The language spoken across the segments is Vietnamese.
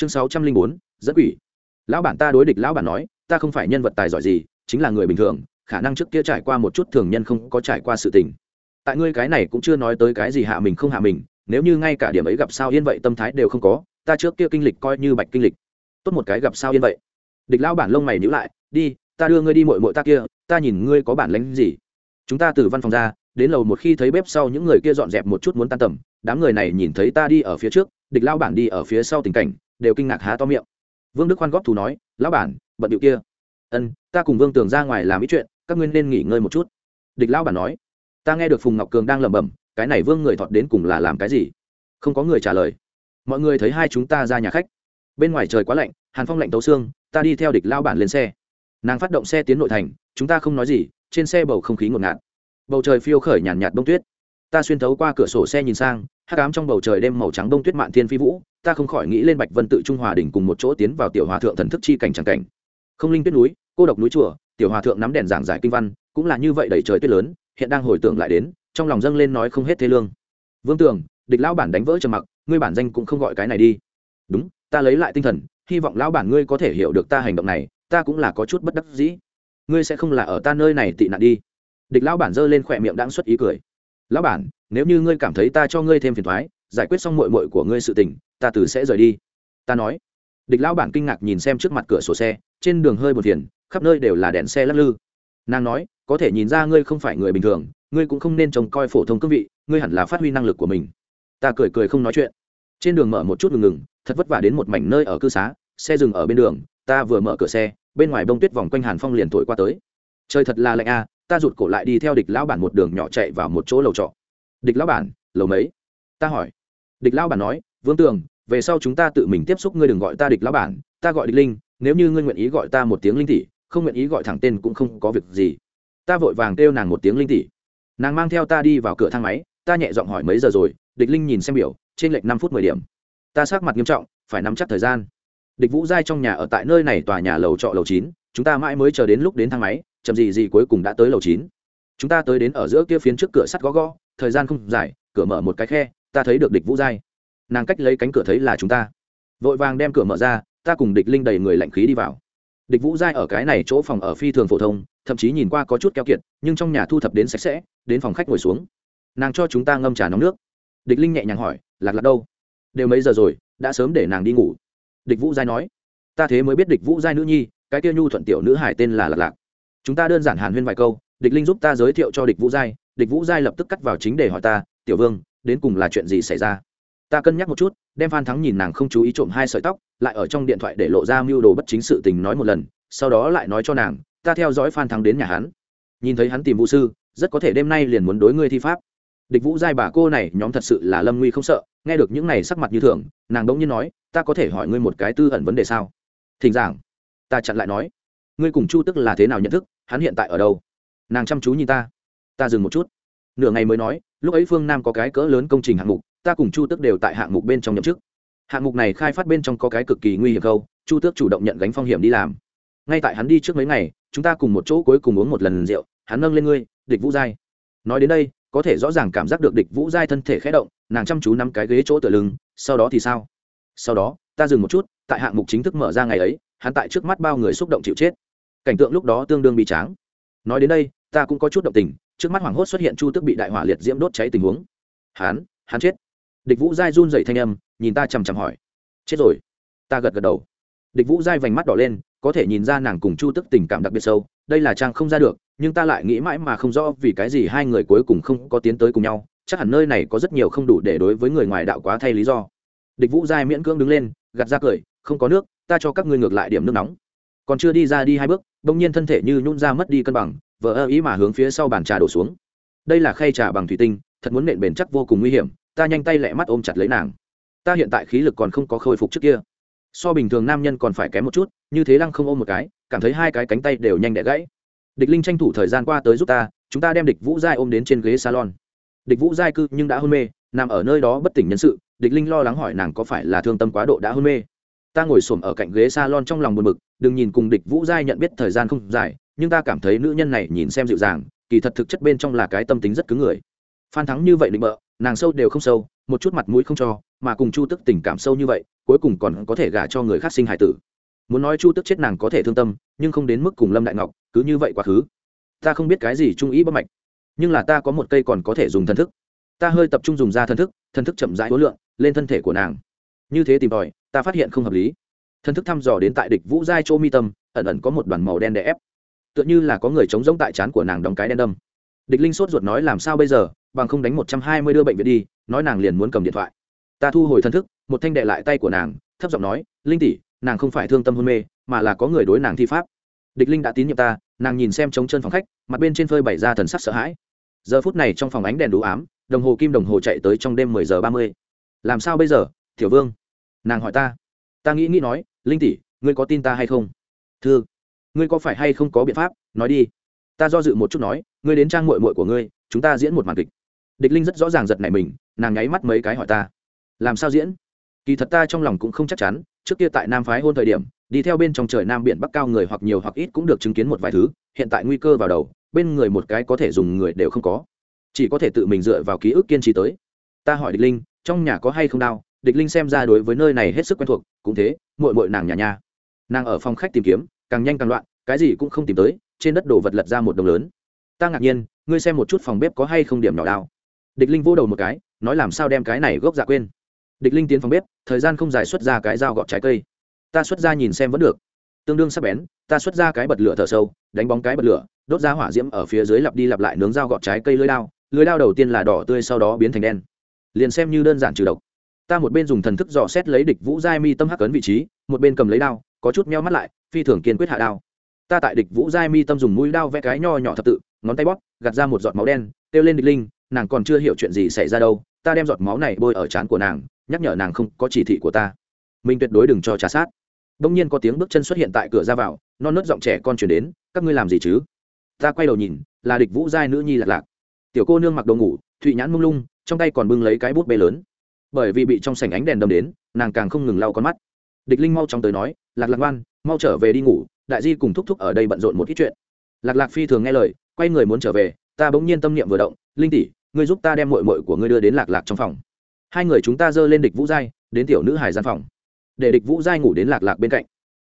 chương sáu trăm linh bốn, dẫn quỷ. Lão bản ta đối địch lão bản nói, ta không phải nhân vật tài giỏi gì, chính là người bình thường, khả năng trước kia trải qua một chút thường nhân không có trải qua sự tình. Tại ngươi cái này cũng chưa nói tới cái gì hạ mình không hạ mình, nếu như ngay cả điểm ấy gặp sao yên vậy tâm thái đều không có, ta trước kia kinh lịch coi như bạch kinh lịch. Tốt một cái gặp sao yên vậy. Địch lão bản lông mày nhíu lại, đi, ta đưa ngươi đi mội mội ta kia, ta nhìn ngươi có bản lánh gì. Chúng ta từ văn phòng ra, đến lầu một khi thấy bếp sau những người kia dọn dẹp một chút muốn tan tầm, đám người này nhìn thấy ta đi ở phía trước, địch lao bản đi ở phía sau tình cảnh đều kinh ngạc há to miệng. Vương đức khoan góp thù nói, lão bản, bận điệu kia. Ân, ta cùng vương tường ra ngoài làm ít chuyện, các ngươi nên nghỉ ngơi một chút. Địch lão bản nói, ta nghe được phùng ngọc cường đang lẩm bẩm, cái này vương người thọt đến cùng là làm cái gì? Không có người trả lời. Mọi người thấy hai chúng ta ra nhà khách. Bên ngoài trời quá lạnh, hàn phong lạnh tấu xương, ta đi theo địch lao bản lên xe. Nàng phát động xe tiến nội thành, chúng ta không nói gì, trên xe bầu không khí ngột ngạt. Bầu trời phiêu khởi nhàn nhạt bông tuyết ta xuyên thấu qua cửa sổ xe nhìn sang, hắc ám trong bầu trời đêm màu trắng đông tuyết mạn thiên phi vũ, ta không khỏi nghĩ lên bạch vân tự trung hòa đỉnh cùng một chỗ tiến vào tiểu hòa thượng thần thức chi cảnh tràng cảnh. Không linh tuyết núi, cô độc núi chùa, tiểu hòa thượng nắm đèn giảng giải kinh văn, cũng là như vậy đầy trời tuyết lớn, hiện đang hồi tưởng lại đến, trong lòng dâng lên nói không hết thế lương. Vương tường, địch lão bản đánh vỡ trầm mặc, ngươi bản danh cũng không gọi cái này đi. Đúng, ta lấy lại tinh thần, hy vọng lão bản ngươi có thể hiểu được ta hành động này, ta cũng là có chút bất đắc dĩ. Ngươi sẽ không là ở ta nơi này tị nạn đi. Địch lão bản giơ lên khỏe miệng đang xuất ý cười lão bản, nếu như ngươi cảm thấy ta cho ngươi thêm phiền thoái, giải quyết xong mội mội của ngươi sự tình, ta từ sẽ rời đi. Ta nói. Địch lão bản kinh ngạc nhìn xem trước mặt cửa sổ xe, trên đường hơi một phiền, khắp nơi đều là đèn xe lắc lư. Nàng nói, có thể nhìn ra ngươi không phải người bình thường, ngươi cũng không nên trông coi phổ thông cương vị, ngươi hẳn là phát huy năng lực của mình. Ta cười cười không nói chuyện. Trên đường mở một chút ngừng ngừng, thật vất vả đến một mảnh nơi ở cư xá, xe dừng ở bên đường, ta vừa mở cửa xe, bên ngoài bông tuyết vòng quanh hàn phong liền thổi qua tới. Trời thật là lạnh a ta rụt cổ lại đi theo địch lão bản một đường nhỏ chạy vào một chỗ lầu trọ. Địch lão bản, lầu mấy? Ta hỏi. Địch lão bản nói, vương tường, về sau chúng ta tự mình tiếp xúc ngươi đừng gọi ta địch lão bản, ta gọi địch linh, nếu như ngươi nguyện ý gọi ta một tiếng linh tỷ, không nguyện ý gọi thẳng tên cũng không có việc gì. Ta vội vàng kêu nàng một tiếng linh tỷ. Nàng mang theo ta đi vào cửa thang máy, ta nhẹ giọng hỏi mấy giờ rồi, địch linh nhìn xem biểu, trên lệch năm phút mười điểm. Ta sát mặt nghiêm trọng, phải nắm chắc thời gian. Địch vũ giai trong nhà ở tại nơi này tòa nhà lầu trọ lầu chín, chúng ta mãi mới chờ đến lúc đến thang máy chậm gì gì cuối cùng đã tới lầu chín. Chúng ta tới đến ở giữa kia phiến trước cửa sắt gó gó thời gian không dài, cửa mở một cái khe, ta thấy được địch vũ giai. Nàng cách lấy cánh cửa thấy là chúng ta. Vội vàng đem cửa mở ra, ta cùng địch linh đầy người lạnh khí đi vào. Địch vũ giai ở cái này chỗ phòng ở phi thường phổ thông, thậm chí nhìn qua có chút keo kiệt, nhưng trong nhà thu thập đến sạch sẽ, đến phòng khách ngồi xuống. Nàng cho chúng ta ngâm trà nóng nước. Địch linh nhẹ nhàng hỏi, lạc lạc đâu? Đều mấy giờ rồi, đã sớm để nàng đi ngủ. Địch vũ giai nói, ta thế mới biết địch vũ giai nữ nhi, cái kia nhu thuận tiểu nữ hải tên là lạc lạc chúng ta đơn giản hàn huyên vài câu, địch linh giúp ta giới thiệu cho địch vũ giai, địch vũ giai lập tức cắt vào chính để hỏi ta, tiểu vương, đến cùng là chuyện gì xảy ra? Ta cân nhắc một chút, đem phan thắng nhìn nàng không chú ý trộm hai sợi tóc, lại ở trong điện thoại để lộ ra mưu đồ bất chính sự tình nói một lần, sau đó lại nói cho nàng, ta theo dõi phan thắng đến nhà hắn. Nhìn thấy hắn tìm vũ sư, rất có thể đêm nay liền muốn đối ngươi thi pháp. Địch vũ giai bà cô này nhóm thật sự là lâm nguy không sợ, nghe được những này sắc mặt như thường, nàng đống nhiên nói, ta có thể hỏi ngươi một cái tư ẩn vấn đề sao? Thỉnh giảng. Ta chặn lại nói, ngươi cùng chu tức là thế nào nhận thức? Hắn hiện tại ở đâu? Nàng chăm chú nhìn ta. Ta dừng một chút. Nửa ngày mới nói, lúc ấy phương nam có cái cỡ lớn công trình hạng mục, ta cùng chu tước đều tại hạng mục bên trong nhậm chức. Hạng mục này khai phát bên trong có cái cực kỳ nguy hiểm câu, chu tước chủ động nhận gánh phong hiểm đi làm. Ngay tại hắn đi trước mấy ngày, chúng ta cùng một chỗ cuối cùng uống một lần rượu, hắn nâng lên ngươi, địch vũ giai. Nói đến đây, có thể rõ ràng cảm giác được địch vũ giai thân thể khé động, nàng chăm chú nắm cái ghế chỗ tựa lưng, sau đó thì sao? Sau đó, ta dừng một chút, tại hạng mục chính thức mở ra ngày ấy, hắn tại trước mắt bao người xúc động chịu chết cảnh tượng lúc đó tương đương bị tráng. Nói đến đây, ta cũng có chút động tình, trước mắt hoảng hốt xuất hiện chu tức bị đại hỏa liệt diễm đốt cháy tình huống. Hắn hắn chết. Địch vũ giai run dậy thanh âm, nhìn ta chằm chằm hỏi. Chết rồi. Ta gật gật đầu. Địch vũ giai vành mắt đỏ lên, có thể nhìn ra nàng cùng chu tức tình cảm đặc biệt sâu, đây là trang không ra được, nhưng ta lại nghĩ mãi mà không rõ vì cái gì hai người cuối cùng không có tiến tới cùng nhau, chắc hẳn nơi này có rất nhiều không đủ để đối với người ngoài đạo quá thay lý do. Địch vũ giai miễn cưỡng đứng lên gặt ra cười, không có nước, ta cho các ngươi ngược lại điểm nước nóng. Còn chưa đi ra đi hai bước bỗng nhiên thân thể như nhún ra mất đi cân bằng vỡ ơ ý mà hướng phía sau bàn trà đổ xuống. Đây là khay trà bằng thủy tinh, thật muốn nện bền chắc vô cùng nguy hiểm, ta nhanh tay lẹ mắt ôm chặt lấy nàng. Ta hiện tại khí lực còn không có khôi phục trước kia. So bình thường nam nhân còn phải kém một chút, như thế lăng không ôm một cái, cảm thấy hai cái cánh tay đều nhanh đẻ gãy. Địch linh tranh thủ thời gian qua tới giúp ta, chúng ta đem địch vũ giai ôm đến trên ghế salon. Địch vũ giai cư nhưng đã hôn mê, nằm ở nơi đó bất tỉnh nhân sự, địch linh lo lắng hỏi nàng có phải là thương tâm quá độ đã hôn mê ta ngồi xổm ở cạnh ghế salon trong lòng buồn bực, đừng nhìn cùng địch vũ giai nhận biết thời gian không dài, nhưng ta cảm thấy nữ nhân này nhìn xem dịu dàng, kỳ thật thực chất bên trong là cái tâm tính rất cứng người. Phan thắng như vậy định bợ, nàng sâu đều không sâu, một chút mặt mũi không cho, mà cùng chu tức tình cảm sâu như vậy, cuối cùng còn có thể gả cho người khác sinh hải tử. Muốn nói chu tức chết nàng có thể thương tâm, nhưng không đến mức cùng lâm đại ngọc, cứ như vậy quá khứ. Ta không biết cái gì trung ý bất mạch, nhưng là ta có một cây còn có thể dùng thần thức. Ta hơi tập trung dùng ra thần thức thần thức chậm rãi hối lượng lên thân thể của nàng như thế tìm tòi, ta phát hiện không hợp lý. Thân thức thăm dò đến tại địch vũ giai chỗ mi tâm, ẩn ẩn có một đoàn màu đen đè ép. Tựa như là có người chống giống tại trán của nàng đóng cái đen đâm. Địch linh sốt ruột nói, làm sao bây giờ? Bằng không đánh một trăm hai mươi đưa bệnh viện đi. Nói nàng liền muốn cầm điện thoại. Ta thu hồi thân thức, một thanh đệ lại tay của nàng, thấp giọng nói, linh tỷ, nàng không phải thương tâm hôn mê, mà là có người đối nàng thi pháp. Địch linh đã tín nhiệm ta, nàng nhìn xem trống chân phòng khách, mặt bên trên phơi bày ra thần sắc sợ hãi. Giờ phút này trong phòng ánh đèn đủ ám, đồng hồ kim đồng hồ chạy tới trong đêm mười giờ ba mươi. Làm sao bây giờ? Tiểu vương nàng hỏi ta. Ta nghĩ nghĩ nói linh tỷ ngươi có tin ta hay không? Thưa, ngươi có phải hay không có biện pháp? Nói đi. Ta do dự một chút nói ngươi đến trang mội mội của ngươi chúng ta diễn một màn kịch. Địch linh rất rõ ràng giật nảy mình nàng nháy mắt mấy cái hỏi ta. Làm sao diễn? Kỳ thật ta trong lòng cũng không chắc chắn trước kia tại nam phái hôn thời điểm đi theo bên trong trời nam biển bắc cao người hoặc nhiều hoặc ít cũng được chứng kiến một vài thứ hiện tại nguy cơ vào đầu bên người một cái có thể dùng người đều không có. Chỉ có thể tự mình dựa vào ký ức kiên trì tới. Ta hỏi địch linh trong nhà có hay không đau? Địch linh xem ra đối với nơi này hết sức quen thuộc, cũng thế mội mội nàng nhà nhà. Nàng ở phòng khách tìm kiếm, càng nhanh càng loạn, cái gì cũng không tìm tới, trên đất đồ vật lật ra một đồng lớn. Ta ngạc nhiên, ngươi xem một chút phòng bếp có hay không điểm nhỏ đao. Địch linh vô đầu một cái, nói làm sao đem cái này gốc dạ quên. Địch linh tiến phòng bếp, thời gian không dài xuất ra cái dao gọt trái cây. Ta xuất ra nhìn xem vẫn được. Tương đương sắp bén, ta xuất ra cái bật lửa thở sâu, đánh bóng cái bật lửa, đốt ra hỏa diễm ở phía dưới lặp đi lặp lại nướng dao gọt trái cây lưới đao lưới đao đầu tiên là đỏ tươi sau đó biến thành đen. Liền xem như đơn giản trừ độc ta một bên dùng thần thức dò xét lấy địch vũ giai mi tâm hắc cấn vị trí, một bên cầm lấy đao, có chút meo mắt lại, phi thường kiên quyết hạ đao. Ta tại địch vũ giai mi tâm dùng mũi đao vẽ cái nho nhỏ thập tự, ngón tay bóp, gạt ra một giọt máu đen, kêu lên địch linh, nàng còn chưa hiểu chuyện gì xảy ra đâu, ta đem giọt máu này bôi ở trán của nàng, nhắc nhở nàng không có chỉ thị của ta. Mình tuyệt đối đừng cho trả sát. Đông nhiên có tiếng bước chân xuất hiện tại cửa ra vào, non nớt giọng trẻ con chuyển đến, các ngươi làm gì chứ? Ta quay đầu nhìn, là địch vũ giai nữ nhi lạc lạc. Tiểu cô nương mặc đồ ngủ, thụy nhãn mông lung, trong tay còn bưng lấy cái bút bê lớn bởi vì bị trong sảnh ánh đèn đâm đến, nàng càng không ngừng lau con mắt. Địch linh mau chóng tới nói, lạc lạc ngoan, mau trở về đi ngủ, đại di cùng thúc thúc ở đây bận rộn một ít chuyện. Lạc lạc phi thường nghe lời, quay người muốn trở về, ta bỗng nhiên tâm niệm vừa động, linh tỷ, ngươi giúp ta đem mội mội của ngươi đưa đến lạc lạc trong phòng. Hai người chúng ta dơ lên địch vũ giai, đến tiểu nữ hải gian phòng. Để địch vũ giai ngủ đến lạc lạc bên cạnh.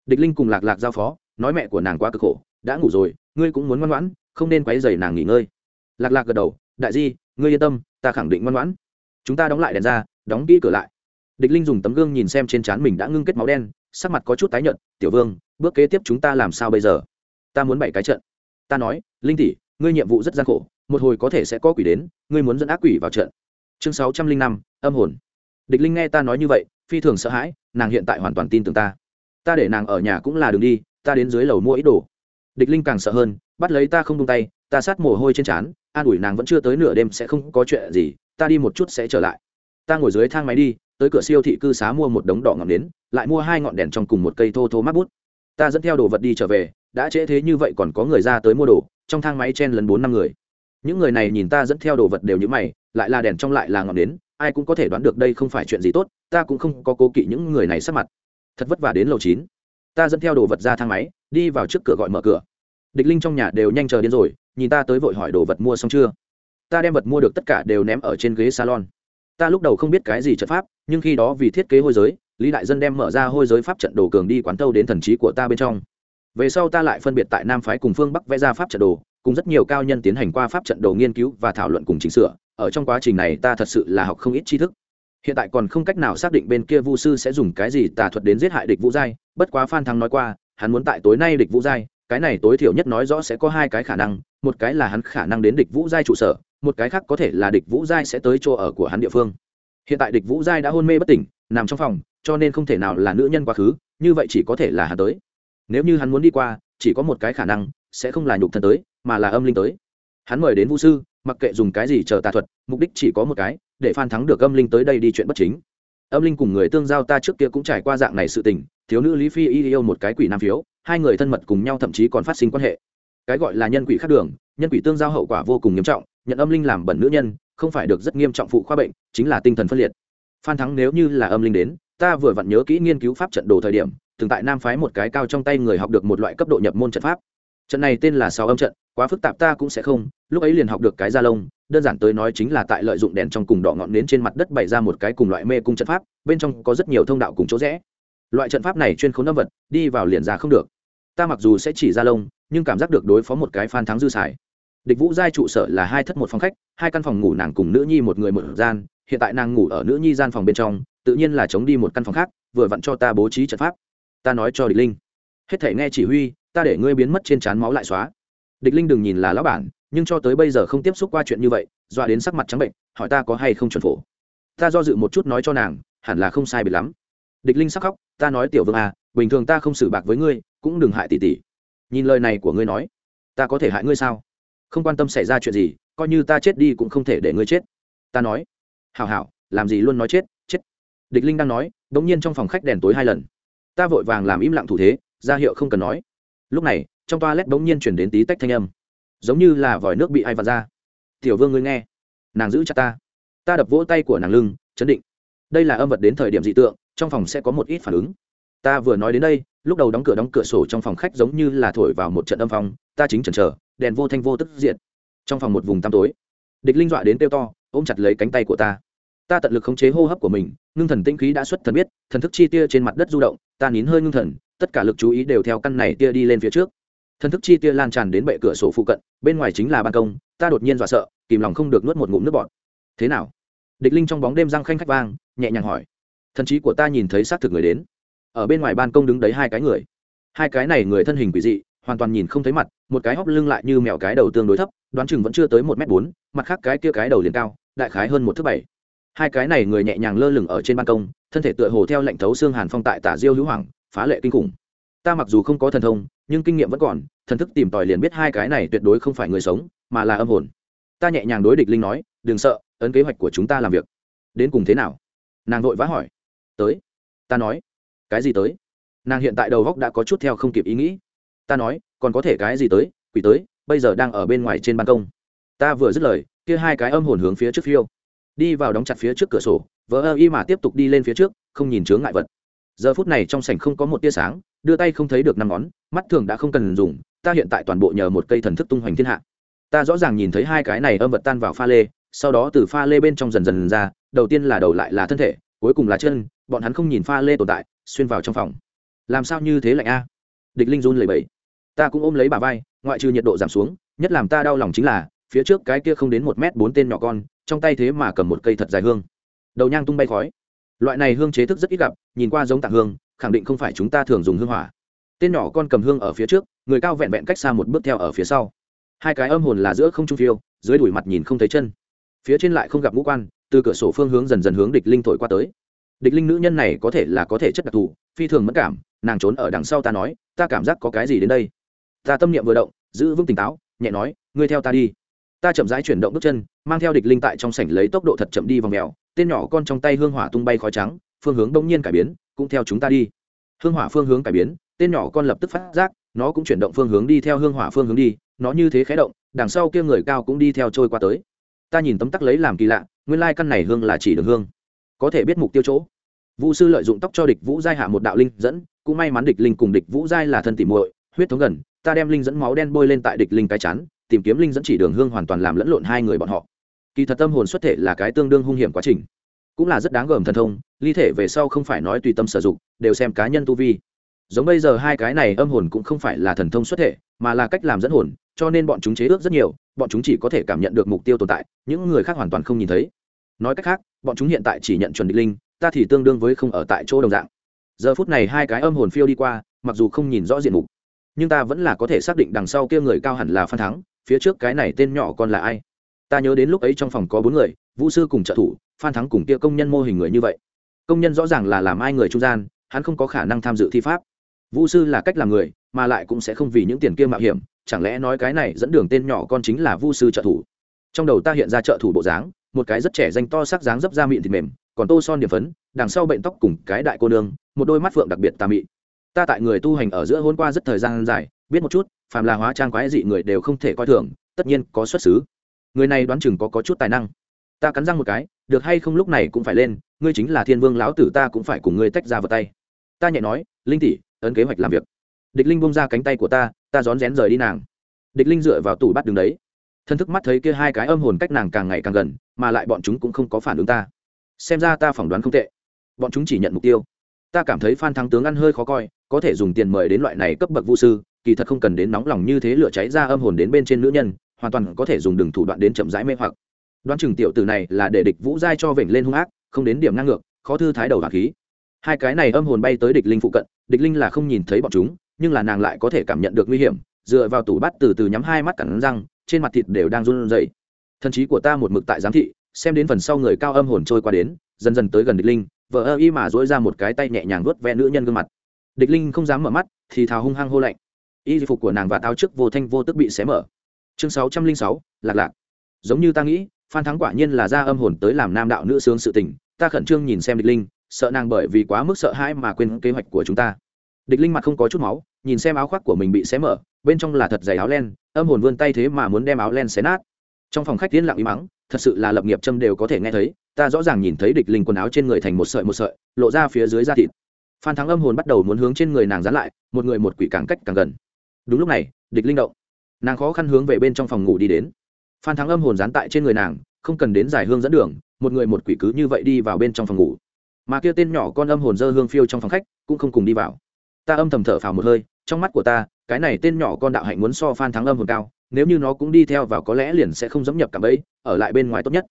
Địch linh cùng lạc lạc giao phó, nói mẹ của nàng quá cực khổ, đã ngủ rồi, ngươi cũng muốn ngoan ngoãn, không nên quấy dày nàng nghỉ ngơi. Lạc lạc gật đầu, đại di, ngươi yên tâm, ta khẳng định ngoan ngoãn. Chúng ta đóng lại đèn ra đóng kỹ cửa lại. Địch linh dùng tấm gương nhìn xem trên trán mình đã ngưng kết máu đen, sắc mặt có chút tái nhợt, tiểu vương, bước kế tiếp chúng ta làm sao bây giờ? Ta muốn bảy cái trận. Ta nói, linh tỷ, ngươi nhiệm vụ rất gian khổ, một hồi có thể sẽ có quỷ đến, ngươi muốn dẫn ác quỷ vào trận. Chương sáu trăm linh năm, âm hồn. Địch linh nghe ta nói như vậy, phi thường sợ hãi, nàng hiện tại hoàn toàn tin tưởng ta. Ta để nàng ở nhà cũng là đường đi, ta đến dưới lầu mua ít đồ. Địch linh càng sợ hơn, bắt lấy ta không tung tay, ta sát mồ hôi trên trán, an ủi nàng vẫn chưa tới nửa đêm sẽ không có chuyện gì, ta đi một chút sẽ trở lại ta ngồi dưới thang máy đi, tới cửa siêu thị cư xá mua một đống đỏ ngọn nến, lại mua hai ngọn đèn trong cùng một cây thô thô mắc bút. Ta dẫn theo đồ vật đi trở về, đã trễ thế như vậy còn có người ra tới mua đồ, trong thang máy chen lần bốn năm người. Những người này nhìn ta dẫn theo đồ vật đều như mày, lại là đèn trong lại là ngọn nến, ai cũng có thể đoán được đây không phải chuyện gì tốt, ta cũng không có cố kỵ những người này sắp mặt. Thật vất vả đến lầu chín. Ta dẫn theo đồ vật ra thang máy, đi vào trước cửa gọi mở cửa. Địch linh trong nhà đều nhanh chờ đến rồi, nhìn ta tới vội hỏi đồ vật mua xong chưa? Ta đem vật mua được tất cả đều ném ở trên ghế salon ta lúc đầu không biết cái gì trận pháp, nhưng khi đó vì thiết kế hôi giới, lý đại dân đem mở ra hôi giới pháp trận đồ cường đi quán tâu đến thần trí của ta bên trong. Về sau ta lại phân biệt tại nam phái cùng phương bắc vẽ ra pháp trận đồ, cùng rất nhiều cao nhân tiến hành qua pháp trận đồ nghiên cứu và thảo luận cùng chỉnh sửa, ở trong quá trình này ta thật sự là học không ít tri thức. Hiện tại còn không cách nào xác định bên kia vu sư sẽ dùng cái gì tà thuật đến giết hại địch vũ giai, bất quá phan thắng nói qua, hắn muốn tại tối nay địch vũ giai, cái này tối thiểu nhất nói rõ sẽ có hai cái khả năng, một cái là hắn khả năng đến địch vũ giai trụ sở một cái khác có thể là địch vũ giai sẽ tới chỗ ở của hắn địa phương. Hiện tại địch vũ giai đã hôn mê bất tỉnh, nằm trong phòng, cho nên không thể nào là nữ nhân quá khứ, như vậy chỉ có thể là hắn tới. Nếu như hắn muốn đi qua, chỉ có một cái khả năng, sẽ không là nhục thân tới, mà là âm linh tới. Hắn mời đến vũ sư, mặc kệ dùng cái gì chờ tà thuật, mục đích chỉ có một cái, để phan thắng được âm linh tới đây đi chuyện bất chính. Âm linh cùng người tương giao ta trước kia cũng trải qua dạng này sự tình, thiếu nữ lý phi y yêu một cái quỷ nam phiếu, hai người thân mật cùng nhau thậm chí còn phát sinh quan hệ. Cái gọi là nhân quỷ khác đường, nhân quỷ tương giao hậu quả vô cùng nghiêm trọng nhận âm linh làm bẩn nữ nhân, không phải được rất nghiêm trọng phụ khoa bệnh, chính là tinh thần phân liệt. Phan thắng nếu như là âm linh đến, ta vừa vặn nhớ kỹ nghiên cứu pháp trận đồ thời điểm, từng tại nam phái một cái cao trong tay người học được một loại cấp độ nhập môn trận pháp. Trận này tên là sáu âm trận, quá phức tạp ta cũng sẽ không, lúc ấy liền học được cái da lông, đơn giản tới nói chính là tại lợi dụng đèn trong cùng đỏ ngọn nến trên mặt đất bày ra một cái cùng loại mê cung trận pháp, bên trong có rất nhiều thông đạo cùng chỗ rẽ. Loại trận pháp này chuyên khốn âm vật, đi vào liền ra không được. Ta mặc dù sẽ chỉ ra lông, nhưng cảm giác được đối phó một cái phan thắng dư xài địch vũ giai trụ sở là hai thất một phòng khách, hai căn phòng ngủ nàng cùng nữ nhi một người một gian, hiện tại nàng ngủ ở nữ nhi gian phòng bên trong, tự nhiên là chống đi một căn phòng khác, vừa vặn cho ta bố trí trận pháp. Ta nói cho địch linh. Hết thể nghe chỉ huy, ta để ngươi biến mất trên trán máu lại xóa. Địch linh đừng nhìn là lão bản, nhưng cho tới bây giờ không tiếp xúc qua chuyện như vậy, dọa đến sắc mặt trắng bệnh, hỏi ta có hay không chuẩn phổ. Ta do dự một chút nói cho nàng, hẳn là không sai biệt lắm. Địch linh sắc khóc, ta nói tiểu vương à bình thường ta không xử bạc với ngươi, cũng đừng hại tỷ tỷ. Nhìn lời này của ngươi nói, ta có thể hại ngươi sao? Không quan tâm xảy ra chuyện gì, coi như ta chết đi cũng không thể để ngươi chết. Ta nói, hảo hảo, làm gì luôn nói chết chết. Địch linh đang nói đ ỗ n g nhiên trong phòng khách đèn tối hai lần. Ta vội vàng làm im lặng thủ thế, ra hiệu không cần nói. Lúc này, trong toa lét bỗng nhiên chuyển đến tí tách thanh âm. Giống như là vòi nước bị ai vặt ra. Tiểu vương ngươi nghe, nàng giữ chặt ta. Ta đập vỗ tay của nàng lưng, chấn định. Đây là âm vật đến thời điểm dị tượng, trong phòng sẽ có một ít phản ứng. Ta vừa nói đến đây lúc đầu đóng cửa đóng cửa sổ trong phòng khách giống như là thổi vào một trận âm phong, ta chính chần chờ, đèn vô thanh vô tức diện trong phòng một vùng tăm tối, địch linh dọa đến tiêu to, ôm chặt lấy cánh tay của ta. Ta tận lực khống chế hô hấp của mình, ngưng thần tinh khí đã xuất thần biết, thần thức chi tia trên mặt đất du động, ta nín hơi ngưng thần, tất cả lực chú ý đều theo căn này tia đi lên phía trước. Thần thức chi tia lan tràn đến bệ cửa sổ phụ cận, bên ngoài chính là ban công, ta đột nhiên dọa sợ, kìm lòng không được nuốt một ngụm nước bọt. Thế nào? Địch linh trong bóng đêm răng khanh khách vang, nhẹ nhàng hỏi. Thần trí của ta nhìn thấy xác thực người đến ở bên ngoài ban công đứng đấy hai cái người. Hai cái này người thân hình quỷ dị, hoàn toàn nhìn không thấy mặt, một cái hóc lưng lại như mèo cái đầu tương đối thấp, đoán chừng vẫn chưa tới một m bốn, mặt khác cái kia cái đầu liền cao, đại khái hơn một thước bảy. Hai cái này người nhẹ nhàng lơ lửng ở trên ban công, thân thể tựa hồ theo lệnh thấu xương hàn phong tại tả diêu hữu hoàng, phá lệ kinh khủng. Ta mặc dù không có thần thông, nhưng kinh nghiệm vẫn còn, thần thức tìm tòi liền biết hai cái này tuyệt đối không phải người sống, mà là âm hồn. Ta nhẹ nhàng đối địch linh nói, đừng sợ, ấn kế hoạch của chúng ta làm việc. Đến cùng thế nào? Nàng vội vã hỏi. Tới. Ta nói cái gì tới? Nàng hiện tại đầu góc đã có chút theo không kịp ý nghĩ. Ta nói, còn có thể cái gì tới? Quỷ tới, bây giờ đang ở bên ngoài trên ban công. Ta vừa dứt lời, kia hai cái âm hồn hướng phía trước phiêu. Đi vào đóng chặt phía trước cửa sổ, vỡ ơ y mà tiếp tục đi lên phía trước, không nhìn chướng ngại vật. Giờ phút này trong sảnh không có một tia sáng, đưa tay không thấy được năm ngón, mắt thường đã không cần dùng, ta hiện tại toàn bộ nhờ một cây thần thức tung hoành thiên hạ. Ta rõ ràng nhìn thấy hai cái này âm vật tan vào pha lê, sau đó từ pha lê bên trong dần dần ra, đầu tiên là đầu lại là thân thể, cuối cùng là chân, bọn hắn không nhìn pha lê tồn tại xuyên vào trong phòng. Làm sao như thế lạnh a? Địch linh run lẩy bẩy. Ta cũng ôm lấy bà vai, ngoại trừ nhiệt độ giảm xuống, nhất làm ta đau lòng chính là, phía trước cái kia không đến một mét bốn tên nhỏ con, trong tay thế mà cầm một cây thật dài hương. Đầu nhang tung bay khói. Loại này hương chế thức rất ít gặp, nhìn qua giống tạng hương, khẳng định không phải chúng ta thường dùng hương hỏa. Tên nhỏ con cầm hương ở phía trước, người cao vẹn vẹn cách xa một bước theo ở phía sau. Hai cái âm hồn là giữa không trung phiêu, dưới đuổi mặt nhìn không thấy chân. Phía trên lại không gặp ngũ quan, từ cửa sổ phương hướng dần dần hướng địch linh thổi qua tới địch linh nữ nhân này có thể là có thể chất đặc thù, phi thường mất cảm, nàng trốn ở đằng sau ta nói, ta cảm giác có cái gì đến đây? Ta tâm niệm vừa động, giữ vững tỉnh táo, nhẹ nói, ngươi theo ta đi. Ta chậm rãi chuyển động bước chân, mang theo địch linh tại trong sảnh lấy tốc độ thật chậm đi vòng mèo, tên nhỏ con trong tay hương hỏa tung bay khói trắng, phương hướng đông nhiên cải biến, cũng theo chúng ta đi. Hương hỏa phương hướng cải biến, tên nhỏ con lập tức phát giác, nó cũng chuyển động phương hướng đi theo hương hỏa phương hướng đi, nó như thế khé động, đằng sau kia người cao cũng đi theo trôi qua tới. Ta nhìn tấm tắc lấy làm kỳ lạ, nguyên lai căn này hương là chỉ đường hương có thể biết mục tiêu chỗ. Vũ sư lợi dụng tóc cho địch vũ giai hạ một đạo linh dẫn, cũng may mắn địch linh cùng địch vũ giai là thân tỉ muội, huyết thống gần, ta đem linh dẫn máu đen bôi lên tại địch linh cái chắn tìm kiếm linh dẫn chỉ đường hương hoàn toàn làm lẫn lộn hai người bọn họ. Kỳ thật tâm hồn xuất thể là cái tương đương hung hiểm quá trình. Cũng là rất đáng gờm thần thông, ly thể về sau không phải nói tùy tâm sử dụng, đều xem cá nhân tu vi. Giống bây giờ hai cái này âm hồn cũng không phải là thần thông xuất thể, mà là cách làm dẫn hồn, cho nên bọn chúng chế ước rất nhiều, bọn chúng chỉ có thể cảm nhận được mục tiêu tồn tại, những người khác hoàn toàn không nhìn thấy nói cách khác, bọn chúng hiện tại chỉ nhận chuẩn địch linh, ta thì tương đương với không ở tại chỗ đồng dạng. Giờ phút này hai cái âm hồn phiêu đi qua, mặc dù không nhìn rõ diện mục, nhưng ta vẫn là có thể xác định đằng sau kia người cao hẳn là phan thắng, phía trước cái này tên nhỏ còn là ai. Ta nhớ đến lúc ấy trong phòng có bốn người, vũ sư cùng trợ thủ, phan thắng cùng kia công nhân mô hình người như vậy. Công nhân rõ ràng là làm ai người trung gian, hắn không có khả năng tham dự thi pháp. Vũ sư là cách làm người, mà lại cũng sẽ không vì những tiền kia mạo hiểm, chẳng lẽ nói cái này dẫn đường tên nhỏ con chính là vu sư trợ thủ. Trong đầu ta hiện ra trợ thủ bộ dáng một cái rất trẻ danh to sắc dáng dấp da miệng thịt mềm còn tô son điểm phấn đằng sau bệnh tóc cùng cái đại cô nương một đôi mắt phượng đặc biệt tà mị. Ta tại người tu hành ở giữa hôn qua rất thời gian dài biết một chút phàm là hóa trang quái dị người đều không thể coi thường tất nhiên có xuất xứ. Người này đoán chừng có, có chút tài năng. Ta cắn răng một cái được hay không lúc này cũng phải lên ngươi chính là thiên vương lão tử ta cũng phải cùng ngươi tách ra vào tay. Ta nhẹ nói linh tỷ ấn kế hoạch làm việc. Địch linh bông ra cánh tay của ta ta rón rén rời đi nàng. Địch linh dựa vào tủ bắt đứng đấy thân thức mắt thấy kia hai cái âm hồn cách nàng càng ngày càng gần, mà lại bọn chúng cũng không có phản ứng ta. Xem ra ta phỏng đoán không tệ. Bọn chúng chỉ nhận mục tiêu. Ta cảm thấy phan thắng tướng ăn hơi khó coi, có thể dùng tiền mời đến loại này cấp bậc vũ sư, kỳ thật không cần đến nóng lòng như thế lửa cháy ra âm hồn đến bên trên nữ nhân, hoàn toàn có thể dùng đường thủ đoạn đến chậm rãi mê hoặc. Đoán chừng tiểu từ này là để địch vũ giai cho vểnh lên hung ác, không đến điểm ngang ngược, khó thư thái đầu hạt khí. Hai cái này âm hồn bay tới địch linh phụ cận, địch linh là không nhìn thấy bọn chúng, nhưng là nàng lại có thể cảm nhận được nguy hiểm, dựa vào tủ bắt từ từ nhắm hai mắt cẳng răng trên mặt thịt đều đang run rẩy. Thần trí của ta một mực tại giám thị, xem đến phần sau người cao âm hồn trôi qua đến, dần dần tới gần địch linh vợ ơ y mà duỗi ra một cái tay nhẹ nhàng vuốt ve nữ nhân gương mặt. Địch linh không dám mở mắt, thì thào hung hăng hô lạnh. Y phục của nàng và táo trước vô thanh vô tức bị xé mở. Chương sáu trăm linh sáu, lạc lạc. Giống như ta nghĩ, phan thắng quả nhiên là ra âm hồn tới làm nam đạo nữ sướng sự tình, ta khẩn trương nhìn xem địch linh, sợ nàng bởi vì quá mức sợ hãi mà quên kế hoạch của chúng ta địch linh mặt không có chút máu, nhìn xem áo khoác của mình bị xé mở, bên trong là thật dày áo len, âm hồn vươn tay thế mà muốn đem áo len xé nát. Trong phòng khách tiến lặng im mắng, thật sự là lập nghiệp châm đều có thể nghe thấy, ta rõ ràng nhìn thấy địch linh quần áo trên người thành một sợi một sợi, lộ ra phía dưới da thịt. Phan thắng âm hồn bắt đầu muốn hướng trên người nàng dán lại, một người một quỷ càng cách càng gần. Đúng lúc này, địch linh động. Nàng khó khăn hướng về bên trong phòng ngủ đi đến. Phan thắng âm hồn dán tại trên người nàng, không cần đến giải hương dẫn đường, một người một quỷ cứ như vậy đi vào bên trong phòng ngủ. Mà kia tên nhỏ con âm hồn dơ hương phiêu trong phòng khách, cũng không cùng đi vào ta âm thầm thở phào một hơi, trong mắt của ta, cái này tên nhỏ con đạo hạnh muốn so phan thắng âm hồn cao, nếu như nó cũng đi theo vào có lẽ liền sẽ không dẫm nhập cả bẫy, ở lại bên ngoài tốt nhất.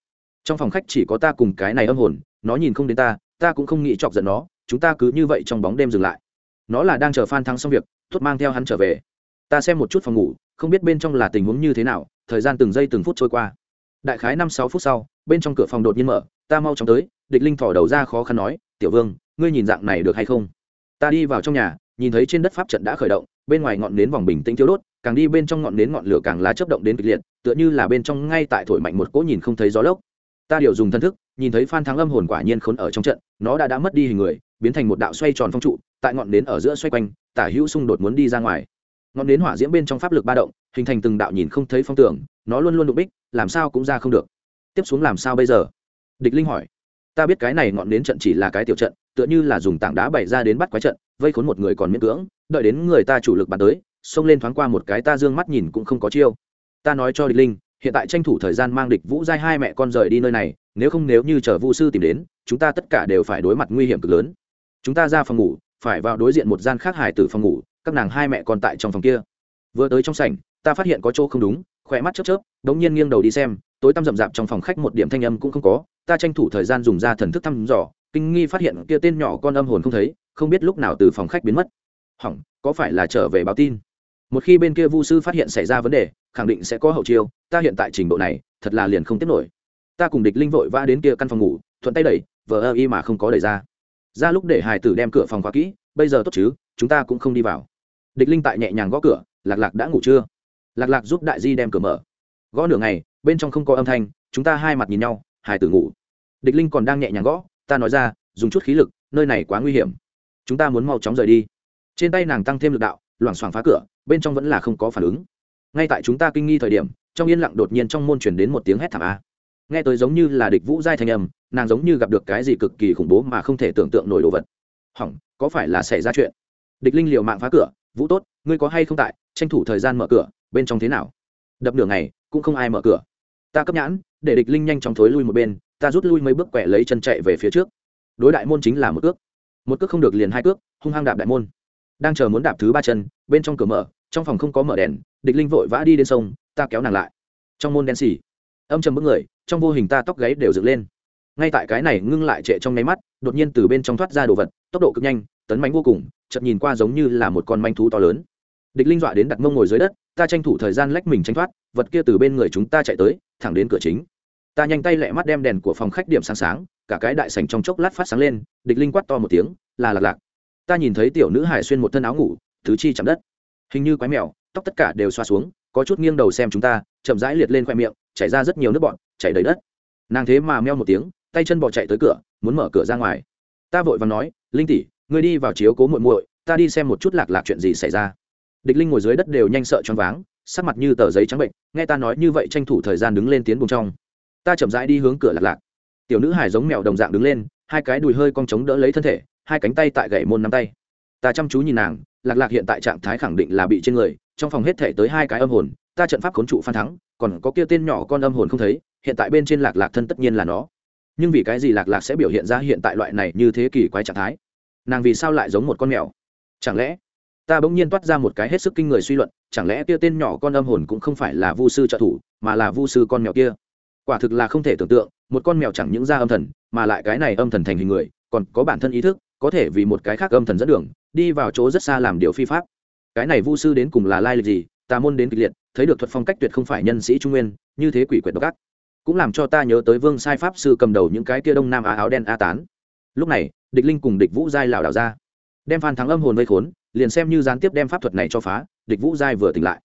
Trong phòng khách chỉ có ta cùng cái này âm hồn, nó nhìn không đến ta ta cũng không nghĩ chọc giận nó, chúng ta cứ như vậy trong bóng đêm dừng lại. Nó là đang chờ phan thắng xong việc thốt mang theo hắn trở về. Ta xem một chút phòng ngủ, không biết bên trong là tình huống như thế nào, thời gian từng giây từng phút trôi qua. Đại khái năm sáu phút sau, bên trong cửa phòng đột nhiên mở, ta mau chóng tới, địch linh thỏ đầu ra khó khăn nói, tiểu vương, ngươi nhìn dạng này được hay không? Ta đi vào trong nhà nhìn thấy trên đất pháp trận đã khởi động, bên ngoài ngọn nến vòng bình tĩnh thiếu đốt, càng đi bên trong ngọn nến ngọn lửa càng lá chấp động đến kịch liệt, tựa như là bên trong ngay tại thổi mạnh một cỗ nhìn không thấy gió lốc. Ta điều dùng thân thức, nhìn thấy phan thắng âm hồn quả nhiên khốn ở trong trận, nó đã đã mất đi hình người, biến thành một đạo xoay tròn phong trụ, tại ngọn nến ở giữa xoay quanh, tả hữu xung đột muốn đi ra ngoài. Ngọn nến hỏa diễm bên trong pháp lực ba động, hình thành từng đạo nhìn không thấy phong tưởng, nó luôn luôn đụng bích, làm sao cũng ra không được. Tiếp xuống làm sao bây giờ? Địch linh hỏi. Ta biết cái này ngọn nến trận chỉ là cái tiểu trận tựa như là dùng tảng đá bày ra đến bắt quái trận, vây khốn một người còn miễn cưỡng, đợi đến người ta chủ lực bắn tới, xông lên thoáng qua một cái ta dương mắt nhìn cũng không có chiêu. Ta nói cho địch linh, hiện tại tranh thủ thời gian mang địch vũ giai hai mẹ con rời đi nơi này, nếu không nếu như chờ vu sư tìm đến, chúng ta tất cả đều phải đối mặt nguy hiểm cực lớn. Chúng ta ra phòng ngủ, phải vào đối diện một gian khác hải tử phòng ngủ, các nàng hai mẹ con tại trong phòng kia. Vừa tới trong sảnh, ta phát hiện có chỗ không đúng khỏe mắt chớp chớp, đống nhiên nghiêng đầu đi xem, tối tăm rậm rạp trong phòng khách một điểm thanh âm cũng không có, ta tranh thủ thời gian dùng ra thần thức thăm dò kinh nghi phát hiện kia tên nhỏ con âm hồn không thấy, không biết lúc nào từ phòng khách biến mất. Hỏng, có phải là trở về báo tin? Một khi bên kia vu sư phát hiện xảy ra vấn đề, khẳng định sẽ có hậu chiêu, ta hiện tại trình độ này, thật là liền không tiếp nổi. Ta cùng địch linh vội vã đến kia căn phòng ngủ, thuận tay đẩy, vờ ơ y mà không có đẩy ra. Ra lúc để hải tử đem cửa phòng khóa kỹ, bây giờ tốt chứ, chúng ta cũng không đi vào. Địch linh tại nhẹ nhàng gõ cửa, lạc lạc đã ngủ chưa? Lạc lạc giúp đại di đem cửa mở. Gõ nửa ngày, bên trong không có âm thanh, chúng ta hai mặt nhìn nhau, hải tử ngủ. Địch linh còn đang nhẹ nhàng gõ ta nói ra, dùng chút khí lực, nơi này quá nguy hiểm. Chúng ta muốn mau chóng rời đi. Trên tay nàng tăng thêm lực đạo, loảng xoảng phá cửa, bên trong vẫn là không có phản ứng. Ngay tại chúng ta kinh nghi thời điểm, trong yên lặng đột nhiên trong môn chuyển đến một tiếng hét thảm a. Nghe tới giống như là địch vũ giai thanh âm, nàng giống như gặp được cái gì cực kỳ khủng bố mà không thể tưởng tượng nổi đồ vật. Hỏng, có phải là xảy ra chuyện? Địch linh liều mạng phá cửa, vũ tốt, ngươi có hay không tại? Tranh thủ thời gian mở cửa, bên trong thế nào? Đập nửa ngày, cũng không ai mở cửa. Ta cấp nhãn, để địch linh nhanh chóng thối lui một bên ta rút lui mấy bước quẹ lấy chân chạy về phía trước. Đối đại môn chính là một cước. Một cước không được liền hai cước, hung hăng đạp đại môn. Đang chờ muốn đạp thứ ba chân, bên trong cửa mở, trong phòng không có mở đèn, địch linh vội vã đi đến sông, ta kéo nàng lại. Trong môn đen xì âm chầm bước người, trong vô hình ta tóc gáy đều dựng lên. Ngay tại cái này ngưng lại trệ trong nháy mắt, đột nhiên từ bên trong thoát ra đồ vật, tốc độ cực nhanh, tấn mánh vô cùng chậm nhìn qua giống như là một con manh thú to lớn. Địch linh dọa đến đặt mông ngồi dưới đất, ta tranh thủ thời gian lách mình tranh thoát, vật kia từ bên người chúng ta chạy tới, thẳng đến cửa chính ta nhanh tay lẹ mắt đem đèn của phòng khách điểm sáng sáng, cả cái đại sành trong chốc lát phát sáng lên, địch linh quát to một tiếng, là lạc lạc. Ta nhìn thấy tiểu nữ hải xuyên một thân áo ngủ, thứ chi chạm đất. Hình như quái mèo, tóc tất cả đều xoa xuống, có chút nghiêng đầu xem chúng ta, chậm rãi liệt lên khoe miệng, chảy ra rất nhiều nước bọn chảy đầy đất. Nàng thế mà meo một tiếng, tay chân bỏ chạy tới cửa, muốn mở cửa ra ngoài. Ta vội và nói, linh tỷ, ngươi đi vào chiếu cố muội muội, ta đi xem một chút lạc lạc chuyện gì xảy ra. Địch linh ngồi dưới đất đều nhanh sợ choáng váng, sắc mặt như tờ giấy trắng bệnh, nghe ta nói như vậy tranh thủ thời gian đứng lên tiến bùng trong ta chậm rãi đi hướng cửa lạc lạc. Tiểu nữ hải giống mèo đồng dạng đứng lên, hai cái đùi hơi cong trống đỡ lấy thân thể, hai cánh tay tại gậy môn nắm tay. Ta chăm chú nhìn nàng, lạc lạc hiện tại trạng thái khẳng định là bị trên người, trong phòng hết thể tới hai cái âm hồn, ta trận pháp khốn trụ phan thắng, còn có kia tên nhỏ con âm hồn không thấy, hiện tại bên trên lạc lạc thân tất nhiên là nó. Nhưng vì cái gì lạc lạc sẽ biểu hiện ra hiện tại loại này như thế kỷ quái trạng thái? Nàng vì sao lại giống một con mèo? Chẳng lẽ ta bỗng nhiên toát ra một cái hết sức kinh người suy luận, chẳng lẽ kia tên nhỏ con âm hồn cũng không phải là vu sư trợ thủ, mà là vu sư con mèo kia? Quả thực là không thể tưởng tượng, một con mèo chẳng những ra âm thần, mà lại cái này âm thần thành hình người, còn có bản thân ý thức, có thể vì một cái khác âm thần dẫn đường, đi vào chỗ rất xa làm điều phi pháp. Cái này vu sư đến cùng là lai lịch gì? Tà môn đến kịch liệt, thấy được thuật phong cách tuyệt không phải nhân sĩ trung nguyên, như thế quỷ quyệt độc ác. Cũng làm cho ta nhớ tới vương sai pháp sư cầm đầu những cái kia đông nam á áo đen a tán. Lúc này, địch linh cùng địch vũ giai lảo đảo ra. Đem phan thắng âm hồn vây khốn, liền xem như gián tiếp đem pháp thuật này cho phá, địch vũ giai vừa tỉnh lại.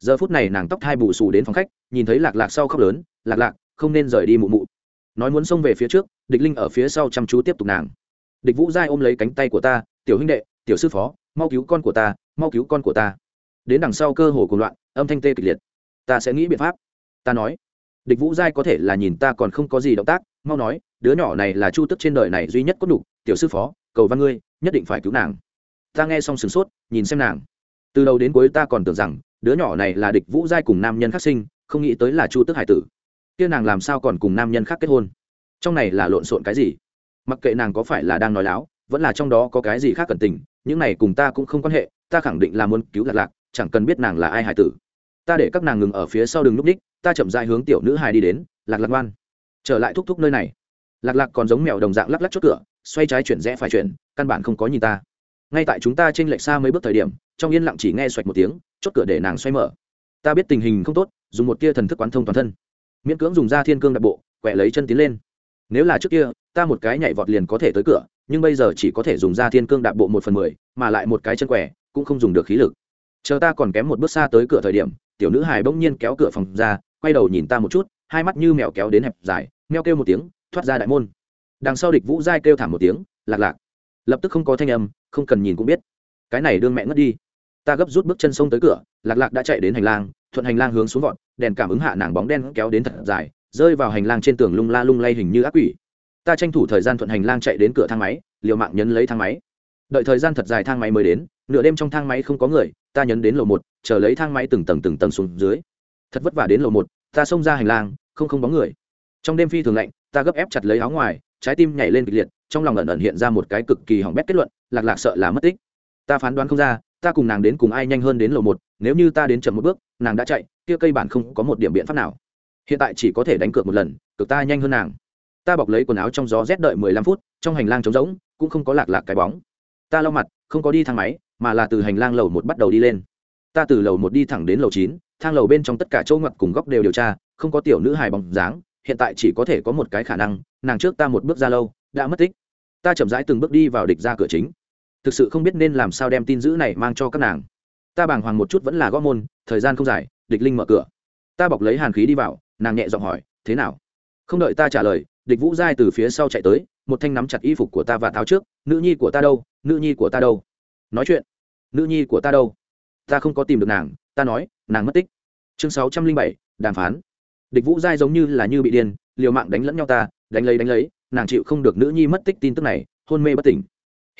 Giờ phút này nàng tóc hai bù xù đến phòng khách, nhìn thấy lạc lạc sau khóc lớn, lạc lạc không nên rời đi mụ mụ. Nói muốn xông về phía trước, địch linh ở phía sau chăm chú tiếp tục nàng. Địch vũ giai ôm lấy cánh tay của ta, tiểu huynh đệ, tiểu sư phó, mau cứu con của ta, mau cứu con của ta. Đến đằng sau cơ hồ cùng loạn, âm thanh tê kịch liệt. Ta sẽ nghĩ biện pháp. Ta nói. Địch vũ giai có thể là nhìn ta còn không có gì động tác, mau nói, đứa nhỏ này là chu tức trên đời này duy nhất có đủ, tiểu sư phó, cầu văn ngươi, nhất định phải cứu nàng. Ta nghe xong sửng sốt, nhìn xem nàng. Từ đầu đến cuối ta còn tưởng rằng, đứa nhỏ này là địch vũ giai cùng nam nhân khắc sinh, không nghĩ tới là chu tức hải tử kia nàng làm sao còn cùng nam nhân khác kết hôn? Trong này là lộn xộn cái gì? Mặc kệ nàng có phải là đang nói láo, vẫn là trong đó có cái gì khác cần tình, những này cùng ta cũng không quan hệ, ta khẳng định là muốn cứu lạc lạc, chẳng cần biết nàng là ai hải tử. Ta để các nàng ngừng ở phía sau đường núp ních ta chậm dại hướng tiểu nữ hài đi đến, lạc lạc ngoan. Trở lại thúc thúc nơi này. Lạc lạc còn giống mèo đồng dạng lắc lắc chốt cửa, xoay trái chuyển rẽ phải chuyển, căn bản không có nhìn ta. Ngay tại chúng ta trên lệch xa mấy bước thời điểm, trong yên lặng chỉ nghe xoạch một tiếng, chốt cửa để nàng xoay mở. Ta biết tình hình không tốt, dùng một tia thần thức quán thông toàn thân miễn cưỡng dùng ra thiên cương đặc bộ, quẹ lấy chân tiến lên. Nếu là trước kia, ta một cái nhảy vọt liền có thể tới cửa, nhưng bây giờ chỉ có thể dùng ra thiên cương đạp bộ một phần mười, mà lại một cái chân quẻ cũng không dùng được khí lực. Chờ ta còn kém một bước xa tới cửa thời điểm, tiểu nữ hài bỗng nhiên kéo cửa phòng ra, quay đầu nhìn ta một chút, hai mắt như mèo kéo đến hẹp dài, meo kêu một tiếng, thoát ra đại môn. Đằng sau địch vũ giai kêu thảm một tiếng, lạc lạc. Lập tức không có thanh âm, không cần nhìn cũng biết. Cái này đương mẹ ngất đi ta gấp rút bước chân sông tới cửa, lạc lạc đã chạy đến hành lang, thuận hành lang hướng xuống vọt, đèn cảm ứng hạ nàng bóng đen kéo đến thật dài, rơi vào hành lang trên tường lung la lung lay hình như ác quỷ. Ta tranh thủ thời gian thuận hành lang chạy đến cửa thang máy, liều mạng nhấn lấy thang máy. Đợi thời gian thật dài thang máy mới đến, nửa đêm trong thang máy không có người, ta nhấn đến lầu một, chờ lấy thang máy từng tầng từng tầng xuống dưới. Thật vất vả đến lầu một, ta xông ra hành lang, không không bóng người. Trong đêm phi thường lạnh, ta gấp ép chặt lấy áo ngoài, trái tim nhảy lên kịch liệt, trong lòng ẩn ẩn hiện ra một cái cực kỳ hỏng bét kết luận, lạc lạc sợ là mất tích ta phán đoán không ra, ta cùng nàng đến cùng ai nhanh hơn đến lầu một, nếu như ta đến chậm một bước, nàng đã chạy, kia cây bản không có một điểm biện pháp nào. Hiện tại chỉ có thể đánh cược một lần cực ta nhanh hơn nàng. Ta bọc lấy quần áo trong gió rét đợi mười lăm phút, trong hành lang trống rỗng, cũng không có lạc lạc cái bóng. Ta lau mặt, không có đi thang máy, mà là từ hành lang lầu một bắt đầu đi lên. Ta từ lầu một đi thẳng đến lầu chín, thang lầu bên trong tất cả chỗ ngoặt cùng góc đều điều tra, không có tiểu nữ hài bóng dáng, hiện tại chỉ có thể có một cái khả năng, nàng trước ta một bước ra lâu, đã mất tích. Ta chậm rãi từng bước đi vào địch ra cửa chính thực sự không biết nên làm sao đem tin dữ này mang cho các nàng. Ta bàng hoàng một chút vẫn là gõ môn, thời gian không dài, địch linh mở cửa. Ta bọc lấy hàn khí đi vào, nàng nhẹ giọng hỏi, thế nào? Không đợi ta trả lời, địch vũ giai từ phía sau chạy tới, một thanh nắm chặt y phục của ta và tháo trước, nữ nhi của ta đâu? Nữ nhi của ta đâu? Nói chuyện. Nữ nhi của ta đâu? Ta không có tìm được nàng. Ta nói, nàng mất tích. Chương sáu trăm linh bảy, đàm phán. Địch vũ giai giống như là như bị điên, liều mạng đánh lẫn nhau ta, đánh lấy đánh lấy, nàng chịu không được nữ nhi mất tích tin tức này, hôn mê bất tỉnh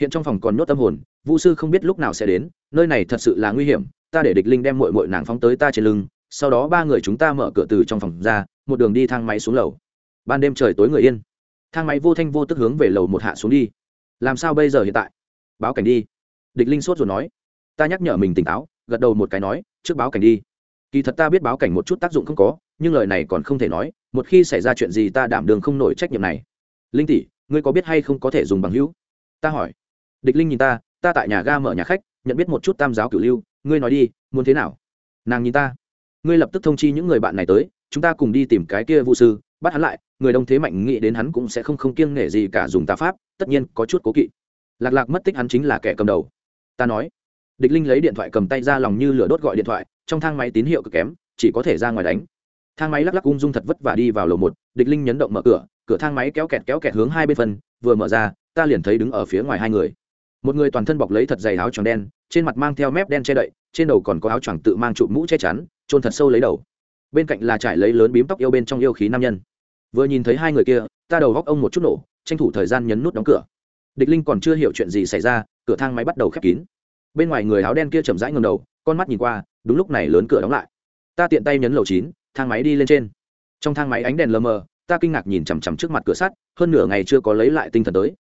hiện trong phòng còn nhốt tâm hồn vũ sư không biết lúc nào sẽ đến, nơi này thật sự là nguy hiểm, ta để địch linh đem mội mội nàng phóng tới ta trên lưng, sau đó ba người chúng ta mở cửa từ trong phòng ra, một đường đi thang máy xuống lầu. Ban đêm trời tối người yên. Thang máy vô thanh vô tức hướng về lầu một hạ xuống đi. Làm sao bây giờ hiện tại? Báo cảnh đi. Địch linh sốt rồi nói. Ta nhắc nhở mình tỉnh táo, gật đầu một cái nói, trước báo cảnh đi. Kỳ thật ta biết báo cảnh một chút tác dụng không có, nhưng lời này còn không thể nói, một khi xảy ra chuyện gì ta đảm đường không nổi trách nhiệm này. Linh tỷ, ngươi có biết hay không có thể dùng bằng hữu? Ta hỏi địch linh nhìn ta ta tại nhà ga mở nhà khách nhận biết một chút tam giáo cửu lưu ngươi nói đi muốn thế nào? Nàng nhìn ta. Ngươi lập tức thông chi những người bạn này tới chúng ta cùng đi tìm cái kia vũ sư bắt hắn lại người đông thế mạnh nghĩ đến hắn cũng sẽ không không kiêng nể gì cả dùng tà pháp tất nhiên có chút cố kỵ. Lạc lạc mất tích hắn chính là kẻ cầm đầu. Ta nói. Địch linh lấy điện thoại cầm tay ra lòng như lửa đốt gọi điện thoại trong thang máy tín hiệu cực kém chỉ có thể ra ngoài đánh. Thang máy lắc lắc ung dung thật vất vả đi vào lầu một địch linh nhấn động mở cửa cửa thang máy kéo kẹt kéo kẹt hướng hai bên phân, vừa mở ra ta liền thấy đứng ở phía ngoài hai người một người toàn thân bọc lấy thật dày áo tròn đen, trên mặt mang theo mép đen che đậy, trên đầu còn có áo choàng tự mang trụ mũ che chắn trôn thật sâu lấy đầu. Bên cạnh là trải lấy lớn bím tóc yêu bên trong yêu khí nam nhân. Vừa nhìn thấy hai người kia, ta đầu góc ông một chút nổ, tranh thủ thời gian nhấn nút đóng cửa. Địch linh còn chưa hiểu chuyện gì xảy ra, cửa thang máy bắt đầu khép kín. Bên ngoài người áo đen kia chậm rãi ngầm đầu, con mắt nhìn qua, đúng lúc này lớn cửa đóng lại. Ta tiện tay nhấn lầu chín, thang máy đi lên trên. Trong thang máy ánh đèn lờ mờ, ta kinh ngạc nhìn chằm chằm trước mặt cửa sắt, hơn nửa ngày chưa có lấy lại tinh thần tới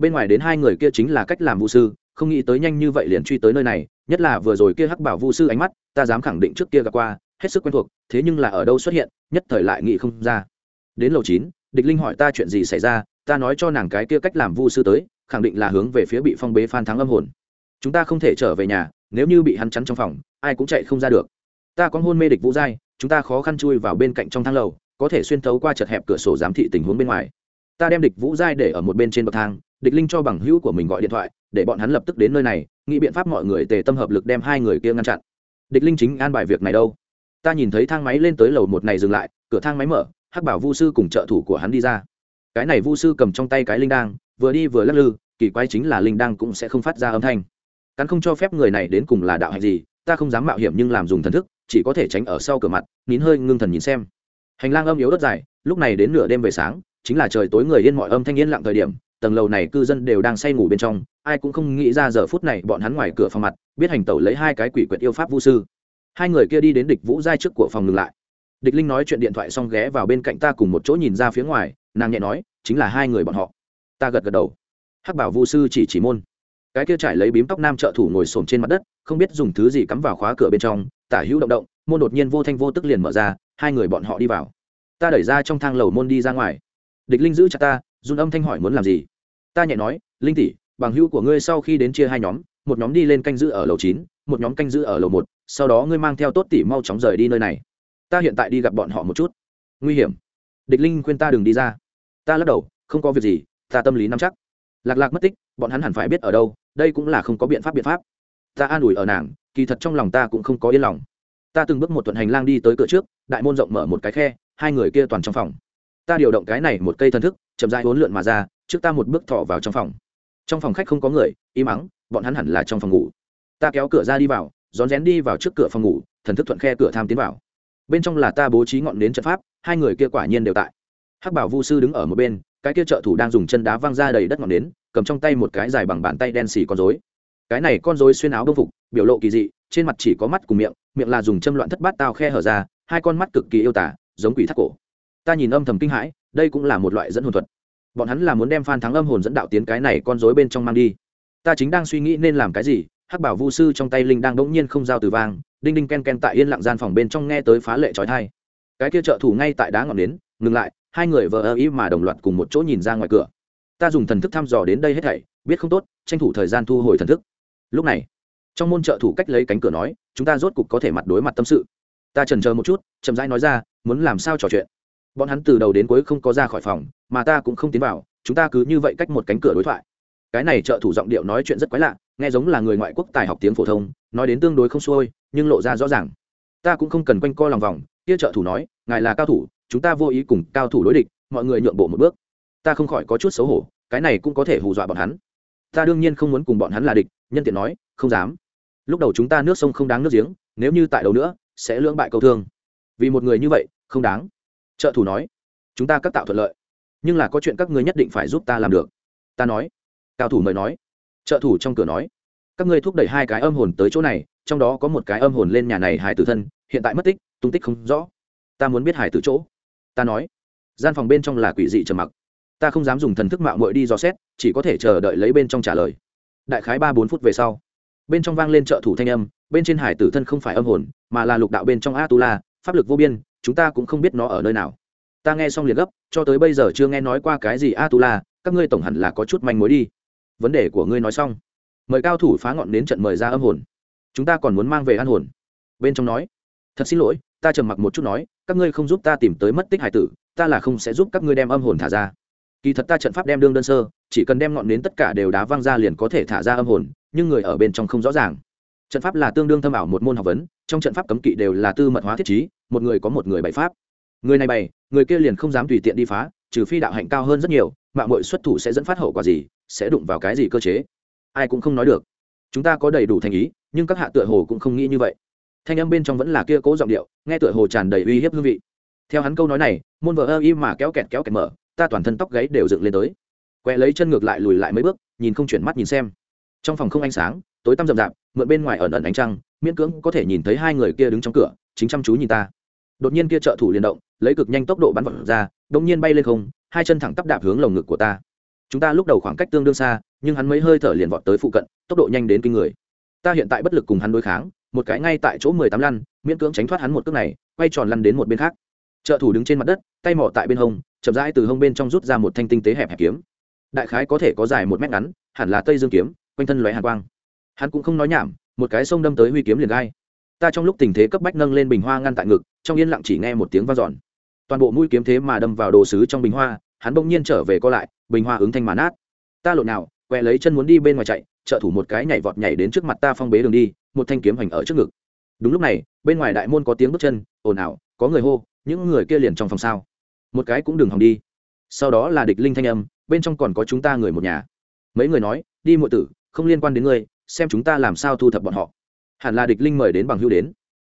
bên ngoài đến hai người kia chính là cách làm vũ sư, không nghĩ tới nhanh như vậy liền truy tới nơi này, nhất là vừa rồi kia hắc bảo vũ sư ánh mắt, ta dám khẳng định trước kia gặp qua, hết sức quen thuộc, thế nhưng là ở đâu xuất hiện, nhất thời lại nghĩ không ra. Đến lầu chín, địch linh hỏi ta chuyện gì xảy ra, ta nói cho nàng cái kia cách làm vu sư tới, khẳng định là hướng về phía bị phong bế phan thắng âm hồn. Chúng ta không thể trở về nhà, nếu như bị hắn chắn trong phòng, ai cũng chạy không ra được. Ta có hôn mê địch vũ giai, chúng ta khó khăn chui vào bên cạnh trong thang lầu, có thể xuyên thấu qua chật hẹp cửa sổ giám thị tình huống bên ngoài. Ta đem địch vũ giai để ở một bên trên bậc thang địch linh cho bằng hữu của mình gọi điện thoại, để bọn hắn lập tức đến nơi này, nghĩ biện pháp mọi người tề tâm hợp lực đem hai người kia ngăn chặn. Địch linh chính an bài việc này đâu? Ta nhìn thấy thang máy lên tới lầu một này dừng lại, cửa thang máy mở, hắc bảo vu sư cùng trợ thủ của hắn đi ra. Cái này vu sư cầm trong tay cái linh đang vừa đi vừa lắc lư, kỳ quái chính là linh đang cũng sẽ không phát ra âm thanh. Cắn không cho phép người này đến cùng là đạo hạnh gì, ta không dám mạo hiểm nhưng làm dùng thần thức, chỉ có thể tránh ở sau cửa mặt, nín hơi ngưng thần nhìn xem. Hành lang âm yếu đất dài, lúc này đến nửa đêm về sáng, chính là trời tối người yên mọi âm thanh yên lặng thời điểm tầng lầu này cư dân đều đang say ngủ bên trong, ai cũng không nghĩ ra giờ phút này bọn hắn ngoài cửa phòng mặt, biết hành tẩu lấy hai cái quỷ quyệt yêu pháp vu sư. Hai người kia đi đến địch vũ giai trước của phòng ngừng lại. Địch linh nói chuyện điện thoại xong ghé vào bên cạnh ta cùng một chỗ nhìn ra phía ngoài, nàng nhẹ nói, chính là hai người bọn họ. Ta gật gật đầu. Hắc bảo vu sư chỉ chỉ môn. Cái kia trải lấy bím tóc nam trợ thủ ngồi xổm trên mặt đất, không biết dùng thứ gì cắm vào khóa cửa bên trong, tả hữu động động, môn đột nhiên vô thanh vô tức liền mở ra, hai người bọn họ đi vào. Ta đẩy ra trong thang lầu môn đi ra ngoài. Địch linh giữ chặt ta dùng âm thanh hỏi muốn làm gì? Ta nhẹ nói, linh tỷ, bằng hữu của ngươi sau khi đến chia hai nhóm, một nhóm đi lên canh giữ ở lầu chín, một nhóm canh giữ ở lầu một, sau đó ngươi mang theo tốt tỷ mau chóng rời đi nơi này. Ta hiện tại đi gặp bọn họ một chút. Nguy hiểm. Địch linh khuyên ta đừng đi ra. Ta lắc đầu, không có việc gì, ta tâm lý nắm chắc. Lạc lạc mất tích, bọn hắn hẳn phải biết ở đâu, đây cũng là không có biện pháp biện pháp. Ta an ủi ở nàng, kỳ thật trong lòng ta cũng không có yên lòng. Ta từng bước một tuần hành lang đi tới cửa trước, đại môn rộng mở một cái khe, hai người kia toàn trong phòng ta điều động cái này một cây thần thức, chậm dai hỗn lượn mà ra, trước ta một bước thọ vào trong phòng. Trong phòng khách không có người, im ắng, bọn hắn hẳn là trong phòng ngủ. Ta kéo cửa ra đi vào, rón rén đi vào trước cửa phòng ngủ, thần thức thuận khe cửa tham tiến vào. Bên trong là ta bố trí ngọn nến trận pháp, hai người kia quả nhiên đều tại. Hắc bảo vu sư đứng ở một bên, cái kia trợ thủ đang dùng chân đá văng ra đầy đất ngọn nến, cầm trong tay một cái dài bằng bàn tay đen xì con rối. Cái này con rối xuyên áo đông phục, biểu lộ kỳ dị, trên mặt chỉ có mắt cùng miệng miệng là dùng châm loạn thất bát tao khe hở ra, hai con mắt cực kỳ yêu tả, giống quỷ thác cổ ta nhìn âm thầm kinh hãi, đây cũng là một loại dẫn hồn thuật. Bọn hắn là muốn đem phan thắng âm hồn dẫn đạo tiến cái này con rối bên trong mang đi. Ta chính đang suy nghĩ nên làm cái gì, hắc bảo vu sư trong tay linh đang bỗng nhiên không giao từ vang, đinh đinh ken ken tại yên lặng gian phòng bên trong nghe tới phá lệ trói thai. Cái kia trợ thủ ngay tại đá ngọn nến, ngừng lại, hai người vờ ơ ý mà đồng loạt cùng một chỗ nhìn ra ngoài cửa. Ta dùng thần thức thăm dò đến đây hết thảy, biết không tốt, tranh thủ thời gian thu hồi thần thức. Lúc này, trong môn trợ thủ cách lấy cánh cửa nói, chúng ta rốt cục có thể mặt đối mặt tâm sự. Ta trần chờ một chút, chậm rãi nói ra, muốn làm sao trò chuyện? Bọn hắn từ đầu đến cuối không có ra khỏi phòng, mà ta cũng không tiến vào, chúng ta cứ như vậy cách một cánh cửa đối thoại. Cái này trợ thủ giọng điệu nói chuyện rất quái lạ, nghe giống là người ngoại quốc tài học tiếng phổ thông, nói đến tương đối không xuôi, nhưng lộ ra rõ ràng. Ta cũng không cần quanh co lòng vòng, kia trợ thủ nói, ngài là cao thủ, chúng ta vô ý cùng cao thủ đối địch, mọi người nhượng bộ một bước. Ta không khỏi có chút xấu hổ, cái này cũng có thể hù dọa bọn hắn. Ta đương nhiên không muốn cùng bọn hắn là địch, nhân tiện nói, không dám. Lúc đầu chúng ta nước sông không đáng nước giếng, nếu như tại đầu nữa, sẽ lưỡng bại câu thương. Vì một người như vậy, không đáng trợ thủ nói, chúng ta cắt tạo thuận lợi, nhưng là có chuyện các ngươi nhất định phải giúp ta làm được. Ta nói, cao thủ mời nói. Trợ thủ trong cửa nói, các ngươi thúc đẩy hai cái âm hồn tới chỗ này, trong đó có một cái âm hồn lên nhà này hải tử thân, hiện tại mất tích, tung tích không rõ. Ta muốn biết hải tử chỗ. Ta nói, gian phòng bên trong là quỷ dị trầm mặc. Ta không dám dùng thần thức mạo muội đi dò xét, chỉ có thể chờ đợi lấy bên trong trả lời. Đại khái ba bốn phút về sau, bên trong vang lên trợ thủ thanh âm, bên trên hải tử thân không phải âm hồn, mà là lục đạo bên trong a tu la pháp lực vô biên chúng ta cũng không biết nó ở nơi nào. Ta nghe xong liền gấp, cho tới bây giờ chưa nghe nói qua cái gì a tu la các ngươi tổng hẳn là có chút manh mối đi. Vấn đề của ngươi nói xong. Mời cao thủ phá ngọn đến trận mời ra âm hồn. Chúng ta còn muốn mang về an hồn. Bên trong nói, thật xin lỗi, ta trầm mặc một chút nói, các ngươi không giúp ta tìm tới mất tích hải tử, ta là không sẽ giúp các ngươi đem âm hồn thả ra. Kỳ thật ta trận pháp đem đương đơn sơ, chỉ cần đem ngọn đến tất cả đều đá văng ra liền có thể thả ra âm hồn, nhưng người ở bên trong không rõ ràng trận pháp là tương đương thâm ảo một môn học vấn, trong trận pháp cấm kỵ đều là tư mật hóa thiết chí một người có một người bày pháp. Người này bày, người kia liền không dám tùy tiện đi phá, trừ phi đạo hạnh cao hơn rất nhiều mạng mội xuất thủ sẽ dẫn phát hậu quả gì, sẽ đụng vào cái gì cơ chế? Ai cũng không nói được. Chúng ta có đầy đủ thành ý, nhưng các hạ tựa hồ cũng không nghĩ như vậy. Thanh âm bên trong vẫn là kia cố giọng điệu, nghe tựa hồ tràn đầy uy hiếp hương vị. Theo hắn câu nói này, môn vợ ơ y mà kéo kẹt kéo kẹt mở, ta toàn thân tóc gáy đều dựng lên tới. Quẹ lấy chân ngược lại lùi lại mấy bước, nhìn không chuyển mắt nhìn xem. Trong phòng không ánh sáng, tối tăm rậm rạp mượn bên ngoài ẩn ẩn ánh trăng, miễn cưỡng có thể nhìn thấy hai người kia đứng trong cửa, chính chăm chú nhìn ta. Đột nhiên kia trợ thủ liền động, lấy cực nhanh tốc độ bắn vật ra, đột nhiên bay lên không, hai chân thẳng tắp đạp hướng lồng ngực của ta. Chúng ta lúc đầu khoảng cách tương đương xa, nhưng hắn mấy hơi thở liền vọt tới phụ cận, tốc độ nhanh đến kinh người. Ta hiện tại bất lực cùng hắn đối kháng, một cái ngay tại chỗ mười tám lăn, miễn cưỡng tránh thoát hắn một cước này, quay tròn lăn đến một bên khác. Trợ thủ đứng trên mặt đất, tay mỏ tại bên hông, chậm rãi từ hông bên trong rút ra một thanh tinh tế hẹp hẹp kiếm. Đại khái có thể có dài một mét ngắn, hẳn là tây dương kiếm, quanh thân lóe hàn quang hắn cũng không nói nhảm, một cái sông đâm tới huy kiếm liền gai. Ta trong lúc tình thế cấp bách nâng lên bình hoa ngăn tại ngực, trong yên lặng chỉ nghe một tiếng v a n giòn toàn bộ mũi kiếm thế mà đâm vào đồ sứ trong bình hoa, hắn bỗng nhiên trở về co lại, bình hoa ứng thanh màn át ta lộn nào, quẹ lấy chân muốn đi bên ngoài chạy, trợ thủ một cái nhảy vọt nhảy đến trước mặt ta phong bế đường đi, một thanh kiếm hoành ở trước ngực. Đúng lúc này, bên ngoài đại môn có tiếng bước chân, ồn ào, có người hô, những người kia liền trong phòng sao? Một cái cũng đừng hòng đi. Sau đó là địch linh thanh âm, bên trong còn có chúng ta người một nhà. Mấy người nói, đi mọi tử, không liên quan đến ngươi xem chúng ta làm sao thu thập bọn họ. Hẳn là địch linh mời đến bằng hưu đến.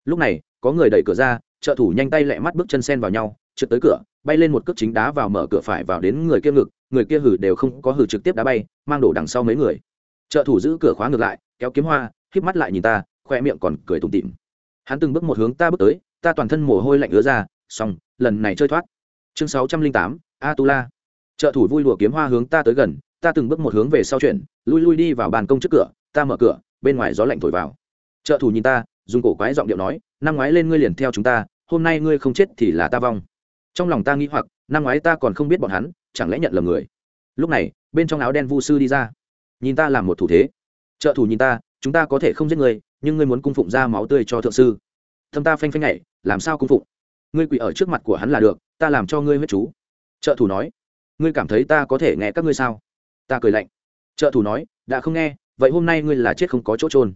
Lúc này, có người đẩy cửa ra, trợ thủ nhanh tay lẹ mắt bước chân sen vào nhau, trượt tới cửa, bay lên một cước chính đá vào mở cửa phải vào đến người kia ngực, người kia hử đều không có hử trực tiếp đá bay, mang đổ đằng sau mấy người. Trợ thủ giữ cửa khóa ngược lại, kéo kiếm hoa, híp mắt lại nhìn ta, khoe miệng còn cười tủm tỉm. Hắn từng bước một hướng ta bước tới, ta toàn thân mồ hôi lạnh ứa ra, xong, lần này chơi thoát. Chương sáu trăm linh tám a tu la trợ thủ vui lùa kiếm hoa hướng ta tới gần, ta từng bước một hướng về sau chuyển, lui lui đi vào bàn công trước cửa ta mở cửa, bên ngoài gió lạnh thổi vào. Trợ thủ nhìn ta, dùng cổ quái giọng điệu nói, năm ngoái lên ngươi liền theo chúng ta, hôm nay ngươi không chết thì là ta vong. Trong lòng ta nghĩ hoặc, năm ngoái ta còn không biết bọn hắn, chẳng lẽ nhận lầm người? Lúc này, bên trong áo đen vu sư đi ra. Nhìn ta làm một thủ thế. Trợ thủ nhìn ta, chúng ta có thể không giết ngươi nhưng ngươi muốn cung phụng ra máu tươi cho thượng sư. Thâm ta phanh phanh nhảy, làm sao cung phụng? Ngươi quỳ ở trước mặt của hắn là được, ta làm cho ngươi huyết chú. Trợ thủ nói, ngươi cảm thấy ta có thể nghe các ngươi sao? Ta cười lạnh. Trợ thủ nói, đã không nghe vậy hôm nay ngươi là chết không có chỗ trôn.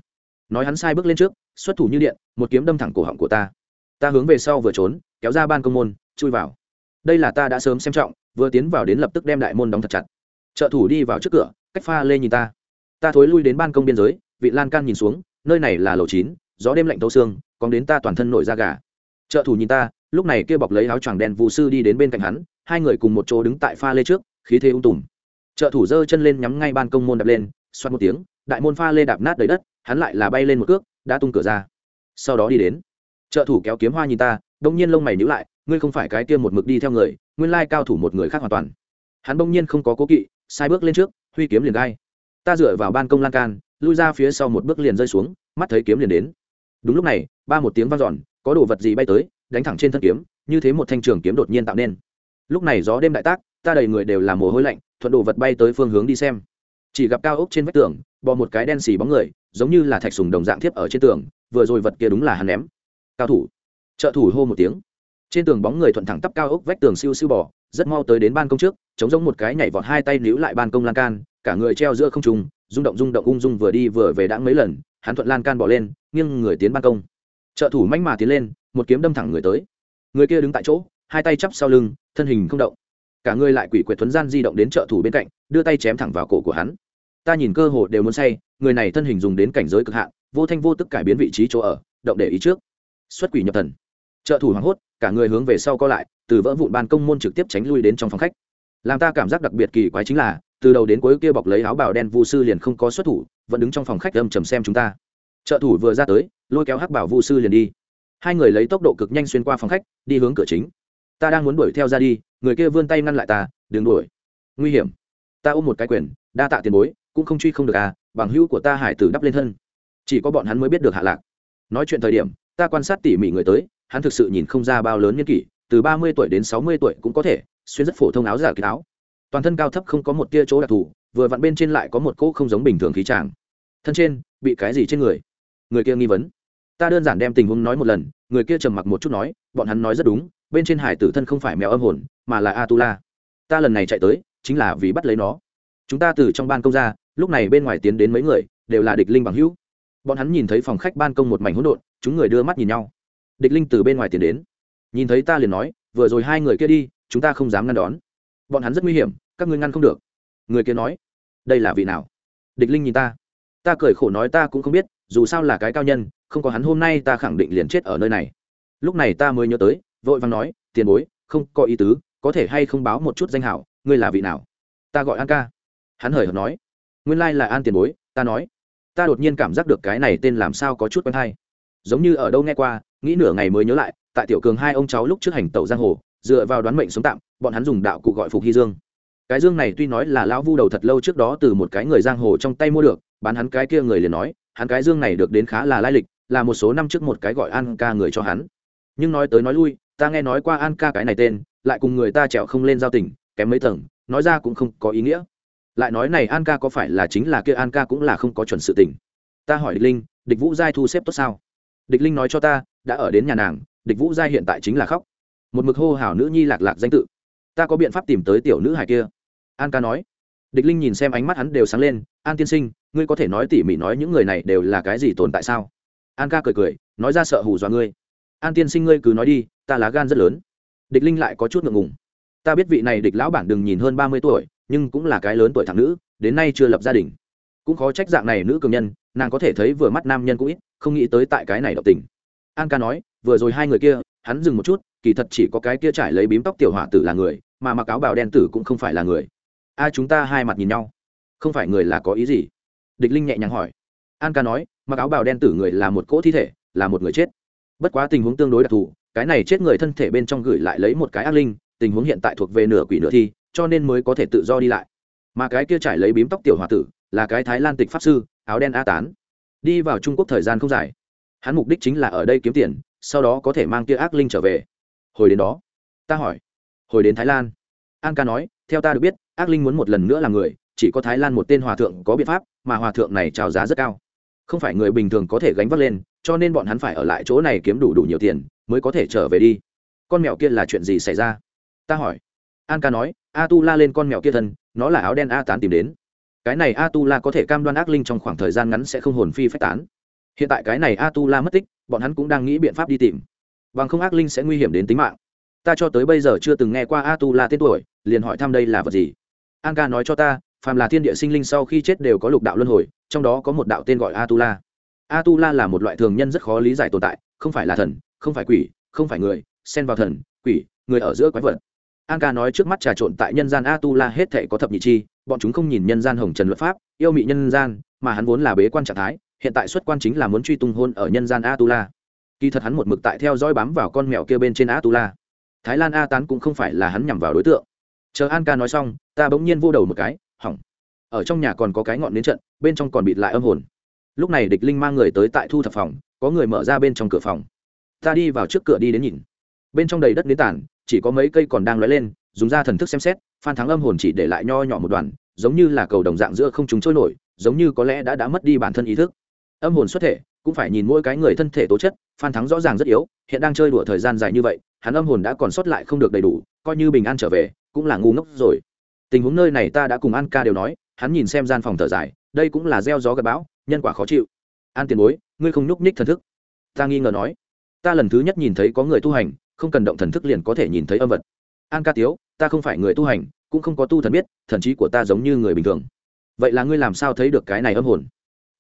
Nói hắn sai bước lên trước, xuất thủ như điện, một kiếm đâm thẳng cổ họng của ta. Ta hướng về sau vừa trốn, kéo ra ban công môn, chui vào. Đây là ta đã sớm xem trọng, vừa tiến vào đến lập tức đem đại môn đóng thật chặt. Trợ thủ đi vào trước cửa, cách pha lê nhìn ta. Ta thối lui đến ban công biên giới, vị lan can nhìn xuống, nơi này là lầu chín, gió đêm lạnh tấu xương, còn đến ta toàn thân nổi da gà. Trợ thủ nhìn ta, lúc này kia bọc lấy áo choàng đen vụ sư đi đến bên cạnh hắn, hai người cùng một chỗ đứng tại pha lê trước, khí thế ung tùm. Trợ thủ giơ chân lên nhắm ngay ban công môn đập lên xoát một tiếng, đại môn pha lê đạp nát đầy đất, hắn lại là bay lên một cước, đã tung cửa ra. Sau đó đi đến. Trợ thủ kéo kiếm hoa nhìn ta, đông nhiên lông mày nhữ lại, ngươi không phải cái kia một mực đi theo người, nguyên lai cao thủ một người khác hoàn toàn. Hắn bỗng nhiên không có cố kỵ, sai bước lên trước, huy kiếm liền gai. Ta dựa vào ban công lan can, lui ra phía sau một bước liền rơi xuống, mắt thấy kiếm liền đến. Đúng lúc này, ba một tiếng vang dọn, có đồ vật gì bay tới, đánh thẳng trên thân kiếm, như thế một thanh trường kiếm đột nhiên tạo nên. Lúc này gió đêm đại tác, ta đầy người đều là mồ hôi lạnh, thuận đồ vật bay tới phương hướng đi xem chỉ gặp cao ốc trên vách tường, bò một cái đen xì bóng người, giống như là thạch sùng đồng dạng thiếp ở trên tường, vừa rồi vật kia đúng là hắn ném. Cao thủ. Trợ thủ hô một tiếng. Trên tường bóng người thuận thẳng tắp cao ốc vách tường siêu siêu bò, rất mau tới đến ban công trước, chống giống một cái nhảy vọt hai tay níu lại ban công lan can, cả người treo giữa không trùng rung động rung động ung dung vừa đi vừa về đã mấy lần, hắn thuận lan can bỏ lên, nghiêng người tiến ban công. Trợ thủ manh mà tiến lên, một kiếm đâm thẳng người tới. Người kia đứng tại chỗ, hai tay chắp sau lưng, thân hình không động. Cả người lại quỷ quyệt thuấn gian di động đến trợ thủ bên cạnh, đưa tay chém thẳng vào cổ của hắn ta nhìn cơ hồ đều muốn say, người này thân hình dùng đến cảnh giới cực hạn, vô thanh vô tức cải biến vị trí chỗ ở, động để ý trước. Xuất quỷ nhập thần. Trợ thủ hoảng hốt, cả người hướng về sau co lại, từ vỡ vụn ban công môn trực tiếp tránh lui đến trong phòng khách. Làm ta cảm giác đặc biệt kỳ quái chính là, từ đầu đến cuối kia bọc lấy áo bào đen vu sư liền không có xuất thủ, vẫn đứng trong phòng khách âm trầm xem chúng ta. Trợ thủ vừa ra tới, lôi kéo hắc bảo vu sư liền đi. Hai người lấy tốc độ cực nhanh xuyên qua phòng khách, đi hướng cửa chính. Ta đang muốn đuổi theo ra đi, người kia vươn tay ngăn lại ta, đừng đuổi. Nguy hiểm. Ta ôm một cái quyền, đa tạ tiền bối cũng không truy không được à bằng hữu của ta hải tử đắp lên thân. Chỉ có bọn hắn mới biết được hạ lạc. Nói chuyện thời điểm, ta quan sát tỉ mỉ người tới, hắn thực sự nhìn không ra bao lớn niên kỷ, từ ba mươi tuổi đến sáu mươi tuổi cũng có thể, xuyên rất phổ thông áo giả kỳ áo. Toàn thân cao thấp không có một tia chỗ đặc thù, vừa vặn bên trên lại có một cỗ không giống bình thường khí tràng. Thân trên, bị cái gì trên người? Người kia nghi vấn. Ta đơn giản đem tình huống nói một lần, người kia trầm mặc một chút nói, bọn hắn nói rất đúng, bên trên hải tử thân không phải mèo âm hồn, mà là atula. Ta lần này chạy tới, chính là vì bắt lấy nó. Chúng ta từ trong ban công ra lúc này bên ngoài tiến đến mấy người, đều là địch linh bằng hữu. Bọn hắn nhìn thấy phòng khách ban công một mảnh hỗn độn, chúng người đưa mắt nhìn nhau. Địch linh từ bên ngoài tiến đến. Nhìn thấy ta liền nói, vừa rồi hai người kia đi, chúng ta không dám ngăn đón. Bọn hắn rất nguy hiểm, các ngươi ngăn không được. Người kia nói, đây là vị nào? Địch linh nhìn ta. Ta cười khổ nói, ta cũng không biết, dù sao là cái cao nhân, không có hắn hôm nay ta khẳng định liền chết ở nơi này. Lúc này ta mới nhớ tới, vội vàng nói, tiền bối, không có ý tứ, có thể hay không báo một chút danh hảo, ngươi là vị nào? Ta gọi an ca. Hắn hời hợt nói nguyên lai là an tiền bối, ta nói. Ta đột nhiên cảm giác được cái này tên làm sao có chút quen hay. Giống như ở đâu nghe qua, nghĩ nửa ngày mới nhớ lại, tại tiểu cường hai ông cháu lúc trước hành tẩu giang hồ, dựa vào đoán mệnh sống tạm, bọn hắn dùng đạo cụ gọi phục hy dương. Cái dương này tuy nói là lão vu đầu thật lâu trước đó từ một cái người giang hồ trong tay mua được, bán hắn cái kia người liền nói, hắn cái dương này được đến khá là lai lịch, là một số năm trước một cái gọi an ca người cho hắn. Nhưng nói tới nói lui, ta nghe nói qua an ca cái này tên, lại cùng người ta trèo không lên giao tình, kém mấy tầng, nói ra cũng không có ý nghĩa lại nói này an ca có phải là chính là kia an ca cũng là không có chuẩn sự tình. Ta hỏi địch linh, địch vũ giai thu xếp tốt sao? Địch linh nói cho ta, đã ở đến nhà nàng, địch vũ giai hiện tại chính là khóc. Một mực hô hào nữ nhi lạc lạc danh tự. Ta có biện pháp tìm tới tiểu nữ hải kia? An ca nói. Địch linh nhìn xem ánh mắt hắn đều sáng lên, an tiên sinh, ngươi có thể nói tỉ mỉ nói những người này đều là cái gì tồn tại sao? An ca cười cười, nói ra sợ hù dọa ngươi. An tiên sinh ngươi cứ nói đi, ta lá gan rất lớn. Địch linh lại có chút ngượng ngùng. Ta biết vị này địch lão bản đừng nhìn hơn ba mươi tuổi nhưng cũng là cái lớn tuổi thằng nữ, đến nay chưa lập gia đình. Cũng khó trách dạng này nữ cường nhân, nàng có thể thấy vừa mắt nam nhân cũng ít, không nghĩ tới tại cái này động tình. An ca nói, vừa rồi hai người kia, hắn dừng một chút, kỳ thật chỉ có cái kia trải lấy bím tóc tiểu hỏa tử là người, mà mặc áo bào đen tử cũng không phải là người. A, chúng ta hai mặt nhìn nhau. Không phải người là có ý gì? Địch linh nhẹ nhàng hỏi. An ca nói, mặc áo bào đen tử người là một cỗ thi thể, là một người chết. Bất quá tình huống tương đối đặc thù, cái này chết người thân thể bên trong gửi lại lấy một cái ác linh, tình huống hiện tại thuộc về nửa quỷ nửa thi cho nên mới có thể tự do đi lại. Mà cái kia trải lấy bím tóc tiểu h o a tử là cái thái lan tịch pháp sư, áo đen a tán. Đi vào trung quốc thời gian không dài. Hắn mục đích chính là ở đây kiếm tiền, sau đó có thể mang kia ác linh trở về. Hồi đến đó, ta hỏi, hồi đến thái lan? An ca nói, theo ta được biết, ác linh muốn một lần nữa là người, chỉ có thái lan một tên hòa thượng có biện pháp, mà hòa thượng này trào giá rất cao. Không phải người bình thường có thể gánh vác lên, cho nên bọn hắn phải ở lại chỗ này kiếm đủ đủ nhiều tiền, mới có thể trở về đi. Con mèo kia là chuyện gì xảy ra? Ta hỏi an ca nói a tu la lên con mèo kia thân, nó là áo đen a tán tìm đến. Cái này a tu la có thể cam đoan ác linh trong khoảng thời gian ngắn sẽ không hồn phi phách tán. Hiện tại cái này a tu la mất tích, bọn hắn cũng đang nghĩ biện pháp đi tìm. Bằng không ác linh sẽ nguy hiểm đến tính mạng. Ta cho tới bây giờ chưa từng nghe qua a tu la tên tuổi, liền hỏi thăm đây là vật gì. An ca nói cho ta, phàm là thiên địa sinh linh sau khi chết đều có lục đạo luân hồi, trong đó có một đạo tên gọi a tu la a tu la là một loại thường nhân rất khó lý giải tồn tại, không phải là thần, không phải quỷ, không phải người, xen vào thần, quỷ, người ở giữa quái vật an ca nói trước mắt trà trộn tại nhân gian a tu la hết thể có thập nhị chi, bọn chúng không nhìn nhân gian hồng trần luật pháp, yêu mị nhân gian, mà hắn vốn là bế quan trạng thái, hiện tại xuất quan chính là muốn truy tung hôn ở nhân gian a tu la kỳ thật hắn một mực tại theo dõi bám vào con mèo kia bên trên a tu la thái lan a tán cũng không phải là hắn nhằm vào đối tượng. Chờ an ca nói xong, ta bỗng nhiên vô đầu một cái, hỏng. Ở trong nhà còn có cái ngọn đến trận, bên trong còn bịt lại âm hồn. Lúc này địch linh mang người tới tại thu thập phòng, có người mở ra bên trong cửa phòng. Ta đi vào trước cửa đi đến nhìn. Bên trong đầy đất nến tản chỉ có mấy cây còn đang lóe lên, dùng ra thần thức xem xét, phan thắng âm hồn chỉ để lại nho nhỏ một đoàn, giống như là cầu đồng dạng giữa không chúng trôi nổi, giống như có lẽ đã đã mất đi bản thân ý thức. Âm hồn xuất thể, cũng phải nhìn mỗi cái người thân thể tố chất, phan thắng rõ ràng rất yếu, hiện đang chơi đùa thời gian dài như vậy, hắn âm hồn đã còn sót lại không được đầy đủ, coi như bình an trở về, cũng là ngu ngốc rồi. Tình huống nơi này ta đã cùng an ca đều nói, hắn nhìn xem gian phòng thở dài, đây cũng là gieo gió gặp bão, nhân quả khó chịu. An tiền bối, ngươi không nhúc nhích thần thức. Ta nghi ngờ nói, ta lần thứ nhất nhìn thấy có người tu hành không cần động thần thức liền có thể nhìn thấy âm vật. An ca tiếu, ta không phải người tu hành, cũng không có tu thần biết, thần trí của ta giống như người bình thường. Vậy là ngươi làm sao thấy được cái này âm hồn?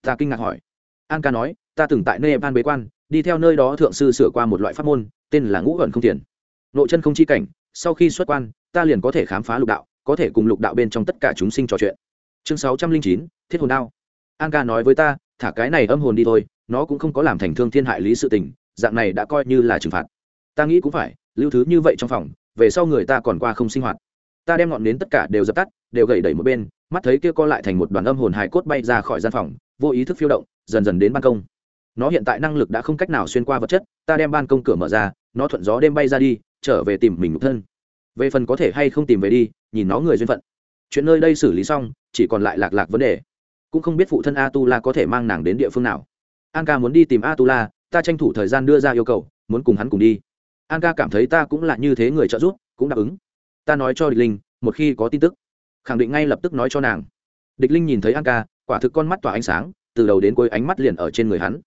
Ta kinh ngạc hỏi. An ca nói, ta từng tại nơi ban bế quan, đi theo nơi đó thượng sư sửa qua một loại pháp môn, tên là ngũ ẩn không tiền nội chân không chi cảnh, sau khi xuất quan, ta liền có thể khám phá lục đạo, có thể cùng lục đạo bên trong tất cả chúng sinh trò chuyện. Chương sáu trăm linh chín, thiết hồn đao. An ca nói với ta, thả cái này âm hồn đi thôi, nó cũng không có làm thành thương thiên hại lý sự tình, dạng này đã coi như là trừng phạt ta nghĩ cũng phải, lưu thứ như vậy trong phòng, về sau người ta còn qua không sinh hoạt. Ta đem ngọn nến tất cả đều dập tắt, đều gậy đẩy một bên, mắt thấy kia co lại thành một đoàn âm hồn hài cốt bay ra khỏi gian phòng, vô ý thức phiêu động, dần dần đến ban công. Nó hiện tại năng lực đã không cách nào xuyên qua vật chất, ta đem ban công cửa mở ra, nó thuận gió đêm bay ra đi, trở về tìm mình một thân. Về phần có thể hay không tìm về đi, nhìn nó người duyên phận. Chuyện nơi đây xử lý xong, chỉ còn lại lạc lạc vấn đề. Cũng không biết phụ thân a tu la có thể mang nàng đến địa phương nào. An ca muốn đi tìm a tu la ta tranh thủ thời gian đưa ra yêu cầu, muốn cùng hắn cùng đi an ca cảm thấy ta cũng là như thế người trợ giúp, cũng đáp ứng. Ta nói cho địch linh, một khi có tin tức, khẳng định ngay lập tức nói cho nàng. Địch linh nhìn thấy an ca, quả thực con mắt tỏa ánh sáng, từ đầu đến cuối ánh mắt liền ở trên người hắn.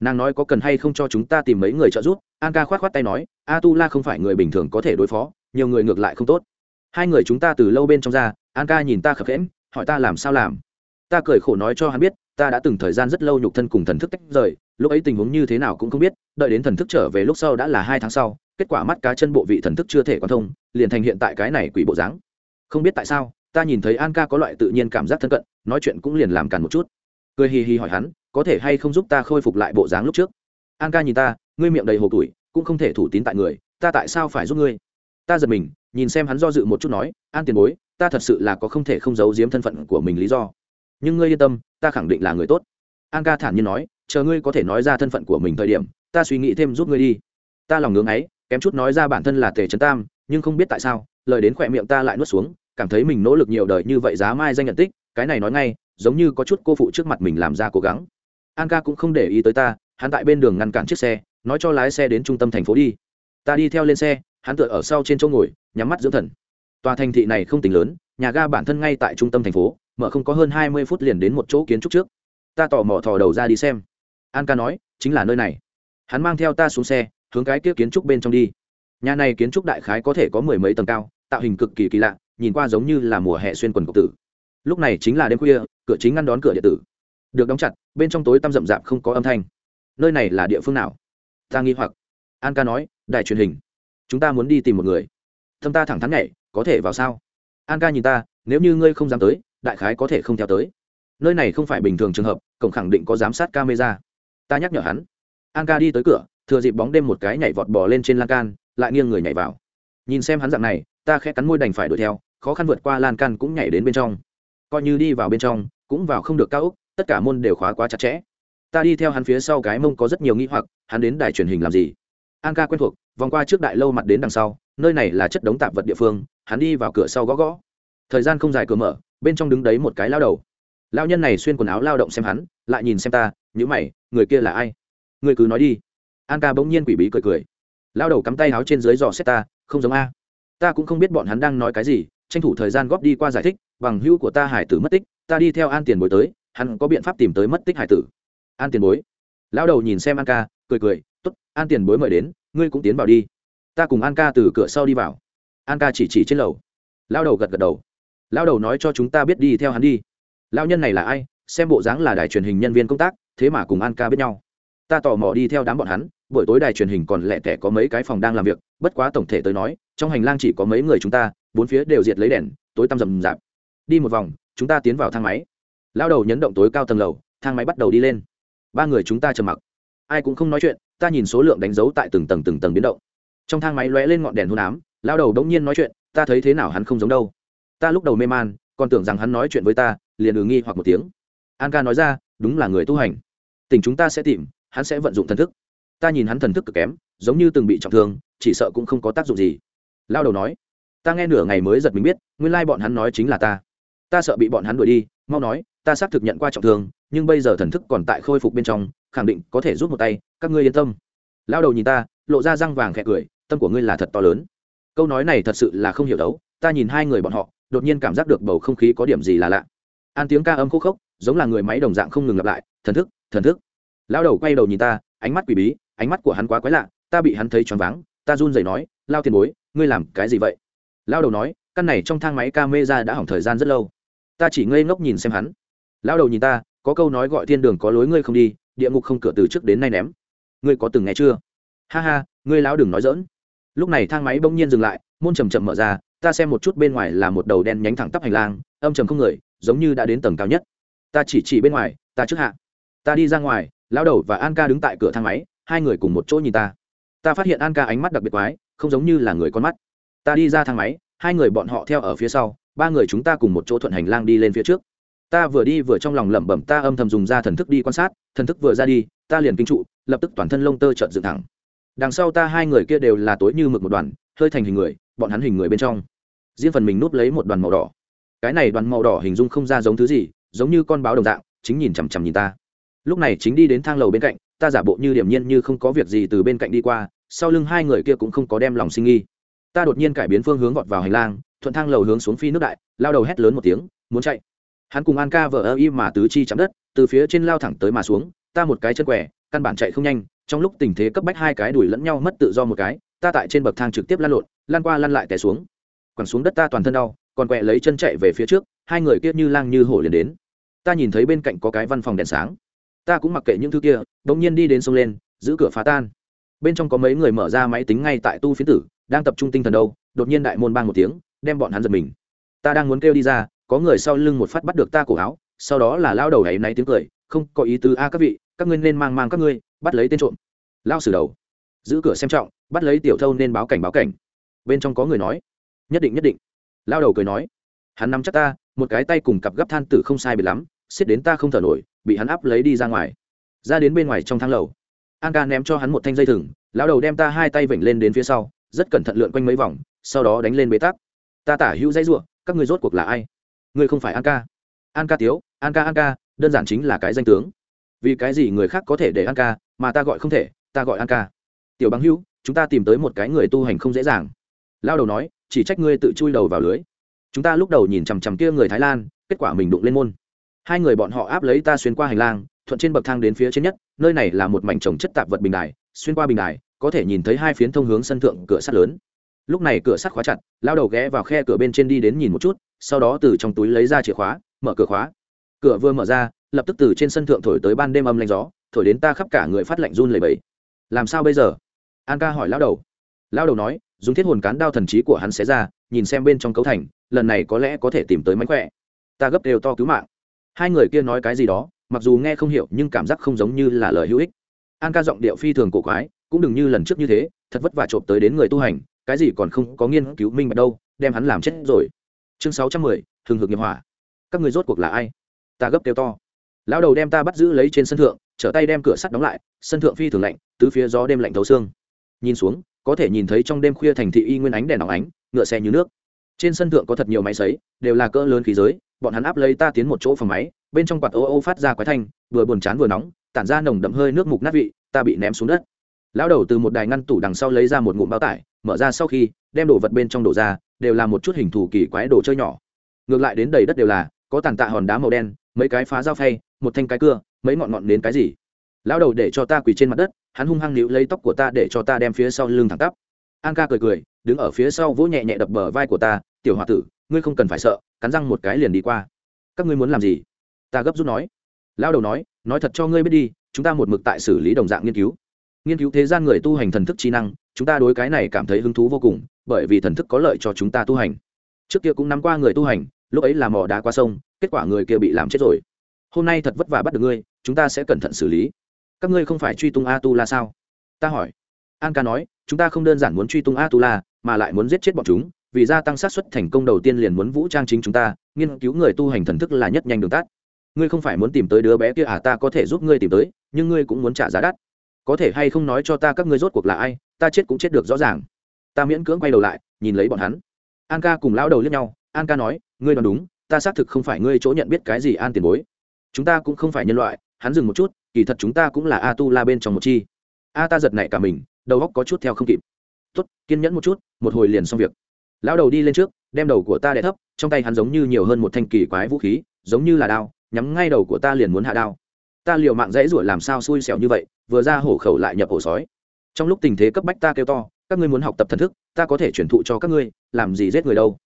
Nàng nói có cần hay không cho chúng ta tìm mấy người trợ giúp, an ca k h o á t k h o á t tay nói a tu la không phải người bình thường có thể đối phó, nhiều người ngược lại không tốt. Hai người chúng ta từ lâu bên trong ra, an ca nhìn ta khập khẽm hỏi ta làm sao làm. Ta cười khổ nói cho hắn biết, ta đã từng thời gian rất lâu nhục thân cùng thần thức tách rời lúc ấy tình huống như thế nào cũng không biết, đợi đến thần thức trở về lúc sau đã là hai tháng sau, kết quả mắt cá chân bộ vị thần thức chưa thể quan thông, liền thành hiện tại cái này quỷ bộ dáng. Không biết tại sao, ta nhìn thấy an ca có loại tự nhiên cảm giác thân cận, nói chuyện cũng liền làm càn một chút. Cười hì hì hỏi hắn, có thể hay không giúp ta khôi phục lại bộ dáng lúc trước? An ca nhìn ta, ngươi miệng đầy hồ tuổi, cũng không thể thủ tín tại người, ta tại sao phải giúp ngươi? Ta giật mình, nhìn xem hắn do dự một chút nói, an tiền bối, ta thật sự là có không thể không giấu giếm thân phận của mình lý do. Nhưng ngươi yên tâm, ta khẳng định là người tốt. An ca thản nhiên nói chờ ngươi có thể nói ra thân phận của mình thời điểm, ta suy nghĩ thêm giúp ngươi đi. Ta lòng ngưỡng ấy, kém chút nói ra bản thân là tề trấn tam, nhưng không biết tại sao, lời đến khỏe miệng ta lại nuốt xuống, cảm thấy mình nỗ lực nhiều đời như vậy giá mai danh nhận tích, cái này nói ngay, giống như có chút cô phụ trước mặt mình làm ra cố gắng. An ca cũng không để ý tới ta, hắn tại bên đường ngăn cản chiếc xe, nói cho lái xe đến trung tâm thành phố đi. Ta đi theo lên xe, hắn tựa ở sau trên chỗ ngồi, nhắm mắt dưỡng thần. Tòa thành thị này không tính lớn, nhà ga bản thân ngay tại trung tâm thành phố, mở không có hơn hai mươi phút liền đến một chỗ kiến trúc trước. Ta tò mò thò đầu ra đi xem an ca nói, chính là nơi này. Hắn mang theo ta xuống xe, hướng cái kia kiến trúc bên trong đi. Nhà này kiến trúc đại khái có thể có mười mấy tầng cao, tạo hình cực kỳ kỳ lạ, nhìn qua giống như là mùa hè xuyên quần cộc tử. Lúc này chính là đêm khuya, cửa chính ngăn đón cửa điện tử. Được đóng chặt, bên trong tối tăm rậm rạp không có âm thanh. Nơi này là địa phương nào? Ta nghi hoặc. An ca nói, đài truyền hình. Chúng ta muốn đi tìm một người. Thâm ta thẳng thắn nhảy, có thể vào sao? An ca nhìn ta, nếu như ngươi không dám tới, đại khái có thể không theo tới. Nơi này không phải bình thường trường hợp, cổng khẳng định có giám sát camera ta nhắc nhở hắn. An ca đi tới cửa, thừa dịp bóng đêm một cái nhảy vọt bò lên trên lan can, lại nghiêng người nhảy vào. Nhìn xem hắn dạng này, ta khẽ cắn môi đành phải đuổi theo, khó khăn vượt qua lan can cũng nhảy đến bên trong. Coi như đi vào bên trong, cũng vào không được cao úc tất cả môn đều khóa quá chặt chẽ. Ta đi theo hắn phía sau cái mông có rất nhiều nghĩ hoặc, hắn đến đài truyền hình làm gì? An ca quen thuộc, vòng qua trước đại lâu mặt đến đằng sau, nơi này là chất đống tạp vật địa phương, hắn đi vào cửa sau gõ gõ. Thời gian không dài cửa mở, bên trong đứng đấy một cái lao đầu. Lao nhân này xuyên quần áo lao động xem hắn, lại nhìn xem ta nhữ mày, người kia là ai? Người cứ nói đi. An ca bỗng nhiên quỷ bí cười cười. Lao đầu cắm tay áo trên dưới dò xét ta, không giống a. Ta cũng không biết bọn hắn đang nói cái gì, tranh thủ thời gian góp đi qua giải thích, bằng hữu của ta hải tử mất tích, ta đi theo an tiền bối tới, hắn có biện pháp tìm tới mất tích hải tử. An tiền bối. Lão đầu nhìn xem an ca, cười cười t ố t an tiền bối mời đến, ngươi cũng tiến vào đi. Ta cùng an ca từ cửa sau đi vào. An ca chỉ chỉ trên lầu. Lão đầu gật gật đầu. Lão đầu nói cho chúng ta biết đi theo hắn đi. Lão nhân này là ai? Xem bộ dáng là đài truyền hình nhân viên công tác thế mà cùng an ca biết nhau. Ta tò mò đi theo đám bọn hắn, buổi tối đài truyền hình còn lẹ tẻ có mấy cái phòng đang làm việc, bất quá tổng thể tới nói, trong hành lang chỉ có mấy người chúng ta, bốn phía đều diệt lấy đèn, tối tăm rầm rạp. Đi một vòng, chúng ta tiến vào thang máy. Lao đầu nhấn động tối cao tầng lầu, thang máy bắt đầu đi lên. Ba người chúng ta trầm mặc. Ai cũng không nói chuyện, ta nhìn số lượng đánh dấu tại từng tầng từng tầng biến động. Trong thang máy lóe lên ngọn đèn hôn ám, lao đầu đống nhiên nói chuyện, ta thấy thế nào hắn không giống đâu. Ta lúc đầu mê man, còn tưởng rằng hắn nói chuyện với ta, liền ừ nghi hoặc một tiếng. An ca nói ra, đúng là người tu hành tình chúng ta sẽ tìm, hắn sẽ vận dụng thần thức. Ta nhìn hắn thần thức cực kém, giống như từng bị trọng thương, chỉ sợ cũng không có tác dụng gì. Lao đầu nói, ta nghe nửa ngày mới giật mình biết, nguyên lai bọn hắn nói chính là ta. Ta sợ bị bọn hắn đuổi đi, mau nói, ta xác thực nhận qua trọng thương, nhưng bây giờ thần thức còn tại khôi phục bên trong, khẳng định có thể rút một tay, các ngươi yên tâm. Lao đầu nhìn ta, lộ ra răng vàng khẽ cười, tâm của ngươi là thật to lớn. Câu nói này thật sự là không hiểu đấu, ta nhìn hai người bọn họ, đột nhiên cảm giác được bầu không khí có điểm gì là lạ. An tiếng ca âm khô khốc, giống là người máy đồng dạng không ngừng lặp lại, thần thức thần thức. Lao đầu quay đầu nhìn ta, ánh mắt quỷ bí, ánh mắt của hắn quá quái lạ, ta bị hắn thấy choáng váng, ta run rẩy nói, lao tiền bối, ngươi làm cái gì vậy? Lao đầu nói, căn này trong thang máy ca mê ra đã hỏng thời gian rất lâu. Ta chỉ ngây ngốc nhìn xem hắn. Lao đầu nhìn ta, có câu nói gọi thiên đường có lối ngươi không đi, địa ngục không cửa từ trước đến nay ném. Ngươi có từng nghe chưa? Ha ha, ngươi lão đừng nói dỡn lúc này thang máy bỗng nhiên dừng lại, môn chầm chậm mở ra, ta xem một chút bên ngoài là một đầu đen nhánh thẳng tắp hành lang, âm trầm không người, giống như đã đến tầng cao nhất. Ta chỉ chỉ bên ngoài, ta trước hạ ta đi ra ngoài lao đầu và an ca đứng tại cửa thang máy, hai người cùng một chỗ nhìn ta. Ta phát hiện an ca ánh mắt đặc biệt quái, không giống như là người con mắt. Ta đi ra thang máy, hai người bọn họ theo ở phía sau, ba người chúng ta cùng một chỗ thuận hành lang đi lên phía trước. Ta vừa đi vừa trong lòng lẩm bẩm ta âm thầm dùng ra thần thức đi quan sát, thần thức vừa ra đi, ta liền kinh trụ, lập tức toàn thân lông tơ trợn dựng thẳng. Đằng sau ta hai người kia đều là tối như mực một đoàn, hơi thành hình người, bọn hắn hình người bên trong. Riêng phần mình núp lấy một đoàn màu đỏ. Cái này đoàn màu đỏ hình dung không ra giống thứ gì, giống như con báo đồng dạng, chính nhìn chằm chằm nhìn ta lúc này chính đi đến thang lầu bên cạnh, ta giả bộ như điểm nhiên như không có việc gì từ bên cạnh đi qua, sau lưng hai người kia cũng không có đem lòng sinh nghi. Ta đột nhiên cải biến phương hướng vọt vào hành lang, thuận thang lầu hướng xuống phi nước đại, lao đầu hét lớn một tiếng, muốn chạy. Hắn cùng an ca vờ ơ y mà tứ chi chạm đất, từ phía trên lao thẳng tới mà xuống, ta một cái chân quẻ, căn bản chạy không nhanh, trong lúc tình thế cấp bách hai cái đuổi lẫn nhau mất tự do một cái, ta tại trên bậc thang trực tiếp lăn lộn, lăn qua lăn lại té xuống. Quẳng xuống đất ta toàn thân đau, còn quẹ lấy chân chạy về phía trước, hai người kia như lang như hổ liền đến. Ta nhìn thấy bên cạnh có cái văn phòng đèn sáng ta cũng mặc kệ những thứ kia đ ỗ n g nhiên đi đến sông lên, giữ cửa phá tan. Bên trong có mấy người mở ra máy tính ngay tại tu phiến tử, đang tập trung tinh thần đâu, đột nhiên đại môn bang một tiếng, đem bọn hắn giật mình. Ta đang muốn kêu đi ra, có người sau lưng một phát bắt được ta cổ áo, sau đó là lao đầu ấy náy tiếng cười, không có ý tứ a các vị, các ngươi nên mang mang các ngươi, bắt lấy tên trộm. Lao xử đầu. Giữ cửa xem trọng, bắt lấy tiểu thâu nên báo cảnh báo cảnh. Bên trong có người nói. Nhất định nhất định. Lao đầu cười nói. Hắn nắm chắc ta, một cái tay cùng cặp gấp than tử không sai biệt lắm, xiết đến ta không thở nổi bị hắn áp lấy đi ra ngoài. Ra đến bên ngoài trong thang lầu. An ca ném cho hắn một thanh dây thừng lao đầu đem ta hai tay vểnh lên đến phía sau, rất cẩn thận lượn quanh mấy vòng, sau đó đánh lên bế tắc. Ta tả hữu dãy ruộng các người rốt cuộc là ai? Ngươi không phải an ca. An ca tiếu, an ca an ca, đơn giản chính là cái danh tướng. Vì cái gì người khác có thể để an ca, mà ta gọi không thể, ta gọi an ca. Tiểu bằng hữu, chúng ta tìm tới một cái người tu hành không dễ dàng. Lao đầu nói, chỉ trách ngươi tự chui đầu vào lưới. Chúng ta lúc đầu nhìn chằm chằm kia người thái lan, kết quả mình đụng lên môn hai người bọn họ áp lấy ta xuyên qua hành lang, thuận trên bậc thang đến phía trên nhất, nơi này là một mảnh trồng chất tạp vật bình đài, xuyên qua bình đài, có thể nhìn thấy hai phiến thông hướng sân thượng cửa sắt lớn. Lúc này cửa sắt khóa chặt, lao đầu ghé vào khe cửa bên trên đi đến nhìn một chút, sau đó từ trong túi lấy ra chìa khóa, mở cửa khóa. Cửa vừa mở ra, lập tức từ trên sân thượng thổi tới ban đêm âm lạnh gió, thổi đến ta khắp cả người phát lạnh run lầy bẫy làm sao bây giờ? An ca hỏi lao đầu. Lao đầu nói, dùng thiết hồn cán đao thần trí của hắn xé ra, nhìn xem bên trong cấu thành, lần này có lẽ có thể tìm tới mánh khỏe. Ta gấp đều to cứu mạng hai người kia nói cái gì đó mặc dù nghe không hiểu nhưng cảm giác không giống như là lời hữu ích. An ca giọng điệu phi thường cổ quái cũng đừng như lần trước như thế thật vất vả trộm tới đến người tu hành cái gì còn không có nghiên cứu minh bạch đâu đem hắn làm chết rồi. Chương sáu trăm mười thường hực nghiệp hỏa. Các người rốt cuộc là ai? Ta gấp kêu to. Lão đầu đem ta bắt giữ lấy trên sân thượng trở tay đem cửa sắt đóng lại sân thượng phi thường lạnh tứ phía gió đêm lạnh thấu xương. Nhìn xuống có thể nhìn thấy trong đêm khuya thành thị y nguyên ánh đèn óng ánh ngựa xe như nước. Trên sân thượng có thật nhiều máy xấy, đều là cỡ lớn khí giới bọn hắn áp lấy ta tiến một chỗ phòng máy, bên trong quạt ô ô phát ra quái thanh, vừa buồn chán vừa nóng, tản ra nồng đậm hơi nước mục nát vị, ta bị ném xuống đất. Lão đầu từ một đài ngăn tủ đằng sau lấy ra một ngụm bao tải, mở ra sau khi, đem đồ vật bên trong đổ ra, đều là một chút hình thù kỳ quái đồ chơi nhỏ. Ngược lại đến đầy đất đều là, có tàn tạ hòn đá màu đen, mấy cái phá dao phay, một thanh cái cưa, mấy ngọn ngọn đến cái gì. Lão đầu để cho ta quỳ trên mặt đất, hắn hung hăng níu lấy tóc của ta để cho ta đem phía sau lưng thẳng tắp. An ca cười cười, đứng ở phía sau vỗ nhẹ nhẹ đập bờ vai của ta, tiểu h o a tử, ngươi không cần phải sợ cắn răng một cái liền đi qua. Các ngươi muốn làm gì? Ta gấp rút nói. Lao đầu nói nói thật cho ngươi biết đi, chúng ta một mực tại xử lý đồng dạng nghiên cứu. Nghiên cứu thế gian người tu hành thần thức trí năng, chúng ta đối cái này cảm thấy hứng thú vô cùng, bởi vì thần thức có lợi cho chúng ta tu hành. Trước kia cũng nắm qua người tu hành, lúc ấy làm mò đá qua sông, kết quả người kia bị làm chết rồi. Hôm nay thật vất vả bắt được ngươi, chúng ta sẽ cẩn thận xử lý. Các ngươi không phải truy tung a tu la sao? Ta hỏi. An ca nói, chúng ta không đơn giản muốn truy tung a tu la mà lại muốn giết chết bọn chúng vì gia tăng xác suất thành công đầu tiên liền muốn vũ trang chính chúng ta, nghiên cứu người tu hành thần thức là nhất nhanh đường tắt. Ngươi không phải muốn tìm tới đứa bé kia à ta có thể giúp ngươi tìm tới, nhưng ngươi cũng muốn trả giá đắt. Có thể hay không nói cho ta các ngươi rốt cuộc là ai, ta chết cũng chết được rõ ràng. Ta miễn cưỡng quay đầu lại, nhìn lấy bọn hắn. An ca cùng lão đầu lướt nhau, an ca nói, ngươi đoán đúng, ta xác thực không phải ngươi chỗ nhận biết cái gì an tiền bối. Chúng ta cũng không phải nhân loại, hắn dừng một chút, kỳ thật chúng ta cũng là a tu la bên trong một chi. A ta giật nảy cả mình, đầu góc có chút theo không kịp. Tốt, kiên nhẫn một chút, một hồi liền xong việc lão đầu đi lên trước, đem đầu của ta đẻ thấp, trong tay hắn giống như nhiều hơn một thanh kỳ quái vũ khí, giống như là đao, nhắm ngay đầu của ta liền muốn hạ đao. Ta liều mạng dãy ruổi làm sao xui xẻo như vậy, vừa ra hổ khẩu lại nhập ổ sói. Trong lúc tình thế cấp bách ta kêu to, các ngươi muốn học tập thần thức, ta có thể chuyển thụ cho các ngươi, làm gì giết người đâu.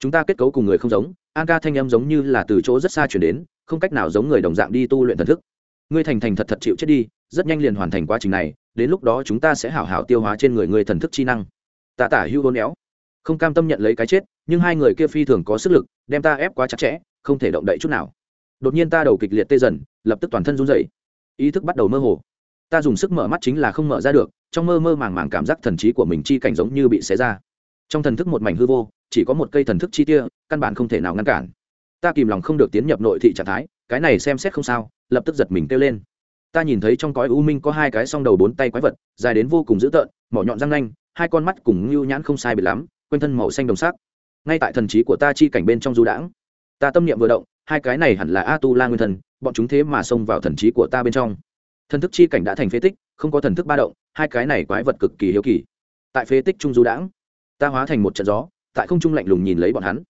Chúng ta kết cấu cùng người không giống, an ca thanh âm giống như là từ chỗ rất xa chuyển đến, không cách nào giống người đồng dạng đi tu luyện thần thức. Ngươi thành thành thật thật chịu chết đi, rất nhanh liền hoàn thành quá trình này, đến lúc đó chúng ta sẽ hảo hảo tiêu hóa trên người ngươi thần thức chi năng. Tạ tả hưu hôn éo không cam tâm nhận lấy cái chết, nhưng hai người kia phi thường có sức lực, đem ta ép quá chặt chẽ, không thể động đậy chút nào. Đột nhiên ta đầu kịch liệt tê dần, lập tức toàn thân run dậy ý thức bắt đầu mơ hồ. Ta dùng sức mở mắt chính là không mở ra được, trong mơ mơ màng màng cảm giác thần trí của mình chi cảnh giống như bị xé ra. Trong thần thức một mảnh hư vô, chỉ có một cây thần thức chi tia, căn bản không thể nào ngăn cản. Ta kìm lòng không được tiến nhập nội thị trạng thái, cái này xem xét không sao, lập tức giật mình kêu lên. Ta nhìn thấy trong cõi u minh có hai cái song đầu bốn tay quái vật, dài đến vô cùng dữ tợn, mỏ nhọn răng nanh, hai con mắt cùng ngưu nhãn không sai biệt lắm quanh thân màu xanh đồng sắc. Ngay tại thần trí của ta chi cảnh bên trong du đãng, ta tâm niệm vừa động, hai cái này hẳn là a tu la nguyên thần, bọn chúng thế mà xông vào thần trí của ta bên trong. Thần thức chi cảnh đã thành phế tích, không có thần thức ba động, hai cái này quái vật cực kỳ hiếu kỳ. Tại phế tích trung du đãng, ta hóa thành một trận gió, tại không trung lạnh lùng nhìn lấy bọn hắn.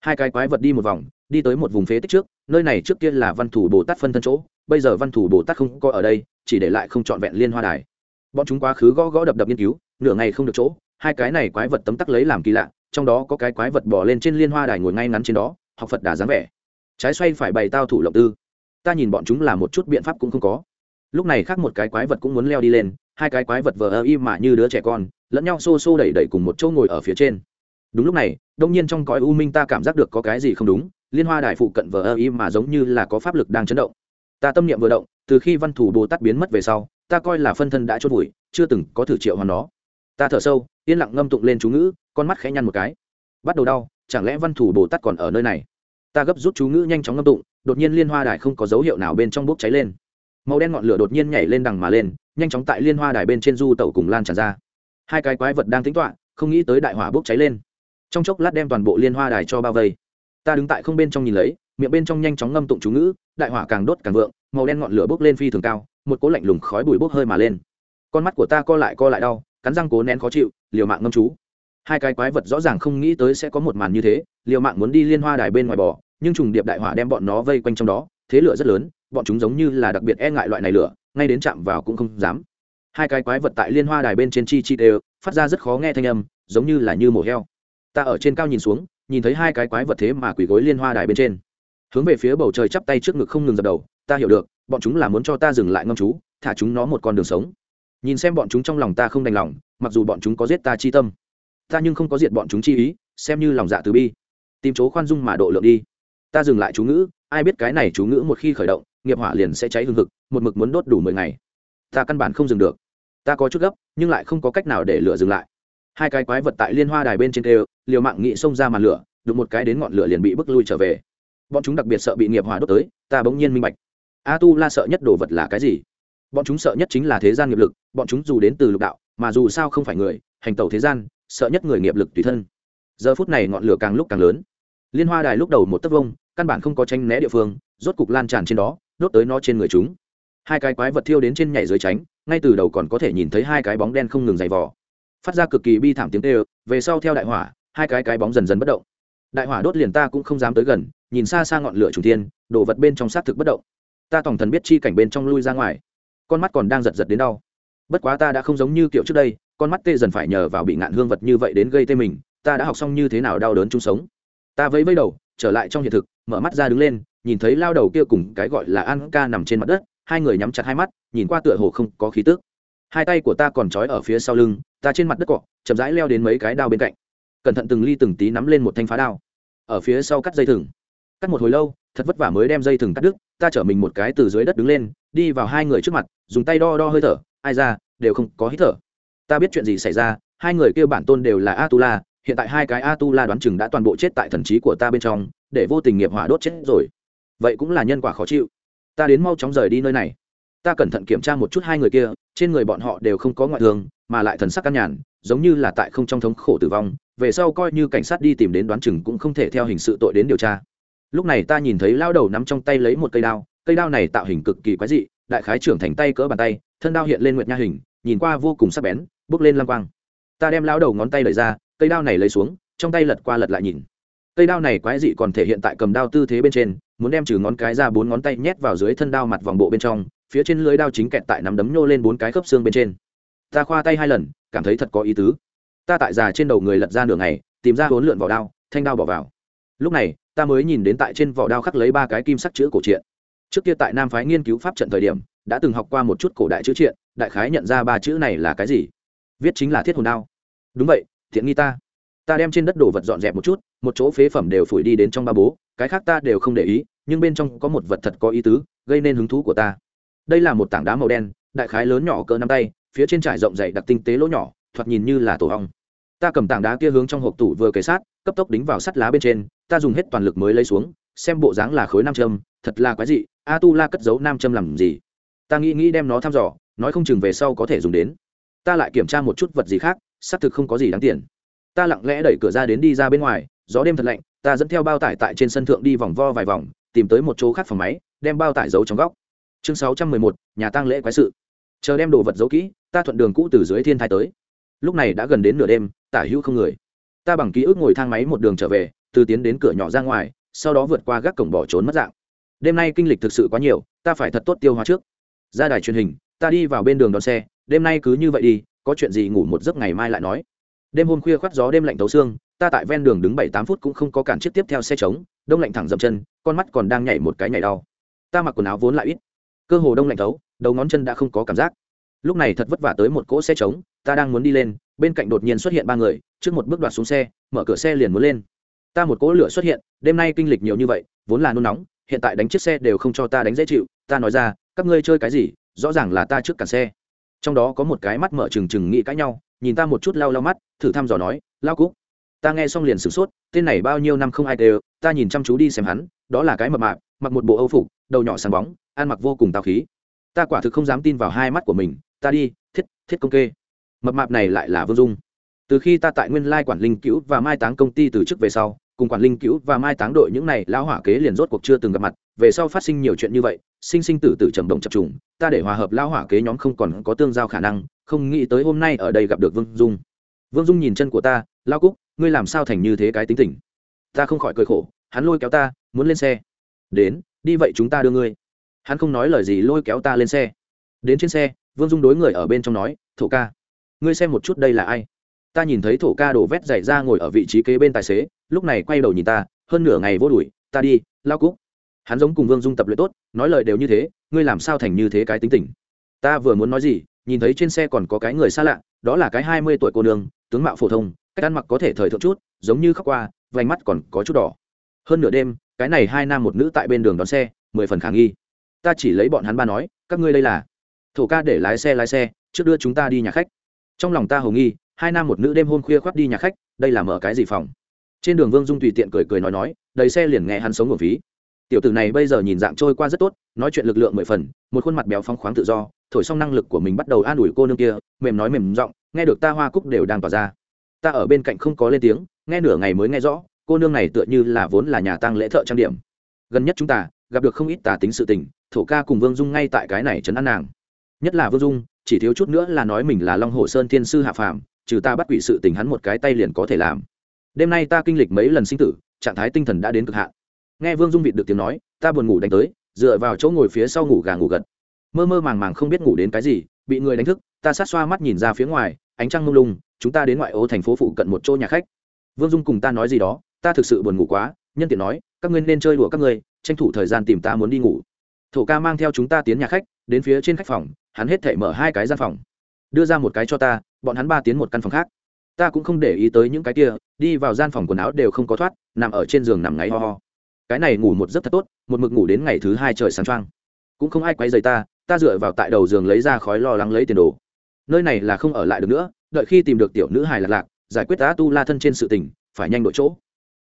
Hai cái quái vật đi một vòng, đi tới một vùng phế tích trước, nơi này trước kia là văn thủ bồ tát phân thân chỗ, bây giờ văn thủ bồ tát không có ở đây, chỉ để lại không trọn vẹn liên hoa đài. Bọn chúng quá khứ gõ gõ đập đập nghiên cứu, nửa ngày không được chỗ hai cái này quái vật tấm tắc lấy làm kỳ lạ, trong đó có cái quái vật bỏ lên trên liên hoa đài ngồi ngay ngắn trên đó, học phật đà dáng vẻ. Trái xoay phải bày tao thủ lộng tư. Ta nhìn bọn chúng là một chút biện pháp cũng không có. Lúc này khác một cái quái vật cũng muốn leo đi lên, hai cái quái vật vờ ơ im mà như đứa trẻ con, lẫn nhau xô xô đẩy đẩy cùng một chỗ ngồi ở phía trên. Đúng lúc này, đông nhiên trong cõi u minh ta cảm giác được có cái gì không đúng, liên hoa đài phụ cận vờ ơ im mà giống như là có pháp lực đang chấn động. Ta tâm niệm vừa động, từ khi văn thủ bồ tát biến mất về sau, ta coi là phân thân đã chốt vùi, chưa từng có thử triệu hoàn nó ta thở sâu, yên lặng ngâm tụng lên chú ngữ, con mắt khẽ nhăn một cái. Bắt đầu đau, chẳng lẽ văn thủ bồ tát còn ở nơi này? Ta gấp rút chú ngữ nhanh chóng ngâm tụng, đột nhiên liên hoa đài không có dấu hiệu nào bên trong bốc cháy lên. Màu đen ngọn lửa đột nhiên nhảy lên đằng mà lên, nhanh chóng tại liên hoa đài bên trên du tẩu cùng lan tràn ra. Hai cái quái vật đang tính toạ không nghĩ tới đại hỏa bốc cháy lên. Trong chốc lát đem toàn bộ liên hoa đài cho bao vây. Ta đứng tại không bên trong nhìn lấy, miệng bên trong nhanh chóng ngâm tụng chú ngữ, đại hỏa càng đốt càng vượng, màu đen ngọn lửa bốc lên phi thường cao, một cỗ lạnh lùng khói bụi bốc hơi mà lên. Con mắt của ta co lại co lại đau cắn răng cố nén khó chịu, liều mạng ngâm chú. Hai cái quái vật rõ ràng không nghĩ tới sẽ có một màn như thế, liều mạng muốn đi liên hoa đài bên ngoài bò, nhưng trùng điệp đại hỏa đem bọn nó vây quanh trong đó, thế lửa rất lớn, bọn chúng giống như là đặc biệt e ngại loại này lửa, ngay đến chạm vào cũng không dám. Hai cái quái vật tại liên hoa đài bên trên chi chi đều, phát ra rất khó nghe thanh âm, giống như là như mổ heo. Ta ở trên cao nhìn xuống, nhìn thấy hai cái quái vật thế mà quỳ gối liên hoa đài bên trên. Hướng về phía bầu trời chắp tay trước ngực không ngừng dập đầu, ta hiểu được, bọn chúng là muốn cho ta dừng lại ngâm chú, thả chúng nó một con đường sống nhìn xem bọn chúng trong lòng ta không đành lòng, mặc dù bọn chúng có giết ta chi tâm, ta nhưng không có diệt bọn chúng chi ý, xem như lòng dạ từ bi. Tìm chỗ khoan dung mà độ lượng đi. Ta dừng lại chú ngữ, ai biết cái này chú ngữ một khi khởi động, nghiệp hỏa liền sẽ cháy hương thực một mực muốn đốt đủ mười ngày. Ta căn bản không dừng được. Ta có chút gấp, nhưng lại không có cách nào để lửa dừng lại. Hai cái quái vật tại liên hoa đài bên trên đều liều mạng nghị xông ra màn lửa, đụng một cái đến ngọn lửa liền bị bức lui trở về. Bọn chúng đặc biệt sợ bị nghiệp hỏa đốt tới, ta bỗng nhiên minh bạch. A tu la sợ nhất đồ vật là cái gì? Bọn chúng sợ nhất chính là thế gian nghiệp lực, bọn chúng dù đến từ lục đạo, mà dù sao không phải người, hành tẩu thế gian, sợ nhất người nghiệp lực tùy thân. Giờ phút này ngọn lửa càng lúc càng lớn. Liên hoa đài lúc đầu một tấc vông, căn bản không có tranh né địa phương, rốt cục lan tràn trên đó, đốt tới nó trên người chúng. Hai cái quái vật thiêu đến trên nhảy dưới tránh, ngay từ đầu còn có thể nhìn thấy hai cái bóng đen không ngừng dày vò. Phát ra cực kỳ bi thảm tiếng tê ơ về sau theo đại hỏa, hai cái cái bóng dần dần bất động. Đại hỏa đốt liền ta cũng không dám tới gần, nhìn xa xa ngọn lửa trùng thiên, đồ vật bên trong xác thực bất động. Ta tổng thần biết chi cảnh bên trong lui ra ngoài con mắt còn đang giật giật đến đau. Bất quá ta đã không giống như kiểu trước đây, con mắt tê dần phải nhờ vào bị ngạn hương vật như vậy đến gây tê mình, ta đã học xong như thế nào đau đớn chung sống. Ta vẫy vẫy đầu, trở lại trong hiện thực, mở mắt ra đứng lên, nhìn thấy lao đầu kia cùng cái gọi là an ca nằm trên mặt đất, hai người nhắm chặt hai mắt, nhìn qua tựa hồ không có khí tức. Hai tay của ta còn trói ở phía sau lưng, ta trên mặt đất cọ, chậm rãi leo đến mấy cái đao bên cạnh. Cẩn thận từng ly từng tí nắm lên một thanh phá đao. Ở phía sau cắt dây thừng. Cắt một hồi lâu, thật vất vả mới đem dây thừng cắt đứt, ta chở mình một cái từ dưới đất đứng lên đi vào hai người trước mặt, dùng tay đo đo hơi thở, ai ra, đều không có hít thở. Ta biết chuyện gì xảy ra, hai người kêu bản tôn đều là a tu la hiện tại hai cái a tu la đoán chừng đã toàn bộ chết tại thần trí của ta bên trong, để vô tình nghiệp hỏa đốt chết rồi. Vậy cũng là nhân quả khó chịu. Ta đến mau chóng rời đi nơi này. Ta cẩn thận kiểm tra một chút hai người kia, trên người bọn họ đều không có ngoại thương, mà lại thần sắc căn nhàn, giống như là tại không trong thống khổ tử vong, về sau coi như cảnh sát đi tìm đến đoán chừng cũng không thể theo hình sự tội đến điều tra. Lúc này ta nhìn thấy lao đầu nắm trong tay lấy một cây đao cây đao này tạo hình cực kỳ quái dị, đại khái trưởng thành tay cỡ bàn tay, thân đao hiện lên nguyệt nha hình, nhìn qua vô cùng sắc bén, bước lên lăng quang. Ta đem lao đầu ngón tay lấy ra, cây đao này lấy xuống, trong tay lật qua lật lại nhìn. Cây đao này quái dị còn thể hiện tại cầm đao tư thế bên trên, muốn đem trừ ngón cái ra bốn ngón tay nhét vào dưới thân đao mặt vòng bộ bên trong, phía trên lưới đao chính kẹt tại nắm đấm nhô lên bốn cái khớp xương bên trên. Ta khoa tay hai lần, cảm thấy thật có ý tứ. Ta tại già trên đầu người lật ra nửa ngày, tìm ra bốn lượn vỏ đao, thanh đao bỏ vào. Lúc này, ta mới nhìn đến tại trên vỏ đao khắc lấy ba cái kim sắc chữ cổ truyện trước kia tại nam phái nghiên cứu pháp trận thời điểm, đã từng học qua một chút cổ đại chữ triện, đại khái nhận ra ba chữ này là cái gì? Viết chính là thiết hồn đao. Đúng vậy, thiện nghi ta. Ta đem trên đất đồ vật dọn dẹp một chút, một chỗ phế phẩm đều phủi đi đến trong ba bố, cái khác ta đều không để ý, nhưng bên trong có một vật thật có ý tứ, gây nên hứng thú của ta. Đây là một tảng đá màu đen, đại khái lớn nhỏ cỡ năm tay, phía trên trải rộng dày đặc tinh tế lỗ nhỏ, thoạt nhìn như là tổ hong ta cầm tảng đá kia hướng trong hộp tủ vừa kề sát, cấp tốc đính vào sắt lá bên trên, ta dùng hết toàn lực mới lấy xuống, xem bộ dáng là khối nam châm, thật là quái dị a tu la cất giấu nam châm làm gì? Ta nghĩ nghĩ đem nó thăm dò, nói không chừng về sau có thể dùng đến. Ta lại kiểm tra một chút vật gì khác, xác thực không có gì đáng tiền. Ta lặng lẽ đẩy cửa ra đến đi ra bên ngoài, gió đêm thật lạnh, ta dẫn theo bao tải tại trên sân thượng đi vòng vo vài vòng, tìm tới một chỗ khác phòng máy, đem bao tải giấu trong góc. Chương sáu trăm mười một, nhà tăng lễ quái sự. Chờ đem đồ vật giấu kỹ, ta thuận đường cũ từ dưới thiên thai tới. Lúc này đã gần đến nửa đêm, tả hữu không người. Ta bằng ký ức ngồi thang máy một đường trở về, từ tiến đến cửa nhỏ ra ngoài, sau đó vượt qua gác cổng bỏ trốn mất dạng đêm nay kinh lịch thực sự quá nhiều, ta phải thật tốt tiêu hóa trước. Ra đài truyền hình, ta đi vào bên đường đón xe, đêm nay cứ như vậy đi, có chuyện gì ngủ một giấc ngày mai lại nói. Đêm hôm khuya khoác gió, đêm lạnh tấu xương, ta tại ven đường đứng bảy tám phút cũng không có cản chiếc tiếp theo xe trống, đông lạnh thẳng dậm chân, con mắt còn đang nhảy một cái nhảy đau. Ta mặc quần áo vốn lại ít, cơ hồ đông lạnh thấu, đầu ngón chân đã không có cảm giác. Lúc này thật vất vả tới một cỗ xe trống, ta đang muốn đi lên, bên cạnh đột nhiên xuất hiện ba người, trước một bước đoạt xuống xe, mở cửa xe liền muốn lên. Ta một cỗ lửa xuất hiện, đêm nay kinh lịch nhiều như vậy, vốn là nôn nóng hiện tại đánh chiếc xe đều không cho ta đánh dễ chịu, ta nói ra, các ngươi chơi cái gì, rõ ràng là ta trước cả xe. Trong đó có một cái mắt mở trừng trừng nghĩ cãi nhau, nhìn ta một chút lau lau mắt, thử thăm dò nói lao cúc, ta nghe xong liền sửng sốt, tên này bao nhiêu năm không ai đều, ta nhìn chăm chú đi xem hắn, đó là cái mập mạp, mặc một bộ âu phục, đầu nhỏ sáng bóng, ăn mặc vô cùng tào khí. Ta quả thực không dám tin vào hai mắt của mình, ta đi, thiết thiết công kê. Mập mạp này lại là vương dung. Từ khi ta tại nguyên lai quản linh cứu và mai táng công ty từ chức về sau cùng quản linh cứu và mai táng đội những này lão hỏa kế liền rốt cuộc chưa từng gặp mặt, về sau phát sinh nhiều chuyện như vậy, sinh sinh tử tử trầm động chập trùng, ta để hòa hợp lão hỏa kế nhóm không còn có tương giao khả năng, không nghĩ tới hôm nay ở đây gặp được vương dung. Vương dung nhìn chân của ta lao cúc, ngươi làm sao thành như thế cái tính tình? Ta không khỏi cười khổ, hắn lôi kéo ta, muốn lên xe. Đến, đi vậy chúng ta đưa ngươi. Hắn không nói lời gì, lôi kéo ta lên xe. Đến trên xe, vương dung đối người ở bên trong nói, thổ ca, ngươi xem một chút đây là ai? Ta nhìn thấy thổ ca đổ vét dày ra ngồi ở vị trí kế bên tài xế lúc này quay đầu nhìn ta, hơn nửa ngày vô đuổi, ta đi, lao cúc. Hắn giống cùng vương dung tập luyện tốt, nói lời đều như thế, ngươi làm sao thành như thế cái tính tình? Ta vừa muốn nói gì, nhìn thấy trên xe còn có cái người xa lạ, đó là cái hai mươi tuổi cô nương, tướng mạo phổ thông, cách ăn mặc có thể thời thượng chút, giống như khóc qua, vành mắt còn có chút đỏ. Hơn nửa đêm, cái này hai nam một nữ tại bên đường đón xe, mười phần khả nghi. Ta chỉ lấy bọn hắn ba nói, các ngươi đây là thổ ca để lái xe lái xe, trước đưa chúng ta đi nhà khách. Trong lòng ta hầu nghi, hai nam một nữ đêm hôm khuya khoác đi nhà khách, đây là mở cái gì phòng? Trên đường vương dung tùy tiện cười cười nói nói, đầy xe liền nghe hắn sống nguồn phí. Tiểu tử này bây giờ nhìn dạng trôi qua rất tốt, nói chuyện lực lượng mười phần, một khuôn mặt béo phong khoáng tự do, thổi xong năng lực của mình bắt đầu an ủi cô nương kia, mềm nói mềm giọng, nghe được ta hoa cúc đều đang tỏa ra. Ta ở bên cạnh không có lên tiếng, nghe nửa ngày mới nghe rõ, cô nương này tựa như là vốn là nhà tăng lễ thợ trang điểm. Gần nhất chúng ta gặp được không ít tà tính sự tình, thổ ca cùng vương dung ngay tại cái này trấn an nàng. Nhất là vương dung, chỉ thiếu chút nữa là nói mình là long hồ sơn thiên sư hạ phàm, trừ ta bắt quỷ sự tình hắn một cái tay liền có thể làm đêm nay ta kinh lịch mấy lần sinh tử, trạng thái tinh thần đã đến cực hạn. Nghe vương dung vịt được tiếng nói, ta buồn ngủ đánh tới, dựa vào chỗ ngồi phía sau ngủ gà ngủ gật. Mơ mơ màng màng không biết ngủ đến cái gì, bị người đánh thức, ta sát xoa mắt nhìn ra phía ngoài, ánh trăng mông lung, chúng ta đến ngoại ô thành phố phụ cận một chỗ nhà khách. Vương dung cùng ta nói gì đó, ta thực sự buồn ngủ quá, nhân tiện nói, các ngươi nên chơi đùa các ngươi, tranh thủ thời gian tìm ta muốn đi ngủ. Thổ ca mang theo chúng ta tiến nhà khách, đến phía trên khách phòng, hắn hết thể mở hai cái gian phòng. Đưa ra một cái cho ta, bọn hắn ba tiến một căn phòng khác ta cũng không để ý tới những cái kia, đi vào gian phòng quần áo đều không có thoát, nằm ở trên giường nằm ngáy ho ho. Cái này ngủ một giấc thật tốt, một mực ngủ đến ngày thứ hai trời sáng trăng cũng không ai quay dày ta ta dựa vào tại đầu giường lấy ra khói lo lắng lấy tiền đồ. Nơi này là không ở lại được nữa, đợi khi tìm được tiểu nữ hài lạc lạc, giải quyết tá tu la thân trên sự tình, phải nhanh đội chỗ.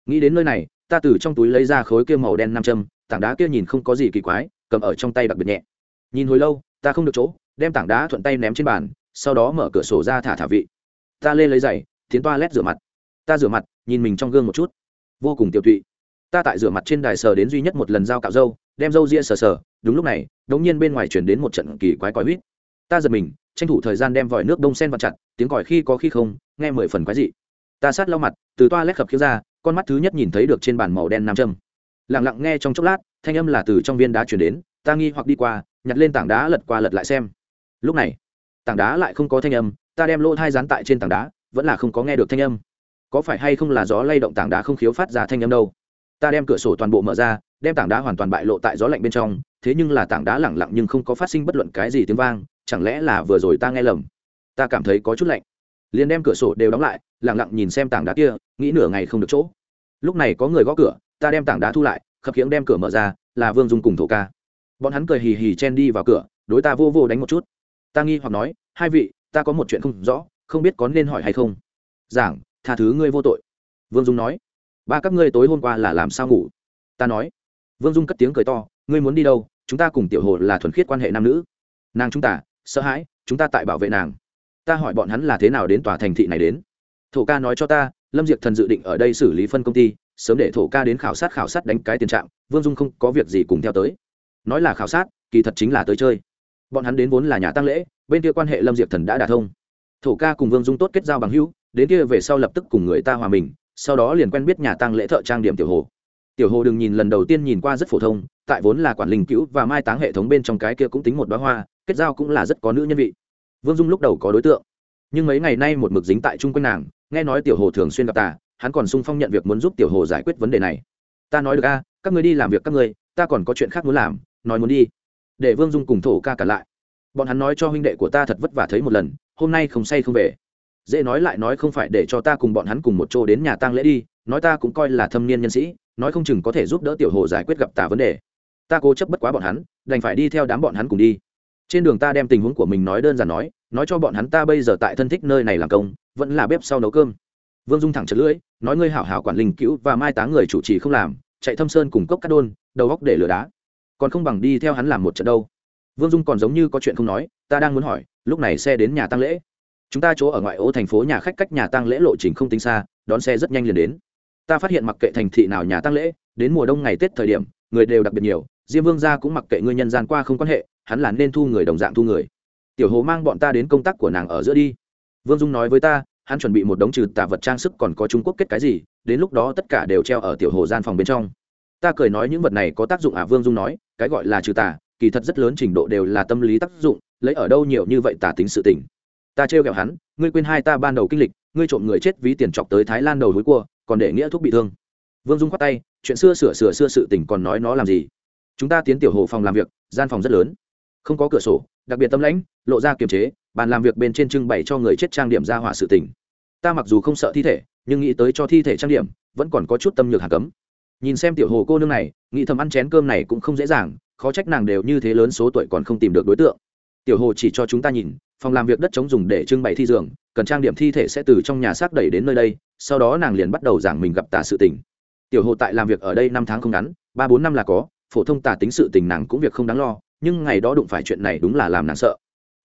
Nghĩ đến nơi này, ta từ trong túi lấy ra khối kia màu đen nam châm, tảng đá kia nhìn không có gì kỳ quái, cầm ở trong tay đặc biệt nhẹ. Nhìn hồi lâu, ta không được chỗ, đem tảng đá thuận tay ném trên bàn, sau đó mở cửa sổ ra thả thả vị ta lê lấy giày, tiến toa lét rửa mặt. Ta rửa mặt, nhìn mình trong gương một chút. Vô cùng tiểu tụy. Ta tại rửa mặt trên đài sờ đến duy nhất một lần dao cạo râu, đem râu ria sờ sờ. Đúng lúc này, đống nhiên bên ngoài chuyển đến một trận kỳ quái quái huýt ta giật mình, tranh thủ thời gian đem vòi nước đông sen vặt chặt, tiếng còi khi có khi không, nghe mười phần quái dị. Ta sát lau mặt, từ toa lét khập khiếu ra, con mắt thứ nhất nhìn thấy được trên bàn màu đen nam châm. Lẳng lặng nghe trong chốc lát, thanh âm là từ trong viên đá chuyển đến, ta nghi hoặc đi qua, nhặt lên tảng đá lật qua lật lại xem. Lúc này, tảng đá lại không có thanh âm ta đem lỗ thai dán tại trên tảng đá, vẫn là không có nghe được thanh âm. Có phải hay không là gió lay động tảng đá không khiếu phát ra thanh âm đâu? Ta đem cửa sổ toàn bộ mở ra, đem tảng đá hoàn toàn bại lộ tại gió lạnh bên trong, thế nhưng là tảng đá lẳng lặng nhưng không có phát sinh bất luận cái gì tiếng vang, chẳng lẽ là vừa rồi ta nghe lầm? Ta cảm thấy có chút lạnh. Liền đem cửa sổ đều đóng lại, lẳng lặng nhìn xem tảng đá kia, nghĩ nửa ngày không được chỗ. Lúc này có người gõ cửa, ta đem tảng đá thu lại, khập khiễng đem cửa mở ra, là vương dung cùng thổ ca. Bọn hắn cười hì hì chen đi vào cửa, đối ta vô vô đánh một chút. Ta nghi hoặc nói, hai vị ta có một chuyện không rõ, không biết có nên hỏi hay không. Giảng, tha thứ ngươi vô tội. Vương dung nói. Ba các ngươi tối hôm qua là làm sao ngủ? Ta nói. Vương dung cất tiếng cười to, ngươi muốn đi đâu? Chúng ta cùng tiểu hồ là thuần khiết quan hệ nam nữ. Nàng chúng ta, sợ hãi, chúng ta tại bảo vệ nàng. Ta hỏi bọn hắn là thế nào đến tòa thành thị này đến? Thổ ca nói cho ta, lâm diệp thần dự định ở đây xử lý phân công ty, sớm để thổ ca đến khảo sát khảo sát đánh cái tiền trạng, vương dung không có việc gì cùng theo tới. Nói là khảo sát, kỳ thật chính là tới chơi bọn hắn đến vốn là nhà tăng lễ, bên kia quan hệ lâm diệp thần đã đả thông. Thổ ca cùng vương dung tốt kết giao bằng hữu, đến kia về sau lập tức cùng người ta hòa mình, sau đó liền quen biết nhà tăng lễ thợ trang điểm tiểu hồ. Tiểu hồ đừng nhìn lần đầu tiên nhìn qua rất phổ thông, tại vốn là quản linh cữu và mai táng hệ thống bên trong cái kia cũng tính một đoá hoa, kết giao cũng là rất có nữ nhân vị. Vương dung lúc đầu có đối tượng, nhưng mấy ngày nay một mực dính tại chung quanh nàng, nghe nói tiểu hồ thường xuyên gặp ta, hắn còn sung phong nhận việc muốn giúp tiểu hồ giải quyết vấn đề này. Ta nói được a, các người đi làm việc các người ta còn có chuyện khác muốn làm, nói muốn đi để vương dung cùng thổ ca cả lại. Bọn hắn nói cho huynh đệ của ta thật vất vả thấy một lần, hôm nay không say không về. Dễ nói lại nói không phải để cho ta cùng bọn hắn cùng một chỗ đến nhà tang lễ đi, nói ta cũng coi là thâm niên nhân sĩ, nói không chừng có thể giúp đỡ tiểu hồ giải quyết gặp tà vấn đề. Ta cố chấp bất quá bọn hắn, đành phải đi theo đám bọn hắn cùng đi. Trên đường ta đem tình huống của mình nói đơn giản nói nói cho bọn hắn ta bây giờ tại thân thích nơi này làm công, vẫn là bếp sau nấu cơm. Vương dung thẳng chật lưỡi, nói ngươi hảo hảo quản linh cữu và mai táng người chủ trì không làm, chạy thâm sơn cùng cốc cát đôn, đầu góc để lửa đá còn không bằng đi theo hắn làm một trận đâu. Vương dung còn giống như có chuyện không nói, ta đang muốn hỏi, lúc này xe đến nhà tăng lễ. Chúng ta chỗ ở ngoại ô thành phố nhà khách cách nhà tăng lễ lộ trình không tính xa, đón xe rất nhanh liền đến. Ta phát hiện mặc kệ thành thị nào nhà tăng lễ, đến mùa đông ngày tết thời điểm, người đều đặc biệt nhiều, diêm vương gia cũng mặc kệ ngươi nhân gian qua không quan hệ, hắn là nên thu người đồng dạng thu người. Tiểu hồ mang bọn ta đến công tác của nàng ở giữa đi. Vương dung nói với ta, hắn chuẩn bị một đống trừ tà vật trang sức còn có trung quốc kết cái gì, đến lúc đó tất cả đều treo ở tiểu hồ gian phòng bên trong ta cười nói những vật này có tác dụng à vương dung nói, cái gọi là trừ tà, kỳ thật rất lớn trình độ đều là tâm lý tác dụng, lấy ở đâu nhiều như vậy tả tính sự tình. Ta trêu ghẹo hắn, ngươi quên hai ta ban đầu kinh lịch, ngươi trộm người chết ví tiền chọc tới thái lan đầu hối cua, còn để nghĩa thuốc bị thương. Vương dung khoát tay, chuyện xưa sửa sửa xưa sự tình còn nói nó làm gì? Chúng ta tiến tiểu hồ phòng làm việc, gian phòng rất lớn. Không có cửa sổ, đặc biệt tâm lãnh, lộ ra kiềm chế, bàn làm việc bên trên trưng bày cho người chết trang điểm ra hỏa sự tình. Ta mặc dù không sợ thi thể, nhưng nghĩ tới cho thi thể trang điểm, vẫn còn có chút tâm nhược hạ cấm nhìn xem tiểu hồ cô nương này, nghĩ thầm ăn chén cơm này cũng không dễ dàng, khó trách nàng đều như thế lớn số tuổi còn không tìm được đối tượng. Tiểu hồ chỉ cho chúng ta nhìn, phòng làm việc đất chống dùng để trưng bày thi giường, cần trang điểm thi thể sẽ từ trong nhà xác đẩy đến nơi đây, sau đó nàng liền bắt đầu giảng mình gặp tà sự tình. Tiểu hồ tại làm việc ở đây năm tháng không ngắn, ba bốn năm là có, phổ thông tà tính sự tình nàng cũng việc không đáng lo, nhưng ngày đó đụng phải chuyện này đúng là làm nàng sợ.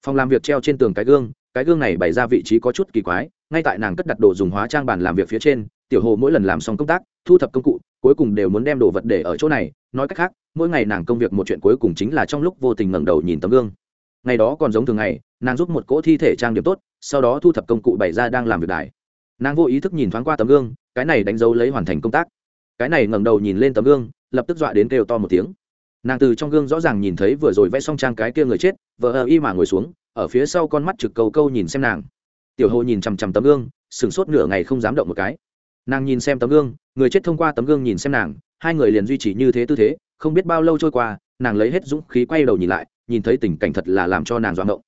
Phòng làm việc treo trên tường cái gương cái gương này bày ra vị trí có chút kỳ quái, ngay tại nàng cất đặt đồ dùng hóa trang bàn làm việc phía trên, tiểu hồ mỗi lần làm xong công tác, thu thập công cụ cuối cùng đều muốn đem đồ vật để ở chỗ này, nói cách khác, mỗi ngày nàng công việc một chuyện cuối cùng chính là trong lúc vô tình ngẩng đầu nhìn tấm gương. Ngày đó còn giống thường ngày, nàng giúp một cỗ thi thể trang điểm tốt, sau đó thu thập công cụ bày ra đang làm việc đài. Nàng vô ý thức nhìn thoáng qua tấm gương, cái này đánh dấu lấy hoàn thành công tác. Cái này ngẩng đầu nhìn lên tấm gương, lập tức dọa đến kêu to một tiếng. Nàng từ trong gương rõ ràng nhìn thấy vừa rồi vẽ xong trang cái kia người chết vợ ờ y mà ngồi xuống, ở phía sau con mắt trực câu câu nhìn xem nàng. Tiểu hồ nhìn chằm chằm tấm gương, sửng sốt nửa ngày không dám động một cái nàng nhìn xem tấm gương, người chết thông qua tấm gương nhìn xem nàng, hai người liền duy trì như thế tư thế, không biết bao lâu trôi qua, nàng lấy hết dũng khí quay đầu nhìn lại, nhìn thấy tình cảnh thật là làm cho nàng doạng động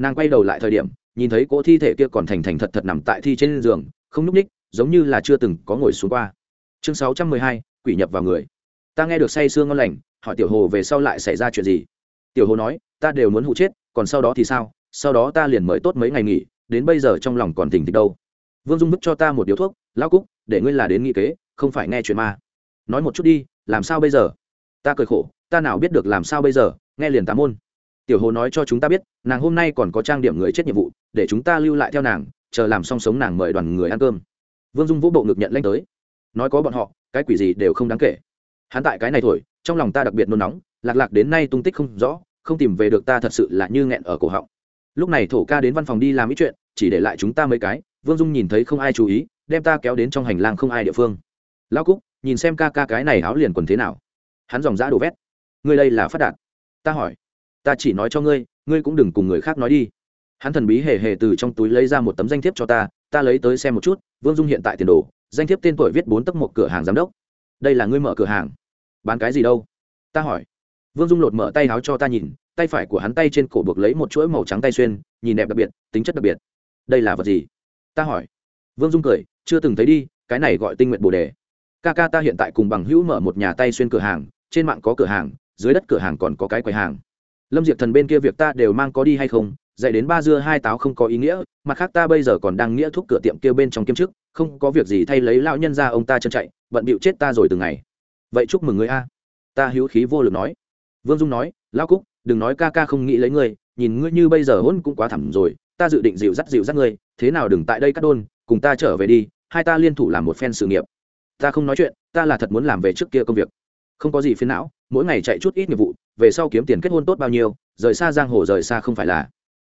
nàng quay đầu lại thời điểm, nhìn thấy cỗ thi thể kia còn thành thành thật thật nằm tại thi trên giường, không nhúc ních giống như là chưa từng có ngồi xuống qua. Chương sáu trăm mười hai, quỷ nhập vào người. Ta nghe được say sương ngon lành, hỏi tiểu hồ về sau lại xảy ra chuyện gì? Tiểu hồ nói, ta đều muốn hụ chết, còn sau đó thì sao? Sau đó ta liền mời tốt mấy ngày nghỉ, đến bây giờ trong lòng còn tỉnh thịch đâu. Vương dung bức cho ta một điếu thuốc lao cúc, để ngươi là đến nghị kế, không phải nghe chuyện ma. Nói một chút đi, làm sao bây giờ? Ta cười khổ, ta nào biết được làm sao bây giờ, nghe liền tám môn. Tiểu hồ nói cho chúng ta biết, nàng hôm nay còn có trang điểm người chết nhiệm vụ, để chúng ta lưu lại theo nàng, chờ làm xong sống nàng mời đoàn người ăn cơm. Vương dung vũ bộ ngực nhận lanh tới. Nói có bọn họ, cái quỷ gì đều không đáng kể. Hắn tại cái này thổi, trong lòng ta đặc biệt nôn nóng, lạc lạc đến nay tung tích không rõ, không tìm về được ta thật sự là như nghẹn ở cổ họng. Lúc này thổ ca đến văn phòng đi làm ít chuyện, chỉ để lại chúng ta mấy cái, vương dung nhìn thấy không ai chú ý đem ta kéo đến trong hành lang không ai địa phương. Lão cúc, nhìn xem ca ca cái này áo liền quần thế nào. Hắn dòng giã đổ vét. Ngươi đây là phát đạt. Ta hỏi. Ta chỉ nói cho ngươi ngươi cũng đừng cùng người khác nói đi. Hắn thần bí hề hề từ trong túi lấy ra một tấm danh thiếp cho ta ta lấy tới xem một chút, vương dung hiện tại tiền đồ, danh thiếp tên tuổi viết bốn tấc một cửa hàng giám đốc. Đây là ngươi mở cửa hàng. Bán cái gì đâu? Ta hỏi. Vương dung lột mở tay áo cho ta nhìn, tay phải của hắn tay trên cổ buộc lấy một chuỗi màu trắng tay xuyên, nhìn đẹp đặc biệt, tính chất đặc biệt. Đây là vật gì? Ta hỏi vương dung cười, chưa từng thấy đi, cái này gọi tinh nguyện bồ đề. Ca ca ta hiện tại cùng bằng hữu mở một nhà tay xuyên cửa hàng, trên mạng có cửa hàng, dưới đất cửa hàng còn có cái quầy hàng. Lâm diệp thần bên kia việc ta đều mang có đi hay không? Dạy đến ba dưa hai táo không có ý nghĩa, mặt khác ta bây giờ còn đang nghĩa thuốc cửa tiệm kia bên trong kiêm chức, không có việc gì thay lấy lão nhân ra ông ta chân chạy, bận bịu chết ta rồi từng ngày. Vậy chúc mừng người a. Ta hữu khí vô lực nói. Vương dung nói, lão cúc, đừng nói ca ca không nghĩ lấy ngươi, nhìn ngươi như bây giờ hôn cũng quá thẳm rồi, ta dự định dịu dắt dịu dắt ngươi, thế nào đừng tại đây cắt đôn cùng ta trở về đi, hai ta liên thủ làm một phen sự nghiệp. Ta không nói chuyện, ta là thật muốn làm về trước kia công việc. Không có gì phiền não, mỗi ngày chạy chút ít nghiệp vụ, về sau kiếm tiền kết hôn tốt bao nhiêu, rời xa giang hồ rời xa không phải là.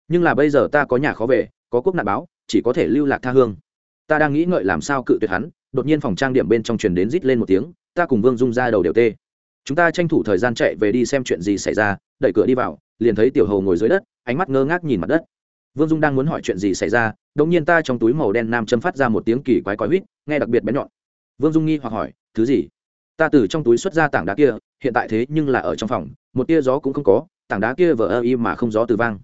Nhưng là bây giờ ta có nhà khó về, có quốc nạn báo, chỉ có thể lưu lạc tha hương. Ta đang nghĩ ngợi làm sao cự tuyệt hắn, đột nhiên phòng trang điểm bên trong truyền đến rít lên một tiếng, ta cùng vương dung ra đầu đều tê. Chúng ta tranh thủ thời gian chạy về đi xem chuyện gì xảy ra, đẩy cửa đi vào, liền thấy tiểu hầu ngồi dưới đất, ánh mắt ngơ ngác nhìn mặt đất vương dung đang muốn hỏi chuyện gì xảy ra đ ỗ n g nhiên ta trong túi màu đen nam châm phát ra một tiếng kỳ quái quái huýt, nghe đặc biệt bén nhọn. Vương dung nghi hoặc hỏi, thứ gì? Ta từ trong túi xuất ra tảng đá kia, hiện tại thế nhưng là ở trong phòng, một tia gió cũng không có, tảng đá kia vờ ơ y mà không gió từ vang.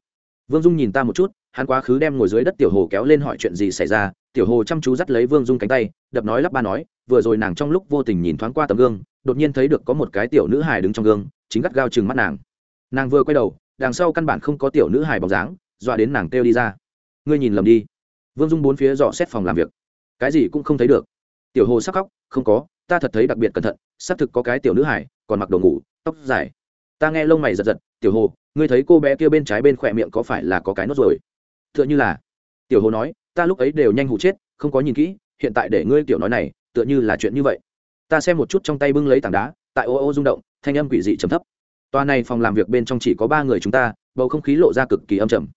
Vương dung nhìn ta một chút, hắn quá khứ đem ngồi dưới đất tiểu hồ kéo lên hỏi chuyện gì xảy ra, tiểu hồ chăm chú dắt lấy vương dung cánh tay, đập nói lắp ba nói, vừa rồi nàng trong lúc vô tình nhìn thoáng qua tấm gương, đột nhiên thấy được có một cái tiểu nữ hài đứng trong gương, chính gắt gao chừng mắt nàng. Nàng vừa quay đầu, đằng sau căn bản không có tiểu nữ hài bóng dáng dọa đến nàng kêu đi ra. Ngươi nhìn lầm đi. Vương dung bốn phía dò xét phòng làm việc. Cái gì cũng không thấy được. Tiểu hồ sắc khóc, không có, ta thật thấy đặc biệt cẩn thận, xác thực có cái tiểu nữ hải còn mặc đồ ngủ, tóc dài. Ta nghe lông mày giật giật, tiểu hồ, ngươi thấy cô bé kia bên trái bên khỏe miệng có phải là có cái nốt rồi? Tựa như là, tiểu hồ nói, ta lúc ấy đều nhanh hụ chết, không có nhìn kỹ, hiện tại để ngươi tiểu nói này, tựa như là chuyện như vậy. Ta xem một chút trong tay bưng lấy tảng đá, tại ô ô rung động, thanh âm quỷ dị trầm thấp. Toa này phòng làm việc bên trong chỉ có ba người chúng ta, bầu không khí lộ ra cực kỳ âm trầm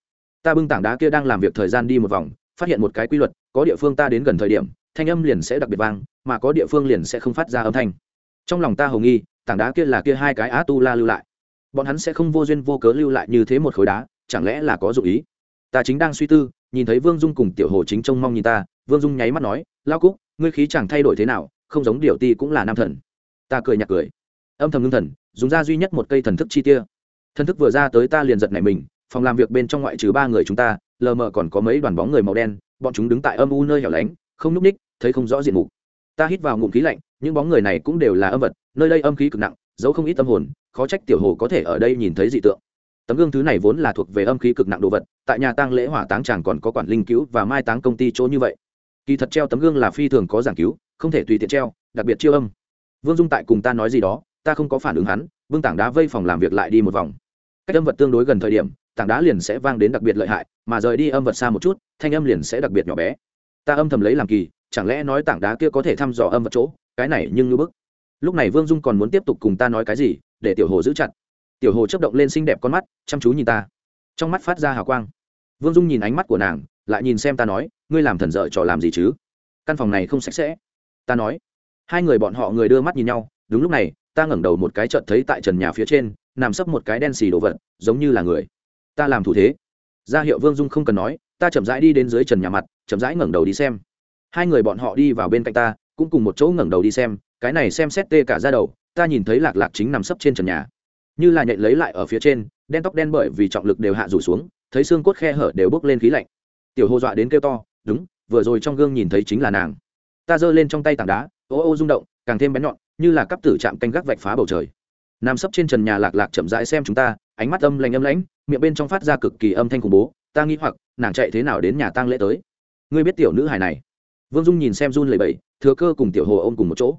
ta bưng tảng đá kia đang làm việc thời gian đi một vòng, phát hiện một cái quy luật, có địa phương ta đến gần thời điểm, thanh âm liền sẽ đặc biệt vang, mà có địa phương liền sẽ không phát ra âm thanh. Trong lòng ta hầu nghi, tảng đá kia là kia hai cái á tu la lưu lại. Bọn hắn sẽ không vô duyên vô cớ lưu lại như thế một khối đá, chẳng lẽ là có dụ ý? Ta chính đang suy tư, nhìn thấy vương dung cùng tiểu hồ chính trông mong nhìn ta, vương dung nháy mắt nói lao cúc, ngươi khí chẳng thay đổi thế nào, không giống điều ti cũng là nam thần. Ta cười nhạt cười. Âm thầm ngưng thần, dùng ra duy nhất một cây thần thức chi tia. Thần thức vừa ra tới ta liền giật nảy mình phòng làm việc bên trong ngoại trừ ba người chúng ta, lờ mờ còn có mấy đoàn bóng người màu đen, bọn chúng đứng tại âm u nơi hẻo lánh, không núp ních thấy không rõ diện mục. Ta hít vào ngụm khí lạnh, những bóng người này cũng đều là âm vật, nơi đây âm khí cực nặng, giấu không ít tâm hồn, khó trách tiểu hồ có thể ở đây nhìn thấy dị tượng. Tấm gương thứ này vốn là thuộc về âm khí cực nặng đồ vật, tại nhà tang lễ hỏa táng chàng còn có quản linh cứu và mai táng công ty chỗ như vậy. Kỳ thật treo tấm gương là phi thường có giảng cứu, không thể tùy tiện treo, đặc biệt chiêu âm. Vương dung tại cùng ta nói gì đó, ta không có phản ứng hắn vương tảng đá vây phòng làm việc lại đi một vòng. Cách âm vật tương đối gần thời điểm tảng đá liền sẽ vang đến đặc biệt lợi hại, mà rời đi âm vật xa một chút, thanh âm liền sẽ đặc biệt nhỏ bé. Ta âm thầm lấy làm kỳ, chẳng lẽ nói tảng đá kia có thể thăm dò âm vật chỗ? Cái này nhưng như bức. Lúc này vương dung còn muốn tiếp tục cùng ta nói cái gì, để tiểu hồ giữ chặt. Tiểu hồ chấp động lên xinh đẹp con mắt, chăm chú nhìn ta. Trong mắt phát ra hào quang. Vương dung nhìn ánh mắt của nàng, lại nhìn xem ta nói, ngươi làm thần dợ trò làm gì chứ? Căn phòng này không sạch sẽ. Ta nói. Hai người bọn họ người đưa mắt nhìn nhau, đúng lúc này, ta ngẩng đầu một cái chợt thấy tại trần nhà phía trên, nằm sấp một cái đen xì đồ vật, giống như là người ta làm thủ thế. Ra hiệu vương dung không cần nói, ta chậm rãi đi đến dưới trần nhà mặt, chậm rãi ngẩng đầu đi xem. Hai người bọn họ đi vào bên cạnh ta, cũng cùng một chỗ ngẩng đầu đi xem, cái này xem xét tê cả ra đầu, ta nhìn thấy lạc lạc chính nằm sấp trên trần nhà. Như là nhạy lấy lại ở phía trên, đen tóc đen bởi vì trọng lực đều hạ rủ xuống, thấy xương cốt khe hở đều bốc lên khí lạnh. Tiểu hô dọa đến kêu to, đúng, vừa rồi trong gương nhìn thấy chính là nàng. Ta giơ lên trong tay tảng đá, ô ô rung động, càng thêm bén nhọn, như là cắp tử chạm canh gác vạch phá bầu trời. Nằm sấp trên trần nhà lạc lạc chậm rãi xem chúng ta ánh mắt âm lạnh âm lãnh, miệng bên trong phát ra cực kỳ âm thanh khủng bố, ta nghĩ hoặc, nàng chạy thế nào đến nhà tang lễ tới? Ngươi biết tiểu nữ hài này? Vương dung nhìn xem run lầy bẫy thừa cơ cùng tiểu hồ ôm cùng một chỗ.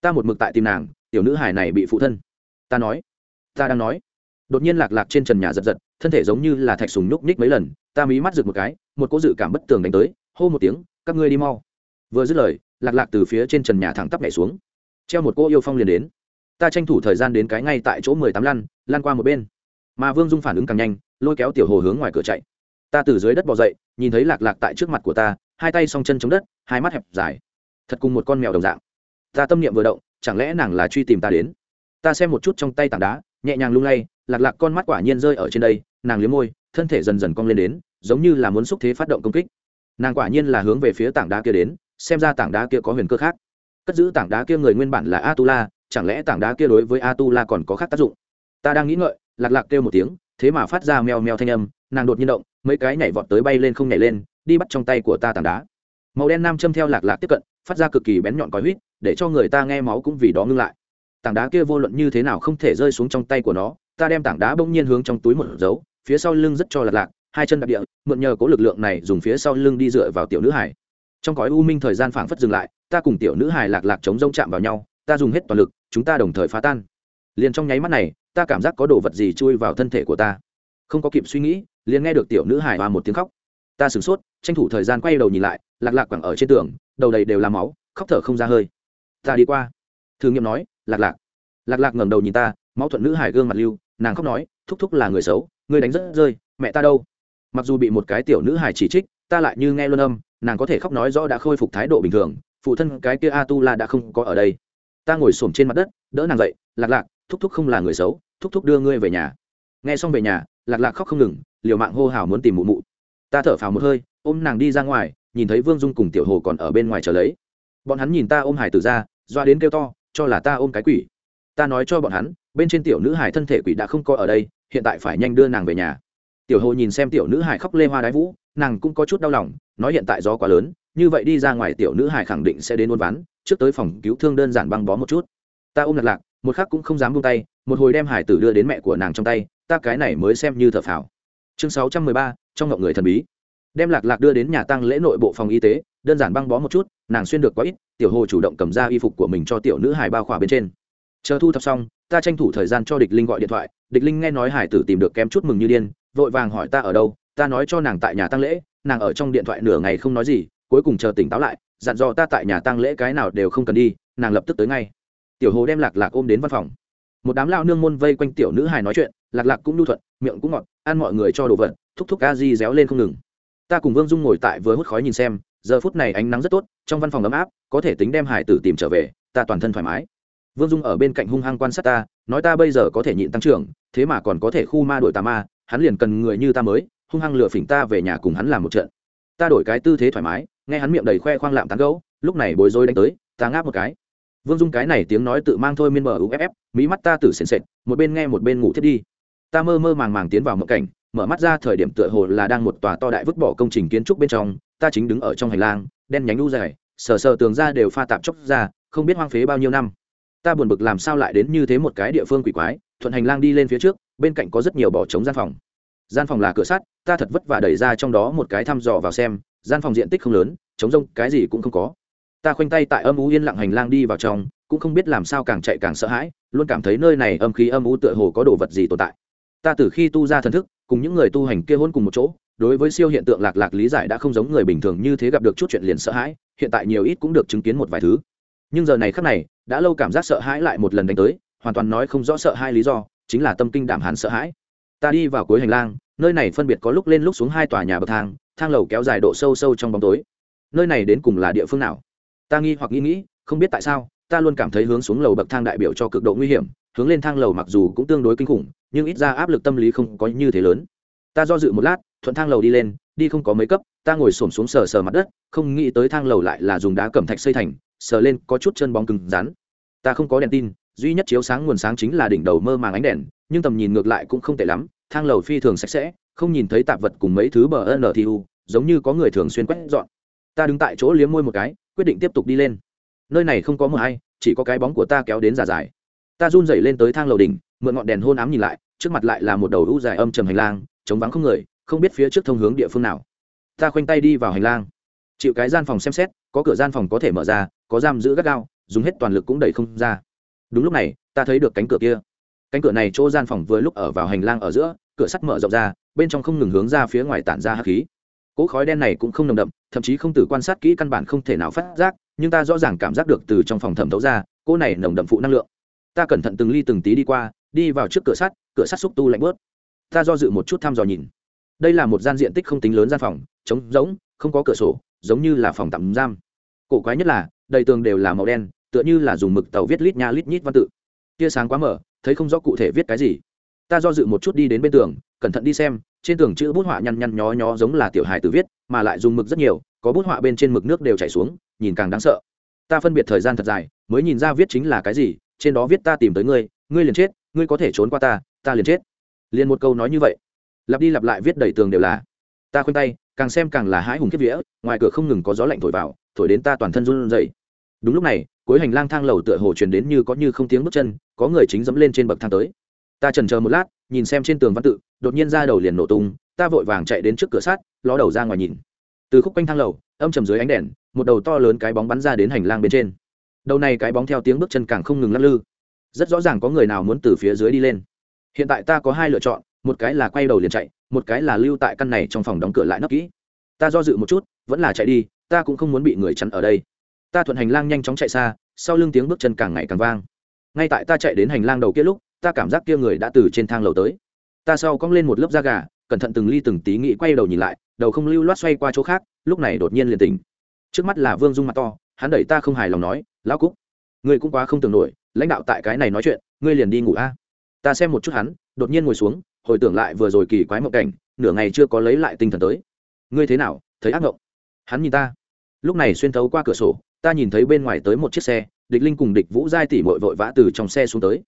Ta một mực tại tìm nàng, tiểu nữ hài này bị phụ thân. Ta nói. Ta đang nói. Đột nhiên lạc lạc trên trần nhà giật giật, thân thể giống như là thạch sùng nhúc nhích mấy lần, ta mí mắt rực một cái, một cỗ dự cảm bất tường đánh tới, hô một tiếng, các ngươi đi mau. Vừa dứt lời, lạc lạc từ phía trên trần nhà thẳng tắp nhảy xuống. Treo một cô yêu phong liền đến. Ta tranh thủ thời gian đến cái ngay tại chỗ mười tám lăn lan qua một bên mà vương dung phản ứng càng nhanh, lôi kéo tiểu hồ hướng ngoài cửa chạy. Ta từ dưới đất bỏ dậy, nhìn thấy lạc lạc tại trước mặt của ta, hai tay song chân chống đất, hai mắt hẹp dài. Thật cùng một con mèo đồng dạng. Ta tâm niệm vừa động, chẳng lẽ nàng là truy tìm ta đến? Ta xem một chút trong tay tảng đá, nhẹ nhàng lung lay, lạc lạc con mắt quả nhiên rơi ở trên đây, nàng liếm môi, thân thể dần dần cong lên đến, giống như là muốn xúc thế phát động công kích. Nàng quả nhiên là hướng về phía tảng đá kia đến, xem ra tảng đá kia có huyền cơ khác. Cất giữ tảng đá kia người nguyên bản là a tu la chẳng lẽ tảng đá kia đối với a tu la còn có khác tác dụng? Ta đang nghĩ ngợi lạc lạc kêu một tiếng, thế mà phát ra meo meo thanh âm, nàng đột nhiên động, mấy cái nhảy vọt tới bay lên không nhảy lên, đi bắt trong tay của ta tảng đá. Màu đen nam châm theo lạc lạc tiếp cận, phát ra cực kỳ bén nhọn còi huýt, để cho người ta nghe máu cũng vì đó ngưng lại. Tảng đá kia vô luận như thế nào không thể rơi xuống trong tay của nó, ta đem tảng đá bỗng nhiên hướng trong túi một dấu phía sau lưng rất cho lạc lạc, hai chân đặc địa, mượn nhờ cố lực lượng này dùng phía sau lưng đi dựa vào tiểu nữ hải trong cõi u minh thời gian phảng phất dừng lại, ta cùng tiểu nữ hải lạc lạc chống rông chạm vào nhau, ta dùng hết toàn lực, chúng ta đồng thời phá tan liền trong nháy mắt này, ta cảm giác có đồ vật gì chui vào thân thể của ta. Không có kịp suy nghĩ, liền nghe được tiểu nữ hải hoa một tiếng khóc. Ta sửng sốt, tranh thủ thời gian quay đầu nhìn lại, lạc lạc quẳng ở trên tường, đầu đầy đều là máu, khóc thở không ra hơi. Ta đi qua. Thử nghiệm nói, lạc lạc. Lạc lạc ngẩng đầu nhìn ta, máu thuận nữ hải gương mặt lưu, nàng khóc nói, thúc thúc là người xấu người đánh rất rơi, mẹ ta đâu? Mặc dù bị một cái tiểu nữ hải chỉ trích, ta lại như nghe luôn âm, nàng có thể khóc nói rõ đã khôi phục thái độ bình thường, phụ thân cái kia a tu la đã không có ở đây. Ta ngồi xổm trên mặt đất, đỡ nàng dậy, lạc lạc thúc thúc không là người xấu, thúc thúc đưa ngươi về nhà. Nghe xong về nhà, lạc lạc khóc không ngừng, liều mạng hô hào muốn tìm mụ mụ. Ta thở phào một hơi, ôm nàng đi ra ngoài, nhìn thấy vương dung cùng tiểu hồ còn ở bên ngoài chờ lấy. Bọn hắn nhìn ta ôm hải tử ra, doa đến kêu to, cho là ta ôm cái quỷ. Ta nói cho bọn hắn, bên trên tiểu nữ hải thân thể quỷ đã không coi ở đây, hiện tại phải nhanh đưa nàng về nhà. Tiểu hồ nhìn xem tiểu nữ hải khóc lê hoa đái vũ, nàng cũng có chút đau lòng, nói hiện tại gió quá lớn, như vậy đi ra ngoài tiểu nữ hải khẳng định sẽ đến ôn ván, trước tới phòng cứu thương đơn giản băng bó một chút. Ta ôm lạc lạc một khắc cũng không dám buông tay, một hồi đem hải tử đưa đến mẹ của nàng trong tay, ta cái này mới xem như thở phào. Chương sáu trăm mười ba, trong ngộng người thần bí. Đem lạc lạc đưa đến nhà tăng lễ nội bộ phòng y tế, đơn giản băng bó một chút, nàng xuyên được quá ít, tiểu hồ chủ động cầm ra y phục của mình cho tiểu nữ hải bao khỏa bên trên. Chờ thu thập xong, ta tranh thủ thời gian cho địch linh gọi điện thoại, địch linh nghe nói hải tử tìm được kém chút mừng như điên, vội vàng hỏi ta ở đâu, ta nói cho nàng tại nhà tăng lễ, nàng ở trong điện thoại nửa ngày không nói gì, cuối cùng chờ tỉnh táo lại, dặn dò ta tại nhà tăng lễ cái nào đều không cần đi, nàng lập tức tới ngay tiểu hồ đem lạc lạc ôm đến văn phòng. Một đám lao nương môn vây quanh tiểu nữ hài nói chuyện, lạc lạc cũng nhu thuận, miệng cũng ngọt, ăn mọi người cho đồ vật, thúc thúc a di réo lên không ngừng. Ta cùng vương dung ngồi tại vừa hút khói nhìn xem, giờ phút này ánh nắng rất tốt, trong văn phòng ấm áp, có thể tính đem hải tử tìm trở về, ta toàn thân thoải mái. Vương dung ở bên cạnh hung hăng quan sát ta, nói ta bây giờ có thể nhịn tăng trưởng, thế mà còn có thể khu ma đổi tà ma, hắn liền cần người như ta mới, hung hăng lựa phỉnh ta về nhà cùng hắn làm một trận. Ta đổi cái tư thế thoải mái, nghe hắn miệng đầy khoe khoang lạm tán gấu, lúc này bối rối đánh tới, ta ngáp một cái vương dung cái này tiếng nói tự mang thôi miên mờ uff mỹ mắt ta tử sền sệt, một bên nghe một bên ngủ thiết đi. Ta mơ mơ màng màng tiến vào một cảnh, mở mắt ra thời điểm tựa hồ là đang một tòa to đại vứt bỏ công trình kiến trúc bên trong, ta chính đứng ở trong hành lang, đen nhánh u dài, sờ sờ tường ra đều pha tạp chốc ra, không biết hoang phế bao nhiêu năm. Ta buồn bực làm sao lại đến như thế một cái địa phương quỷ quái, thuận hành lang đi lên phía trước, bên cạnh có rất nhiều bỏ trống gian phòng. Gian phòng là cửa sắt, ta thật vất vả đẩy ra trong đó một cái thăm dò vào xem, gian phòng diện tích không lớn chống rông cái gì cũng không có ta khoanh tay tại âm u yên lặng hành lang đi vào trong, cũng không biết làm sao càng chạy càng sợ hãi, luôn cảm thấy nơi này âm khí âm u tựa hồ có đồ vật gì tồn tại. Ta từ khi tu ra thần thức, cùng những người tu hành kia hôn cùng một chỗ, đối với siêu hiện tượng lạc lạc lý giải đã không giống người bình thường như thế gặp được chút chuyện liền sợ hãi, hiện tại nhiều ít cũng được chứng kiến một vài thứ. Nhưng giờ này khắc này, đã lâu cảm giác sợ hãi lại một lần đánh tới, hoàn toàn nói không rõ sợ hai lý do, chính là tâm kinh đảm hán sợ hãi. Ta đi vào cuối hành lang, nơi này phân biệt có lúc lên lúc xuống hai tòa nhà bậc thang thang lầu kéo dài độ sâu sâu trong bóng tối. Nơi này đến cùng là địa phương nào? Ta nghi hoặc nghĩ nghĩ, không biết tại sao, ta luôn cảm thấy hướng xuống lầu bậc thang đại biểu cho cực độ nguy hiểm, hướng lên thang lầu mặc dù cũng tương đối kinh khủng, nhưng ít ra áp lực tâm lý không có như thế lớn. Ta do dự một lát, thuận thang lầu đi lên, đi không có mấy cấp, ta ngồi xổm xuống sờ sờ mặt đất, không nghĩ tới thang lầu lại là dùng đá cẩm thạch xây thành, sờ lên có chút chân bóng cứng rắn. Ta không có đèn tin, duy nhất chiếu sáng nguồn sáng chính là đỉnh đầu mơ màng ánh đèn, nhưng tầm nhìn ngược lại cũng không tệ lắm, thang lầu phi thường sạch sẽ, không nhìn thấy tạp vật cùng mấy thứ bờ n u, giống như có người thường xuyên quét dọn. Ta đứng tại chỗ liếm môi một cái quyết định tiếp tục đi lên. Nơi này không có mờ hay chỉ có cái bóng của ta kéo đến giả dài ta run dậy lên tới thang lầu đỉnh, mượn ngọn đèn hôn ám nhìn lại, trước mặt lại là một đầu u dài âm trầm hành lang chống vắng không người, không biết phía trước thông hướng địa phương nào. Ta khoanh tay đi vào hành lang. Chịu cái gian phòng xem xét, có cửa gian phòng có thể mở ra, có giam giữ gắt gao, dùng hết toàn lực cũng đẩy không ra. Đúng lúc này, ta thấy được cánh cửa kia. Cánh cửa này chỗ gian phòng vừa lúc ở vào hành lang ở giữa, cửa sắt mở rộng ra, bên trong không ngừng hướng ra phía ngoài tản ra hắc khí cỗ khói đen này cũng không nồng đậm, thậm chí không tử quan sát kỹ căn bản không thể nào phát giác, nhưng ta rõ ràng cảm giác được từ trong phòng thẩm thấu ra, cỗ này nồng đậm phụ năng lượng. Ta cẩn thận từng ly từng tí đi qua, đi vào trước cửa sắt cửa sắt xúc tu lạnh bớt ta do dự một chút thăm dò nhìn. Đây là một gian diện tích không tính lớn gian phòng, trống rỗng, không có cửa sổ, giống như là phòng tạm giam. Cổ quái nhất là, đầy tường đều là màu đen, tựa như là dùng mực tàu viết lít nha lít nhít văn tự. Tia sáng quá mở thấy không rõ cụ thể viết cái gì. Ta do dự một chút đi đến bên tường cẩn thận đi xem, trên tường chữ bút họa nhăn nhăn nhó nhó giống là tiểu hài tử viết, mà lại dùng mực rất nhiều, có bút họa bên trên mực nước đều chảy xuống, nhìn càng đáng sợ. Ta phân biệt thời gian thật dài, mới nhìn ra viết chính là cái gì, trên đó viết ta tìm tới ngươi ngươi liền chết, ngươi có thể trốn qua ta ta liền chết. Liền một câu nói như vậy. Lặp đi lặp lại viết đầy tường đều là. Ta khoanh tay, càng xem càng là hãi hùng kiếp vía, ngoài cửa không ngừng có gió lạnh thổi vào, thổi đến ta toàn thân run rẩy. Đúng lúc này, cuối hành lang thang lầu tựa hồ truyền đến như có như không tiếng bước chân, có người chính dẫm lên trên bậc thang tới. Ta trần chờ một lát nhìn xem trên tường văn tự, đột nhiên ra đầu liền nổ tung, ta vội vàng chạy đến trước cửa sắt, ló đầu ra ngoài nhìn. Từ khúc quanh thang lầu, âm trầm dưới ánh đèn, một đầu to lớn cái bóng bắn ra đến hành lang bên trên. Đầu này cái bóng theo tiếng bước chân càng không ngừng lắc lư. Rất rõ ràng có người nào muốn từ phía dưới đi lên. Hiện tại ta có hai lựa chọn, một cái là quay đầu liền chạy, một cái là lưu tại căn này trong phòng đóng cửa lại nấp kỹ. Ta do dự một chút, vẫn là chạy đi, ta cũng không muốn bị người chắn ở đây. Ta thuận hành lang nhanh chóng chạy xa, sau lưng tiếng bước chân càng ngày càng vang. Ngay tại ta chạy đến hành lang đầu kia lúc ta cảm giác kia người đã từ trên thang lầu tới. Ta sau cong lên một lớp da gà, cẩn thận từng ly từng tí nghĩ quay đầu nhìn lại, đầu không lưu loát xoay qua chỗ khác, lúc này đột nhiên liền tỉnh. Trước mắt là vương dung mặt to, hắn đẩy ta không hài lòng nói, lão cúc, ngươi cũng quá không tưởng nổi, lãnh đạo tại cái này nói chuyện, ngươi liền đi ngủ a. Ta xem một chút hắn, đột nhiên ngồi xuống, hồi tưởng lại vừa rồi kỳ quái mộng cảnh, nửa ngày chưa có lấy lại tinh thần tới. Ngươi thế nào? Thấy ác mộng? Hắn nhìn ta. Lúc này xuyên thấu qua cửa sổ, ta nhìn thấy bên ngoài tới một chiếc xe, địch linh cùng địch vũ giai tỉ mội vội vã từ trong xe xuống tới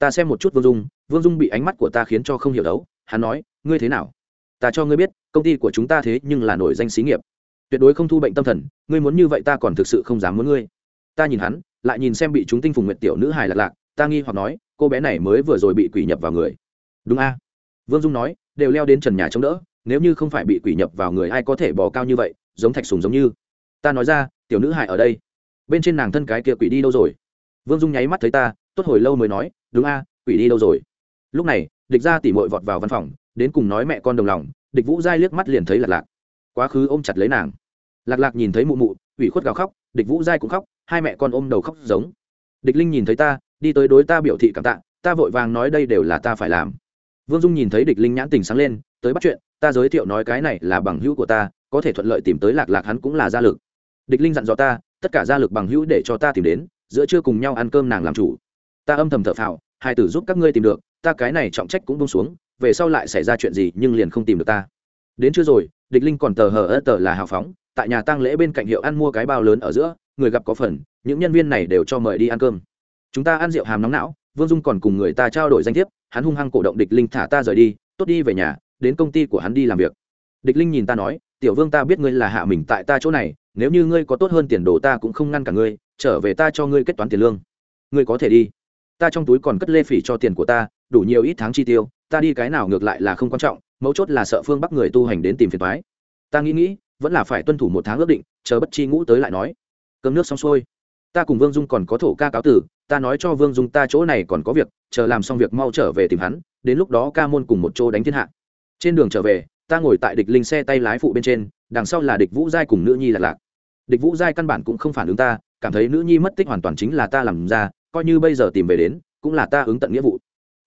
ta xem một chút vương dung vương dung bị ánh mắt của ta khiến cho không hiểu đấu, hắn nói, ngươi thế nào? Ta cho ngươi biết, công ty của chúng ta thế nhưng là nổi danh xí nghiệp. Tuyệt đối không thu bệnh tâm thần, ngươi muốn như vậy ta còn thực sự không dám muốn ngươi. Ta nhìn hắn, lại nhìn xem bị chúng tinh phùng nguyệt tiểu nữ hài lạc lạc, ta nghi hoặc nói, cô bé này mới vừa rồi bị quỷ nhập vào người. Đúng a. Vương dung nói, đều leo đến trần nhà chống đỡ, nếu như không phải bị quỷ nhập vào người ai có thể bò cao như vậy, giống thạch sùng giống như. Ta nói ra, tiểu nữ hài ở đây, bên trên nàng thân cái kia quỷ đi đâu rồi? Vương dung nháy mắt thấy ta, tốt hồi lâu mới nói đúng a, quỷ đi đâu rồi? Lúc này, địch ra tỉ mội vọt vào văn phòng, đến cùng nói mẹ con đồng lòng, địch vũ giai liếc mắt liền thấy lạc lạc. Quá khứ ôm chặt lấy nàng. Lạc lạc nhìn thấy mụ mụ, ủy khuất gào khóc, địch vũ giai cũng khóc, hai mẹ con ôm đầu khóc giống. Địch linh nhìn thấy ta, đi tới đối ta biểu thị cảm tạ, ta vội vàng nói đây đều là ta phải làm. Vương dung nhìn thấy địch linh nhãn tình sáng lên, tới bắt chuyện, ta giới thiệu nói cái này là bằng hữu của ta, có thể thuận lợi tìm tới lạc lạc hắn cũng là gia lực. Địch linh dặn dò ta, tất cả gia lực bằng hữu để cho ta tìm đến, giữa trưa cùng nhau ăn cơm nàng làm chủ ta âm thầm thở phào, hai tử giúp các ngươi tìm được, ta cái này trọng trách cũng bông xuống, về sau lại xảy ra chuyện gì nhưng liền không tìm được ta. Đến chưa rồi, địch linh còn tờ hờ ớt tờ là hào phóng, tại nhà tăng lễ bên cạnh hiệu ăn mua cái bao lớn ở giữa, người gặp có phần, những nhân viên này đều cho mời đi ăn cơm. Chúng ta ăn rượu hàm nóng não, vương dung còn cùng người ta trao đổi danh thiếp, hắn hung hăng cổ động địch linh thả ta rời đi, tốt đi về nhà, đến công ty của hắn đi làm việc. Địch linh nhìn ta nói, tiểu vương ta biết ngươi là hạ mình tại ta chỗ này, nếu như ngươi có tốt hơn tiền đồ ta cũng không ngăn cả ngươi, trở về ta cho ngươi kết toán tiền lương. Ngươi có thể đi ta trong túi còn cất lê phỉ cho tiền của ta, đủ nhiều ít tháng chi tiêu, ta đi cái nào ngược lại là không quan trọng, mấu chốt là sợ phương bắc người tu hành đến tìm phiền thoái ta nghĩ nghĩ, vẫn là phải tuân thủ một tháng ước định, chờ bất chi ngũ tới lại nói. Cơm nước xong xuôi. Ta cùng vương dung còn có thổ ca cáo tử, ta nói cho vương dung ta chỗ này còn có việc, chờ làm xong việc mau trở về tìm hắn, đến lúc đó ca môn cùng một chỗ đánh thiên hạ. Trên đường trở về, ta ngồi tại địch linh xe tay lái phụ bên trên, đằng sau là địch vũ giai cùng nữ nhi lạc lạc. Địch vũ giai căn bản cũng không phản ứng ta, cảm thấy nữ nhi mất tích hoàn toàn chính là ta làm ra coi như bây giờ tìm về đến, cũng là ta ứng tận nghĩa vụ.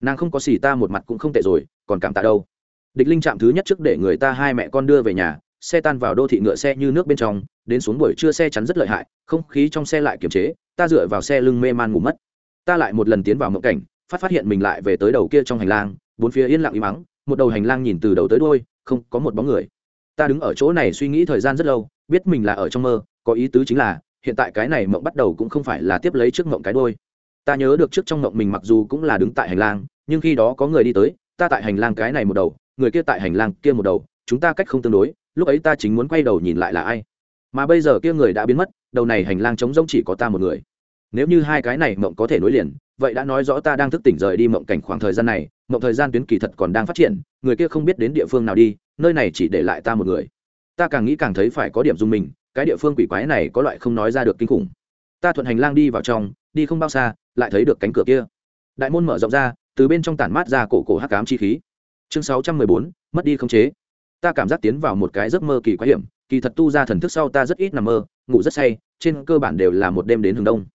Nàng không có xì ta một mặt cũng không tệ rồi, còn cảm tạ đâu. Địch linh chạm thứ nhất trước để người ta hai mẹ con đưa về nhà, xe tan vào đô thị ngựa xe như nước bên trong, đến xuống buổi trưa xe chắn rất lợi hại, không khí trong xe lại kiềm chế, ta dựa vào xe lưng mê man ngủ mất. Ta lại một lần tiến vào mộng cảnh, phát phát hiện mình lại về tới đầu kia trong hành lang, bốn phía yên lặng im mắng một đầu hành lang nhìn từ đầu tới đôi không có một bóng người. Ta đứng ở chỗ này suy nghĩ thời gian rất lâu, biết mình là ở trong mơ, có ý tứ chính là, hiện tại cái này mộng bắt đầu cũng không phải là tiếp lấy trước mộng cái đôi ta nhớ được trước trong mộng mình mặc dù cũng là đứng tại hành lang, nhưng khi đó có người đi tới, ta tại hành lang cái này một đầu, người kia tại hành lang kia một đầu, chúng ta cách không tương đối, lúc ấy ta chính muốn quay đầu nhìn lại là ai. Mà bây giờ kia người đã biến mất, đầu này hành lang trống rỗng chỉ có ta một người. Nếu như hai cái này mộng có thể nối liền, vậy đã nói rõ ta đang thức tỉnh rời đi mộng cảnh khoảng thời gian này, mộng thời gian tuyến kỳ thật còn đang phát triển, người kia không biết đến địa phương nào đi, nơi này chỉ để lại ta một người. Ta càng nghĩ càng thấy phải có điểm dùng mình, cái địa phương quỷ quái này có loại không nói ra được kinh khủng. Ta thuận hành lang đi vào trong đi không bao xa, lại thấy được cánh cửa kia. Đại môn mở rộng ra, từ bên trong tản mát ra cổ cổ hắc cám chi khí. Chương sáu trăm mười bốn, mất đi không chế. Ta cảm giác tiến vào một cái giấc mơ kỳ quái hiểm, kỳ thật tu ra thần thức sau ta rất ít nằm mơ, ngủ rất say, trên cơ bản đều là một đêm đến hướng đông.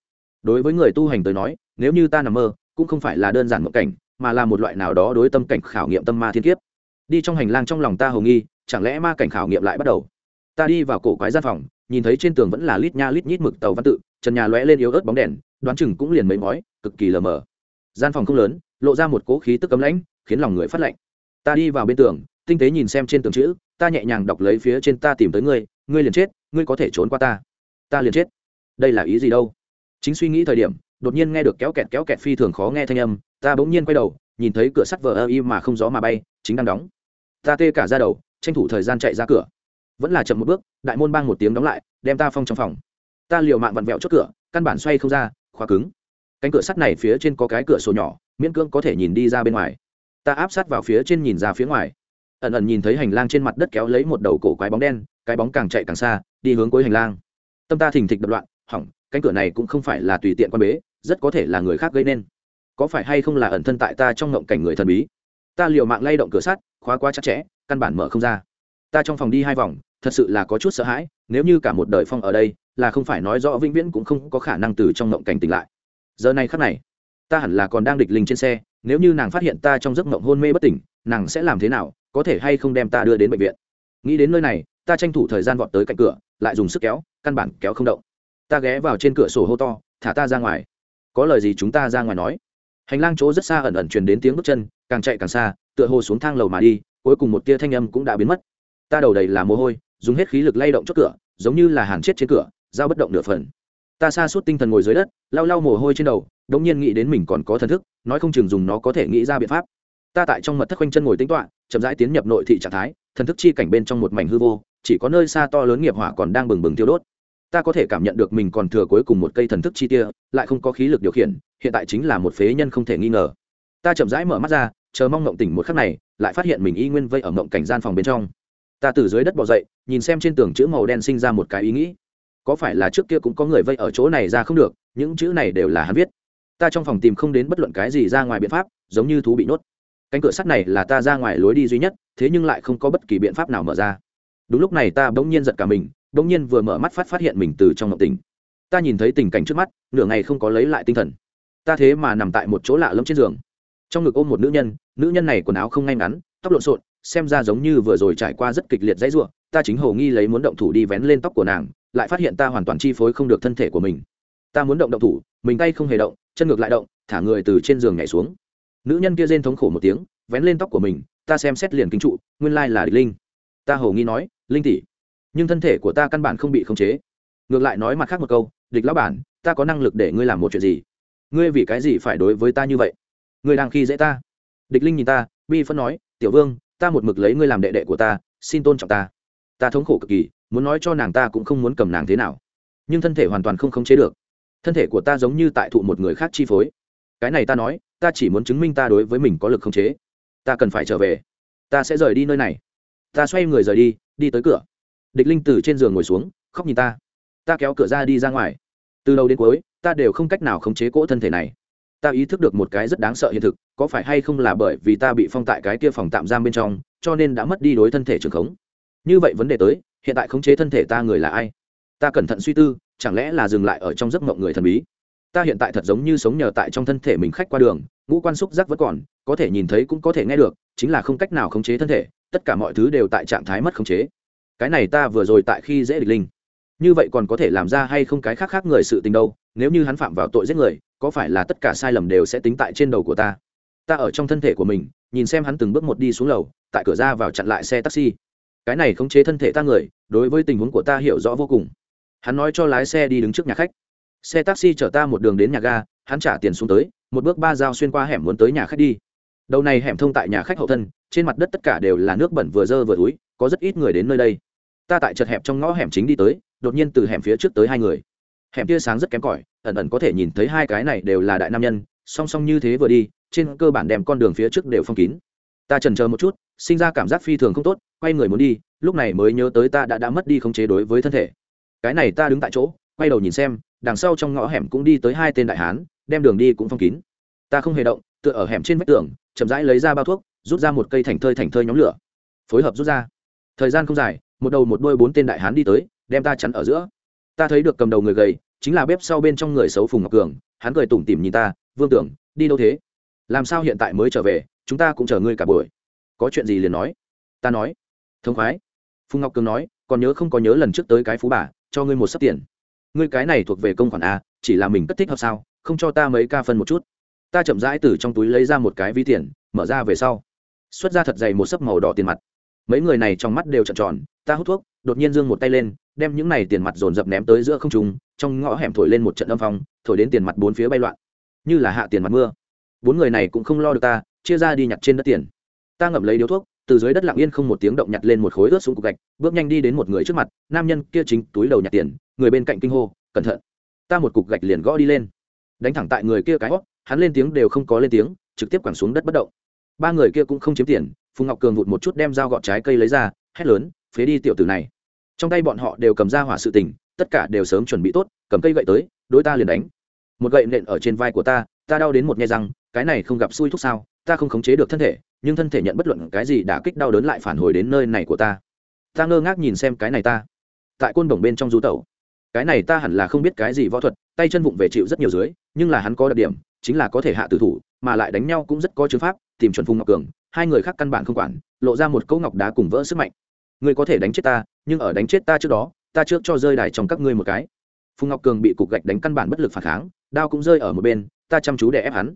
Đối với người tu hành tới nói, nếu như ta nằm mơ, cũng không phải là đơn giản một cảnh, mà là một loại nào đó đối tâm cảnh khảo nghiệm tâm ma thiên kiếp. Đi trong hành lang trong lòng ta hầu nghi, chẳng lẽ ma cảnh khảo nghiệm lại bắt đầu? Ta đi vào cổ quái gian phòng, nhìn thấy trên tường vẫn là lít nha lít nhít mực tàu văn tự, trần nhà lóe lên yếu ớt bóng đèn đoán chừng cũng liền mấy ngói, cực kỳ lờ mờ. Gian phòng không lớn, lộ ra một cỗ khí tức cấm lãnh, khiến lòng người phát lạnh. Ta đi vào bên tường, tinh tế nhìn xem trên tường chữ, ta nhẹ nhàng đọc lấy phía trên ta tìm tới ngươi ngươi liền chết, ngươi có thể trốn qua ta. Ta liền chết. Đây là ý gì đâu? Chính suy nghĩ thời điểm, đột nhiên nghe được kéo kẹt kéo kẹt phi thường khó nghe thanh âm, ta bỗng nhiên quay đầu, nhìn thấy cửa sắt vờ ơ y mà không gió mà bay, chính đang đóng. Ta tê cả ra đầu, tranh thủ thời gian chạy ra cửa. Vẫn là chậm một bước, đại môn bang một tiếng đóng lại, đem ta phong trong phòng. Ta liều mạng vặn vẹo chốt cửa, căn bản xoay không ra khóa cứng. Cánh cửa sắt này phía trên có cái cửa sổ nhỏ, miễn cưỡng có thể nhìn đi ra bên ngoài. Ta áp sát vào phía trên nhìn ra phía ngoài. Ẩn ẩn nhìn thấy hành lang trên mặt đất kéo lấy một đầu cổ quái bóng đen, cái bóng càng chạy càng xa, đi hướng cuối hành lang. Tâm ta thình thịch đập loạn, hỏng, cánh cửa này cũng không phải là tùy tiện quan bế, rất có thể là người khác gây nên. Có phải hay không là ẩn thân tại ta trong ngộng cảnh người thần bí? Ta liều mạng lay động cửa sắt, khóa quá chặt chẽ, căn bản mở không ra. Ta trong phòng đi hai vòng, thật sự là có chút sợ hãi, nếu như cả một đời phong ở đây là không phải nói rõ vĩnh viễn cũng không có khả năng từ trong ngộng cảnh tỉnh lại. Giờ này khắc này, ta hẳn là còn đang địch linh trên xe, nếu như nàng phát hiện ta trong giấc mộng hôn mê bất tỉnh, nàng sẽ làm thế nào, có thể hay không đem ta đưa đến bệnh viện? Nghĩ đến nơi này, ta tranh thủ thời gian vọt tới cạnh cửa, lại dùng sức kéo, căn bản kéo không động. Ta ghé vào trên cửa sổ hô to, thả ta ra ngoài. Có lời gì chúng ta ra ngoài nói. Hành lang chỗ rất xa ẩn ẩn truyền đến tiếng bước chân, càng chạy càng xa, tựa hồ xuống thang lầu mà đi, cuối cùng một tia thanh âm cũng đã biến mất. Ta đầu đầy là mồ hôi, dùng hết khí lực lay động chốt cửa, giống như là hàn chết trên cửa giao bất động nửa phần. Ta xa suốt tinh thần ngồi dưới đất, lau lau mồ hôi trên đầu, đống nhiên nghĩ đến mình còn có thần thức, nói không chừng dùng nó có thể nghĩ ra biện pháp. Ta tại trong mật thất quanh chân ngồi tính toạ chậm rãi tiến nhập nội thị trạng thái, thần thức chi cảnh bên trong một mảnh hư vô, chỉ có nơi xa to lớn nghiệp hỏa còn đang bừng bừng tiêu đốt. Ta có thể cảm nhận được mình còn thừa cuối cùng một cây thần thức chi tia, lại không có khí lực điều khiển, hiện tại chính là một phế nhân không thể nghi ngờ. Ta chậm rãi mở mắt ra, chờ mong mộng tỉnh một khắc này, lại phát hiện mình y nguyên vây ở mộng cảnh gian phòng bên trong. Ta từ dưới đất bỏ dậy, nhìn xem trên tường chữ màu đen sinh ra một cái ý nghĩ có phải là trước kia cũng có người vây ở chỗ này ra không được, những chữ này đều là hắn viết. Ta trong phòng tìm không đến bất luận cái gì ra ngoài biện pháp, giống như thú bị nhốt. Cánh cửa sắt này là ta ra ngoài lối đi duy nhất, thế nhưng lại không có bất kỳ biện pháp nào mở ra. Đúng lúc này ta bỗng nhiên giật cả mình, bỗng nhiên vừa mở mắt phát phát hiện mình từ trong ngộng tình ta nhìn thấy tình cảnh trước mắt, nửa ngày không có lấy lại tinh thần. Ta thế mà nằm tại một chỗ lạ lẫm trên giường. Trong ngực ôm một nữ nhân nữ nhân này quần áo không ngay ngắn, tóc lộn xộn, xem ra giống như vừa rồi trải qua rất kịch liệt dãy ruộng ta chính hồ nghi lấy muốn động thủ đi vén lên tóc của nàng lại phát hiện ta hoàn toàn chi phối không được thân thể của mình. Ta muốn động động thủ, mình tay không hề động, chân ngược lại động, thả người từ trên giường nhảy xuống. Nữ nhân kia rên thống khổ một tiếng, vén lên tóc của mình, ta xem xét liền kinh trụ, nguyên lai là địch linh. Ta hầu nghi nói, linh tỷ, nhưng thân thể của ta căn bản không bị khống chế. Ngược lại nói mặt khác một câu, địch lão bản, ta có năng lực để ngươi làm một chuyện gì? Ngươi vì cái gì phải đối với ta như vậy? Ngươi đang khi dễ ta. Địch linh nhìn ta, bi phân nói, tiểu vương, ta một mực lấy ngươi làm đệ đệ của ta, xin tôn trọng ta ta thống khổ cực kỳ, muốn nói cho nàng ta cũng không muốn cầm nàng thế nào. Nhưng thân thể hoàn toàn không khống chế được. Thân thể của ta giống như tại thụ một người khác chi phối. Cái này ta nói, ta chỉ muốn chứng minh ta đối với mình có lực khống chế. Ta cần phải trở về. Ta sẽ rời đi nơi này. Ta xoay người rời đi đi tới cửa. Địch linh từ trên giường ngồi xuống, khóc nhìn ta. Ta kéo cửa ra đi ra ngoài. Từ đầu đến cuối, ta đều không cách nào khống chế cỗ thân thể này. Ta ý thức được một cái rất đáng sợ hiện thực, có phải hay không là bởi vì ta bị phong tại cái kia phòng tạm giam bên trong, cho nên đã mất đi đối thân thể trường khống như vậy vấn đề tới, hiện tại khống chế thân thể ta người là ai? Ta cẩn thận suy tư, chẳng lẽ là dừng lại ở trong giấc mộng người thần bí? Ta hiện tại thật giống như sống nhờ tại trong thân thể mình khách qua đường, ngũ quan xúc giác vẫn còn, có thể nhìn thấy cũng có thể nghe được, chính là không cách nào khống chế thân thể, tất cả mọi thứ đều tại trạng thái mất khống chế. Cái này ta vừa rồi tại khi dễ địch linh. Như vậy còn có thể làm ra hay không cái khác khác người sự tình đâu, nếu như hắn phạm vào tội giết người, có phải là tất cả sai lầm đều sẽ tính tại trên đầu của ta? Ta ở trong thân thể của mình, nhìn xem hắn từng bước một đi xuống lầu, tại cửa ra vào chặn lại xe taxi cái này khống chế thân thể ta người, đối với tình huống của ta hiểu rõ vô cùng. Hắn nói cho lái xe đi đứng trước nhà khách. Xe taxi chở ta một đường đến nhà ga, hắn trả tiền xuống tới, một bước ba dao xuyên qua hẻm muốn tới nhà khách đi. Đầu này hẻm thông tại nhà khách hậu thân, trên mặt đất tất cả đều là nước bẩn vừa dơ vừa túi có rất ít người đến nơi đây. Ta tại chật hẹp trong ngõ hẻm chính đi tới, đột nhiên từ hẻm phía trước tới hai người. Hẻm tia sáng rất kém cỏi, ẩn ẩn có thể nhìn thấy hai cái này đều là đại nam nhân, song song như thế vừa đi, trên cơ bản đem con đường phía trước đều phong kín. Ta trần chờ một chút, sinh ra cảm giác phi thường không tốt quay người muốn đi, lúc này mới nhớ tới ta đã đã mất đi khống chế đối với thân thể. Cái này ta đứng tại chỗ, quay đầu nhìn xem, đằng sau trong ngõ hẻm cũng đi tới hai tên đại hán, đem đường đi cũng phong kín. Ta không hề động, tựa ở hẻm trên vách tường, chậm rãi lấy ra bao thuốc, rút ra một cây thành thơi thành thơi nhóm lửa. Phối hợp rút ra. Thời gian không dài, một đầu một đôi bốn tên đại hán đi tới, đem ta chắn ở giữa. Ta thấy được cầm đầu người gầy, chính là bếp sau bên trong người xấu phùng ngọc cường, hắn cười tủm tỉm nhìn ta, vương tưởng, đi đâu thế? Làm sao hiện tại mới trở về? Chúng ta cũng chờ ngươi cả buổi. Có chuyện gì liền nói. Ta nói thông khoái. Phùng ngọc cường nói, còn nhớ không có nhớ lần trước tới cái phú bà, cho ngươi một sắp tiền. Ngươi cái này thuộc về công khoản a, chỉ là mình cất thích hợp sao? Không cho ta mấy ca phân một chút. Ta chậm rãi từ trong túi lấy ra một cái ví tiền, mở ra về sau. Xuất ra thật dày một sấp màu đỏ tiền mặt. Mấy người này trong mắt đều trợn tròn, ta hút thuốc, đột nhiên giương một tay lên, đem những này tiền mặt dồn dập ném tới giữa không trung, trong ngõ hẻm thổi lên một trận âm phong, thổi đến tiền mặt bốn phía bay loạn. Như là hạ tiền mặt mưa. Bốn người này cũng không lo được ta, chia ra đi nhặt trên đất tiền. Ta ngậm lấy điếu thuốc từ dưới đất lặng yên không một tiếng động nhặt lên một khối ướt xuống cục gạch, bước nhanh đi đến một người trước mặt, nam nhân kia chính túi đầu nhặt tiền, người bên cạnh kinh hô, cẩn thận, ta một cục gạch liền gõ đi lên. Đánh thẳng tại người kia cái hót hắn lên tiếng đều không có lên tiếng, trực tiếp quẳng xuống đất bất động. Ba người kia cũng không chiếm tiền, phùng ngọc cường vụt một chút đem dao gọt trái cây lấy ra, hét lớn, phế đi tiểu tử này. Trong tay bọn họ đều cầm ra hỏa sự tình, tất cả đều sớm chuẩn bị tốt, cầm cây gậy tới, đối ta liền đánh. Một gậy nện ở trên vai của ta ta đau đến một nghe rằng cái này không gặp xui thuốc sao? Ta không khống chế được thân thể, nhưng thân thể nhận bất luận cái gì đã kích đau đớn lại phản hồi đến nơi này của ta. Ta ngơ ngác nhìn xem cái này ta. Tại côn bổng bên trong du tẩu. Cái này ta hẳn là không biết cái gì võ thuật, tay chân vụng về chịu rất nhiều dưới, nhưng là hắn có đặc điểm, chính là có thể hạ tử thủ, mà lại đánh nhau cũng rất có chứng pháp, tìm chuẩn phùng ngọc cường, hai người khác căn bản không quản, lộ ra một câu ngọc đá cùng vỡ sức mạnh. Ngươi có thể đánh chết ta, nhưng ở đánh chết ta trước đó, ta trước cho rơi đài trong các ngươi một cái. Phùng ngọc cường bị cục gạch đánh căn bản bất lực phản kháng, đao cũng rơi ở một bên, ta chăm chú để ép hắn.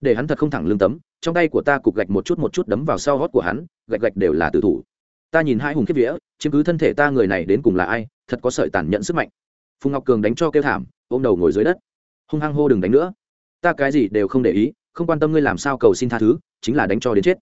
Để hắn thật không thẳng lưng tấm trong tay của ta cục gạch một chút một chút đấm vào sau hót của hắn, gạch gạch đều là tử thủ. Ta nhìn hai hùng kiếp vía, chiếm cứ thân thể ta người này đến cùng là ai, thật có sợi tàn nhẫn sức mạnh. Phùng ngọc cường đánh cho kêu thảm, ôm đầu ngồi dưới đất. Hung hăng hô đừng đánh nữa. Ta cái gì đều không để ý, không quan tâm ngươi làm sao cầu xin tha thứ, chính là đánh cho đến chết.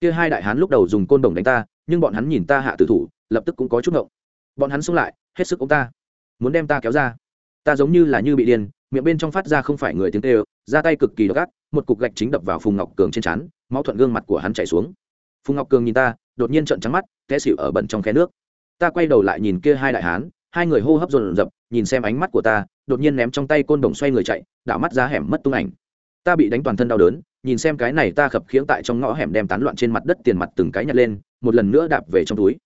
Kia hai đại hán lúc đầu dùng côn đồng đánh ta, nhưng bọn hắn nhìn ta hạ tử thủ, lập tức cũng có chút ngộng. Bọn hắn xông lại, hết sức ông ta. Muốn đem ta kéo ra. Ta giống như là như bị điên, miệng bên trong phát ra không phải người tiếng tê ra tay cực kỳ gắt một cục gạch chính đập vào phùng ngọc cường trên trán, máu thuận gương mặt của hắn chạy xuống. Phùng ngọc cường nhìn ta, đột nhiên trận trắng mắt, té xịu ở bẩn trong khe nước. Ta quay đầu lại nhìn kia hai đại hán, hai người hô hấp dồn dập, nhìn xem ánh mắt của ta, đột nhiên ném trong tay côn đồng xoay người chạy, đảo mắt ra hẻm mất tung ảnh. Ta bị đánh toàn thân đau đớn, nhìn xem cái này ta khập khiễng tại trong ngõ hẻm đem tán loạn trên mặt đất tiền mặt từng cái nhặt lên, một lần nữa đạp về trong túi.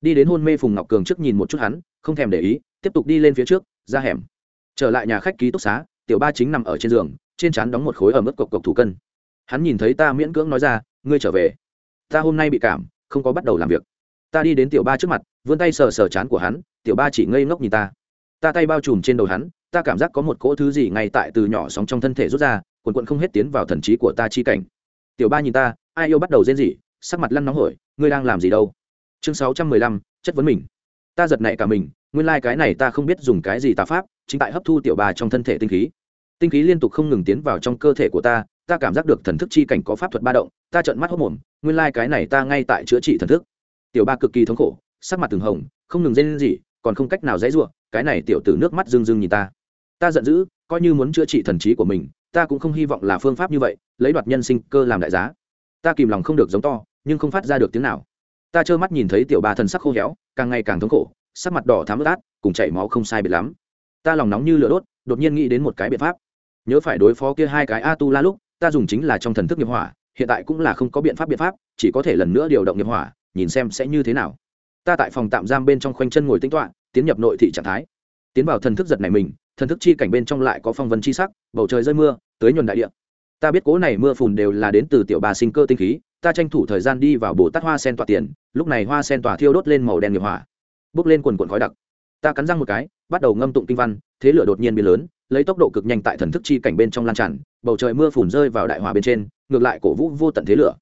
Đi đến hôn mê phùng ngọc cường trước nhìn một chút hắn, không thèm để ý, tiếp tục đi lên phía trước, ra hẻm. Trở lại nhà khách ký túc xá, tiểu ba chính nằm ở trên giường trên trán đóng một khối ở mức cộc cộc thủ cân. Hắn nhìn thấy ta miễn cưỡng nói ra, ngươi trở về. Ta hôm nay bị cảm, không có bắt đầu làm việc. Ta đi đến tiểu ba trước mặt, vươn tay sờ sờ chán của hắn, tiểu ba chỉ ngây ngốc nhìn ta. Ta tay bao trùm trên đầu hắn, ta cảm giác có một cỗ thứ gì ngay tại từ nhỏ sóng trong thân thể rút ra quần quận không hết tiến vào thần trí của ta chi cảnh. Tiểu ba nhìn ta, ai yêu bắt đầu rên rỉ? Sắc mặt lăn nóng hổi, ngươi đang làm gì đâu? Chương sáu trăm mười lăm, chất vấn mình. Ta giật nảy cả mình, nguyên lai、like、cái này ta không biết dùng cái gì tà pháp, chính tại hấp thu tiểu ba trong thân thể tinh khí tinh khí liên tục không ngừng tiến vào trong cơ thể của ta ta cảm giác được thần thức chi cảnh có pháp thuật ba động, ta trợn mắt hốc mồm, nguyên lai、like、cái này ta ngay tại chữa trị thần thức. Tiểu ba cực kỳ thống khổ, sắc mặt từng hồng, không ngừng rên gì còn không cách nào dãy ruộng cái này tiểu tử nước mắt rưng rưng nhìn ta. Ta giận dữ, coi như muốn chữa trị thần trí của mình, ta cũng không hy vọng là phương pháp như vậy, lấy đoạt nhân sinh cơ làm đại giá. Ta kìm lòng không được giống to, nhưng không phát ra được tiếng nào. Ta trơ mắt nhìn thấy tiểu ba thần sắc khô héo, càng ngày càng thống khổ, sắc mặt đỏ thám ướt át, cùng chảy máu không sai biệt lắm. Ta lòng nóng như lửa đốt, đột nhiên nghĩ đến một cái biện pháp nhớ phải đối phó kia hai cái a tu la lúc, ta dùng chính là trong thần thức nghiệp hỏa, hiện tại cũng là không có biện pháp biện pháp, chỉ có thể lần nữa điều động nghiệp hỏa, nhìn xem sẽ như thế nào. Ta tại phòng tạm giam bên trong khoanh chân ngồi tính toạ tiến nhập nội thị trạng thái. Tiến vào thần thức giật này mình, thần thức chi cảnh bên trong lại có phong vân chi sắc, bầu trời rơi mưa, tới nhuần đại địa. Ta biết cố này mưa phùn đều là đến từ tiểu bà sinh cơ tinh khí, ta tranh thủ thời gian đi vào bồ tát hoa sen tỏa tiền, lúc này hoa sen tỏa thiêu đốt lên màu đen nghiệp hỏa. Bốc lên quần quần khói đặc. Ta cắn răng một cái, bắt đầu ngâm tụng kinh văn, thế lửa đột nhiên biến lớn lấy tốc độ cực nhanh tại thần thức chi cảnh bên trong lan tràn, bầu trời mưa phùn rơi vào đại hòa bên trên, ngược lại cổ vũ vô tận thế lửa.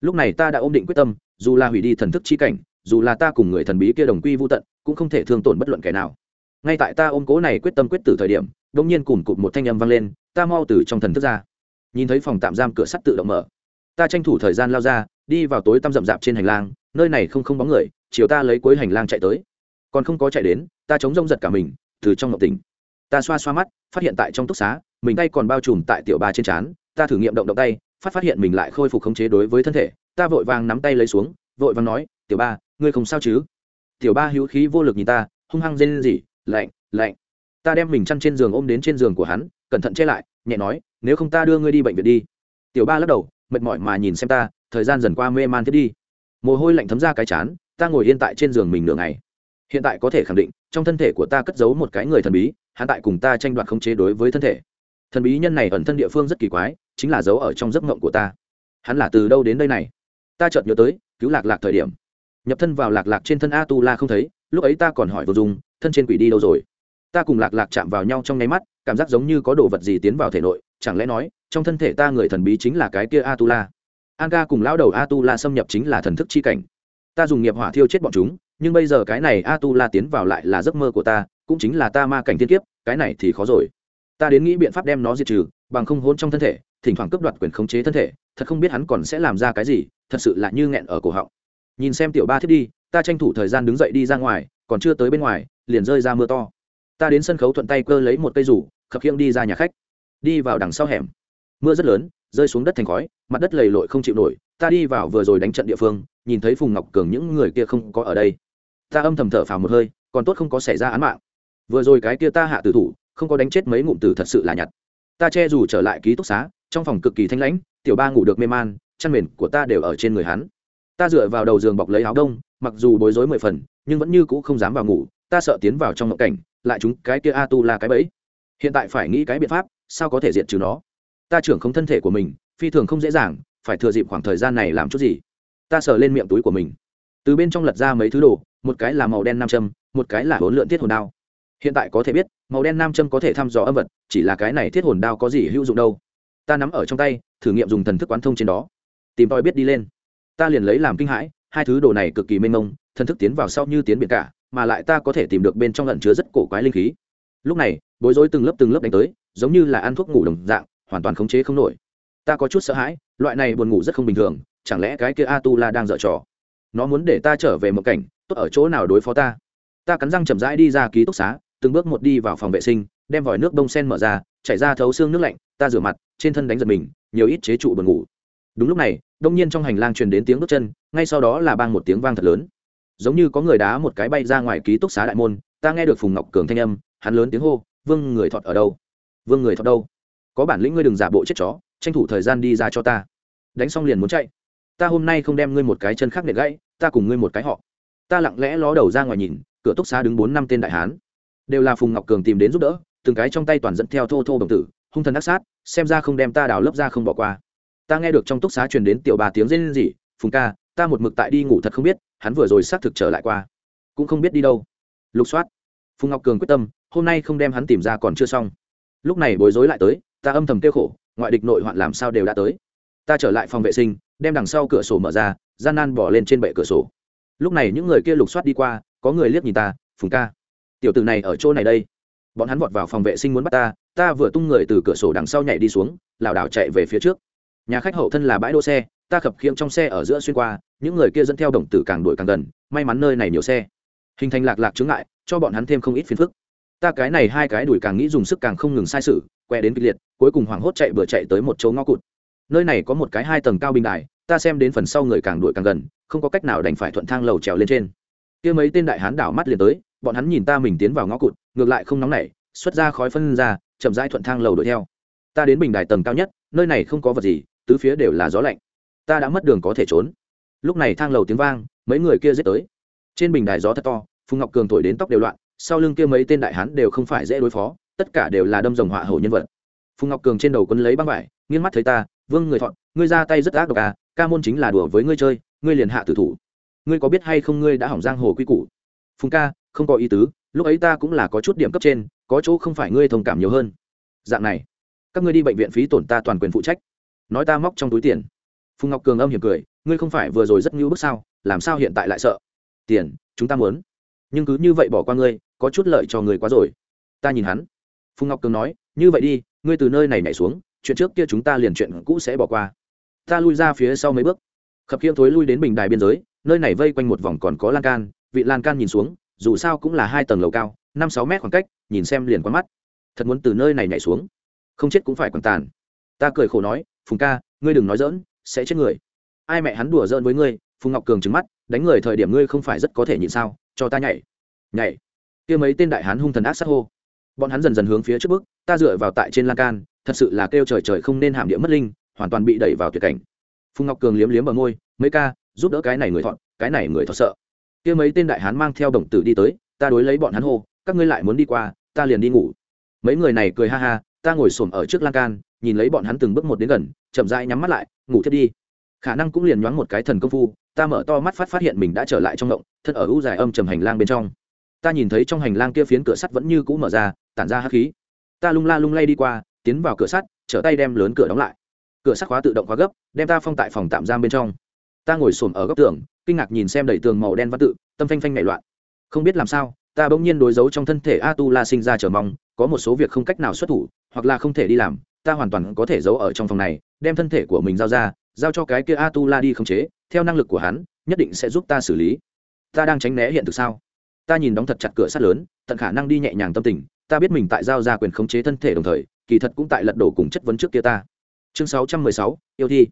Lúc này ta đã ôm định quyết tâm, dù là hủy đi thần thức chi cảnh, dù là ta cùng người thần bí kia đồng quy vô tận, cũng không thể thương tổn bất luận kẻ nào. Ngay tại ta ôm cố này quyết tâm quyết tử thời điểm đ ỗ n g nhiên cùng cụt một thanh âm vang lên, ta mau từ trong thần thức ra. Nhìn thấy phòng tạm giam cửa sắt tự động mở, ta tranh thủ thời gian lao ra, đi vào tối tăm rậm rạp trên hành lang, nơi này không không bóng người, chiều ta lấy cuối hành lang chạy tới. Còn không có chạy đến, ta chống rông giật cả mình, từ trong ngọc tỉnh ta xoa xoa mắt, phát hiện tại trong túc xá, mình tay còn bao trùm tại tiểu ba trên trán, ta thử nghiệm động động tay, phát phát hiện mình lại khôi phục khống chế đối với thân thể, ta vội vàng nắm tay lấy xuống, vội vàng nói, tiểu ba, ngươi không sao chứ? Tiểu ba hữu khí vô lực nhìn ta, hung hăng rên rỉ, lạnh lạnh. Ta đem mình chăn trên giường ôm đến trên giường của hắn, cẩn thận che lại, nhẹ nói, nếu không ta đưa ngươi đi bệnh viện đi. Tiểu ba lắc đầu, mệt mỏi mà nhìn xem ta, thời gian dần qua mê man thiết đi. Mồ hôi lạnh thấm ra cái chán, ta ngồi yên tại trên giường mình nửa ngày. Hiện tại có thể khẳng định, trong thân thể của ta cất giấu một cái người thần bí hắn tại cùng ta tranh đoạt khống chế đối với thân thể. Thần bí nhân này ẩn thân địa phương rất kỳ quái, chính là giấu ở trong giấc mộng của ta. Hắn là từ đâu đến đây này? Ta chợt nhớ tới, cứu lạc lạc thời điểm. Nhập thân vào lạc lạc trên thân a tu la không thấy, lúc ấy ta còn hỏi vô dung thân trên quỷ đi đâu rồi? Ta cùng lạc lạc chạm vào nhau trong nháy mắt, cảm giác giống như có đồ vật gì tiến vào thể nội, chẳng lẽ nói, trong thân thể ta người thần bí chính là cái kia a tu la an ca cùng lão đầu a tu la xâm nhập chính là thần thức chi cảnh. Ta dùng nghiệp hỏa thiêu chết bọn chúng nhưng bây giờ cái này a tu la tiến vào lại là giấc mơ của ta, cũng chính là ta ma cảnh thiên kiếp, cái này thì khó rồi. Ta đến nghĩ biện pháp đem nó diệt trừ, bằng không hôn trong thân thể, thỉnh thoảng cướp đoạt quyền khống chế thân thể, thật không biết hắn còn sẽ làm ra cái gì, thật sự là như nghẹn ở cổ họng. Nhìn xem tiểu ba thiết đi, ta tranh thủ thời gian đứng dậy đi ra ngoài, còn chưa tới bên ngoài, liền rơi ra mưa to. Ta đến sân khấu thuận tay cơ lấy một cây rủ, khập khiễng đi ra nhà khách. Đi vào đằng sau hẻm. Mưa rất lớn, rơi xuống đất thành khói, mặt đất lầy lội không chịu nổi. Ta đi vào vừa rồi đánh trận địa phương, nhìn thấy phùng ngọc cường những người kia không có ở đây ta âm thầm thở phào một hơi, còn tốt không có xảy ra án mạng. Vừa rồi cái kia ta hạ tử thủ, không có đánh chết mấy ngụm tử thật sự là nhặt. Ta che dù trở lại ký túc xá, trong phòng cực kỳ thanh lãnh, tiểu ba ngủ được mê man, chăn mền của ta đều ở trên người hắn. Ta dựa vào đầu giường bọc lấy áo đông, mặc dù bối rối mười phần, nhưng vẫn như cũ không dám vào ngủ, ta sợ tiến vào trong ngộng cảnh, lại chúng cái kia a tu là cái bẫy. Hiện tại phải nghĩ cái biện pháp, sao có thể diệt trừ nó? Ta trưởng không thân thể của mình, phi thường không dễ dàng, phải thừa dịp khoảng thời gian này làm chút gì? Ta sờ lên miệng túi của mình từ bên trong lật ra mấy thứ đồ, một cái là màu đen nam châm, một cái là hỗn lượn thiết hồn đao. Hiện tại có thể biết, màu đen nam châm có thể thăm dò âm vật, chỉ là cái này thiết hồn đao có gì hữu dụng đâu. Ta nắm ở trong tay, thử nghiệm dùng thần thức quán thông trên đó. Tìm tòi biết đi lên. Ta liền lấy làm kinh hãi, hai thứ đồ này cực kỳ mênh mông, thần thức tiến vào sau như tiến biển cả, mà lại ta có thể tìm được bên trong lận chứa rất cổ quái linh khí. Lúc này, bối rối từng lớp từng lớp đánh tới, giống như là ăn thuốc ngủ đồng dạng, hoàn toàn khống chế không nổi. Ta có chút sợ hãi, loại này buồn ngủ rất không bình thường, chẳng lẽ cái kia a tu la đang dở trò? Nó muốn để ta trở về một cảnh, tốt ở chỗ nào đối phó ta? Ta cắn răng chậm rãi đi ra ký túc xá, từng bước một đi vào phòng vệ sinh, đem vòi nước bông sen mở ra, chảy ra thấu xương nước lạnh, ta rửa mặt, trên thân đánh giật mình, nhiều ít chế trụ buồn ngủ. Đúng lúc này, đông nhiên trong hành lang truyền đến tiếng bước chân, ngay sau đó là bang một tiếng vang thật lớn. Giống như có người đá một cái bay ra ngoài ký túc xá đại môn, ta nghe được phùng ngọc cường thanh âm, hắn lớn tiếng hô, vương người thọt ở đâu? Vương người thọt đâu? Có bản lĩnh ngươi đừng giả bộ chết chó, tranh thủ thời gian đi ra cho ta. Đánh xong liền muốn chạy. Ta hôm nay không đem ngươi một cái chân khác để gãy ta cùng ngươi một cái họ. Ta lặng lẽ ló đầu ra ngoài nhìn, cửa túc xá đứng bốn năm tên đại hán. Đều là phùng ngọc cường tìm đến giúp đỡ, từng cái trong tay toàn dẫn theo thô thô đồng tử, hung thần ác sát, xem ra không đem ta đào lớp ra không bỏ qua. Ta nghe được trong túc xá truyền đến tiểu bà tiếng rên rỉ, phùng ca, ta một mực tại đi ngủ thật không biết, hắn vừa rồi xác thực trở lại qua. Cũng không biết đi đâu. Lục soát. Phùng ngọc cường quyết tâm, hôm nay không đem hắn tìm ra còn chưa xong. Lúc này bối rối lại tới, ta âm thầm kêu khổ, ngoại địch nội hoạn làm sao đều đã tới ta trở lại phòng vệ sinh, đem đằng sau cửa sổ mở ra, gian nan bỏ lên trên bệ cửa sổ. Lúc này những người kia lục soát đi qua, có người liếc nhìn ta, phùng ca, tiểu t ử này ở chỗ này đây. Bọn hắn vọt vào phòng vệ sinh muốn bắt ta ta vừa tung người từ cửa sổ đằng sau nhảy đi xuống, lảo đảo chạy về phía trước. Nhà khách hậu thân là bãi đỗ xe, ta khập khiễng trong xe ở giữa xuyên qua, những người kia dẫn theo đồng tử càng đuổi càng gần, may mắn nơi này nhiều xe. Hình thành lạc lạc chướng ngại, cho bọn hắn thêm không ít phiền phức. Ta cái này hai cái đuổi càng nghĩ dùng sức càng không ngừng sai sự que đến kịch liệt, cuối cùng hoảng hốt chạy vừa chạy tới một chỗ ngõ cụt nơi này có một cái hai tầng cao bình đài, ta xem đến phần sau người càng đuổi càng gần, không có cách nào đành phải thuận thang lầu trèo lên trên. Kia mấy tên đại hán đảo mắt liền tới, bọn hắn nhìn ta mình tiến vào ngõ cụt, ngược lại không nóng nảy, xuất ra khói phân ra, chậm rãi thuận thang lầu đuổi theo. Ta đến bình đài tầng cao nhất, nơi này không có vật gì, tứ phía đều là gió lạnh. Ta đã mất đường có thể trốn. Lúc này thang lầu tiếng vang, mấy người kia giết tới. Trên bình đài gió thật to, phùng ngọc cường thổi đến tóc đều loạn, sau lưng kia mấy tên đại hán đều không phải dễ đối phó, tất cả đều là đâm rồng họa hầu nhân vật. Phùng ngọc cường trên đầu quân lấy băng vải, nghiêng mắt thấy ta vương người thọn ngươi ra tay rất ác độc à ca môn chính là đùa với ngươi chơi, ngươi liền hạ tử thủ. Ngươi có biết hay không ngươi đã hỏng giang hồ quy củ? Phùng ca, không có ý tứ, lúc ấy ta cũng là có chút điểm cấp trên, có chỗ không phải ngươi thông cảm nhiều hơn. Dạng này, các ngươi đi bệnh viện phí tổn ta toàn quyền phụ trách. Nói ta móc trong túi tiền. Phùng ngọc cường âm hiểm cười, ngươi không phải vừa rồi rất ngưu bức sao, làm sao hiện tại lại sợ? Tiền, chúng ta muốn. Nhưng cứ như vậy bỏ qua ngươi, có chút lợi cho người quá rồi. Ta nhìn hắn. Phùng ngọc cường nói, như vậy đi, ngươi từ nơi này nhảy xuống chuyện trước kia chúng ta liền chuyện cũ sẽ bỏ qua. Ta lui ra phía sau mấy bước. Khập khiễng thối lui đến bình đài biên giới, nơi này vây quanh một vòng còn có lan can, vị lan can nhìn xuống, dù sao cũng là hai tầng lầu cao, năm sáu mét khoảng cách, nhìn xem liền quán mắt. Thật muốn từ nơi này nhảy xuống. Không chết cũng phải còn tàn. Ta cười khổ nói, phùng ca, ngươi đừng nói dỡn sẽ chết người. Ai mẹ hắn đùa giỡn với ngươi, phùng ngọc cường trừng mắt, đánh người thời điểm ngươi không phải rất có thể nhịn sao, cho ta nhảy. Nhảy. Kia mấy tên đại hán hung thần ác sát hô. Bọn hắn dần dần hướng phía trước bước, ta dựa vào tại trên lan can thật sự là kêu trời trời không nên hàm địa mất linh, hoàn toàn bị đẩy vào tuyệt cảnh. Phùng ngọc cường liếm liếm bờ môi, mấy ca, giúp đỡ cái này người thọn cái này người thọ sợ. Kia mấy tên đại hán mang theo đồng tử đi tới, ta đối lấy bọn hắn hô, các ngươi lại muốn đi qua, ta liền đi ngủ. Mấy người này cười ha ha, ta ngồi xổm ở trước lan can, nhìn lấy bọn hắn từng bước một đến gần, chậm rãi nhắm mắt lại, ngủ thiết đi. Khả năng cũng liền nhoáng một cái thần công phu, ta mở to mắt phát phát hiện mình đã trở lại trong động, thân ở u dài âm trầm hành lang bên trong. Ta nhìn thấy trong hành lang kia phiến cửa sắt vẫn như cũ mở ra, tản ra hắc khí. Ta lung la lung lay đi qua tiến vào cửa sắt, trở tay đem lớn cửa đóng lại. Cửa sắt khóa tự động khóa gấp, đem ta phong tại phòng tạm giam bên trong. Ta ngồi xổm ở góc tường, kinh ngạc nhìn xem đẩy tường màu đen văn tự, tâm phanh phanh nảy loạn. Không biết làm sao, ta bỗng nhiên đối dấu trong thân thể a tu la sinh ra chờ mong, có một số việc không cách nào xuất thủ, hoặc là không thể đi làm, ta hoàn toàn có thể giấu ở trong phòng này, đem thân thể của mình giao ra, giao cho cái kia a tu la đi khống chế, theo năng lực của hắn, nhất định sẽ giúp ta xử lý. Ta đang tránh né hiện thực sao? Ta nhìn đóng thật chặt cửa sắt lớn, tận khả năng đi nhẹ nhàng tâm tình, ta biết mình tại giao ra quyền khống chế thân thể đồng thời kỳ thật cũng tại lật đổ cùng chất vấn trước kia ta. Chương sáu trăm mười sáu, yêu thi.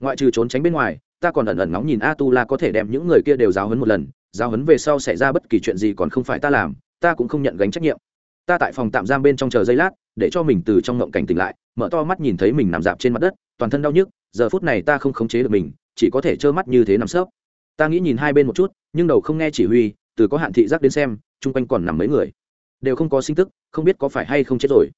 Ngoại trừ trốn tránh bên ngoài, ta còn ẩn ẩn nóng nhìn a tu la có thể đem những người kia đều giáo hấn một lần, giáo hấn về sau xảy ra bất kỳ chuyện gì còn không phải ta làm, ta cũng không nhận gánh trách nhiệm. Ta tại phòng tạm giam bên trong chờ giây lát, để cho mình từ trong ngộng cảnh tỉnh lại, mở to mắt nhìn thấy mình nằm dạp trên mặt đất, toàn thân đau nhức, giờ phút này ta không khống chế được mình, chỉ có thể trơ mắt như thế nằm sấp. Ta nghĩ nhìn hai bên một chút, nhưng đầu không nghe chỉ huy, từ có hạn thị giác đến xem, chung quanh còn nằm mấy người. Đều không có sinh tức, không biết có phải hay không chết rồi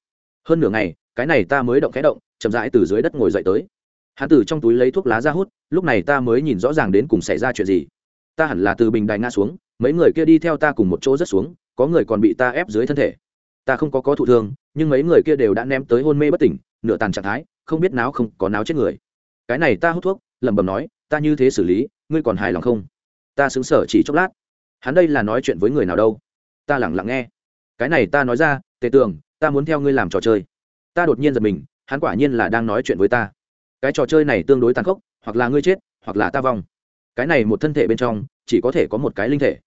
hơn nửa ngày, cái này ta mới động khẽ động, chậm rãi từ dưới đất ngồi dậy tới. Hắn từ trong túi lấy thuốc lá ra hút, lúc này ta mới nhìn rõ ràng đến cùng xảy ra chuyện gì. Ta hẳn là từ bình đài ngã xuống, mấy người kia đi theo ta cùng một chỗ rất xuống, có người còn bị ta ép dưới thân thể. Ta không có có thụ thương, nhưng mấy người kia đều đã ném tới hôn mê bất tỉnh, nửa tàn trạng thái, không biết náo không có náo chết người. Cái này ta hút thuốc, lẩm bẩm nói, ta như thế xử lý, ngươi còn hài lòng không? Ta xứng sở chỉ chốc lát. Hắn đây là nói chuyện với người nào đâu? Ta lẳng lặng nghe. Cái này ta nói ra, tề tường ta muốn theo ngươi làm trò chơi. Ta đột nhiên giật mình, hắn quả nhiên là đang nói chuyện với ta. Cái trò chơi này tương đối tàn khốc, hoặc là ngươi chết, hoặc là ta vong. Cái này một thân thể bên trong, chỉ có thể có một cái linh thể.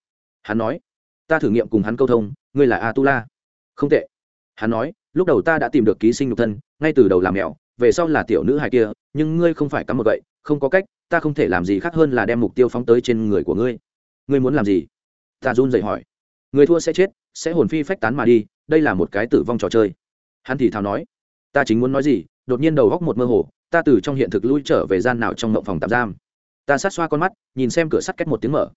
Hắn nói, ta thử nghiệm cùng hắn câu thông, ngươi là a tu la không tệ. Hắn nói, lúc đầu ta đã tìm được ký sinh nhục thân, ngay từ đầu làm mèo, về sau là tiểu nữ hài kia, nhưng ngươi không phải cắm một vậy không có cách, ta không thể làm gì khác hơn là đem mục tiêu phóng tới trên người của ngươi. Ngươi muốn làm gì? Ta run dậy hỏi. Người thua sẽ chết, sẽ hồn phi phách tán mà đi đây là một cái tử vong trò chơi. Hắn thì thào nói, ta chính muốn nói gì, đột nhiên đầu góc một mơ hồ, ta từ trong hiện thực lui trở về gian nào trong mộng phòng tạm giam. Ta sát xoa con mắt, nhìn xem cửa sắt cách một tiếng mở.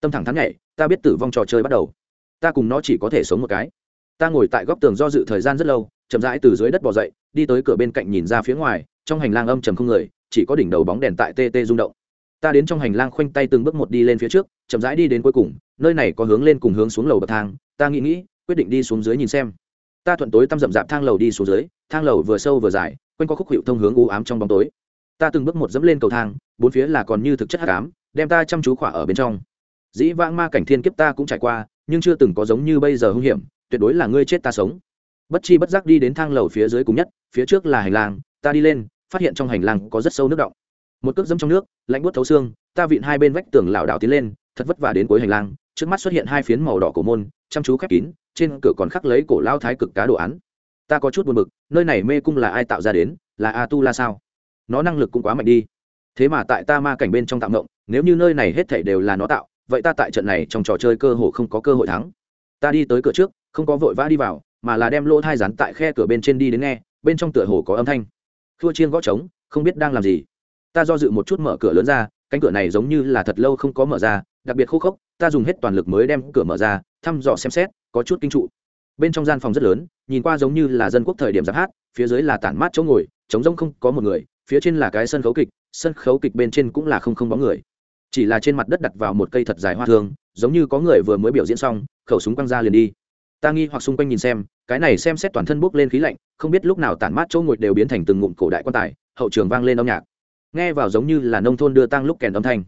Tâm thẳng thắn nhảy, ta biết tử vong trò chơi bắt đầu. Ta cùng nó chỉ có thể sống một cái. Ta ngồi tại góc tường do dự thời gian rất lâu, chậm rãi từ dưới đất bỏ dậy, đi tới cửa bên cạnh nhìn ra phía ngoài, trong hành lang âm trầm không người, chỉ có đỉnh đầu bóng đèn tại tê tê rung động. Ta đến trong hành lang khoanh tay từng bước một đi lên phía trước, chậm rãi đi đến cuối cùng, nơi này có hướng lên cùng hướng xuống lầu bậc thang, ta nghĩ nghĩ quyết định đi xuống dưới nhìn xem. Ta thuận tối tăm rậm rạp thang lầu đi xuống dưới, thang lầu vừa sâu vừa dài, quanh có khúc hiệu thông hướng u ám trong bóng tối. Ta từng bước một dẫm lên cầu thang, bốn phía là còn như thực chất hắc ám, đem ta chăm chú khỏa ở bên trong. Dĩ vãng ma cảnh thiên kiếp ta cũng trải qua, nhưng chưa từng có giống như bây giờ hung hiểm, tuyệt đối là ngươi chết ta sống. Bất chi bất giác đi đến thang lầu phía dưới cùng nhất, phía trước là hành lang, ta đi lên, phát hiện trong hành lang có rất sâu nước động. Một cước dẫm trong nước, lạnh buốt thấu xương, ta vịn hai bên vách tường lảo đảo tiến lên, thật vất vả đến cuối hành lang, trước mắt xuất hiện hai phiến màu đỏ cổ môn, chăm chú khép kín trên cửa còn khắc lấy cổ lao thái cực cá đồ án. Ta có chút buồn bực, nơi này mê cung là ai tạo ra đến, là a tu la sao? Nó năng lực cũng quá mạnh đi. Thế mà tại ta ma cảnh bên trong tạo ngộng, nếu như nơi này hết thảy đều là nó tạo, vậy ta tại trận này trong trò chơi cơ hồ không có cơ hội thắng. Ta đi tới cửa trước, không có vội vã đi vào, mà là đem lỗ thai rắn tại khe cửa bên trên đi đến nghe, bên trong tựa hồ có âm thanh. Thua chiên gõ trống, không biết đang làm gì. Ta do dự một chút mở cửa lớn ra, cánh cửa này giống như là thật lâu không có mở ra, đặc biệt khô khốc, ta dùng hết toàn lực mới đem cửa mở ra, thăm dò xem xét có chút kinh trụ. Bên trong gian phòng rất lớn, nhìn qua giống như là dân quốc thời điểm giáp hát, phía dưới là tản mát chỗ ngồi, trống rỗng không có một người, phía trên là cái sân khấu kịch, sân khấu kịch bên trên cũng là không không bóng người. Chỉ là trên mặt đất đặt vào một cây thật dài hoa thương, giống như có người vừa mới biểu diễn xong, khẩu súng quăng ra liền đi. Ta nghi hoặc xung quanh nhìn xem, cái này xem xét toàn thân bốc lên khí lạnh, không biết lúc nào tản mát chỗ ngồi đều biến thành từng ngụm cổ đại quan tài, hậu trường vang lên âm nhạc. Nghe vào giống như là nông thôn đưa tăng lúc kèn âm thanh.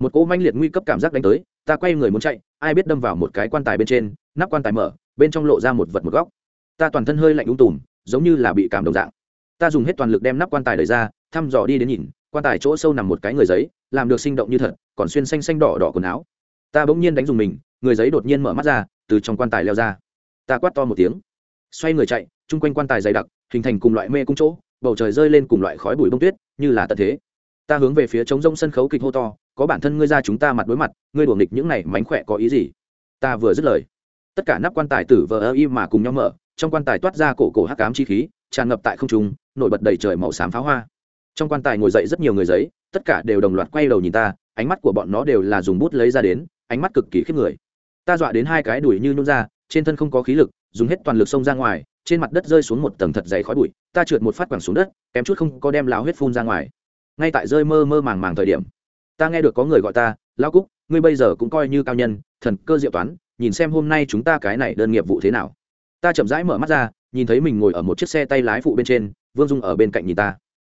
Một cỗ manh liệt nguy cấp cảm giác đánh tới, ta quay người muốn chạy, ai biết đâm vào một cái quan tài bên trên nắp quan tài mở, bên trong lộ ra một vật một góc. Ta toàn thân hơi lạnh ung tùm, giống như là bị cảm đồng dạng. Ta dùng hết toàn lực đem nắp quan tài đẩy ra, thăm dò đi đến nhìn, quan tài chỗ sâu nằm một cái người giấy, làm được sinh động như thật, còn xuyên xanh xanh đỏ đỏ quần áo. Ta bỗng nhiên đánh dùng mình, người giấy đột nhiên mở mắt ra, từ trong quan tài leo ra. Ta quát to một tiếng. Xoay người chạy, chung quanh quan tài dày đặc, hình thành cùng loại mê cung chỗ, bầu trời rơi lên cùng loại khói bụi bông tuyết, như là tận thế. Ta hướng về phía trống rông sân khấu kịch hô to, có bản thân ngươi ra chúng ta mặt đối mặt, ngươi đuổi nghịch những này mánh khỏe có ý gì? Ta vừa dứt lời tất cả nắp quan tài tử vờ ơ y mà cùng nhau mở, trong quan tài toát ra cổ cổ hắc cám chi khí, tràn ngập tại không trung, nổi bật đầy trời màu xám pháo hoa. Trong quan tài ngồi dậy rất nhiều người giấy, tất cả đều đồng loạt quay đầu nhìn ta, ánh mắt của bọn nó đều là dùng bút lấy ra đến, ánh mắt cực kỳ khiếp người. Ta dọa đến hai cái đùi như nhún ra, trên thân không có khí lực, dùng hết toàn lực xông ra ngoài, trên mặt đất rơi xuống một tầng thật dày khói bụi, ta trượt một phát quẳng xuống đất, kém chút không có đem lao huyết phun ra ngoài. Ngay tại rơi mơ mơ màng màng thời điểm, ta nghe được có người gọi ta lao cúc, ngươi bây giờ cũng coi như cao nhân, thần cơ diệu toán nhìn xem hôm nay chúng ta cái này đơn nghiệp vụ thế nào. Ta chậm rãi mở mắt ra, nhìn thấy mình ngồi ở một chiếc xe tay lái phụ bên trên, vương dung ở bên cạnh nhìn ta.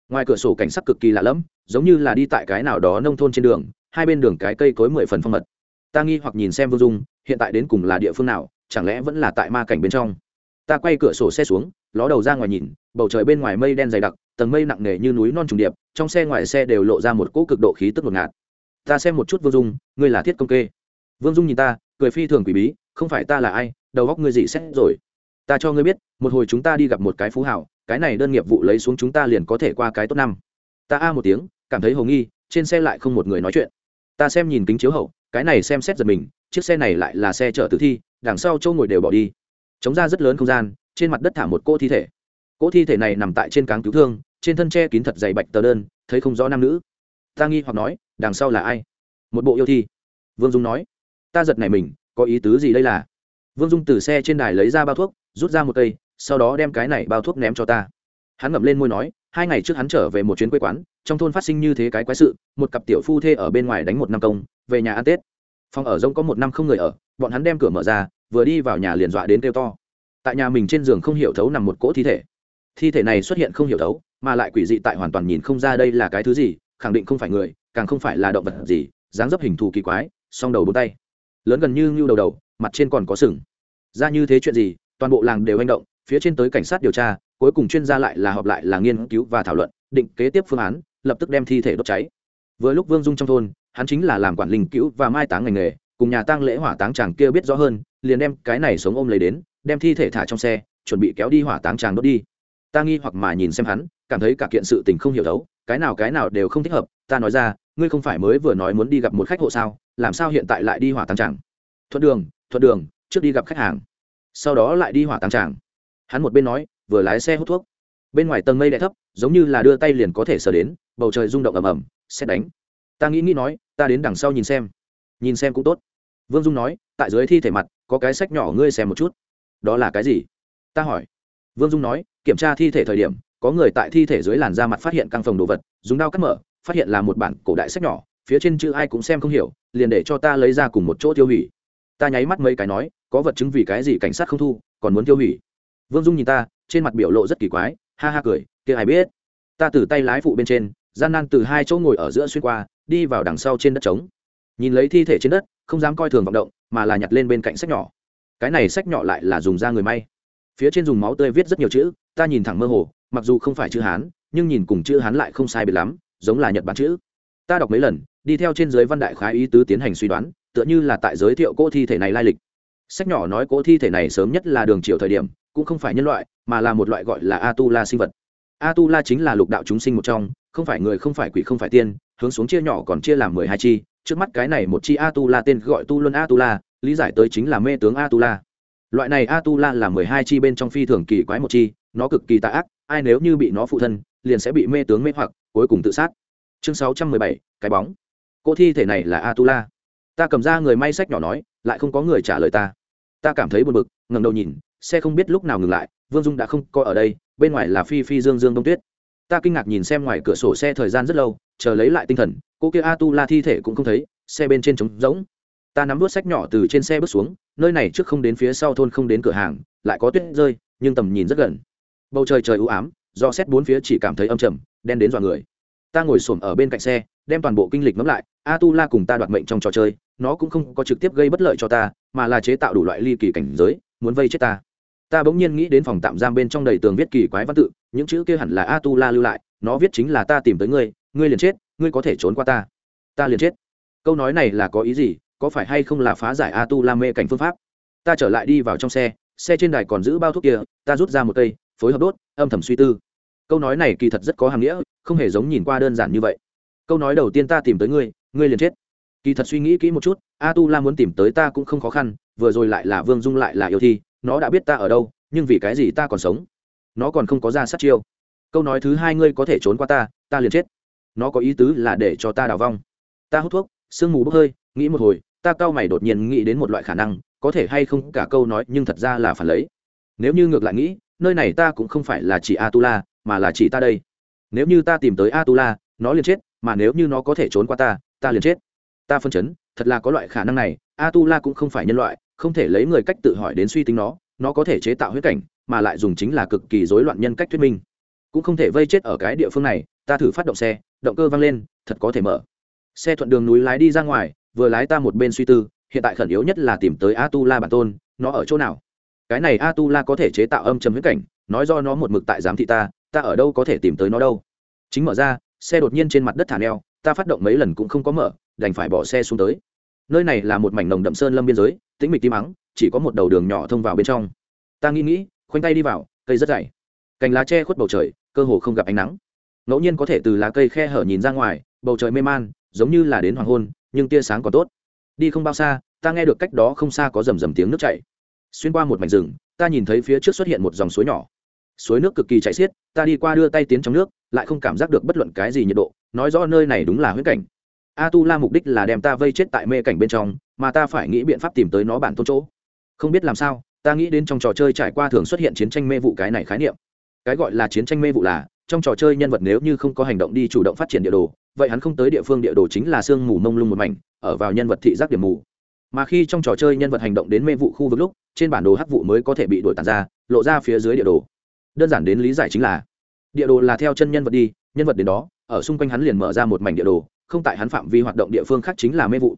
Ngoài cửa sổ cảnh sắc cực kỳ lạ lẫm, giống như là đi tại cái nào đó nông thôn trên đường, hai bên đường cái cây cối mười phần phong mật. Ta nghi hoặc nhìn xem vương dung, hiện tại đến cùng là địa phương nào, chẳng lẽ vẫn là tại ma cảnh bên trong? Ta quay cửa sổ xe xuống, ló đầu ra ngoài nhìn, bầu trời bên ngoài mây đen dày đặc, tầng mây nặng nề như núi non trùng điệp, trong xe ngoài xe đều lộ ra một cỗ cực độ khí tức ngột ngạt. Ta xem một chút vương dung, ngươi là thiết công kê. Vương dung nhìn ta cười phi thường quỷ bí, không phải ta là ai, đầu góc ngươi gì xét rồi. Ta cho ngươi biết, một hồi chúng ta đi gặp một cái phú hảo, cái này đơn nghiệp vụ lấy xuống chúng ta liền có thể qua cái tốt năm. Ta a một tiếng, cảm thấy hồ nghi, trên xe lại không một người nói chuyện. Ta xem nhìn kính chiếu hậu, cái này xem xét giật mình, chiếc xe này lại là xe chở tử thi, đằng sau châu ngồi đều bỏ đi. Chống ra rất lớn không gian, trên mặt đất thả một cô thi thể. Cỗ thi thể này nằm tại trên cáng cứu thương, trên thân tre kín thật dày bạch tờ đơn, thấy không rõ nam nữ. Ta nghi hoặc nói, đằng sau là ai? Một bộ yêu thi. Vương dung nói ta giật này mình, có ý tứ gì đây là? Vương dung từ xe trên đài lấy ra bao thuốc, rút ra một cây, sau đó đem cái này bao thuốc ném cho ta. Hắn ngậm lên môi nói, hai ngày trước hắn trở về một chuyến quê quán, trong thôn phát sinh như thế cái quái sự, một cặp tiểu phu thê ở bên ngoài đánh một năm công, về nhà ăn tết. Phòng ở rông có một năm không người ở, bọn hắn đem cửa mở ra, vừa đi vào nhà liền dọa đến kêu to. Tại nhà mình trên giường không hiểu thấu nằm một cỗ thi thể. Thi thể này xuất hiện không hiểu thấu, mà lại quỷ dị tại hoàn toàn nhìn không ra đây là cái thứ gì, khẳng định không phải người, càng không phải là động vật gì, dáng dấp hình thù kỳ quái, song đầu bốn tay lớn gần như ngưu đầu đầu, mặt trên còn có sừng. Ra như thế chuyện gì, toàn bộ làng đều hành động, phía trên tới cảnh sát điều tra, cuối cùng chuyên gia lại là họp lại là nghiên cứu và thảo luận, định kế tiếp phương án, lập tức đem thi thể đốt cháy. Với lúc vương dung trong thôn, hắn chính là làm quản linh cứu và mai táng ngành nghề, cùng nhà tang lễ hỏa táng chàng kia biết rõ hơn, liền đem cái này sống ôm lấy đến, đem thi thể thả trong xe, chuẩn bị kéo đi hỏa táng chàng đốt đi. Ta nghi hoặc mà nhìn xem hắn, cảm thấy cả kiện sự tình không hiểu đấu cái nào cái nào đều không thích hợp, ta nói ra, ngươi không phải mới vừa nói muốn đi gặp một khách hộ sao làm sao hiện tại lại đi hỏa tăng tràng? Thuận đường thuận đường, trước đi gặp khách hàng. Sau đó lại đi hỏa tăng tràng. Hắn một bên nói, vừa lái xe hút thuốc. Bên ngoài tầng mây đ thấp, giống như là đưa tay liền có thể sờ đến, bầu trời rung động ầm ầm, xét đánh. Ta nghĩ nghĩ nói, ta đến đằng sau nhìn xem. Nhìn xem cũng tốt. Vương dung nói, tại dưới thi thể mặt, có cái sách nhỏ ngươi xem một chút. Đó là cái gì? Ta hỏi. Vương dung nói, kiểm tra thi thể thời điểm, có người tại thi thể dưới làn da mặt phát hiện căng phòng đồ vật, dùng dao cắt mở, phát hiện là một bản cổ đại sách nhỏ phía trên chữ ai cũng xem không hiểu, liền để cho ta lấy ra cùng một chỗ tiêu hủy. Ta nháy mắt mấy cái nói, có vật chứng vì cái gì cảnh sát không thu, còn muốn tiêu hủy. Vương dung nhìn ta, trên mặt biểu lộ rất kỳ quái, ha ha cười, kia ai biết. Ta từ tay lái phụ bên trên, gian nan từ hai chỗ ngồi ở giữa xuyên qua, đi vào đằng sau trên đất trống. Nhìn lấy thi thể trên đất, không dám coi thường vọng động, mà là nhặt lên bên cạnh sách nhỏ. Cái này sách nhỏ lại là dùng da người may. Phía trên dùng máu tươi viết rất nhiều chữ, ta nhìn thẳng mơ hồ, mặc dù không phải chữ hán, nhưng nhìn cùng chữ hán lại không sai biệt lắm, giống là nhật bản chữ. Ta đọc mấy lần đi theo trên giới văn đại khái ý tứ tiến hành suy đoán, tựa như là tại giới thiệu cỗ thi thể này lai lịch. Sách nhỏ nói cỗ thi thể này sớm nhất là đường triều thời điểm, cũng không phải nhân loại, mà là một loại gọi là atula sinh vật. Atula chính là lục đạo chúng sinh một trong, không phải người, không phải quỷ, không phải tiên, hướng xuống chia nhỏ còn chia làm mười hai chi, trước mắt cái này một chi atula tên gọi tu luân atula, lý giải tới chính là mê tướng atula. Loại này atula là mười hai chi bên trong phi thường kỳ quái một chi, nó cực kỳ tà ác, ai nếu như bị nó phụ thân, liền sẽ bị mê tướng mê hoặc, cuối cùng tự sát. Chương sáu trăm mười bảy, cái bóng cô thi thể này là atula. Ta cầm ra người may sách nhỏ nói, lại không có người trả lời ta. Ta cảm thấy buồn bực, ngẩng đầu nhìn, xe không biết lúc nào ngừng lại, vương dung đã không có ở đây, bên ngoài là phi phi dương dương đông tuyết. Ta kinh ngạc nhìn xem ngoài cửa sổ xe thời gian rất lâu, chờ lấy lại tinh thần, cô kia Atula thi thể cũng không thấy, xe bên trên trống rỗng. Ta nắm đuốt sách nhỏ từ trên xe bước xuống, nơi này trước không đến phía sau thôn không đến cửa hàng, lại có tuyết rơi, nhưng tầm nhìn rất gần. Bầu trời trời ưu ám, do xét bốn phía chỉ cảm thấy âm trầm, đen đến dọa người ta ngồi xổm ở bên cạnh xe, đem toàn bộ kinh lịch ngẫm lại a tu la cùng ta đoạt mệnh trong trò chơi, nó cũng không có trực tiếp gây bất lợi cho ta, mà là chế tạo đủ loại ly kỳ cảnh giới, muốn vây chết ta. Ta bỗng nhiên nghĩ đến phòng tạm giam bên trong đầy tường viết kỳ quái văn tự, những chữ kia hẳn là a tu la lưu lại, nó viết chính là ta tìm tới ngươi ngươi liền chết, ngươi có thể trốn qua ta. Ta liền chết. Câu nói này là có ý gì, có phải hay không là phá giải a tu la mê cảnh phương pháp? Ta trở lại đi vào trong xe xe trên đài còn giữ bao thuốc kia, ta rút ra một cây, phối hợp đốt, âm thầm suy tư câu nói này kỳ thật rất có hàm nghĩa, không hề giống nhìn qua đơn giản như vậy. Câu nói đầu tiên ta tìm tới ngươi ngươi liền chết. Kỳ thật suy nghĩ kỹ một chút a tu la muốn tìm tới ta cũng không khó khăn, vừa rồi lại là vương dung lại là yêu thi, nó đã biết ta ở đâu, nhưng vì cái gì ta còn sống? Nó còn không có ra sát chiêu. Câu nói thứ hai ngươi có thể trốn qua ta ta liền chết. Nó có ý tứ là để cho ta đào vong. Ta hút thuốc, sương mù bốc hơi, nghĩ một hồi, ta cau mày đột nhiên nghĩ đến một loại khả năng, có thể hay không cả câu nói nhưng thật ra là phản lấy. Nếu như ngược lại nghĩ, nơi này ta cũng không phải là chỉ atula mà là chỉ ta đây. Nếu như ta tìm tới atula, nó liền chết, mà nếu như nó có thể trốn qua ta ta liền chết. Ta phân chấn, thật là có loại khả năng này, atula cũng không phải nhân loại, không thể lấy người cách tự hỏi đến suy tính nó nó có thể chế tạo huyết cảnh, mà lại dùng chính là cực kỳ rối loạn nhân cách thuyết minh. Cũng không thể vây chết ở cái địa phương này, ta thử phát động xe, động cơ văng lên, thật có thể mở. Xe thuận đường núi lái đi ra ngoài, vừa lái ta một bên suy tư, hiện tại khẩn yếu nhất là tìm tới Atula bản tôn, nó ở chỗ nào? Cái này Atula có thể chế tạo âm chấm huyết cảnh, nói do nó một mực tại giám thị ta ta ở đâu có thể tìm tới nó đâu. Chính mở ra, xe đột nhiên trên mặt đất thả neo, ta phát động mấy lần cũng không có mở, đành phải bỏ xe xuống tới. Nơi này là một mảnh nồng đậm sơn lâm biên giới, tĩnh mịch tim ắng, chỉ có một đầu đường nhỏ thông vào bên trong. Ta nghĩ nghĩ, khoanh tay đi vào, cây rất dày. Cành lá che khuất bầu trời, cơ hồ không gặp ánh nắng. Ngẫu nhiên có thể từ lá cây khe hở nhìn ra ngoài, bầu trời mê man, giống như là đến hoàng hôn, nhưng tia sáng còn tốt. Đi không bao xa, ta nghe được cách đó không xa có rầm rầm tiếng nước chảy. Xuyên qua một mảnh rừng, ta nhìn thấy phía trước xuất hiện một dòng suối nhỏ suối nước cực kỳ chảy xiết, ta đi qua đưa tay tiến trong nước, lại không cảm giác được bất luận cái gì nhiệt độ, nói rõ nơi này đúng là huyễn cảnh. A tu la mục đích là đem ta vây chết tại mê cảnh bên trong, mà ta phải nghĩ biện pháp tìm tới nó bản tôn chỗ. Không biết làm sao, ta nghĩ đến trong trò chơi trải qua thường xuất hiện chiến tranh mê vụ cái này khái niệm. Cái gọi là chiến tranh mê vụ là, trong trò chơi nhân vật nếu như không có hành động đi chủ động phát triển địa đồ, vậy hắn không tới địa phương địa đồ chính là sương mù mông lung một mảnh, ở vào nhân vật thị giác điểm mù. Mà khi trong trò chơi nhân vật hành động đến mê vụ khu vực lúc, trên bản đồ hắc vụ mới có thể bị đổi tàn ra, lộ ra phía dưới địa đồ đơn giản đến lý giải chính là địa đồ là theo chân nhân vật đi, nhân vật đến đó, ở xung quanh hắn liền mở ra một mảnh địa đồ, không tại hắn phạm vi hoạt động địa phương khác chính là mê vụ.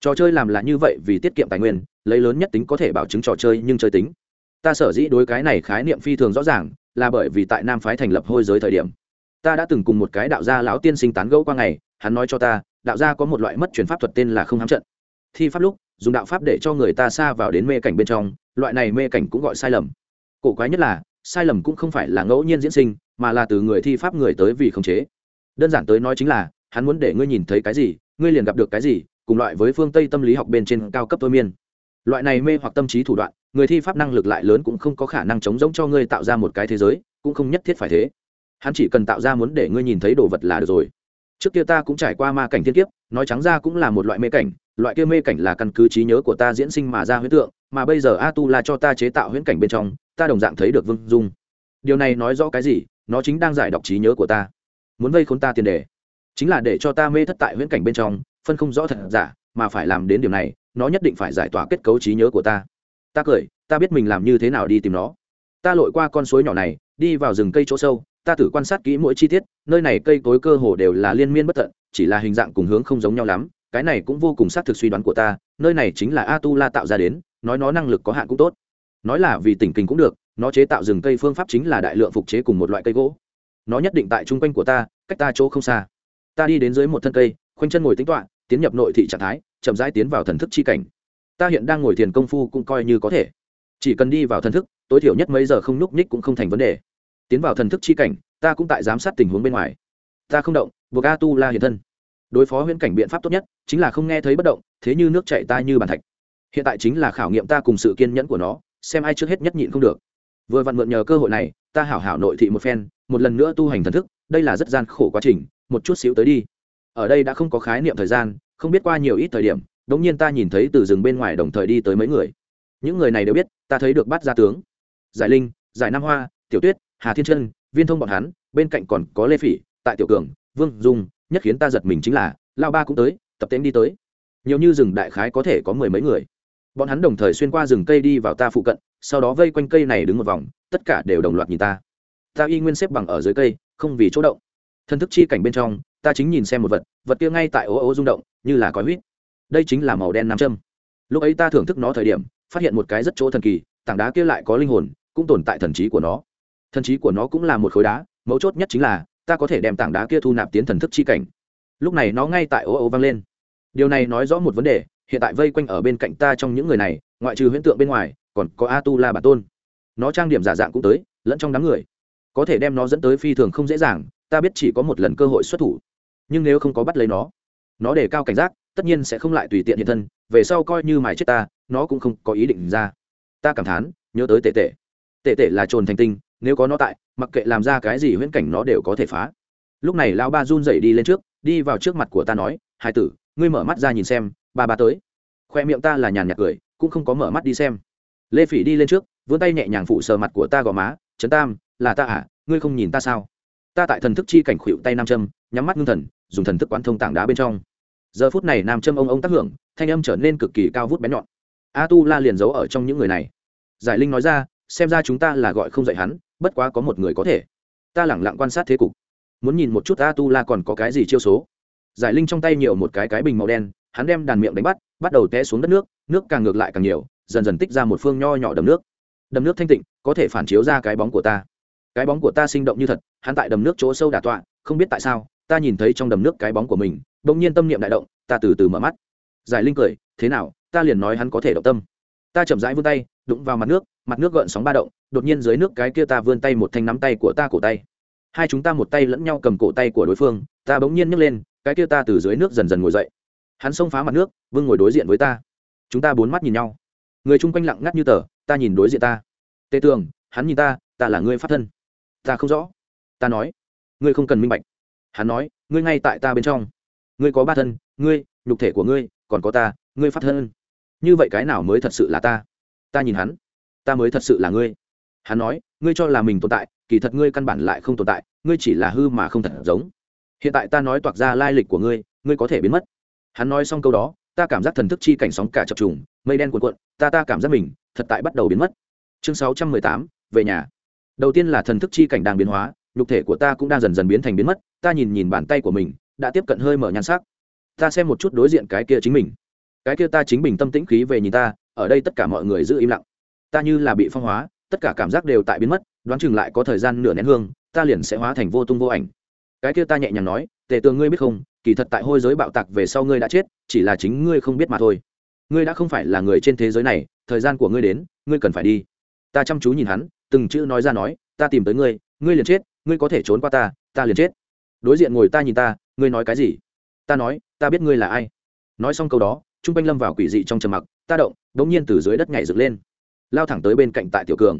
Trò chơi làm là như vậy vì tiết kiệm tài nguyên, lấy lớn nhất tính có thể bảo chứng trò chơi nhưng chơi tính. Ta sở dĩ đối cái này khái niệm phi thường rõ ràng, là bởi vì tại nam phái thành lập hôi giới thời điểm, ta đã từng cùng một cái đạo gia lão tiên sinh tán gẫu qua ngày, hắn nói cho ta, đạo gia có một loại mất truyền pháp thuật tên là không hám trận. Thi pháp lúc, dùng đạo pháp để cho người ta xa vào đến mê cảnh bên trong, loại này mê cảnh cũng gọi sai lầm. Cổ quái nhất là sai lầm cũng không phải là ngẫu nhiên diễn sinh, mà là từ người thi pháp người tới vì khống chế. Đơn giản tới nói chính là, hắn muốn để ngươi nhìn thấy cái gì, ngươi liền gặp được cái gì, cùng loại với phương tây tâm lý học bên trên cao cấp thôi miên. Loại này mê hoặc tâm trí thủ đoạn, người thi pháp năng lực lại lớn cũng không có khả năng chống giống cho ngươi tạo ra một cái thế giới, cũng không nhất thiết phải thế. Hắn chỉ cần tạo ra muốn để ngươi nhìn thấy đồ vật là được rồi. Trước kia ta cũng trải qua ma cảnh thiên kiếp, nói trắng ra cũng là một loại mê cảnh, loại kia mê cảnh là căn cứ trí nhớ của ta diễn sinh mà ra huyễn tượng, mà bây giờ a tu la cho ta chế tạo huyễn cảnh bên trong ta đồng dạng thấy được vương dung. Điều này nói rõ cái gì? Nó chính đang giải đọc trí nhớ của ta. Muốn vây khốn ta tiền đề. Chính là để cho ta mê thất tại huyễn cảnh bên trong, phân không rõ thật giả, mà phải làm đến điều này, nó nhất định phải giải tỏa kết cấu trí nhớ của ta. Ta cười, ta biết mình làm như thế nào đi tìm nó. Ta lội qua con suối nhỏ này, đi vào rừng cây chỗ sâu, ta thử quan sát kỹ mỗi chi tiết, nơi này cây cối cơ hồ đều là liên miên bất tận, chỉ là hình dạng cùng hướng không giống nhau lắm, cái này cũng vô cùng xác thực suy đoán của ta, nơi này chính là a tu la tạo ra đến, nói nó năng lực có hạn cũng tốt nói là vì tỉnh kinh cũng được, nó chế tạo rừng cây phương pháp chính là đại lượng phục chế cùng một loại cây gỗ. Nó nhất định tại chung quanh của ta, cách ta chỗ không xa. Ta đi đến dưới một thân cây, khoanh chân ngồi tính toạ tiến nhập nội thị trạng thái, chậm rãi tiến vào thần thức chi cảnh. Ta hiện đang ngồi thiền công phu cũng coi như có thể. Chỉ cần đi vào thần thức, tối thiểu nhất mấy giờ không nhúc nhích cũng không thành vấn đề. Tiến vào thần thức chi cảnh, ta cũng tại giám sát tình huống bên ngoài. Ta không động, buộc a tu la hiện thân. Đối phó huyễn cảnh biện pháp tốt nhất, chính là không nghe thấy bất động, thế như nước chạy ta như bàn thạch. Hiện tại chính là khảo nghiệm ta cùng sự kiên nhẫn của nó xem ai trước hết nhất nhịn không được. Vừa vặn mượn nhờ cơ hội này, ta hảo hảo nội thị một phen, một lần nữa tu hành thần thức, đây là rất gian khổ quá trình, một chút xíu tới đi. Ở đây đã không có khái niệm thời gian, không biết qua nhiều ít thời điểm, đống nhiên ta nhìn thấy từ rừng bên ngoài đồng thời đi tới mấy người. Những người này đều biết, ta thấy được bắt gia tướng, giải linh, giải nam hoa, tiểu tuyết, hà thiên trân viên thông bọn hắn, bên cạnh còn có lê phỉ, tại tiểu cường, vương dung, nhất khiến ta giật mình chính là lao ba cũng tới, tập tên đi tới. Nhiều như rừng đại khái có thể có mười mấy người bọn hắn đồng thời xuyên qua rừng cây đi vào ta phụ cận, sau đó vây quanh cây này đứng một vòng, tất cả đều đồng loạt nhìn ta. Ta y nguyên xếp bằng ở dưới cây, không vì chỗ động. Thân thức chi cảnh bên trong, ta chính nhìn xem một vật vật kia ngay tại ố ố rung động, như là có huýt. Đây chính là màu đen nam châm. Lúc ấy ta thưởng thức nó thời điểm, phát hiện một cái rất chỗ thần kỳ, tảng đá kia lại có linh hồn, cũng tồn tại thần trí của nó. Thần trí của nó cũng là một khối đá, mấu chốt nhất chính là, ta có thể đem tảng đá kia thu nạp tiến thần thức chi cảnh. Lúc này nó ngay tại ố ố vang lên. Điều này nói rõ một vấn đề hiện tại vây quanh ở bên cạnh ta trong những người này, ngoại trừ huyễn tượng bên ngoài, còn có a tu la bản tôn. Nó trang điểm giả dạng cũng tới, lẫn trong đám người. Có thể đem nó dẫn tới phi thường không dễ dàng, ta biết chỉ có một lần cơ hội xuất thủ. Nhưng nếu không có bắt lấy nó nó để cao cảnh giác, tất nhiên sẽ không lại tùy tiện hiện thân, về sau coi như mài chết ta, nó cũng không có ý định ra. Ta cảm thán, nhớ tới tệ tệ tệ tệ là trồn thành tinh, nếu có nó tại, mặc kệ làm ra cái gì huyễn cảnh nó đều có thể phá. Lúc này lão ba run dậy đi lên trước, đi vào trước mặt của ta nói hai tử, ngươi mở mắt ra nhìn xem ba ba tới. Khoe miệng ta là nhàn nhạt cười, cũng không có mở mắt đi xem. Lê phỉ đi lên trước, vươn tay nhẹ nhàng phụ sờ mặt của ta gò má, trấn tam, là ta à? Ngươi không nhìn ta sao? Ta tại thần thức chi cảnh khuỵu tay nam châm, nhắm mắt ngưng thần, dùng thần thức quán thông tảng đá bên trong. Giờ phút này nam châm ông ông tác hưởng, thanh âm trở nên cực kỳ cao vút bén nhọn. A tu la liền giấu ở trong những người này. Giải linh nói ra, xem ra chúng ta là gọi không dạy hắn, bất quá có một người có thể. Ta lẳng lặng quan sát thế cục. Muốn nhìn một chút a tu la còn có cái gì chiêu số. Giải linh trong tay nhiều một cái cái bình màu đen hắn đem đàn miệng đánh bắt bắt đầu té xuống đất nước nước càng ngược lại càng nhiều, dần dần tích ra một phương nho nhỏ đầm nước. Đầm nước thanh tịnh, có thể phản chiếu ra cái bóng của ta. Cái bóng của ta sinh động như thật, hắn tại đầm nước chỗ sâu đà tọa, không biết tại sao, ta nhìn thấy trong đầm nước cái bóng của mình, bỗng nhiên tâm niệm đại động, ta từ từ mở mắt. Giải linh cười, thế nào, ta liền nói hắn có thể động tâm. Ta chậm rãi vươn tay, đụng vào mặt nước mặt nước gợn sóng ba động, đột nhiên dưới nước cái kia ta vươn tay một thanh nắm tay của ta cổ tay. Hai chúng ta một tay lẫn nhau cầm cổ tay của đối phương, ta bỗng nhiên nhấc lên, cái kia ta từ dưới nước dần dần ngồi dậy hắn xông phá mặt nước, vương ngồi đối diện với ta. Chúng ta bốn mắt nhìn nhau. Người chung quanh lặng ngắt như tờ, ta nhìn đối diện ta. Tề tường, hắn nhìn ta ta là người phát thân. Ta không rõ. Ta nói, ngươi không cần minh bạch. Hắn nói, ngươi ngay tại ta bên trong. Ngươi có ba thân, ngươi, nhục thể của ngươi, còn có ta, ngươi phát thân. Như vậy cái nào mới thật sự là ta? Ta nhìn hắn. Ta mới thật sự là ngươi. Hắn nói, ngươi cho là mình tồn tại, kỳ thật ngươi căn bản lại không tồn tại, ngươi chỉ là hư mà không thật giống. Hiện tại ta nói toạc ra lai lịch của ngươi ngươi có thể biến mất hắn nói xong câu đó, ta cảm giác thần thức chi cảnh sóng cả chập trùng, mây đen cuộn cuộn, ta ta cảm giác mình, thật tại bắt đầu biến mất. Chương sáu trăm mười tám, về nhà. Đầu tiên là thần thức chi cảnh đang biến hóa, nhục thể của ta cũng đang dần dần biến thành biến mất, ta nhìn nhìn bàn tay của mình, đã tiếp cận hơi mở nhan sắc. Ta xem một chút đối diện cái kia chính mình. Cái kia ta chính mình tâm tĩnh khí về nhìn ta, ở đây tất cả mọi người giữ im lặng. Ta như là bị phong hóa, tất cả cảm giác đều tại biến mất, đoán chừng lại có thời gian nửa nén hương, ta liền sẽ hóa thành vô tung vô ảnh. Cái kia ta nhẹ nhàng nói tề tường ngươi biết không, kỳ thật tại hôi giới bạo tạc về sau ngươi đã chết, chỉ là chính ngươi không biết mà thôi. Ngươi đã không phải là người trên thế giới này, thời gian của ngươi đến, ngươi cần phải đi. Ta chăm chú nhìn hắn, từng chữ nói ra nói, ta tìm tới ngươi ngươi liền chết, ngươi có thể trốn qua ta ta liền chết. Đối diện ngồi ta nhìn ta, ngươi nói cái gì? Ta nói, ta biết ngươi là ai. Nói xong câu đó, trung quanh lâm vào quỷ dị trong trầm mặc, ta động đ ỗ n g nhiên từ dưới đất nhảy dựng lên. Lao thẳng tới bên cạnh tại tiểu cường.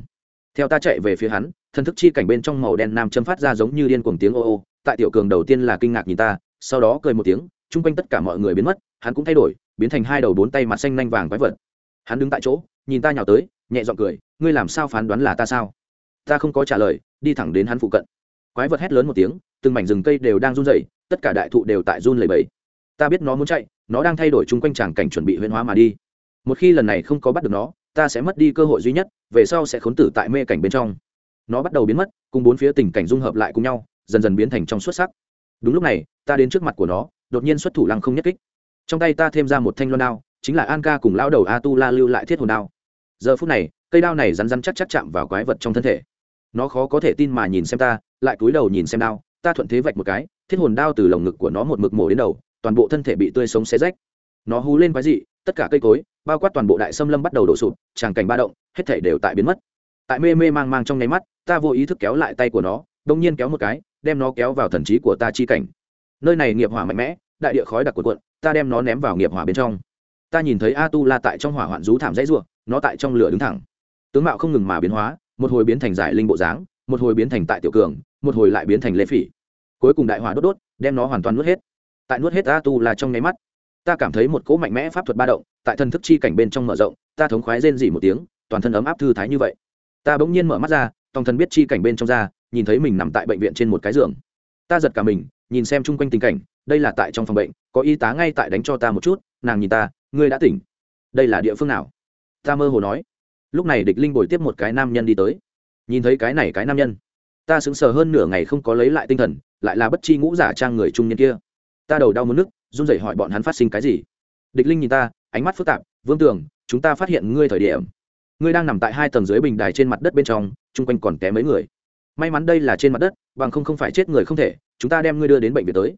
Theo ta chạy về phía hắn, thân thức chi cảnh bên trong màu đen nam châm phát ra giống như điên cuồng tiếng ô ô tại tiểu cường đầu tiên là kinh ngạc nhìn ta, sau đó cười một tiếng, chung quanh tất cả mọi người biến mất, hắn cũng thay đổi, biến thành hai đầu bốn tay mặt xanh nanh vàng quái vật. Hắn đứng tại chỗ, nhìn ta nhào tới, nhẹ giọng cười, ngươi làm sao phán đoán là ta sao? Ta không có trả lời, đi thẳng đến hắn phụ cận. Quái vật hét lớn một tiếng, từng mảnh rừng cây đều đang run rẩy, tất cả đại thụ đều tại run lẩy bẩy. Ta biết nó muốn chạy, nó đang thay đổi chung quanh tràng cảnh chuẩn bị huyễn hóa mà đi. Một khi lần này không có bắt được nó, ta sẽ mất đi cơ hội duy nhất, về sau sẽ khốn tử tại mê cảnh bên trong. Nó bắt đầu biến mất, cùng bốn phía tình cảnh dung hợp lại cùng nhau dần dần biến thành trong xuất sắc. Đúng lúc này, ta đến trước mặt của nó, đột nhiên xuất thủ lăng không nhất kích. Trong tay ta thêm ra một thanh loan đao, chính là an ca cùng lao đầu a tu la lưu lại thiết hồn đao. Giờ phút này, cây đao này rắn rắn chắc chắc chạm vào quái vật trong thân thể. Nó khó có thể tin mà nhìn xem ta, lại cúi đầu nhìn xem đao, ta thuận thế vạch một cái, thiết hồn đao từ lồng ngực của nó một mực mổ đến đầu, toàn bộ thân thể bị tươi sống xé rách. Nó hú lên quái dị, tất cả cây cối, bao quát toàn bộ đại xâm lâm bắt đầu đổ sụp, tràng cảnh ba động, hết thể đều tại biến mất. Tại mê mê mang mang trong nháy mắt, ta vô ý thức kéo lại tay của nó đông nhiên kéo một cái đem nó kéo vào thần trí của ta chi cảnh. Nơi này nghiệp hỏa mạnh mẽ, đại địa khói đặc cuộn cuộn, ta đem nó ném vào nghiệp hỏa bên trong. Ta nhìn thấy a tu la tại trong hỏa hoạn rú thảm dãy ruộng, nó tại trong lửa đứng thẳng. Tướng mạo không ngừng mà biến hóa, một hồi biến thành giải linh bộ dáng, một hồi biến thành tại tiểu cường, một hồi lại biến thành lê phỉ. Cuối cùng đại hỏa đốt đốt, đem nó hoàn toàn nuốt hết. Tại nuốt hết a tu la trong nháy mắt, ta cảm thấy một cỗ mạnh mẽ pháp thuật ba động, tại thần thức chi cảnh bên trong mở rộng, ta thống khoái rên dỉ một tiếng, toàn thân ấm áp thư thái như vậy. Ta bỗng nhiên mở mắt ra tòng thần biết chi cảnh bên trong ra nhìn thấy mình nằm tại bệnh viện trên một cái giường. Ta giật cả mình, nhìn xem chung quanh tình cảnh, đây là tại trong phòng bệnh, có y tá ngay tại đánh cho ta một chút, nàng nhìn ta, ngươi đã tỉnh. Đây là địa phương nào? Ta mơ hồ nói. Lúc này địch linh bồi tiếp một cái nam nhân đi tới. Nhìn thấy cái này cái nam nhân, ta sững sờ hơn nửa ngày không có lấy lại tinh thần, lại là bất chi ngũ giả trang người trung nhân kia. Ta đầu đau mất nước run rẩy hỏi bọn hắn phát sinh cái gì. Địch linh nhìn ta, ánh mắt phức tạp, vương tường, chúng ta phát hiện ngươi thời điểm. Ngươi đang nằm tại hai tầng dưới bình đài trên mặt đất bên trong, chung quanh còn té mấy người may mắn đây là trên mặt đất, bằng không không phải chết người không thể, chúng ta đem ngươi đưa đến bệnh viện tới.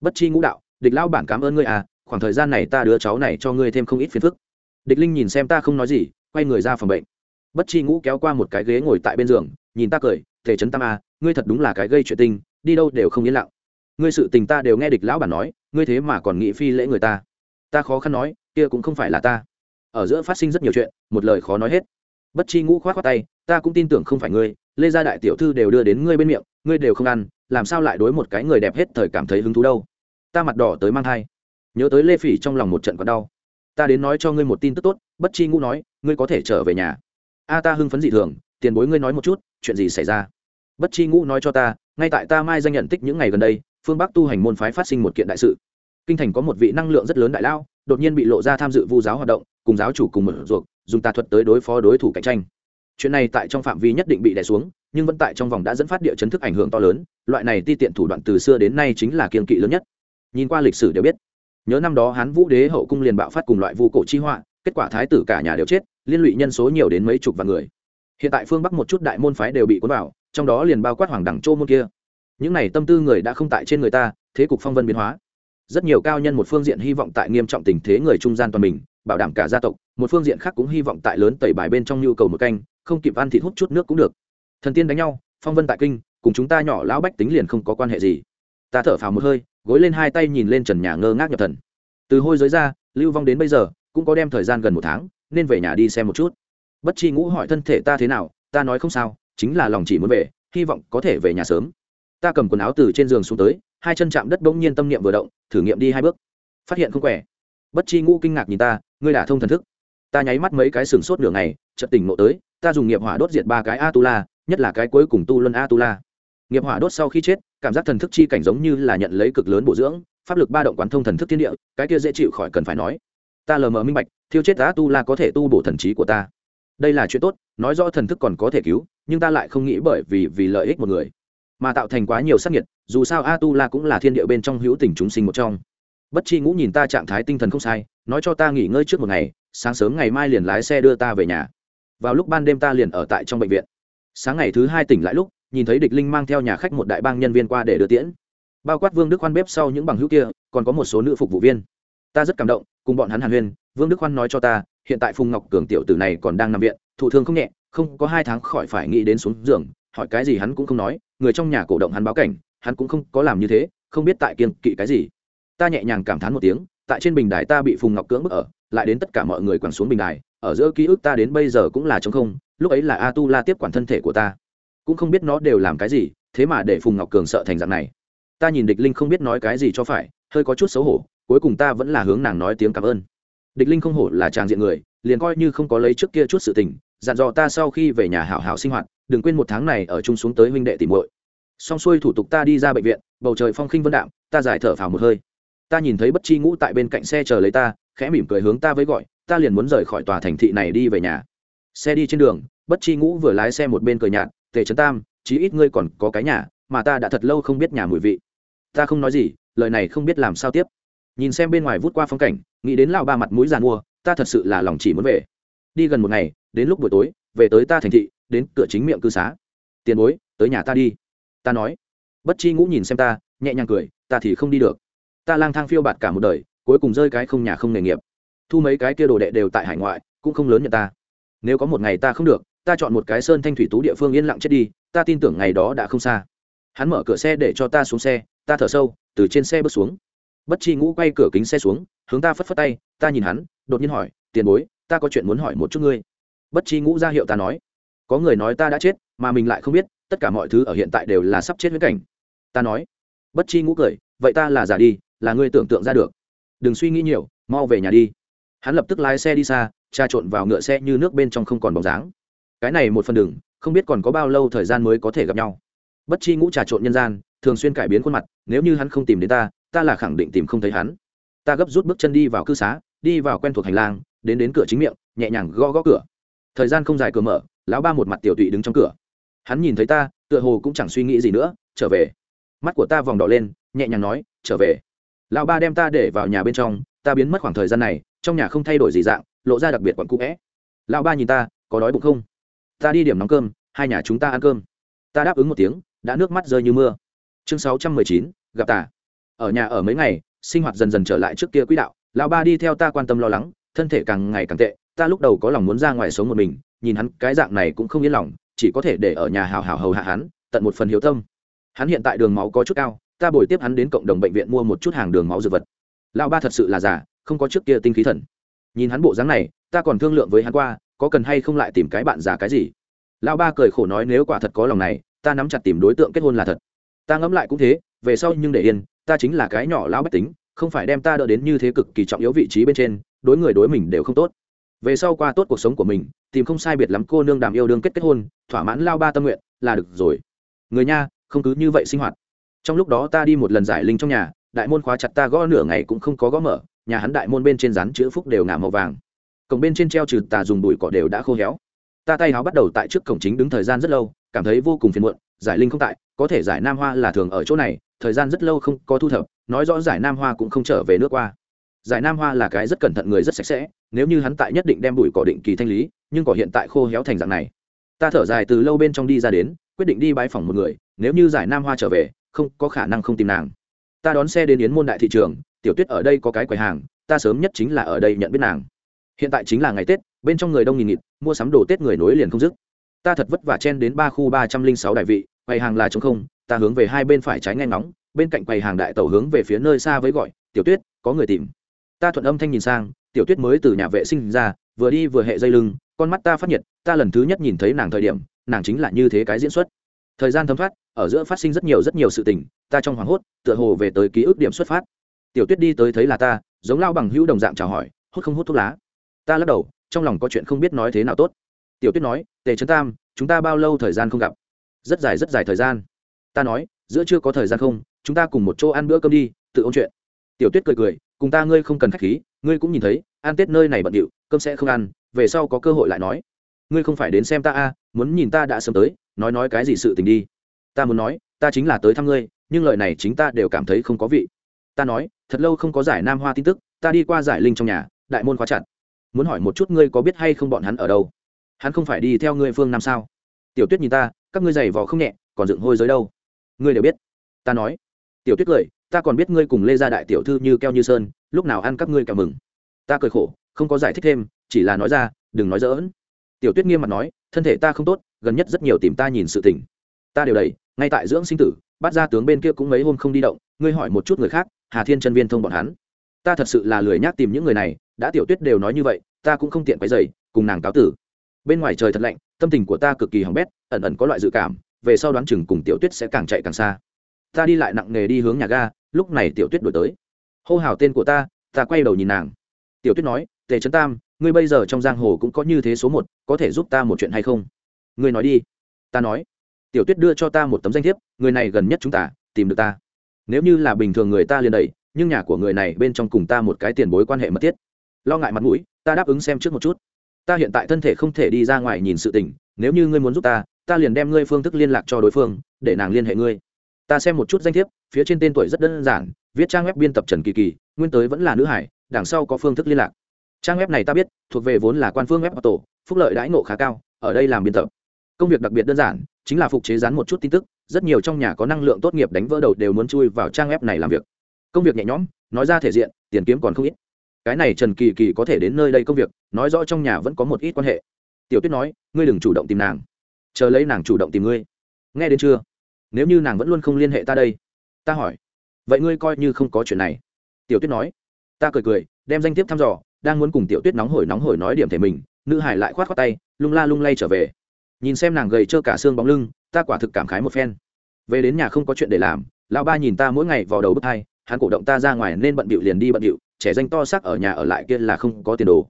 Bất chi ngũ đạo, địch lao bản cảm ơn ngươi à khoảng thời gian này ta đứa cháu này cho ngươi thêm không ít phiền phức. Địch linh nhìn xem ta không nói gì, quay người ra phòng bệnh. Bất chi ngũ kéo qua một cái ghế ngồi tại bên giường, nhìn ta cười thể trấn tam à? ngươi thật đúng là cái gây chuyện tình, đi đâu đều không yên lặng. Ngươi sự tình ta đều nghe địch lão bản nói, ngươi thế mà còn nghĩ phi lễ người ta. Ta khó khăn nói, kia cũng không phải là ta. Ở giữa phát sinh rất nhiều chuyện, một lời khó nói hết. Bất chi ngũ khoát khoát tay, ta cũng tin tưởng không phải ngươi lê gia đại tiểu thư đều đưa đến ngươi bên miệng, ngươi đều không ăn, làm sao lại đối một cái người đẹp hết thời cảm thấy hứng thú đâu? Ta mặt đỏ tới mang thai. Nhớ tới lê phỉ trong lòng một trận còn đau. Ta đến nói cho ngươi một tin tức tốt, bất chi ngũ nói, ngươi có thể trở về nhà. A, ta hưng phấn dị thường, tiền bối ngươi nói một chút, chuyện gì xảy ra? Bất chi ngũ nói cho ta, ngay tại ta mai danh nhận tích những ngày gần đây, phương bắc tu hành môn phái phát sinh một kiện đại sự. Kinh thành có một vị năng lượng rất lớn đại lao, đột nhiên bị lộ ra tham dự vu giáo hoạt động, cùng giáo chủ cùng một ruột, dùng tà thuật tới đối phó đối thủ cạnh tranh chuyện này tại trong phạm vi nhất định bị đè xuống, nhưng vẫn tại trong vòng đã dẫn phát địa chấn thức ảnh hưởng to lớn, loại này ti tiện thủ đoạn từ xưa đến nay chính là kiên kỵ lớn nhất. Nhìn qua lịch sử đều biết. Nhớ năm đó hán vũ đế hậu cung liền bạo phát cùng loại vu cổ chi họa, kết quả thái tử cả nhà đều chết, liên lụy nhân số nhiều đến mấy chục vạn người. Hiện tại phương bắc một chút đại môn phái đều bị cuốn vào, trong đó liền bao quát hoàng đẳng châu môn kia. Những này tâm tư người đã không tại trên người ta, thế cục phong vân biến hóa. Rất nhiều cao nhân một phương diện hy vọng tại nghiêm trọng tình thế người trung gian toàn mình, bảo đảm cả gia tộc, một phương diện khác cũng hy vọng tại lớn tẩy bài bên trong nhu cầu một canh không kịp ăn thịt hút chút nước cũng được. Thần tiên đánh nhau, phong vân tại kinh, cùng chúng ta nhỏ lão bách tính liền không có quan hệ gì. Ta thở phào một hơi, gối lên hai tay nhìn lên trần nhà ngơ ngác nhập thần. Từ hôi giới ra, lưu vong đến bây giờ, cũng có đem thời gian gần một tháng, nên về nhà đi xem một chút. Bất chi ngũ hỏi thân thể ta thế nào, ta nói không sao, chính là lòng chỉ muốn về, hy vọng có thể về nhà sớm. Ta cầm quần áo từ trên giường xuống tới, hai chân chạm đất bỗng nhiên tâm niệm vừa động, thử nghiệm đi hai bước. Phát hiện không khỏe. Bất chi ngũ kinh ngạc nhìn ta, ngươi đả thông thần thức. Ta nháy mắt mấy cái sừng sốt nửa ngày, chợt tỉnh ngộ tới ta dùng nghiệp hỏa đốt diệt ba cái a tu la nhất là cái cuối cùng tu luân a tu la nghiệp hỏa đốt sau khi chết, cảm giác thần thức chi cảnh giống như là nhận lấy cực lớn bổ dưỡng, pháp lực ba động quán thông thần thức thiên địa, cái kia dễ chịu khỏi cần phải nói. Ta lờ mờ minh bạch, thiêu chết a tu la có thể tu bổ thần trí của ta. Đây là chuyện tốt, nói rõ thần thức còn có thể cứu, nhưng ta lại không nghĩ bởi vì vì lợi ích một người. Mà tạo thành quá nhiều sắc nhiệt dù sao a tu la cũng là thiên địa bên trong hữu tình chúng sinh một trong. Bất chi ngũ nhìn ta trạng thái tinh thần không sai, nói cho ta nghỉ ngơi trước một ngày, sáng sớm ngày mai liền lái xe đưa ta về nhà vào lúc ban đêm ta liền ở tại trong bệnh viện. Sáng ngày thứ hai tỉnh lại lúc, nhìn thấy địch linh mang theo nhà khách một đại bang nhân viên qua để đưa tiễn. Bao quát vương đức khoan bếp sau những bằng hữu kia, còn có một số nữ phục vụ viên. Ta rất cảm động, cùng bọn hắn hàn huyên, vương đức khoan nói cho ta, hiện tại phùng ngọc cường tiểu tử này còn đang nằm viện, thụ thương không nhẹ, không có hai tháng khỏi phải nghĩ đến xuống giường, hỏi cái gì hắn cũng không nói, người trong nhà cổ động hắn báo cảnh, hắn cũng không có làm như thế, không biết tại kiên kỵ cái gì. Ta nhẹ nhàng cảm thán một tiếng, tại trên bình đài ta bị phùng ngọc cưỡng bức ở, lại đến tất cả mọi người quẳng xuống bình đài ở giữa ký ức ta đến bây giờ cũng là trống không, lúc ấy là a tu la tiếp quản thân thể của ta. Cũng không biết nó đều làm cái gì, thế mà để phùng ngọc cường sợ thành dạng này. Ta nhìn địch linh không biết nói cái gì cho phải, hơi có chút xấu hổ, cuối cùng ta vẫn là hướng nàng nói tiếng cảm ơn. Địch linh không hổ là tràng diện người, liền coi như không có lấy trước kia chút sự tình, dặn dò ta sau khi về nhà hảo hảo sinh hoạt, đừng quên một tháng này ở chung xuống tới huynh đệ tìm muội. Xong xuôi thủ tục ta đi ra bệnh viện, bầu trời phong khinh vân đạm, ta giải thở phào một hơi. Ta nhìn thấy bất chi ngũ tại bên cạnh xe chờ lấy ta, khẽ mỉm cười hướng ta với gọi ta liền muốn rời khỏi tòa thành thị này đi về nhà. Xe đi trên đường, bất chi ngũ vừa lái xe một bên cười nhạt, tề trấn tam, chí ít ngươi còn có cái nhà, mà ta đã thật lâu không biết nhà mùi vị. Ta không nói gì, lời này không biết làm sao tiếp. Nhìn xem bên ngoài vút qua phong cảnh, nghĩ đến lao ba mặt mũi giàn mua, ta thật sự là lòng chỉ muốn về. Đi gần một ngày, đến lúc buổi tối, về tới ta thành thị, đến cửa chính miệng cư xá. Tiền bối, tới nhà ta đi. Ta nói. Bất chi ngũ nhìn xem ta, nhẹ nhàng cười, ta thì không đi được. Ta lang thang phiêu bạt cả một đời, cuối cùng rơi cái không nhà không nghề nghiệp thu mấy cái kia đồ đệ đều tại hải ngoại, cũng không lớn nhận ta. Nếu có một ngày ta không được, ta chọn một cái sơn thanh thủy tú địa phương yên lặng chết đi, ta tin tưởng ngày đó đã không xa. Hắn mở cửa xe để cho ta xuống xe, ta thở sâu, từ trên xe bước xuống. Bất chi ngũ quay cửa kính xe xuống, hướng ta phất phất tay, ta nhìn hắn, đột nhiên hỏi, tiền bối, ta có chuyện muốn hỏi một chút ngươi. Bất chi ngũ ra hiệu ta nói, có người nói ta đã chết, mà mình lại không biết, tất cả mọi thứ ở hiện tại đều là sắp chết với cảnh. Ta nói, bất chi ngũ cười, vậy ta là giả đi, là ngươi tưởng tượng ra được. Đừng suy nghĩ nhiều, mau về nhà đi hắn lập tức lái xe đi xa, trà trộn vào ngựa xe như nước bên trong không còn bóng dáng. Cái này một phần đường, không biết còn có bao lâu thời gian mới có thể gặp nhau. Bất chi ngũ trà trộn nhân gian, thường xuyên cải biến khuôn mặt, nếu như hắn không tìm đến ta ta là khẳng định tìm không thấy hắn. Ta gấp rút bước chân đi vào cư xá, đi vào quen thuộc hành lang, đến đến cửa chính miệng, nhẹ nhàng gõ gõ cửa. Thời gian không dài cửa mở, lão ba một mặt tiểu tụy đứng trong cửa. Hắn nhìn thấy ta, tựa hồ cũng chẳng suy nghĩ gì nữa, trở về. Mắt của ta vòng đỏ lên, nhẹ nhàng nói, trở về. Lão ba đem ta để vào nhà bên trong ta biến mất khoảng thời gian này, trong nhà không thay đổi gì dạng, lộ ra đặc biệt quặn cũ vẽ. Lão ba nhìn ta, có đói bụng không? Ta đi điểm nóng cơm, hai nhà chúng ta ăn cơm. Ta đáp ứng một tiếng, đã nước mắt rơi như mưa. Chương sáu trăm mười chín, gặp ta. ở nhà ở mấy ngày, sinh hoạt dần dần trở lại trước kia quỹ đạo. Lão ba đi theo ta quan tâm lo lắng, thân thể càng ngày càng tệ. Ta lúc đầu có lòng muốn ra ngoài sống một mình, nhìn hắn cái dạng này cũng không yên lòng, chỉ có thể để ở nhà hào hào hầu hạ hắn, tận một phần hiếu tâm. Hắn hiện tại đường máu có chút cao, ta bồi tiếp hắn đến cộng đồng bệnh viện mua một chút hàng đường máu dược vật lão ba thật sự là giả không có trước kia tinh khí thần. Nhìn hắn bộ dáng này, ta còn thương lượng với hắn qua, có cần hay không lại tìm cái bạn già cái gì? Lão ba cười khổ nói nếu quả thật có lòng này, ta nắm chặt tìm đối tượng kết hôn là thật. Ta ngẫm lại cũng thế, về sau nhưng để yên, ta chính là cái nhỏ lão bách tính, không phải đem ta đỡ đến như thế cực kỳ trọng yếu vị trí bên trên, đối người đối mình đều không tốt. Về sau qua tốt cuộc sống của mình, tìm không sai biệt lắm cô nương đàm yêu đương kết kết hôn, thỏa mãn lao ba tâm nguyện, là được rồi. Người nha, không cứ như vậy sinh hoạt. Trong lúc đó ta đi một lần giải linh trong nhà đại môn khóa chặt ta gõ nửa ngày cũng không có gõ mở, nhà hắn đại môn bên trên rán chữ phúc đều ngả màu vàng. Cổng bên trên treo trừ tà dùng bụi cỏ đều đã khô héo. Ta tay háo bắt đầu tại trước cổng chính đứng thời gian rất lâu, cảm thấy vô cùng phiền muộn, giải linh không tại, có thể giải nam hoa là thường ở chỗ này, thời gian rất lâu không có thu thập, nói rõ giải nam hoa cũng không trở về nước qua. Giải nam hoa là cái rất cẩn thận người rất sạch sẽ, nếu như hắn tại nhất định đem bụi cỏ định kỳ thanh lý, nhưng cỏ hiện tại khô héo thành dạng này. Ta thở dài từ lâu bên trong đi ra đến, quyết định đi bãi phòng một người, nếu như giải nam hoa trở về, không có khả năng không tìm nàng ta đón xe đến yến môn đại thị trường, tiểu tuyết ở đây có cái quầy hàng, ta sớm nhất chính là ở đây nhận biết nàng. Hiện tại chính là ngày tết, bên trong người đông nghìn nghịt, mua sắm đồ tết người nối liền không dứt. Ta thật vất vả chen đến ba khu ba trăm linh sáu đại vị, quầy hàng là t không, ta hướng về hai bên phải trái ngay ngóng, bên cạnh quầy hàng đại tàu hướng về phía nơi xa với gọi, tiểu tuyết, có người tìm. Ta thuận âm thanh nhìn sang, tiểu tuyết mới từ nhà vệ sinh ra, vừa đi vừa hệ dây lưng, con mắt ta phát nhiệt, ta lần thứ nhất nhìn thấy nàng thời điểm, nàng chính là như thế cái diễn xuất thời gian thấm thoát, ở giữa phát sinh rất nhiều rất nhiều sự tình, ta trong hoảng hốt, tựa hồ về tới ký ức điểm xuất phát. Tiểu tuyết đi tới thấy là ta, giống lao bằng hữu đồng dạng chào hỏi hút không hút thuốc lá. Ta lắc đầu, trong lòng có chuyện không biết nói thế nào tốt. Tiểu tuyết nói, tề trấn tam, chúng ta bao lâu thời gian không gặp? Rất dài rất dài thời gian. Ta nói, giữa chưa có thời gian không? Chúng ta cùng một chỗ ăn bữa cơm đi, tự ôn chuyện. Tiểu tuyết cười cười, cùng ta ngươi không cần khách khí, ngươi cũng nhìn thấy, ăn tết nơi này bận điệu, cơm sẽ không ăn, về sau có cơ hội lại nói ngươi không phải đến xem ta a à, muốn nhìn ta đã sớm tới nói nói cái gì sự tình đi. Ta muốn nói ta chính là tới thăm ngươi nhưng lời này chính ta đều cảm thấy không có vị. Ta nói thật lâu không có giải nam hoa tin tức ta đi qua giải linh trong nhà đại môn khóa chặt. Muốn hỏi một chút ngươi có biết hay không bọn hắn ở đâu? Hắn không phải đi theo ngươi phương nam sao? Tiểu tuyết nhìn ta các ngươi giày vò không nhẹ còn dựng hôi giới đâu? Ngươi đều biết. Ta nói. Tiểu tuyết cười ta còn biết ngươi cùng lê gia đại tiểu thư như keo như sơn lúc nào ăn các ngươi cả mừng. Ta cười khổ không có giải thích thêm chỉ là nói ra đừng nói dỡn tiểu tuyết nghiêm mặt nói, thân thể ta không tốt, gần nhất rất nhiều tìm ta nhìn sự tình. Ta đều đầy ngay tại dưỡng sinh tử, bắt ra tướng bên kia cũng mấy hôm không đi động, ngươi hỏi một chút người khác, hà thiên chân viên thông bọn hắn. Ta thật sự là lười nhác tìm những người này, đã tiểu tuyết đều nói như vậy, ta cũng không tiện quấy dày cùng nàng cáo tử. Bên ngoài trời thật lạnh, tâm tình của ta cực kỳ hỏng bét, ẩn ẩn có loại dự cảm, về sau đoán chừng cùng tiểu tuyết sẽ càng chạy càng xa. Ta đi lại nặng nề đi hướng nhà ga, lúc này tiểu tuyết đổi tới. Hô hào tên của ta ta quay đầu nhìn nàng. Tiểu tuyết nói tề trấn tam, ngươi bây giờ trong giang hồ cũng có như thế số một, có thể giúp ta một chuyện hay không? Ngươi nói đi. Ta nói. Tiểu tuyết đưa cho ta một tấm danh thiếp, người này gần nhất chúng ta, tìm được ta. Nếu như là bình thường người ta liền đẩy, nhưng nhà của người này bên trong cùng ta một cái tiền bối quan hệ mật thiết. Lo ngại mặt mũi, ta đáp ứng xem trước một chút. Ta hiện tại thân thể không thể đi ra ngoài nhìn sự tình, nếu như ngươi muốn giúp ta ta liền đem ngươi phương thức liên lạc cho đối phương, để nàng liên hệ ngươi. Ta xem một chút danh thiếp, phía trên tên tuổi rất đơn giản, viết trang web biên tập trần kỳ kỳ, nguyên tới vẫn là nữ hải, đằng sau có phương thức liên lạc trang web này ta biết, thuộc về vốn là quan phương web tổ phúc lợi đãi ngộ khá cao, ở đây làm biên tập. Công việc đặc biệt đơn giản, chính là phục chế rán một chút tin tức, rất nhiều trong nhà có năng lượng tốt nghiệp đánh vỡ đầu đều muốn chui vào trang web này làm việc. Công việc nhẹ nhõm, nói ra thể diện, tiền kiếm còn không ít. Cái này trần kỳ kỳ có thể đến nơi đây công việc, nói rõ trong nhà vẫn có một ít quan hệ. Tiểu tuyết nói, ngươi đừng chủ động tìm nàng. Chờ lấy nàng chủ động tìm ngươi. Nghe đến chưa? Nếu như nàng vẫn luôn không liên hệ ta đây, ta hỏi, vậy ngươi coi như không có chuyện này. Tiểu tuyết nói, ta cười cười, đem danh thiếp thăm dò đang muốn cùng tiểu tuyết nóng hổi nóng hổi nói điểm thể mình, nữ hải lại khoát khoát tay, lung la lung lay trở về. Nhìn xem nàng gầy trơ cả xương bóng lưng, ta quả thực cảm khái một phen. Về đến nhà không có chuyện để làm, lão ba nhìn ta mỗi ngày vào đầu bức thai hắn cổ động ta ra ngoài nên bận bịu liền đi bận bịu, trẻ danh to xác ở nhà ở lại kia là không có tiền đồ.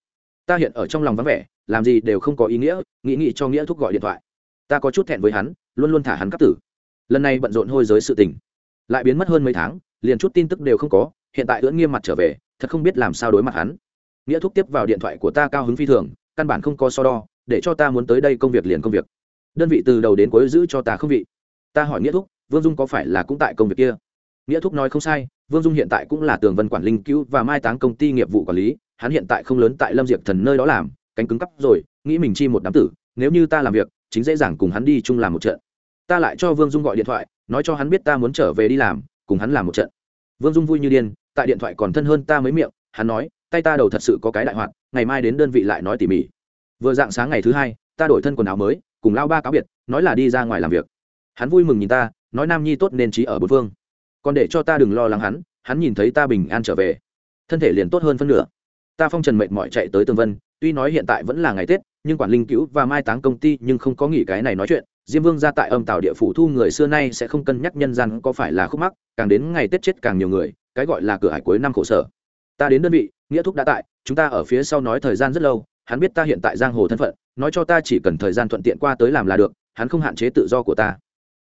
Ta hiện ở trong lòng vắng vẻ, làm gì đều không có ý nghĩa, nghĩ nghĩ cho nghĩa thúc gọi điện thoại. Ta có chút thẹn với hắn, luôn luôn thả hắn cấp tử. Lần này bận rộn hôi giới sự tình, lại biến mất hơn mấy tháng, liền chút tin tức đều không có, hiện tại ưỡn nghiêm mặt trở về, thật không biết làm sao đối mặt hắn nghĩa thúc tiếp vào điện thoại của ta cao hứng phi thường, căn bản không có so đo, để cho ta muốn tới đây công việc liền công việc. Đơn vị từ đầu đến cuối giữ cho ta không vị. Ta hỏi nghĩa thúc, vương dung có phải là cũng tại công việc kia? Nghĩa thúc nói không sai, vương dung hiện tại cũng là tường vân quản linh cứu và mai táng công ty nghiệp vụ quản lý, hắn hiện tại không lớn tại lâm diệp thần nơi đó làm, cánh cứng cắp rồi, nghĩ mình chi một đám tử, nếu như ta làm việc, chính dễ dàng cùng hắn đi chung làm một trận. Ta lại cho vương dung gọi điện thoại, nói cho hắn biết ta muốn trở về đi làm, cùng hắn làm một trận. Vương dung vui như điên, tại điện thoại còn thân hơn ta mấy miệng, hắn nói tay ta đầu thật sự có cái đại hoạt, ngày mai đến đơn vị lại nói tỉ mỉ. Vừa dạng sáng ngày thứ hai, ta đổi thân quần áo mới, cùng lao ba cáo biệt, nói là đi ra ngoài làm việc. Hắn vui mừng nhìn ta, nói nam nhi tốt nên trí ở bốn phương. Còn để cho ta đừng lo lắng hắn hắn nhìn thấy ta bình an trở về. Thân thể liền tốt hơn phân nửa. Ta phong trần mệt mỏi chạy tới tường vân, tuy nói hiện tại vẫn là ngày tết, nhưng quản linh cứu và mai táng công ty nhưng không có nghỉ cái này nói chuyện. Diêm vương ra tại âm tàu địa phủ thu người xưa nay sẽ không cân nhắc nhân gian có phải là khúc mắc, càng đến ngày tết chết càng nhiều người, cái gọi là cửa hải cuối năm khổ sở. Ta đến đơn vị nghĩa thúc đã tại, chúng ta ở phía sau nói thời gian rất lâu, hắn biết ta hiện tại giang hồ thân phận, nói cho ta chỉ cần thời gian thuận tiện qua tới làm là được, hắn không hạn chế tự do của ta.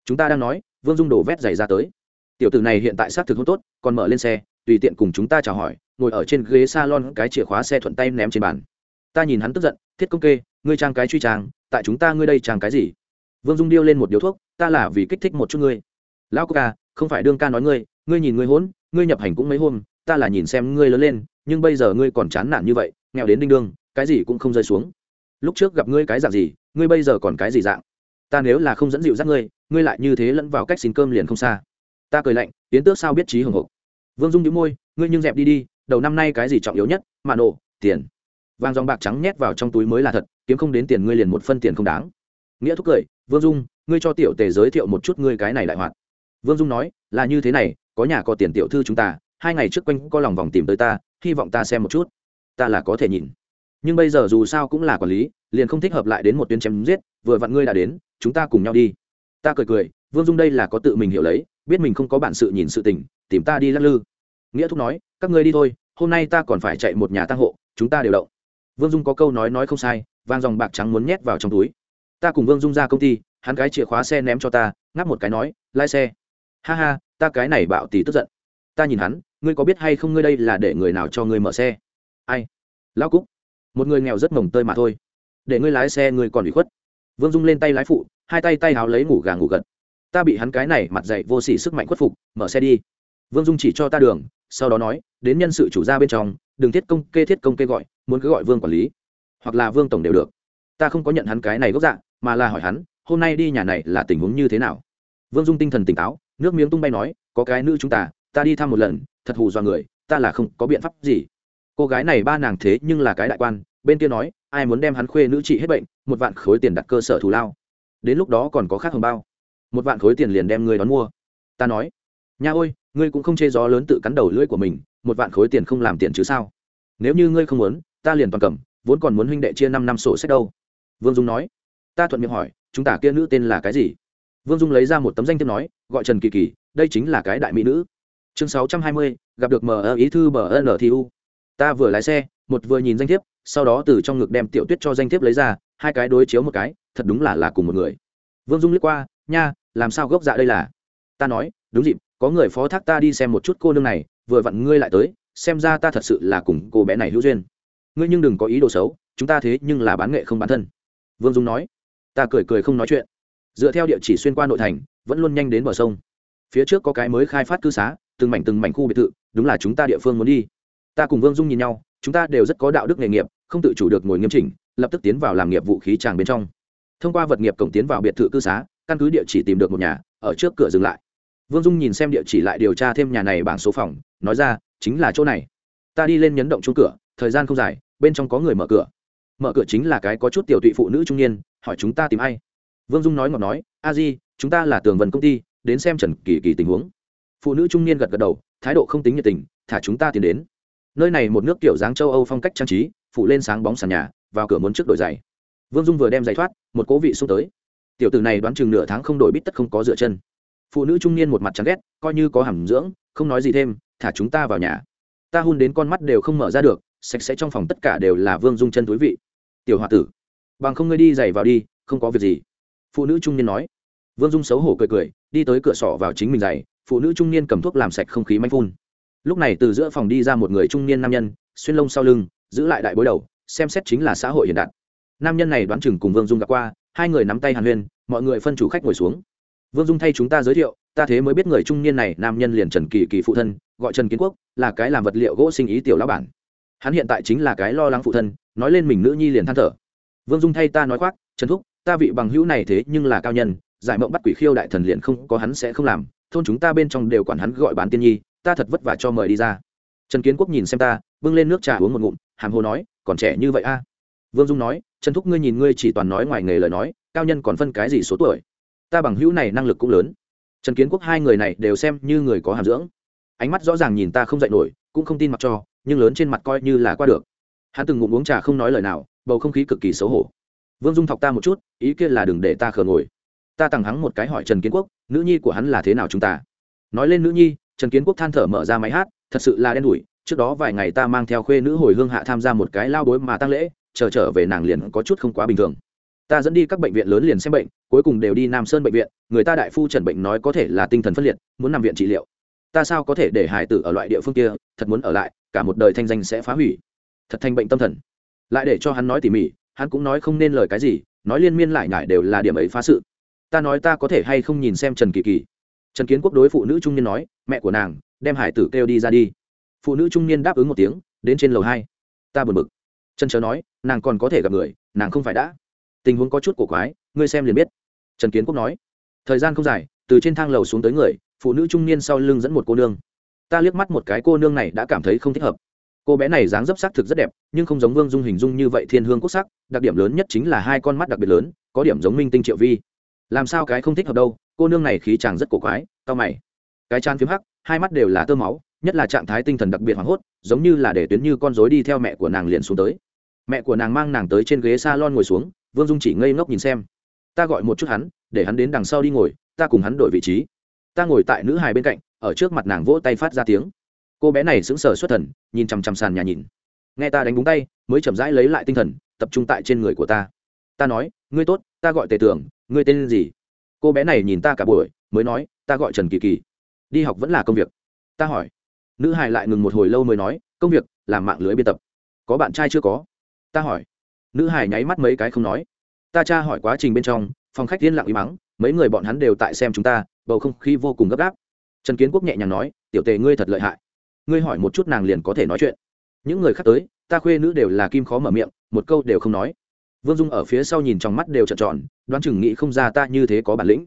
Chúng ta đang nói, vương dung đổ vét giày ra tới. Tiểu tử này hiện tại xác thực không tốt, còn mở lên xe, tùy tiện cùng chúng ta chào hỏi, ngồi ở trên ghế salon cái chìa khóa xe thuận tay ném trên bàn. Ta nhìn hắn tức giận, thiết công kê, ngươi trang cái truy trang, tại chúng ta ngươi đây trang cái gì? Vương dung điêu lên một điếu thuốc, ta là vì kích thích một chút ngươi. Lão ca, không phải đương ca nói ngươi ngươi nhìn ngươi hỗn ngươi nhập hành cũng mấy hôm, ta là nhìn xem ngươi lớn lên nhưng bây giờ ngươi còn chán nản như vậy, nghèo đến đinh đương, cái gì cũng không rơi xuống. Lúc trước gặp ngươi cái dạng gì, ngươi bây giờ còn cái gì dạng? Ta nếu là không dẫn dịu dắt ngươi ngươi lại như thế lẫn vào cách xin cơm liền không xa. Ta cười lạnh tiến tước sao biết trí hồng hộc? Vương dung đĩu môi, ngươi nhưng dẹp đi đi, đầu năm nay cái gì trọng yếu nhất, mà nổ, tiền. Vàng dòng bạc trắng nhét vào trong túi mới là thật, kiếm không đến tiền ngươi liền một phân tiền không đáng. Nghĩa thúc cười, vương dung, ngươi cho tiểu tề giới thiệu một chút ngươi cái này đại hoạt. Vương dung nói, là như thế này, có nhà có tiền tiểu thư chúng ta hai ngày trước quanh có lòng vòng tìm tới ta, hy vọng ta xem một chút. Ta là có thể nhìn. Nhưng bây giờ dù sao cũng là quản lý, liền không thích hợp lại đến một tuyến chém giết, vừa vặn ngươi đã đến, chúng ta cùng nhau đi. Ta cười cười, vương dung đây là có tự mình hiểu lấy, biết mình không có bản sự nhìn sự tình, tìm ta đi lắc lư. Nghĩa thúc nói, các ngươi đi thôi, hôm nay ta còn phải chạy một nhà tăng hộ, chúng ta đều động. Vương dung có câu nói nói không sai vang dòng bạc trắng muốn nhét vào trong túi. Ta cùng vương dung ra công ty, hắn cái chìa khóa xe ném cho ta, ngáp một cái nói, lái xe. Ha ha, ta cái này bạo tỷ tức giận ta nhìn hắn, ngươi có biết hay không ngươi đây là để người nào cho ngươi mở xe? Ai? Lão cúc. Một người nghèo rất mồng tơi mà thôi. Để ngươi lái xe ngươi còn bị khuất. Vương dung lên tay lái phụ, hai tay tay háo lấy ngủ gà ngủ gật. Ta bị hắn cái này mặt dậy vô s ỉ sức mạnh khuất phục, mở xe đi. Vương dung chỉ cho ta đường, sau đó nói, đến nhân sự chủ ra bên trong, đừng thiết công kê thiết công kê gọi, muốn cứ gọi vương quản lý. Hoặc là vương tổng đều được. Ta không có nhận hắn cái này gốc dạng mà là hỏi hắn, hôm nay đi nhà này là tình huống như thế nào? Vương dung tinh thần tỉnh táo, nước miếng tung bay nói, có cái nữ chúng ta ta đi thăm một lần, thật hù do người, ta là không có biện pháp gì. Cô gái này ba nàng thế nhưng là cái đại quan, bên kia nói, ai muốn đem hắn khuê nữ trị hết bệnh, một vạn khối tiền đặt cơ sở thù lao. Đến lúc đó còn có khác hồng bao. Một vạn khối tiền liền đem ngươi đón mua. Ta nói, nha ôi, ngươi cũng không chê gió lớn tự cắn đầu lưỡi của mình, một vạn khối tiền không làm tiền chứ sao? Nếu như ngươi không muốn, ta liền toàn cầm, vốn còn muốn huynh đệ chia năm năm sổ sách đâu. Vương dung nói, ta thuận miệng hỏi, chúng ta kia nữ tên là cái gì? Vương dung lấy ra một tấm danh thiếp nói, gọi trần kỳ kỳ, đây chính là cái đại mỹ nữ chương sáu trăm hai mươi, gặp được mờ ý thư mờ n thì u. Ta vừa lái xe, một vừa nhìn danh thiếp, sau đó từ trong ngực đem tiểu tuyết cho danh thiếp lấy ra, hai cái đối chiếu một cái, thật đúng là là cùng một người. Vương dung liếc qua, nha, làm sao gốc dạ đây là? Ta nói, đúng dịp, có người phó thác ta đi xem một chút cô nương này, vừa vặn ngươi lại tới, xem ra ta thật sự là cùng cô bé này hữu duyên. Ngươi nhưng đừng có ý đồ xấu, chúng ta thế nhưng là bán nghệ không bán thân. Vương dung nói. Ta cười cười không nói chuyện. Dựa theo địa chỉ xuyên qua nội thành, vẫn luôn nhanh đến bờ sông. Phía trước có cái mới khai phát cư xá từng mảnh từng mảnh khu biệt thự, đúng là chúng ta địa phương muốn đi. Ta cùng vương dung nhìn nhau, chúng ta đều rất có đạo đức nghề nghiệp, không tự chủ được ngồi nghiêm chỉnh, lập tức tiến vào làm nghiệp vụ khí tràng bên trong. Thông qua vật nghiệp cổng tiến vào biệt thự cư xá, căn cứ địa chỉ tìm được một nhà, ở trước cửa dừng lại. Vương dung nhìn xem địa chỉ lại điều tra thêm nhà này bảng số phòng, nói ra, chính là chỗ này. Ta đi lên nhấn động chung cửa, thời gian không dài, bên trong có người mở cửa. Mở cửa chính là cái có chút tiểu tụy phụ nữ trung niên, hỏi chúng ta tìm ai. Vương dung nói ngọt nói, a di, chúng ta là tường vần công ty, đến xem trần kỳ kỳ tình huống phụ nữ trung niên gật gật đầu, thái độ không tính nhiệt tình, thả chúng ta tiến đến. Nơi này một nước kiểu dáng châu âu phong cách trang trí phụ lên sáng bóng sàn nhà, vào cửa muốn trước đổi giày. Vương dung vừa đem giày thoát, một cố vị xuống tới. Tiểu tử này đoán chừng nửa tháng không đổi bít tất không có dựa chân. Phụ nữ trung niên một mặt chán ghét, coi như có hàm dưỡng, không nói gì thêm, thả chúng ta vào nhà. Ta hun đến con mắt đều không mở ra được, sạch sẽ trong phòng tất cả đều là vương dung chân túi vị. Tiểu h o a tử, bằng không ngươi đi giày vào đi, không có việc gì. Phụ nữ trung niên nói. Vương dung xấu hổ cười cười, đi tới cửa sỏ vào chính mình giày phụ nữ trung niên cầm thuốc làm sạch không khí manh phun. Lúc này từ giữa phòng đi ra một người trung niên nam nhân, xuyên lông sau lưng, giữ lại đại bối đầu, xem xét chính là xã hội hiện đại. Nam nhân này đoán chừng cùng vương dung gặp qua, hai người nắm tay hàn huyên, mọi người phân chủ khách ngồi xuống. Vương dung thay chúng ta giới thiệu, ta thế mới biết người trung niên này, nam nhân liền trần kỳ kỳ phụ thân, gọi trần kiến quốc, là cái làm vật liệu gỗ sinh ý tiểu lão bản. Hắn hiện tại chính là cái lo lắng phụ thân, nói lên mình nữ nhi liền than thở. Vương dung thay ta nói khoác, trần thúc, ta vị bằng hữu này thế nhưng là cao nhân, giải mộng bắt quỷ khiêu đại thần liền không có hắn sẽ không làm thôn chúng ta bên trong đều quản hắn gọi bán tiên nhi, ta thật vất vả cho mời đi ra. Trần kiến quốc nhìn xem ta, bưng lên nước trà uống một ngụm, hàm hồ nói, còn trẻ như vậy a? Vương dung nói, trần thúc ngươi nhìn ngươi chỉ toàn nói ngoài nghề lời nói, cao nhân còn phân cái gì số tuổi? Ta bằng hữu này năng lực cũng lớn. Trần kiến quốc hai người này đều xem như người có hàm dưỡng. Ánh mắt rõ ràng nhìn ta không dạy nổi, cũng không tin mặc cho, nhưng lớn trên mặt coi như là qua được. Hắn từng ngụm uống trà không nói lời nào, bầu không khí cực kỳ xấu hổ. Vương dung thọc ta một chút, ý kia là đừng để ta khờ ngồi. Ta tặng hắn một cái hỏi trần kiến quốc nữ nhi của hắn là thế nào chúng ta? Nói lên nữ nhi trần kiến quốc than thở mở ra máy hát thật sự là đen đủi trước đó vài ngày ta mang theo khuê nữ hồi hương hạ tham gia một cái lao bối mà tăng lễ chờ trở, trở về nàng liền có chút không quá bình thường. Ta dẫn đi các bệnh viện lớn liền xem bệnh cuối cùng đều đi nam sơn bệnh viện người ta đại phu trần bệnh nói có thể là tinh thần phân liệt muốn nằm viện trị liệu. Ta sao có thể để hải tử ở loại địa phương kia thật muốn ở lại cả một đời thanh danh sẽ phá hủy. Thật thành bệnh tâm thần. Lại để cho hắn nói tỉ mỉ hắn cũng nói không nên lời cái gì nói liên miên lại nhải đều là điểm ấy phá sự ta nói ta có thể hay không nhìn xem trần kỳ kỳ? Trần kiến quốc đối phụ nữ trung niên nói, mẹ của nàng, đem hải tử kêu đi ra đi. Phụ nữ trung niên đáp ứng một tiếng, đến trên lầu hai. Ta buồn bực. Trần chớ nói, nàng còn có thể gặp người, nàng không phải đã. Tình huống có chút cổ quái, ngươi xem liền biết. Trần kiến quốc nói, thời gian không dài, từ trên thang lầu xuống tới người, phụ nữ trung niên sau lưng dẫn một cô nương. Ta liếc mắt một cái cô nương này đã cảm thấy không thích hợp. Cô bé này dáng dấp sắc thực rất đẹp, nhưng không giống vương dung hình dung như vậy thiên hương quốc sắc, đặc điểm lớn nhất chính là hai con mắt đặc biệt lớn, có điểm giống minh tinh triệu vi làm sao cái không thích hợp đâu, cô nương này khí chàng rất cổ quái cao mày. Cái chan phím hắc, hai mắt đều là tơ máu, nhất là trạng thái tinh thần đặc biệt hoảng hốt, giống như là để tuyến như con rối đi theo mẹ của nàng liền xuống tới. Mẹ của nàng mang nàng tới trên ghế s a lon ngồi xuống, vương dung chỉ ngây ngốc nhìn xem. Ta gọi một chút hắn, để hắn đến đằng sau đi ngồi, ta cùng hắn đổi vị trí. Ta ngồi tại nữ hài bên cạnh, ở trước mặt nàng vỗ tay phát ra tiếng. Cô bé này sững sờ xuất thần, nhìn chằm chằm sàn nhà nhìn. Nghe ta đánh búng tay, mới chậm rãi lấy lại tinh thần, tập trung tại trên người của ta. Ta nói, ngươi tốt, ta gọi tề tưởng ngươi tên gì? Cô bé này nhìn ta cả buổi, mới nói, ta gọi trần kỳ kỳ. Đi học vẫn là công việc. Ta hỏi. Nữ hài lại ngừng một hồi lâu mới nói, công việc làm mạng lưới biên tập. Có bạn trai chưa có? Ta hỏi. Nữ hài nháy mắt mấy cái không nói. Ta tra hỏi quá trình bên trong, phòng khách yên lặng im mắng, mấy người bọn hắn đều tại xem chúng ta, bầu không khí vô cùng gấp gáp. Trần kiến quốc nhẹ nhàng nói, tiểu tề ngươi thật lợi hại. Ngươi hỏi một chút nàng liền có thể nói chuyện. Những người khác tới, ta khuê nữ đều là kim khó mở miệng, một câu đều không nói vương dung ở phía sau nhìn trong mắt đều trợn tròn, đoán chừng nghĩ không ra ta như thế có bản lĩnh.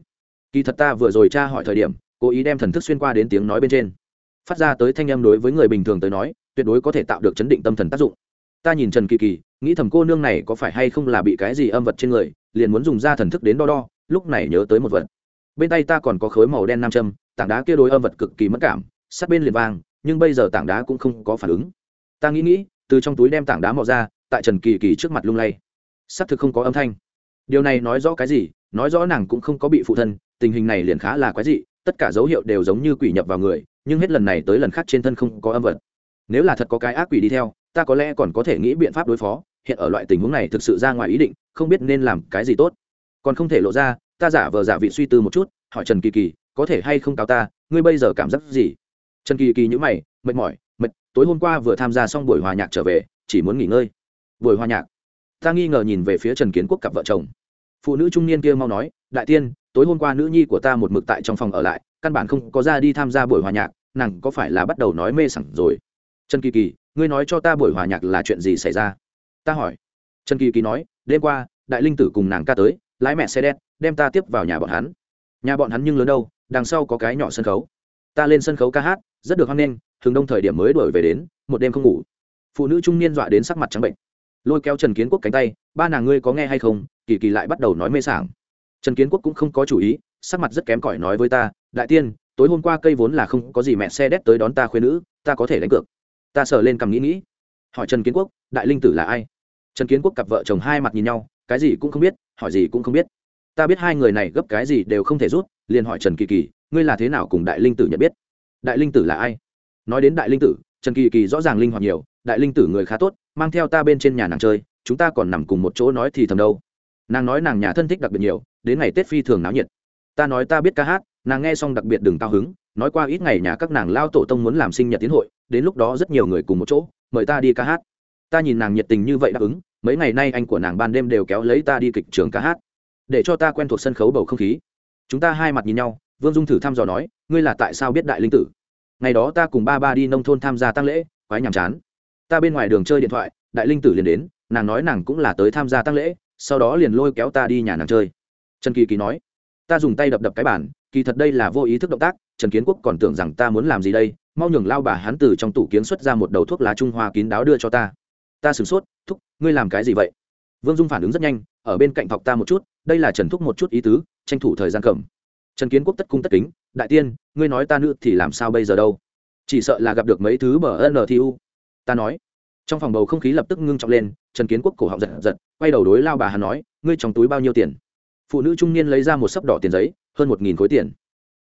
Kỳ thật ta vừa rồi tra hỏi thời điểm, cố ý đem thần thức xuyên qua đến tiếng nói bên trên. Phát ra tới thanh em đối với người bình thường tới nói, tuyệt đối có thể tạo được chấn định tâm thần tác dụng. Ta nhìn trần kỳ kỳ, nghĩ thầm cô nương này có phải hay không là bị cái gì âm vật trên người, liền muốn dùng ra thần thức đến đo đo, lúc này nhớ tới một vật. Bên tay ta còn có khối màu đen nam châm, tảng đá kia đối âm vật cực kỳ mất cảm sát bên liền vang nhưng bây giờ tảng đá cũng không có phản ứng. Ta nghĩ nghĩ, từ trong túi đem tảng đá mò ra, tại trần kỳ kỳ trước mặt lung lay xác thực không có âm thanh. Điều này nói rõ cái gì? Nói rõ nàng cũng không có bị phụ thân, tình hình này liền khá là quái dị, tất cả dấu hiệu đều giống như quỷ nhập vào người, nhưng hết lần này tới lần khác trên thân không có âm vật. Nếu là thật có cái ác quỷ đi theo, ta có lẽ còn có thể nghĩ biện pháp đối phó, hiện ở loại tình huống này thực sự ra ngoài ý định, không biết nên làm cái gì tốt. Còn không thể lộ ra, ta giả vờ giả vị suy tư một chút, hỏi trần kỳ kỳ, có thể hay không cáo ta, ngươi bây giờ cảm giác gì? Trần kỳ kỳ nhữ mày, mệt mỏi, mệt, tối hôm qua vừa tham gia xong buổi hòa nhạc trở về, chỉ muốn nghỉ ngơi. Buổi hòa nhạc? Ta nghi ngờ nhìn về phía trần kiến quốc cặp vợ chồng. Phụ nữ trung niên kia mau nói, đại tiên, tối hôm qua nữ nhi của ta một mực tại trong phòng ở lại, căn bản không có ra đi tham gia buổi hòa nhạc, nàng có phải là bắt đầu nói mê sẳng rồi? Trần kỳ kỳ, ngươi nói cho ta buổi hòa nhạc là chuyện gì xảy ra? Ta hỏi. Trần kỳ kỳ nói, đêm qua, đại linh tử cùng nàng ca tới, lái mẹ xe đen đem ta tiếp vào nhà bọn hắn. Nhà bọn hắn nhưng lớn đâu, đằng sau có cái nhỏ sân khấu. Ta lên sân khấu ca hát, rất được hoan nghênh thường đông thời điểm mới đổi về đến, một đêm không ngủ. Phụ nữ trung niên dọa đến sắc mặt trắng bệnh lôi kéo trần kiến quốc cánh tay, ba nàng ngươi có nghe hay không? Kỳ kỳ lại bắt đầu nói mê sảng. Trần kiến quốc cũng không có chủ ý, sắc mặt rất kém cỏi nói với ta, đại tiên, tối hôm qua cây vốn là không có gì mẹ xe đét tới đón ta khuyên nữ, ta có thể đánh cược. Ta sờ lên cầm nghĩ nghĩ. Hỏi trần kiến quốc, đại linh tử là ai? Trần kiến quốc cặp vợ chồng hai mặt nhìn nhau, cái gì cũng không biết, hỏi gì cũng không biết. Ta biết hai người này gấp cái gì đều không thể rút, liền hỏi trần kỳ kỳ, ngươi là thế nào cùng đại linh tử nhận biết? Đại linh tử là ai? Nói đến đại linh tử, trần kỳ kỳ rõ ràng linh hoạt nhiều, đại linh tử người khá tốt mang theo ta bên trên nhà nàng chơi, chúng ta còn nằm cùng một chỗ nói thì thầm đâu. Nàng nói nàng nhà thân thích đặc biệt nhiều, đến ngày tết phi thường náo nhiệt. Ta nói ta biết ca hát, nàng nghe xong đặc biệt đừng cao hứng, nói qua ít ngày nhà các nàng lao tổ tông muốn làm sinh nhật tiến hội, đến lúc đó rất nhiều người cùng một chỗ, mời ta đi ca hát. Ta nhìn nàng nhiệt tình như vậy đáp ứng, mấy ngày nay anh của nàng ban đêm đều kéo lấy ta đi kịch trường ca hát, để cho ta quen thuộc sân khấu bầu không khí. Chúng ta hai mặt nhìn nhau, vương dung thử thăm dò nói, ngươi là tại sao biết đại linh tử? Ngày đó ta cùng ba ba đi nông thôn tham gia tăng lễ, quái nhàm chán ta bên ngoài đường chơi điện thoại, đại linh tử liền đến, nàng nói nàng cũng là tới tham gia tăng lễ, sau đó liền lôi kéo ta đi nhà nàng chơi. Trần kỳ kỳ nói. Ta dùng tay đập đập cái bản kỳ thật đây là vô ý thức động tác, trần kiến quốc còn tưởng rằng ta muốn làm gì đây, mau nhường lao bà hắn từ trong tủ kiến xuất ra một đầu thuốc lá trung hoa kín đáo đưa cho ta. Ta sửng sốt, thúc, ngươi làm cái gì vậy? Vương dung phản ứng rất nhanh, ở bên cạnh thọc ta một chút, đây là trần thúc một chút ý tứ, tranh thủ thời gian cầm. Trần kiến quốc tất cung tất kính, đại tiên, ngươi nói ta nữ thì làm sao bây giờ đâu? Chỉ sợ là gặp được mấy thứ bờ ntu ta nói. Trong phòng bầu không khí lập tức ngưng trọng lên, trần kiến quốc cổ họng giật giật, quay đầu đối lao bà hắn nói, ngươi trong túi bao nhiêu tiền? Phụ nữ trung niên lấy ra một sấp đỏ tiền giấy, hơn một nghìn khối tiền.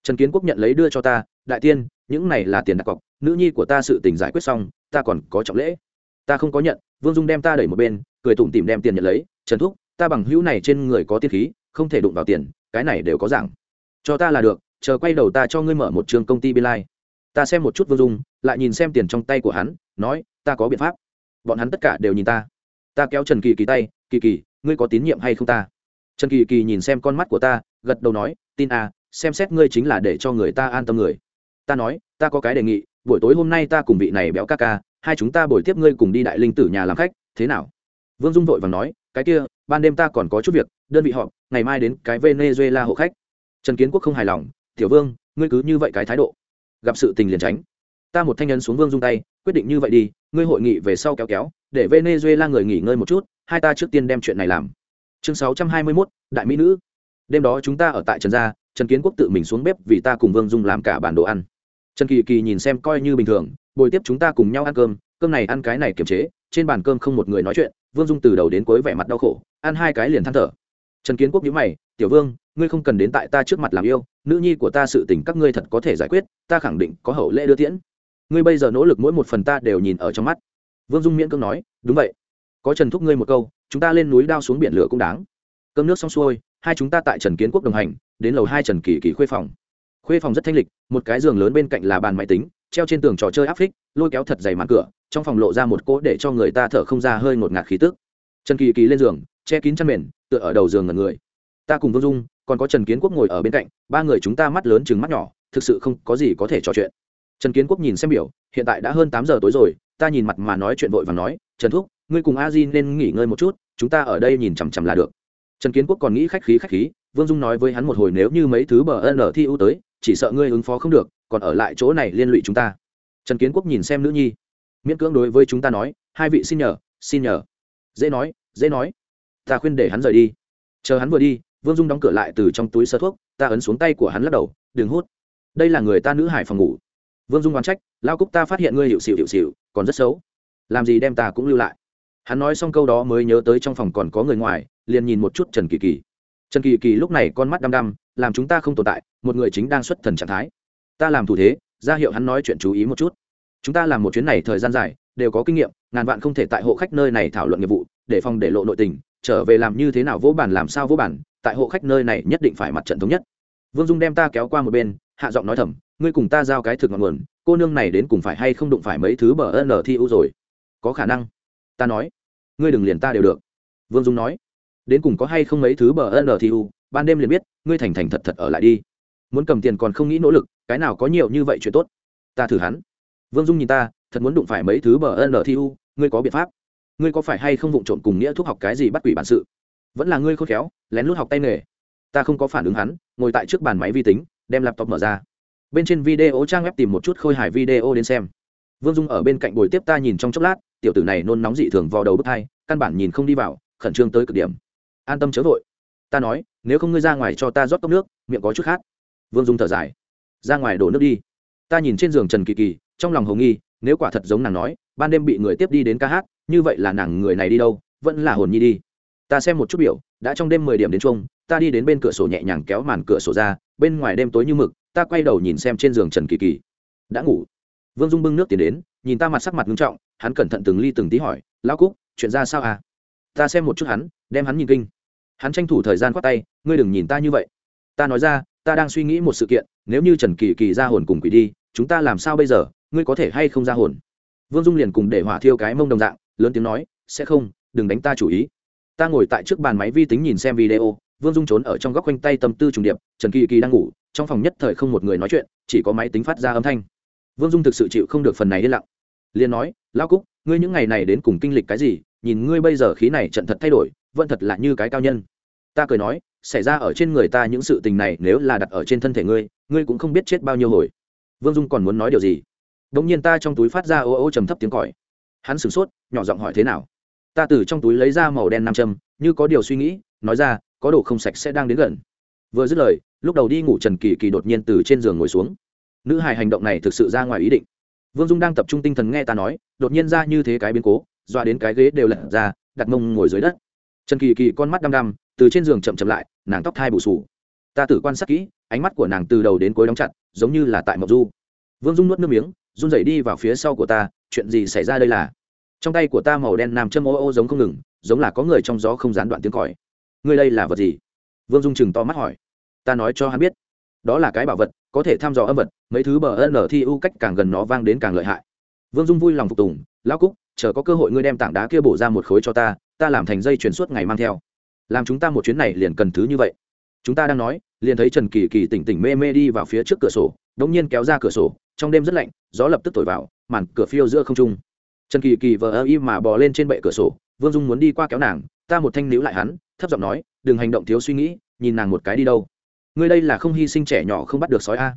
Trần kiến quốc nhận lấy đưa cho ta, đại tiên, những này là tiền đặt cọc, nữ nhi của ta sự tình giải quyết xong, ta còn có trọng lễ. Ta không có nhận. Vương dung đem ta đẩy một bên, cười tủm tìm đem tiền nhận lấy, trần thúc, ta bằng hữu này trên người có tiết khí, không thể đụng vào tiền, cái này đều có giảng cho ta là được, chờ quay đầu ta cho ngươi mở một trường công ty biên lai. Ta xem một chút vương dung, lại nhìn xem tiền trong tay của hắn nói, ta có biện pháp. Bọn hắn tất cả đều nhìn ta. Ta kéo trần kỳ kỳ tay, kỳ kỳ, ngươi có tín nhiệm hay không ta? Trần kỳ kỳ nhìn xem con mắt của ta, gật đầu nói, tin à xem xét ngươi chính là để cho người ta an tâm người. Ta nói, ta có cái đề nghị, buổi tối hôm nay ta cùng vị này béo ca ca, hai chúng ta buổi tiếp ngươi cùng đi đại linh tử nhà làm khách, thế nào? Vương dung vội và nói, cái kia, ban đêm ta còn có chút việc, đơn vị họp, ngày mai đến cái venezuela hộ khách. Trần kiến quốc không hài lòng, tiểu vương, ngươi cứ như vậy cái thái độ, gặp sự tình liền tránh. Ta một thanh nhân xuống vương dung tay quyết định như vậy đi ngươi hội nghị về sau kéo kéo để venezuela người nghỉ ngơi một chút hai ta trước tiên đem chuyện này làm. Chương sáu trăm hai mươi 621, đại mỹ nữ. Đêm đó chúng ta ở tại trần gia trần kiến quốc tự mình xuống bếp vì ta cùng vương dung làm cả bản đồ ăn. Trần kỳ kỳ nhìn xem coi như bình thường bồi tiếp chúng ta cùng nhau ăn cơm cơm này ăn cái này kiềm chế trên bàn cơm không một người nói chuyện vương dung từ đầu đến cuối vẻ mặt đau khổ ăn hai cái liền than thở. Trần kiến quốc nhíu mày tiểu vương ngươi không cần đến tại ta trước mặt làm yêu nữ nhi của ta sự tình các ngươi thật có thể giải quyết ta khẳng định có hậu lễ đưa tiễn ngươi bây giờ nỗ lực mỗi một phần ta đều nhìn ở trong mắt. Vương dung miễn cưỡng nói, đúng vậy. Có trần thúc ngươi một câu, chúng ta lên núi đao xuống biển lửa cũng đáng. Cơm nước xong xuôi, hai chúng ta tại trần kiến quốc đồng hành, đến lầu hai trần kỳ kỳ khuê phòng. Khuê phòng rất thanh lịch, một cái giường lớn bên cạnh là bàn máy tính, treo trên tường trò chơi áp phích, lôi kéo thật dày màn cửa, trong phòng lộ ra một cỗ để cho người ta thở không ra hơi ngột ngạt khí tức. Trần kỳ kỳ lên giường, che kín chăn mền, tựa ở đầu giường ngần người. Ta cùng vương dung, còn có trần kiến quốc ngồi ở bên cạnh, ba người chúng ta mắt lớn chừng mắt nhỏ, thực sự không có gì có thể trò chuyện trần kiến quốc nhìn xem biểu, hiện tại đã hơn tám giờ tối rồi, ta nhìn mặt mà nói chuyện vội và nói, trần thúc, ngươi cùng a di nên nghỉ ngơi một chút, chúng ta ở đây nhìn chằm chằm là được. Trần kiến quốc còn nghĩ khách khí khách khí, vương dung nói với hắn một hồi, nếu như mấy thứ bờ ân ở thi ưu tới, chỉ sợ ngươi ứng phó không được, còn ở lại chỗ này liên lụy chúng ta. Trần kiến quốc nhìn xem nữ nhi, miễn cưỡng đối với chúng ta nói, hai vị xin nhờ xin nhờ. Dễ nói dễ nói. Ta khuyên để hắn rời đi. Chờ hắn vừa đi, vương dung đóng cửa lại từ trong túi sơ thuốc, ta ấn xuống tay của hắn lắc đầu, đừng hút. Đây là người ta nữ hải phòng ngủ vương dung đoán trách lao cúc ta phát hiện ngươi hiệu xịu hiệu xịu còn rất xấu. Làm gì đem ta cũng lưu lại. Hắn nói xong câu đó mới nhớ tới trong phòng còn có người ngoài, liền nhìn một chút trần kỳ kỳ. Trần kỳ kỳ lúc này con mắt đăm đăm, làm chúng ta không tồn tại, một người chính đang xuất thần trạng thái. Ta làm thủ thế, ra hiệu hắn nói chuyện chú ý một chút. Chúng ta làm một chuyến này thời gian dài, đều có kinh nghiệm, ngàn vạn không thể tại hộ khách nơi này thảo luận nghiệp vụ, để phòng để lộ nội tình, trở về làm như thế nào vỗ bản làm sao vỗ bản, tại hộ khách nơi này nhất định phải mặt trận thống nhất. Vương dung đem ta kéo qua một bên, hạ giọng nói thầm ngươi cùng ta giao cái thực ngọn nguồn, cô nương này đến cùng phải hay không đụng phải mấy thứ bờ ân thi u rồi? Có khả năng. Ta nói. Ngươi đừng liền ta đều được. Vương dung nói. Đến cùng có hay không mấy thứ bờ ân thi u ban đêm liền biết, ngươi thành thành thật thật ở lại đi. Muốn cầm tiền còn không nghĩ nỗ lực, cái nào có nhiều như vậy chuyện tốt? Ta thử hắn. Vương dung nhìn ta, thật muốn đụng phải mấy thứ bờ ân thi u ngươi có biện pháp? Ngươi có phải hay không vụng trộm cùng nghĩa thuốc học cái gì bắt quỷ bản sự? Vẫn là ngươi khôn khéo, lén lút học tay nghề. Ta không có phản ứng hắn, ngồi tại trước bàn máy vi tính, đem laptop mở ra bên trên video trang web tìm một chút khôi hài video đến xem. Vương dung ở bên cạnh bồi tiếp ta nhìn trong chốc lát, tiểu tử này nôn nóng dị thường vào đầu bức thai, căn bản nhìn không đi vào, khẩn trương tới cực điểm. An tâm chớ vội. Ta nói, nếu không ngươi ra ngoài cho ta rót cốc nước, miệng có chút khát. Vương dung thở dài. Ra ngoài đổ nước đi. Ta nhìn trên giường trần kỳ kỳ, trong lòng hồng nghi, nếu quả thật giống nàng nói, ban đêm bị người tiếp đi đến ca hát, như vậy là nàng người này đi đâu, vẫn là hồn nhi đi. Ta xem một chút biểu, đã trong đêm mười điểm đến chung ta đi đến bên cửa sổ nhẹ nhàng kéo màn cửa sổ ra, bên ngoài đêm tối như mực ta quay đầu nhìn xem trên giường trần kỳ kỳ. Đã ngủ. Vương dung bưng nước tiến đến, nhìn ta mặt sắc mặt nghiêm trọng, hắn cẩn thận từng ly từng tí hỏi, lão cúc, chuyện ra sao à? Ta xem một chút hắn, đem hắn nhìn kinh. Hắn tranh thủ thời gian khoát tay, ngươi đừng nhìn ta như vậy. Ta nói ra, ta đang suy nghĩ một sự kiện, nếu như trần kỳ kỳ ra hồn cùng quỷ đi, chúng ta làm sao bây giờ, ngươi có thể hay không ra hồn? Vương dung liền cùng để hỏa thiêu cái mông đồng dạng, lớn tiếng nói, sẽ không, đừng đánh ta chủ ý. Ta ngồi tại trước bàn máy vi tính nhìn xem video vương dung trốn ở trong góc quanh tay tâm tư trùng điệp, trần kỳ kỳ đang ngủ, trong phòng nhất thời không một người nói chuyện, chỉ có máy tính phát ra âm thanh. Vương dung thực sự chịu không được phần này yên lặng. Liền nói lao cúc, ngươi những ngày này đến cùng kinh lịch cái gì? Nhìn ngươi bây giờ khí này trận thật thay đổi, vẫn thật là như cái cao nhân. Ta cười nói, xảy ra ở trên người ta những sự tình này nếu là đặt ở trên thân thể ngươi ngươi cũng không biết chết bao nhiêu hồi. Vương dung còn muốn nói điều gì? Đ ỗ n g nhiên ta trong túi phát ra ô ô trầm thấp tiếng còi. Hắn sửng sốt, nhỏ giọng hỏi thế nào? Ta từ trong túi lấy ra màu đen nam châm, như có điều suy nghĩ, nói ra có đồ không sạch sẽ đang đến gần. Vừa dứt lời, lúc đầu đi ngủ trần kỳ kỳ đột nhiên từ trên giường ngồi xuống. Nữ hài hành động này thực sự ra ngoài ý định. Vương dung đang tập trung tinh thần nghe ta nói, đột nhiên ra như thế cái biến cố doa đến cái ghế đều lật ra, đặt mông ngồi dưới đất. Trần kỳ kỳ con mắt đăm đăm, từ trên giường chậm chậm lại, nàng tóc thai bù sù ta tử quan sát kỹ, ánh mắt của nàng từ đầu đến cuối đóng chặt, giống như là tại mộc du. Vương dung nuốt nước miếng, run rẩy đi vào phía sau của ta, chuyện gì xảy ra đây là? Trong tay của ta màu đen nam châm ô ô giống không ngừng, giống là có người trong gió không gián đoạn tiếng còi ngươi đây là vật gì? Vương dung chừng to mắt hỏi. Ta nói cho hắn biết. Đó là cái bảo vật, có thể thăm dò âm vật, mấy thứ bờ ân thi u cách càng gần nó vang đến càng lợi hại. Vương dung vui lòng phục tùng, lão cúc, chờ có cơ hội ngươi đem tảng đá kia bổ ra một khối cho ta ta làm thành dây chuyển suốt ngày mang theo. Làm chúng ta một chuyến này liền cần thứ như vậy. Chúng ta đang nói, liền thấy trần kỳ kỳ tỉnh tỉnh mê mê đi vào phía trước cửa sổ, đống nhiên kéo ra cửa sổ, trong đêm rất lạnh, gió lập tức thổi vào, màn cửa phiêu giữa không trung. Trần kỳ kỳ vờ ơ y mà bò lên trên bệ cửa sổ, vương dung muốn đi qua kéo nàng, ta một thanh níu lại hắn thấp giọng nói, đừng hành động thiếu suy nghĩ, nhìn nàng một cái đi đâu. Ngươi đây là không hy sinh trẻ nhỏ không bắt được sói a.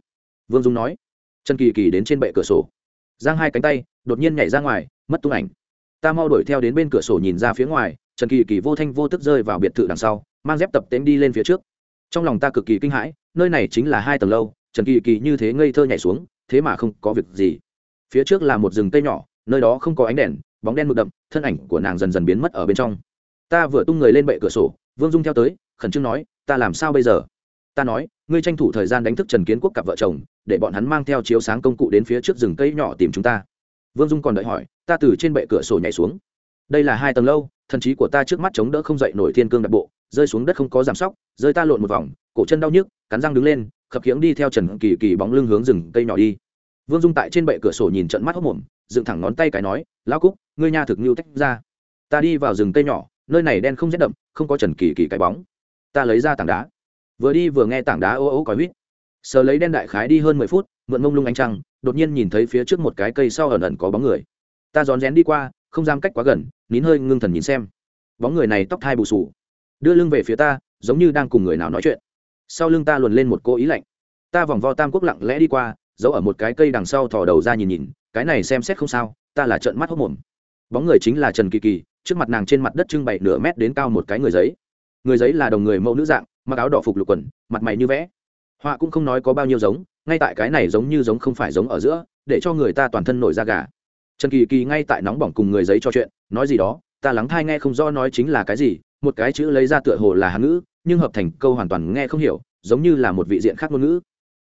Vương dung nói. Trần kỳ kỳ đến trên bệ cửa sổ. Giang hai cánh tay, đột nhiên nhảy ra ngoài, mất tung ảnh. Ta mau đuổi theo đến bên cửa sổ nhìn ra phía ngoài, trần kỳ kỳ vô thanh vô tức rơi vào biệt thự đằng sau, mang dép tập tễnh đi lên phía trước. Trong lòng ta cực kỳ kinh hãi, nơi này chính là hai tầng lâu, trần kỳ kỳ như thế ngây thơ nhảy xuống, thế mà không có việc gì. Phía trước là một rừng cây nhỏ, nơi đó không có ánh đèn, bóng đen mực đậm, thân ảnh của nàng dần dần biến mất ở bên trong ta vừa tung người lên bệ cửa sổ, vương dung theo tới, khẩn trương nói, ta làm sao bây giờ? Ta nói, ngươi tranh thủ thời gian đánh thức trần kiến quốc cặp vợ chồng, để bọn hắn mang theo chiếu sáng công cụ đến phía trước rừng cây nhỏ tìm chúng ta. Vương dung còn đợi hỏi, ta từ trên bệ cửa sổ nhảy xuống. Đây là hai tầng lâu, thần trí của ta trước mắt chống đỡ không dậy nổi thiên cương đặc bộ, rơi xuống đất không có giảm sóc, rơi ta lộn một vòng, cổ chân đau nhức, cắn răng đứng lên, khập khiễng đi theo trần kỳ kỳ bóng lưng hướng rừng cây nhỏ đi. Vương dung tại trên bệ cửa sổ nhìn trận mắt hốc mồm dựng thẳng ngón tay cái nói lao cúc, ngươi nha thực như tách ra. Ta đi vào rừng cây nhỏ nơi này đen không rét đậm, không có trần kỳ kỳ cái bóng. Ta lấy ra tảng đá. Vừa đi vừa nghe tảng đá ô ô còi huýt. Sờ lấy đen đại khái đi hơn mười phút, mượn mông lung ánh trăng, đột nhiên nhìn thấy phía trước một cái cây sau ẩn ẩn có bóng người. Ta rón rén đi qua, không dám cách quá gần, nín hơi ngưng thần nhìn xem. Bóng người này tóc thai bù sù đưa lưng về phía ta, giống như đang cùng người nào nói chuyện. Sau lưng ta luồn lên một cô ý lạnh. Ta vòng vo tam quốc lặng lẽ đi qua, giấu ở một cái cây đằng sau thò đầu ra nhìn nhìn, cái này xem xét không sao, ta là trợn mắt hốc mồm. Bóng người chính là trần kỳ kỳ trước mặt nàng trên mặt đất trưng bày nửa mét đến cao một cái người giấy. Người giấy là đồng người mẫu nữ dạng, mặc áo đỏ phục lục quần, mặt mày như vẽ. Họa cũng không nói có bao nhiêu giống, ngay tại cái này giống như giống không phải giống ở giữa, để cho người ta toàn thân nổi da gà. Trần kỳ kỳ ngay tại nóng bỏng cùng người giấy cho chuyện, nói gì đó, ta lắng thai nghe không rõ nói chính là cái gì, một cái chữ lấy ra tựa hồ là hán ngữ, nhưng hợp thành câu hoàn toàn nghe không hiểu, giống như là một vị diện khác ngôn ngữ.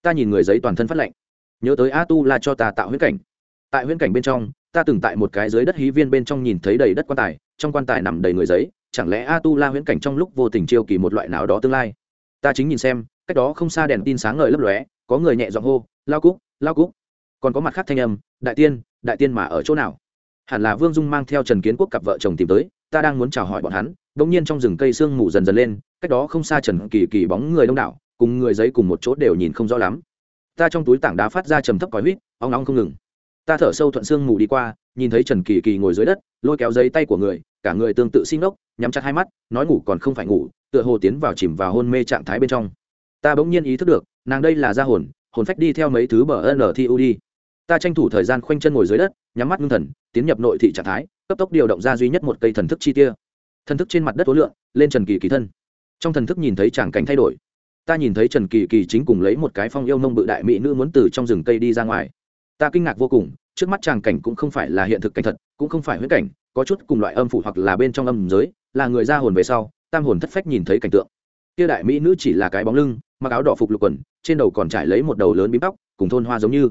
Ta nhìn người giấy toàn thân phát lệnh nhớ tới a tu là cho ta tạo huyễn cảnh. Tại huyễn cảnh bên trong, ta từng tại một cái dưới đất hí viên bên trong nhìn thấy đầy đất quan tài trong quan tài nằm đầy người giấy, chẳng lẽ a tu la huyễn cảnh trong lúc vô tình chiêu kỳ một loại nào đó tương lai? Ta chính nhìn xem, cách đó không xa đèn tin sáng ngời lấp lóe, có người nhẹ giọng hô, lao cúc lao cúc. Còn có mặt khác thanh âm, đại tiên đại tiên mà ở chỗ nào? Hẳn là vương dung mang theo trần kiến quốc cặp vợ chồng tìm tới, ta đang muốn chào hỏi bọn hắn đ ỗ n g nhiên trong rừng cây sương mù dần dần lên, cách đó không xa trần kỳ kỳ bóng người đông đảo, cùng người giấy cùng một chỗ đều nhìn không rõ lắm. Ta trong túi tảng đá phát ra trầm thấp cói huýt, ong nóng không ngừng ta thở sâu thuận xương ngủ đi qua, nhìn thấy trần kỳ kỳ ngồi dưới đất, lôi kéo giấy tay của người, cả người tương tự xin ốc nhắm chặt hai mắt, nói ngủ còn không phải ngủ, tựa hồ tiến vào chìm vào hôn mê trạng thái bên trong. Ta bỗng nhiên ý thức được, nàng đây là ra hồn hồn phách đi theo mấy thứ bờ n thi đi. Ta tranh thủ thời gian khoanh chân ngồi dưới đất, nhắm mắt ngưng thần, tiến nhập nội thị trạng thái, cấp tốc điều động ra duy nhất một cây thần thức chi tia. Thần thức trên mặt đất ố lượng, lên trần kỳ kỳ thân. Trong thần thức nhìn thấy tràng cảnh thay đổi. Ta nhìn thấy trần kỳ kỳ chính cùng lấy một cái phong yêu nông bự đại mỹ nữ muốn từ trong rừng cây đi ra ngoài ta kinh ngạc vô cùng, trước mắt tràng cảnh cũng không phải là hiện thực cảnh thật, cũng không phải huyễn cảnh, có chút cùng loại âm phủ hoặc là bên trong âm giới, là người ra hồn về sau, tam hồn thất phách nhìn thấy cảnh tượng. Kia đại mỹ nữ chỉ là cái bóng lưng, mặc áo đỏ phục lục quần, trên đầu còn trải lấy một đầu lớn bím tóc, cùng thôn hoa giống như.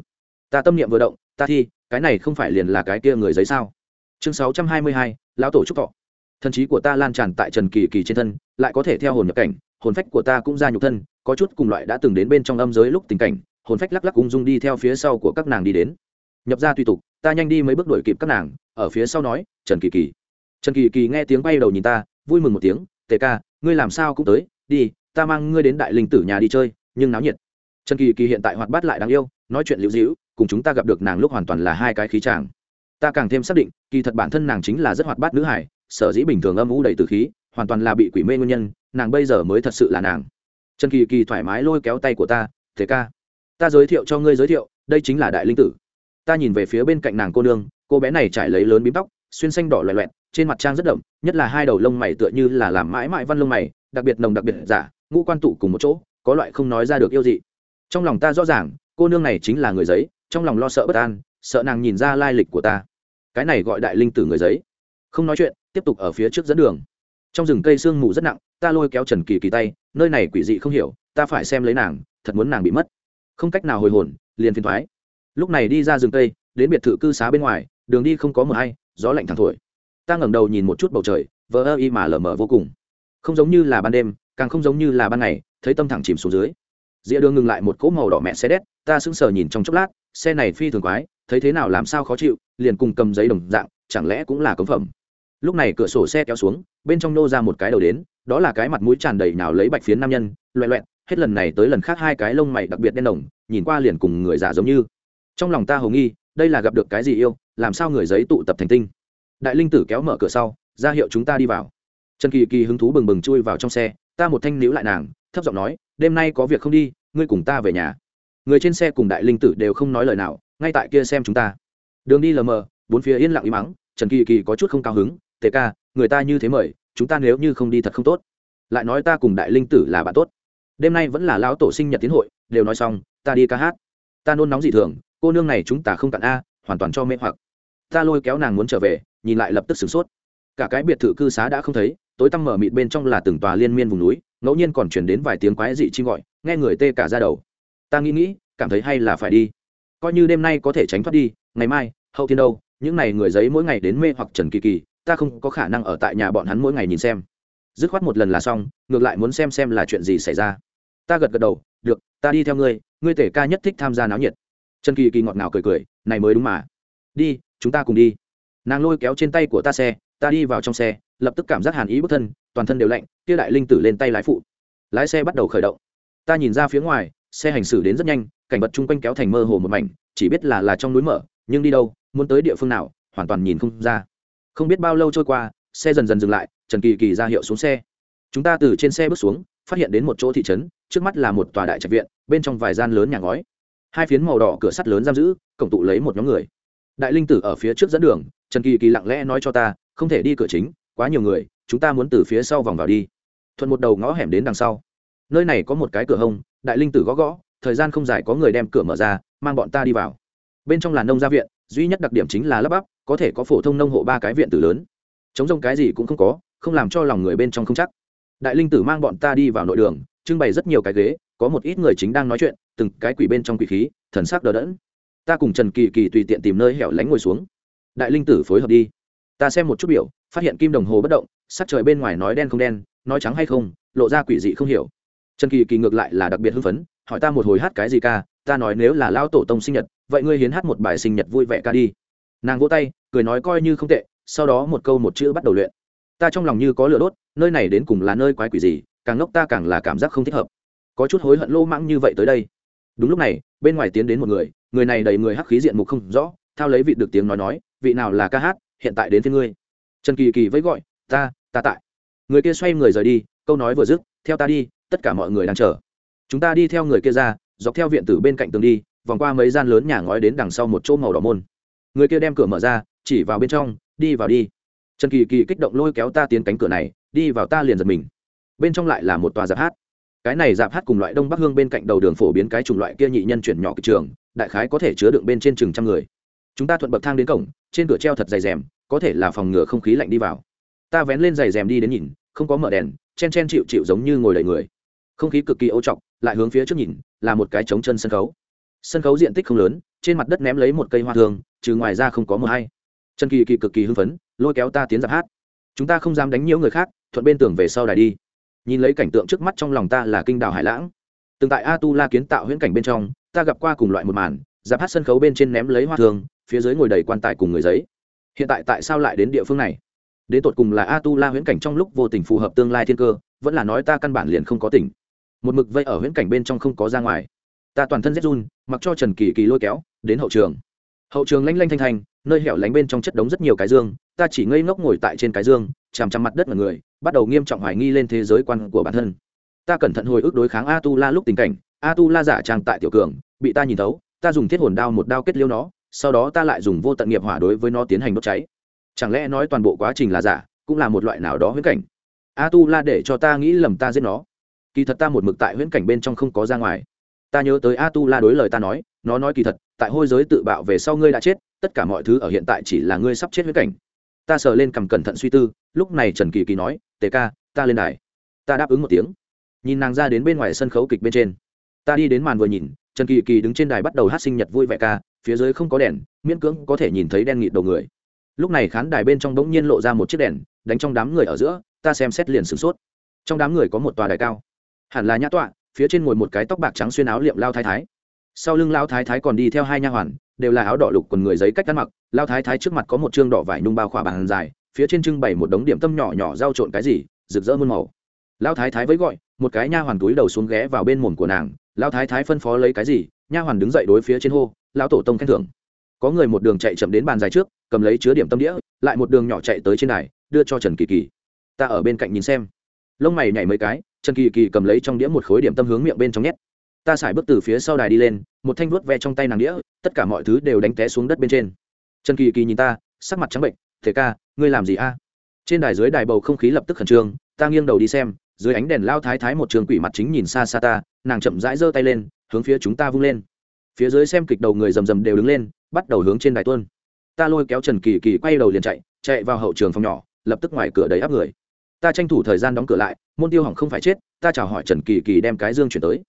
Ta tâm niệm vừa động, ta thi, cái này không phải liền là cái kia người giấy sao? Chương sáu trăm hai mươi hai, lão tổ trúc thọ. Thần trí của ta lan tràn tại trần kỳ kỳ trên thân, lại có thể theo hồn nhập cảnh, hồn phách của ta cũng ra nhục thân, có chút cùng loại đã từng đến bên trong âm giới lúc tình cảnh hồn phách lắc lắc ung dung đi theo phía sau của các nàng đi đến. Nhập ra tùy tục, ta nhanh đi mấy bước đuổi kịp các nàng, ở phía sau nói, trần kỳ kỳ. Trần kỳ kỳ nghe tiếng bay đầu nhìn ta, vui mừng một tiếng, tề ca, ngươi làm sao cũng tới, đi, ta mang ngươi đến đại linh tử nhà đi chơi, nhưng náo nhiệt. Trần kỳ kỳ hiện tại hoạt bát lại đáng yêu, nói chuyện liễu dĩu cùng chúng ta gặp được nàng lúc hoàn toàn là hai cái khí tràng ta càng thêm xác định, kỳ thật bản thân nàng chính là rất hoạt bát nữ hải sở dĩ bình thường âm u đầy từ khí, hoàn toàn là bị quỷ mê nguyên nhân, nàng bây giờ mới thật sự là nàng. Trần kỳ kỳ thoải mái lôi kéo tay của ta thế ca ta giới thiệu cho ngươi giới thiệu, đây chính là đại linh tử. Ta nhìn về phía bên cạnh nàng cô nương, cô bé này trải lấy lớn bím tóc, xuyên xanh đỏ loẹ loẹt, trên mặt trang rất đậm, nhất là hai đầu lông mày tựa như là làm mãi mãi văn lông mày, đặc biệt nồng đặc biệt giả, ngũ quan tụ cùng một chỗ, có loại không nói ra được yêu dị. Trong lòng ta rõ ràng, cô nương này chính là người giấy, trong lòng lo sợ bất an, sợ nàng nhìn ra lai lịch của ta. Cái này gọi đại linh tử người giấy. Không nói chuyện, tiếp tục ở phía trước dẫn đường. Trong rừng cây sương mù rất nặng, ta lôi kéo trần kỳ kỳ tay, nơi này quỷ dị không hiểu, ta phải xem lấy nàng, thật muốn nàng bị mất không cách nào hồi hồn liền phiền thoái. Lúc này đi ra rừng tây, đến biệt thự cư xá bên ngoài đường đi không có mờ hay gió lạnh thẳng thổi. Ta ngẩng đầu nhìn một chút bầu trời vỡ ơ y mà lở mở vô cùng. Không giống như là ban đêm càng không giống như là ban ngày thấy tâm thẳng chìm xuống dưới. Dĩa đường ngừng lại một cỗ màu đỏ mẹ xe đét ta sững sờ nhìn trong chốc lát xe này phi thường quái thấy thế nào làm sao khó chịu liền cùng cầm giấy đồng dạng chẳng lẽ cũng là cống phẩm. Lúc này cửa sổ xe kéo xuống bên trong nô ra một cái đầu đến đó là cái mặt mũi tràn đầy nào lấy bạch phiến nam nhân loẹ loẹt hết lần này tới lần khác hai cái lông mày đặc biệt đen đồng, nhìn qua liền cùng người già giống như. Trong lòng ta hầu nghi, đây là gặp được cái gì yêu, làm sao người giấy tụ tập thành tinh? Đại linh tử kéo mở cửa sau, ra hiệu chúng ta đi vào. Trần kỳ kỳ hứng thú bừng bừng chui vào trong xe, ta một thanh níu lại nàng, thấp giọng nói, đêm nay có việc không đi, ngươi cùng ta về nhà. Người trên xe cùng đại linh tử đều không nói lời nào, ngay tại kia xem chúng ta. Đường đi lờ mờ, bốn phía yên lặng im mắng, trần kỳ kỳ có chút không cao hứng, tề ca, người ta như thế mời, chúng ta nếu như không đi thật không tốt. Lại nói ta cùng đại linh tử là bạn tốt đêm nay vẫn là lão tổ sinh nhật tiến hội, đều nói xong, ta đi ca hát. Ta nôn nóng dị thường, cô nương này chúng ta không cạn a, hoàn toàn cho mê hoặc. Ta lôi kéo nàng muốn trở về, nhìn lại lập tức sửng sốt. Cả cái biệt thự cư xá đã không thấy, tối tăm mở mịt bên trong là từng tòa liên miên vùng núi, ngẫu nhiên còn chuyển đến vài tiếng quái dị chim gọi, nghe người tê cả ra đầu. Ta nghĩ nghĩ, cảm thấy hay là phải đi. Coi như đêm nay có thể tránh thoát đi, ngày mai, hậu thiên đâu, những n à y người giấy mỗi ngày đến mê hoặc trần kỳ kỳ, ta không có khả năng ở tại nhà bọn hắn mỗi ngày nhìn xem. Dứt khoát một lần là xong, ngược lại muốn xem xem là chuyện gì xảy ra ta gật gật đầu, được, ta đi theo ngươi ngươi tể ca nhất thích tham gia náo nhiệt. Trần kỳ kỳ ngọt ngào cười cười, này mới đúng mà. Đi, chúng ta cùng đi. Nàng lôi kéo trên tay của ta xe, ta đi vào trong xe, lập tức cảm giác hàn ý bước thân, toàn thân đều lạnh, kia đại linh tử lên tay lái phụ. Lái xe bắt đầu khởi động. Ta nhìn ra phía ngoài, xe hành xử đến rất nhanh, cảnh vật chung quanh kéo thành mơ hồ một mảnh, chỉ biết là là trong núi mở, nhưng đi đâu, muốn tới địa phương nào, hoàn toàn nhìn không ra. Không biết bao lâu trôi qua, xe dần dần dừng lại, trần kỳ kỳ ra hiệu xuống xe. Chúng ta từ trên xe bước xuống, phát hiện đến một chỗ thị trấn trước mắt là một tòa đại trạch viện, bên trong vài gian lớn nhà ngói. Hai phiến màu đỏ cửa sắt lớn giam giữ, cổng tụ lấy một nhóm người. Đại linh tử ở phía trước dẫn đường, trần kỳ kỳ lặng lẽ nói cho ta, không thể đi cửa chính, quá nhiều người, chúng ta muốn từ phía sau vòng vào đi. Thuận một đầu ngõ hẻm đến đằng sau. Nơi này có một cái cửa hông, đại linh tử gõ gõ, thời gian không dài có người đem cửa mở ra, mang bọn ta đi vào. Bên trong là nông gia viện, duy nhất đặc điểm chính là lắp bắp, có thể có phổ thông nông hộ ba cái viện tử lớn. Chống rông cái gì cũng không có, không làm cho lòng người bên trong không chắc. Đại linh tử mang bọn ta đi vào nội đường trưng bày rất nhiều cái ghế, có một ít người chính đang nói chuyện, từng cái quỷ bên trong quỷ khí, thần sắc đờ đẫn. Ta cùng trần kỳ kỳ tùy tiện tìm nơi hẻo lánh ngồi xuống. Đại linh tử phối hợp đi. Ta xem một chút biểu, phát hiện kim đồng hồ bất động, sắc trời bên ngoài nói đen không đen, nói trắng hay không, lộ ra quỷ dị không hiểu. Trần kỳ kỳ ngược lại là đặc biệt hưng phấn, hỏi ta một hồi hát cái gì ca, ta nói nếu là lao tổ tông sinh nhật, vậy ngươi hiến hát một bài sinh nhật vui vẻ ca đi. Nàng vỗ tay, cười nói coi như không tệ, sau đó một câu một chữ bắt đầu luyện. Ta trong lòng như có lửa đốt, nơi này đến cùng là nơi quái quỷ gì càng ngốc ta càng là cảm giác không thích hợp. Có chút hối hận lô mãng như vậy tới đây. Đúng lúc này, bên ngoài tiến đến một người người này đầy người hắc khí diện mục không rõ, thao lấy vị được tiếng nói nói, vị nào là ca hát, hiện tại đến phía ngươi. Trần kỳ kỳ vẫy gọi, ta ta tại. Người kia xoay người rời đi, câu nói vừa dứt, theo ta đi, tất cả mọi người đang chờ. Chúng ta đi theo người kia ra, dọc theo viện tử bên cạnh tường đi, vòng qua mấy gian lớn nhà ngói đến đằng sau một chỗ màu đỏ môn. Người kia đem cửa mở ra, chỉ vào bên trong, đi vào đi. Trần kỳ kỳ kích động lôi kéo ta tiến cánh cửa này, đi vào ta liền giật mình bên trong lại là một tòa giáp hát. Cái này giáp hát cùng loại đông bắc hương bên cạnh đầu đường phổ biến cái chủng loại kia nhị nhân chuyển nhỏ kịch trường, đại khái có thể chứa đựng bên trên chừng trăm người. Chúng ta thuận bậc thang đến cổng, trên cửa treo thật dày rèm, có thể là phòng ngừa không khí lạnh đi vào. Ta vén lên giày rèm đi đến nhìn, không có mở đèn, chen chen chịu chịu giống như ngồi đầy người. Không khí cực kỳ ô trọc, lại hướng phía trước nhìn, là một cái trống chân sân khấu. Sân khấu diện tích không lớn, trên mặt đất ném lấy một cây hoa thường trừ ngoài ra không có mờ hay. Trần kỳ kỳ cực kỳ hưng phấn, lôi kéo ta tiến giáp hát. Chúng ta không dám đánh nhiễu người khác, thuận bên tường về sau đài đi nhìn lấy cảnh tượng trước mắt trong lòng ta là kinh đào hải lãng. Từng tại a tu la kiến tạo huyễn cảnh bên trong, ta gặp qua cùng loại một màn, giáp hát sân khấu bên trên ném lấy hoa thường, phía dưới ngồi đầy quan tài cùng người giấy. Hiện tại tại sao lại đến địa phương này? Đến tột cùng là a tu la huyễn cảnh trong lúc vô tình phù hợp tương lai thiên cơ, vẫn là nói ta căn bản liền không có tỉnh. Một mực vây ở huyễn cảnh bên trong không có ra ngoài. Ta toàn thân rét run, mặc cho trần kỳ kỳ lôi kéo, đến hậu trường. Hậu trường lanh lanh thanh thanh, nơi hẻo lánh bên trong chất đống rất nhiều cái dương, ta chỉ ngây ngốc ngồi tại trên cái dương, chằm chằm mặt đất mọi người bắt đầu nghiêm trọng hoài nghi lên thế giới quan của bản thân. Ta cẩn thận hồi ức đối kháng a tu la lúc tình cảnh. A tu la giả trang tại tiểu cường, bị ta nhìn thấu, ta dùng thiết hồn đao một đao kết liêu nó, sau đó ta lại dùng vô tận nghiệp hỏa đối với nó tiến hành đốt cháy. Chẳng lẽ nói toàn bộ quá trình là giả, cũng là một loại nào đó huyễn cảnh? A tu la để cho ta nghĩ lầm ta giết nó. Kỳ thật ta một mực tại huyễn cảnh bên trong không có ra ngoài. Ta nhớ tới a tu la đối lời ta nói, nó nói kỳ thật, tại hôi giới tự bạo về sau ngươi đã chết, tất cả mọi thứ ở hiện tại chỉ là ngươi sắp chết huyễn cảnh. Ta sờ lên cầm cẩn thận suy tư, lúc này trần kỳ kỳ nói tề ca, ta lên đài. Ta đáp ứng một tiếng. Nhìn nàng ra đến bên ngoài sân khấu kịch bên trên. Ta đi đến màn vừa nhìn, trần kỳ kỳ đứng trên đài bắt đầu hát sinh nhật vui vẻ ca, phía dưới không có đèn, miễn cưỡng có thể nhìn thấy đen nghịt đầu người. Lúc này khán đài bên trong bỗng nhiên lộ ra một chiếc đèn, đánh trong đám người ở giữa, ta xem xét liền sửng sốt. Trong đám người có một tòa đài cao. Hẳn là nhã tọa, phía trên ngồi một cái tóc bạc trắng xuyên áo liệm lao thái thái. Sau lưng lao thái thái còn đi theo hai nha hoàn, đều là áo đỏ lục quần người giấy cách ăn mặc. Lao thái thái trước mặt có một chương đỏ vải nhung bao khỏa bàn dài phía trên trưng bày một đống điểm tâm nhỏ nhỏ rau trộn cái gì, rực rỡ muôn màu. Lao thái thái với gọi, một cái nha hoàn túi đầu xuống ghé vào bên mồm của nàng lao thái thái phân phó lấy cái gì, nha hoàn đứng dậy đối phía trên hô lao tổ tông khen thưởng. Có người một đường chạy chậm đến bàn dài trước, cầm lấy chứa điểm tâm đĩa, lại một đường nhỏ chạy tới trên đài, đưa cho trần kỳ kỳ. Ta ở bên cạnh nhìn xem. Lông mày nhảy mấy cái, trần kỳ kỳ cầm lấy trong đĩa một khối điểm tâm hướng miệng bên trong nhét. Ta xài bước từ phía sau đài đi lên, một thanh vuốt ve trong tay nàng đĩa, tất cả mọi thứ đều đánh té xuống đất bên trên. Trần kỳ kỳ nhìn ta, sắc mặt trắng bệnh thế ca, ngươi làm gì a? Trên đài dưới đài bầu không khí lập tức khẩn trương, ta nghiêng đầu đi xem, dưới ánh đèn lao thái thái một trường quỷ mặt chính nhìn xa xa ta, nàng chậm rãi giơ tay lên, hướng phía chúng ta vung lên. Phía dưới xem kịch đầu người rầm rầm đều đứng lên, bắt đầu hướng trên đài tuôn. Ta lôi kéo trần kỳ kỳ quay đầu liền chạy chạy vào hậu trường phòng nhỏ, lập tức ngoài cửa đầy áp người. Ta tranh thủ thời gian đóng cửa lại, môn tiêu hỏng không phải chết, ta chào hỏi trần kỳ kỳ đem cái dương chuyển tới.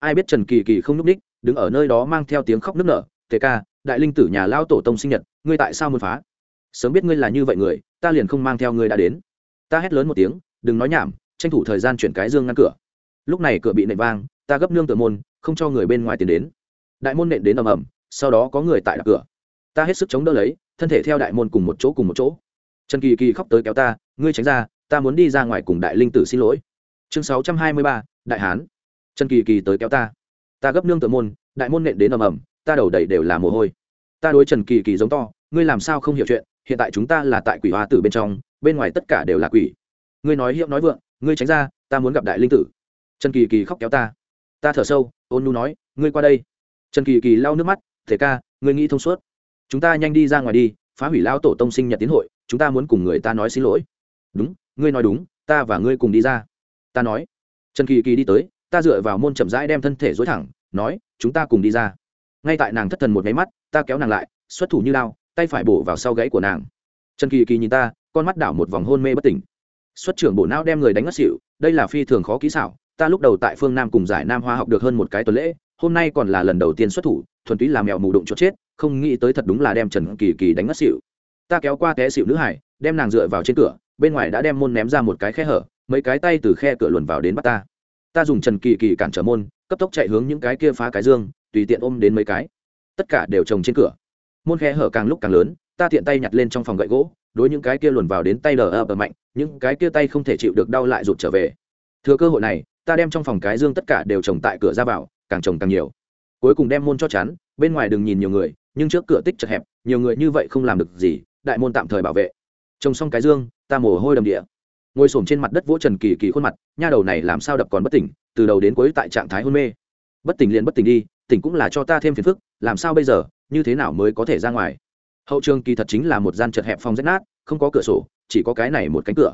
Ai biết trần kỳ kỳ không núp ú ních, đứng ở nơi đó mang theo tiếng khóc nức nở tề ca, đại linh tử nhà lao tổ tông sinh nhật, ngươi tại sao muốn phá? Sớm biết ngươi là như vậy người, ta liền không mang theo ngươi đã đến. Ta hét lớn một tiếng, đừng nói nhảm, tranh thủ thời gian chuyển cái dương ngăn cửa. Lúc này cửa bị nện vang, ta gấp nương tựa môn, không cho người bên ngoài tiến đến. Đại môn nện đến ầm ầm, sau đó có người tại đặt cửa. Ta hết sức chống đỡ lấy, thân thể theo đại môn cùng một chỗ cùng một chỗ. Trần kỳ kỳ khóc tới kéo ta, ngươi tránh ra, ta muốn đi ra ngoài cùng đại linh tử xin lỗi. Chương sáu trăm hai mươi ba, đại hán. Trần kỳ kỳ tới kéo ta. Ta gấp nương tự môn, đại môn nện đến ầm ầm, ta đầu đầy đều là mồ hôi. Ta đối trần kỳ kỳ giống to, ngươi làm sao không hiểu chuyện hiện tại chúng ta là tại quỷ hoa tử bên trong, bên ngoài tất cả đều là quỷ. Ngươi nói hiệu nói vượng, ngươi tránh ra, ta muốn gặp đại linh tử. Trần kỳ kỳ khóc kéo ta. Ta thở sâu, ôn nu nói, ngươi qua đây. Trần kỳ kỳ lau nước mắt, thể ca, ngươi nghĩ thông suốt. Chúng ta nhanh đi ra ngoài đi, phá hủy lao tổ tông sinh nhật tiến hội, chúng ta muốn cùng người ta nói xin lỗi. Đúng, ngươi nói đúng, ta và ngươi cùng đi ra. Ta nói. Trần kỳ kỳ đi tới, ta dựa vào môn chậm rãi đem thân thể dối thẳng, nói, chúng ta cùng đi ra. Ngay tại nàng thất thần một máy mắt, ta kéo nàng lại, xuất thủ như lao tay phải bổ vào sau gáy của nàng. Trần kỳ kỳ nhìn ta, con mắt đảo một vòng hôn mê bất tỉnh. Xuất trưởng bộ não đem người đánh ngất xỉu, đây là phi thường khó kỹ xảo, ta lúc đầu tại phương nam cùng giải nam hoa học được hơn một cái tuần lễ, hôm nay còn là lần đầu tiên xuất thủ, thuần túy làm mèo mù đụng cho chết, không nghĩ tới thật đúng là đem trần kỳ kỳ đánh ngất xỉu. Ta kéo qua té xỉu nữ hải, đem nàng dựa vào trên cửa, bên ngoài đã đem môn ném ra một cái khe hở, mấy cái tay từ khe cửa luồn vào đến bắt ta. Ta dùng trần kỳ kỳ cản trở môn, cấp tốc chạy hướng những cái kia phá cái dương, tùy tiện ôm đến mấy cái. Tất cả đều trồng trên cửa môn khe hở càng lúc càng lớn, ta tiện tay nhặt lên trong phòng gậy gỗ, đối những cái kia luồn vào đến tay lờ ập mạnh, những cái kia tay không thể chịu được đau lại rụt trở về. Thừa cơ hội này, ta đem trong phòng cái dương tất cả đều trồng tại cửa ra vào, càng trồng càng nhiều. Cuối cùng đem môn cho chắn, bên ngoài đừng nhìn nhiều người, nhưng trước cửa tích chật hẹp, nhiều người như vậy không làm được gì, đại môn tạm thời bảo vệ. Trồng xong cái dương, ta mồ hôi đầm địa. Ngồi s trên mặt đất vỗ trần kỳ kỳ khuôn mặt, nha đầu này làm sao đập còn bất tỉnh, từ đầu đến cuối tại trạng thái hôn mê. Bất tỉnh liền bất tỉnh đi, tỉnh cũng là cho ta thêm phiền phức, làm sao bây giờ? Như thế nào mới có thể ra ngoài? Hậu trường kỳ thật chính là một gian chật hẹp phòng rách nát, không có cửa sổ, chỉ có cái này một cánh cửa.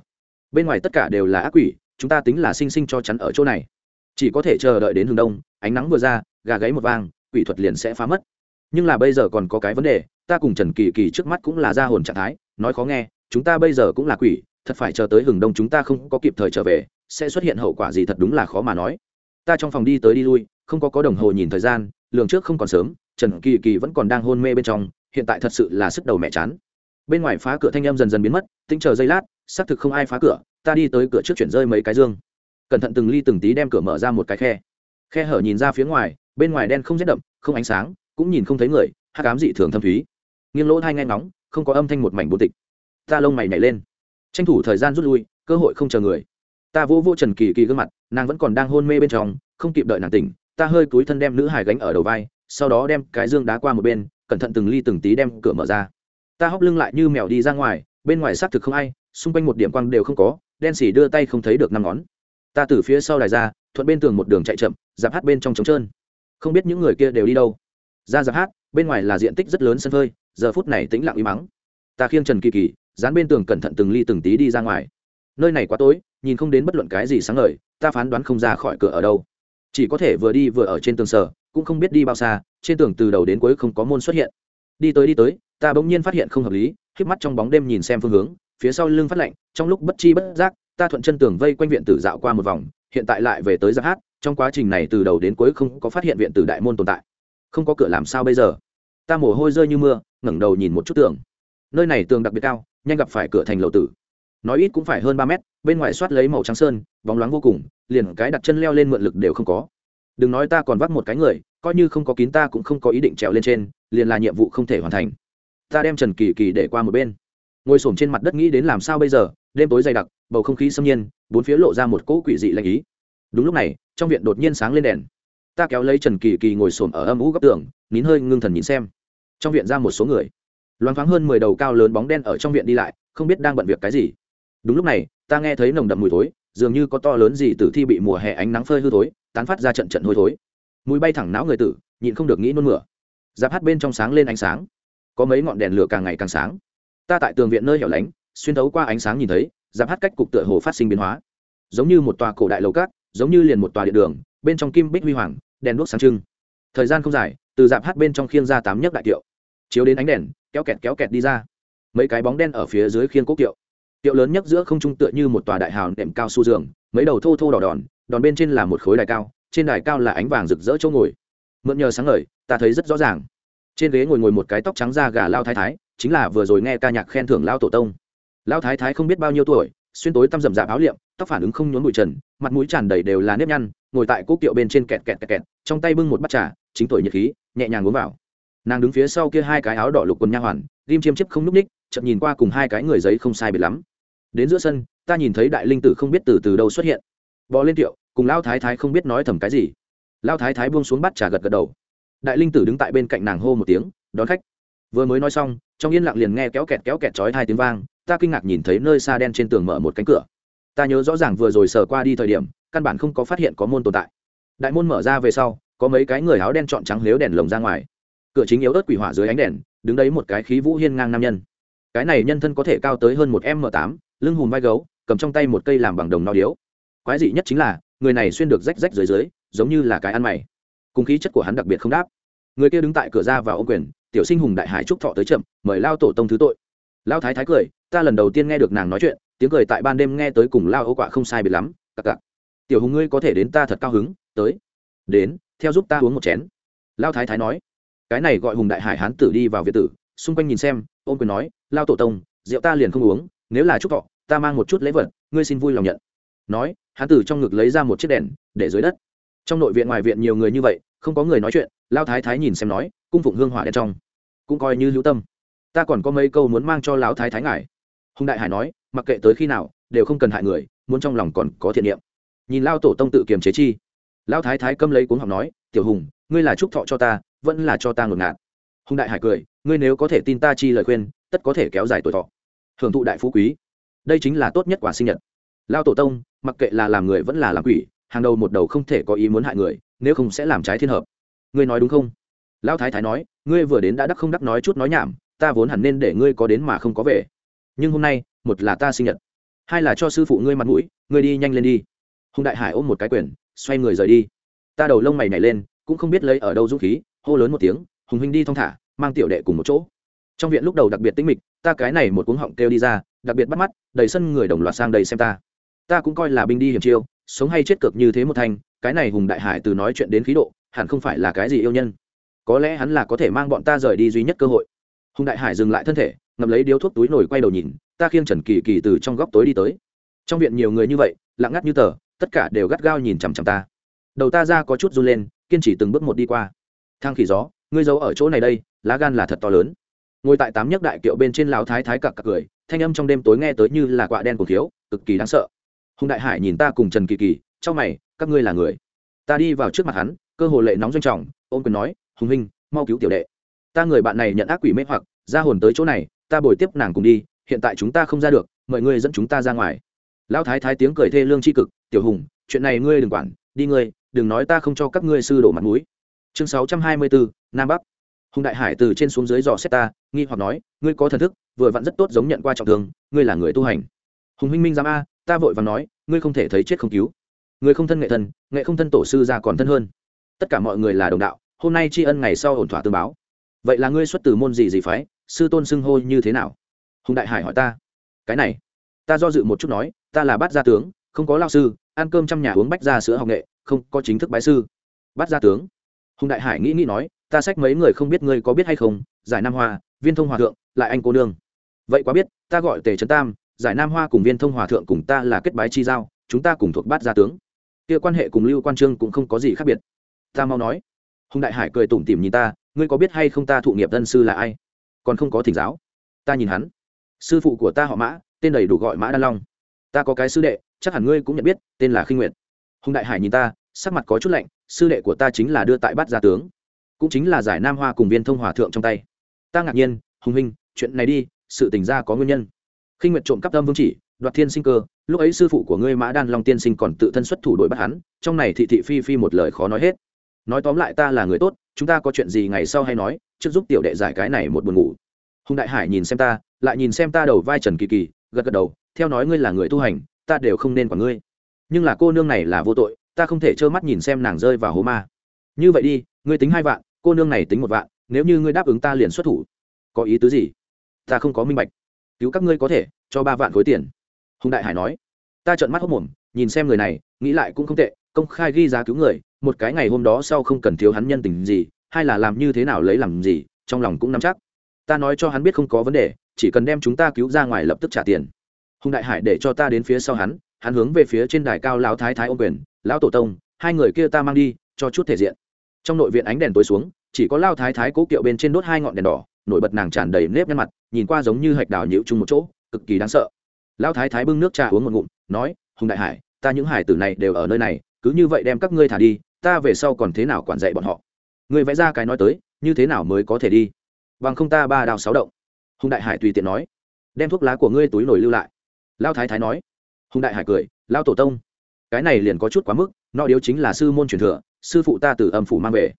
Bên ngoài tất cả đều là ác quỷ, chúng ta tính là sinh sinh cho chắn ở chỗ này. Chỉ có thể chờ đợi đến hướng đông, ánh nắng vừa ra, gà gáy một vang, quỷ thuật liền sẽ phá mất. Nhưng là bây giờ còn có cái vấn đề, ta cùng trần kỳ kỳ trước mắt cũng là ra hồn trạng thái, nói khó nghe, chúng ta bây giờ cũng là quỷ, thật phải chờ tới hừng đông chúng ta không có kịp thời trở về, sẽ xuất hiện hậu quả gì thật đúng là khó mà nói. Ta trong phòng đi tới đi lui, không có có đồng hồ nhìn thời gian, lường trước không còn sớm trần kỳ kỳ vẫn còn đang hôn mê bên trong, hiện tại thật sự là sức đầu mẹ chán. Bên ngoài phá cửa thanh em dần dần biến mất, tính chờ giây lát, xác thực không ai phá cửa, ta đi tới cửa trước chuyển rơi mấy cái dương. Cẩn thận từng ly từng tí đem cửa mở ra một cái khe. Khe hở nhìn ra phía ngoài, bên ngoài đen không rét đậm, không ánh sáng, cũng nhìn không thấy người hát cám dị thường thâm thúy. Nghiêng lỗ thai ngay ngóng, không có âm thanh một mảnh bố tịch. Ta lông mày nhảy lên. Tranh thủ thời gian rút lui, cơ hội không chờ người. Ta vỗ vô trần kỳ kỳ gương mặt, nàng vẫn còn đang hôn mê bên trong, không kịp đợi nàng tỉnh, ta hơi cúi thân đem nữ hải gánh ở đầu vai sau đó đem cái dương đá qua một bên, cẩn thận từng ly từng tí đem cửa mở ra. Ta hóc lưng lại như mèo đi ra ngoài, bên ngoài xác thực không ai, xung quanh một điểm quang đều không có, đen xỉ đưa tay không thấy được năm ngón. Ta từ phía sau đài ra, thuận bên tường một đường chạy chậm, giáp hát bên trong trống trơn. Không biết những người kia đều đi đâu. Ra giáp hát, bên ngoài là diện tích rất lớn sân phơi, giờ phút này tĩnh lặng im mắng. Ta khiêng trần kỳ kỳ, dán bên tường cẩn thận từng ly từng tí đi ra ngoài. Nơi này quá tối, nhìn không đến bất luận cái gì sáng ngời, ta phán đoán không ra khỏi cửa ở đâu. Chỉ có thể vừa đi vừa ở trên tường sở cũng không biết đi bao xa, trên tường từ đầu đến cuối không có môn xuất hiện. Đi tới đi tới, ta bỗng nhiên phát hiện không hợp lý k mắt trong bóng đêm nhìn xem phương hướng, phía sau lưng phát lạnh, trong lúc bất chi bất giác, ta thuận chân tường vây quanh viện tử dạo qua một vòng, hiện tại lại về tới giáp hát, trong quá trình này từ đầu đến cuối không có phát hiện viện tử đại môn tồn tại. Không có cửa làm sao bây giờ? Ta mồ hôi rơi như mưa, ngẩng đầu nhìn một chút tường. Nơi này tường đặc biệt cao, nhanh gặp phải cửa thành lầu tử. Nói ít cũng phải hơn ba mét, bên ngoài soát lấy màu trắng sơn, bóng loáng vô cùng, liền cái đặt chân leo lên mượn lực đều không có. Đừng nói ta còn vắt một cái người coi như không có kín ta cũng không có ý định trèo lên trên, liền là nhiệm vụ không thể hoàn thành. Ta đem trần kỳ kỳ để qua một bên. Ngồi s trên mặt đất nghĩ đến làm sao bây giờ, đêm tối dày đặc, bầu không khí xâm nhiên, bốn phía lộ ra một cỗ quỷ dị lạnh ý. Đúng lúc này, trong viện đột nhiên sáng lên đèn. Ta kéo lấy trần kỳ kỳ ngồi s ở âm ú góc tường, nín hơi ngưng thần nhìn xem. Trong viện ra một số người. Loáng thoáng hơn mười đầu cao lớn bóng đen ở trong viện đi lại, không biết đang bận việc cái gì. Đúng lúc này, ta nghe thấy nồng đậm mùi thối, dường như có to lớn gì tử thi bị mùa hè ánh nắng phơi hư thối, tán phát ra trận trận hôi thối mùi bay thẳng não người tử, nhịn không được nghĩ nôn mửa. Giáp hát bên trong sáng lên ánh sáng. Có mấy ngọn đèn lửa càng ngày càng sáng. Ta tại tường viện nơi hẻo lánh, xuyên thấu qua ánh sáng nhìn thấy, giáp hát cách cục tựa hồ phát sinh biến hóa. Giống như một tòa cổ đại lầu cát, giống như liền một tòa điện đường, bên trong kim bích huy hoàng, đèn đuốc sáng trưng. Thời gian không dài, từ dạp hát bên trong khiên ra tám nhấc đại kiệu. Chiếu đến ánh đèn, kéo kẹt kéo kẹt đi ra. Mấy cái bóng đen ở phía dưới khiên cố kiệu. Kiệu lớn nhất giữa không trung tựa như một tòa đại hào nệm cao su giường, mấy đầu thô thô đỏ đòn đòn bên trên là một khối đài cao trên đài cao là ánh vàng rực rỡ chỗ ngồi. Mượn nhờ sáng ngời, ta thấy rất rõ ràng. Trên ghế ngồi ngồi một cái tóc trắng da gà lao thái thái, chính là vừa rồi nghe ca nhạc khen thưởng lao tổ tông. Lao thái thái không biết bao nhiêu tuổi, xuyên tối tăm rậm rạp áo liệm, tóc phản ứng không nhốn bụi trần, mặt mũi tràn đầy đều là nếp nhăn, ngồi tại cốc kiệu bên trên kẹt kẹt kẹt kẹt, trong tay bưng một bát trà, chính tuổi nhiệt khí, nhẹ nhàng uống vào. Nàng đứng phía sau kia hai cái áo đỏ lục quần nha hoàn, ghim chiêm chiếp không núp ních chậm nhìn qua cùng hai cái người giấy không sai biệt lắm. Đến giữa sân, ta nhìn thấy đại linh tử không biết từ từ đâu xuất hiện. Bò lên tiệu cùng lao thái thái không biết nói thầm cái gì. Lao thái thái buông xuống bắt trà gật gật đầu. Đại linh tử đứng tại bên cạnh nàng hô một tiếng, đón khách. Vừa mới nói xong, trong yên lặng liền nghe kéo kẹt kéo kẹt chói hai tiếng vang, ta kinh ngạc nhìn thấy nơi xa đen trên tường mở một cánh cửa. Ta nhớ rõ ràng vừa rồi sờ qua đi thời điểm, căn bản không có phát hiện có môn tồn tại. Đại môn mở ra về sau, có mấy cái người áo đen chọn trắng lếu đèn lồng ra ngoài. Cửa chính yếu ớt quỷ hỏa dưới ánh đèn, đứng đấy một cái khí vũ hiên ngang nam nhân. Cái này nhân thân có thể cao tới hơn một m tám, lưng hùm vai gấu, cầm trong tay một cây làm bằng đồng no điếu. Quái dị nhất chính là người này xuyên được rách rách dưới dưới, giống như là cái ăn mày. Cùng khí chất của hắn đặc biệt không đáp. Người kia đứng tại cửa ra và ô quyền, tiểu sinh hùng đại hải trúc thọ tới chậm, mời lao tổ tông thứ tội. Lao thái thái cười, ta lần đầu tiên nghe được nàng nói chuyện, tiếng cười tại ban đêm nghe tới cùng lao ô quạ không sai biệt lắm, cặc cặc. Tiểu hùng ngươi có thể đến ta thật cao hứng, tới. Đến, theo giúp ta uống một chén. Lao thái thái nói. Cái này gọi hùng đại hải hán tử đi vào việt tử, xung quanh nhìn xem ôm quyền nói, lao tổ tông, rượu ta liền không uống, nếu là chúc thọ, ta mang một chút lễ vật, ngươi xin vui lòng nhận nói, hắn từ trong ngực lấy ra một chiếc đèn, để dưới đất. Trong nội viện ngoài viện nhiều người như vậy, không có người nói chuyện, lao thái thái nhìn xem nói, cung phụng hương hỏa đèn trong. Cũng coi như hữu tâm. Ta còn có mấy câu muốn mang cho lão thái thái ngài. Hùng đại hải nói, mặc kệ tới khi nào, đều không cần hại người, muốn trong lòng còn có thiện niệm. Nhìn lao tổ tông tự kiềm chế chi. Lao thái thái câm lấy cuốn học nói, tiểu hùng, ngươi là chúc thọ cho ta, vẫn là cho ta ngột ngạt. Hùng đại hải cười, ngươi nếu có thể tin ta chi lời khuyên, tất có thể kéo dài tuổi thọ. Hưởng thụ đại phú quý. Đây chính là tốt nhất quả sinh nhật lao tổ tông, mặc kệ là làm người vẫn là làm quỷ, hàng đầu một đầu không thể có ý muốn hại người, nếu không sẽ làm trái thiên hợp. Ngươi nói đúng không? Lão thái thái nói, ngươi vừa đến đã đắc không đắc nói chút nói nhảm, ta vốn hẳn nên để ngươi có đến mà không có về. Nhưng hôm nay, một là ta sinh nhật, hai là cho sư phụ ngươi mặt mũi, ngươi đi nhanh lên đi. Hùng đại hải ôm một cái quyển xoay người rời đi. Ta đầu lông mày nhảy lên, cũng không biết lấy ở đâu dũng khí, hô lớn một tiếng, hùng huynh đi thong thả, mang tiểu đệ cùng một chỗ. Trong viện lúc đầu đặc biệt tĩnh mịch, ta cái này một cuống họng kêu đi ra, đặc biệt bắt mắt, đầy sân người đồng loạt sang đầy xem ta ta cũng coi là binh đi hiểm chiêu sống hay chết cực như thế một thành, cái này hùng đại hải từ nói chuyện đến khí độ hẳn không phải là cái gì yêu nhân. Có lẽ hắn là có thể mang bọn ta rời đi duy nhất cơ hội. Hùng đại hải dừng lại thân thể ngậm lấy điếu thuốc túi nổi quay đầu nhìn ta khiêng trần kỳ kỳ từ trong góc tối đi tới. Trong viện nhiều người như vậy lặng ngắt như tờ tất cả đều gắt gao nhìn chằm chằm ta. Đầu ta ra có chút run lên kiên trì từng bước một đi qua. Thang khỉ gió ngươi giấu ở chỗ này đây lá gan là thật to lớn. Ngồi tại tám nhấc đại kiệu bên trên lào thái thái cặc cặc cười thanh âm trong đêm tối nghe tới như là quạ đen cổ thiếu cực kỳ đáng sợ hùng đại hải nhìn ta cùng trần kỳ kỳ trong mày, các ngươi là người. Ta đi vào trước mặt hắn, cơ hồ lệ nóng doanh trọng, ôm quyền nói, hùng huynh, mau cứu tiểu đệ. Ta người bạn này nhận ác quỷ mê hoặc, ra hồn tới chỗ này, ta bồi tiếp nàng cùng đi, hiện tại chúng ta không ra được, mời ngươi dẫn chúng ta ra ngoài. Lão thái thái tiếng cười thê lương tri cực, tiểu hùng, chuyện này ngươi đừng quản, đi ngươi, đừng nói ta không cho các ngươi sư đổ mặt mũi. Chương sáu trăm hai mươi bốn nam bắc. Hùng đại hải từ trên xuống dưới dò xét ta, nghi hoặc nói, ngươi có thần thức, vừa vặn rất tốt giống nhận qua trọng thương, ngươi là người tu hành. Hùng minh minh giám a ta vội và nói, ngươi không thể thấy chết không cứu. Người không thân nghệ thân nghệ không thân tổ sư ra còn thân hơn. Tất cả mọi người là đồng đạo, hôm nay tri ân ngày sau ổn thỏa tương báo. Vậy là ngươi xuất từ môn gì gì phái, sư tôn xưng hô như thế nào? Hùng đại hải hỏi ta. Cái này, ta do dự một chút nói, ta là bát gia tướng, không có lao sư, ăn cơm trong nhà uống bách gia sữa học nghệ, không có chính thức bái sư. Bát gia tướng. Hùng đại hải nghĩ nghĩ nói, ta sách mấy người không biết ngươi có biết hay không, giải nam hoa, viên thông hòa thượng, lại anh cô nương. Vậy quá biết, ta gọi tề trấn tam giải nam hoa cùng viên thông hòa thượng cùng ta là kết bái chi giao, chúng ta cùng thuộc bát gia tướng. Kia quan hệ cùng lưu quan trương cũng không có gì khác biệt. Ta mau nói. Hùng đại hải cười tủm tỉm nhìn ta, ngươi có biết hay không ta thụ nghiệp tân sư là ai? Còn không có thỉnh giáo. Ta nhìn hắn. Sư phụ của ta họ mã, tên đầy đủ gọi mã đan long. Ta có cái sư đệ, chắc hẳn ngươi cũng nhận biết, tên là khinh nguyệt. Hùng đại hải nhìn ta, sắc mặt có chút lạnh, sư đệ của ta chính là đưa tại bát gia tướng, cũng chính là giải nam hoa cùng viên thông hòa thượng trong tay. Ta ngạc nhiên, hùng huynh, chuyện này đi, sự tình ra có nguyên nhân khinh nguyệt trộm cắp tâm vương chỉ, đoạt thiên sinh cơ, lúc ấy sư phụ của ngươi mã đan long tiên sinh còn tự thân xuất thủ đội bắt hắn, trong này thị thị phi phi một lời khó nói hết. Nói tóm lại ta là người tốt, chúng ta có chuyện gì ngày sau hay nói, trước giúp tiểu đệ giải cái này một buồn ngủ. Hùng đại hải nhìn xem ta, lại nhìn xem ta đầu vai trần kỳ kỳ, gật gật đầu, theo nói ngươi là người tu hành, ta đều không nên quản ngươi. Nhưng là cô nương này là vô tội, ta không thể trơ mắt nhìn xem nàng rơi vào hố ma. Như vậy đi, ngươi tính hai vạn, cô nương này tính một vạn, nếu như ngươi đáp ứng ta liền xuất thủ. Có ý tứ gì? Ta không có minh bạch cứu các ngươi có thể, cho ba vạn khối tiền. Hùng đại hải nói. Ta trợn mắt hốc mồm, nhìn xem người này, nghĩ lại cũng không tệ, công khai ghi giá cứu người, một cái ngày hôm đó sau không cần thiếu hắn nhân tình gì, hay là làm như thế nào lấy làm gì, trong lòng cũng nắm chắc. Ta nói cho hắn biết không có vấn đề, chỉ cần đem chúng ta cứu ra ngoài lập tức trả tiền. Hùng đại hải để cho ta đến phía sau hắn hắn hướng về phía trên đài cao lão thái thái ô quyền, lão tổ tông, hai người kia ta mang đi, cho chút thể diện. Trong nội viện ánh đèn tối xuống, chỉ có lao thái thái cố kiệu bên trên đốt hai ngọn đèn đỏ, nổi bật nàng tràn đầy nếp nhăn mặt nhìn qua giống như hạch đảo nhịu chung một chỗ, cực kỳ đáng sợ. Lão thái thái bưng nước trà uống một ngụm, nói, hùng đại hải, ta những hải tử này đều ở nơi này, cứ như vậy đem các ngươi thả đi, ta về sau còn thế nào quản dạy bọn họ? Người vẽ ra cái nói tới, như thế nào mới có thể đi? Bằng không ta ba đào sáu động. Hùng đại hải tùy tiện nói, đem thuốc lá của ngươi túi nổi lưu lại. Lao thái thái nói, hùng đại hải cười lao tổ tông, cái này liền có chút quá mức nọ điếu chính là sư môn truyền thừa, sư phụ ta từ âm phủ mang về.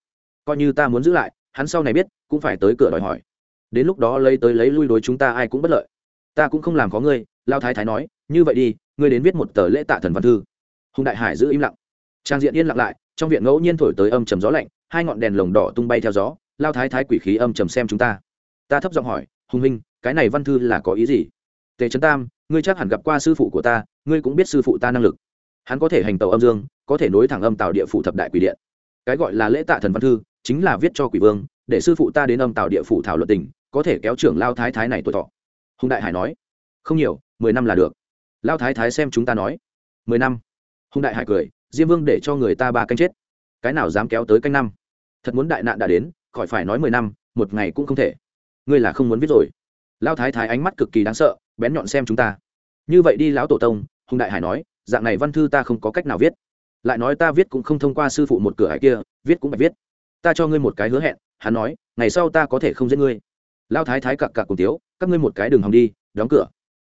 Coi như ta muốn giữ lại, hắn sau này biết, cũng phải tới cửa đòi hỏi đến lúc đó lấy tới lấy lui đối chúng ta ai cũng bất lợi. Ta cũng không làm có ngươi, lao thái thái nói, như vậy đi, ngươi đến viết một tờ lễ tạ thần văn thư. Hùng đại hải giữ im lặng. Trang diện yên lặng lại, trong viện ngẫu nhiên thổi tới âm trầm gió lạnh, hai ngọn đèn lồng đỏ tung bay theo gió, lao thái thái quỷ khí âm trầm xem chúng ta. Ta thấp giọng hỏi, hùng minh cái này văn thư là có ý gì? Tề trấn tam, ngươi chắc hẳn gặp qua sư phụ của ta, ngươi cũng biết sư phụ ta năng lực. Hắn có thể hành tàu âm dương, có thể nối thẳng âm tạo địa phủ thập đại quỷ điện. Cái gọi là lễ tạ thần văn thư, chính là viết cho quỷ vương, để sư phụ ta đến âm tạo địa phủ thảo luận tình có thể kéo trưởng lao thái thái này tuổi thọ. Hùng đại hải nói, không nhiều, mười năm là được. Lao thái thái xem chúng ta nói, mười năm. Hùng đại hải cười, diêm vương để cho người ta ba canh chết. Cái nào dám kéo tới canh năm? Thật muốn đại nạn đã đến, khỏi phải nói mười năm, một ngày cũng không thể. Ngươi là không muốn viết rồi. Lao thái thái ánh mắt cực kỳ đáng sợ, bén nhọn xem chúng ta. Như vậy đi lão tổ tông, hùng đại hải nói, dạng này văn thư ta không có cách nào viết. Lại nói ta viết cũng không thông qua sư phụ một cửa hải kia, viết cũng phải viết. Ta cho ngươi một cái hứa hẹn, hắn nói, ngày sau ta có thể không giết ngươi lao thái thái cặc cặc cùng tiếu, các ngươi một cái đường hòng đi, đóng cửa.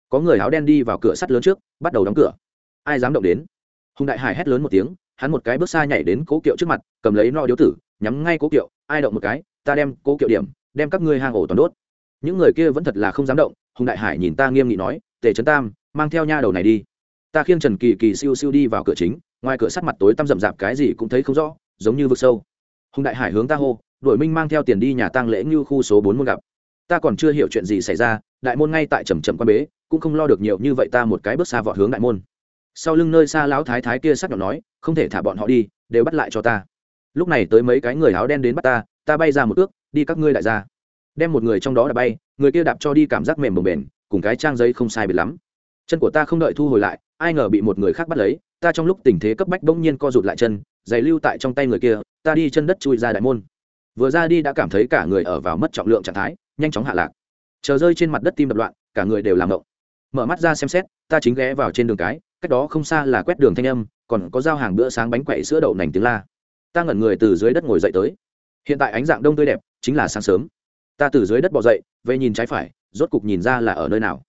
Có người áo đen đi vào cửa sắt lớn trước, bắt đầu đóng cửa. Ai dám động đến? Hùng đại hải hét lớn một tiếng, hắn một cái bước xa nhảy đến cố kiệu trước mặt, cầm lấy no điếu tử, nhắm ngay cố kiệu, ai động một cái, ta đem cố kiệu điểm, đem các ngươi hang ổ toàn đốt. Những người kia vẫn thật là không dám động, hùng đại hải nhìn ta nghiêm nghị nói, tề trấn tam, mang theo nha đầu này đi. Ta khiêng trần kỳ kỳ siêu siêu đi vào cửa chính, ngoài cửa sắt mặt tối tăm rậm rạp cái gì cũng thấy không rõ, giống như vực sâu. Hùng đại hải hướng ta hô đội minh mang theo tiền đi nhà tăng lễ như khu số bốn muôn gặp ta còn chưa hiểu chuyện gì xảy ra, đại môn ngay tại trầm trầm quan bế, cũng không lo được nhiều như vậy ta một cái bước xa vọt hướng đại môn. Sau lưng nơi xa lão thái thái kia sắc nhọn nói, không thể thả bọn họ đi, đều bắt lại cho ta. Lúc này tới mấy cái người áo đen đến bắt ta ta bay ra một ước, đi các ngươi đại gia đem một người trong đó đã bay, người kia đạp cho đi cảm giác mềm bồng bềnh cùng cái trang giấy không sai biệt lắm. Chân của ta không đợi thu hồi lại, ai ngờ bị một người khác bắt lấy, ta trong lúc tình thế cấp bách bỗng nhiên co rụt lại chân, giày lưu tại trong tay người kia, ta đi chân đất chui ra đại môn. Vừa ra đi đã cảm thấy cả người ở vào mất trọng lượng trạng thái nhanh chóng hạ lạc. Chờ rơi trên mặt đất tim đập loạn, cả người đều làm động mở mắt ra xem xét, ta chính ghé vào trên đường cái, cách đó không xa là quét đường thanh âm, còn có giao hàng bữa sáng bánh quậy sữa đậu nành tiếng la. Ta ngẩn người từ dưới đất ngồi dậy tới. Hiện tại ánh dạng đông tươi đẹp, chính là sáng sớm. Ta từ dưới đất bỏ dậy, về nhìn trái phải, rốt cục nhìn ra là ở nơi nào.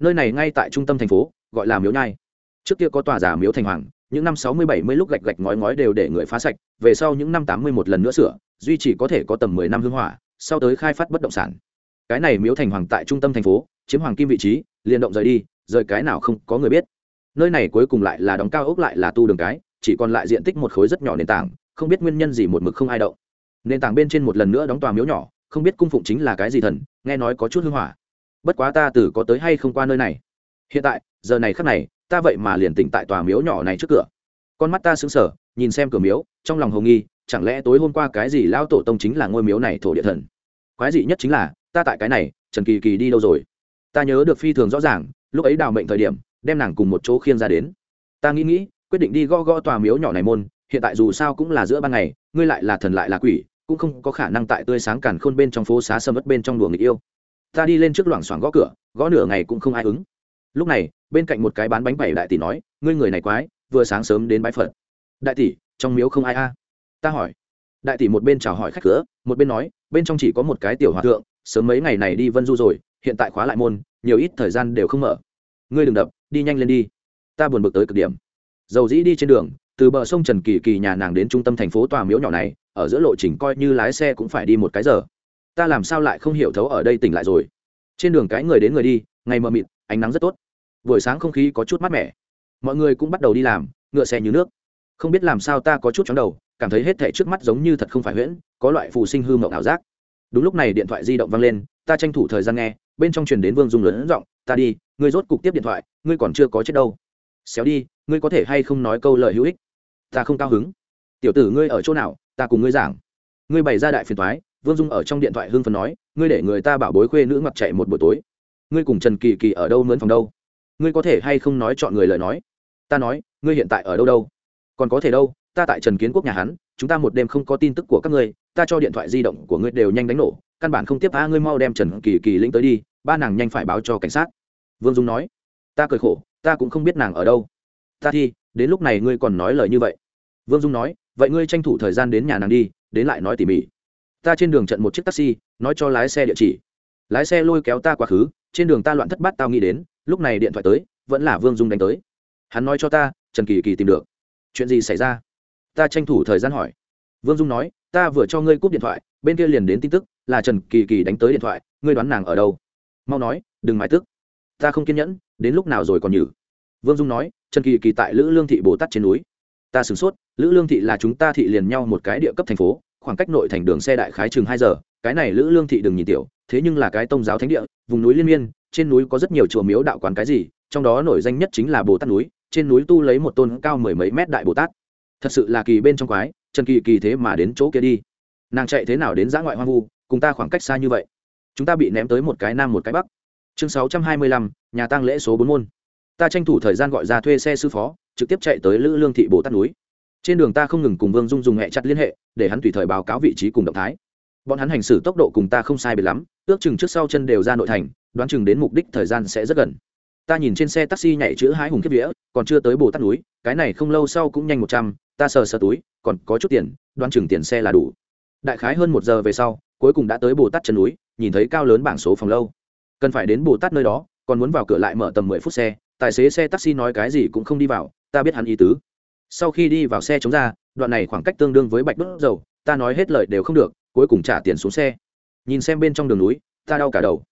Nơi này ngay tại trung tâm thành phố, gọi là miếu nhai. Trước kia có tòa giả miếu thành hoàng, những năm sáu mươi bảy mươi lúc gạch gạch ngói ngói đều để người phá sạch, về sau những năm tám mươi một lần nữa sửa, duy chỉ có thể có tầm mười năm hưng hỏa, sau tới khai phát bất động sản cái này miếu thành hoàng tại trung tâm thành phố, chiếm hoàng kim vị trí, liền động rời đi, rời cái nào không có người biết. Nơi này cuối cùng lại là đóng cao ốc lại là tu đường cái, chỉ còn lại diện tích một khối rất nhỏ nền tảng, không biết nguyên nhân gì một mực không ai động. Nền tảng bên trên một lần nữa đóng tòa miếu nhỏ, không biết cung phụng chính là cái gì thần, nghe nói có chút hư hỏa. Bất quá ta từ có tới hay không qua nơi này. Hiện tại, giờ này khắc này, ta vậy mà liền tỉnh tại tòa miếu nhỏ này trước cửa. Con mắt ta sững sờ, nhìn xem cửa miếu, trong lòng hồng nghi, chẳng lẽ tối hôm qua cái gì lao tổ tông chính là ngôi miếu này thổ địa thần? Quái dị nhất chính là ta tại cái này, trần kỳ kỳ đi đâu rồi? Ta nhớ được phi thường rõ ràng, lúc ấy đào mệnh thời điểm, đem nàng cùng một chỗ khiêng ra đến. Ta nghĩ nghĩ, quyết định đi gõ gõ tòa miếu nhỏ này môn, hiện tại dù sao cũng là giữa ban ngày, ngươi lại là thần lại là quỷ, cũng không có khả năng tại tươi sáng càn khôn bên trong phố xá sâm ớt bên trong đùa người yêu. Ta đi lên trước loảng xoảng gõ cửa, gõ nửa ngày cũng không ai ứng. Lúc này, bên cạnh một cái bán bánh bảy đại tỷ nói, ngươi người này quái, vừa sáng sớm đến bãi phật. Đại tỷ, trong miếu không ai a? Ta hỏi. Đại tỷ một bên chào hỏi khách cửa, một bên nói, bên trong chỉ có một cái tiểu hòa thượng sớm mấy ngày này đi vân du rồi, hiện tại khóa lại môn, nhiều ít thời gian đều không mở. Ngươi đừng đập, đi nhanh lên đi. Ta buồn bực tới cực điểm. Dầu dĩ đi trên đường, từ bờ sông trần kỳ kỳ nhà nàng đến trung tâm thành phố tòa miếu nhỏ này, ở giữa lộ trình coi như lái xe cũng phải đi một cái giờ. Ta làm sao lại không hiểu thấu ở đây tỉnh lại rồi? Trên đường cái người đến người đi, ngày mờ mịt, ánh nắng rất tốt. Buổi sáng không khí có chút mát mẻ. Mọi người cũng bắt đầu đi làm, ngựa xe như nước. Không biết làm sao ta có chút chóng đầu, cảm thấy hết thảy trước mắt giống như thật không phải huyễn, có loại phù sinh hư mộng ảo giác đúng lúc này điện thoại di động vang lên, ta tranh thủ thời gian nghe, bên trong truyền đến vương dung lớn giọng, ta đi, ngươi rốt cục tiếp điện thoại, ngươi còn chưa có chết đâu. Xéo đi, ngươi có thể hay không nói câu lời hữu ích? Ta không cao hứng. Tiểu tử ngươi ở chỗ nào, ta cùng ngươi giảng. Ngươi bày ra đại phiền thoái vương dung ở trong điện thoại hưng phấn nói, ngươi để người ta bảo bối khuê nữ ngoặt chạy một buổi tối. Ngươi cùng trần kỳ kỳ ở đâu mướn phòng đâu? Ngươi có thể hay không nói chọn người lời nói? Ta nói, ngươi hiện tại ở đâu đâu? Còn có thể đâu, ta tại trần kiến quốc nhà hắn, chúng ta một đêm không có tin tức của các ngươi ta cho điện thoại di động của ngươi đều nhanh đánh nổ, căn bản không tiếp a ngươi mau đem trần kỳ kỳ lĩnh tới đi, ba nàng nhanh phải báo cho cảnh sát. Vương dung nói. Ta cười khổ, ta cũng không biết nàng ở đâu. Ta thi đến lúc này ngươi còn nói lời như vậy. Vương dung nói. Vậy ngươi tranh thủ thời gian đến nhà nàng đi, đến lại nói tỉ mỉ. Ta trên đường trận một chiếc taxi, nói cho lái xe địa chỉ. Lái xe lôi kéo ta quá khứ, trên đường ta loạn thất bát tao nghĩ đến, lúc này điện thoại tới, vẫn là vương dung đánh tới. Hắn nói cho ta, trần kỳ kỳ tìm được. Chuyện gì xảy ra? Ta tranh thủ thời gian hỏi. Vương dung nói ta vừa cho ngươi cúp điện thoại, bên kia liền đến tin tức, là trần kỳ kỳ đánh tới điện thoại, ngươi đoán nàng ở đâu? Mau nói, đừng mãi tức. Ta không kiên nhẫn, đến lúc nào rồi còn nhử? Vương dung nói, trần kỳ kỳ tại lữ lương thị bồ tát trên núi. Ta sửng sốt, lữ lương thị là chúng ta thị liền nhau một cái địa cấp thành phố, khoảng cách nội thành đường xe đại khái chừng hai giờ, cái này lữ lương thị đừng nhìn tiểu, thế nhưng là cái tông giáo thánh địa, vùng núi liên miên, trên núi có rất nhiều chùa miếu đạo quán cái gì, trong đó nổi danh nhất chính là bồ tát núi, trên núi tu lấy một tôn cao mười mấy mét đại bồ tát. Thật sự là kỳ bên trong quái trần kỳ kỳ thế mà đến chỗ kia đi. Nàng chạy thế nào đến giã ngoại hoang vu, cùng ta khoảng cách xa như vậy? Chúng ta bị ném tới một cái nam một cái bắc. Chương sáu trăm hai mươi lăm, nhà tăng lễ số bốn môn. Ta tranh thủ thời gian gọi ra thuê xe sư phó, trực tiếp chạy tới lữ lương thị bồ tát núi. Trên đường ta không ngừng cùng vương dung dùng hẹ chặt liên hệ, để hắn tùy thời báo cáo vị trí cùng động thái. Bọn hắn hành xử tốc độ cùng ta không sai biệt lắm, ước chừng trước sau chân đều ra nội thành, đoán chừng đến mục đích thời gian sẽ rất gần. Ta nhìn trên xe taxi nhảy chữ hái hùng kiếp vĩa còn chưa tới bồ tát núi, cái này không lâu sau cũng nhanh một trăm ta sờ sờ túi, còn có chút tiền đoán chừng tiền xe là đủ. Đại khái hơn một giờ về sau, cuối cùng đã tới bồ tát chân núi, nhìn thấy cao lớn bảng số phòng lâu. Cần phải đến bồ tát nơi đó, còn muốn vào cửa lại mở tầm mười phút xe, tài xế xe taxi nói cái gì cũng không đi vào, ta biết hắn ý tứ. Sau khi đi vào xe chống ra, đoạn này khoảng cách tương đương với bạch đốt dầu, ta nói hết lời đều không được, cuối cùng trả tiền xuống xe. Nhìn xem bên trong đường núi, ta đau cả đầu.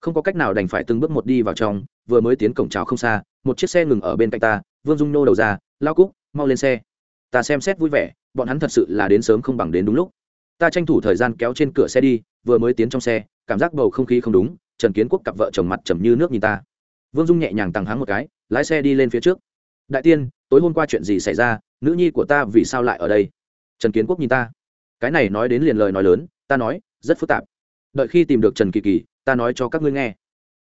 Không có cách nào đành phải từng bước một đi vào trong, vừa mới tiến cổng trào không xa, một chiếc xe ngừng ở bên cạnh ta, vương dung nô đầu ra lao cúc, mau lên xe ta xem xét vui vẻ, bọn hắn thật sự là đến sớm không bằng đến đúng lúc. Ta tranh thủ thời gian kéo trên cửa xe đi, vừa mới tiến trong xe, cảm giác bầu không khí không đúng, trần kiến quốc cặp vợ chồng mặt trầm như nước nhìn ta. Vương dung nhẹ nhàng tăng hắng một cái, lái xe đi lên phía trước. Đại tiên, tối hôm qua chuyện gì xảy ra, nữ nhi của ta vì sao lại ở đây? Trần kiến quốc nhìn ta. Cái này nói đến liền lời nói lớn, ta nói, rất phức tạp. Đợi khi tìm được trần kỳ kỳ, ta nói cho các ngươi nghe.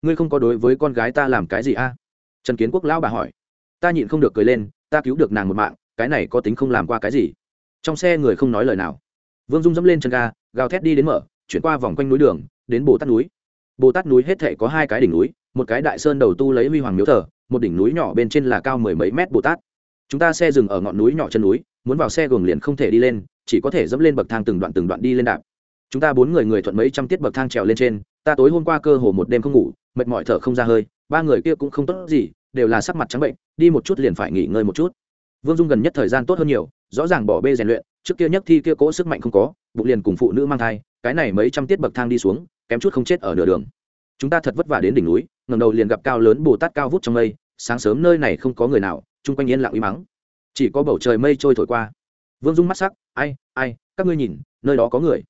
Ngươi không có đối với con gái ta làm cái gì a trần kiến quốc lão bà hỏi. Ta nhịn không được cười lên, ta cứu được nàng một mạng cái này có tính không làm qua cái gì. Trong xe người không nói lời nào. Vương dung dẫm lên chân ga, gào thét đi đến mở, chuyển qua vòng quanh núi đường, đến bồ tát núi. Bồ tát núi hết thể có hai cái đỉnh núi, một cái đại sơn đầu tu lấy huy hoàng miếu thờ, một đỉnh núi nhỏ bên trên là cao mười mấy mét bồ tát. Chúng ta xe dừng ở ngọn núi nhỏ chân núi, muốn vào xe gồm liền không thể đi lên, chỉ có thể dẫm lên bậc thang từng đoạn từng đoạn đi lên đạp. Chúng ta bốn người người thuận mấy trăm tiết bậc thang trèo lên trên, ta tối hôm qua cơ hồ một đêm không ngủ, mệt mỏi thở không ra hơi, ba người kia cũng không tốt gì, đều là sắc mặt trắng bệnh, đi một chút liền phải nghỉ ngơi một chút vương dung gần nhất thời gian tốt hơn nhiều, rõ ràng bỏ bê rèn luyện, trước kia nhất thi kia cỗ sức mạnh không có, bụng liền cùng phụ nữ mang thai, cái này mấy trăm tiết bậc thang đi xuống, kém chút không chết ở nửa đường. Chúng ta thật vất vả đến đỉnh núi ngầm đầu liền gặp cao lớn bồ tát cao vút trong mây, sáng sớm nơi này không có người nào, chung quanh yên lặng uy mắng. Chỉ có bầu trời mây trôi thổi qua. Vương dung mắt sắc, ai ai, các ngươi nhìn, nơi đó có người.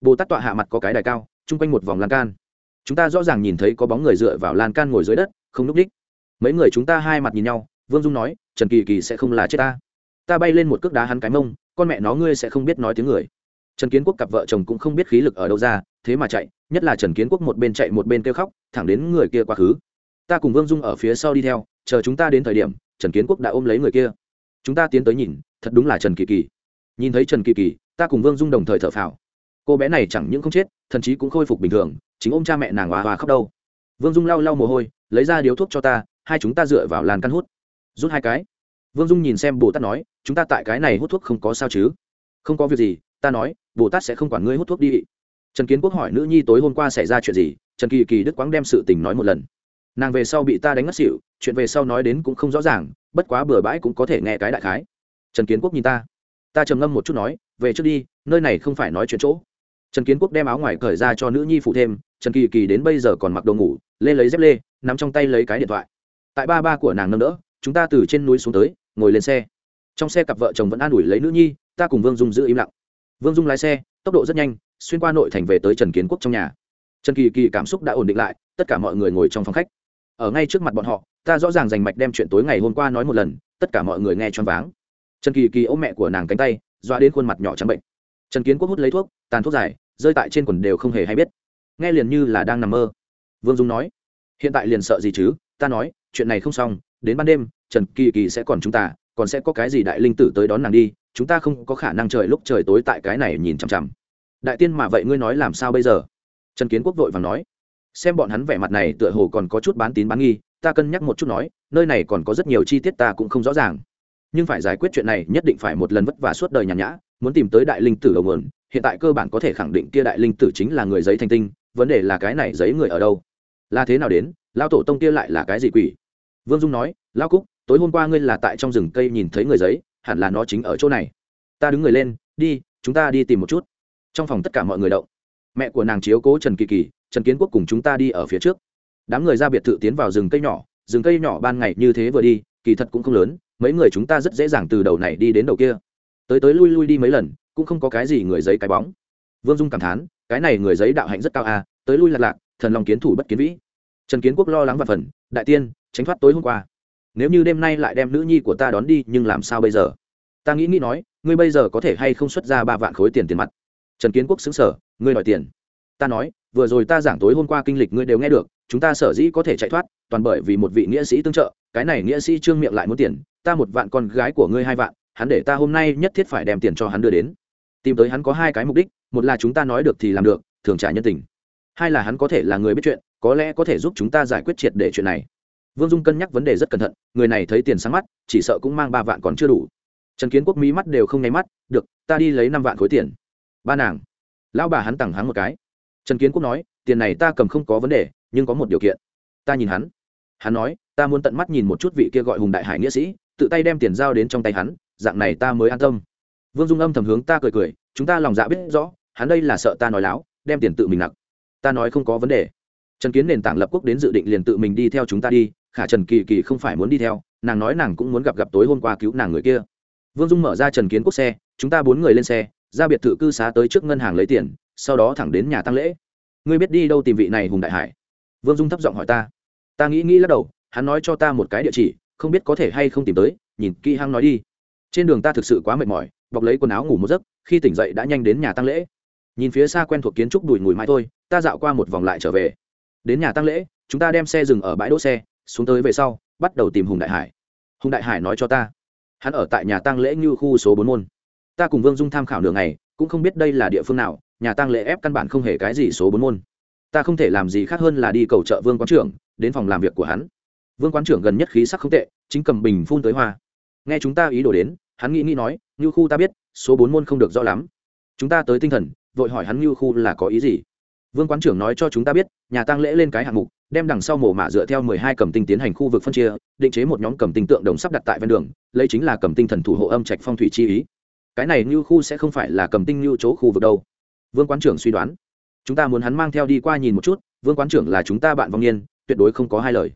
Bồ tát tọa hạ mặt có cái đài cao, chung quanh một vòng lan can. Chúng ta rõ ràng nhìn thấy có bóng người dựa vào lan can ngồi dưới đất, không núp đích. Mấy người chúng ta hai mặt nhìn nhau, vương dung nói trần kỳ kỳ sẽ không là chết ta. Ta bay lên một cước đá hắn cái mông, con mẹ nó ngươi sẽ không biết nói tiếng người. Trần kiến quốc cặp vợ chồng cũng không biết khí lực ở đâu ra, thế mà chạy, nhất là trần kiến quốc một bên chạy một bên kêu khóc, thẳng đến người kia quá khứ. Ta cùng vương dung ở phía sau đi theo, chờ chúng ta đến thời điểm, trần kiến quốc đã ôm lấy người kia. Chúng ta tiến tới nhìn, thật đúng là trần kỳ kỳ. Nhìn thấy trần kỳ kỳ, ta cùng vương dung đồng thời thở phào. Cô bé này chẳng những không chết, thậm chí cũng khôi phục bình thường, chính ôm cha mẹ nàng hòa hòa khóc đâu. Vương dung lau lau mồ hôi, lấy ra điếu thuốc cho ta, hai chúng ta dựa vào làn căn hút rút hai cái. Vương dung nhìn xem bồ tát nói, chúng ta tại cái này hút thuốc không có sao chứ? Không có việc gì, ta nói, bồ tát sẽ không quản ngươi hút thuốc đi. Trần kiến quốc hỏi nữ nhi tối hôm qua xảy ra chuyện gì, trần kỳ kỳ đức quáng đem sự tình nói một lần. Nàng về sau bị ta đánh ngất xỉu, chuyện về sau nói đến cũng không rõ ràng, bất quá bừa bãi cũng có thể nghe cái đại khái. Trần kiến quốc nhìn ta. Ta trầm ngâm một chút nói, về trước đi, nơi này không phải nói chuyện chỗ. Trần kiến quốc đem áo ngoài cởi ra cho nữ nhi phụ thêm, trần kỳ kỳ đến bây giờ còn mặc đồ ngủ, lê lấy dép lê, nắm trong tay lấy cái điện thoại. Tại ba ba của nàng nâng đỡ chúng ta từ trên núi xuống tới, ngồi lên xe. Trong xe cặp vợ chồng vẫn an ủi lấy nữ nhi, ta cùng vương dung giữ im lặng. Vương dung lái xe, tốc độ rất nhanh, xuyên qua nội thành về tới trần kiến quốc trong nhà. Trần kỳ kỳ cảm xúc đã ổn định lại, tất cả mọi người ngồi trong phòng khách. Ở ngay trước mặt bọn họ, ta rõ ràng dành mạch đem chuyện tối ngày hôm qua nói một lần, tất cả mọi người nghe choáng váng. Trần kỳ kỳ ôm mẹ của nàng cánh tay doa đến khuôn mặt nhỏ trắng bệnh. Trần kiến quốc hút lấy thuốc, tàn thuốc dài rơi tại trên quần đều không hề hay biết. Nghe liền như là đang nằm mơ. Vương dung nói, hiện tại liền sợ gì chứ? Ta nói, chuyện này không xong đến ban đêm, trần kỳ kỳ sẽ còn chúng ta, còn sẽ có cái gì đại linh tử tới đón nàng đi, chúng ta không có khả năng trời lúc trời tối tại cái này nhìn chằm chằm. Đại tiên mà vậy ngươi nói làm sao bây giờ? Trần kiến quốc vội và nói. Xem bọn hắn vẻ mặt này tựa hồ còn có chút bán tín bán nghi, ta cân nhắc một chút nói, nơi này còn có rất nhiều chi tiết ta cũng không rõ ràng. Nhưng phải giải quyết chuyện này nhất định phải một lần vất vả suốt đời nhàn nhã, muốn tìm tới đại linh tử đầu nguồn, hiện tại cơ bản có thể khẳng định kia đại linh tử chính là người giấy thanh tinh, vấn đề là cái này giấy người ở đâu? Là thế nào đến? Lao tổ tông kia lại là cái gì quỷ? Vương dung nói lao cúc, tối hôm qua ngươi là tại trong rừng cây nhìn thấy người giấy, hẳn là nó chính ở chỗ này. Ta đứng người lên, đi, chúng ta đi tìm một chút. Trong phòng tất cả mọi người động. Mẹ của nàng chiếu cố trần kỳ kỳ, trần kiến quốc cùng chúng ta đi ở phía trước. Đám người ra biệt thự tiến vào rừng cây nhỏ, rừng cây nhỏ ban ngày như thế vừa đi, kỳ thật cũng không lớn, mấy người chúng ta rất dễ dàng từ đầu này đi đến đầu kia. Tới tới lui lui đi mấy lần, cũng không có cái gì người giấy cái bóng. Vương dung cảm thán, cái này người giấy đạo hạnh rất cao à tới lui lạc lạc, thần lòng kiến thủ bất kiến vĩ. Trần kiến quốc lo lắng và phần, đại tiên tránh thoát tối hôm qua. Nếu như đêm nay lại đem nữ nhi của ta đón đi, nhưng làm sao bây giờ? Ta nghĩ nghĩ nói, ngươi bây giờ có thể hay không xuất ra ba vạn khối tiền tiền mặt? Trần kiến quốc xứng sở, ngươi đòi tiền. Ta nói, vừa rồi ta giảng tối hôm qua kinh lịch ngươi đều nghe được, chúng ta sở dĩ có thể chạy thoát, toàn bởi vì một vị nghĩa sĩ tương trợ, cái này nghĩa sĩ trương miệng lại muốn tiền, ta một vạn con gái của ngươi hai vạn, hắn để ta hôm nay nhất thiết phải đem tiền cho hắn đưa đến. Tìm tới hắn có hai cái mục đích, một là chúng ta nói được thì làm được, thường trả nhân tình. Hai là hắn có thể là người biết chuyện, có lẽ có thể giúp chúng ta giải quyết triệt để chuyện này vương dung cân nhắc vấn đề rất cẩn thận, người này thấy tiền sáng mắt, chỉ sợ cũng mang ba vạn còn chưa đủ. Trần kiến quốc mỹ mắt đều không nháy mắt, được, ta đi lấy năm vạn khối tiền. Ba nàng. Lão bà hắn tặng hắn một cái. Trần kiến quốc nói, tiền này ta cầm không có vấn đề, nhưng có một điều kiện. Ta nhìn hắn. Hắn nói, ta muốn tận mắt nhìn một chút vị kia gọi hùng đại hải nghĩa sĩ, tự tay đem tiền giao đến trong tay hắn, dạng này ta mới an tâm. Vương dung âm thầm hướng ta cười cười, chúng ta lòng dạ biết rõ, hắn đây là sợ ta nói láo, đem tiền tự mình nặng ta nói không có vấn đề. Trần kiến nền tảng lập quốc đến dự định liền tự mình đi theo chúng ta đi khả trần kỳ kỳ không phải muốn đi theo, nàng nói nàng cũng muốn gặp gặp tối hôm qua cứu nàng người kia. Vương dung mở ra trần kiến quốc xe, chúng ta bốn người lên xe, ra biệt thự cư xá tới trước ngân hàng lấy tiền, sau đó thẳng đến nhà tăng lễ. Ngươi biết đi đâu tìm vị này hùng đại hải? Vương dung thấp giọng hỏi ta. Ta nghĩ nghĩ lắc đầu, hắn nói cho ta một cái địa chỉ, không biết có thể hay không tìm tới, nhìn kỹ hăng nói đi. Trên đường ta thực sự quá mệt mỏi, bọc lấy quần áo ngủ một giấc, khi tỉnh dậy đã nhanh đến nhà tăng lễ. Nhìn phía xa quen thuộc kiến trúc đùi mùi mãi thôi, ta dạo qua một vòng lại trở về. Đến nhà tăng lễ, chúng ta đem xe dừng ở bãi đỗ xe xuống tới về sau, bắt đầu tìm hùng đại hải. Hùng đại hải nói cho ta, hắn ở tại nhà tăng lễ như khu số bốn môn. Ta cùng vương dung tham khảo nửa ngày, cũng không biết đây là địa phương nào, nhà tăng lễ ép căn bản không hề cái gì số bốn môn. Ta không thể làm gì khác hơn là đi cầu trợ vương quán trưởng, đến phòng làm việc của hắn. Vương quán trưởng gần nhất khí sắc không tệ, chính cầm bình phun tới hoa. Nghe chúng ta ý đồ đến, hắn nghĩ nghĩ nói, như khu ta biết, số bốn môn không được rõ lắm. Chúng ta tới tinh thần, vội hỏi hắn như khu là có ý gì. Vương quán trưởng nói cho chúng ta biết, nhà tăng lễ lên cái hạng mục đem đằng sau mổ mạ dựa theo mười hai cầm tinh tiến hành khu vực phân chia, định chế một nhóm cầm tinh tượng đồng sắp đặt tại ven đường, lấy chính là cầm tinh thần thủ hộ âm trạch phong thủy chi ý. Cái này như khu sẽ không phải là cầm tinh như chỗ khu vực đâu. Vương quán trưởng suy đoán. Chúng ta muốn hắn mang theo đi qua nhìn một chút, vương quán trưởng là chúng ta bạn vong niên, tuyệt đối không có hai lời.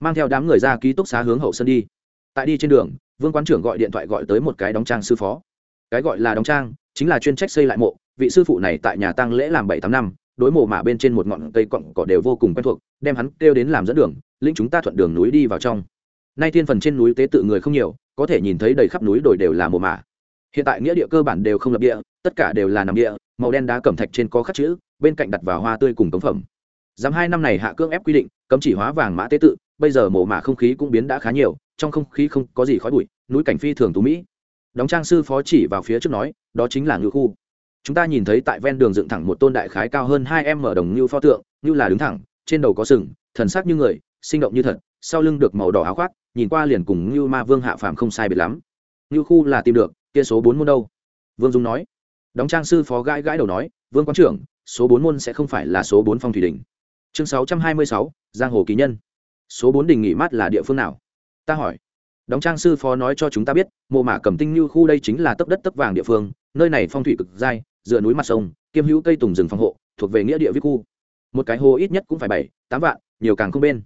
Mang theo đám người ra ký túc xá hướng hậu sân đi. Tại đi trên đường, vương quán trưởng gọi điện thoại gọi tới một cái đóng trang sư phó. Cái gọi là đóng trang, chính là chuyên trách xây lại mộ, vị sư phụ này tại nhà tang lễ làm bảy tám năm đối mộ mả bên trên một ngọn cây cọng cỏ đều vô cùng quen thuộc, đem hắn kêu đến làm dẫn đường, lĩnh chúng ta thuận đường núi đi vào trong. Nay thiên phần trên núi tế tự người không nhiều, có thể nhìn thấy đầy khắp núi đồi đều là mộ mả. Hiện tại nghĩa địa cơ bản đều không lập địa, tất cả đều là nằm địa, màu đen đá cẩm thạch trên có khắc chữ, bên cạnh đặt vào hoa tươi cùng cống phẩm. Dám hai năm này hạ cưỡng ép quy định, cấm chỉ hóa vàng mã tế tự, bây giờ mộ mả không khí cũng biến đã khá nhiều, trong không khí không có gì khói bụi, núi cảnh phi thường tú mỹ. Đóng trang sư phó chỉ vào phía trước nói, đó chính là ngự khu chúng ta nhìn thấy tại ven đường dựng thẳng một tôn đại khái cao hơn hai m đồng như pho tượng, như là đứng thẳng, trên đầu có sừng, thần sắc như người, sinh động như thật, sau lưng được màu đỏ áo khoác, nhìn qua liền cùng như ma vương hạ phàm không sai biệt lắm. Như khu là tìm được, kia số bốn môn đâu? Vương dung nói. Đóng trang sư phó gãi gãi đầu nói, vương quán trưởng, số bốn môn sẽ không phải là số bốn phong thủy đỉnh. Chương sáu trăm hai mươi sáu, giang hồ ký nhân. Số bốn đình nghỉ mát là địa phương nào? Ta hỏi. Đóng trang sư phó nói cho chúng ta biết, mộ mả cầm tinh như khu đây chính là tấp đất tấp vàng địa phương nơi này phong thủy cực dai, dựa núi mặt sông, kiêm hữu cây tùng rừng phòng hộ, thuộc về nghĩa địa viết khu. Một cái hồ ít nhất cũng phải bảy, tám vạn, nhiều càng không bên.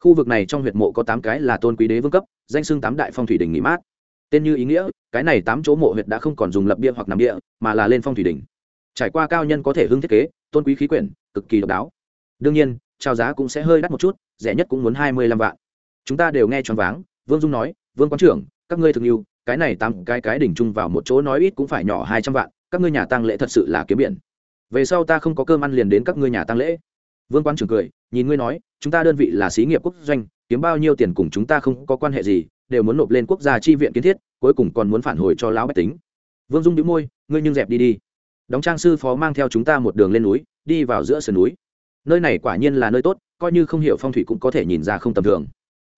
Khu vực này trong huyệt mộ có tám cái là tôn quý đế vương cấp, danh xưng tám đại phong thủy đình nghỉ mát. Tên như ý nghĩa, cái này tám chỗ mộ huyệt đã không còn dùng lập bia hoặc nằm địa, mà là lên phong thủy đình trải qua cao nhân có thể hưng thiết kế, tôn quý khí quyển, cực kỳ độc đáo. Đương nhiên, trao giá cũng sẽ hơi đắt một chút, rẻ nhất cũng muốn hai mươi lăm vạn. Chúng ta đều nghe choáng váng, vương dung nói, vương quán trưởng, các ngươi thường yêu cái này tám cái cái đỉnh chung vào một chỗ nói ít cũng phải nhỏ hai trăm vạn, các ngươi nhà tăng lễ thật sự là kiếm biển. Về sau ta không có cơm ăn liền đến các ngươi nhà tăng lễ. Vương quán trưởng cười, nhìn ngươi nói, chúng ta đơn vị là xí nghiệp quốc doanh, kiếm bao nhiêu tiền cùng chúng ta không có quan hệ gì, đều muốn nộp lên quốc gia chi viện kiến thiết, cuối cùng còn muốn phản hồi cho lão bách tính. Vương dung đĩu môi, ngươi nhưng dẹp đi đi. Đóng trang sư phó mang theo chúng ta một đường lên núi, đi vào giữa sườn núi. Nơi này quả nhiên là nơi tốt, coi như không hiểu phong thủy cũng có thể nhìn ra không tầm thường.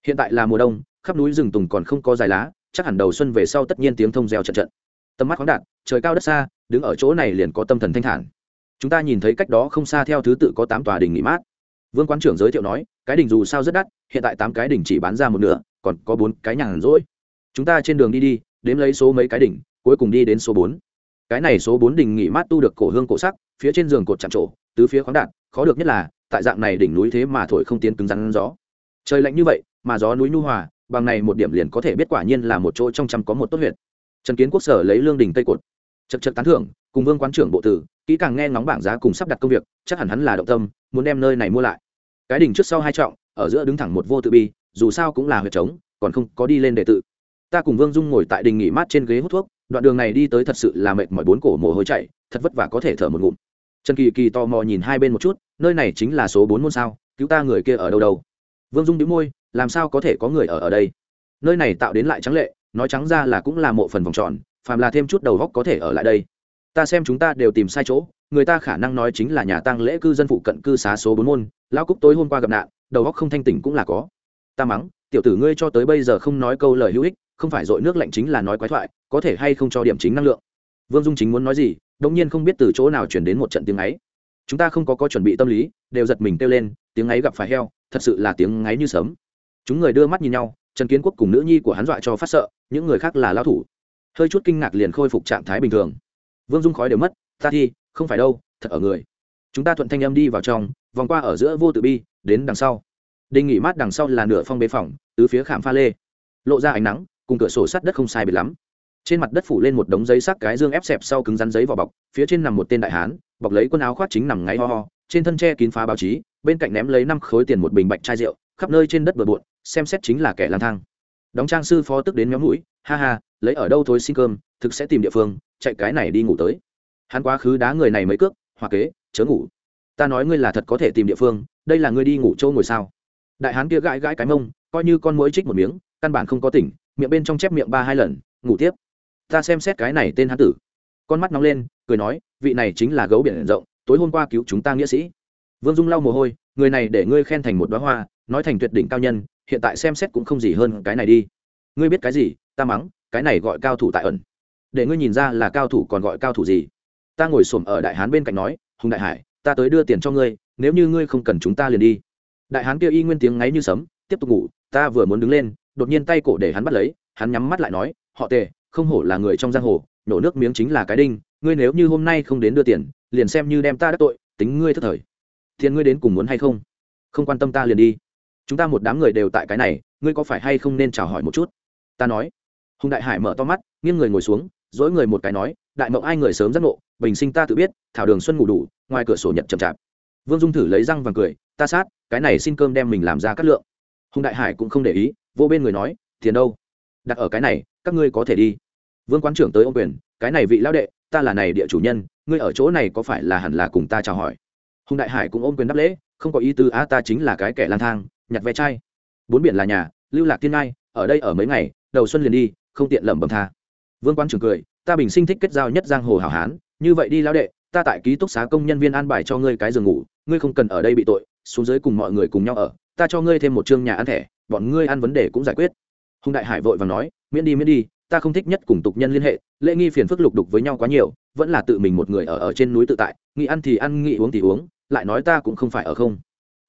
Hiện tại là mùa đông, khắp núi rừng tùng còn không có dài lá chắc hẳn đầu xuân về sau tất nhiên tiếng thông reo trận trận. Tầm mắt khoáng đạt trời cao đất xa đứng ở chỗ này liền có tâm thần thanh thản. Chúng ta nhìn thấy cách đó không xa theo thứ tự có tám tòa đình nghỉ mát. Vương quán trưởng giới thiệu nói cái đình dù sao rất đắt hiện tại tám cái đình chỉ bán ra một nửa còn có bốn cái nhàn rỗi. Chúng ta trên đường đi đi đếm lấy số mấy cái đỉnh cuối cùng đi đến số bốn. Cái này số bốn đỉnh nghỉ mát tu được cổ hương cổ sắc phía trên giường cột chạm trổ tứ phía khoáng đạn, khó được nhất là tại dạng này đỉnh núi thế mà thổi không tiến cứng rắn gió. Trời lạnh như vậy mà gió núi nhu hòa bằng này một điểm liền có thể biết quả nhiên là một chỗ trong trăm có một tốt huyện trần kiến quốc sở lấy lương đình tây cột. Chật chật tán thưởng, cùng vương quán trưởng bộ tử, kỹ càng nghe ngóng bảng giá cùng sắp đặt công việc, chắc hẳn hắn là động tâm, muốn đem nơi này mua lại. Cái đỉnh trước sau hai trọng, ở giữa đứng thẳng một vô tự bi, dù sao cũng là huyệt trống, còn không có đi lên đệ tự. Ta cùng vương dung ngồi tại đình nghỉ mát trên ghế hút thuốc, đoạn đường này đi tới thật sự là mệt mỏi bốn cổ mồ hôi chạy thật vất vả có thể thở một ngụm. Trần kỳ kỳ tò mò nhìn hai bên một chút, nơi này chính là số bốn môn sao, cứu ta người kia ở đâu đâu. Vương dung đĩu môi làm sao có thể có người ở ở đây? Nơi này tạo đến lại trắng lệ, nói trắng ra là cũng là mộ phần vòng tròn, phàm là thêm chút đầu góc có thể ở lại đây. Ta xem chúng ta đều tìm sai chỗ, người ta khả năng nói chính là nhà tăng lễ cư dân phụ cận cư xá số bốn môn, lão cúc tối hôm qua gặp nạn, đầu góc không thanh tỉnh cũng là có. Ta mắng, tiểu tử ngươi cho tới bây giờ không nói câu lời hữu ích, không phải dội nước lạnh chính là nói quái thoại, có thể hay không cho điểm chính năng lượng? Vương dung chính muốn nói gì đông nhiên không biết từ chỗ nào chuyển đến một trận tiếng ấy. Chúng ta không có có chuẩn bị tâm lý, đều giật mình kêu lên, tiếng ấy gặp phải heo, thật sự là tiếng ấy như sớm chúng người đưa mắt nhìn nhau, trần kiến quốc cùng nữ nhi của hắn dọa cho phát sợ, những người khác là lao thủ. Hơi chút kinh ngạc liền khôi phục trạng thái bình thường. Vương dung khói đều mất, ta thi không phải đâu, thật ở người. Chúng ta thuận thanh âm đi vào trong, vòng qua ở giữa vô tự bi, đến đằng sau. Đình nghỉ mát đằng sau là nửa phong bế phòng, tứ phía khảm pha lê. Lộ ra ánh nắng, cùng cửa sổ sắt đất không sai biệt lắm. Trên mặt đất phủ lên một đống giấy sắc cái dương ép xẹp sau cứng rắn giấy vỏ bọc, phía trên nằm một tên đại hán, bọc lấy quần áo khoác chính nằm ngáy ho ho, trên thân tre kín phá báo chí, bên cạnh ném lấy năm khối tiền một bình bạch chai rượu, khắp nơi trên đất bừa bộn xem xét chính là kẻ lang thang. Đóng trang sư phó tức đến nhóm mũi, ha ha, lấy ở đâu thôi xin cơm, thực sẽ tìm địa phương, chạy cái này đi ngủ tới. Hắn quá khứ đá người này mấy cước hoặc kế, chớ ngủ. Ta nói ngươi là thật có thể tìm địa phương, đây là ngươi đi ngủ chỗ ngồi sao? Đại hán kia gãi gãi cái mông, coi như con mũi trích một miếng, căn bản không có tỉnh, miệng bên trong chép miệng ba hai lần, ngủ tiếp. Ta xem xét cái này tên hán tử. Con mắt nóng lên, cười nói, vị này chính là gấu biển rộng, tối hôm qua cứu chúng ta nghĩa sĩ. Vương dung lau mồ hôi, người này để ngươi khen thành một đoá hoa, nói thành tuyệt đỉnh cao nhân hiện tại xem xét cũng không gì hơn cái này đi. Ngươi biết cái gì, ta mắng, cái này gọi cao thủ tại ẩn. Để ngươi nhìn ra là cao thủ còn gọi cao thủ gì. Ta ngồi xổm ở đại hán bên cạnh nói, hùng đại hải, ta tới đưa tiền cho ngươi, nếu như ngươi không cần chúng ta liền đi. Đại hán kia y nguyên tiếng ngáy như sấm, tiếp tục ngủ, ta vừa muốn đứng lên, đột nhiên tay cổ để hắn bắt lấy, hắn nhắm mắt lại nói, họ tề, không hổ là người trong giang hồ, nổ nước miếng chính là cái đinh, ngươi nếu như hôm nay không đến đưa tiền, liền xem như đem ta đắc tội, tính ngươi thất thời. Tiền ngươi đến cùng muốn hay không? Không quan tâm ta liền đi chúng ta một đám người đều tại cái này, ngươi có phải hay không nên chào hỏi một chút? Ta nói. Hùng đại hải mở to mắt, nghiêng người ngồi xuống, dỗi người một cái nói, đại mộng ai người sớm giác ngộ, bình sinh ta tự biết, thảo đường xuân ngủ đủ, ngoài cửa sổ nhật chậm chạp. Vương dung thử lấy răng vàng cười, ta sát, cái này xin cơm đem mình làm ra cắt lượng. Hùng đại hải cũng không để ý, vô bên người nói, tiền đâu? Đặt ở cái này, các ngươi có thể đi. Vương quán trưởng tới ô quyền, cái này vị lão đệ, ta là này địa chủ nhân, ngươi ở chỗ này có phải là hẳn là cùng ta chào hỏi? Hùng đại hải cũng ôm quyền đáp lễ, không có ý tư á, ta chính là cái kẻ lang thang nhặt ve chai. Bốn biển là nhà, lưu lạc thiên ngai, ở đây ở mấy ngày, đầu xuân liền đi, không tiện lẩm bẩm tha. Vương quan trưởng cười, ta bình sinh thích kết giao nhất giang hồ hảo hán, như vậy đi lão đệ, ta tại ký túc xá công nhân viên an bài cho ngươi cái giường ngủ, ngươi không cần ở đây bị tội, xuống dưới cùng mọi người cùng nhau ở, ta cho ngươi thêm một chương nhà ăn thẻ, bọn ngươi ăn vấn đề cũng giải quyết. Hùng đại hải vội và nói, miễn đi miễn đi, ta không thích nhất cùng tục nhân liên hệ, lễ nghi phiền phức lục đục với nhau quá nhiều, vẫn là tự mình một người ở ở trên núi tự tại, nghĩ ăn thì ăn, nghĩ uống thì uống, lại nói ta cũng không phải ở không.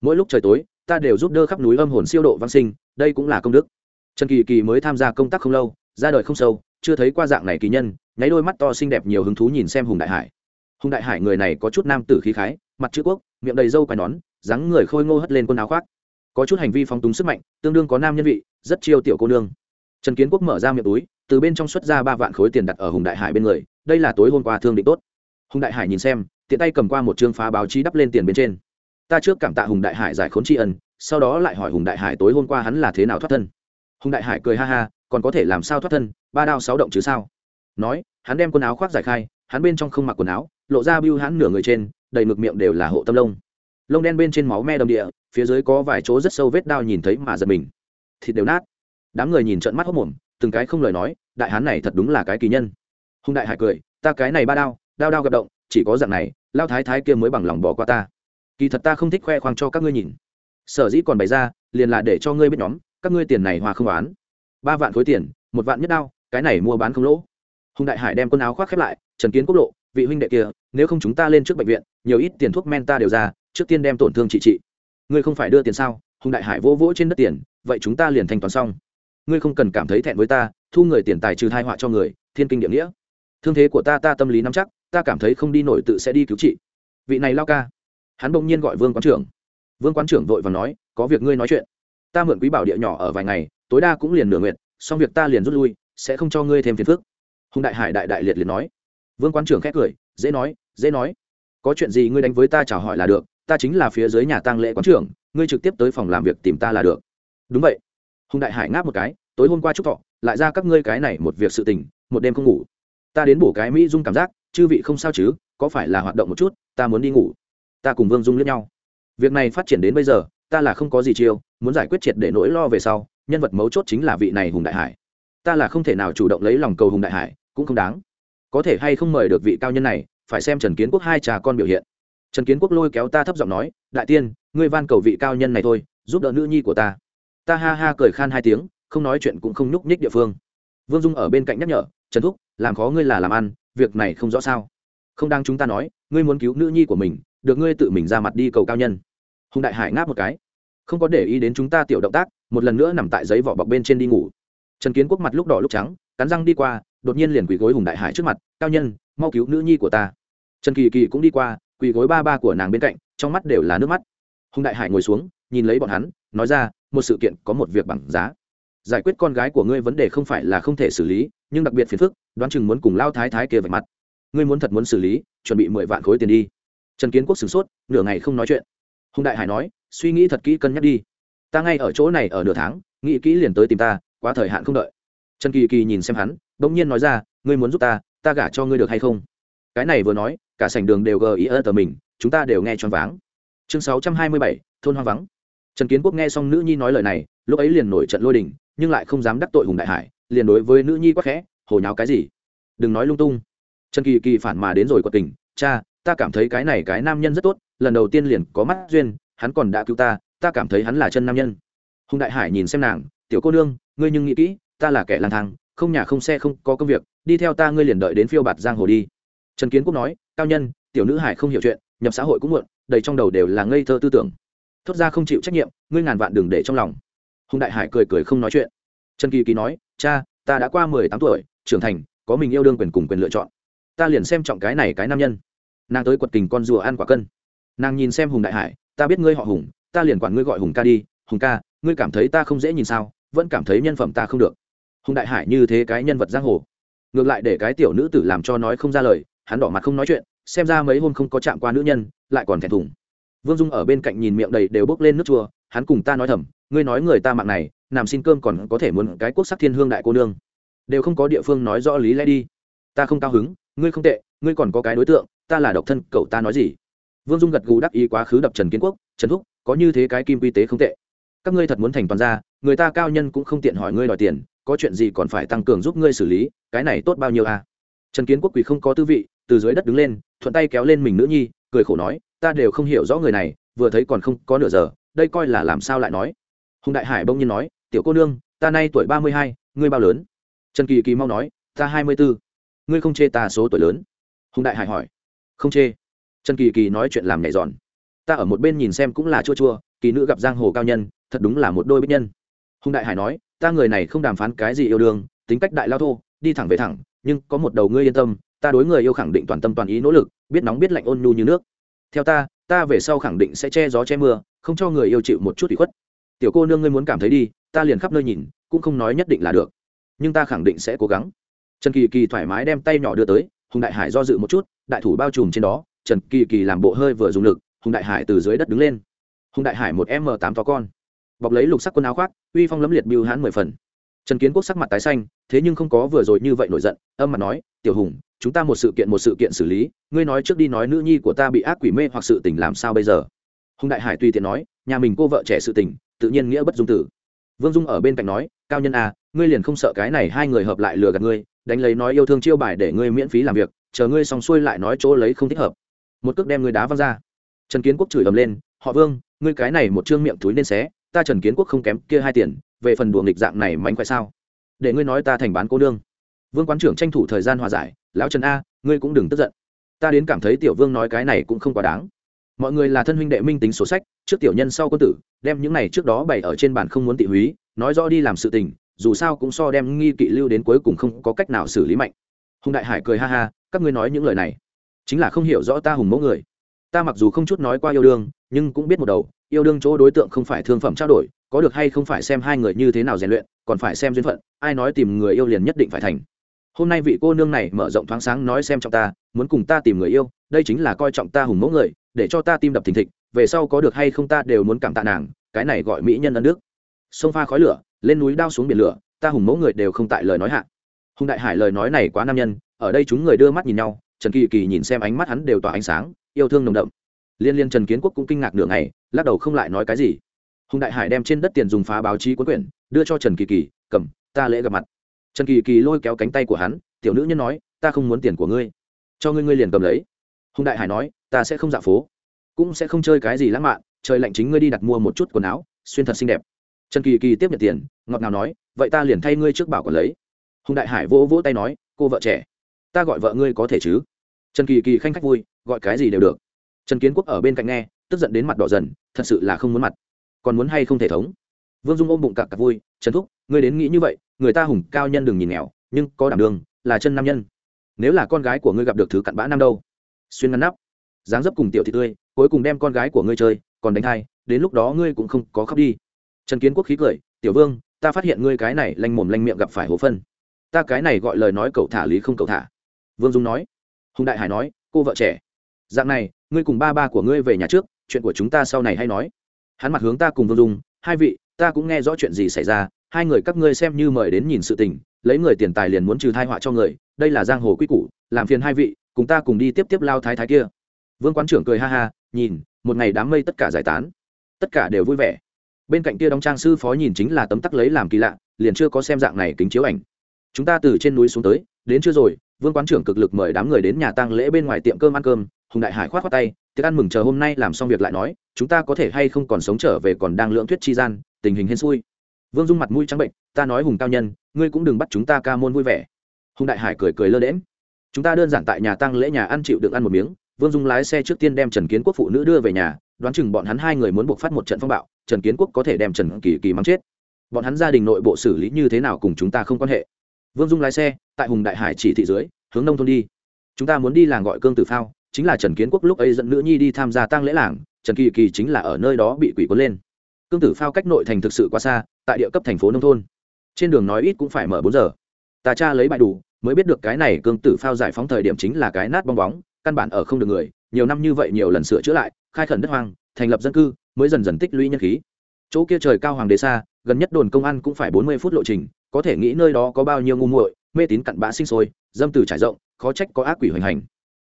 Mỗi lúc trời tối ta đều giúp đỡ khắp núi âm hồn siêu độ văn sinh, đây cũng là công đức. Trần kỳ kỳ mới tham gia công tác không lâu, ra đời không sâu, chưa thấy qua dạng này kỳ nhân, nháy đôi mắt to xinh đẹp nhiều hứng thú nhìn xem hùng đại hải. Hùng đại hải người này có chút nam tử khí khái, mặt chữ quốc, miệng đầy râu quai nón, dáng người khôi ngô hất lên quần áo khoác. Có chút hành vi phóng túng sức mạnh, tương đương có nam nhân vị, rất chiêu tiểu cô nương. Trần kiến quốc mở ra miệng túi, từ bên trong xuất ra ba vạn khối tiền đặt ở hùng đại hải bên người, đây là tối hôm qua thương định tốt. Hùng đại hải nhìn xem, tiện tay cầm qua một chương phá báo chí đắp lên tiền bên trên ta trước cảm tạ hùng đại hải giải khốn tri ân, sau đó lại hỏi hùng đại hải tối hôm qua hắn là thế nào thoát thân. Hùng đại hải cười ha ha, còn có thể làm sao thoát thân, ba đao sáu động chứ sao? Nói, hắn đem quần áo khoác giải khai, hắn bên trong không mặc quần áo, lộ ra bưu hắn nửa người trên, đầy ngực miệng đều là hộ tâm lông. Lông đen bên trên máu me đầm địa, phía dưới có vài chỗ rất sâu vết đao nhìn thấy mà giật mình. Thịt đều nát. Đám người nhìn trận mắt hốc mồm, từng cái không lời nói, đại hán này thật đúng là cái kỳ nhân. Hùng đại hải cười, ta cái này ba đao đao đao gặp động, chỉ có dạng này, lao thái thái kia mới bằng lòng bỏ qua ta kỳ thật ta không thích khoe khoang cho các ngươi nhìn. Sở dĩ còn bày ra, liền là để cho ngươi biết nhóm, các ngươi tiền này hòa không bán ba vạn khối tiền, một vạn nhất đao, cái này mua bán không lỗ. Hùng đại hải đem quần áo khoác khép lại, trần kiến quốc lộ, vị huynh đệ kia, nếu không chúng ta lên trước bệnh viện, nhiều ít tiền thuốc men ta đều ra, trước tiên đem tổn thương trị trị. Ngươi không phải đưa tiền sao? Hùng đại hải vỗ vỗ trên đất tiền, vậy chúng ta liền thanh toán xong. Ngươi không cần cảm thấy thẹn với ta, thu người tiền tài trừ thai họa cho người, thiên kinh địa nghĩa. Thương thế của ta ta tâm lý nắm chắc, ta cảm thấy không đi nổi tự sẽ đi cứu trị. Vị này lao ca hắn bỗng nhiên gọi vương quán trưởng. Vương quán trưởng vội và nói, có việc ngươi nói chuyện. Ta mượn quý bảo địa nhỏ ở vài ngày, tối đa cũng liền nửa nguyện xong việc ta liền rút lui, sẽ không cho ngươi thêm phiền phức. Hùng đại hải đại đại liệt liền nói. Vương quán trưởng khét cười, dễ nói dễ nói. Có chuyện gì ngươi đánh với ta chào hỏi là được, ta chính là phía dưới nhà tang lễ quán trưởng, ngươi trực tiếp tới phòng làm việc tìm ta là được. Đúng vậy. Hùng đại hải ngáp một cái, tối hôm qua chúc thọ, lại ra các ngươi cái này một việc sự tình, một đêm không ngủ. Ta đến bổ cái mỹ dung cảm giác, chư vị không sao chứ, có phải là hoạt động một chút, ta muốn đi ngủ ta cùng vương dung lẫn nhau. Việc này phát triển đến bây giờ, ta là không có gì chiêu, muốn giải quyết triệt để nỗi lo về sau, nhân vật mấu chốt chính là vị này hùng đại hải. Ta là không thể nào chủ động lấy lòng cầu hùng đại hải, cũng không đáng. Có thể hay không mời được vị cao nhân này, phải xem trần kiến quốc hai cha con biểu hiện. Trần kiến quốc lôi kéo ta thấp giọng nói, đại tiên, ngươi van cầu vị cao nhân này thôi, giúp đỡ nữ nhi của ta. Ta ha ha cười khan hai tiếng, không nói chuyện cũng không nhúc nhích địa phương. Vương dung ở bên cạnh nhắc nhở, trần thúc, làm khó ngươi là làm ăn, việc này không rõ sao. Không đang chúng ta nói, ngươi muốn cứu nữ nhi của mình được ngươi tự mình ra mặt đi cầu cao nhân. Hùng đại hải ngáp một cái. Không có để ý đến chúng ta tiểu động tác, một lần nữa nằm tại giấy vỏ bọc bên trên đi ngủ. Trần kiến quốc mặt lúc đỏ lúc trắng, cắn răng đi qua, đột nhiên liền quỳ gối hùng đại hải trước mặt, cao nhân, mau cứu nữ nhi của ta. Trần kỳ kỳ cũng đi qua, quỳ gối ba ba của nàng bên cạnh, trong mắt đều là nước mắt. Hùng đại hải ngồi xuống, nhìn lấy bọn hắn, nói ra, một sự kiện có một việc bằng giá. Giải quyết con gái của ngươi vấn đề không phải là không thể xử lý, nhưng đặc biệt phiền phức, đoán chừng muốn cùng lao thái thái kia về mặt. Ngươi muốn thật muốn xử lý, chuẩn bị mười vạn khối tiền đi trần kiến quốc sửng sốt, nửa ngày không nói chuyện. Hùng đại hải nói, suy nghĩ thật kỹ cân nhắc đi. Ta ngay ở chỗ này ở nửa tháng, nghĩ kỹ liền tới tìm ta, quá thời hạn không đợi. Trần kỳ kỳ nhìn xem hắn đ ỗ n g nhiên nói ra, ngươi muốn giúp ta ta gả cho ngươi được hay không? Cái này vừa nói, cả sảnh đường đều gờ ý ơ tờ mình, chúng ta đều nghe choáng váng. Chương sáu trăm hai mươi bảy, thôn hoang vắng. Trần kiến quốc nghe xong nữ nhi nói lời này, lúc ấy liền nổi trận lôi đình, nhưng lại không dám đắc tội hùng đại hải, liền đối với nữ nhi quắc khẽ hồi nháo cái gì? Đừng nói lung tung. Trần kỳ kỳ phản mà đến rồi quật tình cha ta cảm thấy cái này cái nam nhân rất tốt, lần đầu tiên liền có mắt duyên, hắn còn đã cứu ta ta cảm thấy hắn là chân nam nhân. Hùng đại hải nhìn xem nàng, tiểu cô nương, ngươi nhưng nghĩ kỹ, ta là kẻ lang thang, không nhà không xe không có công việc, đi theo ta ngươi liền đợi đến phiêu bạt giang hồ đi. Trần kiến quốc nói, cao nhân, tiểu nữ hải không hiểu chuyện, nhập xã hội cũng muộn, đầy trong đầu đều là ngây thơ tư tưởng. Thốt ra không chịu trách nhiệm, ngươi ngàn vạn đừng để trong lòng. Hùng đại hải cười cười không nói chuyện. Trần kỳ kỳ nói, cha, ta đã qua mười tám tuổi, trưởng thành, có mình yêu đương quyền cùng quyền lựa chọn. Ta liền xem trọng cái này cái nam nhân nàng tới quật tình con rùa ăn quả cân. Nàng nhìn xem hùng đại hải, ta biết ngươi họ hùng, ta liền quản ngươi gọi hùng ca đi. Hùng ca, ngươi cảm thấy ta không dễ nhìn sao? Vẫn cảm thấy nhân phẩm ta không được. Hùng đại hải như thế cái nhân vật giang hồ. Ngược lại để cái tiểu nữ tử làm cho nói không ra lời, hắn đỏ mặt không nói chuyện, xem ra mấy hôm không có chạm qua nữ nhân, lại còn thẹn thùng. Vương dung ở bên cạnh nhìn miệng đầy đều bốc lên nước chua, hắn cùng ta nói thầm, ngươi nói người ta mạng này, nằm xin cơm còn có thể muốn cái quốc sắc thiên hương đại cô nương. Đều không có địa phương nói rõ lý lẽ đi. Ta không cao hứng, ngươi không tệ, ngươi còn có cái đối tượng ta là độc thân, cậu ta nói gì? Vương dung gật gù đắc ý quá khứ đập trần kiến quốc, trần thúc, có như thế cái kim quy tế không tệ. Các ngươi thật muốn thành toàn ra người ta cao nhân cũng không tiện hỏi ngươi đòi tiền, có chuyện gì còn phải tăng cường giúp ngươi xử lý, cái này tốt bao nhiêu à? Trần kiến quốc quỳ không có tư vị, từ dưới đất đứng lên, thuận tay kéo lên mình nữ nhi, cười khổ nói, ta đều không hiểu rõ người này, vừa thấy còn không có nửa giờ, đây coi là làm sao lại nói? Hùng đại hải bỗng nhiên nói, tiểu cô nương, ta nay tuổi ba mươi hai, ngươi bao lớn? Trần kỳ kỳ mau nói, ta hai mươi bốn ngươi không chê ta số tuổi lớn? Hùng đại hải hỏi không chê. Trần kỳ kỳ nói chuyện làm nhảy giòn ta ở một bên nhìn xem cũng là chua chua, kỳ nữ gặp giang hồ cao nhân, thật đúng là một đôi bích nhân. Hùng đại hải nói, ta người này không đàm phán cái gì yêu đương, tính cách đại lao thô, đi thẳng về thẳng, nhưng có một đầu ngươi yên tâm, ta đối người yêu khẳng định toàn tâm toàn ý nỗ lực, biết nóng biết lạnh ôn nhu như nước. Theo ta ta về sau khẳng định sẽ che gió che mưa, không cho người yêu chịu một chút ủy khuất. Tiểu cô nương ngươi muốn cảm thấy đi, ta liền khắp nơi nhìn, cũng không nói nhất định là được. Nhưng ta khẳng định sẽ cố gắng. Trần kỳ kỳ thoải mái đem tay nhỏ đưa tới, hùng đại hải do dự một chút đại thủ bao trùm trên đó trần kỳ kỳ làm bộ hơi vừa dùng lực hùng đại hải từ dưới đất đứng lên. Hùng đại hải một m tám to con bọc lấy lục sắc quần áo khoác uy phong lấm liệt biêu hãn mười phần. Trần kiến quốc sắc mặt tái xanh thế nhưng không có vừa rồi như vậy nổi giận âm mặt nói tiểu hùng chúng ta một sự kiện một sự kiện xử lý ngươi nói trước đi nói nữ nhi của ta bị ác quỷ mê hoặc sự tình làm sao bây giờ? Hùng đại hải tùy tiện nói nhà mình cô vợ trẻ sự tình tự nhiên nghĩa bất dung tử. Vương dung ở bên cạnh nói cao nhân a à, ngươi liền không sợ cái này hai người hợp lại lừa gạt ngươi đánh lấy nói yêu thương chiêu bài để ngươi miễn phí làm việc, chờ ngươi xong xuôi lại nói chỗ lấy không thích hợp. Một cước đem ngươi đá văng ra. Trần kiến quốc chửi ầm lên, họ vương, ngươi cái này một trương miệng túi nên xé, ta trần kiến quốc không kém kia hai tiền, về phần đùa nghịch dạng này mánh khoe sao? Để ngươi nói ta thành bán cô nương. Vương quán trưởng tranh thủ thời gian hòa giải, lão trần a, ngươi cũng đừng tức giận. Ta đến cảm thấy tiểu vương nói cái này cũng không quá đáng. Mọi người là thân huynh đệ minh tính sổ sách, trước tiểu nhân sau quân tử, đem những này trước đó bày ở trên bàn không muốn tị húy, nói rõ đi làm sự tình dù sao cũng so đem nghi kỵ lưu đến cuối cùng không có cách nào xử lý mạnh. Hùng đại hải cười ha ha, các ngươi nói những lời này, chính là không hiểu rõ ta hùng mẫu người. Ta mặc dù không chút nói qua yêu đương, nhưng cũng biết một đầu, yêu đương chỗ đối tượng không phải thương phẩm trao đổi, có được hay không phải xem hai người như thế nào rèn luyện, còn phải xem duyên phận, ai nói tìm người yêu liền nhất định phải thành. Hôm nay vị cô nương này mở rộng thoáng sáng nói xem trọng ta, muốn cùng ta tìm người yêu, đây chính là coi trọng ta hùng mẫu người, để cho ta tim đập thình thịch, về sau có được hay không ta đều muốn cảm tạ nàng, cái này gọi mỹ nhân ân đức. Sông pha khói lửa lên núi đao xuống biển lửa, ta hùng mẫu người đều không tại lời nói hạ. Hùng đại hải lời nói này quá nam nhân, ở đây chúng người đưa mắt nhìn nhau, trần kỳ kỳ nhìn xem ánh mắt hắn đều tỏa ánh sáng, yêu thương nồng đậm. Liên liên trần kiến quốc cũng kinh ngạc nửa ngày, lắc đầu không lại nói cái gì. Hùng đại hải đem trên đất tiền dùng phá báo chí cuốn quyển, đưa cho trần kỳ kỳ, cầm, ta lễ gặp mặt. Trần kỳ kỳ lôi kéo cánh tay của hắn, tiểu nữ nhân nói, ta không muốn tiền của ngươi. Cho ngươi ngươi liền cầm lấy. Hùng đại hải nói, ta sẽ không dạo phố. Cũng sẽ không chơi cái gì lãng mạn, trời lạnh chính ngươi đi đặt mua một chút quần áo, xuyên thật xinh đẹp trần kỳ kỳ tiếp nhận tiền, ngọt ngào nói, vậy ta liền thay ngươi trước bảo còn lấy. Hùng đại hải vỗ vỗ tay nói, cô vợ trẻ, ta gọi vợ ngươi có thể chứ? Trần kỳ kỳ khanh khách vui, gọi cái gì đều được. Trần kiến quốc ở bên cạnh nghe, tức giận đến mặt đỏ dần, thật sự là không muốn mặt. Còn muốn hay không thể thống? Vương dung ôm bụng cặp cặp vui, trần thúc, ngươi đến nghĩ như vậy, người ta hùng cao nhân đừng nhìn nghèo, nhưng có đảm đường, là chân nam nhân. Nếu là con gái của ngươi gặp được thứ cặn bã nam đâu? Xuyên ngăn nắp. Dáng dấp cùng tiểu thị tươi, cuối cùng đem con gái của ngươi chơi, còn đánh thai, đến lúc đó ngươi cũng không có khóc đi trần kiến quốc khí cười, tiểu vương, ta phát hiện ngươi cái này lanh mồm lanh miệng gặp phải hồ phân. Ta cái này gọi lời nói cậu thả lý không cậu thả. Vương dung nói. Hùng đại hải nói, cô vợ trẻ, dạng này, ngươi cùng ba ba của ngươi về nhà trước, chuyện của chúng ta sau này hay nói. Hắn mặt hướng ta cùng vương dung, hai vị, ta cũng nghe rõ chuyện gì xảy ra, hai người các ngươi xem như mời đến nhìn sự tình, lấy người tiền tài liền muốn trừ thai họa cho người, đây là giang hồ quy củ, làm phiền hai vị, cùng ta cùng đi tiếp tiếp lao thái thái kia. Vương quán trưởng cười ha ha, nhìn, một ngày đám mây tất cả giải tán, tất cả đều vui vẻ bên cạnh kia đóng trang sư phó nhìn chính là tấm tắc lấy làm kỳ lạ, liền chưa có xem dạng này kính chiếu ảnh. Chúng ta từ trên núi xuống tới, đến chưa rồi, vương quán trưởng cực lực mời đám người đến nhà tăng lễ bên ngoài tiệm cơm ăn cơm, hùng đại hải khoát khoát tay, tiệc ăn mừng chờ hôm nay làm xong việc lại nói, chúng ta có thể hay không còn sống trở về còn đang lưỡng thuyết chi gian, tình hình hên xui. Vương dung mặt mũi trắng bệnh, ta nói hùng cao nhân, ngươi cũng đừng bắt chúng ta ca môn vui vẻ. Hùng đại hải cười cười lơ đễm chúng ta đơn giản tại nhà tăng lễ nhà ăn chịu được ăn một miếng. Vương dung lái xe trước tiên đem trần kiến quốc phụ nữ đưa về nhà đoán chừng bọn hắn hai người muốn buộc phát một trận phong bạo, trần kiến quốc có thể đem trần kỳ kỳ mắng chết. Bọn hắn gia đình nội bộ xử lý như thế nào cùng chúng ta không quan hệ. Vương dung lái xe, tại hùng đại hải chỉ thị dưới, hướng nông thôn đi. Chúng ta muốn đi làng gọi cương tử phao, chính là trần kiến quốc lúc ấy dẫn nữ nhi đi tham gia tăng lễ làng, trần kỳ kỳ chính là ở nơi đó bị quỷ cuốn lên. Cương tử phao cách nội thành thực sự quá xa, tại địa cấp thành phố nông thôn. Trên đường nói ít cũng phải mở bốn giờ. Ta cha lấy bài đủ, mới biết được cái này cương tử phao giải phóng thời điểm chính là cái nát bong bóng, căn bản ở không được người, nhiều năm như vậy nhiều lần sửa chữa lại khai khẩn đất hoang, thành lập dân cư, mới dần dần tích lũy nhân khí. Chỗ kia trời cao hoàng đế xa, gần nhất đồn công an cũng phải bốn mươi phút lộ trình, có thể nghĩ nơi đó có bao nhiêu ngu muội, mê tín cặn bã sinh sôi, dâm từ trải rộng, khó trách có ác quỷ hoành hành.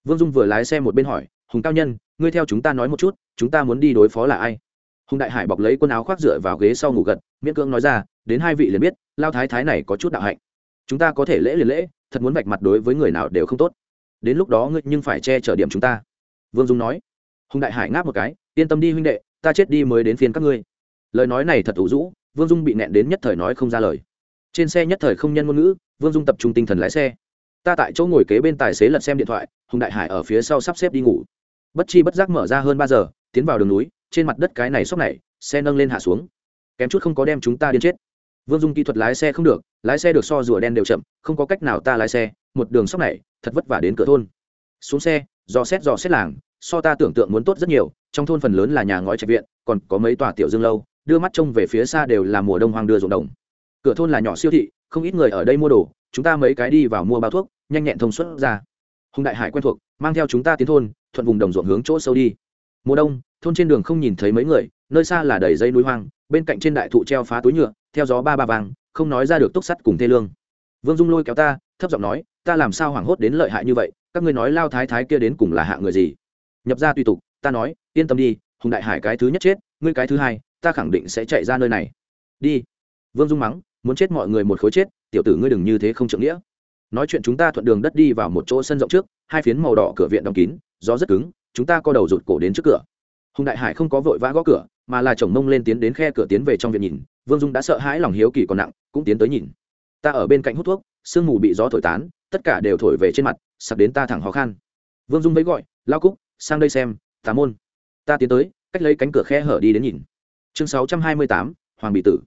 Vương dung vừa lái xe một bên hỏi, hùng cao nhân, ngươi theo chúng ta nói một chút, chúng ta muốn đi đối phó là ai? Hùng đại hải bọc lấy quần áo khoác dựa vào ghế sau ngủ gật, miễn cưỡng nói ra, đến hai vị liền biết, lao thái thái này có chút đạo hạnh. Chúng ta có thể lễ liền lễ, thật muốn vạch mặt đối với người nào đều không tốt. Đến lúc đó ngươi nhưng phải che chở điểm chúng ta. Vương dung nói hùng đại hải ngáp một cái, yên tâm đi huynh đệ, ta chết đi mới đến phiên các ngươi. Lời nói này thật ủ rũ, vương dung bị nẹn đến nhất thời nói không ra lời. Trên xe nhất thời không nhân ngôn ngữ, vương dung tập trung tinh thần lái xe. Ta tại chỗ ngồi kế bên tài xế lật xem điện thoại, hùng đại hải ở phía sau sắp xếp đi ngủ. Bất chi bất giác mở ra hơn ba giờ, tiến vào đường núi, trên mặt đất cái này sốc này, xe nâng lên hạ xuống. Kém chút không có đem chúng ta điên chết. Vương dung kỹ thuật lái xe không được, lái xe được so rùa đen đều chậm, không có cách nào ta lái xe, một đường sốc này, thật vất vả đến cửa thôn. Xuống xe, dò xét dò xét làng so ta tưởng tượng muốn tốt rất nhiều, trong thôn phần lớn là nhà ngói trạch viện, còn có mấy tòa tiểu dương lâu, đưa mắt trông về phía xa đều là mùa đông hoang đưa ruộng đồng. Cửa thôn là nhỏ siêu thị, không ít người ở đây mua đồ, chúng ta mấy cái đi vào mua bao thuốc, nhanh nhẹn thông suốt ra. Hùng đại hải quen thuộc, mang theo chúng ta tiến thôn, thuận vùng đồng ruộng hướng chỗ sâu đi. Mùa đông, thôn trên đường không nhìn thấy mấy người, nơi xa là đầy dây núi hoang, bên cạnh trên đại thụ treo phá túi nhựa, theo gió ba ba vàng, không nói ra được túc sắt cùng thê lương. Vương dung lôi kéo ta, thấp giọng nói, ta làm sao hoảng hốt đến lợi hại như vậy, các ngươi nói lao thái thái kia đến cùng là hạ người gì? Nhập ra tùy tục, ta nói, yên tâm đi, hùng đại hải cái thứ nhất chết, ngươi cái thứ hai, ta khẳng định sẽ chạy ra nơi này. Đi. Vương dung mắng, muốn chết mọi người một khối chết, tiểu tử ngươi đừng như thế không trưởng nghĩa. Nói chuyện chúng ta thuận đường đất đi vào một chỗ sân rộng trước, hai phiến màu đỏ cửa viện đóng kín, gió rất cứng, chúng ta co đầu rụt cổ đến trước cửa. Hùng đại hải không có vội vã gõ cửa, mà là chồng mông lên tiến đến khe cửa tiến về trong viện nhìn, vương dung đã sợ hãi lòng hiếu kỳ còn nặng, cũng tiến tới nhìn. Ta ở bên cạnh hút thuốc, sương mù bị gió thổi tán, tất cả đều thổi về trên mặt, sặc đến ta thẳng khó khăn vương dung vẫy gọi, lao cúc sang đây xem, tà môn. Ta tiến tới, cách lấy cánh cửa khe hở đi đến nhìn. Chương sáu trăm hai mươi tám, hoàng bị tử.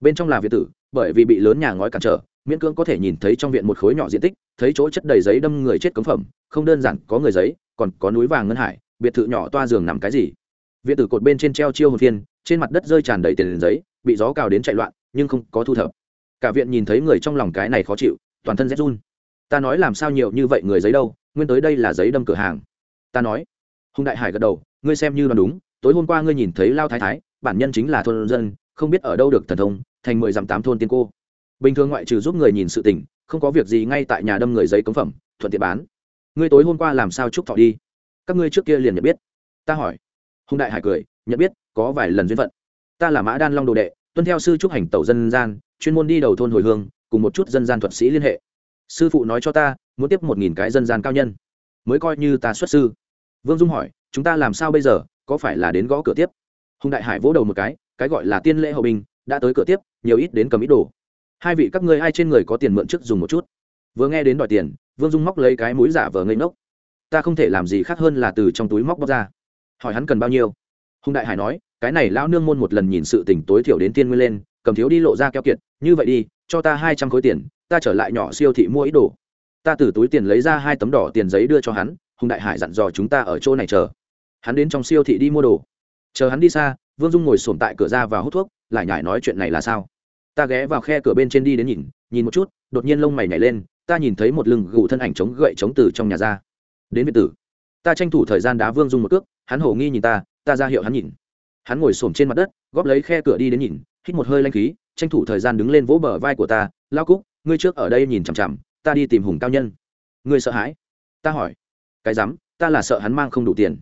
Bên trong là việt tử, bởi vì bị lớn nhà ngói cản trở, miễn cưỡng có thể nhìn thấy trong viện một khối nhỏ diện tích, thấy chỗ chất đầy giấy đâm người chết cống phẩm, không đơn giản có người giấy, còn có núi vàng ngân hải, biệt thự nhỏ toa giường nằm cái gì. Viện tử cột bên trên treo chiêu hồn phiên, trên mặt đất rơi tràn đầy tiền giấy, bị gió cào đến chạy loạn, nhưng không có thu thập. Cả viện nhìn thấy người trong lòng cái này khó chịu, toàn thân rét run. Ta nói làm sao nhiều như vậy người giấy đâu, nguyên tới đây là giấy đâm cửa hàng. Ta nói hùng đại hải gật đầu, ngươi xem như là đúng, tối hôm qua ngươi nhìn thấy lao thái thái, bản nhân chính là thôn dân, không biết ở đâu được thần thông, thành mười dặm tám thôn tiên cô. Bình thường ngoại trừ giúp người nhìn sự tình, không có việc gì ngay tại nhà đâm người giấy cống phẩm, thuận tiện bán. Ngươi tối hôm qua làm sao chúc thọ đi? Các ngươi trước kia liền nhận biết. Ta hỏi. Hùng đại hải cười, nhận biết, có vài lần duyên phận. Ta là mã đan long đồ đệ, tuân theo sư trúc hành tẩu dân gian, chuyên môn đi đầu thôn hồi hương, cùng một chút dân gian thuật sĩ liên hệ. Sư phụ nói cho ta, muốn tiếp một nghìn cái dân gian cao nhân. Mới coi như ta xuất sư vương dung hỏi, chúng ta làm sao bây giờ? Có phải là đến gõ cửa tiếp? Hùng đại hải vỗ đầu một cái cái gọi là tiên lễ hậu binh, đã tới cửa tiếp, nhiều ít đến cầm ít đồ. Hai vị các ngươi ai trên người có tiền mượn trước dùng một chút? Vừa nghe đến đòi tiền, vương dung móc lấy cái mũi giả vờ ngây ngốc. Ta không thể làm gì khác hơn là từ trong túi móc bóc ra. Hỏi hắn cần bao nhiêu? Hùng đại hải nói, cái này lão nương môn một lần nhìn sự tỉnh tối thiểu đến tiên nguyên lên, cầm thiếu đi lộ ra keo kiệt, như vậy đi, cho ta hai trăm khối tiền, ta trở lại nhỏ siêu thị mua ít đồ. Ta từ túi tiền lấy ra hai tấm đỏ tiền giấy đưa cho hắn hùng đại hải dặn dò chúng ta ở chỗ này chờ. Hắn đến trong siêu thị đi mua đồ. Chờ hắn đi xa, vương dung ngồi sổm tại cửa ra và hút thuốc, lại nhải nói chuyện này là sao? Ta ghé vào khe cửa bên trên đi đến nhìn nhìn một chút, đột nhiên lông mày nhảy lên, ta nhìn thấy một lưng gù thân ảnh chống gậy chống từ trong nhà ra. Đến việt tử. Ta tranh thủ thời gian đá vương dung một cước, hắn hổ nghi nhìn ta ta ra hiệu hắn nhìn. Hắn ngồi xổm trên mặt đất, góp lấy khe cửa đi đến nhìn, hít một hơi lanh khí, tranh thủ thời gian đứng lên vỗ bờ vai của ta lao cúc, ngươi trước ở đây nhìn chằm chằm, ta đi tìm hùng cao nhân. Ngươi sợ hãi? Ta hỏi cái rắm, ta là sợ hắn mang không đủ tiền.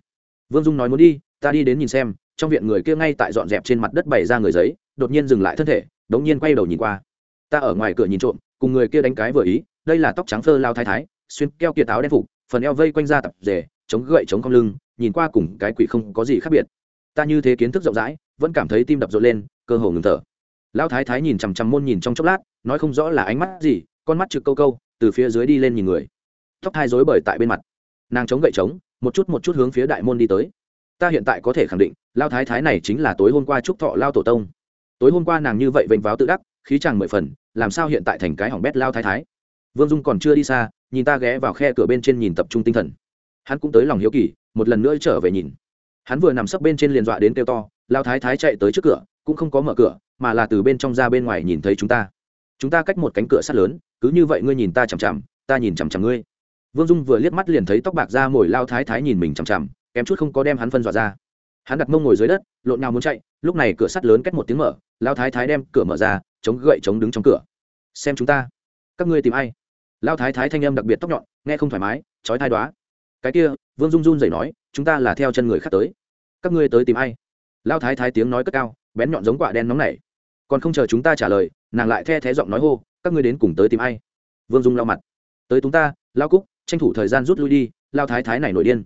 Vương dung nói muốn đi, ta đi đến nhìn xem, trong viện người kia ngay tại dọn dẹp trên mặt đất bày ra người giấy, đột nhiên dừng lại thân thể, đống nhiên quay đầu nhìn qua. Ta ở ngoài cửa nhìn trộm, cùng người kia đánh cái vừa ý, đây là tóc trắng phơ lao thái thái, xuyên keo kiệt áo đen phục, phần eo vây quanh ra tập rể, chống gậy chống cong lưng, nhìn qua cùng cái quỷ không có gì khác biệt. Ta như thế kiến thức rộng rãi, vẫn cảm thấy tim đập rộn lên, cơ hồ ngừng thở. Lão thái thái nhìn chằm chằm môn nhìn trong chốc lát, nói không rõ là ánh mắt gì, con mắt trực câu câu, từ phía dưới đi lên nhìn người. Tóc hai rối bời tại bên mặt nàng chống gậy chống một chút một chút hướng phía đại môn đi tới. Ta hiện tại có thể khẳng định, lao thái thái này chính là tối hôm qua trúc thọ lao tổ tông. Tối hôm qua nàng như vậy vênh váo tự đắc, khí chàng mười phần, làm sao hiện tại thành cái hỏng bét lao thái thái? Vương dung còn chưa đi xa, nhìn ta ghé vào khe cửa bên trên nhìn tập trung tinh thần. Hắn cũng tới lòng hiếu kỳ, một lần nữa trở về nhìn. Hắn vừa nằm sấp bên trên liền dọa đến kêu to, lao thái thái chạy tới trước cửa, cũng không có mở cửa, mà là từ bên trong ra bên ngoài nhìn thấy chúng ta. Chúng ta cách một cánh cửa sắt lớn, cứ như vậy ngươi nhìn ta chằm chằm, ta nhìn chằm chằm ngươi vương dung vừa liếc mắt liền thấy tóc bạc ra mồi lao thái thái nhìn mình chằm chằm, kém chút không có đem hắn phân dọa ra. Hắn đặt mông ngồi dưới đất, lộn nào muốn chạy, lúc này cửa sắt lớn cách một tiếng mở, lao thái thái đem cửa mở ra, chống gậy chống đứng trong cửa. Xem chúng ta. Các ngươi tìm ai? Lao thái thái thanh âm đặc biệt tóc nhọn, nghe không thoải mái, chói thai đoá cái kia, vương dung run rẩy nói, chúng ta là theo chân người khác tới. Các ngươi tới tìm ai? Lao thái thái tiếng nói cất cao, bén nhọn giống quả đen nóng nảy. Còn không chờ chúng ta trả lời, nàng lại the thé giọng nói hô, các ngươi đến cùng tới tìm ai? Vương dung lau mặt. Tới chúng ta, lao cúc tranh thủ thời gian rút lui đi, lao thái thái này nổi điên.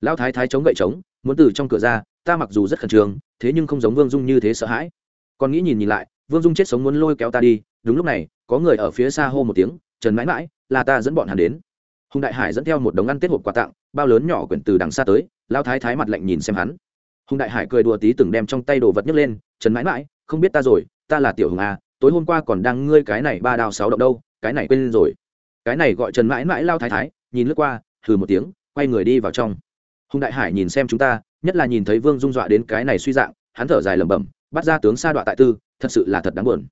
Lao thái thái chống gậy trống muốn từ trong cửa ra, ta mặc dù rất khẩn trương, thế nhưng không giống vương dung như thế sợ hãi. Còn nghĩ nhìn nhìn lại, vương dung chết sống muốn lôi kéo ta đi, đúng lúc này, có người ở phía xa hô một tiếng, trần mãi mãi, là ta dẫn bọn hắn đến. Hùng đại hải dẫn theo một đống ăn tết hộp quà tặng, bao lớn nhỏ quyển từ đằng xa tới, lao thái thái mặt lạnh nhìn xem hắn. Hùng đại hải cười đùa tí từng đem trong tay đồ vật nhấc lên, trần mãi mãi, không biết ta rồi, ta là tiểu hùng à tối hôm qua còn đang ngươi cái này ba đào sáu động đâu, cái này quên rồi. Cái này gọi trần mãi mãi lao thái thái nhìn lướt qua thử một tiếng, quay người đi vào trong. Hùng đại hải nhìn xem chúng ta, nhất là nhìn thấy vương dung dọa đến cái này suy dạng, hắn thở dài lẩm bẩm, bắt ra tướng sa đọa tại tư, thật sự là thật đáng buồn.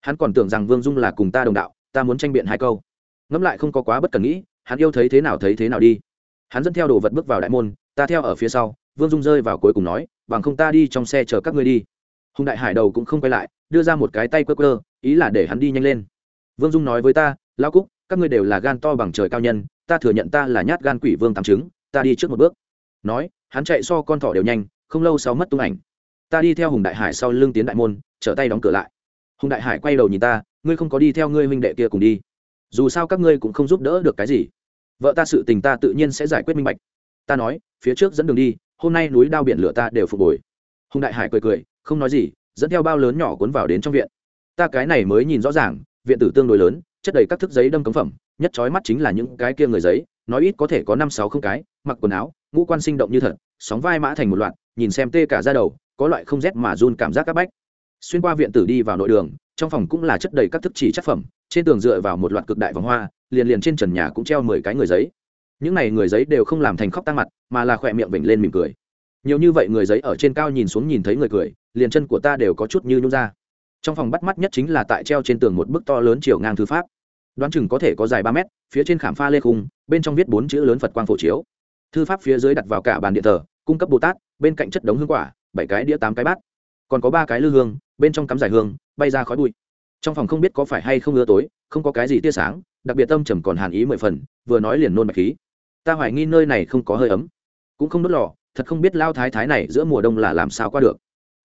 Hắn còn tưởng rằng vương dung là cùng ta đồng đạo, ta muốn tranh biện hai câu. Ngẫm lại không có quá bất cần nghĩ, hắn yêu thấy thế nào thấy thế nào đi. Hắn dẫn theo đồ vật bước vào đại môn, ta theo ở phía sau, vương dung rơi vào cuối cùng nói, bằng không ta đi trong xe chờ các ngươi đi. Hùng đại hải đầu cũng không quay lại, đưa ra một cái tay quơ quơ, ý là để hắn đi nhanh lên. Vương dung nói với ta lao cúc, các ngươi đều là gan to bằng trời cao nhân ta thừa nhận ta là nhát gan quỷ vương tám trứng ta đi trước một bước. Nói, hắn chạy so con thỏ đều nhanh, không lâu sau mất tung ảnh. Ta đi theo hùng đại hải sau lưng tiến đại môn, trở tay đóng cửa lại. Hùng đại hải quay đầu nhìn ta, ngươi không có đi theo ngươi huynh đệ kia cùng đi. Dù sao các ngươi cũng không giúp đỡ được cái gì. Vợ ta sự tình ta tự nhiên sẽ giải quyết minh bạch. Ta nói, phía trước dẫn đường đi, hôm nay núi đao biển lửa ta đều phục hồi. Hùng đại hải cười cười, không nói gì, dẫn theo bao lớn nhỏ cuốn vào đến trong viện. Ta cái này mới nhìn rõ ràng, viện tử tương đối lớn, chất đầy các thức giấy đâm cấm phẩm nhất trói mắt chính là những cái kia người giấy, nói ít có thể có năm sáu không cái, mặc quần áo, ngũ quan sinh động như thật, sóng vai mã thành một loạt, nhìn xem tê cả ra đầu, có loại không rét mà run cảm giác các bách. Xuyên qua viện tử đi vào nội đường, trong phòng cũng là chất đầy các thức chỉ chất phẩm, trên tường dựa vào một loạt cực đại vòng hoa, liền liền trên trần nhà cũng treo mười cái người giấy. Những này người giấy đều không làm thành khóc tăng mặt, mà là khỏe miệng vểnh lên mỉm cười. Nhiều như vậy người giấy ở trên cao nhìn xuống nhìn thấy người cười, liền chân của ta đều có chút như nhung ra. Trong phòng bắt mắt nhất chính là tại treo trên tường một bức to lớn chiều ngang thư pháp đoán chừng có thể có dài ba mét, phía trên khảm pha lê khung, bên trong viết bốn chữ lớn phật quang phổ chiếu. Thư pháp phía dưới đặt vào cả bàn điện thờ, cung cấp bồ tát, bên cạnh chất đống hương quả, bảy cái đĩa tám cái bát. Còn có ba cái lư hương, bên trong cắm giải hương, bay ra khói bụi. Trong phòng không biết có phải hay không ưa tối, không có cái gì tia sáng, đặc biệt tâm trầm còn hàn ý mười phần, vừa nói liền nôn bạch khí. Ta hoài nghi nơi này không có hơi ấm. Cũng không đốt lò, thật không biết lao thái thái này giữa mùa đông là làm sao qua được.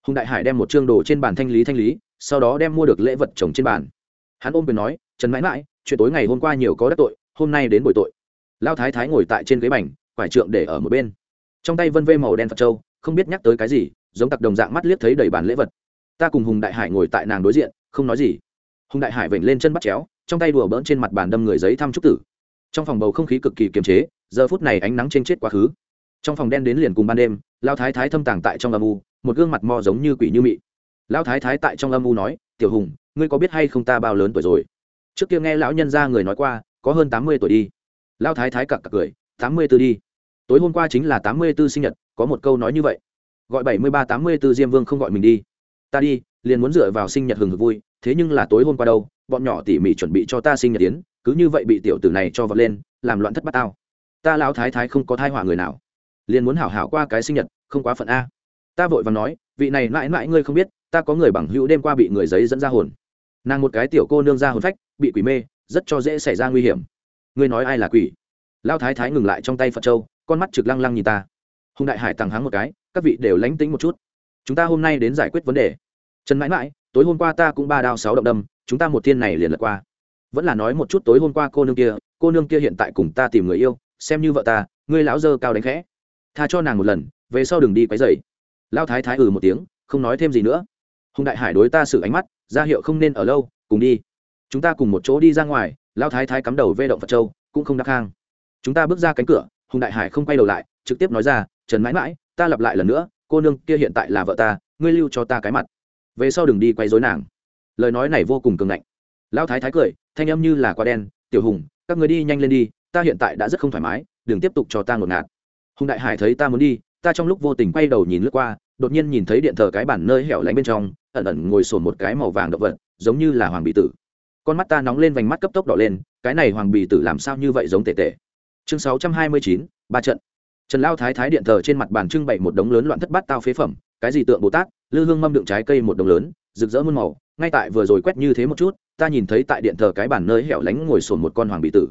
Hùng đại hải đem một chương đồ trên bàn thanh lý thanh lý, sau đó đem mua được lễ vật trồng trên bàn. Hắn ôm quyền nói, trần mãi mãi chuyện tối ngày hôm qua nhiều có đắc tội, hôm nay đến buổi tội. Lao thái thái ngồi tại trên ghế bành, quải trượng để ở một bên. Trong tay vân vê màu đen phật trâu không biết nhắc tới cái gì, giống tặc đồng dạng mắt liếc thấy đầy bàn lễ vật. Ta cùng hùng đại hải ngồi tại nàng đối diện, không nói gì. Hùng đại hải vểnh lên chân bắt chéo, trong tay đùa bỡn trên mặt bàn đâm người giấy thăm trúc tử. Trong phòng bầu không khí cực kỳ kiềm chế, giờ phút này ánh nắng trên chết quá khứ. Trong phòng đen đến liền cùng ban đêm, lao thái thái thâm tàng tại trong âm u, một gương mặt mò giống như quỷ như mị. Lao thái thái tại trong âm u nói, tiểu hùng, ngươi có biết hay không ta bao lớn tuổi rồi? Trước kia nghe lão nhân ra người nói qua, có hơn tám mươi tuổi đi. Lao thái thái cặc cặc cười, tám mươi b ố đi. Tối hôm qua chính là tám mươi b ố sinh nhật, có một câu nói như vậy. Gọi bảy mươi ba, tám mươi b ố diêm vương không gọi mình đi. Ta đi, liền muốn dựa vào sinh nhật hừng hực vui, thế nhưng là tối hôm qua đâu, bọn nhỏ tỉ mỉ chuẩn bị cho ta sinh nhật tiến cứ như vậy bị tiểu tử này cho vật lên, làm loạn thất bát tao. Ta lão thái thái không có thai họa người nào. Liền muốn hảo hảo qua cái sinh nhật, không quá phận a. Ta vội và nói, vị này mãi mãi ngươi không biết, ta có người bằng hữu đêm qua bị người giấy dẫn ra hồn nàng một cái tiểu cô nương ra hồn phách, bị quỷ mê, rất cho dễ xảy ra nguy hiểm. Ngươi nói ai là quỷ? Lao thái thái ngừng lại trong tay phật châu, con mắt trực lăng lăng nhìn ta. Hùng đại hải tằng háng một cái, các vị đều lánh tính một chút. Chúng ta hôm nay đến giải quyết vấn đề. Trần mãi mãi, tối hôm qua ta cũng ba đao sáu động đâm, chúng ta một thiên này liền lật qua. Vẫn là nói một chút tối hôm qua cô nương kia, cô nương kia hiện tại cùng ta tìm người yêu, xem như vợ ta, ngươi lão dơ cao đánh khẽ. Tha cho nàng một lần, về sau đừng đi quấy dày lao thái thái ừ một tiếng, không nói thêm gì nữa. Hùng đại hải đối ta xử ánh mắt ra hiệu không nên ở lâu, cùng đi. Chúng ta cùng một chỗ đi ra ngoài lao thái thái cắm đầu vê động phật châu, cũng không đắc hang. Chúng ta bước ra cánh cửa, hùng đại hải không quay đầu lại, trực tiếp nói ra, trần mãi mãi, ta lặp lại lần nữa, cô nương kia hiện tại là vợ ta, ngươi lưu cho ta cái mặt. Về sau đừng đi quay dối nàng. Lời nói này vô cùng cường ngạnh. Lão thái thái cười, thanh âm như là quá đen, tiểu hùng, các người đi nhanh lên đi, ta hiện tại đã rất không thoải mái, đừng tiếp tục cho ta ngột ngạt. Hùng đại hải thấy ta muốn đi, ta trong lúc vô tình quay đầu nhìn lướt qua đột nhiên nhìn thấy điện thờ cái bản nơi hẻo lánh bên trong, ẩn ẩn ngồi sồn một cái màu vàng động vật, giống như là hoàng bị tử. Con mắt ta nóng lên vành mắt cấp tốc đỏ lên, cái này hoàng bì tử làm sao như vậy giống tệ tệ chương sáu trăm hai mươi chín, ba trận. Trần lao thái thái điện thờ trên mặt bàn trưng bày một đống lớn loạn thất bát tao phế phẩm, cái gì tượng bồ tát, lư hương mâm đựng trái cây một đống lớn, rực rỡ muôn màu, ngay tại vừa rồi quét như thế một chút, ta nhìn thấy tại điện thờ cái bàn nơi hẻo lánh ngồi sồn một con hoàng bì tử.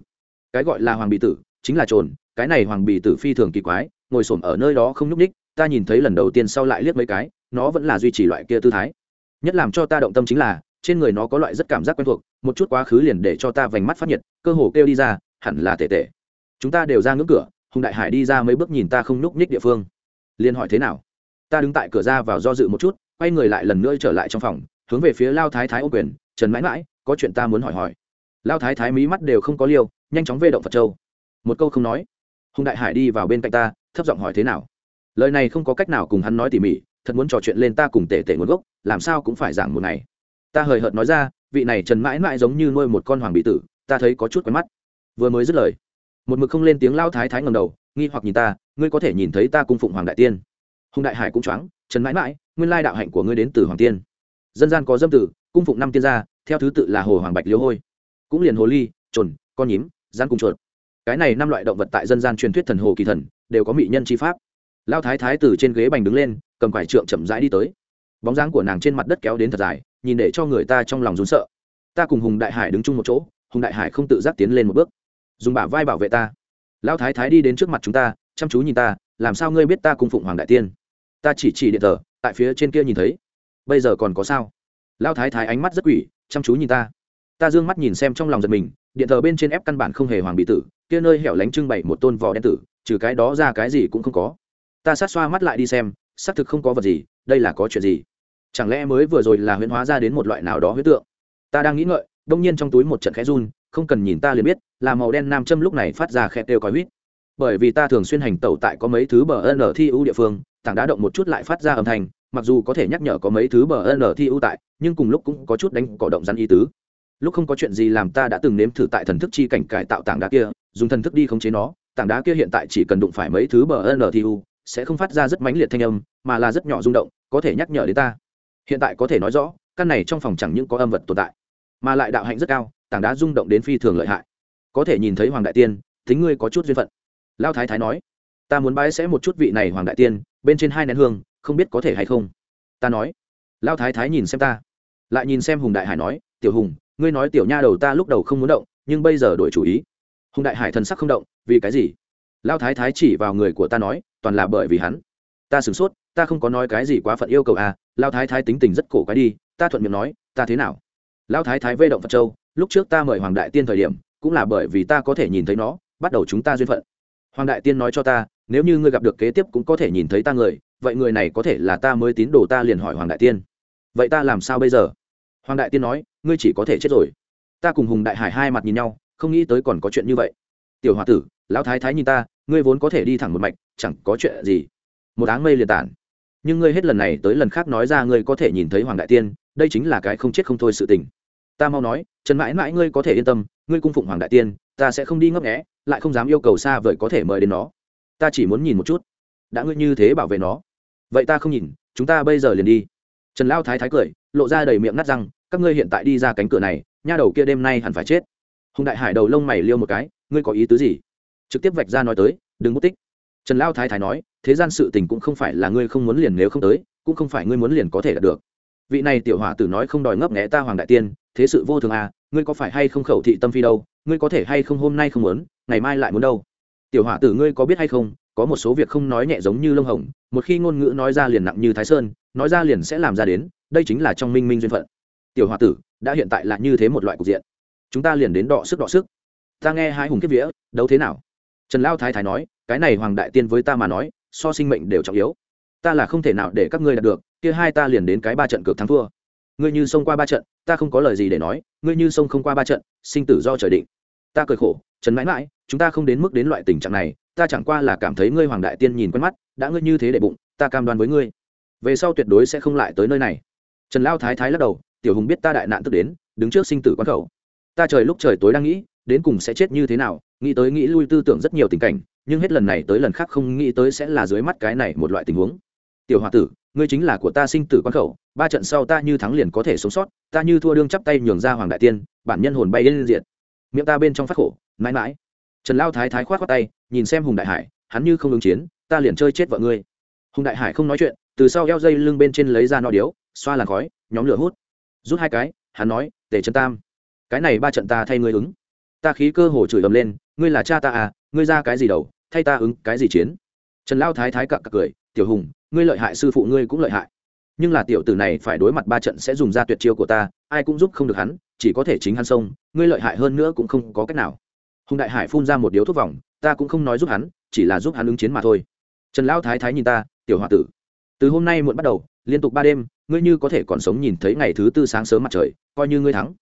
Cái gọi là hoàng bì tử chính là trồn, cái này hoàng bì tử phi thường kỳ quái, ngồi sồn ở nơi đó không nhúc ních ta nhìn thấy lần đầu tiên sau lại liếc mấy cái, nó vẫn là duy trì loại kia tư thái. Nhất làm cho ta động tâm chính là, trên người nó có loại rất cảm giác quen thuộc, một chút quá khứ liền để cho ta vành mắt phát nhiệt, cơ hồ kêu đi ra, hẳn là tệ tệ. Chúng ta đều ra ngưỡng cửa, hùng đại hải đi ra mấy bước nhìn ta không nhúc nhích địa phương. Liền hỏi thế nào? Ta đứng tại cửa ra vào do dự một chút, quay người lại lần nữa trở lại trong phòng, hướng về phía lao thái thái ô quyền, trần mãi mãi, có chuyện ta muốn hỏi hỏi. Lao thái thái mí mắt đều không có liêu, nhanh chóng về động phật châu. Một câu không nói. Hùng đại hải đi vào bên cạnh ta, thấp giọng hỏi thế nào? Lời này không có cách nào cùng hắn nói tỉ mỉ, thật muốn trò chuyện lên ta cùng tể tể nguồn gốc, làm sao cũng phải giảng một ngày. Ta hời hợt nói ra, vị này trần mãi mãi giống như nuôi một con hoàng bị tử, ta thấy có chút quen mắt. Vừa mới dứt lời, một mực không lên tiếng lao thái thái ngầm đầu, nghi hoặc nhìn ta, ngươi có thể nhìn thấy ta cung phụng hoàng đại tiên. Hùng đại hải cũng choáng, trần mãi mãi, nguyên lai đạo hạnh của ngươi đến từ hoàng tiên. Dân gian có dâm tử, cung phụng năm tiên gia, theo thứ tự là hồ hoàng bạch liêu hôi. Cũng liền hồ ly, trồn, con nhím gian cung chuột. Cái này năm loại động vật tại dân gian truyền thuyết thần hồ kỳ thần, đều có mỹ nhân chi pháp lao thái thái từ trên ghế bành đứng lên, cầm quải trượng chậm rãi đi tới. Bóng dáng của nàng trên mặt đất kéo đến thật dài, nhìn để cho người ta trong lòng rún sợ. Ta cùng hùng đại hải đứng chung một chỗ, hùng đại hải không tự giác tiến lên một bước. Dùng bả vai bảo vệ ta. Lão thái thái đi đến trước mặt chúng ta, chăm chú nhìn ta, làm sao ngươi biết ta cùng phụng hoàng đại tiên? Ta chỉ chỉ điện thờ, tại phía trên kia nhìn thấy. Bây giờ còn có sao? Lão thái thái ánh mắt rất quỷ, chăm chú nhìn ta. Ta d ư ơ n g mắt nhìn xem trong lòng giật mình, điện thờ bên trên ép căn bản không hề hoàng bị tử, kia nơi hẻo lánh trưng bày một tôn vò đen tử, trừ cái đó ra cái gì cũng không có ta sát xoa mắt lại đi xem, xác thực không có vật gì, đây là có chuyện gì? Chẳng lẽ mới vừa rồi là huyễn hóa ra đến một loại nào đó huyết tượng? Ta đang nghĩ ngợi, đông nhiên trong túi một trận khẽ run, không cần nhìn ta liền biết, là màu đen nam châm lúc này phát ra khe têu còi huýt. Bởi vì ta thường xuyên hành tẩu tại có mấy thứ bờ ân ở thi ưu địa phương, tảng đá động một chút lại phát ra âm thanh, mặc dù có thể nhắc nhở có mấy thứ bờ ân ở thi ưu tại, nhưng cùng lúc cũng có chút đánh cỏ động rắn ý tứ. Lúc không có chuyện gì làm ta đã từng nếm thử tại thần thức chi cảnh cải tạo tảng đá kia, dùng thần thức đi khống chế nó, tảng đá kia hiện tại chỉ cần đụng phải mấy thứ bờ ntu sẽ không phát ra rất mãnh liệt thanh âm, mà là rất nhỏ rung động, có thể nhắc nhở đến ta. Hiện tại có thể nói rõ, căn này trong phòng chẳng những có âm vật tồn tại, mà lại đạo hạnh rất cao, tảng đá rung động đến phi thường lợi hại. Có thể nhìn thấy hoàng đại tiên tính ngươi có chút duyên phận. Lao thái thái nói, ta muốn bái sẽ một chút vị này hoàng đại tiên, bên trên hai nén hương, không biết có thể hay không. Ta nói, lao thái thái nhìn xem ta, lại nhìn xem hùng đại hải nói, tiểu hùng, ngươi nói tiểu nha đầu ta lúc đầu không muốn động, nhưng bây giờ đổi chủ ý. Hùng đại hải thần sắc không động, vì cái gì? Lao thái thái chỉ vào người của ta nói toàn là bởi vì hắn. Ta sửng sốt, ta không có nói cái gì quá phận yêu cầu à lao thái thái tính tình rất cổ quái đi, ta thuận miệng nói, ta thế nào? Lao thái thái vê động phật châu, lúc trước ta mời hoàng đại tiên thời điểm, cũng là bởi vì ta có thể nhìn thấy nó, bắt đầu chúng ta duyên phận. Hoàng đại tiên nói cho ta, nếu như ngươi gặp được kế tiếp cũng có thể nhìn thấy ta người, vậy người này có thể là ta mới tín đồ ta liền hỏi hoàng đại tiên. Vậy ta làm sao bây giờ? Hoàng đại tiên nói, ngươi chỉ có thể chết rồi. Ta cùng hùng đại hải hai mặt nhìn nhau, không nghĩ tới còn có chuyện như vậy. Tiểu h o a tử, lão thái thái nhìn ta ngươi vốn có thể đi thẳng một mạch, chẳng có chuyện gì. Một áng mây liền tản. Nhưng ngươi hết lần này tới lần khác nói ra ngươi có thể nhìn thấy hoàng đại tiên, đây chính là cái không chết không thôi sự tình. Ta mau nói, trần mãi mãi ngươi có thể yên tâm, ngươi cung phụng hoàng đại tiên, ta sẽ không đi ngấp nghẽ lại không dám yêu cầu xa vời có thể mời đến nó. Ta chỉ muốn nhìn một chút, đã ngươi như thế bảo vệ nó. Vậy ta không nhìn, chúng ta bây giờ liền đi. Trần lao thái thái cười, lộ ra đầy miệng nát răng, các ngươi hiện tại đi ra cánh cửa này, nha đầu kia đêm nay hẳn phải chết. Hùng đại hải đầu lông mày liêu một cái, ngươi có ý tứ gì? Trực tiếp vạch ra nói tới, đừng mất tích. Trần lao thái thái nói, thế gian sự tình cũng không phải là ngươi không muốn liền nếu không tới, cũng không phải ngươi muốn liền có thể đạt được. Vị này tiểu hỏa tử nói không đòi ngấp nghẽ ta hoàng đại tiên, thế sự vô thường à ngươi có phải hay không khẩu thị tâm phi đâu, ngươi có thể hay không hôm nay không muốn, ngày mai lại muốn đâu? Tiểu hỏa tử ngươi có biết hay không, có một số việc không nói nhẹ giống như lông hồng, một khi ngôn ngữ nói ra liền nặng như thái sơn, nói ra liền sẽ làm ra đến, đây chính là trong minh minh duyên phận. Tiểu hỏa tử, đã hiện tại là như thế một loại cục diện, chúng ta liền đến đọ sức đọ sức. Ta nghe hai hùng kiếp vía, đấu thế nào? Trần lao thái thái nói, cái này hoàng đại tiên với ta mà nói, so sinh mệnh đều trọng yếu. Ta là không thể nào để các ngươi đạt được, kia hai ta liền đến cái ba trận cược thắng thua. Ngươi như xông qua ba trận, ta không có lời gì để nói, ngươi như xông không qua ba trận, sinh tử do trời định. Ta cười khổ, trần mãi mãi, chúng ta không đến mức đến loại tình trạng này, ta chẳng qua là cảm thấy ngươi hoàng đại tiên nhìn quen mắt, đã ngươi như thế để bụng, ta cam đoan với ngươi. Về sau tuyệt đối sẽ không lại tới nơi này. Trần lao thái thái lắc đầu, tiểu hùng biết ta đại nạn tức đến, đứng trước sinh tử quán khẩu. Ta trời lúc trời tối đang nghĩ, đến cùng sẽ chết như thế nào nghĩ tới nghĩ lui tư tưởng rất nhiều tình cảnh, nhưng hết lần này tới lần khác không nghĩ tới sẽ là dưới mắt cái này một loại tình huống. Tiểu h o a tử, ngươi chính là của ta sinh tử quan khẩu, ba trận sau ta như thắng liền có thể sống sót, ta như thua đương chắp tay nhường ra hoàng đại tiên, bản nhân hồn bay lên diện miệng ta bên trong phát khổ, mãi mãi. Trần lao thái thái k h o á t khoác tay, nhìn xem hùng đại hải, hắn như không ứng chiến, ta liền chơi chết vợ ngươi. Hùng đại hải không nói chuyện, từ sau eo dây lưng bên trên lấy ra no điếu, xoa làn khói, nhóm lửa hút. Rút hai cái, hắn nói, tề chân tam, cái này ba trận ta thay ngươi ứng ta khí cơ hồ chửi ầm lên, ngươi là cha ta à ngươi ra cái gì đầu, thay ta ứng cái gì chiến? Trần lao thái thái cặc cặc cười, tiểu hùng, ngươi lợi hại sư phụ ngươi cũng lợi hại. Nhưng là tiểu tử này phải đối mặt ba trận sẽ dùng ra tuyệt chiêu của ta, ai cũng giúp không được hắn, chỉ có thể chính hắn sông ngươi lợi hại hơn nữa cũng không có cách nào. Hùng đại hải phun ra một điếu thuốc vòng, ta cũng không nói giúp hắn, chỉ là giúp hắn ứng chiến mà thôi. Trần lão thái thái nhìn ta, tiểu h o a tử, từ hôm nay muộn bắt đầu, liên tục ba đêm, ngươi như có thể còn sống nhìn thấy ngày thứ tư sáng sớm mặt trời, coi như ngươi thắng.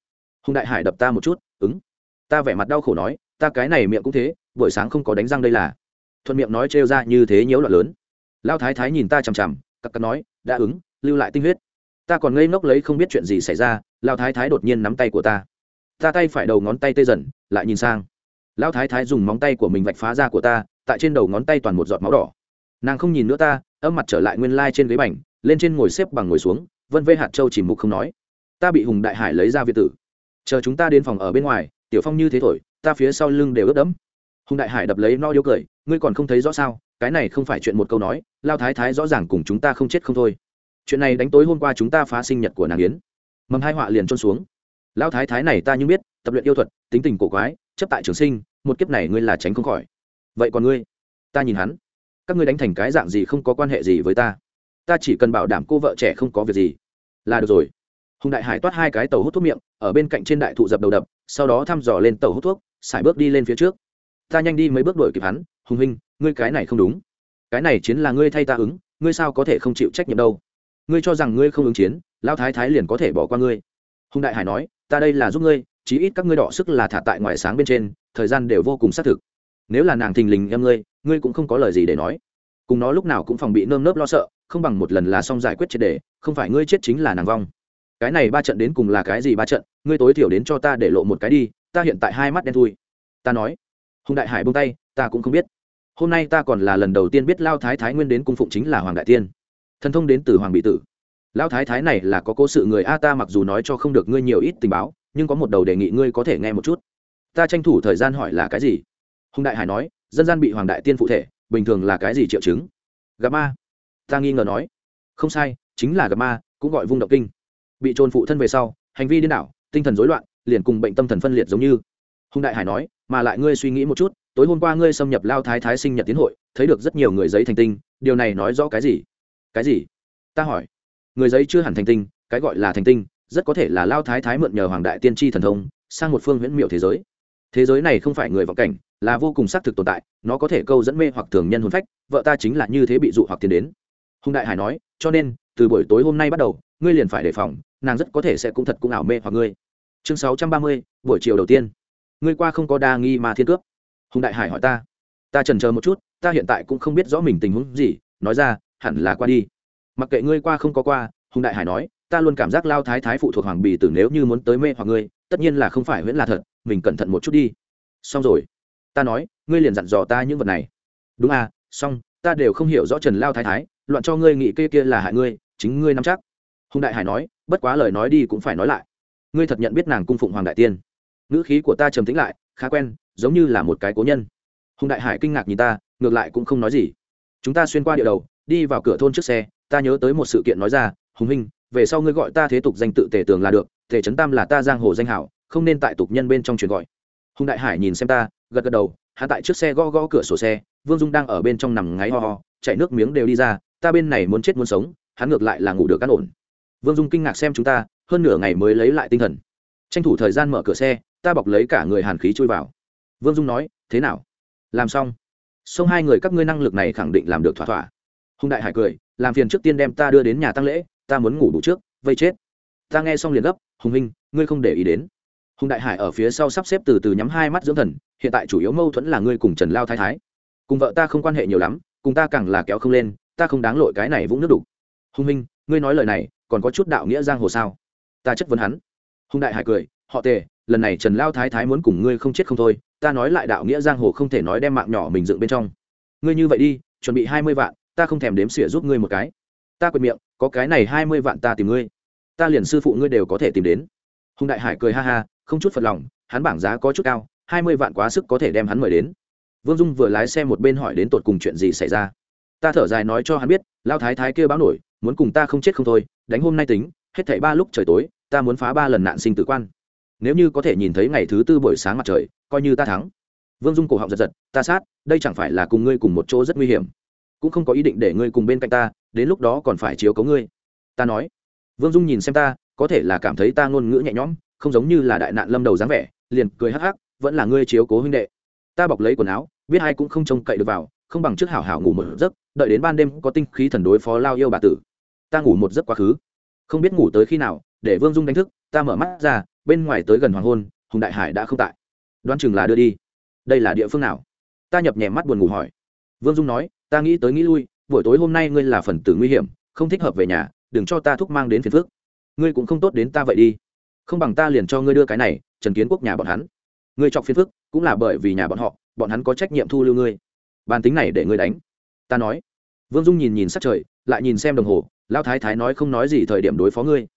Hùng đại hải đập ta một chút, ứng ta vẻ mặt đau khổ nói, ta cái này miệng cũng thế, buổi sáng không có đánh răng đây là. Thuận miệng nói trêu ra như thế nhiễu loạn lớn. Lao thái thái nhìn ta chằm chằm cặp cặp nói, đã ứng, lưu lại tinh huyết. Ta còn ngây ngốc lấy không biết chuyện gì xảy ra lao thái thái đột nhiên nắm tay của ta. Ta tay phải đầu ngón tay tê dần, lại nhìn sang. Lao thái thái dùng móng tay của mình vạch phá ra của ta, tại trên đầu ngón tay toàn một giọt máu đỏ. Nàng không nhìn nữa ta, âm mặt trở lại nguyên lai trên ghế bành, lên trên ngồi xếp bằng ngồi xuống, vân vê hạt châu chỉ mục không nói. Ta bị hùng đại hải lấy ra việt tử. Chờ chúng ta đến phòng ở bên ngoài tiểu phong như thế thổi, ta phía sau lưng đều ướt đẫm. Hùng đại hải đập lấy no điếu cười, ngươi còn không thấy rõ sao, cái này không phải chuyện một câu nói, lao thái thái rõ ràng cùng chúng ta không chết không thôi. Chuyện này đánh tối hôm qua chúng ta phá sinh nhật của nàng yến. Mầm hai họa liền trôn xuống. Lao thái thái này ta như biết, tập luyện yêu thuật, tính tình cổ quái, chấp tại trường sinh, một kiếp này ngươi là tránh không khỏi. Vậy còn ngươi? Ta nhìn hắn. Các ngươi đánh thành cái dạng gì không có quan hệ gì với ta. Ta chỉ cần bảo đảm cô vợ trẻ không có việc gì. Là được rồi. Hùng đại hải toát hai cái tàu hút thuốc miệng, ở bên cạnh trên đại thụ dập đầu đập sau đó thăm dò lên tàu hút thuốc xài bước đi lên phía trước. Ta nhanh đi mấy bước đuổi kịp hắn hùng hinh, ngươi cái này không đúng. Cái này chiến là ngươi thay ta ứng ngươi sao có thể không chịu trách nhiệm đâu? Ngươi cho rằng ngươi không ứng chiến lao thái thái liền có thể bỏ qua ngươi. Hùng đại hải nói ta đây là giúp ngươi chí ít các ngươi đỏ sức là thả tại ngoài sáng bên trên thời gian đều vô cùng xác thực. Nếu là nàng thình lình em ngươi ngươi cũng không có lời gì để nói. Cùng nó lúc nào cũng phòng bị nơm nớp lo sợ không bằng một lần là xong giải quyết triệt đề không phải ngươi chết chính là nàng vong. Cái này ba trận đến cùng là cái gì ba trận ngươi tối thiểu đến cho ta để lộ một cái đi, ta hiện tại hai mắt đen thui. Ta nói. Hùng đại hải buông tay, ta cũng không biết. Hôm nay ta còn là lần đầu tiên biết lao thái thái nguyên đến cung phụng chính là hoàng đại tiên. Thần thông đến từ hoàng bị tử. Lao thái thái này là có cố sự người a ta mặc dù nói cho không được ngươi nhiều ít tình báo, nhưng có một đầu đề nghị ngươi có thể nghe một chút. Ta tranh thủ thời gian hỏi là cái gì? Hùng đại hải nói, dân gian bị hoàng đại tiên phụ thể, bình thường là cái gì triệu chứng? Gặp ma. Ta nghi ngờ nói. Không sai, chính là gặp ma, cũng gọi vung động kinh. Bị trôn phụ thân về sau, hành vi điên đảo tinh thần rối loạn, liền cùng bệnh tâm thần phân liệt giống như. Hùng đại hải nói, mà lại ngươi suy nghĩ một chút, tối hôm qua ngươi xâm nhập lao thái thái sinh nhật tiến hội, thấy được rất nhiều người giấy thành tinh, điều này nói rõ cái gì? Cái gì? Ta hỏi. Người giấy chưa hẳn thành tinh, cái gọi là thành tinh, rất có thể là lao thái thái mượn nhờ hoàng đại tiên tri thần thông, sang một phương huyễn miệu thế giới. Thế giới này không phải người vọng cảnh, là vô cùng xác thực tồn tại, nó có thể câu dẫn mê hoặc thường nhân hồn phách, vợ ta chính là như thế bị dụ hoặc tiến đến. Hùng đại hải nói, cho nên, từ buổi tối hôm nay bắt đầu ngươi liền phải đề phòng, nàng rất có thể sẽ cũng thật cũng ảo mê hoặc ngươi. Chương sáu trăm ba mươi, buổi chiều đầu tiên. Ngươi qua không có đa nghi mà thiên cướp hùng đại hải hỏi ta. Ta trần chờ một chút, ta hiện tại cũng không biết rõ mình tình huống gì, nói ra, hẳn là qua đi. Mặc kệ ngươi qua không có qua, hùng đại hải nói, ta luôn cảm giác lao thái thái phụ thuộc hoàng bì tử nếu như muốn tới mê hoặc ngươi, tất nhiên là không phải huyễn là thật, mình cẩn thận một chút đi. Xong rồi. Ta nói, ngươi liền dặn dò ta những vật này. Đúng à xong, ta đều không hiểu rõ trần lao thái thái, loạn cho ngươi nghĩ kê kia là hại ngươi, chính ngươi nắm chắc hùng đại hải nói, bất quá lời nói đi cũng phải nói lại. Ngươi thật nhận biết nàng cung phụng hoàng đại tiên. Ngữ khí của ta trầm tĩnh lại, khá quen, giống như là một cái cố nhân. Hùng đại hải kinh ngạc nhìn ta, ngược lại cũng không nói gì. Chúng ta xuyên qua địa đầu, đi vào cửa thôn trước xe, ta nhớ tới một sự kiện nói ra, hùng huynh, về sau ngươi gọi ta thế tục danh tự tề tường là được, tề trấn tam là ta giang hồ danh hảo, không nên tại tục nhân bên trong truyền gọi. Hùng đại hải nhìn xem ta, gật gật đầu hạ tại trước xe gõ gõ cửa sổ xe, vương dung đang ở bên trong nằm ngáy ho ho, chạy nước miếng đều đi ra, ta bên này muốn chết muốn sống, hắn ngược lại là ngủ được cán ổn vương dung kinh ngạc xem chúng ta, hơn nửa ngày mới lấy lại tinh thần. Tranh thủ thời gian mở cửa xe, ta bọc lấy cả người hàn khí chui vào. Vương dung nói, thế nào? Làm xong? Xong hai người các ngươi năng lực này khẳng định làm được thỏa thỏa. Hùng đại hải cười, làm phiền trước tiên đem ta đưa đến nhà tăng lễ, ta muốn ngủ đủ trước, vây chết. Ta nghe xong liền gấp, hùng minh, ngươi không để ý đến. Hùng đại hải ở phía sau sắp xếp từ từ nhắm hai mắt dưỡng thần, hiện tại chủ yếu mâu thuẫn là ngươi cùng trần lao thái thái. Cùng vợ ta không quan hệ nhiều lắm, cùng ta càng là kéo không lên, ta không đáng lội cái này vũng nước đục. Hùng minh, ngươi nói lời này còn có chút đạo nghĩa giang hồ sao? Ta chất vấn hắn. Hùng đại hải cười, họ tề, lần này trần lao thái thái muốn cùng ngươi không chết không thôi, ta nói lại đạo nghĩa giang hồ không thể nói đem mạng nhỏ mình dựng bên trong. Ngươi như vậy đi, chuẩn bị hai mươi vạn, ta không thèm đếm xỉa giúp ngươi một cái. Ta quệt miệng, có cái này hai mươi vạn ta tìm ngươi. Ta liền sư phụ ngươi đều có thể tìm đến. Hùng đại hải cười ha ha, không chút phật lòng, hắn bảng giá có chút cao, hai mươi vạn quá sức có thể đem hắn mời đến. Vương dung vừa lái xe một bên hỏi đến tột cùng chuyện gì xảy ra. Ta thở dài nói cho hắn biết, lao thái thái kia báo nổi muốn cùng ta không chết không thôi, đánh hôm nay tính, hết thảy ba lúc trời tối, ta muốn phá ba lần nạn sinh tử quan. Nếu như có thể nhìn thấy ngày thứ tư buổi sáng mặt trời, coi như ta thắng. Vương dung cổ họng giật giật, ta sát, đây chẳng phải là cùng ngươi cùng một chỗ rất nguy hiểm. Cũng không có ý định để ngươi cùng bên cạnh ta, đến lúc đó còn phải chiếu cấu ngươi. Ta nói. Vương dung nhìn xem ta, có thể là cảm thấy ta ngôn ngữ nhẹ nhõm, không giống như là đại nạn lâm đầu dáng vẻ, liền cười hắc hắc, vẫn là ngươi chiếu cố huynh đệ. Ta bọc lấy quần áo, biết ai cũng không trông cậy được vào, không bằng trước hảo hảo ngủ một giấc, đợi đến ban đêm có tinh khí thần đối phó lao yêu bà tử ta ngủ một giấc quá khứ. Không biết ngủ tới khi nào, để vương dung đánh thức, ta mở mắt ra, bên ngoài tới gần hoàng hôn, hùng đại hải đã không tại. Đoán chừng là đưa đi. Đây là địa phương nào? Ta nhập nhèm mắt buồn ngủ hỏi. Vương dung nói, ta nghĩ tới nghĩ lui, buổi tối hôm nay ngươi là phần tử nguy hiểm, không thích hợp về nhà, đừng cho ta thúc mang đến phiền phước ngươi cũng không tốt đến ta vậy đi. Không bằng ta liền cho ngươi đưa cái này, trần kiến quốc nhà bọn hắn. Ngươi chọc phiền phức, cũng là bởi vì nhà bọn họ, bọn hắn có trách nhiệm thu lưu ngươi. Bàn tính này để ngươi đánh. Ta nói. Vương dung nhìn nhìn sát trời, lại nhìn xem đồng hồ lao thái thái nói không nói gì thời điểm đối phó ngươi.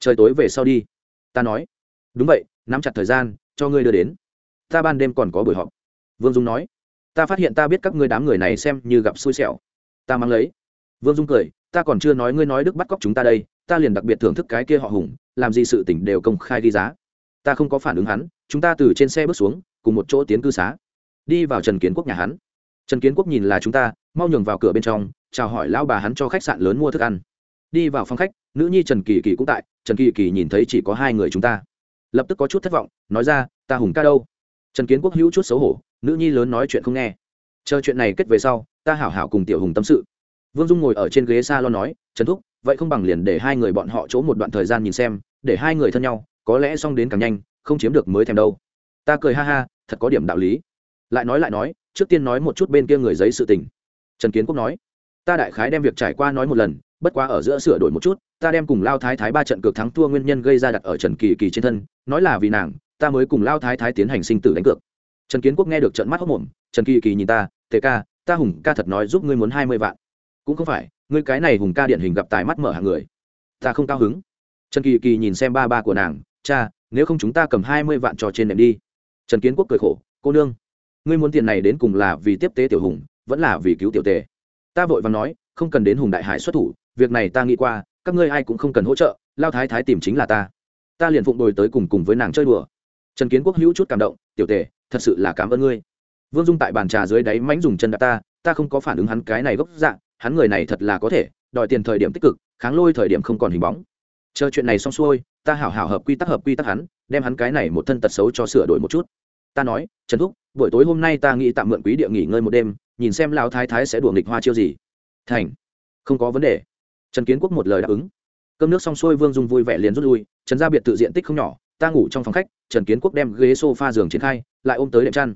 Trời tối về sau đi. Ta nói. Đúng vậy, nắm chặt thời gian, cho ngươi đưa đến. Ta ban đêm còn có buổi họp. Vương dung nói. Ta phát hiện ta biết các ngươi đám người này xem như gặp xui xẻo. Ta mang lấy. Vương dung cười. Ta còn chưa nói ngươi nói đức bắt cóc chúng ta đây, ta liền đặc biệt thưởng thức cái kia họ hùng, làm gì sự tỉnh đều công khai đi giá. Ta không có phản ứng hắn, chúng ta từ trên xe bước xuống, cùng một chỗ tiến cư xá. Đi vào trần kiến quốc nhà hắn. Trần kiến quốc nhìn là chúng ta, mau nhường vào cửa bên trong, chào hỏi lão bà hắn cho khách sạn lớn mua thức ăn đi vào phòng khách, nữ nhi trần kỳ kỳ cũng tại, trần kỳ kỳ nhìn thấy chỉ có hai người chúng ta. Lập tức có chút thất vọng, nói ra, ta hùng ca đâu? Trần kiến quốc hữu chút xấu hổ, nữ nhi lớn nói chuyện không nghe. Chờ chuyện này kết về sau, ta hảo hảo cùng tiểu hùng tâm sự. Vương dung ngồi ở trên ghế s a lo nói, trần thúc, vậy không bằng liền để hai người bọn họ chỗ một đoạn thời gian nhìn xem, để hai người thân nhau, có lẽ xong đến càng nhanh, không chiếm được mới thèm đâu. Ta cười ha ha, thật có điểm đạo lý. Lại nói lại nói, trước tiên nói một chút bên kia người giấy sự tình. Trần kiến quốc nói, ta đại khái đem việc trải qua nói một lần bất quá ở giữa sửa đổi một chút, ta đem cùng lao thái thái ba trận cược thắng thua nguyên nhân gây ra đặt ở trần kỳ kỳ trên thân, nói là vì nàng, ta mới cùng lao thái thái tiến hành sinh tử đánh cược. Trần kiến quốc nghe được trận mắt hốc mồm trần kỳ kỳ nhìn ta, tề ca, ta hùng ca thật nói giúp ngươi muốn hai mươi vạn. Cũng không phải, ngươi cái này hùng ca điển hình gặp tài mắt mở hàng người. Ta không cao hứng. Trần kỳ kỳ nhìn xem ba ba của nàng, cha, nếu không chúng ta cầm hai mươi vạn cho trên nệm đi. Trần kiến quốc cười khổ, cô nương, ngươi muốn tiền này đến cùng là vì tiếp tế tiểu hùng, vẫn là vì cứu tiểu tề? Ta vội và nói, không cần đến hùng đại hải xuất thủ việc này ta nghĩ qua, các ngươi ai cũng không cần hỗ trợ, lao thái thái tìm chính là ta. Ta liền phụng đồi tới cùng cùng với nàng chơi đùa. Trần kiến quốc hữu chút cảm động, tiểu tề, thật sự là cảm ơn ngươi. Vương dung tại bàn trà dưới đáy mánh dùng chân đạp ta ta không có phản ứng hắn cái này gốc dạng, hắn người này thật là có thể, đòi tiền thời điểm tích cực, kháng lôi thời điểm không còn hình bóng. Chờ chuyện này xong xuôi, ta hảo hảo hợp quy tắc hợp quy tắc hắn, đem hắn cái này một thân tật xấu cho sửa đổi một chút. Ta nói, trần thúc, buổi tối hôm nay ta nghĩ tạm mượn quý địa nghỉ ngơi một đêm, nhìn xem lão thái thái sẽ đùa nghịch hoa chiêu gì. Thành, không có vấn đề trần kiến quốc một lời đáp ứng. Cơm nước xong xuôi, vương dung vui vẻ liền rút lui, trần gia biệt tự diện tích không nhỏ, ta ngủ trong phòng khách, trần kiến quốc đem ghế s o f a giường triển khai, lại ôm tới đệm chăn.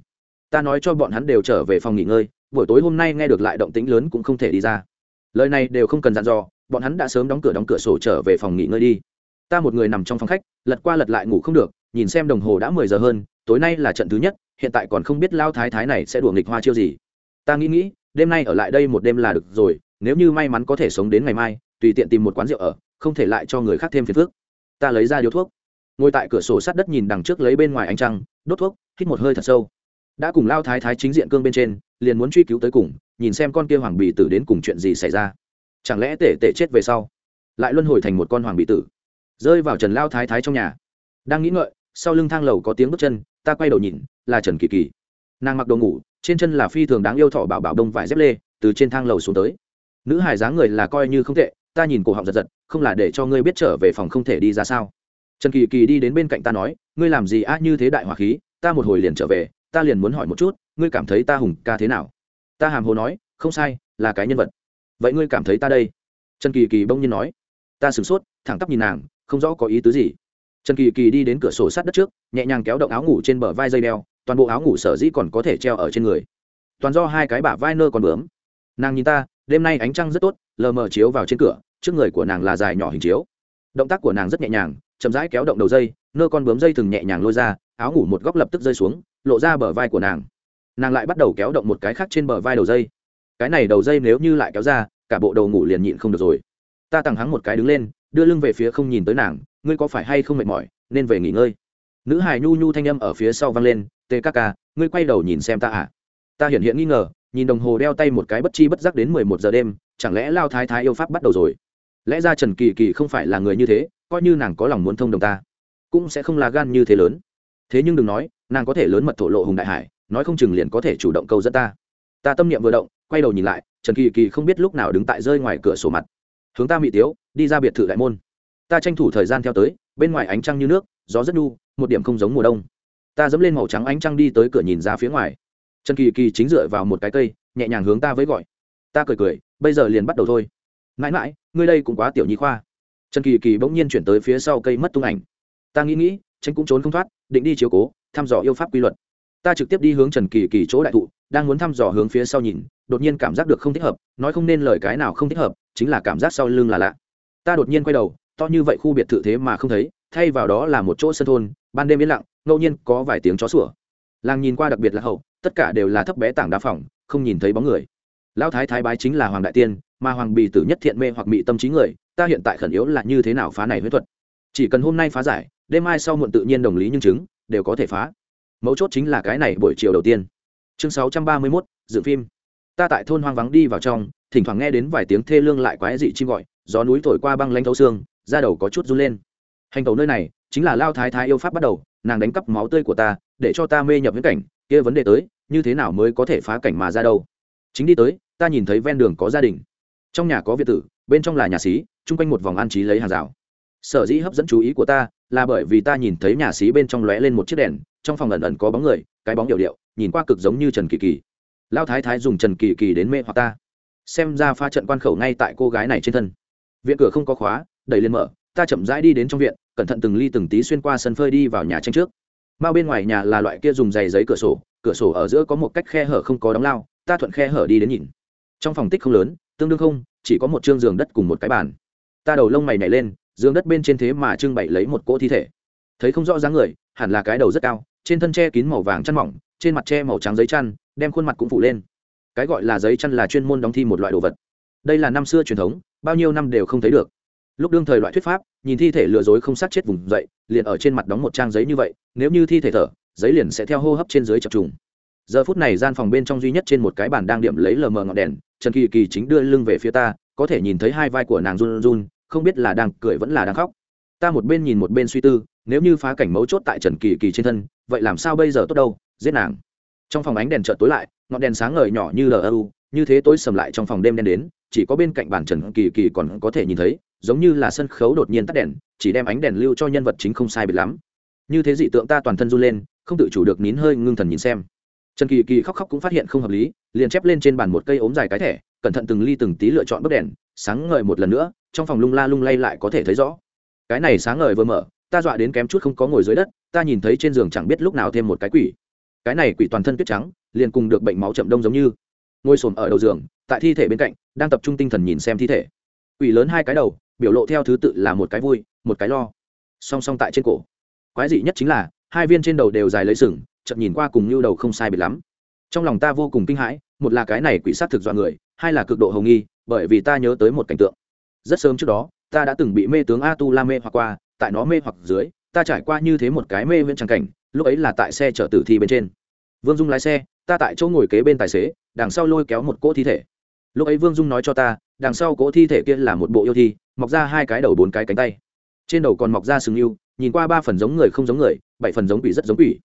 Ta nói cho bọn hắn đều trở về phòng nghỉ ngơi, buổi tối hôm nay nghe được lại động tĩnh lớn cũng không thể đi ra. Lời này đều không cần dặn dò, bọn hắn đã sớm đóng cửa đóng cửa sổ trở về phòng nghỉ ngơi đi. Ta một người nằm trong phòng khách, lật qua lật lại ngủ không được, nhìn xem đồng hồ đã mười giờ hơn, tối nay là trận thứ nhất, hiện tại còn không biết lao thái thái này sẽ đùa nghịch hoa chiêu gì. Ta nghĩ nghĩ, đêm nay ở lại đây một đêm là được rồi, nếu như may mắn có thể sống đến ngày mai tùy tiện tìm một quán rượu ở, không thể lại cho người khác thêm phiền phức. Ta lấy ra điếu thuốc. Ngồi tại cửa sổ sát đất nhìn đằng trước lấy bên ngoài ánh trăng, đốt thuốc, hít một hơi thật sâu. Đã cùng lao thái thái chính diện cương bên trên, liền muốn truy cứu tới cùng, nhìn xem con kia hoàng bì tử đến cùng chuyện gì xảy ra. Chẳng lẽ tể tể chết về sau, lại luân hồi thành một con hoàng bì tử? Rơi vào trần lao thái thái trong nhà. Đang nghĩ ngợi, sau lưng thang lầu có tiếng bước chân, ta quay đầu nhìn, là trần kỳ kỳ. Nàng mặc đồ ngủ, trên chân là phi thường đáng yêu thọ bảo bảo đông vải dép lê, từ trên thang lầu xuống tới. Nữ hải dáng người là coi như không tệ ta nhìn cổ họng giật giật, không là để cho ngươi biết trở về phòng không thể đi ra sao? Trần kỳ kỳ đi đến bên cạnh ta nói, ngươi làm gì á, như thế đại hỏa khí, ta một hồi liền trở về, ta liền muốn hỏi một chút, ngươi cảm thấy ta hùng ca thế nào? Ta hàm hồ nói, không sai, là cái nhân vật. Vậy ngươi cảm thấy ta đây? Trần kỳ kỳ bỗng nhiên nói, ta sửng sốt, thẳng tắp nhìn nàng, không rõ có ý tứ gì. Trần kỳ kỳ đi đến cửa sổ sát đất trước, nhẹ nhàng kéo động áo ngủ trên bờ vai dây đeo, toàn bộ áo ngủ sở dĩ còn có thể treo ở trên người. Toàn do hai cái bả vai nơ còn bướm. Nàng nhìn ta, đêm nay ánh trăng rất tốt, lờ mờ chiếu vào trên cửa trước người của nàng là dài nhỏ hình chiếu. Động tác của nàng rất nhẹ nhàng, chậm rãi kéo động đầu dây, nơ con bướm dây thừng nhẹ nhàng lôi ra, áo ngủ một góc lập tức rơi xuống, lộ ra bờ vai của nàng. Nàng lại bắt đầu kéo động một cái khác trên bờ vai đầu dây. Cái này đầu dây nếu như lại kéo ra, cả bộ đầu ngủ liền nhịn không được rồi. Ta tằng hắng một cái đứng lên, đưa lưng về phía không nhìn tới nàng, ngươi có phải hay không mệt mỏi, nên về nghỉ ngơi. Nữ hài nhu nhu thanh âm ở phía sau vang lên, tê ca ca, ngươi quay đầu nhìn xem ta à? Ta hiện hiện nghi ngờ, nhìn đồng hồ đeo tay một cái bất chi bất giác đến mười một giờ đêm, chẳng lẽ lao thái thái yêu pháp bắt đầu rồi? Lẽ ra trần kỳ kỳ không phải là người như thế, coi như nàng có lòng muốn thông đồng ta, cũng sẽ không là gan như thế lớn. Thế nhưng đừng nói, nàng có thể lớn mật thổ lộ hùng đại hải, nói không chừng liền có thể chủ động câu dẫn ta. Ta tâm niệm vừa động, quay đầu nhìn lại, trần kỳ kỳ không biết lúc nào đứng tại rơi ngoài cửa sổ mặt. Hướng ta mị tiếu, đi ra biệt thự đại môn. Ta tranh thủ thời gian theo tới, bên ngoài ánh trăng như nước, gió rất nhu một điểm không giống mùa đông. Ta dẫm lên màu trắng ánh trăng đi tới cửa nhìn ra phía ngoài. Trần kỳ kỳ chính dựa vào một cái cây, nhẹ nhàng hướng ta với gọi. Ta cười cười, bây giờ liền bắt đầu thôi mãi mãi, ngươi đây cũng quá tiểu nhi khoa. Trần kỳ kỳ bỗng nhiên chuyển tới phía sau cây mất tung ảnh. Ta nghĩ nghĩ tranh cũng trốn không thoát, định đi chiếu cố, thăm dò yêu pháp quy luật. Ta trực tiếp đi hướng trần kỳ kỳ chỗ đại thụ, đang muốn thăm dò hướng phía sau nhìn, đột nhiên cảm giác được không thích hợp, nói không nên lời cái nào không thích hợp, chính là cảm giác sau lưng là lạ. Ta đột nhiên quay đầu, to như vậy khu biệt thự thế mà không thấy, thay vào đó là một chỗ sân thôn, ban đêm yên lặng, ngẫu nhiên có vài tiếng chó sủa. Làng nhìn qua đặc biệt là hậu, tất cả đều là thấp bé tảng đá phòng, không nhìn thấy bóng người. Lão thái thái bái chính là hoàng đại tiên mà hoàng bì tử nhất thiện mê hoặc mị tâm trí người ta hiện tại khẩn yếu là như thế nào phá này huyết thuật? Chỉ cần hôm nay phá giải đêm mai sau muộn tự nhiên đồng lý nhưng chứng đều có thể phá. Mấu chốt chính là cái này buổi chiều đầu tiên. Chương sáu trăm ba mươi 631, dựng phim. Ta tại thôn hoang vắng đi vào trong thỉnh thoảng nghe đến vài tiếng thê lương lại quái dị chim gọi gió núi thổi qua băng lanh thấu xương da đầu có chút run lên. Hành tàu nơi này chính là lao thái thái yêu pháp bắt đầu nàng đánh cắp máu tươi của ta để cho ta mê nhập viễn cảnh kia vấn đề tới như thế nào mới có thể phá cảnh mà ra đâu? Chính đi tới ta nhìn thấy ven đường có gia đình trong nhà có việt tử, bên trong là nhà xí, chung quanh một vòng an trí lấy hàng rào. Sở dĩ hấp dẫn chú ý của ta là bởi vì ta nhìn thấy nhà xí bên trong lóe lên một chiếc đèn, trong phòng ẩn ẩn có bóng người, cái bóng điệu điệu, nhìn qua cực giống như trần kỳ kỳ. Lao thái thái dùng trần kỳ kỳ đến mê hoặc ta. Xem ra pha trận quan khẩu ngay tại cô gái này trên thân. Viện cửa không có khóa, đẩy lên mở, ta chậm rãi đi đến trong viện, cẩn thận từng ly từng tí xuyên qua sân phơi đi vào nhà tranh trước. Bao bên ngoài nhà là loại kia dùng giày giấy cửa sổ cửa sổ ở giữa có một cách khe hở không có đóng lao, ta thuận khe hở đi đến nhìn. Trong phòng tích không lớn tương đương không, chỉ có một chương giường đất cùng một cái bàn. Ta đầu lông mày nhảy lên, giường đất bên trên thế mà trưng bày lấy một cỗ thi thể. Thấy không rõ dáng người, hẳn là cái đầu rất cao, trên thân tre kín màu vàng chăn mỏng, trên mặt tre màu trắng giấy chăn, đem khuôn mặt cũng phủ lên. Cái gọi là giấy chăn là chuyên môn đóng thi một loại đồ vật. Đây là năm xưa truyền thống, bao nhiêu năm đều không thấy được. Lúc đương thời loại thuyết pháp, nhìn thi thể lừa dối không sát chết vùng dậy, liền ở trên mặt đóng một trang giấy như vậy, nếu như thi thể thở, giấy liền sẽ theo hô hấp trên dưới chập trùng. Giờ phút này gian phòng bên trong duy nhất trên một cái bàn đang điểm lấy lờ mờ ngọn đèn trần kỳ kỳ chính đưa lưng về phía ta, có thể nhìn thấy hai vai của nàng run run, không biết là đang cười vẫn là đang khóc. Ta một bên nhìn một bên suy tư, nếu như phá cảnh mấu chốt tại trần kỳ kỳ trên thân, vậy làm sao bây giờ tốt đâu, giết nàng. Trong phòng ánh đèn chợt tối lại, ngọn đèn sáng ngời nhỏ như lờ ơ như thế tối sầm lại trong phòng đêm đen đến, chỉ có bên cạnh bàn trần kỳ kỳ còn có thể nhìn thấy, giống như là sân khấu đột nhiên tắt đèn, chỉ đem ánh đèn lưu cho nhân vật chính không sai biệt lắm. Như thế dị tượng ta toàn thân run lên, không tự chủ được nín hơi ngưng thần nhìn xem. Trần kỳ kỳ khóc khóc cũng phát hiện không hợp lý liền chép lên trên bàn một cây ốm dài cái thẻ, cẩn thận từng ly từng tí lựa chọn bức đèn, sáng ngời một lần nữa, trong phòng lung la lung lay lại có thể thấy rõ. Cái này sáng ngời vừa mở, ta dọa đến kém chút không có ngồi dưới đất, ta nhìn thấy trên giường chẳng biết lúc nào thêm một cái quỷ. Cái này quỷ toàn thân tuyết trắng, liền cùng được bệnh máu chậm đông giống như. Ngồi xổm ở đầu giường, tại thi thể bên cạnh, đang tập trung tinh thần nhìn xem thi thể. Quỷ lớn hai cái đầu, biểu lộ theo thứ tự là một cái vui, một cái lo. Song song tại trên cổ. Quái dị nhất chính là, hai viên trên đầu đều dài lấy sừng chậm nhìn qua cùng như đầu không sai biệt lắm trong lòng ta vô cùng kinh hãi, một là cái này quỷ sát thực dọa người, hai là cực độ hồng nghi, bởi vì ta nhớ tới một cảnh tượng. Rất sớm trước đó, ta đã từng bị mê tướng a tu la mê hoặc qua, tại nó mê hoặc dưới, ta trải qua như thế một cái mê viễn tràng cảnh, lúc ấy là tại xe chở tử thi bên trên. Vương dung lái xe, ta tại chỗ ngồi kế bên tài xế, đằng sau lôi kéo một cỗ thi thể. Lúc ấy vương dung nói cho ta, đằng sau cỗ thi thể kia là một bộ yêu thi, mọc ra hai cái đầu bốn cái cánh tay. Trên đầu còn mọc ra sừng yêu, nhìn qua ba phần giống người không giống người, bảy phần giống quỷ rất giống quỷ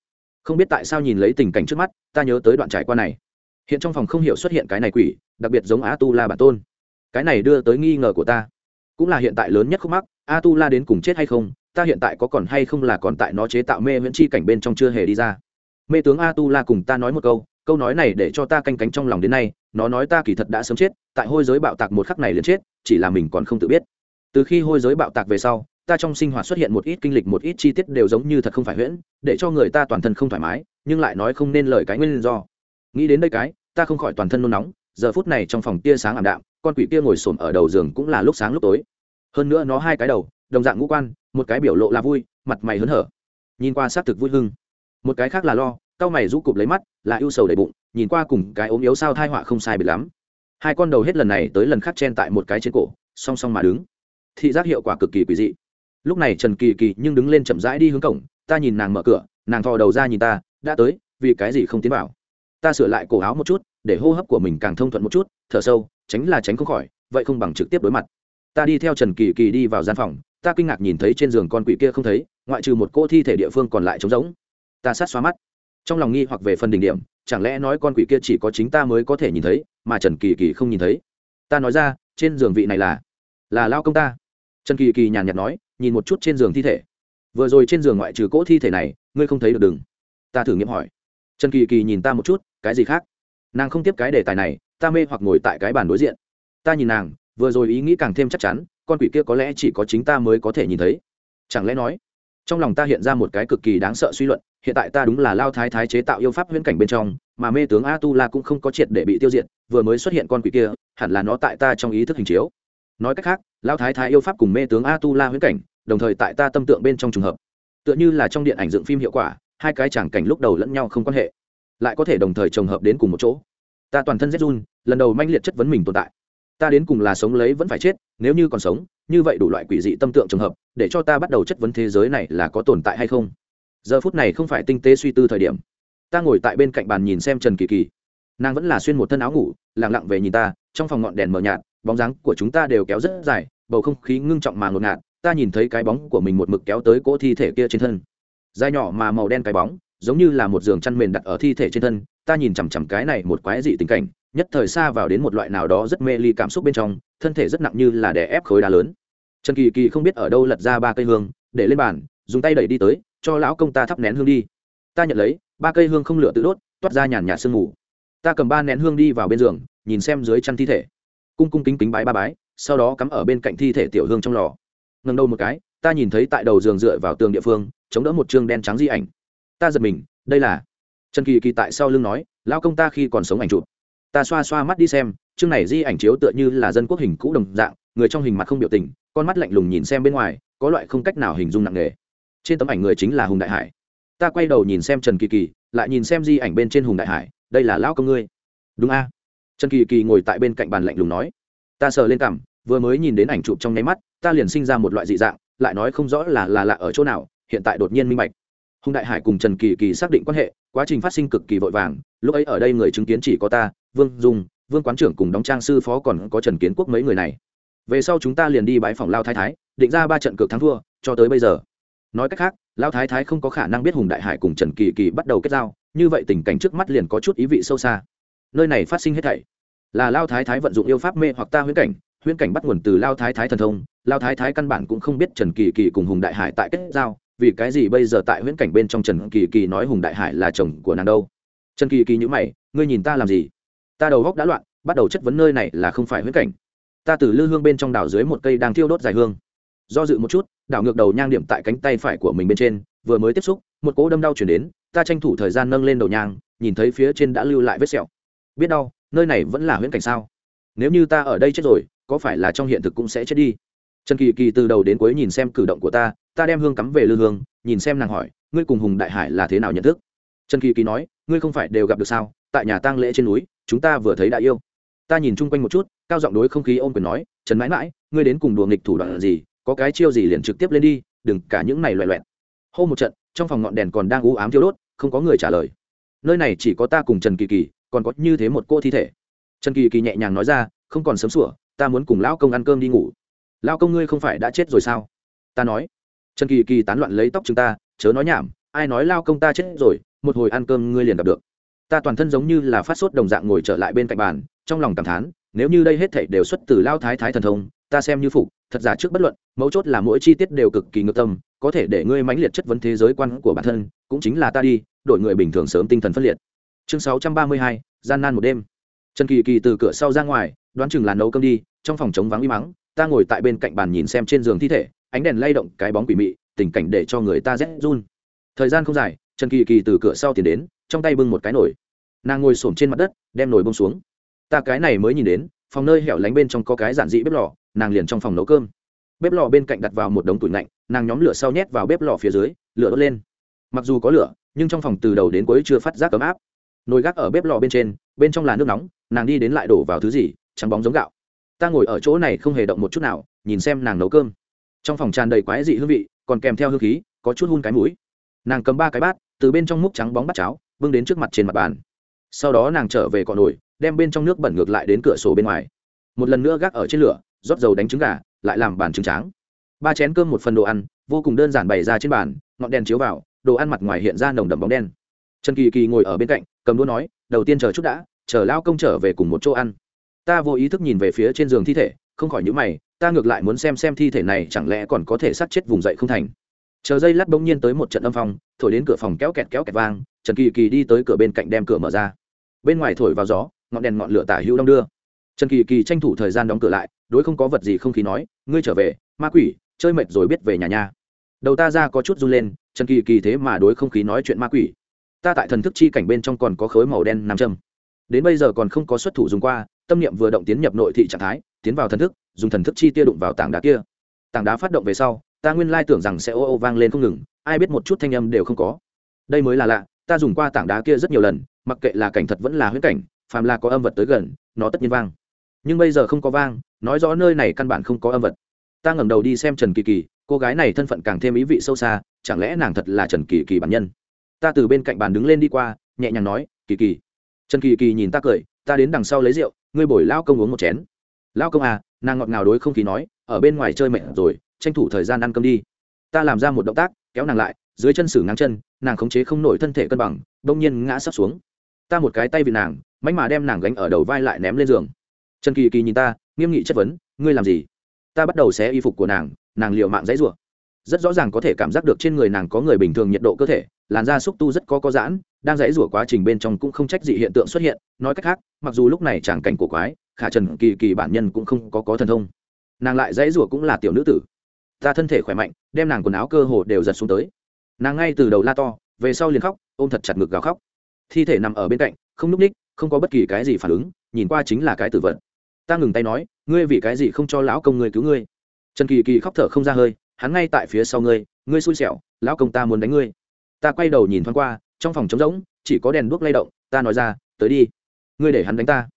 không biết tại sao nhìn lấy tình cảnh trước mắt, ta nhớ tới đoạn trải qua này. Hiện trong phòng không hiểu xuất hiện cái này quỷ, đặc biệt giống a tu la bản tôn. Cái này đưa tới nghi ngờ của ta. Cũng là hiện tại lớn nhất khúc mắc a tu la đến cùng chết hay không, ta hiện tại có còn hay không là còn tại nó chế tạo mê viễn chi cảnh bên trong chưa hề đi ra. Mê tướng a tu la cùng ta nói một câu câu nói này để cho ta canh cánh trong lòng đến nay, nó nói ta kỳ thật đã sớm chết, tại hôi giới bạo tạc một khắc này liền chết, chỉ là mình còn không tự biết. Từ khi hôi giới bạo tạc về sau ta trong sinh hoạt xuất hiện một ít kinh lịch, một ít chi tiết đều giống như thật không phải huyễn, để cho người ta toàn thân không thoải mái, nhưng lại nói không nên lời cái nguyên do. Nghĩ đến đây cái, ta không khỏi toàn thân nôn nóng, giờ phút này trong phòng tia sáng ảm đạm, con quỷ kia ngồi xổm ở đầu giường cũng là lúc sáng lúc tối. Hơn nữa nó hai cái đầu, đồng dạng ngũ quan, một cái biểu lộ là vui, mặt mày hớn hở. Nhìn qua xác thực vui hưng. Một cái khác là lo cao mày rũ cụp lấy mắt, là ưu sầu đầy bụng, nhìn qua cùng cái ốm yếu sao thai họa không sai biệt lắm. Hai con đầu hết lần này tới lần khác chen tại một cái trên cổ, song song mà đứng. Thị giác hiệu quả cực kỳ quý dị lúc này trần kỳ kỳ nhưng đứng lên chậm rãi đi hướng cổng, ta nhìn nàng mở cửa, nàng thò đầu ra nhìn ta, đã tới, vì cái gì không tiến vào? Ta sửa lại cổ áo một chút, để hô hấp của mình càng thông thuận một chút, thở sâu, tránh là tránh không khỏi, vậy không bằng trực tiếp đối mặt. Ta đi theo trần kỳ kỳ đi vào gian phòng, ta kinh ngạc nhìn thấy trên giường con quỷ kia không thấy, ngoại trừ một cô thi thể địa phương còn lại trống rỗng. Ta sát xóa mắt. Trong lòng nghi hoặc về phần đỉnh điểm, chẳng lẽ nói con quỷ kia chỉ có chính ta mới có thể nhìn thấy, mà trần kỳ kỳ không nhìn thấy? Ta nói ra, trên giường vị này là là lao công ta. Trần kỳ kỳ nhàn nhạt nói nhìn một chút trên giường thi thể. Vừa rồi trên giường ngoại trừ cỗ thi thể này, ngươi không thấy được đừng ta thử nghiệm hỏi. Trần kỳ kỳ nhìn ta một chút, cái gì khác? Nàng không tiếp cái đề tài này, ta mê hoặc ngồi tại cái bàn đối diện. Ta nhìn nàng, vừa rồi ý nghĩ càng thêm chắc chắn, con quỷ kia có lẽ chỉ có chính ta mới có thể nhìn thấy. Chẳng lẽ nói, trong lòng ta hiện ra một cái cực kỳ đáng sợ suy luận, hiện tại ta đúng là lao thái thái chế tạo yêu pháp huyễn cảnh bên trong, mà mê tướng a tu la cũng không có triệt để bị tiêu diệt, vừa mới xuất hiện con quỷ kia, hẳn là nó tại ta trong ý thức hình chiếu. Nói cách khác lao thái thái yêu pháp cùng mê tướng a tu la huyễn cảnh, đồng thời tại ta tâm tượng bên trong trường hợp. Tựa như là trong điện ảnh dựng phim hiệu quả, hai cái chẳng cảnh lúc đầu lẫn nhau không quan hệ, lại có thể đồng thời trồng hợp đến cùng một chỗ. Ta toàn thân rét run, lần đầu manh liệt chất vấn mình tồn tại. Ta đến cùng là sống lấy vẫn phải chết, nếu như còn sống, như vậy đủ loại quỷ dị tâm tượng trường hợp, để cho ta bắt đầu chất vấn thế giới này là có tồn tại hay không. Giờ phút này không phải tinh tế suy tư thời điểm. Ta ngồi tại bên cạnh bàn nhìn xem trần kỳ kỳ. Nàng vẫn là xuyên một thân áo ngủ lẳng lặng về nhìn ta, trong phòng ngọn đèn mờ nhạt bóng dáng của chúng ta đều kéo rất dài, bầu không khí ngưng trọng mà ngột ngạt, ta nhìn thấy cái bóng của mình một mực kéo tới cỗ thi thể kia trên thân. Dài nhỏ mà màu đen cái bóng, giống như là một giường chăn mền đặt ở thi thể trên thân, ta nhìn chằm chằm cái này một quái dị tình cảnh, nhất thời xa vào đến một loại nào đó rất mê ly cảm xúc bên trong, thân thể rất nặng như là đè ép khối đá lớn. Trần kỳ kỳ không biết ở đâu lật ra ba cây hương, để lên bàn, dùng tay đẩy đi tới, cho lão công ta thắp nén hương đi. Ta nhận lấy, ba cây hương không lửa tự đốt, toát ra nhàn nhạt sương mù. Ta cầm ba nén hương đi vào bên giường, nhìn xem dưới chăn thi thể cung cung kính kính bái ba bái, sau đó cắm ở bên cạnh thi thể tiểu hương trong lò. Ngần đầu một cái, ta nhìn thấy tại đầu giường dựa vào tường địa phương, chống đỡ một chương đen trắng di ảnh. Ta giật mình, đây là trần kỳ kỳ tại sau lưng nói lao công ta khi còn sống ảnh chụp. Ta xoa xoa mắt đi xem, chương này di ảnh chiếu tựa như là dân quốc hình cũ đồng dạng, người trong hình mặt không biểu tình, con mắt lạnh lùng nhìn xem bên ngoài, có loại không cách nào hình dung nặng nề. Trên tấm ảnh người chính là hùng đại hải. Ta quay đầu nhìn xem trần kỳ kỳ, lại nhìn xem di ảnh bên trên hùng đại hải, đây là lão công ngươi. Đúng a trần kỳ kỳ ngồi tại bên cạnh bàn lạnh lùng nói, ta sờ lên cằm, vừa mới nhìn đến ảnh chụp trong nháy mắt, ta liền sinh ra một loại dị dạng, lại nói không rõ là là lạ ở chỗ nào, hiện tại đột nhiên minh bạch. Hùng đại hải cùng trần kỳ kỳ xác định quan hệ, quá trình phát sinh cực kỳ vội vàng, lúc ấy ở đây người chứng kiến chỉ có ta, vương dung, vương quán trưởng cùng đóng trang sư phó còn có trần kiến quốc mấy người này. Về sau chúng ta liền đi bãi phòng lao thái thái, định ra ba trận cược thắng thua, cho tới bây giờ. Nói cách khác, lao thái thái không có khả năng biết hùng đại hải cùng trần kỳ kỳ bắt đầu kết giao, như vậy tình cảnh trước mắt liền có chút ý vị sâu xa nơi này phát sinh hết thảy. Là lao thái thái vận dụng yêu pháp mê hoặc ta huyễn cảnh huyễn cảnh bắt nguồn từ lao thái thái thần thông, lao thái thái căn bản cũng không biết trần kỳ kỳ cùng hùng đại hải tại kết giao, vì cái gì bây giờ tại huyễn cảnh bên trong trần kỳ kỳ nói hùng đại hải là chồng của nàng đâu? Trần kỳ kỳ nhữ mày, ngươi nhìn ta làm gì? Ta đầu góc đã loạn, bắt đầu chất vấn nơi này là không phải huyễn cảnh. Ta từ lư hương bên trong đảo dưới một cây đang thiêu đốt dài hương. Do dự một chút, đảo ngược đầu nhang điểm tại cánh tay phải của mình bên trên, vừa mới tiếp xúc, một cỗ đâm đau chuyển đến, ta tranh thủ thời gian nâng lên đầu nhang, nhìn thấy phía trên đã lưu lại vết sẹo biết đau, nơi này vẫn là huyễn cảnh sao? Nếu như ta ở đây chết rồi, có phải là trong hiện thực cũng sẽ chết đi? Trần kỳ kỳ từ đầu đến cuối nhìn xem cử động của ta ta đem hương cắm về lư hương, nhìn xem nàng hỏi, ngươi cùng hùng đại hải là thế nào nhận thức? Trần kỳ kỳ nói, ngươi không phải đều gặp được sao? Tại nhà tang lễ trên núi, chúng ta vừa thấy đại yêu. Ta nhìn chung quanh một chút, cao giọng đối không khí ôm quyền nói, trần mãi mãi, ngươi đến cùng đùa nghịch thủ đoạn gì? Có cái chiêu gì liền trực tiếp lên đi, đừng cả những này loẹ loẹt. Hô một trận, trong phòng ngọn đèn còn đang u ám thiêu đốt, không có người trả lời. Nơi này chỉ có ta cùng trần kỳ kỳ còn có như thế một cô thi thể. Trần kỳ kỳ nhẹ nhàng nói ra, không còn sớm sủa, ta muốn cùng lão công ăn cơm đi ngủ. Lão công ngươi không phải đã chết rồi sao? Ta nói. Trần kỳ kỳ tán loạn lấy tóc chúng ta, chớ nói nhảm, ai nói lao công ta chết rồi, một hồi ăn cơm ngươi liền gặp được. Ta toàn thân giống như là phát sốt đồng dạng ngồi trở lại bên cạnh bàn, trong lòng cảm thán, nếu như đây hết thảy đều xuất từ lao thái thái thần thông, ta xem như phục, thật giả trước bất luận, mấu chốt là mỗi chi tiết đều cực kỳ ngược tâm, có thể để ngươi mãnh liệt chất vấn thế giới quan của bản thân, cũng chính là ta đi đội người bình thường sớm tinh thần phân liệt chương sáu trăm ba mươi hai, gian nan một đêm. Trần kỳ kỳ từ cửa sau ra ngoài, đoán chừng là nấu cơm đi, trong phòng chống vắng im mắng, ta ngồi tại bên cạnh bàn nhìn xem trên giường thi thể, ánh đèn lay động cái bóng quỷ mị, tình cảnh để cho người ta rét run. Thời gian không dài, trần kỳ kỳ từ cửa sau tiến đến, trong tay bưng một cái nồi. Nàng ngồi s trên mặt đất, đem nồi bông xuống. Ta cái này mới nhìn đến, phòng nơi hẻo lánh bên trong có cái giản dị bếp lò, nàng liền trong phòng nấu cơm. Bếp lò bên cạnh đặt vào một đống tủi lạnh, nàng nhóm lửa sau nhét vào bếp lò phía dưới, lửa đốt lên. Mặc dù có lửa, nhưng trong phòng từ đầu đến cuối chưa phát giác ấm áp nồi gác ở bếp lò bên trên, bên trong là nước nóng, nàng đi đến lại đổ vào thứ gì, trắng bóng giống gạo. Ta ngồi ở chỗ này không hề động một chút nào, nhìn xem nàng nấu cơm. Trong phòng tràn đầy quái dị hương vị, còn kèm theo hương khí, có chút hun cái mũi. Nàng cầm ba cái bát, từ bên trong múc trắng bóng bát cháo, bưng đến trước mặt trên mặt bàn. Sau đó nàng trở về cọ nồi, đem bên trong nước bẩn ngược lại đến cửa sổ bên ngoài. Một lần nữa gác ở trên lửa, rót dầu đánh trứng gà, lại làm bàn trứng tráng. Ba chén cơm một phần đồ ăn, vô cùng đơn giản bày ra trên bàn, ngọn đèn chiếu vào, đồ ăn mặt ngoài hiện ra nồng đậm bóng đen. Trần kỳ kỳ ngồi ở bên cạnh cầm đũa nói, đầu tiên chờ chút đã, chờ lao công trở về cùng một chỗ ăn. Ta vô ý thức nhìn về phía trên giường thi thể, không khỏi những mày, ta ngược lại muốn xem xem thi thể này chẳng lẽ còn có thể sát chết vùng dậy không thành. Chờ dây lát bỗng nhiên tới một trận âm phong, thổi đến cửa phòng kéo kẹt kéo kẹt vang, trần kỳ kỳ đi tới cửa bên cạnh đem cửa mở ra. Bên ngoài thổi vào gió, ngọn đèn ngọn lửa tả hữu đong đưa. Trần kỳ kỳ tranh thủ thời gian đóng cửa lại, đối không có vật gì không khí nói, ngươi trở về, ma quỷ, chơi mệt rồi biết về nhà nha. Đầu ta ra có chút run lên, trần kỳ kỳ thế mà đối không khí nói chuyện ma quỷ ta tại thần thức chi cảnh bên trong còn có khối màu đen nam châm. Đến bây giờ còn không có xuất thủ dùng qua, tâm niệm vừa động tiến nhập nội thị trạng thái, tiến vào thần thức, dùng thần thức chi tia đụng vào tảng đá kia. Tảng đá phát động về sau, ta nguyên lai tưởng rằng sẽ ô ô vang lên không ngừng, ai biết một chút thanh âm đều không có. Đây mới là lạ, ta dùng qua tảng đá kia rất nhiều lần, mặc kệ là cảnh thật vẫn là huyễn cảnh, phàm là có âm vật tới gần, nó tất nhiên vang. Nhưng bây giờ không có vang, nói rõ nơi này căn bản không có âm vật. Ta ngẩng đầu đi xem trần kỳ kỳ, cô gái này thân phận càng thêm ý vị sâu xa, chẳng lẽ nàng thật là trần kỳ kỳ bản nhân? Ta từ bên cạnh bàn đứng lên đi qua, nhẹ nhàng nói, kỳ kỳ. Trần kỳ kỳ nhìn ta cười, ta đến đằng sau lấy rượu, ngươi bồi lao công uống một chén. Lao công à nàng ngọt ngào đối không khí nói, ở bên ngoài chơi mệt rồi, tranh thủ thời gian ăn cơm đi. Ta làm ra một động tác, kéo nàng lại, dưới chân sử ngang chân, nàng khống chế không nổi thân thể cân bằng, bỗng nhiên ngã sắp xuống. Ta một cái tay vì nàng, mánh mà đem nàng gánh ở đầu vai lại ném lên giường. Trần kỳ kỳ nhìn ta, nghiêm nghị chất vấn, ngươi làm gì? Ta bắt đầu xé y phục của nàng nàng liệu mạng dãy rủa. Rất rõ ràng có thể cảm giác được trên người nàng có người bình thường nhiệt độ cơ thể làn da xúc tu rất có có giãn, đang dãy rủa quá trình bên trong cũng không trách dị hiện tượng xuất hiện, nói cách khác, mặc dù lúc này chẳng cảnh của quái, khả trần kỳ kỳ bản nhân cũng không có có thần thông. Nàng lại dãy rủa cũng là tiểu nữ tử. Ta thân thể khỏe mạnh, đem nàng quần áo cơ hồ đều giật xuống tới. Nàng ngay từ đầu la to, về sau liền khóc, ôm thật chặt ngực gào khóc. Thi thể nằm ở bên cạnh, không n ú c ních, không có bất kỳ cái gì phản ứng, nhìn qua chính là cái tử vật. Ta ngừng tay nói, ngươi vì cái gì không cho lão công ngươi cứu ngươi? Trần kỳ kỳ khóc thở không ra hơi, hắn ngay tại phía sau ngươi ngươi xui xẻo, lão công ta muốn đánh ngươi ta quay đầu nhìn thoáng qua, trong phòng trống rỗng, chỉ có đèn đuốc lay động, ta nói ra, tới đi, ngươi để hắn đánh ta.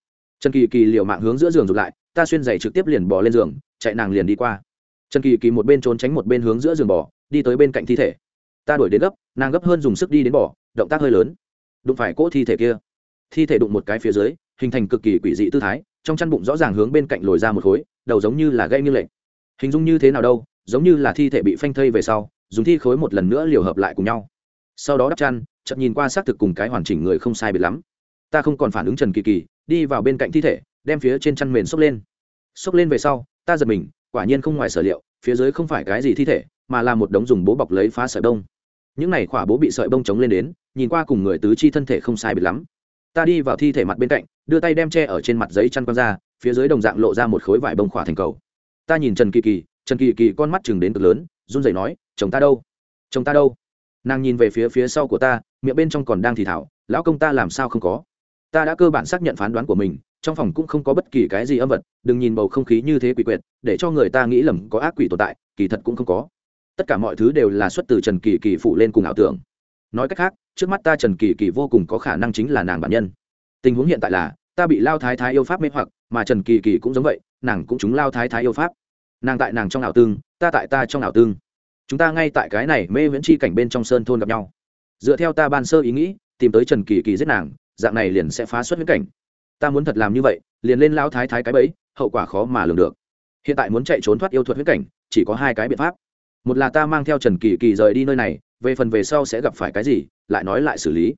Trần kỳ kỳ liều mạng hướng giữa giường rụt lại, ta xuyên giày trực tiếp liền bỏ lên giường, chạy nàng liền đi qua. Trần kỳ kỳ một bên trốn tránh một bên hướng giữa giường bỏ đi tới bên cạnh thi thể. Ta đuổi đến gấp, nàng gấp hơn dùng sức đi đến bỏ động tác hơi lớn. Đụng phải cỗ thi thể kia. Thi thể đụng một cái phía dưới, hình thành cực kỳ quỷ dị tư thái, trong chăn bụng rõ ràng hướng bên cạnh lồi ra một khối, đầu giống như là gây như lệ hình dung như thế nào đâu, giống như là thi thể bị phanh thây về sau, dùng thi khối một lần nữa liều hợp lại cùng nhau sau đó đắp chăn chậm nhìn qua xác thực cùng cái hoàn chỉnh người không sai biệt lắm. Ta không còn phản ứng trần kỳ kỳ, đi vào bên cạnh thi thể, đem phía trên chăn mền xốc lên. Xốc lên về sau, ta giật mình, quả nhiên không ngoài sở liệu, phía dưới không phải cái gì thi thể, mà là một đống dùng bố bọc lấy phá sợi đông những này khỏa bố bị sợi bông chống lên đến, nhìn qua cùng người tứ chi thân thể không sai biệt lắm. Ta đi vào thi thể mặt bên cạnh, đưa tay đem che ở trên mặt giấy chăn quăng ra, phía dưới đồng dạng lộ ra một khối vải bông khỏa thành cầu. Ta nhìn trần kỳ kỳ, trần kỳ kỳ con mắt chừng đến cực lớn, run rẩy nói, chồng ta đâu? Chồng ta đâu? Nàng nhìn về phía phía sau của ta, miệng bên trong còn đang thì thảo, lão công ta làm sao không có? Ta đã cơ bản xác nhận phán đoán của mình, trong phòng cũng không có bất kỳ cái gì âm vật, đừng nhìn bầu không khí như thế quỷ quyệt, để cho người ta nghĩ lầm có ác quỷ tồn tại, kỳ thật cũng không có. Tất cả mọi thứ đều là xuất từ trần kỳ kỳ phụ lên cùng ảo tưởng. Nói cách khác, trước mắt ta trần kỳ kỳ vô cùng có khả năng chính là nàng bản nhân. Tình huống hiện tại là, ta bị lao thái thái yêu pháp mê hoặc, mà trần kỳ kỳ cũng giống vậy, nàng cũng chúng lao thái thái yêu pháp. Nàng tại nàng trong ảo tương, ta tại ta trong ảo tương chúng ta ngay tại cái này mê viễn chi cảnh bên trong sơn thôn gặp nhau. Dựa theo ta ban sơ ý nghĩ, tìm tới trần kỳ kỳ giết nàng, dạng này liền sẽ phá xuất viễn cảnh. Ta muốn thật làm như vậy, liền lên lão thái thái cái bẫy, hậu quả khó mà lường được. Hiện tại muốn chạy trốn thoát yêu thuật viễn cảnh, chỉ có hai cái biện pháp. Một là ta mang theo trần kỳ kỳ rời đi nơi này, về phần về sau sẽ gặp phải cái gì, lại nói lại xử lý.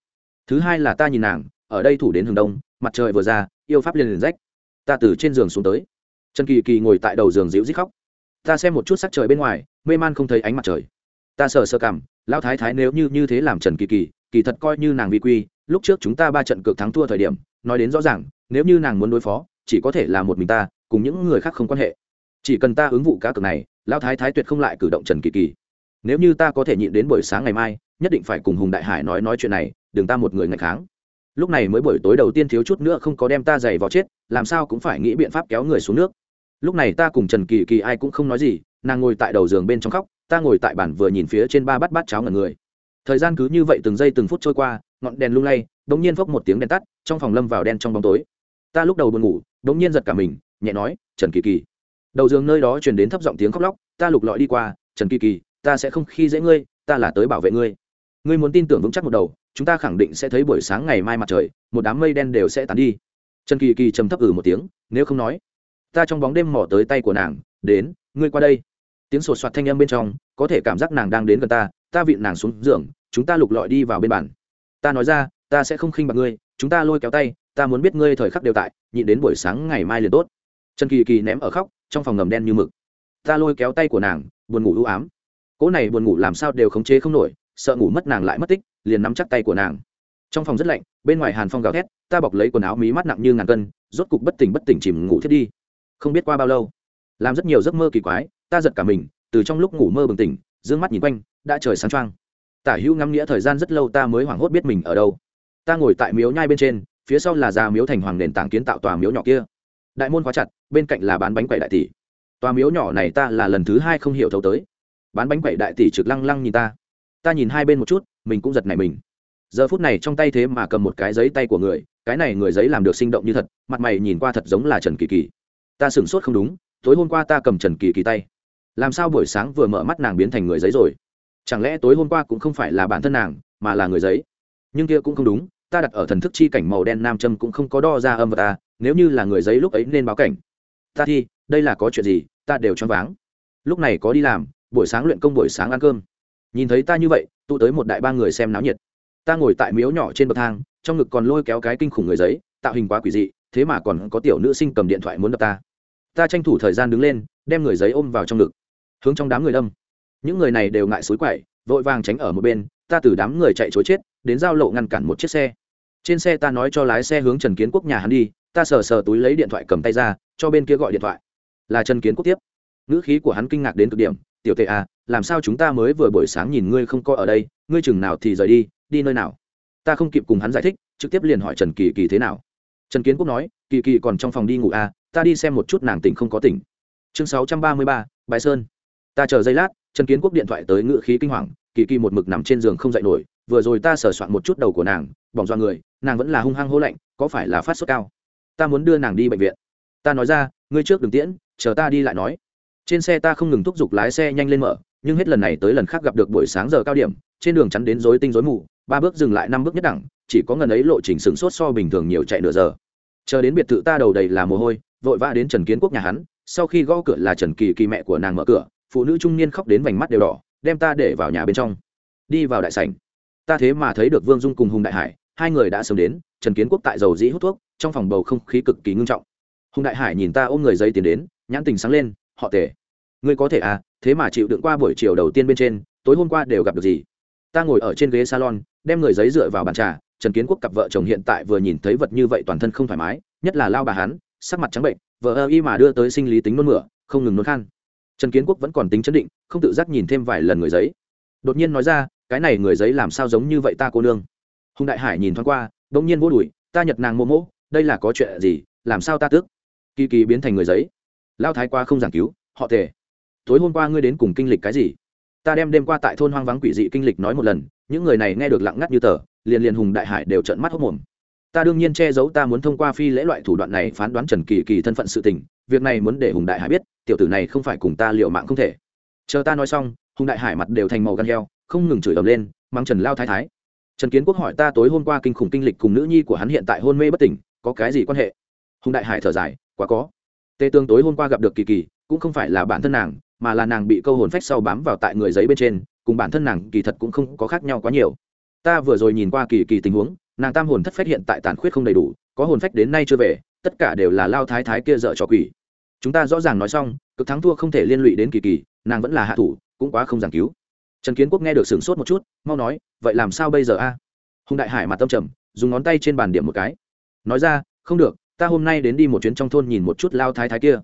Thứ hai là ta nhìn nàng, ở đây thủ đến hướng đông, mặt trời vừa ra, yêu pháp liền liền rách. Ta từ trên giường xuống tới. Trần kỳ kỳ ngồi tại đầu giường dịu rít khóc. Ta xem một chút sắc trời bên ngoài mê man không thấy ánh mặt trời. Ta sờ sơ cảm, Lão thái thái nếu như như thế làm trần kỳ kỳ kỳ thật coi như nàng vi quy, lúc trước chúng ta ba trận cược thắng thua thời điểm, nói đến rõ ràng, nếu như nàng muốn đối phó, chỉ có thể là một mình ta, cùng những người khác không quan hệ. Chỉ cần ta ứng vụ cá cược này, Lão thái thái tuyệt không lại cử động trần kỳ kỳ. Nếu như ta có thể nhịn đến buổi sáng ngày mai, nhất định phải cùng hùng đại hải nói nói chuyện này, đừng ta một người ngày kháng. Lúc này mới buổi tối đầu tiên thiếu chút nữa không có đem ta giày vào chết, làm sao cũng phải nghĩ biện pháp kéo người xuống nước. Lúc này ta cùng trần kỳ kỳ ai cũng không nói gì nàng ngồi tại đầu giường bên trong khóc, ta ngồi tại bản vừa nhìn phía trên ba bát bát cháo ngẩn người. Thời gian cứ như vậy từng giây từng phút trôi qua, ngọn đèn lung lay đ ỗ n g nhiên phốc một tiếng đèn tắt, trong phòng lâm vào đen trong bóng tối. Ta lúc đầu buồn ngủ đ ỗ n g nhiên giật cả mình, nhẹ nói, trần kỳ kỳ. Đầu giường nơi đó truyền đến thấp giọng tiếng khóc lóc, ta lục lọi đi qua, trần kỳ kỳ, ta sẽ không khi dễ ngươi, ta là tới bảo vệ ngươi. Ngươi muốn tin tưởng vững chắc một đầu, chúng ta khẳng định sẽ thấy buổi sáng ngày mai mặt trời, một đám mây đen đều sẽ tàn đi. Trần kỳ kỳ trầm thấp ử ừ một tiếng, nếu không nói, ta trong bóng đêm mỏ tới tay của nàng, đến, ngươi qua đây tiếng sột soạt thanh âm bên trong, có thể cảm giác nàng đang đến gần ta ta vịn nàng xuống giường, chúng ta lục lọi đi vào bên bàn. Ta nói ra, ta sẽ không khinh bạc ngươi, chúng ta lôi kéo tay, ta muốn biết ngươi thời khắc đều tại, nhịn đến buổi sáng ngày mai liền tốt. Trần kỳ kỳ ném ở khóc, trong phòng ngầm đen như mực. Ta lôi kéo tay của nàng, buồn ngủ ưu ám. Cỗ này buồn ngủ làm sao đều khống chế không nổi, sợ ngủ mất nàng lại mất tích, liền nắm chắc tay của nàng. Trong phòng rất lạnh, bên ngoài hàn phong gào thét, ta bọc lấy quần áo mí mắt nặng như ngàn cân, rốt cục bất tỉnh bất tỉnh chìm ngủ thiết đi. Không biết qua bao lâu, làm rất nhiều giấc mơ kỳ quái ta giật cả mình, từ trong lúc ngủ mơ bừng tỉnh d ư ơ n g mắt nhìn quanh, đã trời sáng trăng tả hữu ngắm nghĩa thời gian rất lâu ta mới hoảng hốt biết mình ở đâu. Ta ngồi tại miếu nhai bên trên, phía sau là già miếu thành hoàng nền tảng kiến tạo tòa miếu nhỏ kia. Đại môn khóa chặt, bên cạnh là bán bánh quậy đại tỷ. Tòa miếu nhỏ này ta là lần thứ hai không hiểu thấu tới. Bán bánh quậy đại tỷ trực lăng lăng nhìn ta. Ta nhìn hai bên một chút, mình cũng giật này mình. Giờ phút này trong tay thế mà cầm một cái giấy tay của người, cái này người giấy làm được sinh động như thật, mặt mày nhìn qua thật giống là trần kỳ kỳ. Ta sửng sốt không đúng, tối hôm qua ta cầm trần kỳ kỳ tay làm sao buổi sáng vừa mở mắt nàng biến thành người giấy rồi? Chẳng lẽ tối hôm qua cũng không phải là bản thân nàng, mà là người giấy? Nhưng kia cũng không đúng, ta đặt ở thần thức chi cảnh màu đen nam châm cũng không có đo ra âm vật ta nếu như là người giấy lúc ấy nên báo cảnh. Ta thi, đây là có chuyện gì, ta đều choáng váng. Lúc này có đi làm, buổi sáng luyện công buổi sáng ăn cơm. Nhìn thấy ta như vậy, tụ tới một đại ba người xem náo nhiệt. Ta ngồi tại miếu nhỏ trên bậc thang, trong ngực còn lôi kéo cái kinh khủng người giấy, tạo hình quá quỷ dị, thế mà còn có tiểu nữ sinh cầm điện thoại muốn đập ta. Ta tranh thủ thời gian đứng lên, đem người giấy ôm vào trong ngực hướng trong đám người đâm. Những người này đều ngại suối quậy, vội vàng tránh ở một bên, ta từ đám người chạy chối chết, đến giao lộ ngăn cản một chiếc xe. Trên xe ta nói cho lái xe hướng trần kiến quốc nhà hắn đi, ta sờ sờ túi lấy điện thoại cầm tay ra, cho bên kia gọi điện thoại. Là trần kiến quốc tiếp. Ngữ khí của hắn kinh ngạc đến cực điểm, tiểu tệ à làm sao chúng ta mới vừa buổi sáng nhìn ngươi không có ở đây, ngươi chừng nào thì rời đi đi nơi nào? Ta không kịp cùng hắn giải thích, trực tiếp liền hỏi trần kỳ kỳ thế nào. Trần kiến quốc nói, kỳ kỳ còn trong phòng đi ngủ à ta đi xem một chút nàng tỉnh không có tỉnh. Chương sáu trăm ba mươi ba, bài sơn ta chờ giây lát, trần kiến quốc điện thoại tới ngự khí kinh hoàng, kỳ kỳ một mực nằm trên giường không dậy nổi, vừa rồi ta sờ soạn một chút đầu của nàng, bỏng do người, nàng vẫn là hung hăng hô lạnh, có phải là phát sốt cao? Ta muốn đưa nàng đi bệnh viện. Ta nói ra, ngươi trước đừng tiễn, chờ ta đi lại nói. Trên xe ta không ngừng thúc giục lái xe nhanh lên mở, nhưng hết lần này tới lần khác gặp được buổi sáng giờ cao điểm, trên đường chắn đến rối tinh rối mù, ba bước dừng lại năm bước nhất đẳng, chỉ có ngần ấy lộ trình sửng sốt so bình thường nhiều chạy nửa giờ. Chờ đến biệt thự ta đầu đầy là mồ hôi, vội vã đến trần kiến quốc nhà hắn, sau khi gõ cửa là trần kỳ kỳ mẹ của nàng mở cửa phụ nữ trung niên khóc đến vành mắt đều đỏ đem ta để vào nhà bên trong. Đi vào đại sảnh. Ta thế mà thấy được vương dung cùng hùng đại hải hai người đã sớm đến trần kiến quốc tại dầu dĩ hút thuốc trong phòng bầu không khí cực kỳ ngưng trọng. Hùng đại hải nhìn ta ôm người giấy tiến đến nhãn tình sáng lên họ tề, ngươi có thể à thế mà chịu đựng qua buổi chiều đầu tiên bên trên tối hôm qua đều gặp được gì? Ta ngồi ở trên ghế salon đem người giấy dựa vào bàn trà trần kiến quốc cặp vợ chồng hiện tại vừa nhìn thấy vật như vậy toàn thân không thoải mái nhất là lao bà hắn sắc mặt trắng bệnh vợ ơ y mà đưa tới sinh lý tính nôn mửa không ngừng nôn khăn trần kiến quốc vẫn còn tính chấn định, không tự giác nhìn thêm vài lần người giấy. Đột nhiên nói ra, cái này người giấy làm sao giống như vậy ta, cô nương? Hùng đại hải nhìn thoáng qua đ ỗ n g nhiên vô đùi ta nhật nàng mô mỗ đây là có chuyện gì, làm sao ta tước kỳ kỳ biến thành người giấy. Lao thái qua không giảng cứu, họ thể tối hôm qua ngươi đến cùng kinh lịch cái gì? Ta đem đêm qua tại thôn hoang vắng quỷ dị kinh lịch nói một lần, những người này nghe được lặng ngắt như tờ, liền liền hùng đại hải đều trợn mắt hốc mồm. Ta đương nhiên che giấu ta muốn thông qua phi lễ loại thủ đoạn này phán đoán trần kỳ kỳ thân phận sự tình, việc này muốn để hùng đại hải biết tiểu tử này không phải cùng ta liệu mạng không thể. Chờ ta nói xong, hùng đại hải mặt đều thành màu gan heo, không ngừng chửi ầm lên mang trần lao thái thái. Trần kiến quốc hỏi ta tối hôm qua kinh khủng kinh lịch cùng nữ nhi của hắn hiện tại hôn mê bất tỉnh, có cái gì quan hệ? Hùng đại hải thở dài, quá có. Tê tương tối hôm qua gặp được kỳ kỳ, cũng không phải là bản thân nàng, mà là nàng bị câu hồn phách sau bám vào tại người giấy bên trên, cùng bản thân nàng kỳ thật cũng không có khác nhau quá nhiều. Ta vừa rồi nhìn qua kỳ kỳ tình huống, nàng tam hồn thất phách hiện tại tàn khuyết không đầy đủ, có hồn phách đến nay chưa về, tất cả đều là lao thái thái kia dợ trò quỷ chúng ta rõ ràng nói xong, cực thắng thua không thể liên lụy đến kỳ kỳ, nàng vẫn là hạ thủ, cũng quá không giảng cứu. Trần kiến quốc nghe được sửng sốt một chút, mau nói, vậy làm sao bây giờ a? Hùng đại hải mặt tâm trầm, dùng ngón tay trên bàn điểm một cái. Nói ra, không được, ta hôm nay đến đi một chuyến trong thôn nhìn một chút lao thái thái kia.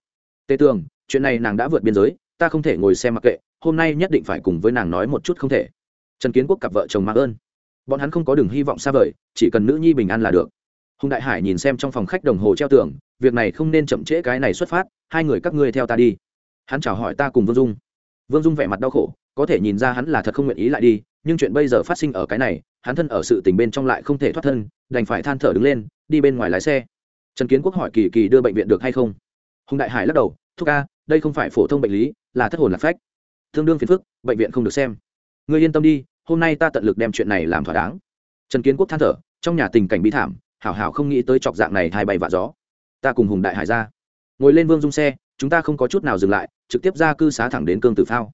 Tê tường, chuyện này nàng đã vượt biên giới, ta không thể ngồi xem mặc kệ, hôm nay nhất định phải cùng với nàng nói một chút không thể. Trần kiến quốc cặp vợ chồng mạng ơn. Bọn hắn không có đường hy vọng xa vời, chỉ cần nữ nhi bình an là được. Hùng đại hải nhìn xem trong phòng khách đồng hồ treo tường việc này không nên chậm trễ cái này xuất phát, hai người các ngươi theo ta đi. Hắn chào hỏi ta cùng vương dung. Vương dung vẻ mặt đau khổ, có thể nhìn ra hắn là thật không nguyện ý lại đi, nhưng chuyện bây giờ phát sinh ở cái này, hắn thân ở sự tình bên trong lại không thể thoát thân, đành phải than thở đứng lên, đi bên ngoài lái xe. Trần kiến quốc hỏi kỳ kỳ đưa bệnh viện được hay không? Hùng đại hải lắc đầu, thúc ca, đây không phải phổ thông bệnh lý, là thất hồn lạc phách. Tương đương phiền phức, bệnh viện không được xem. Người yên tâm đi, hôm nay ta tận lực đem chuyện này làm thỏa đáng. Trần kiến quốc than thở, trong nhà tình cảnh bi thảm, hảo hảo không nghĩ tới chọc dạng này thay bay vạ gió ta cùng hùng đại hải ra. Ngồi lên vương dung xe, chúng ta không có chút nào dừng lại, trực tiếp ra cư xá thẳng đến cương tử phao.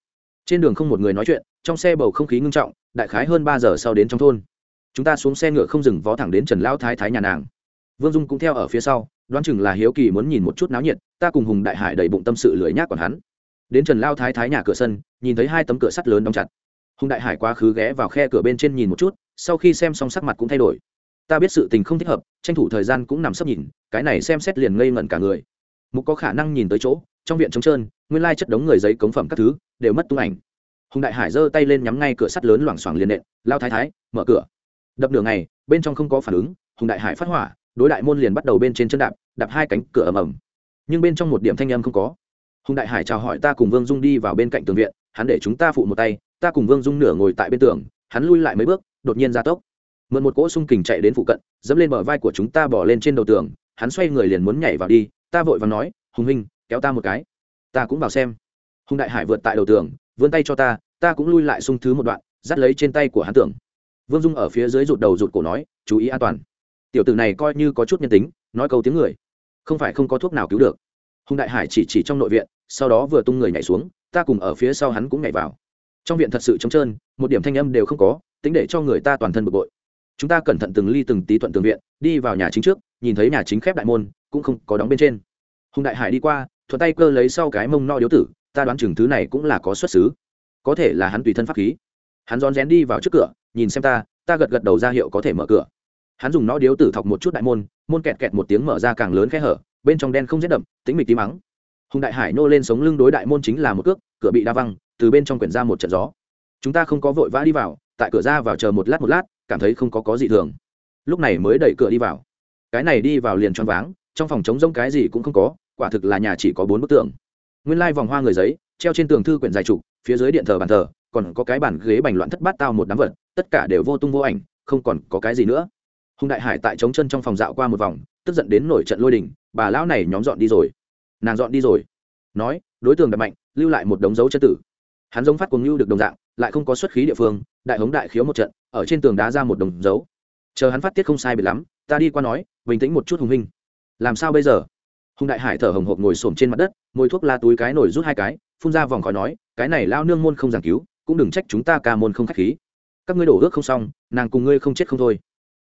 Trên đường không một người nói chuyện, trong xe bầu không khí ngưng trọng, đại khái hơn ba giờ sau đến trong thôn. Chúng ta xuống xe ngựa không dừng vó thẳng đến trần lão thái thái nhà nàng. Vương dung cũng theo ở phía sau, đoán chừng là hiếu kỳ muốn nhìn một chút náo nhiệt, ta cùng hùng đại hải đầy bụng tâm sự lưỡi nhác còn hắn. Đến trần lao thái thái nhà cửa sân, nhìn thấy hai tấm cửa sắt lớn đóng chặt. Hùng đại hải quá khứ ghé vào khe cửa bên trên nhìn một chút, sau khi xem xong sắc mặt cũng thay đổi ta biết sự tình không thích hợp, tranh thủ thời gian cũng nằm sấp nhìn, cái này xem xét liền ngây ngẩn cả người. Mục có khả năng nhìn tới chỗ, trong viện trống trơn, nguyên lai chất đống người giấy cống phẩm các thứ, đều mất tung ảnh. Hùng đại hải giơ tay lên nhắm ngay cửa sắt lớn loảng xoảng liền nện, lao thái thái, mở cửa. Đập đường này bên trong không có phản ứng, hùng đại hải phát hỏa, đối đại môn liền bắt đầu bên trên chân đạp đạp hai cánh, cửa ầm ầm. Nhưng bên trong một điểm thanh âm không có. Hùng đại hải chào hỏi ta cùng vương dung đi vào bên cạnh tường viện, hắn để chúng ta phụ một tay, ta cùng vương dung nửa ngồi tại bên tường, hắn lui lại mấy bước, đột nhiên ra tốc mượn một cỗ sung kình chạy đến phụ cận, dẫm lên bờ vai của chúng ta bỏ lên trên đầu tường, hắn xoay người liền muốn nhảy vào đi, ta vội và nói, hùng huynh, kéo ta một cái. Ta cũng vào xem. Hùng đại hải vượt tại đầu tường, vươn tay cho ta ta cũng lui lại sung thứ một đoạn, dắt lấy trên tay của hắn tưởng vương dung ở phía dưới rụt đầu rụt cổ nói, chú ý an toàn. Tiểu tử này coi như có chút nhân tính, nói câu tiếng người, không phải không có thuốc nào cứu được. Hùng đại hải chỉ chỉ trong nội viện, sau đó vừa tung người nhảy xuống, ta cùng ở phía sau hắn cũng nhảy vào. Trong viện thật sự trống trơn, một điểm thanh âm đều không có, tính để cho người ta toàn thân bực bội chúng ta cẩn thận từng ly từng tí thuận tường viện, đi vào nhà chính trước, nhìn thấy nhà chính khép đại môn, cũng không có đóng bên trên. Hùng đại hải đi qua, thuận tay cơ lấy sau cái mông no điếu tử, ta đoán chừng thứ này cũng là có xuất xứ. Có thể là hắn tùy thân pháp khí. Hắn rón rén đi vào trước cửa, nhìn xem ta ta gật gật đầu ra hiệu có thể mở cửa. Hắn dùng nó điếu tử thọc một chút đại môn môn kẹt kẹt một tiếng mở ra càng lớn khe hở, bên trong đen không rét đậm tính mịch tí mắng. Hùng đại hải nô lên sống lưng đối đại môn chính là một cước, cửa bị đa văng, từ bên trong quyển ra một trận gió. Chúng ta không có vội vã đi vào, tại cửa ra vào chờ một lát một lát cảm thấy không có có gì thường. Lúc này mới đẩy cửa đi vào. Cái này đi vào liền choáng váng, trong phòng trống rỗng cái gì cũng không có, quả thực là nhà chỉ có bốn bức tường. Nguyên lai vòng hoa người giấy, treo trên tường thư quyển dài trục, phía dưới điện thờ bàn thờ, còn có cái bàn ghế bành loạn thất bát tao một đám vật, tất cả đều vô tung vô ảnh, không còn có cái gì nữa. Hùng đại hải tại trống chân trong phòng dạo qua một vòng, tức giận đến nổi trận lôi đình, bà lão này nhóm dọn đi rồi. Nàng dọn đi rồi. Nói, đối tượng đập mạnh, lưu lại một đống dấu chân tử. Hắn giống phát cuồng lưu được đồng dạng, lại không có xuất khí địa phương, đại hống đại khiếu một trận ở trên tường đá ra một đồng dấu. Chờ hắn phát tiết không sai biệt lắm, ta đi qua nói, bình tĩnh một chút hùng hình làm sao bây giờ? Hùng đại hải thở hồng hộc ngồi xổm trên mặt đất môi thuốc la túi cái nổi rút hai cái, phun ra vòng khói nói, cái này lao nương môn không giảng cứu, cũng đừng trách chúng ta ca môn không khách khí. Các ngươi đổ ước không xong, nàng cùng ngươi không chết không thôi.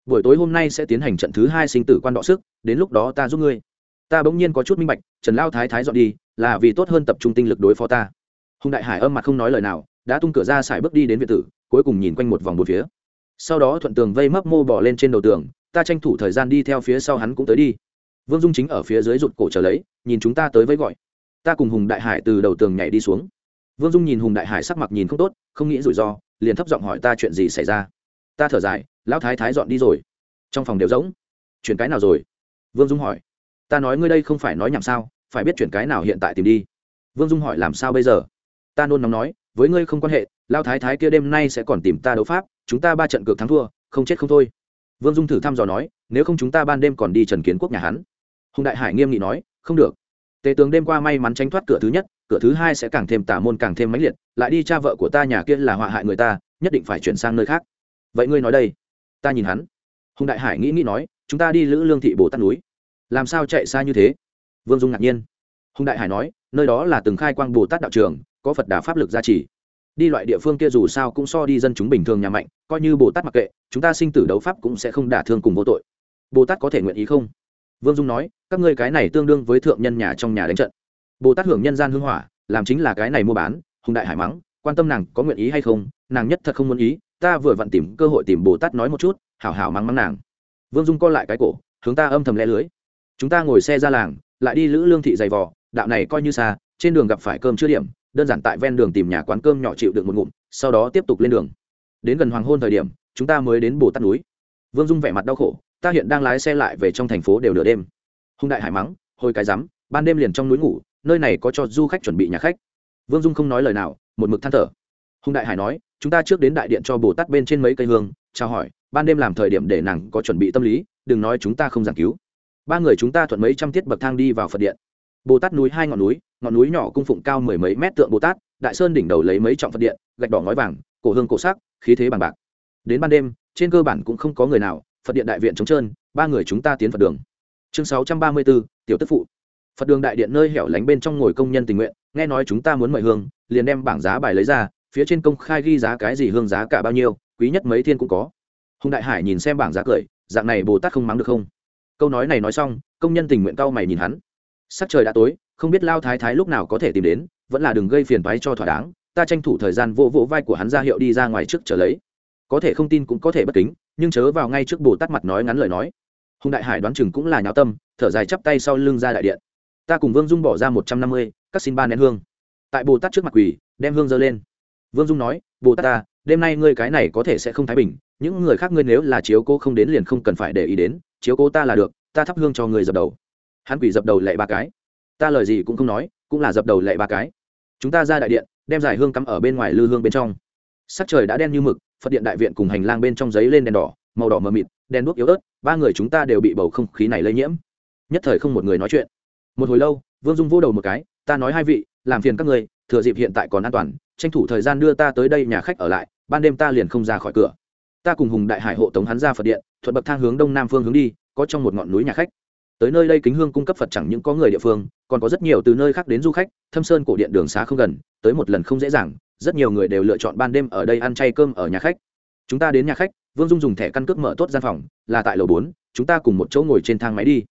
Buổi tối hôm nay sẽ tiến hành trận thứ hai sinh tử quan đọ sức, đến lúc đó ta giúp ngươi. Ta bỗng nhiên có chút minh bạch, trần lao thái thái dọn đi, là vì tốt hơn tập trung tinh lực đối phó ta. Hùng đại hải âm mặt không nói lời nào đã tung cửa ra xài bước đi đến viện tử, cuối cùng nhìn quanh một vòng một phía. Sau đó thuận tường vây mấp mô bỏ lên trên đầu tường, ta tranh thủ thời gian đi theo phía sau hắn cũng tới đi. Vương dung chính ở phía dưới rụt cổ trở lấy, nhìn chúng ta tới với gọi. Ta cùng hùng đại hải từ đầu tường nhảy đi xuống. Vương dung nhìn hùng đại hải sắc mặt nhìn không tốt, không nghĩ rủi ro, liền thấp giọng hỏi ta chuyện gì xảy ra. Ta thở dài, lão thái thái dọn đi rồi. Trong phòng đều rỗng. Chuyển cái nào rồi? Vương dung hỏi. Ta nói ngươi đây không phải nói nhảm sao, phải biết chuyển cái nào hiện tại tìm đi. Vương dung hỏi làm sao bây giờ? Ta nôn nóng nói với ngươi không quan hệ lao thái thái kia đêm nay sẽ còn tìm ta đấu pháp, chúng ta ba trận cược thắng thua, không chết không thôi. Vương dung thử thăm dò nói, nếu không chúng ta ban đêm còn đi trần kiến quốc nhà hắn. Hùng đại hải nghiêm nghị nói, không được. Tề tướng đêm qua may mắn tránh thoát cửa thứ nhất, cửa thứ hai sẽ càng thêm tả môn càng thêm mãnh liệt, lại đi cha vợ của ta nhà kia là họa hại người ta, nhất định phải chuyển sang nơi khác. Vậy ngươi nói đây. Ta nhìn hắn. Hùng đại hải nghĩ nghĩ nói, chúng ta đi lữ lương thị bồ tát núi. Làm sao chạy xa như thế? Vương dung ngạc nhiên. Hùng đại hải nói, nơi đó là từng khai quang bồ tát đạo trường có phật đà pháp lực gia trì. Đi loại địa phương kia dù sao cũng so đi dân chúng bình thường nhà mạnh, coi như bồ tát mặc kệ, chúng ta sinh tử đấu pháp cũng sẽ không đả thương cùng vô tội. Bồ tát có thể nguyện ý không? Vương dung nói, các ngươi cái này tương đương với thượng nhân nhà trong nhà đánh trận. Bồ tát hưởng nhân gian hưng hỏa, làm chính là cái này mua bán, hùng đại hải mắng, quan tâm nàng có nguyện ý hay không, nàng nhất thật không muốn ý, ta vừa vặn tìm cơ hội tìm bồ tát nói một chút, hảo hảo mắng mắng nàng. Vương dung co lại cái cổ, hướng ta âm thầm lẽ lưới. Chúng ta ngồi xe ra làng, lại đi lữ lương thị dày vò, đạo này coi như xa, trên đường gặp phải cơm chưa điểm đơn giản tại ven đường tìm nhà quán cơm nhỏ chịu được một ngụm, sau đó tiếp tục lên đường. Đến gần hoàng hôn thời điểm, chúng ta mới đến bồ tát núi. Vương dung vẻ mặt đau khổ, ta hiện đang lái xe lại về trong thành phố đều nửa đêm. Hùng đại hải mắng hồi cái rắm, ban đêm liền trong núi ngủ, nơi này có cho du khách chuẩn bị nhà khách. Vương dung không nói lời nào, một mực than thở. Hùng đại hải nói, chúng ta trước đến đại điện cho bồ tát bên trên mấy cây hương, chào hỏi, ban đêm làm thời điểm để nàng có chuẩn bị tâm lý, đừng nói chúng ta không giảng cứu. Ba người chúng ta thuận mấy trăm tiết bậc thang đi vào phật điện bồ tát núi hai ngọn núi ngọn núi nhỏ cung phụng cao mười mấy mét tượng bồ tát, đại sơn đỉnh đầu lấy mấy trọng phật điện, gạch đỏ ngói vàng, cổ hương cổ sắc, khí thế bằng bạc. Đến ban đêm, trên cơ bản cũng không có người nào, phật điện đại viện trống trơn, ba người chúng ta tiến phật đường. Chương sáu trăm ba mươi bốn, tiểu tức phụ. Phật đường đại điện nơi hẻo lánh bên trong ngồi công nhân tình nguyện, nghe nói chúng ta muốn mời hương, liền đem bảng giá bài lấy ra, phía trên công khai ghi giá cái gì hương giá cả bao nhiêu, quý nhất mấy thiên cũng có. Hùng đại hải nhìn xem bảng giá cười, dạng này bồ tát không mắng được không? Câu nói này nói xong, công nhân tình nguyện cau mày nhìn hắn sắc trời đã tối, không biết lao thái thái lúc nào có thể tìm đến, vẫn là đừng gây phiền toái cho thỏa đáng, ta tranh thủ thời gian vỗ vỗ vai của hắn ra hiệu đi ra ngoài trước trở lấy. Có thể không tin cũng có thể bất kính, nhưng chớ vào ngay trước bồ tát mặt nói ngắn lời nói. Hùng đại hải đoán chừng cũng là nháo tâm, thở dài chắp tay sau lưng ra đại điện. Ta cùng vương dung bỏ ra một trăm năm mươi, các xin ba nén hương. Tại bồ tát trước mặt quỳ, đem hương dơ lên. Vương dung nói, bồ tát ta, đêm nay ngươi cái này có thể sẽ không thái bình, những người khác ngươi nếu là chiếu cô không đến liền không cần phải để ý đến, chiếu cô ta là được, ta thắp hương cho người dập đầu hắn quỳ dập đầu lệ ba cái. Ta lời gì cũng không nói, cũng là dập đầu lệ ba cái. Chúng ta ra đại điện, đem giải hương cắm ở bên ngoài lư hương bên trong. Sắc trời đã đen như mực, phật điện đại viện cùng hành lang bên trong giấy lên đèn đỏ, màu đỏ mờ mịt, đèn đuốc yếu ớt, ba người chúng ta đều bị bầu không khí này lây nhiễm. Nhất thời không một người nói chuyện. Một hồi lâu, vương dung vô đầu một cái, ta nói hai vị, làm phiền các người, thừa dịp hiện tại còn an toàn, tranh thủ thời gian đưa ta tới đây nhà khách ở lại, ban đêm ta liền không ra khỏi cửa. Ta cùng hùng đại hải hộ tống hắn ra phật điện, thuận bậc thang hướng đông nam phương hướng đi, có trong một ngọn núi nhà khách tới nơi đây kính hương cung cấp phật chẳng những có người địa phương, còn có rất nhiều từ nơi khác đến du khách, thâm sơn cổ điện đường xá không gần, tới một lần không dễ dàng, rất nhiều người đều lựa chọn ban đêm ở đây ăn chay cơm ở nhà khách. Chúng ta đến nhà khách, vương dung dùng thẻ căn cước mở tốt gian phòng, là tại lầu bốn, chúng ta cùng một chỗ ngồi trên thang máy đi.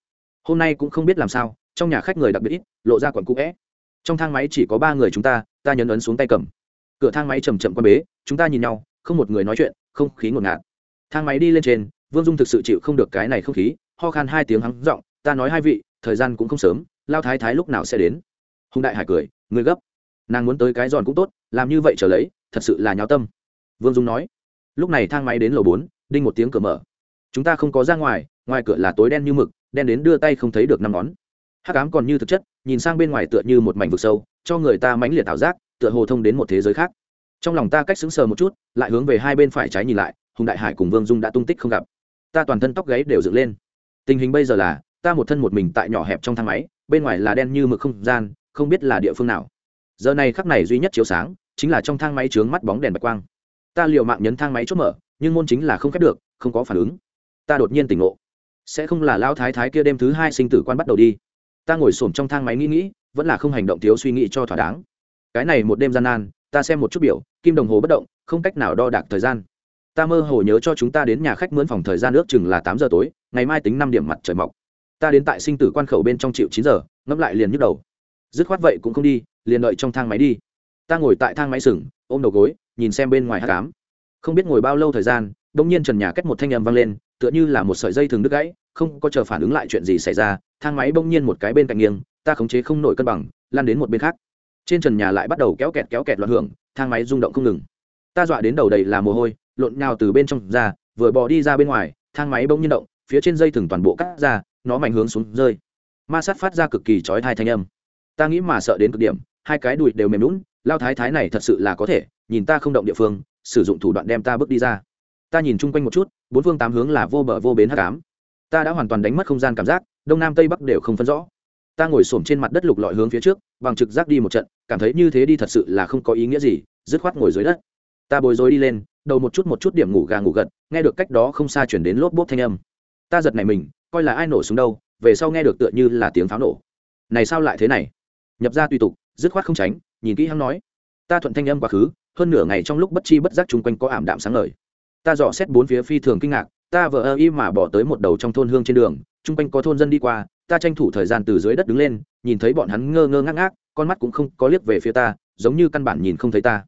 Hôm nay cũng không biết làm sao, trong nhà khách người đặc biệt ít, lộ ra còn cũ vẽ. Trong thang máy chỉ có ba người chúng ta ta nhấn ấn xuống tay cầm. Cửa thang máy chầm chậm qua bế, chúng ta nhìn nhau, không một người nói chuyện, không khí ngột ngạt. Thang máy đi lên trên, vương dung thực sự chịu không được cái này không khí, ho khan hai tiếng hắng giọng ta nói hai vị, thời gian cũng không sớm, lao thái thái lúc nào sẽ đến? Hùng đại hải cười, người gấp. Nàng muốn tới cái giòn cũng tốt, làm như vậy trở lấy, thật sự là nháo tâm. Vương dung nói. Lúc này thang máy đến lầu bốn, đinh một tiếng cửa mở. Chúng ta không có ra ngoài ngoài cửa là tối đen như mực, đen đến đưa tay không thấy được năm ngón. Hát cám còn như thực chất, nhìn sang bên ngoài tựa như một mảnh vực sâu, cho người ta mãnh liệt ảo giác, tựa hồ thông đến một thế giới khác. Trong lòng ta cách xứng sờ một chút, lại hướng về hai bên phải trái nhìn lại, hùng đại hải cùng vương dung đã tung tích không gặp. Ta toàn thân tóc gáy đều dựng lên. Tình hình bây giờ là ta một thân một mình tại nhỏ hẹp trong thang máy, bên ngoài là đen như mực không gian, không biết là địa phương nào. Giờ này khắc này duy nhất chiếu sáng, chính là trong thang máy trướng mắt bóng đèn bạch quang. Ta liều mạng nhấn thang máy chốt mở, nhưng môn chính là không khép được, không có phản ứng. Ta đột nhiên tỉnh ngộ. Sẽ không là lao thái thái kia đêm thứ hai sinh tử quan bắt đầu đi. Ta ngồi xổm trong thang máy nghĩ nghĩ, vẫn là không hành động thiếu suy nghĩ cho thỏa đáng. Cái này một đêm gian nan, ta xem một chút biểu, kim đồng hồ bất động, không cách nào đo đạc thời gian. Ta mơ hồ nhớ cho chúng ta đến nhà khách mướn phòng thời gian ước chừng là tám giờ tối, ngày mai tính năm điểm mặt trời mọc ta đến tại sinh tử quan khẩu bên trong chịu chín giờ, ngẫm lại liền nhức đầu. Dứt khoát vậy cũng không đi, liền đợi trong thang máy đi. Ta ngồi tại thang máy sừng, ôm đầu gối, nhìn xem bên ngoài hát cám. Không biết ngồi bao lâu thời gian đ ỗ n g nhiên trần nhà cách một thanh â m vang lên, tựa như là một sợi dây thường đứt gãy, không có chờ phản ứng lại chuyện gì xảy ra, thang máy bỗng nhiên một cái bên cạnh nghiêng, ta khống chế không nổi cân bằng lan đến một bên khác. Trên trần nhà lại bắt đầu kéo kẹt kéo kẹt loạn hưởng, thang máy rung động không ngừng. Ta dọa đến đầu đầy là mồ hôi, lộn nhào từ bên trong ra, vừa bỏ đi ra bên ngoài, thang máy bỗng nhiên động, phía trên dây thừng toàn bộ cắt ra nó mạnh hướng xuống rơi. Ma sát phát ra cực kỳ trói thai thanh âm. Ta nghĩ mà sợ đến cực điểm, hai cái đùi đều mềm lún lao thái thái này thật sự là có thể, nhìn ta không động địa phương, sử dụng thủ đoạn đem ta bước đi ra. Ta nhìn chung quanh một chút, bốn phương tám hướng là vô bờ vô bến hắc ám. Ta đã hoàn toàn đánh mất không gian cảm giác, đông nam tây bắc đều không phân rõ. Ta ngồi xổm trên mặt đất lục lọi hướng phía trước, bằng trực giác đi một trận, cảm thấy như thế đi thật sự là không có ý nghĩa gì, dứt khoát ngồi dưới đất. Ta bồi dối đi lên, đầu một chút một chút điểm ngủ gà ngủ gật, nghe được cách đó không xa chuyển đến lốp bốp thanh âm. Ta giật này mình coi là ai nổ súng đâu, về sau nghe được tựa như là tiếng pháo nổ. Này sao lại thế này? Nhập ra tùy tục, dứt khoát không tránh, nhìn kỹ hắn nói. Ta thuận thanh âm quá khứ, hơn nửa ngày trong lúc bất chi bất giác chung quanh có ảm đạm sáng ngời. Ta dò xét bốn phía phi thường kinh ngạc, ta vờ ơ y mà bỏ tới một đầu trong thôn hương trên đường, chung quanh có thôn dân đi qua, ta tranh thủ thời gian từ dưới đất đứng lên, nhìn thấy bọn hắn ngơ ngơ ngác ngác, con mắt cũng không có liếc về phía ta, giống như căn bản nhìn không thấy ta.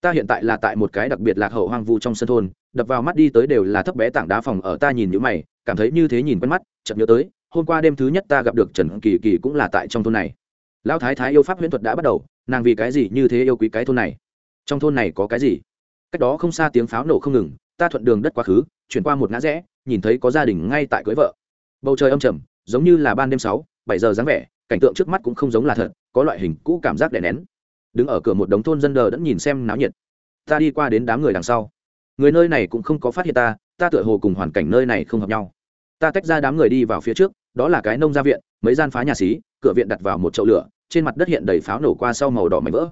Ta hiện tại là tại một cái đặc biệt lạc hậu hoang vu trong sân thôn, đập vào mắt đi tới đều là thấp bé tảng đá phòng ở ta nhìn nhữ mày cảm thấy như thế nhìn quen mắt chậm nhớ tới, hôm qua đêm thứ nhất ta gặp được trần kỳ kỳ cũng là tại trong thôn này. Lão thái thái yêu pháp huyễn thuật đã bắt đầu, nàng vì cái gì như thế yêu quý cái thôn này? Trong thôn này có cái gì? Cách đó không xa tiếng pháo nổ không ngừng, ta thuận đường đất quá khứ, chuyển qua một ngã rẽ, nhìn thấy có gia đình ngay tại cưới vợ. Bầu trời âm trầm, giống như là ban đêm sáu, bảy giờ dáng vẻ, cảnh tượng trước mắt cũng không giống là thật, có loại hình cũ cảm giác đè nén. Đứng ở cửa một đống thôn dân đờ đẫn nhìn xem náo nhiệt. Ta đi qua đến đám người đằng sau. Người nơi này cũng không có phát hiện ta ta tựa hồ cùng hoàn cảnh nơi này không hợp nhau. Ta tách ra đám người đi vào phía trước, đó là cái nông gia viện, mấy gian phá nhà xí, cửa viện đặt vào một chậu lửa, trên mặt đất hiện đầy pháo nổ qua sau màu đỏ mảnh vỡ.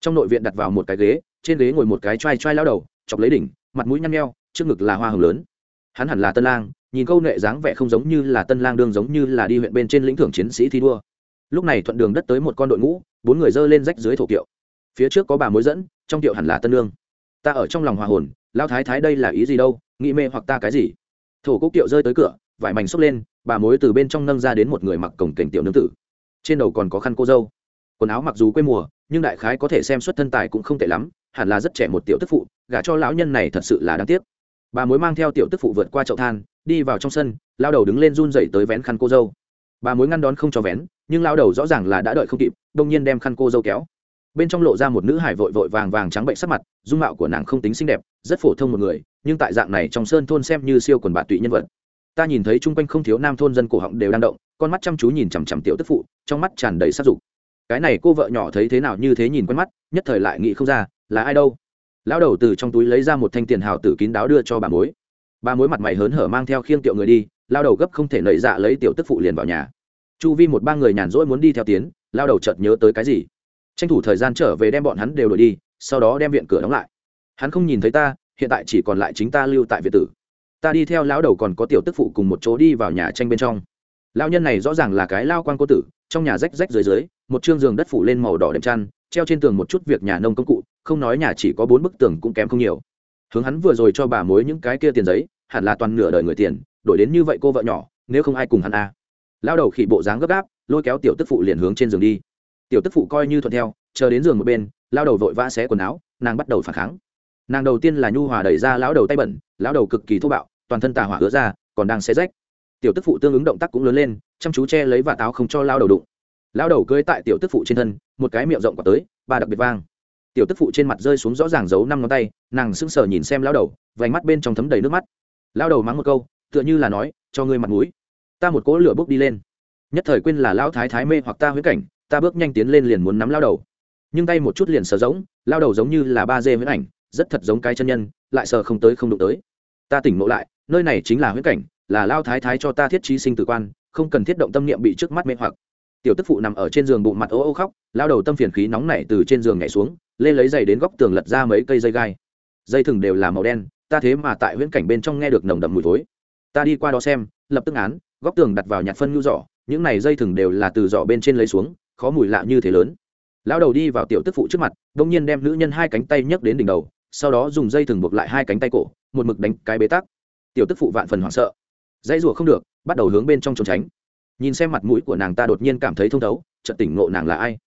Trong nội viện đặt vào một cái ghế, trên ghế ngồi một cái trai trai a i a i lao đầu, chọc lấy đỉnh, mặt mũi nhăn nheo, trước ngực là hoa hồng lớn. Hắn hẳn là tân lang, nhìn câu nệ dáng vẻ không giống như là tân lang đương giống như là đi huyện bên trên lĩnh thưởng chiến sĩ thi đua. Lúc này thuận đường đất tới một con đội ngũ, bốn người dơ lên rách dưới thổ kiệu. Phía trước có bà mối dẫn, trong kiệu hẳn là tân lương ta ở trong lòng hòa hồn lao thái thái đây là ý gì đâu, nghĩ mê hoặc ta cái gì? Thổ cúc kiệu rơi tới cửa, vải mảnh xốc lên, bà mối từ bên trong nâng ra đến một người mặc cổng cảnh tiểu nương tử. Trên đầu còn có khăn cô dâu. Quần áo mặc dù quê mùa, nhưng đại khái có thể xem xuất thân tài cũng không tệ lắm, hẳn là rất trẻ một tiểu tức phụ, gả cho lão nhân này thật sự là đáng tiếc. Bà mối mang theo tiểu tức phụ vượt qua chậu than, đi vào trong sân lao đầu đứng lên run dậy tới vén khăn cô dâu. Bà mối ngăn đón không cho vén, nhưng lao đầu rõ ràng là đã đợi không kịp, đông nhiên đem khăn cô dâu kéo bên trong lộ ra một nữ hải vội vội vàng vàng trắng bệnh sắc mặt, dung mạo của nàng không tính xinh đẹp, rất phổ thông một người, nhưng tại dạng này trong sơn thôn xem như siêu quần bạt tụy nhân vật. Ta nhìn thấy chung quanh không thiếu nam thôn dân cổ họng đều đang động, con mắt chăm chú nhìn chằm chằm tiểu tức phụ, trong mắt tràn đầy sắc dục. Cái này cô vợ nhỏ thấy thế nào như thế nhìn quen mắt, nhất thời lại nghĩ không ra, là ai đâu? Lão đầu từ trong túi lấy ra một thanh tiền hào tử kín đáo đưa cho bà mối. Bà mối mặt mày hớn hở mang theo khiêng tiệu người đi lao đầu gấp không thể nảy dạ lấy tiểu tức phụ liền vào nhà. Chu vi một ba người nhàn rỗi muốn đi theo tiến lao đầu chợt nhớ tới cái gì? Tranh thủ thời gian trở về đem bọn hắn đều đổi đi, sau đó đem viện cửa đóng lại. Hắn không nhìn thấy ta, hiện tại chỉ còn lại chính ta lưu tại viện tử. Ta đi theo lão đầu còn có tiểu tức phụ cùng một chỗ đi vào nhà tranh bên trong. Lao nhân này rõ ràng là cái lao quan cô tử, trong nhà rách rách dưới dưới, một chương giường đất phủ lên màu đỏ đệm chăn, treo trên tường một chút việc nhà nông công cụ, không nói nhà chỉ có bốn bức tường cũng kém không nhiều. Hướng hắn vừa rồi cho bà mối những cái kia tiền giấy, hẳn là toàn nửa đời người tiền, đổi đến như vậy cô vợ nhỏ, nếu không ai cùng hắn a. À. lao đầu khỉ bộ dáng gấp gáp, lôi kéo tiểu tức phụ liền hướng trên giường đi tiểu tức phụ coi như thuận theo, chờ đến giường một bên, lao đầu vội vã xé quần áo, nàng bắt đầu phản kháng. Nàng đầu tiên là nhu hòa đẩy ra lão đầu tay bẩn, lão đầu cực kỳ thô bạo, toàn thân tà hỏa ứa ra, còn đang xé rách. Tiểu tức phụ tương ứng động tác cũng lớn lên, chăm chú che lấy và táo không cho lao đầu đụng. Lao đầu cưới tại tiểu tức phụ trên thân, một cái miệng rộng quả tới, ba đặc biệt vang. Tiểu tức phụ trên mặt rơi xuống rõ ràng giấu năm ngón tay, nàng sững sờ nhìn xem lao đầu, vành mắt bên trong thấm đầy nước mắt. Lao đầu mắng một câu, tựa như là nói, cho ngươi mặt mũi, ta một cỗ lửa bốc đi lên. Nhất thời quên là lão thái thái mê hoặc ta huyễn cảnh ta bước nhanh tiến lên liền muốn nắm lao đầu. Nhưng tay một chút liền sờ giống, lao đầu giống như là ba dê huyễn ảnh, rất thật giống cái chân nhân, lại sờ không tới không đụng tới. Ta tỉnh ngộ lại, nơi này chính là huyễn cảnh, là lao thái thái cho ta thiết trí sinh tử quan, không cần thiết động tâm niệm bị trước mắt mê hoặc. Tiểu tức phụ nằm ở trên giường bụng mặt ô ô khóc, lao đầu tâm phiền khí nóng nảy từ trên giường nhảy xuống lên lấy giày đến góc tường lật ra mấy cây dây gai. Dây thừng đều là màu đen, ta thế mà tại huyễn cảnh bên trong nghe được nồng đậm mùi thối. Ta đi qua đó xem, lập tức án, góc tường đặt vào nhặt phân nhu giỏ những này dây thừng đều là từ giỏ bên trên lấy xuống khó mùi lạ như thế lớn. Lão đầu đi vào tiểu tức phụ trước mặt, đông nhiên đem nữ nhân hai cánh tay nhấc đến đỉnh đầu, sau đó dùng dây thừng buộc lại hai cánh tay cổ, một mực đánh cái bế tắc. Tiểu tức phụ vạn phần hoảng sợ. Dãy rủa không được, bắt đầu hướng bên trong trốn tránh. Nhìn xem mặt mũi của nàng ta đột nhiên cảm thấy thông thấu, chợt tỉnh ngộ nàng là ai.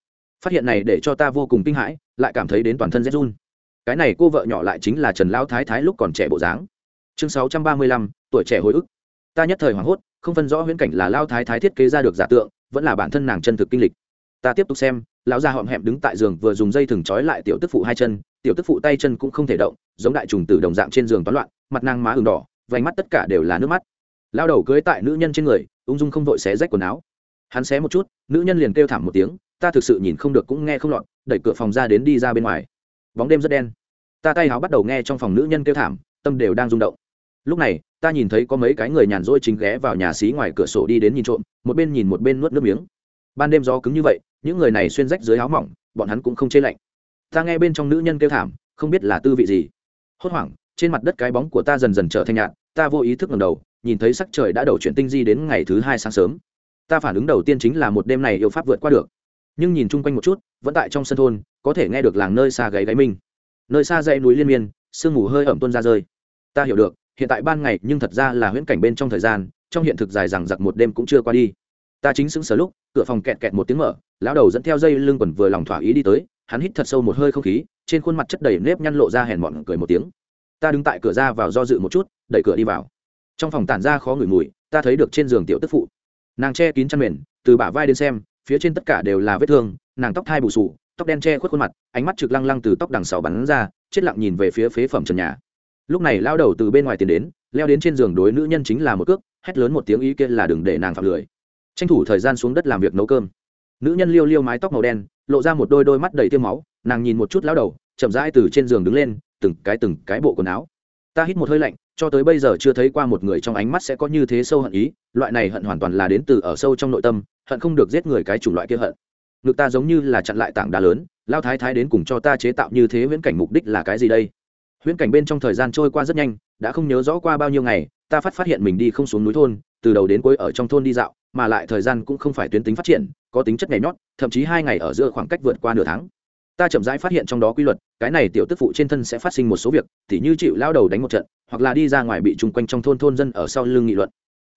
Phát hiện này để cho ta vô cùng kinh hãi, lại cảm thấy đến toàn thân rét run. Cái này cô vợ nhỏ lại chính là trần lão thái thái lúc còn trẻ bộ dáng. Chương sáu trăm ba mươi lăm, tuổi trẻ hồi ức. Ta nhất thời hoảng hốt, không phân rõ huyễn cảnh là lao thái thái thiết kế ra được giả tượng, vẫn là bản thân nàng chân thực kinh lịch ta tiếp tục xem, lão già họm hẹm đứng tại giường vừa dùng dây thừng trói lại tiểu tức phụ hai chân, tiểu tức phụ tay chân cũng không thể động, giống đại trùng từ đồng dạng trên giường toán loạn, mặt nang má ửng đỏ, vành mắt tất cả đều là nước mắt. Lao đầu cưới tại nữ nhân trên người, ung dung không vội xé rách quần áo. Hắn xé một chút, nữ nhân liền kêu thảm một tiếng, ta thực sự nhìn không được cũng nghe không lọt, đẩy cửa phòng ra đến đi ra bên ngoài. Bóng đêm rất đen. Ta tay háo bắt đầu nghe trong phòng nữ nhân kêu thảm, tâm đều đang rung động. Lúc này, ta nhìn thấy có mấy cái người nhàn rỗi chính ghé vào nhà xí ngoài cửa sổ đi đến nhìn trộm, một bên nhìn một bên nuốt nước miếng ban đêm gió cứng như vậy, những người này xuyên rách dưới áo mỏng, bọn hắn cũng không chê lạnh. Ta nghe bên trong nữ nhân kêu thảm, không biết là tư vị gì. Hốt hoảng, trên mặt đất cái bóng của ta dần dần trở thành nhạt, ta vô ý thức ngầm đầu, nhìn thấy sắc trời đã đầu chuyển tinh di đến ngày thứ hai sáng sớm. Ta phản ứng đầu tiên chính là một đêm này yêu pháp vượt qua được. Nhưng nhìn chung quanh một chút, vẫn tại trong sân thôn, có thể nghe được làng nơi xa gáy gáy minh nơi xa dãy núi liên miên, sương mù hơi ẩm tuôn ra rơi. Ta hiểu được, hiện tại ban ngày nhưng thật ra là huyễn cảnh bên trong thời gian, trong hiện thực dài rằng giặc một đêm cũng chưa qua đi ta chính xứng sở lúc, cửa phòng kẹt kẹt một tiếng mở, lão đầu dẫn theo dây lưng quần vừa lòng thỏa ý đi tới, hắn hít thật sâu một hơi không khí, trên khuôn mặt chất đầy nếp nhăn lộ ra hèn mọn cười một tiếng. Ta đứng tại cửa ra vào do dự một chút, đẩy cửa đi vào. Trong phòng tản ra khó ngửi mùi, ta thấy được trên giường tiểu tức phụ. Nàng che kín chăn mền, từ bả vai đến xem, phía trên tất cả đều là vết thương, nàng tóc thai bù sù tóc đen che khuất khuôn mặt, ánh mắt trực lăng lăng từ tóc đằng sau bắn ra, chết lặng nhìn về phía phế phẩm trần nhà. Lúc này lao đầu từ bên ngoài tiền đến, leo đến trên giường đối nữ nhân chính là một cước, hét lớn một tiếng ý kia là đừng để nàng phạm lười tranh thủ thời gian xuống đất làm việc nấu cơm. Nữ nhân liêu liêu mái tóc màu đen, lộ ra một đôi đôi mắt đầy tiêm máu, nàng nhìn một chút lao đầu, chậm rãi từ trên giường đứng lên, từng cái từng cái bộ quần áo. Ta hít một hơi lạnh, cho tới bây giờ chưa thấy qua một người trong ánh mắt sẽ có như thế sâu hận ý, loại này hận hoàn toàn là đến từ ở sâu trong nội tâm, hận không được giết người cái chủng loại kia hận. Ngực ta giống như là chặn lại tảng đá lớn lao thái thái đến cùng cho ta chế tạo như thế viễn cảnh mục đích là cái gì đây? Viễn cảnh bên trong thời gian trôi qua rất nhanh, đã không nhớ rõ qua bao nhiêu ngày, ta phát phát hiện mình đi không xuống núi thôn, từ đầu đến cuối ở trong thôn đi dạo mà lại thời gian cũng không phải tuyến tính phát triển, có tính chất nhảy nhót, thậm chí hai ngày ở giữa khoảng cách vượt qua nửa tháng. Ta chậm rãi phát hiện trong đó quy luật, cái này tiểu tức phụ trên thân sẽ phát sinh một số việc, tỉ như chịu lao đầu đánh một trận, hoặc là đi ra ngoài bị chung quanh trong thôn thôn dân ở sau lưng nghị luận.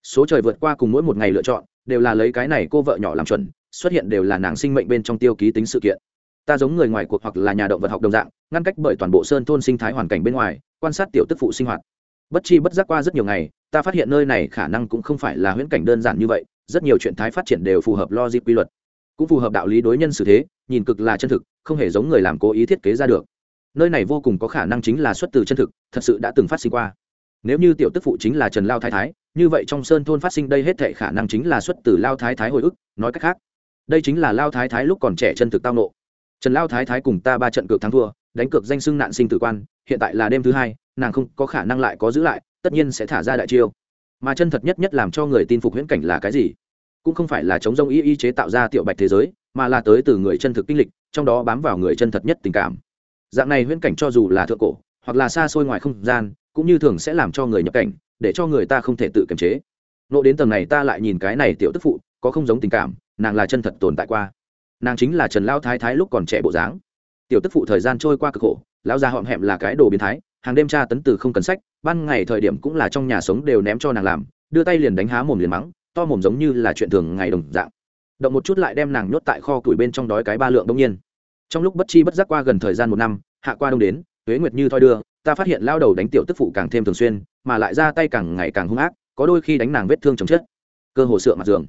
Số trời vượt qua cùng mỗi một ngày lựa chọn, đều là lấy cái này cô vợ nhỏ làm chuẩn, xuất hiện đều là nàng sinh mệnh bên trong tiêu ký tính sự kiện. Ta giống người ngoài cuộc hoặc là nhà động vật học đồng dạng, ngăn cách bởi toàn bộ sơn thôn sinh thái hoàn cảnh bên ngoài, quan sát tiểu tức phụ sinh hoạt. Bất chi bất giác qua rất nhiều ngày, ta phát hiện nơi này khả năng cũng không phải là huyễn cảnh đơn giản như vậy rất nhiều chuyện thái phát triển đều phù hợp logic quy luật, cũng phù hợp đạo lý đối nhân xử thế, nhìn cực là chân thực, không hề giống người làm cố ý thiết kế ra được. Nơi này vô cùng có khả năng chính là xuất từ chân thực, thật sự đã từng phát sinh qua. Nếu như tiểu tức phụ chính là trần lao thái thái, như vậy trong sơn thôn phát sinh đây hết thệ khả năng chính là xuất từ lao thái thái hồi ức, nói cách khác, đây chính là lao thái thái lúc còn trẻ chân thực tao nộ. Trần lao thái thái cùng ta ba trận cược thắng thua, đánh cược danh xưng nạn sinh tử quan, hiện tại là đêm thứ hai, nàng không có khả năng lại có giữ lại, tất nhiên sẽ thả ra đại chiêu mà chân thật nhất nhất làm cho người tin phục huyễn cảnh là cái gì? Cũng không phải là chống rông y y chế tạo ra tiểu bạch thế giới, mà là tới từ người chân thực kinh lịch, trong đó bám vào người chân thật nhất tình cảm. Dạng này huyễn cảnh cho dù là thượng cổ, hoặc là xa xôi ngoài không gian, cũng như thường sẽ làm cho người nhập cảnh, để cho người ta không thể tự kiềm chế. Nộ đến tầng này ta lại nhìn cái này tiểu tức phụ, có không giống tình cảm, nàng là chân thật tồn tại qua. Nàng chính là trần lao thái thái lúc còn trẻ bộ dáng. Tiểu tức phụ thời gian trôi qua cực khổ, lão già họm hẹm là cái đồ biến thái hàng đêm tra tấn từ không cần sách, ban ngày thời điểm cũng là trong nhà sống đều ném cho nàng làm, đưa tay liền đánh há mồm liền mắng, to mồm giống như là chuyện thường ngày đồng dạng. Động một chút lại đem nàng nhốt tại kho củi bên trong đói cái ba lượng đông nhiên. Trong lúc bất chi bất giác qua gần thời gian một năm, hạ qua đông đến, tuế nguyệt như thoi đưa, ta phát hiện lao đầu đánh tiểu tức phụ càng thêm thường xuyên, mà lại ra tay càng ngày càng hung ác, có đôi khi đánh nàng vết thương chồng chết. Cơ hồ sượng mặt giường.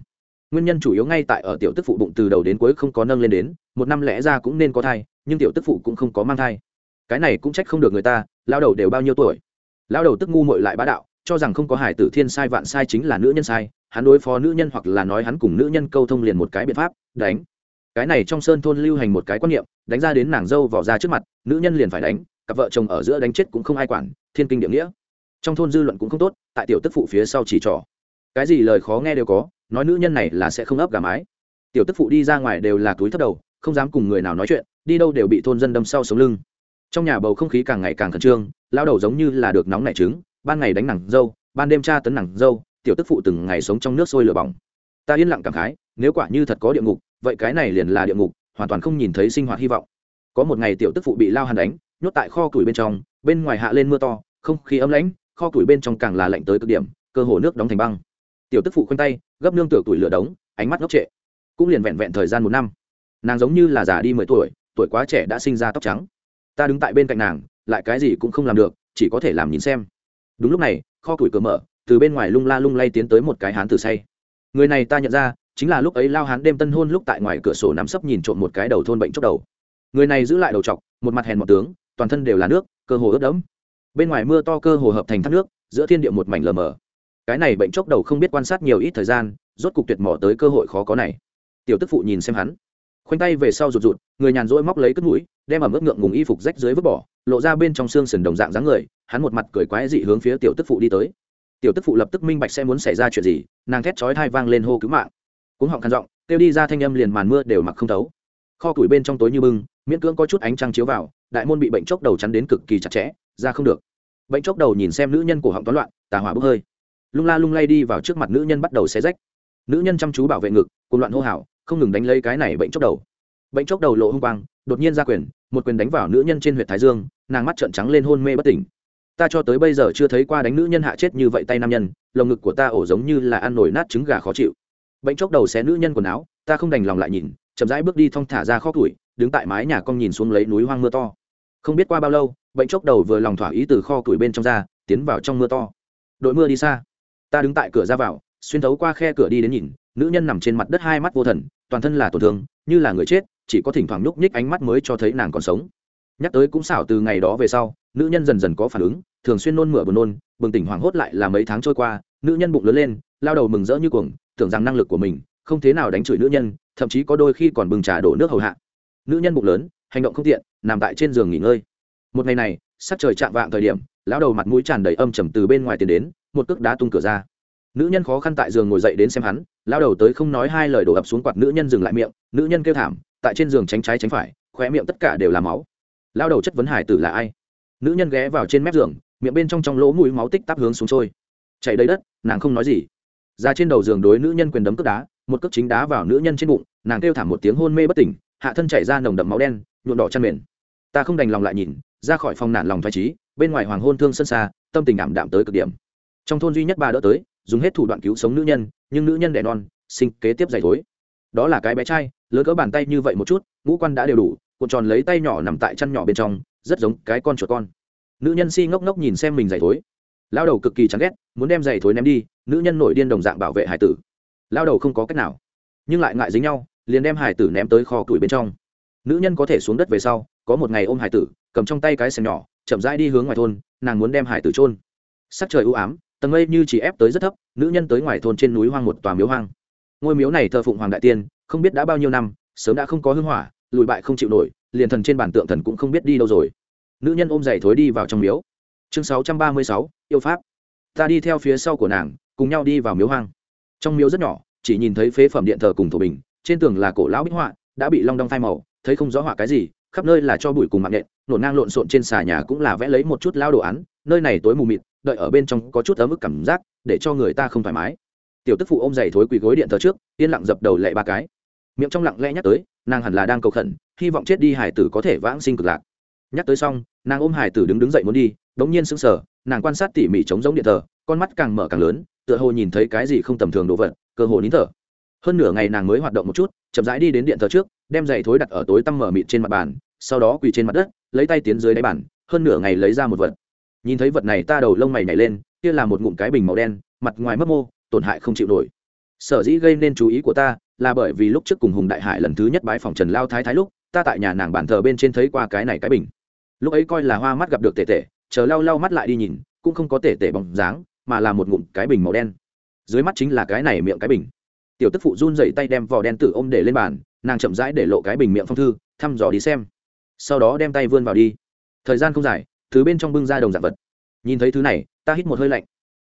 Nguyên nhân chủ yếu ngay tại ở tiểu tức phụ bụng từ đầu đến cuối không có nâng lên đến, một năm lẽ ra cũng nên có thai, nhưng tiểu tức phụ cũng không có mang thai cái này cũng trách không được người ta, lao đầu đều bao nhiêu tuổi. Lao đầu tức ngu mội lại bá đạo, cho rằng không có hải tử thiên sai vạn sai chính là nữ nhân sai, hắn đối phó nữ nhân hoặc là nói hắn cùng nữ nhân câu thông liền một cái biện pháp, đánh. Cái này trong sơn thôn lưu hành một cái quan niệm, đánh ra đến nàng dâu vỏ ra trước mặt, nữ nhân liền phải đánh, cặp vợ chồng ở giữa đánh chết cũng không ai quản, thiên kinh địa nghĩa. Trong thôn dư luận cũng không tốt, tại tiểu tức phụ phía sau chỉ trỏ. Cái gì lời khó nghe đều có, nói nữ nhân này là sẽ không ấp gà mái. Tiểu tức phụ đi ra ngoài đều là túi thấp đầu, không dám cùng người nào nói chuyện, đi đâu đều bị thôn dân đâm sau sống lưng trong nhà bầu không khí càng ngày càng khẩn trương lao đầu giống như là được nóng nảy trứng, ban ngày đánh nặng dâu, ban đêm tra tấn nặng dâu, tiểu tức phụ từng ngày sống trong nước sôi lửa bỏng. Ta yên lặng cảm khái, nếu quả như thật có địa ngục, vậy cái này liền là địa ngục, hoàn toàn không nhìn thấy sinh hoạt hy vọng. Có một ngày tiểu tức phụ bị lao hàn đánh, nhốt tại kho củi bên trong, bên ngoài hạ lên mưa to, không khí ấm lãnh, kho củi bên trong càng là lạnh tới cực điểm, cơ hồ nước đóng thành băng. Tiểu tức phụ khoanh tay, gấp nương tựa tuổi lửa đống, ánh mắt ngốc trệ. Cũng liền vẹn vẹn thời gian một năm. Nàng giống như là già đi mười tuổi tuổi quá trẻ đã sinh ra tóc trắng ta đứng tại bên cạnh nàng, lại cái gì cũng không làm được, chỉ có thể làm nhìn xem. Đúng lúc này, kho củi cửa mở, từ bên ngoài lung la lung lay tiến tới một cái hán tử say. Người này ta nhận ra, chính là lúc ấy lao hán đêm tân hôn lúc tại ngoài cửa sổ nắm sấp nhìn trộm một cái đầu thôn bệnh chốc đầu. Người này giữ lại đầu t một mặt hèn một tướng, toàn thân đều là nước, cơ hồ ướt đẫm. Bên ngoài mưa to cơ hồ hợp thành thác nước, giữa thiên địa một mảnh lờ mờ. Cái này bệnh chốc đầu không biết quan sát nhiều ít thời gian, rốt cục tuyệt mỏ tới cơ hội khó có này. Tiểu tức phụ nhìn xem hắn khoanh tay về sau rụt rụt, người nhàn rỗi móc lấy cất mũi, đem ở mức ngượng ngùng y phục rách dưới vứt bỏ, lộ ra bên trong xương sườn đồng dạng dáng người, hắn một mặt cười quái dị hướng phía tiểu tức phụ đi tới. Tiểu tức phụ lập tức minh bạch sẽ muốn xảy ra chuyện gì, nàng thét chói thai vang lên hô cứu mạng. Cuống họng khăn giọng, kêu đi ra thanh âm liền màn mưa đều mặc không thấu. Kho củi bên trong tối như bưng, miễn cưỡng có chút ánh trăng chiếu vào, đại môn bị bệnh chốc đầu chắn đến cực kỳ chặt chẽ, ra không được. Bệnh chốc đầu nhìn xem nữ nhân cổ họng toán loạn, tà hỏa bốc hơi. Lung la lung lay đi vào trước mặt nữ nhân bắt đầu xé rách. Nữ nhân chăm chú bảo vệ ngực cùng loạn hô hào không ngừng đánh lấy cái này bệnh chốc đầu. Bệnh chốc đầu lộ hung quang, đột nhiên ra quyền, một quyền đánh vào nữ nhân trên huyện thái dương, nàng mắt trợn trắng lên hôn mê bất tỉnh. Ta cho tới bây giờ chưa thấy qua đánh nữ nhân hạ chết như vậy tay nam nhân, lồng ngực của ta ổ giống như là ăn nổi nát trứng gà khó chịu. Bệnh chốc đầu xé nữ nhân quần áo, ta không đành lòng lại nhìn, chậm rãi bước đi thong thả ra kho củi, đứng tại mái nhà con nhìn xuống lấy núi hoang mưa to. Không biết qua bao lâu, bệnh chốc đầu vừa lòng thỏa ý từ kho củi bên trong ra, tiến vào trong mưa to. Đội mưa đi xa. Ta đứng tại cửa ra vào, xuyên thấu qua khe cửa đi đến nhìn, nữ nhân nằm trên mặt đất hai mắt vô thần toàn thân là tổn thương, như là người chết, chỉ có thỉnh thoảng nhúc nhích ánh mắt mới cho thấy nàng còn sống. Nhắc tới cũng xảo từ ngày đó về sau, nữ nhân dần dần có phản ứng, thường xuyên nôn mửa buồn nôn, bừng tỉnh hoảng hốt lại là mấy tháng trôi qua, nữ nhân bụng lớn lên, lao đầu mừng rỡ như cuồng, tưởng rằng năng lực của mình không thế nào đánh chửi nữ nhân, thậm chí có đôi khi còn bừng trà đổ nước hầu hạ. Nữ nhân bụng lớn, hành động không tiện, nằm tại trên giường nghỉ ngơi. Một ngày này, sắc trời chạm vạng thời điểm, lão đầu mặt mũi tràn đầy âm trầm từ bên ngoài tiến đến, một cước đá tung cửa ra nữ nhân khó khăn tại giường ngồi dậy đến xem hắn lão đầu tới không nói hai lời đổ ập xuống quạt nữ nhân dừng lại miệng, nữ nhân kêu thảm, tại trên giường tránh trái tránh phải, khóe miệng tất cả đều là máu. Lão đầu chất vấn hải tử là ai? Nữ nhân ghé vào trên mép giường, miệng bên trong trong lỗ mũi máu tích tắp hướng xuống trôi. Chạy đầy đất, nàng không nói gì. Ra trên đầu giường đối nữ nhân quyền đấm cước đá, một cước chính đá vào nữ nhân trên bụng, nàng kêu thảm một tiếng hôn mê bất tỉnh, hạ thân chảy ra nồng đậm máu đen nhuộn đỏ chăn mền. Ta không đành lòng lại nhìn, ra khỏi phòng nản lòng thoải trí bên ngoài hoàng hôn thương sân xa, tâm tình ảm đạm tới cực điểm. Trong thôn duy nhất ba đỡ tới dùng hết thủ đoạn cứu sống nữ nhân, nhưng nữ nhân đẻ non, sinh kế tiếp dày thối. Đó là cái bé trai, lớn cỡ bàn tay như vậy một chút, ngũ quan đã đều đủ, cuộn tròn lấy tay nhỏ nằm tại chăn nhỏ bên trong, rất giống cái con chuột con. Nữ nhân si ngốc ngốc nhìn xem mình dày thối. Lao đầu cực kỳ chán ghét, muốn đem giày thối ném đi, nữ nhân nổi điên đồng dạng bảo vệ hải tử. Lao đầu không có cách nào. Nhưng lại ngại dính nhau, liền đem hải tử ném tới kho củi bên trong. Nữ nhân có thể xuống đất về sau, có một ngày ôm hải tử, cầm trong tay cái xẻng nhỏ, chậm rãi đi hướng ngoài thôn, nàng muốn đem hải tử trôn sắc trời u ám tầng mây như chỉ ép tới rất thấp, nữ nhân tới ngoài thôn trên núi hoang một tòa miếu hoang. Ngôi miếu này thờ phụng hoàng đại tiên, không biết đã bao nhiêu năm, sớm đã không có hưng hỏa, lùi bại không chịu nổi, liền thần trên bản tượng thần cũng không biết đi đâu rồi. Nữ nhân ôm giày thối đi vào trong miếu. Chương sáu trăm ba mươi sáu, yêu pháp. Ta đi theo phía sau của nàng, cùng nhau đi vào miếu hoang. Trong miếu rất nhỏ, chỉ nhìn thấy phế phẩm điện thờ cùng thổ bình, trên tường là cổ lão bích họa, đã bị long đong phai màu, thấy không rõ họa cái gì, khắp nơi là cho bụi cùng mạng nện nổn ngang lộn xộn trên xà nhà cũng là vẽ lấy một chút lao đồ án, nơi này tối mù mịt đợi ở bên trong có chút ấm ức cảm giác, để cho người ta không thoải mái. Tiểu tức phụ ôm giày thối quỳ gối điện thờ trước, yên lặng dập đầu lệ ba cái. Miệng trong lặng lẽ nhắc tới, nàng hẳn là đang cầu khẩn, hy vọng chết đi hải tử có thể vãng sinh cực lạc. Nhắc tới xong, nàng ôm hải tử đứng đứng dậy muốn đi đống nhiên sững sờ, nàng quan sát tỉ mỉ chống giống điện thờ, con mắt càng mở càng lớn, tựa hồ nhìn thấy cái gì không tầm thường đồ vật, cơ hồ nín thở. Hơn nửa ngày nàng mới hoạt động một chút, chậm rãi đi đến điện thờ trước, đem giày thối đặt ở tối tăm mở mịt trên mặt bàn, sau đó quỳ trên mặt đất, lấy tay tiến dưới đáy bàn, hơn nửa ngày lấy ra một vật nhìn thấy vật này ta đầu lông mày nhảy lên, kia là một ngụm cái bình màu đen, mặt ngoài mấp mô, tổn hại không chịu nổi. Sở dĩ gây nên chú ý của ta là bởi vì lúc trước cùng hùng đại hải lần thứ nhất bái phòng trần lao thái thái lúc, ta tại nhà nàng bàn thờ bên trên thấy qua cái này cái bình. Lúc ấy coi là hoa mắt gặp được tể tể, chờ lau lau mắt lại đi nhìn, cũng không có tể tể bóng dáng, mà là một ngụm cái bình màu đen. Dưới mắt chính là cái này miệng cái bình. Tiểu tức phụ run dậy tay đem vỏ đen tử ôm để lên bàn, nàng chậm rãi để lộ cái bình miệng phong thư, thăm dò đi xem. Sau đó đem tay vươn vào đi. Thời gian không dài thứ bên trong bưng ra đồng dạng vật. Nhìn thấy thứ này, ta hít một hơi lạnh.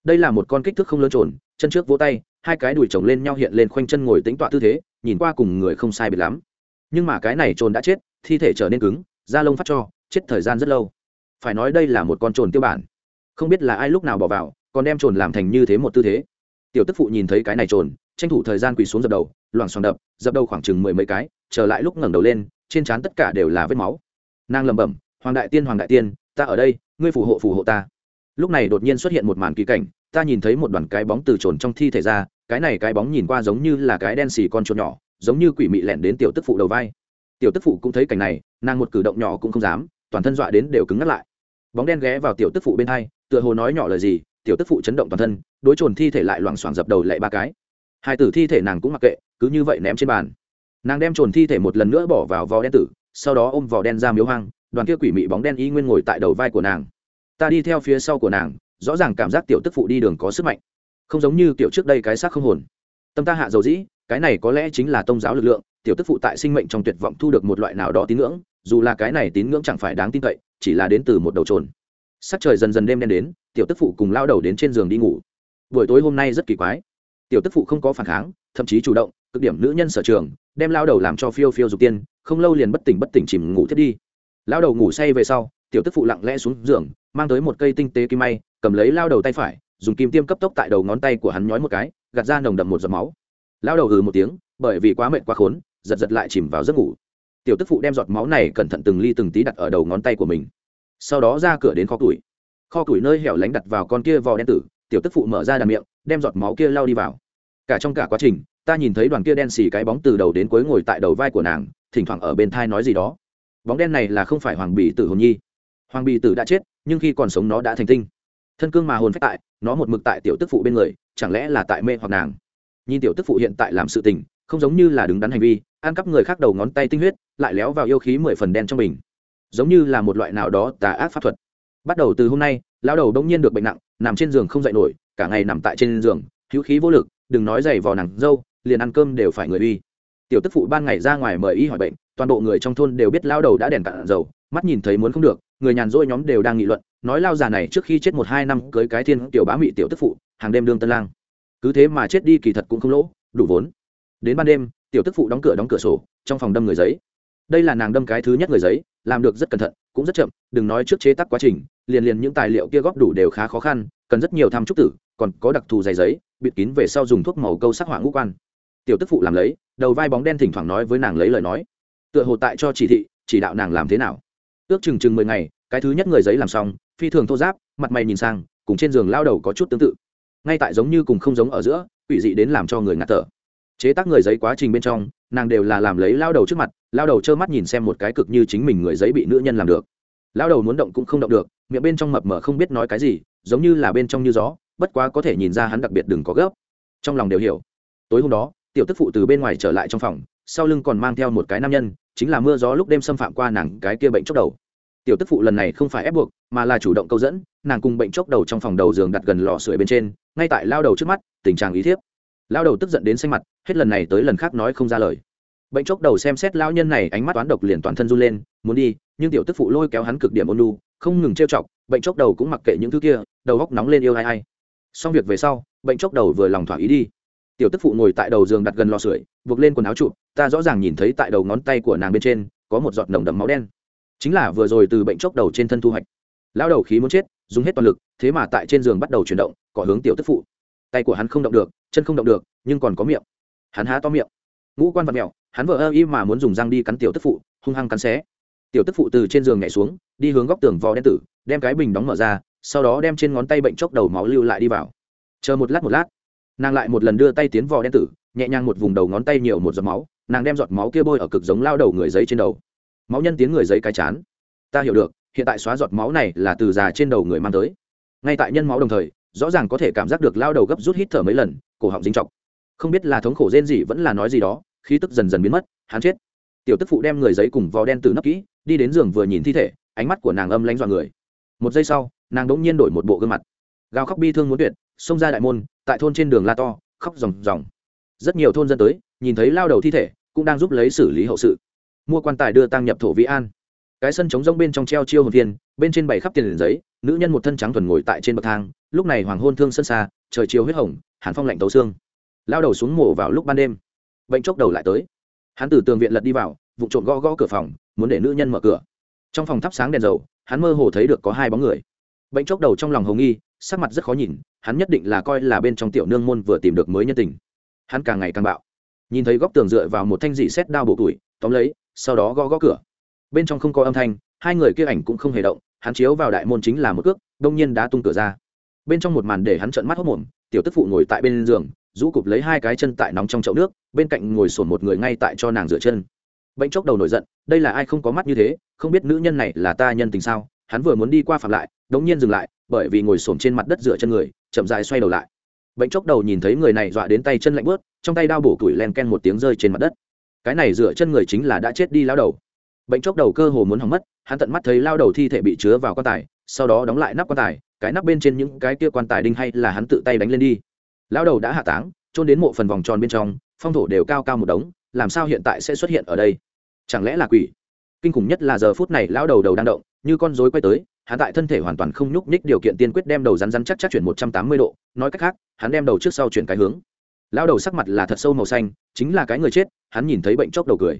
Đây là một con kích thước không lớn trồn, chân trước vỗ tay, hai cái đùi chồng lên nhau hiện lên khoanh chân ngồi tính tọa tư thế, nhìn qua cùng người không sai biệt lắm. Nhưng mà cái này trồn đã chết, thi thể trở nên cứng, da lông phát cho, chết thời gian rất lâu. Phải nói đây là một con trồn tiêu bản. Không biết là ai lúc nào bỏ vào, còn đem trồn làm thành như thế một tư thế. Tiểu tức phụ nhìn thấy cái này trồn, tranh thủ thời gian quỳ xuống dập đầu, loảng xoảng đập, dập đầu khoảng chừng mười mấy cái trở lại lúc ngẩng đầu lên, trên trán tất cả đều là vết máu. Nàng lẩm bẩm, hoàng đại tiên, hoàng đại tiên ta ở đây, ngươi phù hộ phù hộ ta. Lúc này đột nhiên xuất hiện một màn kỳ cảnh, ta nhìn thấy một đoàn cái bóng từ trồn trong thi thể ra, cái này cái bóng nhìn qua giống như là cái đen xì con chuột nhỏ, giống như quỷ mị lẻn đến tiểu tức phụ đầu vai. Tiểu tức phụ cũng thấy cảnh này, nàng một cử động nhỏ cũng không dám, toàn thân dọa đến đều cứng ngắt lại. Bóng đen ghé vào tiểu tức phụ bên hai, tựa hồ nói nhỏ lời gì, tiểu tức phụ chấn động toàn thân, đối trồn thi thể lại loảng xoảng dập đầu lại ba cái. Hai tử thi thể nàng cũng mặc kệ, cứ như vậy ném trên bàn. Nàng đem trồn thi thể một lần nữa bỏ vào vò đen tử, sau đó ôm vò đen ra miếu hoang đoàn kia quỷ mị bóng đen y nguyên ngồi tại đầu vai của nàng. Ta đi theo phía sau của nàng, rõ ràng cảm giác tiểu tức phụ đi đường có sức mạnh. Không giống như kiểu trước đây cái xác không hồn. Tâm ta hạ dầu dĩ, cái này có lẽ chính là tôn giáo lực lượng, tiểu tức phụ tại sinh mệnh trong tuyệt vọng thu được một loại nào đó tín ngưỡng, dù là cái này tín ngưỡng chẳng phải đáng tin cậy, chỉ là đến từ một đầu trồn. Sắc trời dần dần đêm đen đến, tiểu tức phụ cùng lao đầu đến trên giường đi ngủ. Buổi tối hôm nay rất kỳ quái. Tiểu tức phụ không có phản kháng, thậm chí chủ động, cực điểm nữ nhân sở trường, đem lao đầu làm cho phiêu phiêu dục tiên, không lâu liền bất tỉnh bất tỉnh chìm ngủ thiết đi lao đầu ngủ say về sau, tiểu tức phụ lặng lẽ xuống giường, mang tới một cây tinh tế kim may, cầm lấy lao đầu tay phải, dùng kim tiêm cấp tốc tại đầu ngón tay của hắn nhói một cái, gạt ra nồng đậm một giọt máu. Lao đầu hừ một tiếng, bởi vì quá mệt quá khốn, giật giật lại chìm vào giấc ngủ. Tiểu tức phụ đem giọt máu này cẩn thận từng ly từng tí đặt ở đầu ngón tay của mình. Sau đó ra cửa đến kho củi. Kho củi nơi hẻo lánh đặt vào con kia vò đen tử, tiểu tức phụ mở ra đàn miệng, đem giọt máu kia lao đi vào. Cả trong cả quá trình, ta nhìn thấy đoàn kia đen xì cái bóng từ đầu đến cuối ngồi tại đầu vai của nàng, thỉnh thoảng ở bên thai nói gì đó bóng đen này là không phải hoàng bì tử hồn nhi. Hoàng bì tử đã chết nhưng khi còn sống nó đã thành tinh. Thân cương mà hồn phách tại nó một mực tại tiểu tức phụ bên người chẳng lẽ là tại mê hoặc nàng? Nhìn tiểu tức phụ hiện tại làm sự tình không giống như là đứng đắn hành vi ăn cắp người khác đầu ngón tay tinh huyết lại léo vào yêu khí mười phần đen trong mình. Giống như là một loại nào đó tà ác pháp thuật. Bắt đầu từ hôm nay lao đầu đông nhiên được bệnh nặng nằm trên giường không dậy nổi cả ngày nằm tại trên giường hữu khí vô lực đừng nói dày vò nàng, dâu liền ăn cơm đều phải người uy. Tiểu tức phụ ban ngày ra ngoài mời y hỏi bệnh toàn bộ người trong thôn đều biết lao đầu đã đèn cạn dầu, mắt nhìn thấy muốn không được, người nhàn rỗi nhóm đều đang nghị luận, nói lao già này trước khi chết một hai năm cưới cái thiên tiểu bá mị tiểu tức phụ, hàng đêm đương tân lang. Cứ thế mà chết đi kỳ thật cũng không lỗ, đủ vốn. Đến ban đêm, tiểu tức phụ đóng cửa đóng cửa sổ, trong phòng đâm người giấy. Đây là nàng đâm cái thứ nhất người giấy, làm được rất cẩn thận, cũng rất chậm, đừng nói trước chế tác quá trình, liền liền những tài liệu kia góp đủ đều khá khó khăn, cần rất nhiều tham trúc tử, còn có đặc thù dày giấy, bịt kín về sau dùng thuốc màu câu sắc hỏa ngũ quan. Tiểu tức phụ làm lấy, đầu vai bóng đen thỉnh thoảng nói với nàng lấy lời nói tựa hồ tại cho chỉ thị, chỉ đạo nàng làm thế nào. Ước chừng chừng mười ngày, cái thứ nhất người giấy làm xong, phi thường thô giáp, mặt mày nhìn sang, cùng trên giường lao đầu có chút tương tự. Ngay tại giống như cùng không giống ở giữa, quỷ dị đến làm cho người ngạt thở. Chế tác người giấy quá trình bên trong, nàng đều là làm lấy lao đầu trước mặt, lao đầu trơ mắt nhìn xem một cái cực như chính mình người giấy bị nữ nhân làm được. Lao đầu muốn động cũng không động được, miệng bên trong mập mờ không biết nói cái gì, giống như là bên trong như gió, bất quá có thể nhìn ra hắn đặc biệt đừng có gấp. Trong lòng đều hiểu. Tối hôm đó, tiểu tức phụ từ bên ngoài trở lại trong phòng sau lưng còn mang theo một cái nam nhân, chính là mưa gió lúc đêm xâm phạm qua nàng cái kia bệnh chốc đầu. Tiểu tức phụ lần này không phải ép buộc, mà là chủ động câu dẫn, nàng cùng bệnh chốc đầu trong phòng đầu giường đặt gần lò sưởi bên trên, ngay tại lao đầu trước mắt, tình trạng ý thiếp. Lao đầu tức giận đến xanh mặt, hết lần này tới lần khác nói không ra lời. Bệnh chốc đầu xem xét lao nhân này, ánh mắt toán độc liền toàn thân run lên, muốn đi, nhưng tiểu tức phụ lôi kéo hắn cực điểm ôn lu không ngừng trêu chọc, bệnh chốc đầu cũng mặc kệ những thứ kia, đầu góc nóng lên yêu ai ai. Xong việc về sau, bệnh chốc đầu vừa lòng thỏa ý đi tiểu tức phụ ngồi tại đầu giường đặt gần lò sưởi, buộc lên quần áo chụp ta rõ ràng nhìn thấy tại đầu ngón tay của nàng bên trên, có một giọt nồng đậm máu đen. Chính là vừa rồi từ bệnh chốc đầu trên thân thu hoạch. Lao đầu khí muốn chết, dùng hết toàn lực, thế mà tại trên giường bắt đầu chuyển động cỏ hướng tiểu tức phụ. Tay của hắn không động được, chân không động được, nhưng còn có miệng. Hắn há to miệng. Ngũ quan vật mèo. hắn vợ ơ y mà muốn dùng răng đi cắn tiểu tức phụ, hung hăng cắn xé. Tiểu tức phụ từ trên giường nhảy xuống, đi hướng góc tường vò đen tử, đem cái bình đóng mở ra, sau đó đem trên ngón tay bệnh chốc đầu máu lưu lại đi vào. Chờ một lát một lát nàng lại một lần đưa tay tiến vò đen tử, nhẹ nhàng một vùng đầu ngón tay nhiều một giọt máu, nàng đem giọt máu kia bôi ở cực giống lao đầu người giấy trên đầu. Máu nhân tiến người giấy cái chán. Ta hiểu được, hiện tại xóa giọt máu này là từ già trên đầu người mang tới. Ngay tại nhân máu đồng thời, rõ ràng có thể cảm giác được lao đầu gấp rút hít thở mấy lần, cổ họng dính chọc. Không biết là thống khổ rên gì vẫn là nói gì đó, khí tức dần dần biến mất, hắn chết. Tiểu tức phụ đem người giấy cùng vò đen từ nấp kỹ, đi đến giường vừa nhìn thi thể, ánh mắt của nàng âm lánh dọa người. Một giây sau, nàng đ ỗ n g nhiên đổi một bộ gương mặt. Gào khóc bi thương muốn tuyệt, xông ra đại môn tại thôn trên đường la to, khóc ròng ròng. Rất nhiều thôn dân tới, nhìn thấy lao đầu thi thể, cũng đang giúp lấy xử lý hậu sự. Mua quan tài đưa tăng nhập thổ vĩ an. Cái sân trống rông bên trong treo chiêu hồn viên bên trên bày khắp tiền giấy, nữ nhân một thân trắng thuần ngồi tại trên bậc thang, lúc này hoàng hôn thương sân xa, trời chiều huyết hồng, hàn phong lạnh tấu xương. Lao đầu xuống mổ vào lúc ban đêm. Bệnh chốc đầu lại tới. Hắn từ tường viện lật đi vào vụ trộm gõ gõ cửa phòng, muốn để nữ nhân mở cửa. Trong phòng thắp sáng đèn dầu, hắn mơ hồ thấy được có hai bóng người. Bệnh chốc đầu trong lòng hồng nghi, sắc mặt rất khó nhìn hắn nhất định là coi là bên trong tiểu nương môn vừa tìm được mới nhân tình. Hắn càng ngày càng bạo. Nhìn thấy góc tường dựa vào một thanh dị xét đao bổ tuổi, tóm lấy, sau đó gõ gõ cửa. Bên trong không có âm thanh, hai người kia ảnh cũng không hề động, hắn chiếu vào đại môn chính là một cước, đông nhiên đá tung cửa ra. Bên trong một màn để hắn trợn mắt hốc mồm tiểu tức phụ ngồi tại bên giường, rũ cụp lấy hai cái chân tại nóng trong chậu nước, bên cạnh ngồi sổn một người ngay tại cho nàng rửa chân. Bệnh chốc đầu nổi giận, đây là ai không có mắt như thế, không biết nữ nhân này là ta nhân tình sao, hắn vừa muốn đi qua phạm lại, đống nhiên dừng lại bởi vì ngồi xổm trên mặt đất rửa chân người, chậm dài xoay đầu lại. Bệnh chốc đầu nhìn thấy người này dọa đến tay chân lạnh bớt, trong tay đao bổ củi len ken một tiếng rơi trên mặt đất. Cái này rửa chân người chính là đã chết đi lao đầu. Bệnh chốc đầu cơ hồ muốn hỏng mất, hắn tận mắt thấy lao đầu thi thể bị chứa vào quan tài, sau đó đóng lại nắp quan tài, cái nắp bên trên những cái kia quan tài đinh hay là hắn tự tay đánh lên đi. Lao đầu đã hạ táng trôn đến mộ phần vòng tròn bên trong, phong thổ đều cao cao một đống, làm sao hiện tại sẽ xuất hiện ở đây? Chẳng lẽ là quỷ? Kinh khủng nhất là giờ phút này, lao đầu đầu đang động, như con rối quay tới hắn tại thân thể hoàn toàn không nhúc nhích điều kiện tiên quyết đem đầu rắn rắn chắc chắc chuyển một trăm tám mươi độ, nói cách khác, hắn đem đầu trước sau chuyển cái hướng. Lao đầu sắc mặt là thật sâu màu xanh, chính là cái người chết, hắn nhìn thấy bệnh chốc đầu cười.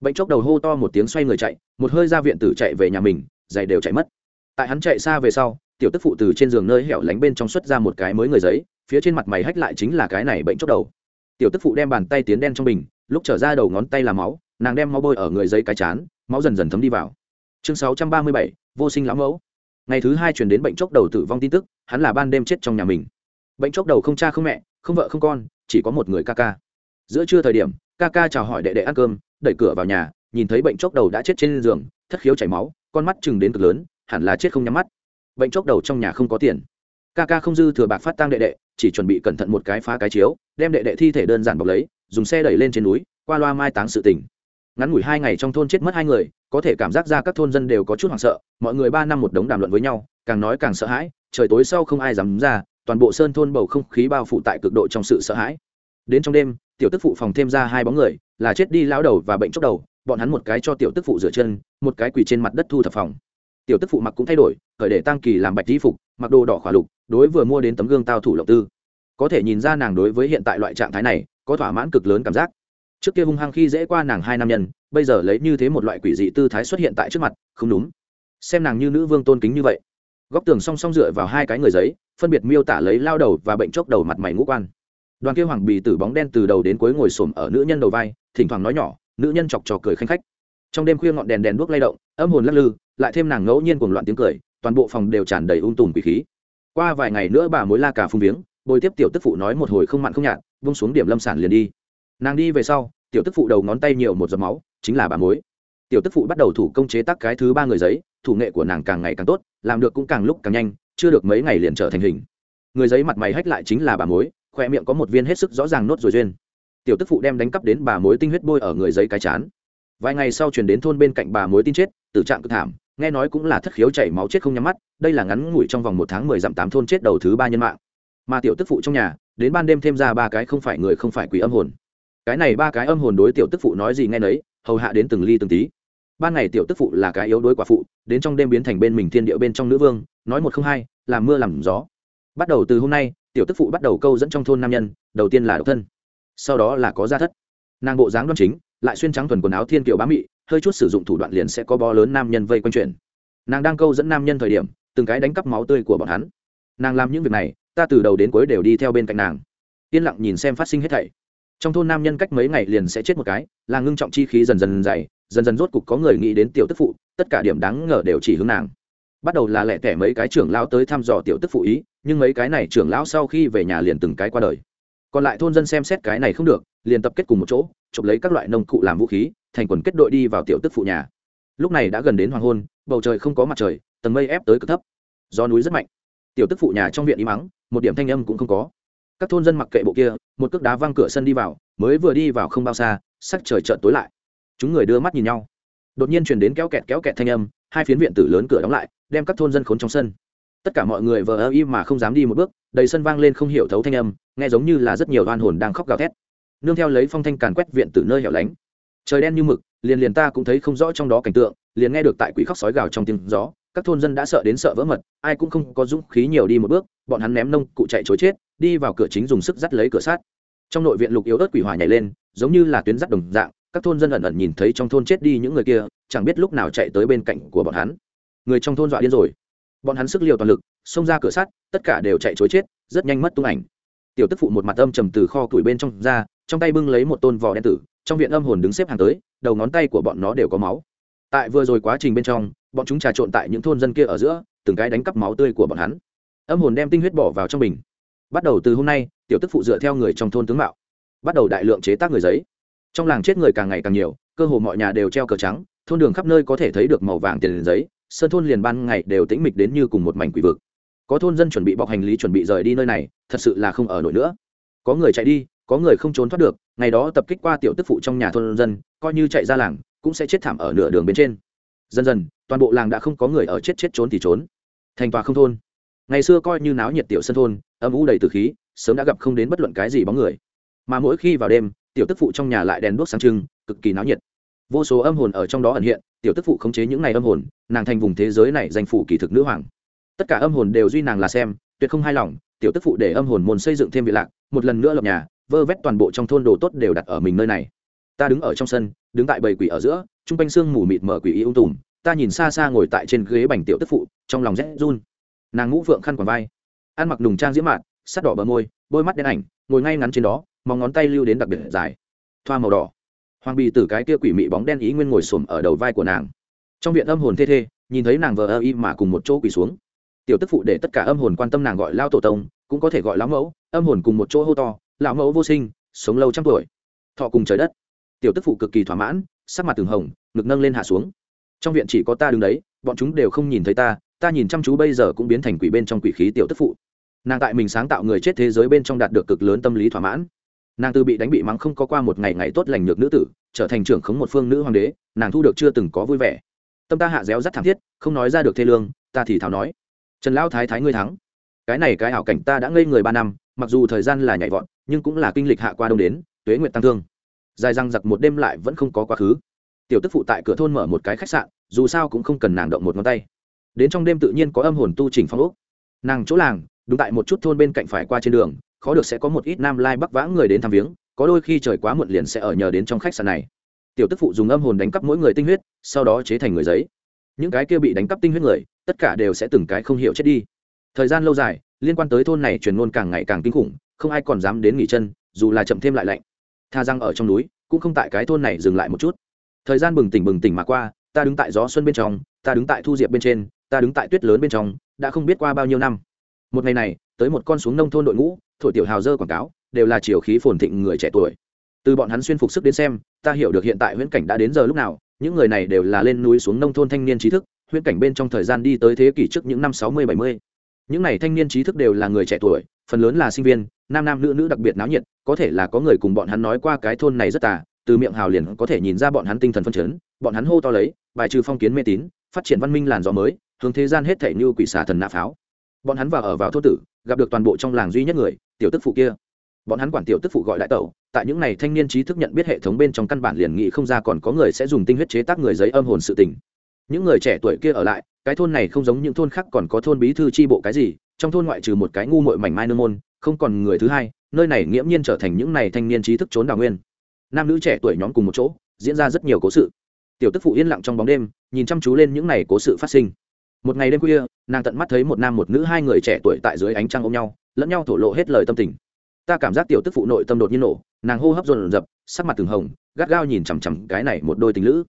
Bệnh chốc đầu hô to một tiếng xoay người chạy, một hơi ra viện tử chạy về nhà mình, giày đều chạy mất. Tại hắn chạy xa về sau, tiểu tức phụ từ trên giường nơi hẻo lánh bên trong xuất ra một cái mới người giấy, phía trên mặt mày hách lại chính là cái này bệnh chốc đầu. Tiểu tức phụ đem bàn tay tiến đen trong bình, lúc trở ra đầu ngón tay là máu, nàng đem máu bôi ở người giấy cái chán, máu dần dần thấm đi vào. Chương sáu trăm ba mươi bảy, vô sinh lão mẫu ngày thứ hai chuyển đến bệnh chốc đầu tử vong tin tức, hắn là ban đêm chết trong nhà mình. Bệnh chốc đầu không cha không mẹ, không vợ không con, chỉ có một người ca ca. Giữa trưa thời điểm, ca ca chào hỏi đệ đệ ăn cơm, đẩy cửa vào nhà, nhìn thấy bệnh chốc đầu đã chết trên giường, thất khiếu chảy máu, con mắt chừng đến cực lớn, hẳn là chết không nhắm mắt. Bệnh chốc đầu trong nhà không có tiền. Ca ca không dư thừa bạc phát tang đệ đệ, chỉ chuẩn bị cẩn thận một cái phá cái chiếu, đem đệ đệ thi thể đơn giản bọc lấy, dùng xe đẩy lên trên núi, qua loa mai táng sự tỉnh ngắn ngủi hai ngày trong thôn chết mất hai người có thể cảm giác ra các thôn dân đều có chút hoảng sợ, mọi người ba năm một đống đàm luận với nhau, càng nói càng sợ hãi, trời tối sau không ai dám ra, toàn bộ sơn thôn bầu không khí bao phủ tại cực độ trong sự sợ hãi. Đến trong đêm, tiểu tức phụ phòng thêm ra hai bóng người, là chết đi lão đầu và bệnh chốc đầu, bọn hắn một cái cho tiểu tức phụ rửa chân, một cái quỳ trên mặt đất thu thập phòng. Tiểu tức phụ mặc cũng thay đổi khởi để tăng kỳ làm bạch di phục, mặc đồ đỏ khỏa lục, đối vừa mua đến tấm gương tao thủ lộc tư. Có thể nhìn ra nàng đối với hiện tại loại trạng thái này, có thỏa mãn cực lớn cảm giác trước kia hung hăng khi dễ qua nàng hai nam nhân, bây giờ lấy như thế một loại quỷ dị tư thái xuất hiện tại trước mặt, không đúng. Xem nàng như nữ vương tôn kính như vậy. Góc tường song song dựa vào hai cái người giấy, phân biệt miêu tả lấy lao đầu và bệnh chốc đầu mặt mày ngũ quan. Đoàn kia hoàng bì tử bóng đen từ đầu đến cuối ngồi xổm ở nữ nhân đầu vai, thỉnh thoảng nói nhỏ, nữ nhân chọc trò cười khanh khách. Trong đêm khuya ngọn đèn đèn đuốc lay động, âm hồn lắc lư, lại thêm nàng ngẫu nhiên cuồng loạn tiếng cười, toàn bộ phòng đều tràn đầy ung tùm quỷ khí. Qua vài ngày nữa bà mối la cả phung viếng, bồi tiếp tiểu tức phụ nói một hồi không mặn không nhạt vung xuống điểm lâm sản liền đi nàng đi về sau, tiểu tức phụ đầu ngón tay nhiều một giọt máu, chính là bà mối. Tiểu tức phụ bắt đầu thủ công chế tác cái thứ ba người giấy, thủ nghệ của nàng càng ngày càng tốt, làm được cũng càng lúc càng nhanh, chưa được mấy ngày liền trở thành hình. Người giấy mặt mày hách lại chính là bà mối, khoe miệng có một viên hết sức rõ ràng nốt rồi duyên. Tiểu tức phụ đem đánh cắp đến bà mối tinh huyết bôi ở người giấy cái chán. Vài ngày sau chuyển đến thôn bên cạnh bà mối tin chết, tử trạng cực thảm, nghe nói cũng là thất khiếu chảy máu chết không nhắm mắt, đây là ngắn ngủi trong vòng một tháng mười dặm tám thôn chết đầu thứ ba nhân mạng. Mà tiểu tức phụ trong nhà, đến ban đêm thêm ra ba cái không phải người không phải quỷ âm hồn cái này ba cái âm hồn đối tiểu tức phụ nói gì nghe nấy, hầu hạ đến từng ly từng tí. Ban ngày tiểu tức phụ là cái yếu đối quả phụ, đến trong đêm biến thành bên mình thiên địa bên trong nữ vương, nói một không hai, làm mưa làm gió. Bắt đầu từ hôm nay, tiểu tức phụ bắt đầu câu dẫn trong thôn nam nhân, đầu tiên là độc thân, sau đó là có gia thất. Nàng bộ dáng đoan chính, lại xuyên trắng thuần quần áo thiên kiều bá mị, hơi chút sử dụng thủ đoạn liền sẽ có bó lớn nam nhân vây quanh chuyện. Nàng đang câu dẫn nam nhân thời điểm, từng cái đánh cắp máu tươi của bọn hắn. Nàng làm những việc này, ta từ đầu đến cuối đều đi theo bên cạnh nàng. Yên lặng nhìn xem phát sinh hết thảy trong thôn nam nhân cách mấy ngày liền sẽ chết một cái, là ngưng trọng chi khí dần dần dày, dần dần rốt cục có người nghĩ đến tiểu tức phụ, tất cả điểm đáng ngờ đều chỉ hướng nàng. Bắt đầu là lẹ tẻ mấy cái trưởng lão tới thăm dò tiểu tức phụ ý, nhưng mấy cái này trưởng lão sau khi về nhà liền từng cái qua đời. Còn lại thôn dân xem xét cái này không được, liền tập kết cùng một chỗ, chụp lấy các loại nông cụ làm vũ khí, thành quần kết đội đi vào tiểu tức phụ nhà. Lúc này đã gần đến hoàng hôn, bầu trời không có mặt trời, tầng mây ép tới cực thấp. Gió núi rất mạnh. Tiểu tức phụ nhà trong viện im mắng một điểm thanh âm cũng không có các thôn dân mặc kệ bộ kia, một cước đá văng cửa sân đi vào, mới vừa đi vào không bao xa, sắc trời chợt tối lại. Chúng người đưa mắt nhìn nhau. Đột nhiên chuyển đến kéo kẹt kéo kẹt thanh âm, hai phiến viện tử lớn cửa đóng lại, đem các thôn dân khốn trong sân. Tất cả mọi người vờ ơ y mà không dám đi một bước, đầy sân vang lên không hiểu thấu thanh âm, nghe giống như là rất nhiều oan hồn đang khóc gào thét. Nương theo lấy phong thanh càn quét viện từ nơi hẻo lánh. Trời đen như mực, liền liền ta cũng thấy không rõ trong đó cảnh tượng, liền nghe được tại quỷ khóc sói gào trong tiếng gió các thôn dân đã sợ đến sợ vỡ mật, ai cũng không có dũng khí nhiều đi một bước, bọn hắn ném nông cụ chạy chối chết, đi vào cửa chính dùng sức dắt lấy cửa sát trong nội viện lục yếu ớt quỷ hỏa nhảy lên, giống như là tuyến dắt đồng dạng, các thôn dân ẩn ẩn nhìn thấy trong thôn chết đi những người kia, chẳng biết lúc nào chạy tới bên cạnh của bọn hắn. Người trong thôn dọa điên rồi. Bọn hắn sức liều toàn lực, xông ra cửa sắt, tất cả đều chạy chối chết, rất nhanh mất tung ảnh. Tiểu tức phụ một mặt âm trầm từ kho tuổi bên trong ra, trong tay bưng lấy một tôn vò đen tử, trong viện âm hồn đứng xếp hàng tới, đầu ngón tay của bọn nó đều có máu. Tại vừa rồi quá trình bên trong bọn chúng trà trộn tại những thôn dân kia ở giữa, từng cái đánh cắp máu tươi của bọn hắn. Âm hồn đem tinh huyết bỏ vào trong bình. Bắt đầu từ hôm nay, tiểu tức phụ dựa theo người trong thôn tướng mạo, bắt đầu đại lượng chế tác người giấy. Trong làng chết người càng ngày càng nhiều, cơ hồ mọi nhà đều treo cờ trắng, thôn đường khắp nơi có thể thấy được màu vàng tiền giấy, sơn thôn liền ban ngày đều tĩnh mịch đến như cùng một mảnh quỷ vực. Có thôn dân chuẩn bị bọc hành lý chuẩn bị rời đi nơi này, thật sự là không ở nổi nữa. Có người chạy đi, có người không trốn thoát được, ngày đó tập kích qua tiểu tức phụ trong nhà thôn dân, coi như chạy ra làng, cũng sẽ chết thảm ở nửa đường bên trên dần dần, toàn bộ làng đã không có người ở chết chết trốn thì trốn. Thành tòa không thôn. Ngày xưa coi như náo nhiệt tiểu sân thôn, âm u đầy từ khí, sớm đã gặp không đến bất luận cái gì bóng người. Mà mỗi khi vào đêm, tiểu tức phụ trong nhà lại đèn đuốc sáng trưng, cực kỳ náo nhiệt. Vô số âm hồn ở trong đó ẩn hiện, tiểu tức phụ khống chế những ngày âm hồn, nàng thành vùng thế giới này danh phủ kỳ thực nữ hoàng. Tất cả âm hồn đều duy nàng là xem, tuyệt không hài lòng, tiểu tức phụ để âm hồn môn xây dựng thêm vị lạc, một lần nữa lập nhà, vơ vét toàn bộ trong thôn đồ tốt đều đặt ở mình nơi này. Ta đứng ở trong sân, đứng tại bầy quỷ ở giữa t r u n g quanh xương mù mịt mở quỷ y ung tùm, ta nhìn xa xa ngồi tại trên ghế bành tiểu tức phụ, trong lòng rét run. Nàng ngũ phượng khăn quàng vai, ăn mặc nùng trang diễm mạn, sắt đỏ bờ môi, đôi mắt đen ảnh, ngồi ngay ngắn trên đó, móng ngón tay lưu đến đặc biệt dài, thoa màu đỏ. Hoàng bì từ cái kia quỷ mị bóng đen ý nguyên ngồi xổm ở đầu vai của nàng. Trong viện âm hồn thê thê, nhìn thấy nàng vờ ơ y mà cùng một chỗ quỷ xuống. Tiểu tức phụ để tất cả âm hồn quan tâm nàng gọi lao tổ tông, cũng có thể gọi lão mẫu, âm hồn cùng một chỗ hô to, lão mẫu vô sinh, sống lâu trăm tuổi. Thọ cùng trời đất. Tiểu tức phụ cực kỳ thỏa mãn sắc mặt từng hồng, ngực nâng lên hạ xuống. Trong viện chỉ có ta đứng đấy, bọn chúng đều không nhìn thấy ta ta nhìn chăm chú bây giờ cũng biến thành quỷ bên trong quỷ khí tiểu tức phụ. Nàng tại mình sáng tạo người chết thế giới bên trong đạt được cực lớn tâm lý thỏa mãn. Nàng từ bị đánh bị mắng không có qua một ngày ngày tốt lành được nữ tử, trở thành trưởng khống một phương nữ hoàng đế, nàng thu được chưa từng có vui vẻ. Tâm ta hạ réo rất thảm thiết, không nói ra được thê lương, ta thì thảo nói. Trần lão thái thái ngươi thắng. Cái này cái ảo cảnh ta đã ngây người ba năm, mặc dù thời gian là nhảy vọt, nhưng cũng là kinh lịch hạ qua đông đến, tuế nguyện tăng thương dài răng giặc một đêm lại vẫn không có quá khứ. Tiểu tức phụ tại cửa thôn mở một cái khách sạn, dù sao cũng không cần nàng động một ngón tay. Đến trong đêm tự nhiên có âm hồn tu trình phong ốc. Nàng chỗ làng, đúng tại một chút thôn bên cạnh phải qua trên đường, khó được sẽ có một ít nam lai bắc vã người đến thăm viếng, có đôi khi trời quá muộn liền sẽ ở nhờ đến trong khách sạn này. Tiểu tức phụ dùng âm hồn đánh cắp mỗi người tinh huyết, sau đó chế thành người giấy. Những cái kia bị đánh cắp tinh huyết người, tất cả đều sẽ từng cái không hiểu chết đi. Thời gian lâu dài, liên quan tới thôn này truyền ngôn càng ngày càng kinh khủng, không ai còn dám đến nghỉ chân, dù là chậm thêm lại lạnh tha răng ở trong núi, cũng không tại cái thôn này dừng lại một chút. Thời gian bừng tỉnh bừng tỉnh mà qua, ta đứng tại gió xuân bên trong, ta đứng tại thu diệp bên trên, ta đứng tại tuyết lớn bên trong, đã không biết qua bao nhiêu năm. Một ngày này, tới một con xuống nông thôn đội ngũ, thổi tiểu hào dơ quảng cáo, đều là chiều khí phồn thịnh người trẻ tuổi. Từ bọn hắn xuyên phục sức đến xem, ta hiểu được hiện tại huyễn cảnh đã đến giờ lúc nào, những người này đều là lên núi xuống nông thôn thanh niên trí thức, huyễn cảnh bên trong thời gian đi tới thế kỷ trước những năm sáu mươi bảy mươi. Những này thanh niên trí thức đều là người trẻ tuổi phần lớn là sinh viên, nam nam nữ nữ đặc biệt náo nhiệt, có thể là có người cùng bọn hắn nói qua cái thôn này rất tà, từ miệng hào liền có thể nhìn ra bọn hắn tinh thần phân chấn, bọn hắn hô to lấy, bài trừ phong kiến mê tín, phát triển văn minh làn gió mới, hướng thế gian hết thể như quỷ xà thần nạ pháo. Bọn hắn vào ở vào thôn tử, gặp được toàn bộ trong làng duy nhất người, tiểu tức phụ kia. Bọn hắn quản tiểu tức phụ gọi đại tẩu, tại những này thanh niên trí thức nhận biết hệ thống bên trong căn bản liền nghĩ không ra còn có người sẽ dùng tinh huyết chế tác người giấy âm hồn sự tình. Những người trẻ tuổi kia ở lại, cái thôn này không giống những thôn khác còn có thôn bí thư tri bộ cái gì trong thôn ngoại trừ một cái ngu muội mảnh mai nương môn, không còn người thứ hai, nơi này nghiễm nhiên trở thành những này thanh niên trí thức trốn đào nguyên. Nam nữ trẻ tuổi nhóm cùng một chỗ, diễn ra rất nhiều cố sự. Tiểu tức phụ yên lặng trong bóng đêm, nhìn chăm chú lên những này cố sự phát sinh. Một ngày đêm khuya, nàng tận mắt thấy một nam một nữ hai người trẻ tuổi tại dưới ánh trăng ôm nhau, lẫn nhau thổ lộ hết lời tâm tình. Ta cảm giác tiểu tức phụ nội tâm đột nhiên nổ, nàng hô hấp dồn dập, sắc mặt từng hồng, gắt gao nhìn chằm chằm cái này một đôi tình lữ.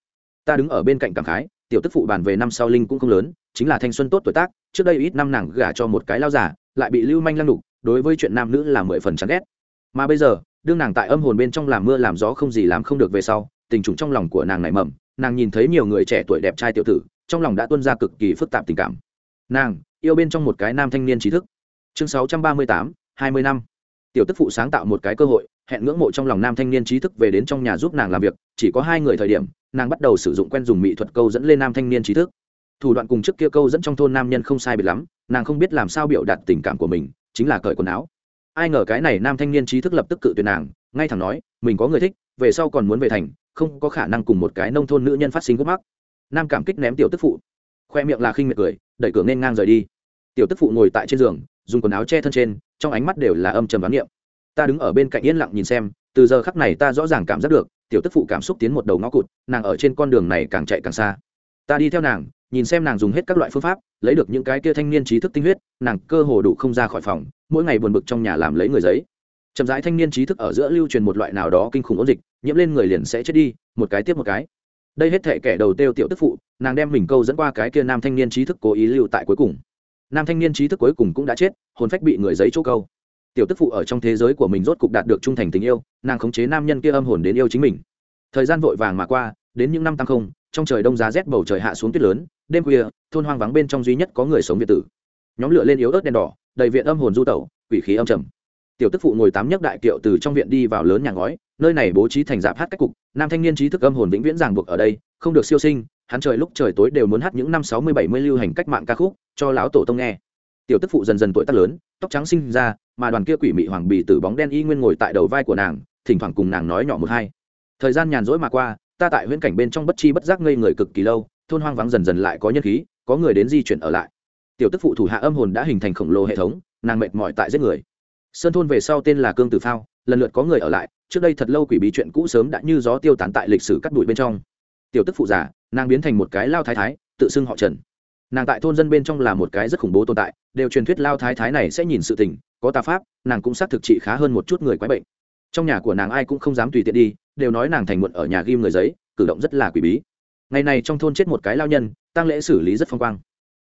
Ta đứng ở bên cạnh cảm khái tiểu tức phụ bàn về năm sau linh cũng không lớn, chính là thanh xuân tốt tuổi tác, trước đây ít năm nàng gả cho một cái lao giả lại bị lưu manh lăng đục đối với chuyện nam nữ là mười phần chán ghét. Mà bây giờ, đương nàng tại âm hồn bên trong làm mưa làm gió không gì làm không được về sau, tình trùng trong lòng của nàng nảy mầm, nàng nhìn thấy nhiều người trẻ tuổi đẹp trai tiểu tử, trong lòng đã tuân ra cực kỳ phức tạp tình cảm. Nàng, yêu bên trong một cái nam thanh niên trí thức. Chương sáu trăm ba mươi tám, hai mươi năm. Tiểu tức phụ sáng tạo một cái cơ hội, hẹn ngưỡng mộ trong lòng nam thanh niên trí thức về đến trong nhà giúp nàng làm việc, chỉ có hai người thời điểm nàng bắt đầu sử dụng quen dùng mỹ thuật câu dẫn lên nam thanh niên trí thức. Thủ đoạn cùng trước kia câu dẫn trong thôn nam nhân không sai biệt lắm, nàng không biết làm sao biểu đạt tình cảm của mình, chính là cởi quần áo. Ai ngờ cái này nam thanh niên trí thức lập tức cự tuyệt nàng, ngay thẳng nói, mình có người thích, về sau còn muốn về thành, không có khả năng cùng một cái nông thôn nữ nhân phát sinh gốc mắc. Nam cảm kích ném tiểu tức phụ. Khoe miệng là khinh miệt cười, đẩy cửa nên ngang rời đi. Tiểu tức phụ ngồi tại trên giường, dùng quần áo che thân trên, trong ánh mắt đều là âm trầm đoán niệm. Ta đứng ở bên cạnh yên lặng nhìn xem, từ giờ khắc này ta rõ ràng cảm giác được tiểu tức phụ cảm xúc tiến một đầu ngõ cụt, nàng ở trên con đường này càng chạy càng xa. Ta đi theo nàng, nhìn xem nàng dùng hết các loại phương pháp, lấy được những cái kia thanh niên trí thức tinh huyết, nàng cơ hồ đủ không ra khỏi phòng, mỗi ngày buồn bực trong nhà làm lấy người giấy. Chậm rãi thanh niên trí thức ở giữa lưu truyền một loại nào đó kinh khủng ôn dịch, nhiễm lên người liền sẽ chết đi, một cái tiếp một cái. Đây hết thể kẻ đầu tiêu tiểu tức phụ, nàng đem mình câu dẫn qua cái kia nam thanh niên trí thức cố ý lưu tại cuối cùng. Nam thanh niên trí thức cuối cùng cũng đã chết, hồn phách bị người giấy chỗ câu tiểu tức phụ ở trong thế giới của mình rốt cục đạt được trung thành tình yêu, nàng khống chế nam nhân kia âm hồn đến yêu chính mình. Thời gian vội vàng mà qua, đến những năm tăng không, trong trời đông giá rét bầu trời hạ xuống tuyết lớn, đêm khuya, thôn hoang vắng bên trong duy nhất có người sống việt tử. Nhóm lửa lên yếu ớt đèn đỏ, đầy viện âm hồn du tẩu, quỷ khí âm trầm. Tiểu tức phụ ngồi tám nhấc đại kiệu từ trong viện đi vào lớn nhà ngói, nơi này bố trí thành dạp hát cách cục, nam thanh niên trí thức âm hồn vĩnh viễn ràng buộc ở đây, không được siêu sinh, hắn trời lúc trời tối đều muốn hát những năm sáu mươi bảy mươi lưu hành cách mạng ca khúc, cho lão tổ tông nghe tiểu tức phụ dần dần tuổi tác lớn, tóc trắng sinh ra, mà đoàn kia quỷ mị hoàng bì tử bóng đen y nguyên ngồi tại đầu vai của nàng, thỉnh thoảng cùng nàng nói nhỏ một hai. Thời gian nhàn rỗi mà qua, ta tại huyễn cảnh bên trong bất chi bất giác ngây người cực kỳ lâu, thôn hoang vắng dần dần lại có nhân khí, có người đến di chuyển ở lại. Tiểu tức phụ thủ hạ âm hồn đã hình thành khổng lồ hệ thống, nàng mệt mỏi tại giết người. Sơn thôn về sau tên là cương tử phao, lần lượt có người ở lại, trước đây thật lâu quỷ bí chuyện cũ sớm đã như gió tiêu tán tại lịch sử cắt đuổi bên trong. Tiểu tức phụ giả nàng biến thành một cái lao thái thái, tự xưng họ trần nàng tại thôn dân bên trong là một cái rất khủng bố tồn tại, đều truyền thuyết lao thái thái này sẽ nhìn sự tình, có tà pháp, nàng cũng xác thực trị khá hơn một chút người quái bệnh. Trong nhà của nàng ai cũng không dám tùy tiện đi, đều nói nàng thành muộn ở nhà ghim người giấy, cử động rất là quỷ bí. Ngày này trong thôn chết một cái lao nhân tăng lễ xử lý rất phong quang.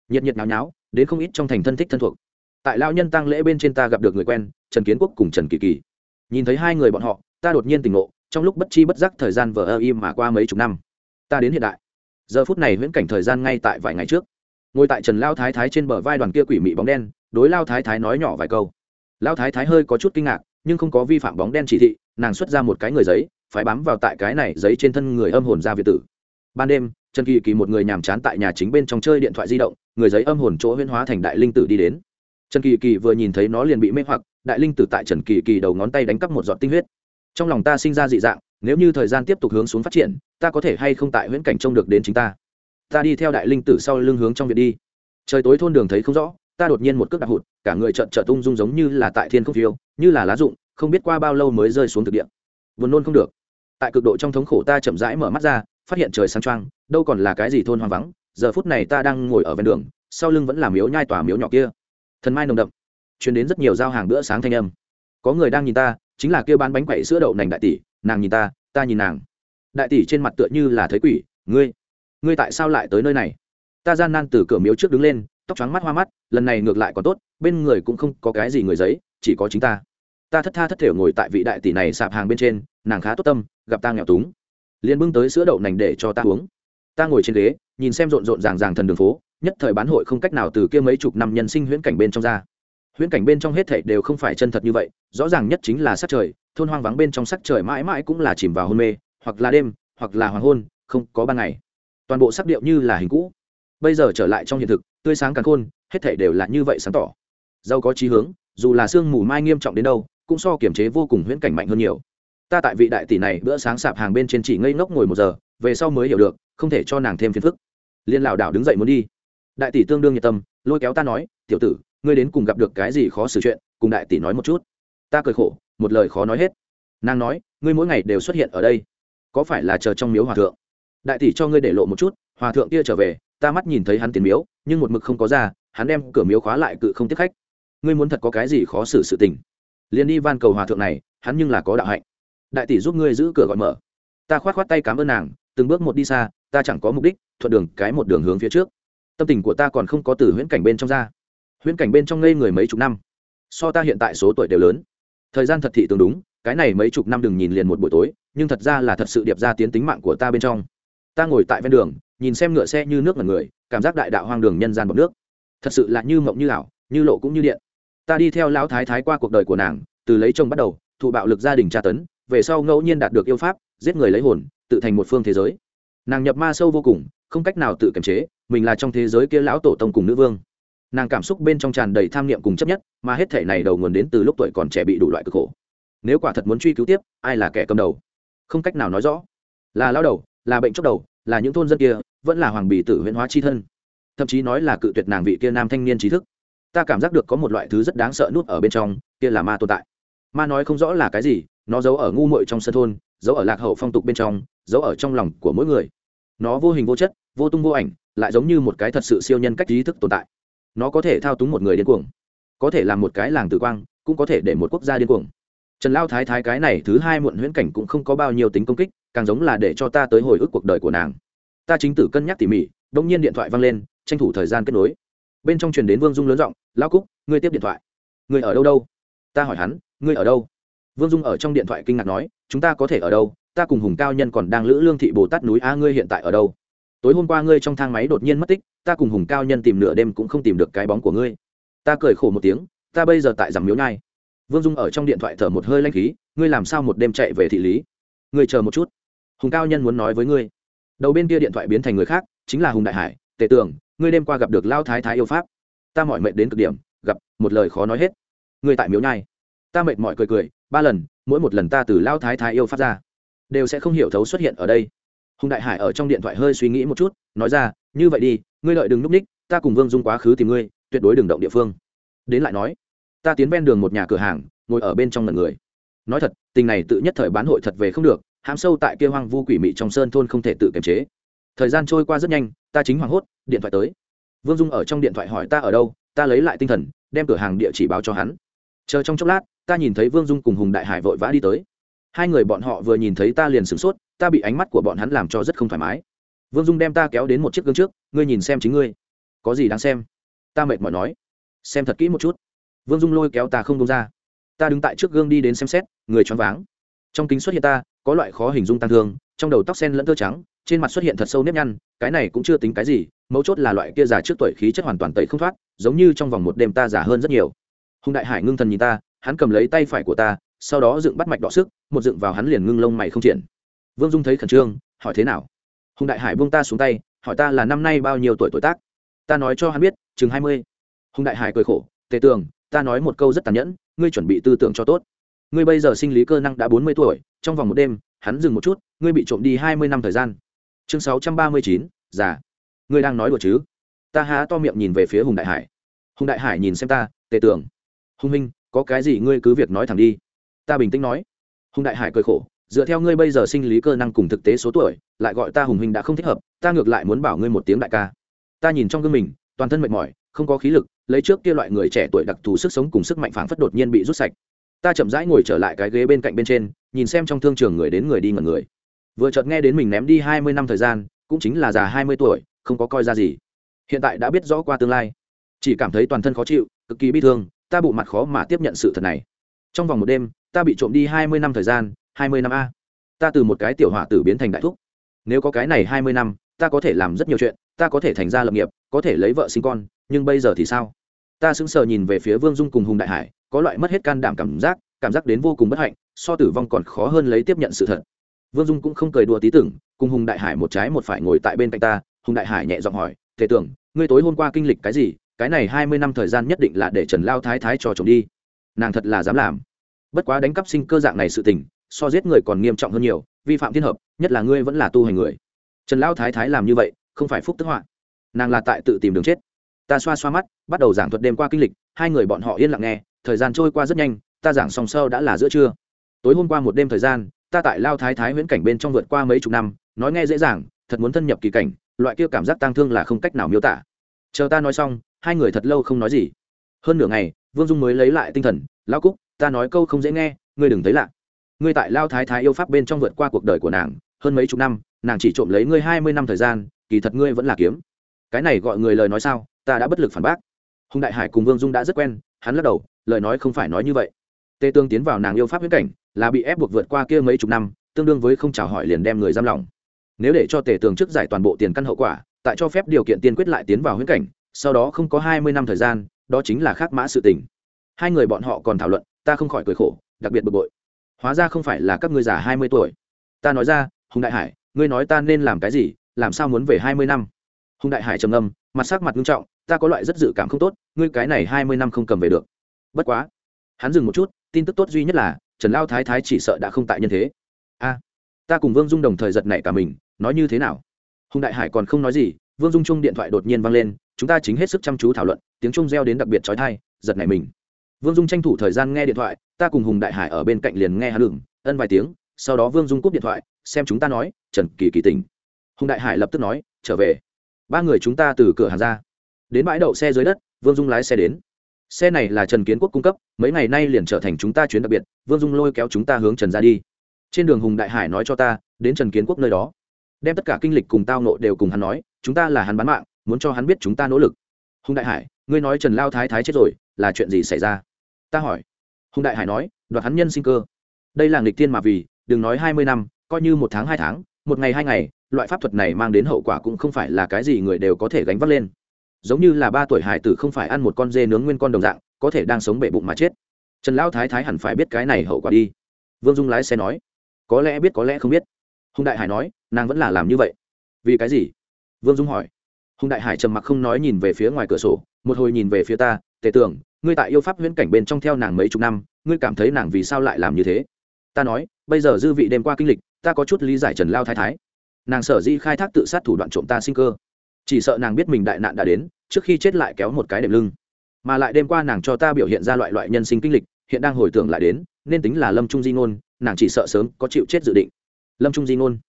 Nhiệt nhiệt náo nháo, đến không ít trong thành thân thích thân thuộc. Tại lao nhân tăng lễ bên trên ta gặp được người quen, trần kiến quốc cùng trần kỳ kỳ. Nhìn thấy hai người bọn họ, ta đột nhiên tỉnh ngộ, trong lúc bất chi bất giác thời gian vờ ơ im mà qua mấy chục năm. Ta đến hiện đại. Giờ phút này viễn cảnh thời gian ngay tại vài ngày trước ngồi tại trần lao thái thái trên bờ vai đoàn kia quỷ mị bóng đen, đối lao thái thái nói nhỏ vài câu. Lao thái thái hơi có chút kinh ngạc, nhưng không có vi phạm bóng đen chỉ thị, nàng xuất ra một cái người giấy, phải bám vào tại cái này giấy trên thân người âm hồn ra việt tử. Ban đêm, trần kỳ kỳ một người nhàm chán tại nhà chính bên trong chơi điện thoại di động, người giấy âm hồn chỗ huyễn hóa thành đại linh tử đi đến. Trần kỳ kỳ vừa nhìn thấy nó liền bị mê hoặc, đại linh tử tại trần kỳ kỳ đầu ngón tay đánh cắp một giọt tinh huyết. Trong lòng ta sinh ra dị dạng, nếu như thời gian tiếp tục hướng xuống phát triển, ta có thể hay không tại huyễn cảnh trông được đến chính ta? Ta đi theo đại linh tử sau lưng hướng trong viện đi. Trời tối thôn đường thấy không rõ, ta đột nhiên một cước đạp hụt, cả người trợn trợn tung dung giống như là tại thiên không phiêu, như là lá rụng, không biết qua bao lâu mới rơi xuống thực địa. Buồn nôn không được. Tại cực độ trong thống khổ ta chậm rãi mở mắt ra, phát hiện trời sáng trăng đâu còn là cái gì thôn hoang vắng, giờ phút này ta đang ngồi ở ven đường, sau lưng vẫn là miếu nhai tòa miếu nhỏ kia. Thần mai nồng đậm chuyển đến rất nhiều giao hàng bữa sáng thanh âm. Có người đang nhìn ta, chính là kia bán bánh quậy sữa đậu nành đại tỷ, nàng nhìn ta ta nhìn nàng. Đại tỷ trên mặt tựa như là thấy quỷ, ngươi ngươi tại sao lại tới nơi này? Ta gian nan từ cửa miếu trước đứng lên, tóc trắng mắt hoa mắt, lần này ngược lại còn tốt, bên người cũng không có cái gì người giấy, chỉ có chính ta. Ta thất tha thất thể ngồi tại vị đại tỷ này sạp hàng bên trên, nàng khá tốt tâm, gặp ta nghèo túng. Liền bưng tới sữa đậu nành để cho ta uống. Ta ngồi trên ghế, nhìn xem rộn rộn ràng ràng thần đường phố, nhất thời bán hội không cách nào từ kia mấy chục năm nhân sinh huyễn cảnh bên trong ra. Huyễn cảnh bên trong hết thảy đều không phải chân thật như vậy, rõ ràng nhất chính là sắc trời, thôn hoang vắng bên trong sắc trời mãi mãi cũng là chìm vào hôn mê, hoặc là đêm, hoặc là hoàng hôn, không có ban ngày toàn bộ sắc điệu như là hình cũ. Bây giờ trở lại trong hiện thực, tươi sáng càng khôn, hết thảy đều là như vậy sáng tỏ. Giàu có trí hướng, dù là sương mù mai nghiêm trọng đến đâu, cũng so kiểm chế vô cùng huyễn cảnh mạnh hơn nhiều. Ta tại vị đại tỷ này bữa sáng sạp hàng bên trên chỉ ngây ngốc ngồi một giờ, về sau mới hiểu được, không thể cho nàng thêm phiền phức. Liên lảo đảo đứng dậy muốn đi. Đại tỷ tương đương nhiệt tâm, lôi kéo ta nói, tiểu tử, ngươi đến cùng gặp được cái gì khó xử chuyện, cùng đại tỷ nói một chút. Ta cười khổ, một lời khó nói hết. Nàng nói, ngươi mỗi ngày đều xuất hiện ở đây, có phải là chờ trong miếu hòa thượng? Đại tỷ cho ngươi để lộ một chút, hòa thượng kia trở về, ta mắt nhìn thấy hắn tiền miếu, nhưng một mực không có ra, hắn đem cửa miếu khóa lại cự không tiếp khách. Ngươi muốn thật có cái gì khó xử sự tình? Liền đi van cầu hòa thượng này, hắn nhưng là có đạo hạnh. Đại tỷ giúp ngươi giữ cửa gọi mở. Ta khoát khoát tay cảm ơn nàng, từng bước một đi xa, ta chẳng có mục đích, thuận đường, cái một đường hướng phía trước. Tâm tình của ta còn không có từ huyễn cảnh bên trong ra. Huyễn cảnh bên trong ngây người mấy chục năm. So ta hiện tại số tuổi đều lớn. Thời gian thật thị tương đúng, cái này mấy chục năm đừng nhìn liền một buổi tối, nhưng thật ra là thật sự điệp ra tiến tính mạng của ta bên trong ta ngồi tại ven đường, nhìn xem ngựa xe như nước ngần người, cảm giác đại đạo hoang đường nhân gian bọc nước. Thật sự là như mộng như ảo, như lộ cũng như điện. Ta đi theo lão thái thái qua cuộc đời của nàng, từ lấy chồng bắt đầu, thụ bạo lực gia đình tra tấn, về sau ngẫu nhiên đạt được yêu pháp, giết người lấy hồn, tự thành một phương thế giới. Nàng nhập ma sâu vô cùng, không cách nào tự kiềm chế, mình là trong thế giới kia lão tổ tông cùng nữ vương. Nàng cảm xúc bên trong tràn đầy tham niệm cùng chấp nhất, mà hết thể này đầu nguồn đến từ lúc tuổi còn trẻ bị đủ loại cực khổ. Nếu quả thật muốn truy cứu tiếp, ai là kẻ cầm đầu? Không cách nào nói rõ. Là lao đầu là bệnh chốc đầu, là những thôn dân kia, vẫn là hoàng bì tử huyễn hóa chi thân. Thậm chí nói là cự tuyệt nàng vị kia nam thanh niên trí thức. Ta cảm giác được có một loại thứ rất đáng sợ nuốt ở bên trong, kia là ma tồn tại. Ma nói không rõ là cái gì, nó giấu ở ngu muội trong sân thôn, giấu ở lạc hậu phong tục bên trong, giấu ở trong lòng của mỗi người. Nó vô hình vô chất, vô tung vô ảnh, lại giống như một cái thật sự siêu nhân cách trí thức tồn tại. Nó có thể thao túng một người điên cuồng, có thể làm một cái làng tử quang, cũng có thể để một quốc gia điên cuồng. Trần lao thái thái cái này thứ hai muộn huyễn cảnh cũng không có bao nhiêu tính công kích càng giống là để cho ta tới hồi ức cuộc đời của nàng. Ta chính tử cân nhắc tỉ mỉ đông nhiên điện thoại văng lên, tranh thủ thời gian kết nối. Bên trong truyền đến vương dung lớn giọng lao cúc, ngươi tiếp điện thoại. Ngươi ở đâu đâu? Ta hỏi hắn, ngươi ở đâu? Vương dung ở trong điện thoại kinh ngạc nói, chúng ta có thể ở đâu? Ta cùng hùng cao nhân còn đang lữ lương thị bồ tát núi, a, ngươi hiện tại ở đâu? Tối hôm qua ngươi trong thang máy đột nhiên mất tích, ta cùng hùng cao nhân tìm nửa đêm cũng không tìm được cái bóng của ngươi. Ta cười khổ một tiếng, ta bây giờ tại giảm miếu nhai. Vương dung ở trong điện thoại thở một hơi lanh khí, ngươi làm sao một đêm chạy về thị lý? Ngươi chờ một chút hùng cao nhân muốn nói với ngươi. Đầu bên kia điện thoại biến thành người khác, chính là hùng đại hải, tề tưởng ngươi đêm qua gặp được lao thái thái yêu pháp. Ta mỏi mệt đến cực điểm, gặp, một lời khó nói hết. Ngươi tại miếu nhai. Ta mệt mỏi cười cười, ba lần, mỗi một lần ta từ lao thái thái yêu pháp ra, đều sẽ không hiểu thấu xuất hiện ở đây. Hùng đại hải ở trong điện thoại hơi suy nghĩ một chút, nói ra, như vậy đi, ngươi lợi đừng núp ních, ta cùng vương dung quá khứ tìm ngươi, tuyệt đối đừng động địa phương. Đến lại nói, ta tiến ven đường một nhà cửa hàng, ngồi ở bên trong lần người. Nói thật, tình này tự nhất thời bán hội thật về không được hãm sâu tại kia hoang vu quỷ mị trong sơn thôn không thể tự kiềm chế. Thời gian trôi qua rất nhanh, ta chính hoảng hốt, điện thoại tới. Vương dung ở trong điện thoại hỏi ta ở đâu, ta lấy lại tinh thần, đem cửa hàng địa chỉ báo cho hắn. Chờ trong chốc lát, ta nhìn thấy vương dung cùng hùng đại hải vội vã đi tới. Hai người bọn họ vừa nhìn thấy ta liền sửng sốt, ta bị ánh mắt của bọn hắn làm cho rất không thoải mái. Vương dung đem ta kéo đến một chiếc gương trước, ngươi nhìn xem chính ngươi. Có gì đáng xem? Ta mệt mỏi nói. Xem thật kỹ một chút. Vương dung lôi kéo ta không đông ra. Ta đứng tại trước gương đi đến xem xét, người choáng váng. Trong kính xuất hiện ta có loại khó hình dung tăng thương, trong đầu tóc sen lẫn tơ trắng, trên mặt xuất hiện thật sâu nếp nhăn, cái này cũng chưa tính cái gì, mấu chốt là loại kia già trước tuổi khí chất hoàn toàn tẩy không thoát, giống như trong vòng một đêm ta già hơn rất nhiều. Hùng đại hải ngưng thần nhìn ta, hắn cầm lấy tay phải của ta, sau đó dựng bắt mạch đọ sức, một dựng vào hắn liền ngưng lông mày không triển. Vương dung thấy khẩn trương, hỏi thế nào? Hùng đại hải buông ta xuống tay, hỏi ta là năm nay bao nhiêu tuổi tuổi tác? Ta nói cho hắn biết, chừng hai mươi. Hùng đại hải cười khổ, tề tường, ta nói một câu rất tàn nhẫn, ngươi chuẩn bị tư tưởng cho tốt ngươi bây giờ sinh lý cơ năng đã bốn mươi tuổi, trong vòng một đêm, hắn dừng một chút, ngươi bị trộm đi hai mươi năm thời gian. Chương sáu trăm ba mươi chín, già. Ngươi đang nói đùa chứ? Ta há to miệng nhìn về phía hùng đại hải. Hùng đại hải nhìn xem ta, tề tưởng. Hùng minh, có cái gì ngươi cứ việc nói thẳng đi. Ta bình tĩnh nói. Hùng đại hải cười khổ, dựa theo ngươi bây giờ sinh lý cơ năng cùng thực tế số tuổi, lại gọi ta hùng huynh đã không thích hợp, ta ngược lại muốn bảo ngươi một tiếng đại ca. Ta nhìn trong gương mình, toàn thân mệt mỏi, không có khí lực, lấy trước kia loại người trẻ tuổi đặc thù sức sống cùng sức mạnh phảng phất đột nhiên bị rút sạch ta chậm rãi ngồi trở lại cái ghế bên cạnh bên trên, nhìn xem trong thương trường người đến người đi ngẩn người. Vừa chợt nghe đến mình ném đi hai mươi năm thời gian, cũng chính là già hai mươi tuổi, không có coi ra gì. Hiện tại đã biết rõ qua tương lai. Chỉ cảm thấy toàn thân khó chịu, cực kỳ bi thương, ta bộ mặt khó mà tiếp nhận sự thật này. Trong vòng một đêm, ta bị trộm đi hai mươi năm thời gian, hai mươi năm a. Ta từ một cái tiểu họa tử biến thành đại thúc. Nếu có cái này hai mươi năm, ta có thể làm rất nhiều chuyện, ta có thể thành ra lập nghiệp, có thể lấy vợ sinh con, nhưng bây giờ thì sao? Ta sững sờ nhìn về phía vương dung cùng hùng đại hải, có loại mất hết can đảm cảm giác cảm giác đến vô cùng bất hạnh, so tử vong còn khó hơn lấy tiếp nhận sự thật. Vương dung cũng không cười đùa tí tưởng, cùng hùng đại hải một trái một phải ngồi tại bên cạnh ta, hùng đại hải nhẹ giọng hỏi thể tưởng, ngươi tối hôm qua kinh lịch cái gì? Cái này hai mươi năm thời gian nhất định là để trần lao thái thái cho chồng đi. Nàng thật là dám làm. Bất quá đánh cắp sinh cơ dạng này sự tình, so giết người còn nghiêm trọng hơn nhiều, vi phạm thiên hợp, nhất là ngươi vẫn là tu hành người. Trần lao thái thái làm như vậy, không phải phúc tức họa. Nàng là tại tự tìm đường chết ta xoa xoa mắt, bắt đầu giảng thuật đêm qua kinh lịch, hai người bọn họ yên lặng nghe, thời gian trôi qua rất nhanh, ta giảng song sơ đã là giữa trưa. Tối hôm qua một đêm thời gian, ta tại lao thái thái huyễn cảnh bên trong vượt qua mấy chục năm, nói nghe dễ dàng, thật muốn thân nhập kỳ cảnh, loại kia cảm giác tang thương là không cách nào miêu tả. Chờ ta nói xong, hai người thật lâu không nói gì. Hơn nửa ngày, vương dung mới lấy lại tinh thần lao cúc, ta nói câu không dễ nghe, ngươi đừng thấy lạ. Ngươi tại lao thái thái yêu pháp bên trong vượt qua cuộc đời của nàng, hơn mấy chục năm, nàng chỉ trộm lấy ngươi hai mươi năm thời gian, kỳ thật ngươi vẫn là kiếm. Cái này gọi người lời nói sao? Ta đã bất lực phản bác. Hùng đại hải cùng vương dung đã rất quen, hắn lắc đầu, lời nói không phải nói như vậy. Tê tương tiến vào nàng yêu pháp huyết cảnh, là bị ép buộc vượt qua kia mấy chục năm, tương đương với không chào hỏi liền đem người giam lỏng. Nếu để cho tề tường trước giải toàn bộ tiền căn hậu quả, tại cho phép điều kiện tiên quyết lại tiến vào huyết cảnh, sau đó không có hai mươi năm thời gian, đó chính là khác mã sự tình. Hai người bọn họ còn thảo luận, ta không khỏi cười khổ, đặc biệt bực bội. Hóa ra không phải là các ngươi già hai mươi tuổi. Ta nói ra, hùng đại hải, ngươi nói ta nên làm cái gì, làm sao muốn về hai mươi năm? Hùng đại hải trầm âm mặt sắc mặt nghiêm trọng ta có loại rất dự cảm không tốt, ngươi cái này hai mươi năm không cầm về được. Bất quá, hắn dừng một chút, tin tức tốt duy nhất là, trần lao thái thái chỉ sợ đã không tại nhân thế. A, ta cùng vương dung đồng thời giật nảy cả mình, nói như thế nào? Hùng đại hải còn không nói gì, vương dung chung điện thoại đột nhiên vang lên, chúng ta chính hết sức chăm chú thảo luận, tiếng trung reo đến đặc biệt trói thai giật nảy mình. Vương dung tranh thủ thời gian nghe điện thoại, ta cùng hùng đại hải ở bên cạnh liền nghe hắn đường. ân vài tiếng, sau đó vương dung cúp điện thoại, xem chúng ta nói, trần kỳ kỳ tình. hùng đại hải lập tức nói, trở về. Ba người chúng ta từ cửa hàng ra đến bãi đậu xe dưới đất, vương dung lái xe đến. Xe này là trần kiến quốc cung cấp, mấy ngày nay liền trở thành chúng ta chuyến đặc biệt, vương dung lôi kéo chúng ta hướng trần ra đi. Trên đường hùng đại hải nói cho ta, đến trần kiến quốc nơi đó. Đem tất cả kinh lịch cùng tao nộ đều cùng hắn nói, chúng ta là hắn bán mạng, muốn cho hắn biết chúng ta nỗ lực. Hùng đại hải, ngươi nói trần lao thái thái chết rồi, là chuyện gì xảy ra? Ta hỏi. Hùng đại hải nói, đoạt hắn nhân sinh cơ. Đây là nghịch tiên mà vì, đừng nói hai mươi năm, coi như một tháng hai tháng, một ngày hai ngày, loại pháp thuật này mang đến hậu quả cũng không phải là cái gì người đều có thể gánh vác lên giống như là ba tuổi hải tử không phải ăn một con dê nướng nguyên con đồng dạng, có thể đang sống bệ bụng mà chết. Trần lão thái thái hẳn phải biết cái này hậu quả đi. Vương dung lái xe nói, có lẽ biết có lẽ không biết. Hùng đại hải nói, nàng vẫn là làm như vậy. Vì cái gì? Vương dung hỏi. Hùng đại hải trầm mặc không nói nhìn về phía ngoài cửa sổ, một hồi nhìn về phía ta, tề tưởng ngươi tại yêu pháp huyễn cảnh bên trong theo nàng mấy chục năm, ngươi cảm thấy nàng vì sao lại làm như thế? Ta nói, bây giờ dư vị đêm qua kinh lịch, ta có chút lý giải trần lao thái thái. Nàng sở di khai thác tự sát thủ đoạn trộm ta sinh cơ chỉ sợ nàng biết mình đại nạn đã đến, trước khi chết lại kéo một cái đệm lưng. Mà lại đêm qua nàng cho ta biểu hiện ra loại loại nhân sinh kinh lịch, hiện đang hồi tưởng lại đến, nên tính là lâm trung di ngôn, nàng chỉ sợ sớm có chịu chết dự định. Lâm trung di ngôn,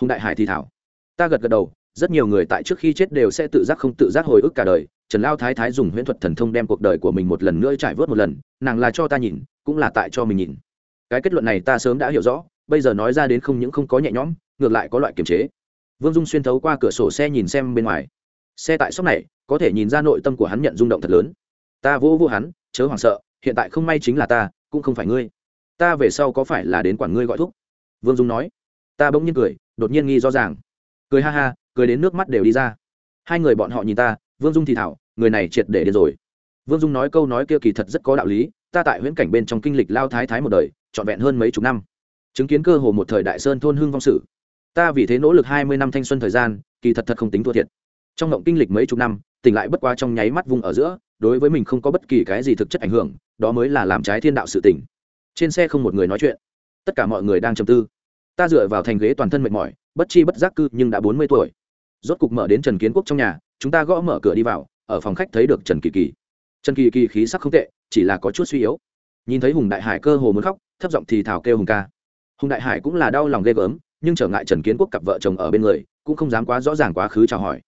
hùng đại hải thì thảo. Ta gật gật đầu, rất nhiều người tại trước khi chết đều sẽ tự giác không tự giác hồi ức cả đời, trần lao thái thái dùng huyễn thuật thần thông đem cuộc đời của mình một lần nữa trải vớt một lần, nàng là cho ta nhìn, cũng là tại cho mình nhìn. Cái kết luận này ta sớm đã hiểu rõ, bây giờ nói ra đến không những không có nhẹ nhõm, ngược lại có loại kiềm chế vương dung xuyên thấu qua cửa sổ xe nhìn xem bên ngoài. Xe tại sóc này, có thể nhìn ra nội tâm của hắn nhận rung động thật lớn. Ta vô vô hắn, chớ hoảng sợ, hiện tại không may chính là ta, cũng không phải ngươi. Ta về sau có phải là đến quản ngươi gọi thúc? Vương dung nói. Ta bỗng nhiên cười, đột nhiên nghi rõ ràng. Cười ha ha, cười đến nước mắt đều đi ra. Hai người bọn họ nhìn ta, vương dung thì thảo, người này triệt để đến rồi. Vương dung nói câu nói kia kỳ thật rất có đạo lý, ta tại huyễn cảnh bên trong kinh lịch lao thái thái một đời, trọn vẹn hơn mấy chục năm. Chứng kiến cơ hồ một thời đại sơn thôn hương vong sử ta vì thế nỗ lực hai mươi năm thanh xuân thời gian, kỳ thật thật không tính thua thiệt. Trong động kinh lịch mấy chục năm, tỉnh lại bất quá trong nháy mắt vùng ở giữa, đối với mình không có bất kỳ cái gì thực chất ảnh hưởng, đó mới là làm trái thiên đạo sự tỉnh trên xe không một người nói chuyện. Tất cả mọi người đang trầm tư. Ta dựa vào thành ghế toàn thân mệt mỏi, bất chi bất giác cư nhưng đã bốn mươi tuổi. Rốt cục mở đến trần kiến quốc trong nhà, chúng ta gõ mở cửa đi vào, ở phòng khách thấy được trần kỳ kỳ. Trần kỳ kỳ khí sắc không tệ, chỉ là có chút suy yếu. Nhìn thấy hùng đại hải cơ hồ muốn khóc, thấp giọng thì thảo kêu hùng ca. Hùng đại hải cũng là đau lòng ghê gớm nhưng trở ngại trần kiến quốc cặp vợ chồng ở bên người, cũng không dám quá rõ ràng quá khứ chào hỏi.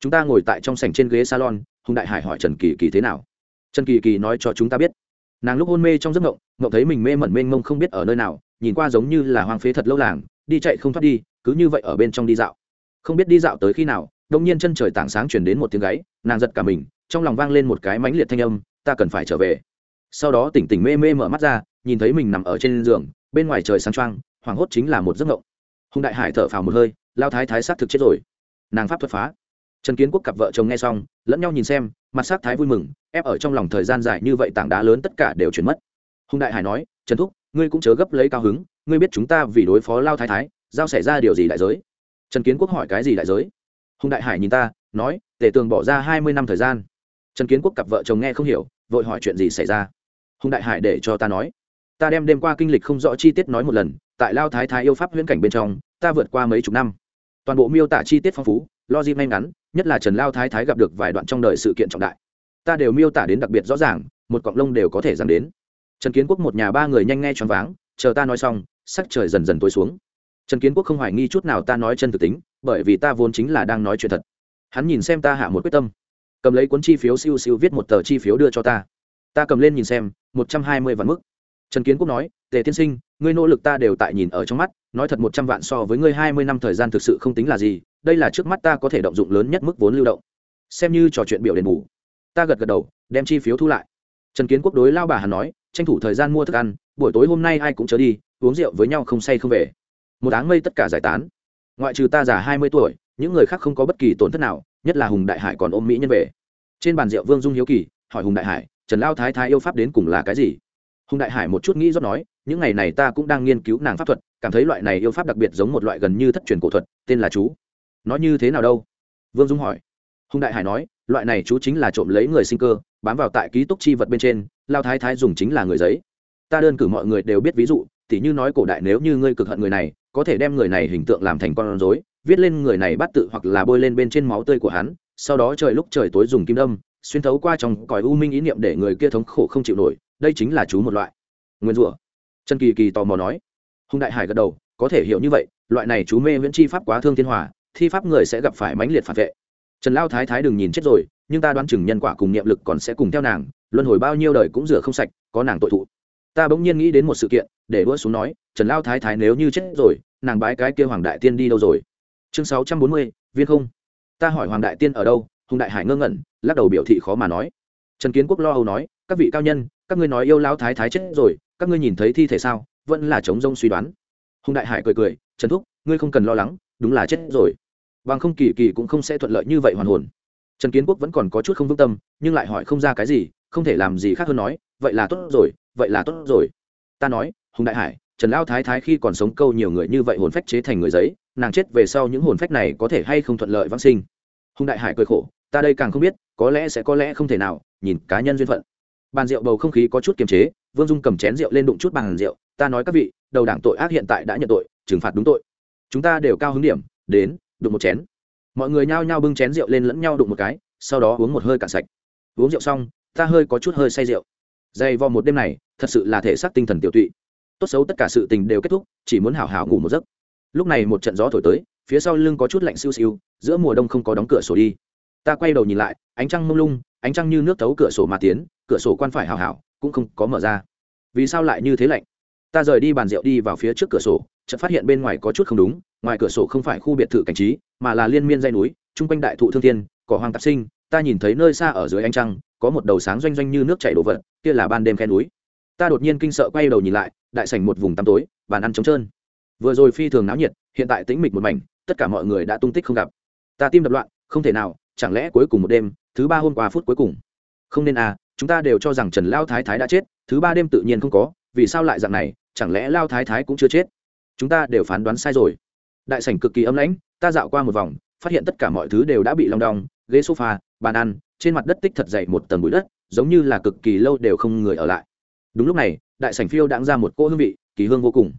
Chúng ta ngồi tại trong sảnh trên ghế salon, hùng đại hải hỏi trần kỳ kỳ thế nào? Trần kỳ kỳ nói cho chúng ta biết. Nàng lúc hôn mê trong giấc ngộng ngộng thấy mình mê mẩn mênh mông không biết ở nơi nào, nhìn qua giống như là hoang phế thật lâu làng, đi chạy không thoát đi, cứ như vậy ở bên trong đi dạo. Không biết đi dạo tới khi nào đông nhiên chân trời tảng sáng chuyển đến một tiếng gáy, nàng giật cả mình, trong lòng vang lên một cái mãnh liệt thanh âm, ta cần phải trở về. Sau đó tỉnh tỉnh mê mê mở mắt ra, nhìn thấy mình nằm ở trên giường, bên ngoài trời sáng trăng hoảng hốt chính là một giấc ngộng hùng đại hải thở phào một hơi, lao thái thái sát thực chết rồi. Nàng pháp thuật phá. Trần kiến quốc cặp vợ chồng nghe xong, lẫn nhau nhìn xem, mặt sát thái vui mừng, ép ở trong lòng thời gian dài như vậy tảng đá lớn tất cả đều chuyển mất. Hùng đại hải nói, trần thúc, ngươi cũng chớ gấp lấy cao hứng, ngươi biết chúng ta vì đối phó lao thái thái, giao xảy ra điều gì đại giới? Trần kiến quốc hỏi, cái gì đại giới? Hùng đại hải nhìn ta, nói tể tường bỏ ra hai mươi năm thời gian. Trần kiến quốc cặp vợ chồng nghe không hiểu, vội hỏi chuyện gì xảy ra. Hùng đại hải để cho ta nói, ta đem đêm qua kinh lịch không rõ chi tiết nói một lần, tại lao thái thái yêu pháp huyễn cảnh bên trong ta vượt qua mấy chục năm. Toàn bộ miêu tả chi tiết phong phú, logic may ngắn nhất là trần lao thái thái gặp được vài đoạn trong đời sự kiện trọng đại. Ta đều miêu tả đến đặc biệt rõ ràng, một cọng lông đều có thể dám đến. Trần kiến quốc một nhà ba người nhanh nghe choáng váng, chờ ta nói xong, sắc trời dần dần tối xuống. Trần kiến quốc không hoài nghi chút nào ta nói chân thực tính, bởi vì ta vốn chính là đang nói chuyện thật. Hắn nhìn xem ta hạ một quyết tâm. Cầm lấy cuốn chi phiếu siêu siêu viết một tờ chi phiếu đưa cho ta. Ta cầm lên nhìn xem, một trăm hai mươi vạn mức trần kiến quốc nói, tề tiên sinh, ngươi nỗ lực ta đều tại nhìn ở trong mắt, nói thật một trăm vạn so với ngươi hai mươi năm thời gian thực sự không tính là gì, đây là trước mắt ta có thể động dụng lớn nhất mức vốn lưu động. Xem như trò chuyện biểu đền bù. Ta gật gật đầu, đem chi phiếu thu lại. Trần kiến quốc đối lao bà hắn nói, tranh thủ thời gian mua thức ăn, buổi tối hôm nay ai cũng chớ đi, uống rượu với nhau không say không về. Một áng mây tất cả giải tán. Ngoại trừ ta già hai mươi tuổi, những người khác không có bất kỳ tổn thất nào, nhất là hùng đại hải còn ôm mỹ nhân về. Trên bàn rượu vương dung hiếu kỳ, hỏi hùng đại hải, trần lao thái thái yêu pháp đến cùng là cái gì? Hùng đại hải một chút nghĩ rót nói, những ngày này ta cũng đang nghiên cứu nàng pháp thuật, cảm thấy loại này yêu pháp đặc biệt giống một loại gần như thất truyền cổ thuật, tên là chú. Nó như thế nào đâu? Vương dung hỏi. Hùng đại hải nói, loại này chú chính là trộm lấy người sinh cơ, bám vào tại ký túc chi vật bên trên, lao thái thái dùng chính là người giấy. Ta đơn cử mọi người đều biết ví dụ, tỉ như nói cổ đại nếu như ngươi cực hận người này, có thể đem người này hình tượng làm thành con rối, viết lên người này bắt tự hoặc là bôi lên bên trên máu tươi của hắn, sau đó trời lúc trời tối dùng kim đâm, xuyên thấu qua trong còi u minh ý niệm để người kia thống khổ không chịu nổi đây chính là chú một loại. Nguyên rủa. Trần kỳ kỳ tò mò nói. Hùng đại hải gật đầu, có thể hiểu như vậy, loại này chú mê viễn chi pháp quá thương thiên hòa, thi pháp người sẽ gặp phải mãnh liệt phản vệ. Trần lao thái thái đừng nhìn chết rồi, nhưng ta đoán chừng nhân quả cùng niệm lực còn sẽ cùng theo nàng, luân hồi bao nhiêu đời cũng rửa không sạch, có nàng tội thụ. Ta bỗng nhiên nghĩ đến một sự kiện, để đua xuống nói, trần lao thái thái nếu như chết rồi, nàng bái cái kia hoàng đại tiên đi đâu rồi? Chương sáu trăm bốn mươi, viên không. Ta hỏi hoàng đại tiên ở đâu, hùng đại hải ngơ ngẩn, lắc đầu biểu thị khó mà nói. Trần kiến quốc lo âu nói, các vị cao nhân các ngươi nói yêu lão thái thái chết rồi, các ngươi nhìn thấy thi thể sao? Vẫn là chống rông suy đoán. Hùng đại hải cười cười, trần thúc, ngươi không cần lo lắng, đúng là chết rồi. Bằng không kỳ kỳ cũng không sẽ thuận lợi như vậy hoàn hồn. Trần kiến quốc vẫn còn có chút không vững tâm, nhưng lại hỏi không ra cái gì, không thể làm gì khác hơn nói, vậy là tốt rồi, vậy là tốt rồi. Ta nói, hùng đại hải, trần lão thái thái khi còn sống câu nhiều người như vậy hồn phách chế thành người giấy, nàng chết về sau những hồn phách này có thể hay không thuận lợi vãng sinh? Hùng đại hải cười khổ, ta đây càng không biết, có lẽ sẽ có lẽ không thể nào, nhìn cá nhân duyên phận bàn rượu bầu không khí có chút kiềm chế, vương dung cầm chén rượu lên đụng chút bàn rượu, ta nói các vị, đầu đảng tội ác hiện tại đã nhận tội, trừng phạt đúng tội. Chúng ta đều cao hứng điểm, đến, đụng một chén. Mọi người nhao nhao bưng chén rượu lên lẫn nhau đụng một cái, sau đó uống một hơi cạn sạch. Uống rượu xong, ta hơi có chút hơi say rượu. Dày vò một đêm này, thật sự là thể xác tinh thần tiểu tụy. Tốt xấu tất cả sự tình đều kết thúc, chỉ muốn hảo hảo ngủ một giấc. Lúc này một trận gió thổi tới, phía sau lưng có chút lạnh siêu siêu, giữa mùa đông không có đóng cửa sổ đi. Ta quay đầu nhìn lại, ánh trăng mông lung, ánh trăng như nước thấu cửa sổ mà tiến cửa sổ quan phải hào hảo, cũng không có mở ra. Vì sao lại như thế lạnh? Ta rời đi bàn rượu đi vào phía trước cửa sổ, chợt phát hiện bên ngoài có chút không đúng, ngoài cửa sổ không phải khu biệt thự cảnh trí, mà là liên miên dây núi, chung quanh đại thụ thương thiên, cỏ hoang tạp sinh, ta nhìn thấy nơi xa ở dưới ánh trăng, có một đầu sáng doanh doanh như nước chảy đổ vật, kia là ban đêm khe núi. Ta đột nhiên kinh sợ quay đầu nhìn lại, đại sảnh một vùng tăm tối, bàn ăn trống trơn. Vừa rồi phi thường náo nhiệt, hiện tại tĩnh mịch một mảnh, tất cả mọi người đã tung tích không gặp. Ta tim đập loạn, không thể nào, chẳng lẽ cuối cùng một đêm, thứ ba hôm qua phút cuối cùng? Không nên à chúng ta đều cho rằng trần lao thái thái đã chết, thứ ba đêm tự nhiên không có, vì sao lại dạng này, chẳng lẽ lao thái thái cũng chưa chết? Chúng ta đều phán đoán sai rồi. Đại sảnh cực kỳ âm lãnh, ta dạo qua một vòng, phát hiện tất cả mọi thứ đều đã bị long đong, ghế sofa, bàn ăn, trên mặt đất tích thật dày một tầng bụi đất, giống như là cực kỳ lâu đều không người ở lại. Đúng lúc này, đại sảnh phiêu đãng ra một cỗ hương vị, kỳ hương vô cùng.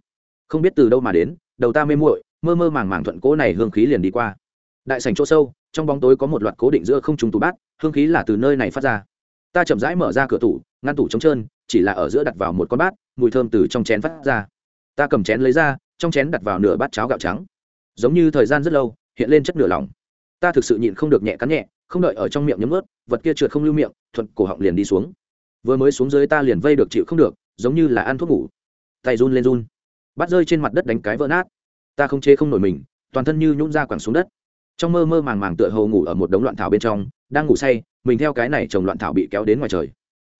Không biết từ đâu mà đến, đầu ta mê muội, mơ mơ màng màng thuận cỗ này hương khí liền đi qua. Đại sảnh chỗ sâu, trong bóng tối có một loạt cố định giữa không trùng tủ bát, hương khí là từ nơi này phát ra ta chậm rãi mở ra cửa tủ, ngăn tủ trống trơn, chỉ là ở giữa đặt vào một con bát, mùi thơm từ trong chén phát ra. Ta cầm chén lấy ra, trong chén đặt vào nửa bát cháo gạo trắng. Giống như thời gian rất lâu, hiện lên chất nửa lỏng. Ta thực sự nhịn không được nhẹ cắn nhẹ, không đợi ở trong miệng nhấm ướt, vật kia trượt không lưu miệng, thuận cổ họng liền đi xuống. Vừa mới xuống dưới ta liền vây được chịu không được, giống như là ăn thuốc ngủ. Tay run lên run. Bắt rơi trên mặt đất đánh cái vỡ nát. Ta không chế không nổi mình, toàn thân như nhún ra quẳng xuống đất. Trong mơ mơ màng màng tựa hồ ngủ ở một đống loạn thảo bên trong, đang ngủ say mình theo cái này trồng loạn thảo bị kéo đến ngoài trời.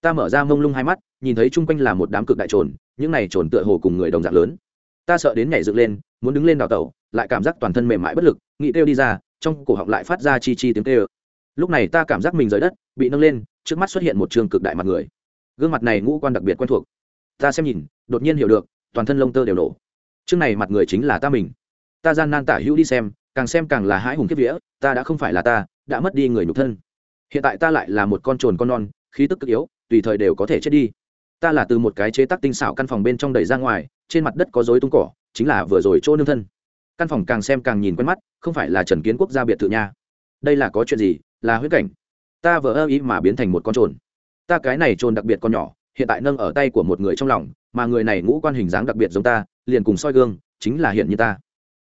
Ta mở ra mông lung hai mắt, nhìn thấy chung quanh là một đám cực đại trồn, những này trồn tựa hồ cùng người đồng dạng lớn. Ta sợ đến nhảy dựng lên, muốn đứng lên đào tẩu, lại cảm giác toàn thân mềm mại bất lực, nghĩ kêu đi ra, trong cổ họng lại phát ra chi chi tiếng kêu. Lúc này ta cảm giác mình rời đất, bị nâng lên, trước mắt xuất hiện một trường cực đại mặt người. Gương mặt này ngũ quan đặc biệt quen thuộc. Ta xem nhìn, đột nhiên hiểu được, toàn thân lông tơ đều nổ. Trước này mặt người chính là ta mình. Ta gian nan tả hữu đi xem, càng xem càng là hãi hùng kiếp vía, ta đã không phải là ta, đã mất đi người nhục thân hiện tại ta lại là một con trồn con non, khí tức cực yếu, tùy thời đều có thể chết đi. Ta là từ một cái chế tác tinh xảo căn phòng bên trong đẩy ra ngoài, trên mặt đất có dối tung cỏ, chính là vừa rồi chỗ nương thân. Căn phòng càng xem càng nhìn quen mắt, không phải là trần kiến quốc gia biệt thự nha. Đây là có chuyện gì? Là huyết cảnh. Ta vừa ơ ý mà biến thành một con trồn. Ta cái này trồn đặc biệt con nhỏ, hiện tại nâng ở tay của một người trong lòng, mà người này ngũ quan hình dáng đặc biệt giống ta, liền cùng soi gương, chính là hiện như ta.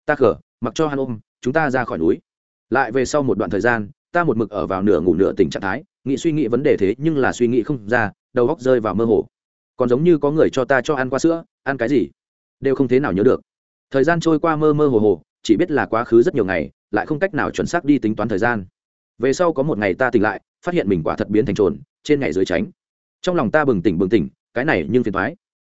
Ta khở mặc cho hắn ôm, chúng ta ra khỏi núi. Lại về sau một đoạn thời gian ta một mực ở vào nửa ngủ nửa tỉnh trạng thái, nghĩ suy nghĩ vấn đề thế nhưng là suy nghĩ không ra, đầu góc rơi vào mơ hồ. Còn giống như có người cho ta cho ăn qua sữa, ăn cái gì? Đều không thế nào nhớ được. Thời gian trôi qua mơ mơ hồ hồ, chỉ biết là quá khứ rất nhiều ngày, lại không cách nào chuẩn xác đi tính toán thời gian. Về sau có một ngày ta tỉnh lại, phát hiện mình quả thật biến thành trồn, trên ngày dưới tránh. Trong lòng ta bừng tỉnh bừng tỉnh, cái này nhưng phiền thoái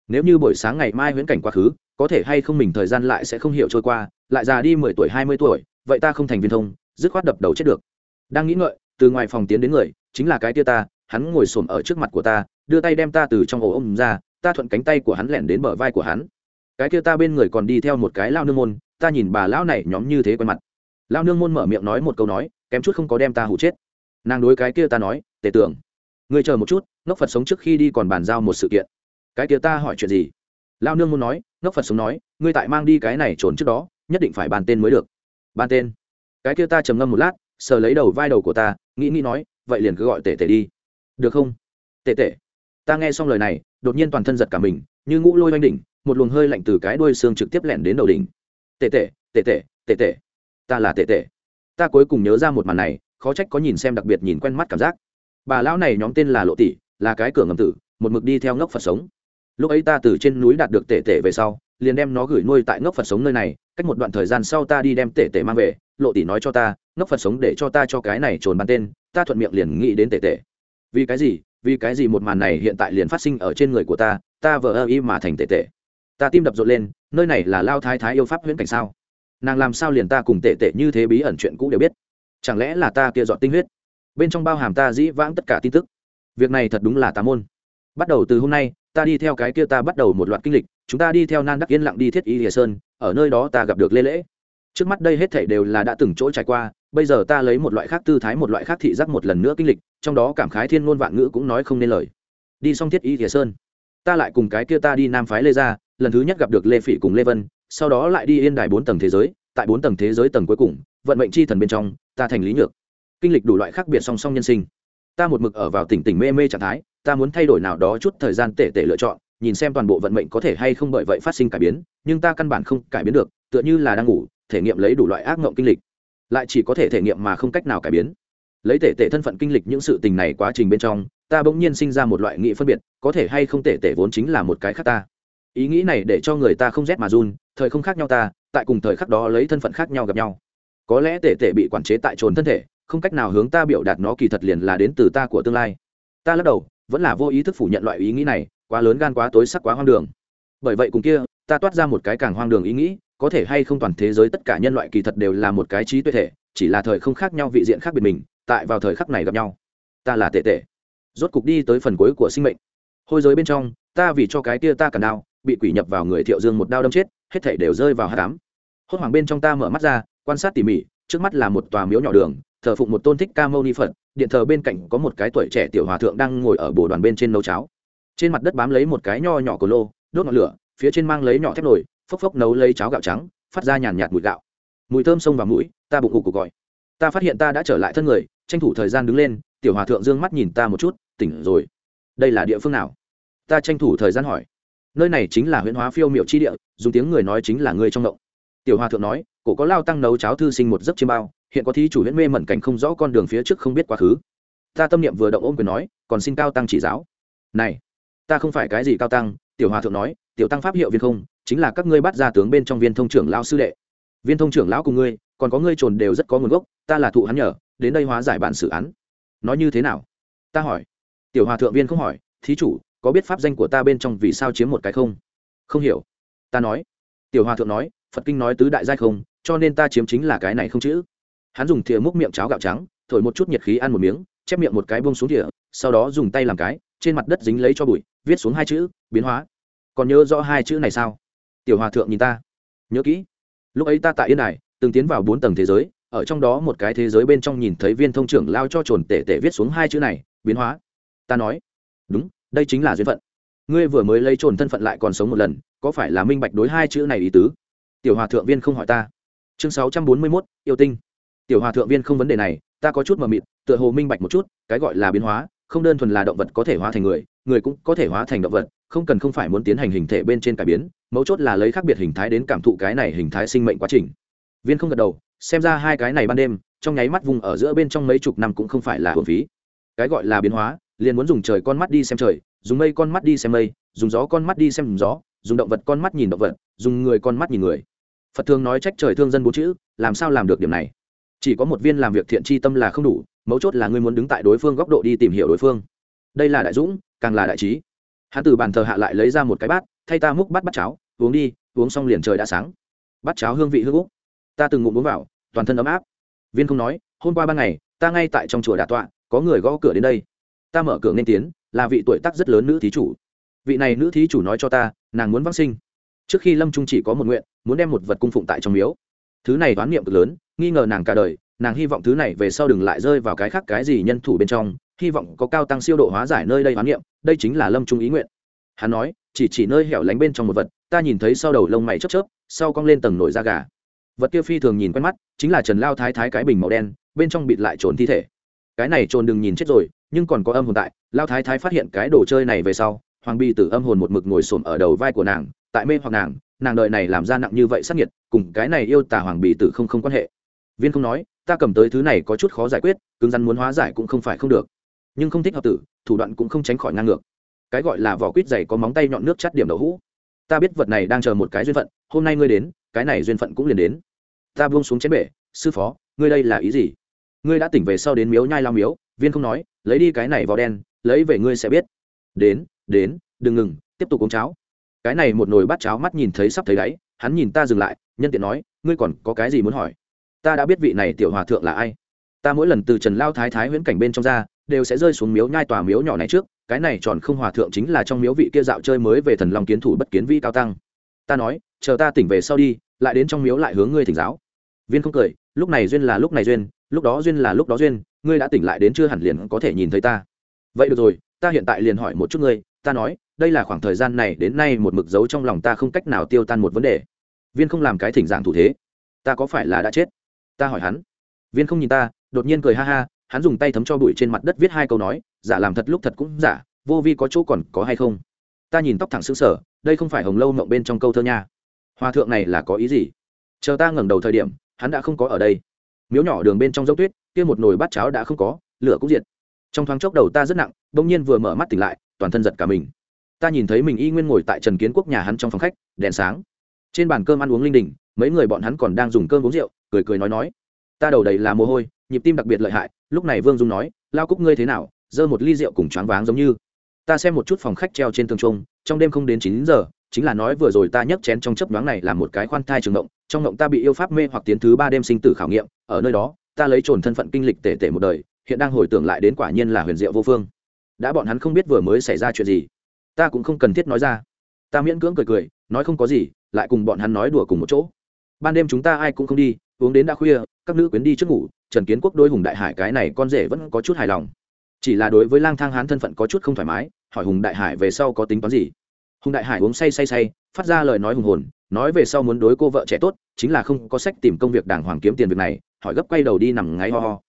nếu như buổi sáng ngày mai huyễn cảnh quá khứ, có thể hay không mình thời gian lại sẽ không hiểu trôi qua, lại già đi mười tuổi, hai mươi tuổi, vậy ta không thành viên thông, dứt khoát đập đầu chết được đang nghĩ ngợi, từ ngoài phòng tiến đến người, chính là cái tia ta, hắn ngồi xổm ở trước mặt của ta, đưa tay đem ta từ trong ổ ôm ra, ta thuận cánh tay của hắn lẻn đến bờ vai của hắn. Cái kia ta bên người còn đi theo một cái lao nương môn, ta nhìn bà lão này nhóm như thế quen mặt. Lao nương môn mở miệng nói một câu nói, kém chút không có đem ta hụ chết. Nàng đối cái kia ta nói, tề tưởng người chờ một chút, ngốc phật sống trước khi đi còn bàn giao một sự kiện. Cái kia ta hỏi chuyện gì? Lao nương môn nói, ngốc phật sống nói, ngươi tại mang đi cái này trốn trước đó, nhất định phải bàn tên mới được. Bàn tên? Cái kia ta trầm ngâm một lát sờ lấy đầu vai đầu của ta, nghĩ nghĩ nói, vậy liền cứ gọi tể tể đi. Được không? Tể tể. Ta nghe xong lời này, đột nhiên toàn thân giật cả mình, như ngũ lôi oanh đỉnh, một luồng hơi lạnh từ cái đuôi xương trực tiếp lẻn đến đầu đỉnh. Tể tể tể tể tể tể. Ta là tể tể. Ta cuối cùng nhớ ra một màn này, khó trách có nhìn xem đặc biệt nhìn quen mắt cảm giác. Bà lão này nhóm tên là lộ tỷ, là cái cửa ngầm tử, một mực đi theo ngốc phật sống. Lúc ấy ta từ trên núi đạt được tể tể về sau, liền đem nó gửi nuôi tại ngốc phật sống nơi này, cách một đoạn thời gian sau ta đi đem tể tể mang về, lộ tỷ nói cho ta ngốc phật sống để cho ta cho cái này trồn ban tên, ta thuận miệng liền nghĩ đến tệ tệ. vì cái gì? Vì cái gì một màn này hiện tại liền phát sinh ở trên người của ta ta vờ ơ y mà thành tệ tệ. ta tim đập rộn lên, nơi này là lao thái thái yêu pháp huyễn cảnh sao? Nàng làm sao liền ta cùng tệ tệ như thế bí ẩn chuyện cũ đều biết? Chẳng lẽ là ta kia dọn tinh huyết? Bên trong bao hàm ta dĩ vãng tất cả tin tức. Việc này thật đúng là tà môn. Bắt đầu từ hôm nay, ta đi theo cái kia ta bắt đầu một loạt kinh lịch, chúng ta đi theo nan đắc yên lặng đi thiết y lìa sơn, ở nơi đó ta gặp được lê lễ. Trước mắt đây hết thảy đều là đã từng chỗ trải qua bây giờ ta lấy một loại khác tư thái, một loại khác thị giác một lần nữa kinh lịch, trong đó cảm khái thiên ngôn vạn ngữ cũng nói không nên lời. Đi xong thiết y lìa sơn. Ta lại cùng cái kia ta đi nam phái lê ra lần thứ nhất gặp được lê phỉ cùng lê vân, sau đó lại đi yên đài bốn tầng thế giới, tại bốn tầng thế giới tầng cuối cùng, vận mệnh chi thần bên trong, ta thành lý nhược. Kinh lịch đủ loại khác biệt song song nhân sinh. Ta một mực ở vào tỉnh tỉnh mê mê trạng thái, ta muốn thay đổi nào đó chút thời gian tể tể lựa chọn, nhìn xem toàn bộ vận mệnh có thể hay không bởi vậy phát sinh cải biến, nhưng ta căn bản không cải biến được, tựa như là đang ngủ, thể nghiệm lấy đủ loại ác mộng kinh lịch lại chỉ có thể thể nghiệm mà không cách nào cải biến. Lấy tể tể thân phận kinh lịch những sự tình này quá trình bên trong, ta bỗng nhiên sinh ra một loại nghĩ phân biệt, có thể hay không tể tể vốn chính là một cái khác ta. Ý nghĩ này để cho người ta không rét mà run, thời không khác nhau ta, tại cùng thời khắc đó lấy thân phận khác nhau gặp nhau. Có lẽ tể tể bị quản chế tại trồn thân thể, không cách nào hướng ta biểu đạt nó kỳ thật liền là đến từ ta của tương lai. Ta lắc đầu, vẫn là vô ý thức phủ nhận loại ý nghĩ này, quá lớn gan quá tối sắc quá hoang đường. Bởi vậy cùng kia, ta toát ra một cái càng hoang đường ý nghĩ có thể hay không toàn thế giới tất cả nhân loại kỳ thật đều là một cái trí tuệ thể, chỉ là thời không khác nhau vị diện khác biệt mình, tại vào thời khắc này gặp nhau. Ta là tệ tệ. Rốt cục đi tới phần cuối của sinh mệnh. Hôi giới bên trong, ta vì cho cái kia ta cần nào bị quỷ nhập vào người thiệu dương một đao đâm chết, hết thể đều rơi vào hát cám hốt hoảng bên trong ta mở mắt ra, quan sát tỉ mỉ, trước mắt là một tòa miếu nhỏ đường, thờ phụng một tôn thích ca mâu ni phật, điện thờ bên cạnh có một cái tuổi trẻ tiểu hòa thượng đang ngồi ở bồ đoàn bên trên nấu cháo. Trên mặt đất bám lấy một cái nho nhỏ của lô, đốt ngọn lửa, phía trên mang lấy nhỏ thép nồi phốc phốc nấu lấy cháo gạo trắng, phát ra nhàn nhạt mùi gạo. Mùi thơm sông vào mũi, ta bụng ụ cục gọi. Ta phát hiện ta đã trở lại thân người, tranh thủ thời gian đứng lên, tiểu hòa thượng dương mắt nhìn ta một chút, tỉnh rồi. Đây là địa phương nào? Ta tranh thủ thời gian hỏi. Nơi này chính là huyễn hóa phiêu miệu chi địa, dùng tiếng người nói chính là người trong động tiểu hòa thượng nói, cổ có lao tăng nấu cháo thư sinh một giấc chiêm bao, hiện có thí chủ huyễn mê mẩn cảnh không rõ con đường phía trước không biết quá khứ. Ta tâm niệm vừa động ôm quyền nói, còn xin cao tăng chỉ giáo. Này, ta không phải cái gì cao tăng, tiểu hòa thượng nói tiểu tăng pháp hiệu viên không, chính là các ngươi bắt ra tướng bên trong viên thông trưởng lao sư đệ. Viên thông trưởng lão cùng ngươi, còn có ngươi trồn đều rất có nguồn gốc, ta là thụ hắn nhờ, đến đây hóa giải bản xử án. Nói như thế nào? Ta hỏi. Tiểu hòa thượng viên không hỏi, thí chủ, có biết pháp danh của ta bên trong vì sao chiếm một cái không? Không hiểu. Ta nói. Tiểu hòa thượng nói, phật kinh nói tứ đại giai không, cho nên ta chiếm chính là cái này không chữ. Hắn dùng thìa múc miệng cháo gạo trắng, thổi một chút nhiệt khí ăn một miếng, chép miệng một cái bông xuống thìa, sau đó dùng tay làm cái, trên mặt đất dính lấy cho bụi, viết xuống hai chữ, biến hóa còn nhớ rõ hai chữ này sao? Tiểu hòa thượng nhìn ta. Nhớ kỹ. Lúc ấy ta tại yên đài, từng tiến vào bốn tầng thế giới, ở trong đó một cái thế giới bên trong nhìn thấy viên thông trưởng lao cho trồn tể tể viết xuống hai chữ này, biến hóa. Ta nói, đúng, đây chính là duyên phận. Ngươi vừa mới lấy trồn thân phận lại còn sống một lần, có phải là minh bạch đối hai chữ này ý tứ? Tiểu hòa thượng viên không hỏi ta. Chương sáu trăm bốn mươi mốt, yêu tinh. Tiểu hòa thượng viên không vấn đề này, ta có chút mờ mịt, tựa hồ minh bạch một chút, cái gọi là biến hóa không đơn thuần là động vật có thể hóa thành người người cũng có thể hóa thành động vật, không cần không phải muốn tiến hành hình thể bên trên cải biến, mấu chốt là lấy khác biệt hình thái đến cảm thụ cái này hình thái sinh mệnh quá trình. Viên không gật đầu, xem ra hai cái này ban đêm, trong nháy mắt vùng ở giữa bên trong mấy chục năm cũng không phải là hồn phí. Cái gọi là biến hóa, liền muốn dùng trời con mắt đi xem trời, dùng mây con mắt đi xem mây, dùng gió con mắt đi xem gió, dùng động vật con mắt nhìn động vật, dùng người con mắt nhìn người. Phật thường nói trách trời thương dân bốn chữ, làm sao làm được điểm này? Chỉ có một viên làm việc thiện tri tâm là không đủ mấu chốt là ngươi muốn đứng tại đối phương góc độ đi tìm hiểu đối phương. Đây là đại dũng, càng là đại trí. Hắn từ bàn thờ hạ lại lấy ra một cái bát, thay ta múc bát bắt cháo, uống đi, uống xong liền trời đã sáng. Bát cháo hương vị hương úc. Ta từng ngụm uống vào, toàn thân ấm áp. Viên không nói, hôm qua ban ngày, ta ngay tại trong chùa đà tọa, có người gõ cửa đến đây. Ta mở cửa nên tiến, là vị tuổi tác rất lớn nữ thí chủ. Vị này nữ thí chủ nói cho ta, nàng muốn vắc sinh. Trước khi lâm trung chỉ có một nguyện, muốn đem một vật cung phụng tại trong miếu. Thứ này đoán niệm cực lớn, nghi ngờ nàng cả đời nàng hy vọng thứ này về sau đừng lại rơi vào cái khác cái gì nhân thủ bên trong, hy vọng có cao tăng siêu độ hóa giải nơi đây hoán niệm, đây chính là lâm trung ý nguyện. Hắn nói, chỉ chỉ nơi hẻo lánh bên trong một vật, ta nhìn thấy sau đầu lông mày chớp chớp, sau cong lên tầng nổi da gà. Vật kia phi thường nhìn quen mắt, chính là trần lao thái thái cái bình màu đen, bên trong bịt lại trồn thi thể. Cái này trồn đừng nhìn chết rồi, nhưng còn có âm hồn tại, lao thái thái phát hiện cái đồ chơi này về sau, hoàng bi tử âm hồn một mực ngồi xổm ở đầu vai của nàng, tại mê hoặc nàng nàng đợi này làm ra nặng như vậy sắc nhiệt cùng cái này yêu tả hoàng bì tử không không quan hệ. Viên không nói ta cầm tới thứ này có chút khó giải quyết, cứng rắn muốn hóa giải cũng không phải không được. Nhưng không thích hợp tử, thủ đoạn cũng không tránh khỏi ngang ngược. Cái gọi là vỏ quýt dày có móng tay nhọn nước chắt điểm đậu hũ. Ta biết vật này đang chờ một cái duyên phận, hôm nay ngươi đến, cái này duyên phận cũng liền đến. Ta buông xuống chén bể, sư phó, ngươi đây là ý gì? Ngươi đã tỉnh về sau đến miếu nhai lao miếu, viên không nói, lấy đi cái này vào đen, lấy về ngươi sẽ biết. Đến đến, đừng ngừng, tiếp tục uống cháo. Cái này một nồi bát cháo mắt nhìn thấy sắp thấy đáy, hắn nhìn ta dừng lại, nhân tiện nói, ngươi còn có cái gì muốn hỏi? Ta đã biết vị này tiểu hòa thượng là ai. Ta mỗi lần từ trần lao thái thái huyễn cảnh bên trong ra, đều sẽ rơi xuống miếu nhai tòa miếu nhỏ này trước, cái này tròn không hòa thượng chính là trong miếu vị kia dạo chơi mới về thần long kiến thủ bất kiến vi cao tăng. Ta nói, chờ ta tỉnh về sau đi, lại đến trong miếu lại hướng ngươi thỉnh giáo. Viên không cười, lúc này duyên là lúc này duyên, lúc đó duyên là lúc đó duyên, ngươi đã tỉnh lại đến chưa hẳn liền có thể nhìn thấy ta. Vậy được rồi, ta hiện tại liền hỏi một chút ngươi, ta nói, đây là khoảng thời gian này đến nay một mực dấu trong lòng ta không cách nào tiêu tan một vấn đề. Viên không làm cái thỉnh giảng thủ thế. Ta có phải là đã chết? Ta hỏi hắn. Viên không nhìn ta, đột nhiên cười ha ha, hắn dùng tay thấm cho bụi trên mặt đất viết hai câu nói, giả làm thật lúc thật cũng giả, vô vi có chỗ còn có hay không? Ta nhìn tóc thẳng xứng sở đây không phải hồng lâu mộng bên trong câu thơ nha. Hòa thượng này là có ý gì? Chờ ta ngẩng đầu thời điểm, hắn đã không có ở đây. Miếu nhỏ đường bên trong dốc tuyết, kia một nồi bát cháo đã không có, lửa cũng diệt. Trong thoáng chốc đầu ta rất nặng, bỗng nhiên vừa mở mắt tỉnh lại, toàn thân giật cả mình. Ta nhìn thấy mình y nguyên ngồi tại trần kiến quốc nhà hắn trong phòng khách, đèn sáng. Trên bàn cơm ăn uống linh đình mấy người bọn hắn còn đang dùng cơm uống rượu, cười cười nói nói, ta đầu đầy là mồ hôi, nhịp tim đặc biệt lợi hại, lúc này vương dung nói, lao cúc ngươi thế nào giơ một ly rượu cùng choáng váng giống như. Ta xem một chút phòng khách treo trên tường trung trong đêm không đến chín giờ, chính là nói vừa rồi ta nhấc chén trong chấp nhoáng này là một cái khoan thai trường động trong động ta bị yêu pháp mê hoặc tiến thứ ba đêm sinh tử khảo nghiệm, ở nơi đó, ta lấy trồn thân phận kinh lịch tể tể một đời, hiện đang hồi tưởng lại đến quả nhiên là huyền diệu vô phương. Đã bọn hắn không biết vừa mới xảy ra chuyện gì, ta cũng không cần thiết nói ra. Ta miễn cưỡng cười cười, nói không có gì, lại cùng bọn hắn nói đùa cùng một chỗ ban đêm chúng ta ai cũng không đi, uống đến đã khuya, các nữ quyến đi trước ngủ, trần kiến quốc đôi hùng đại hải cái này con rể vẫn có chút hài lòng. Chỉ là đối với lang thang hán thân phận có chút không thoải mái, hỏi hùng đại hải về sau có tính toán gì. Hùng đại hải uống say say say, phát ra lời nói hùng hồn, nói về sau muốn đối cô vợ trẻ tốt, chính là không có sách tìm công việc đàng hoàng kiếm tiền việc này, hỏi gấp quay đầu đi nằm ngáy ho ho.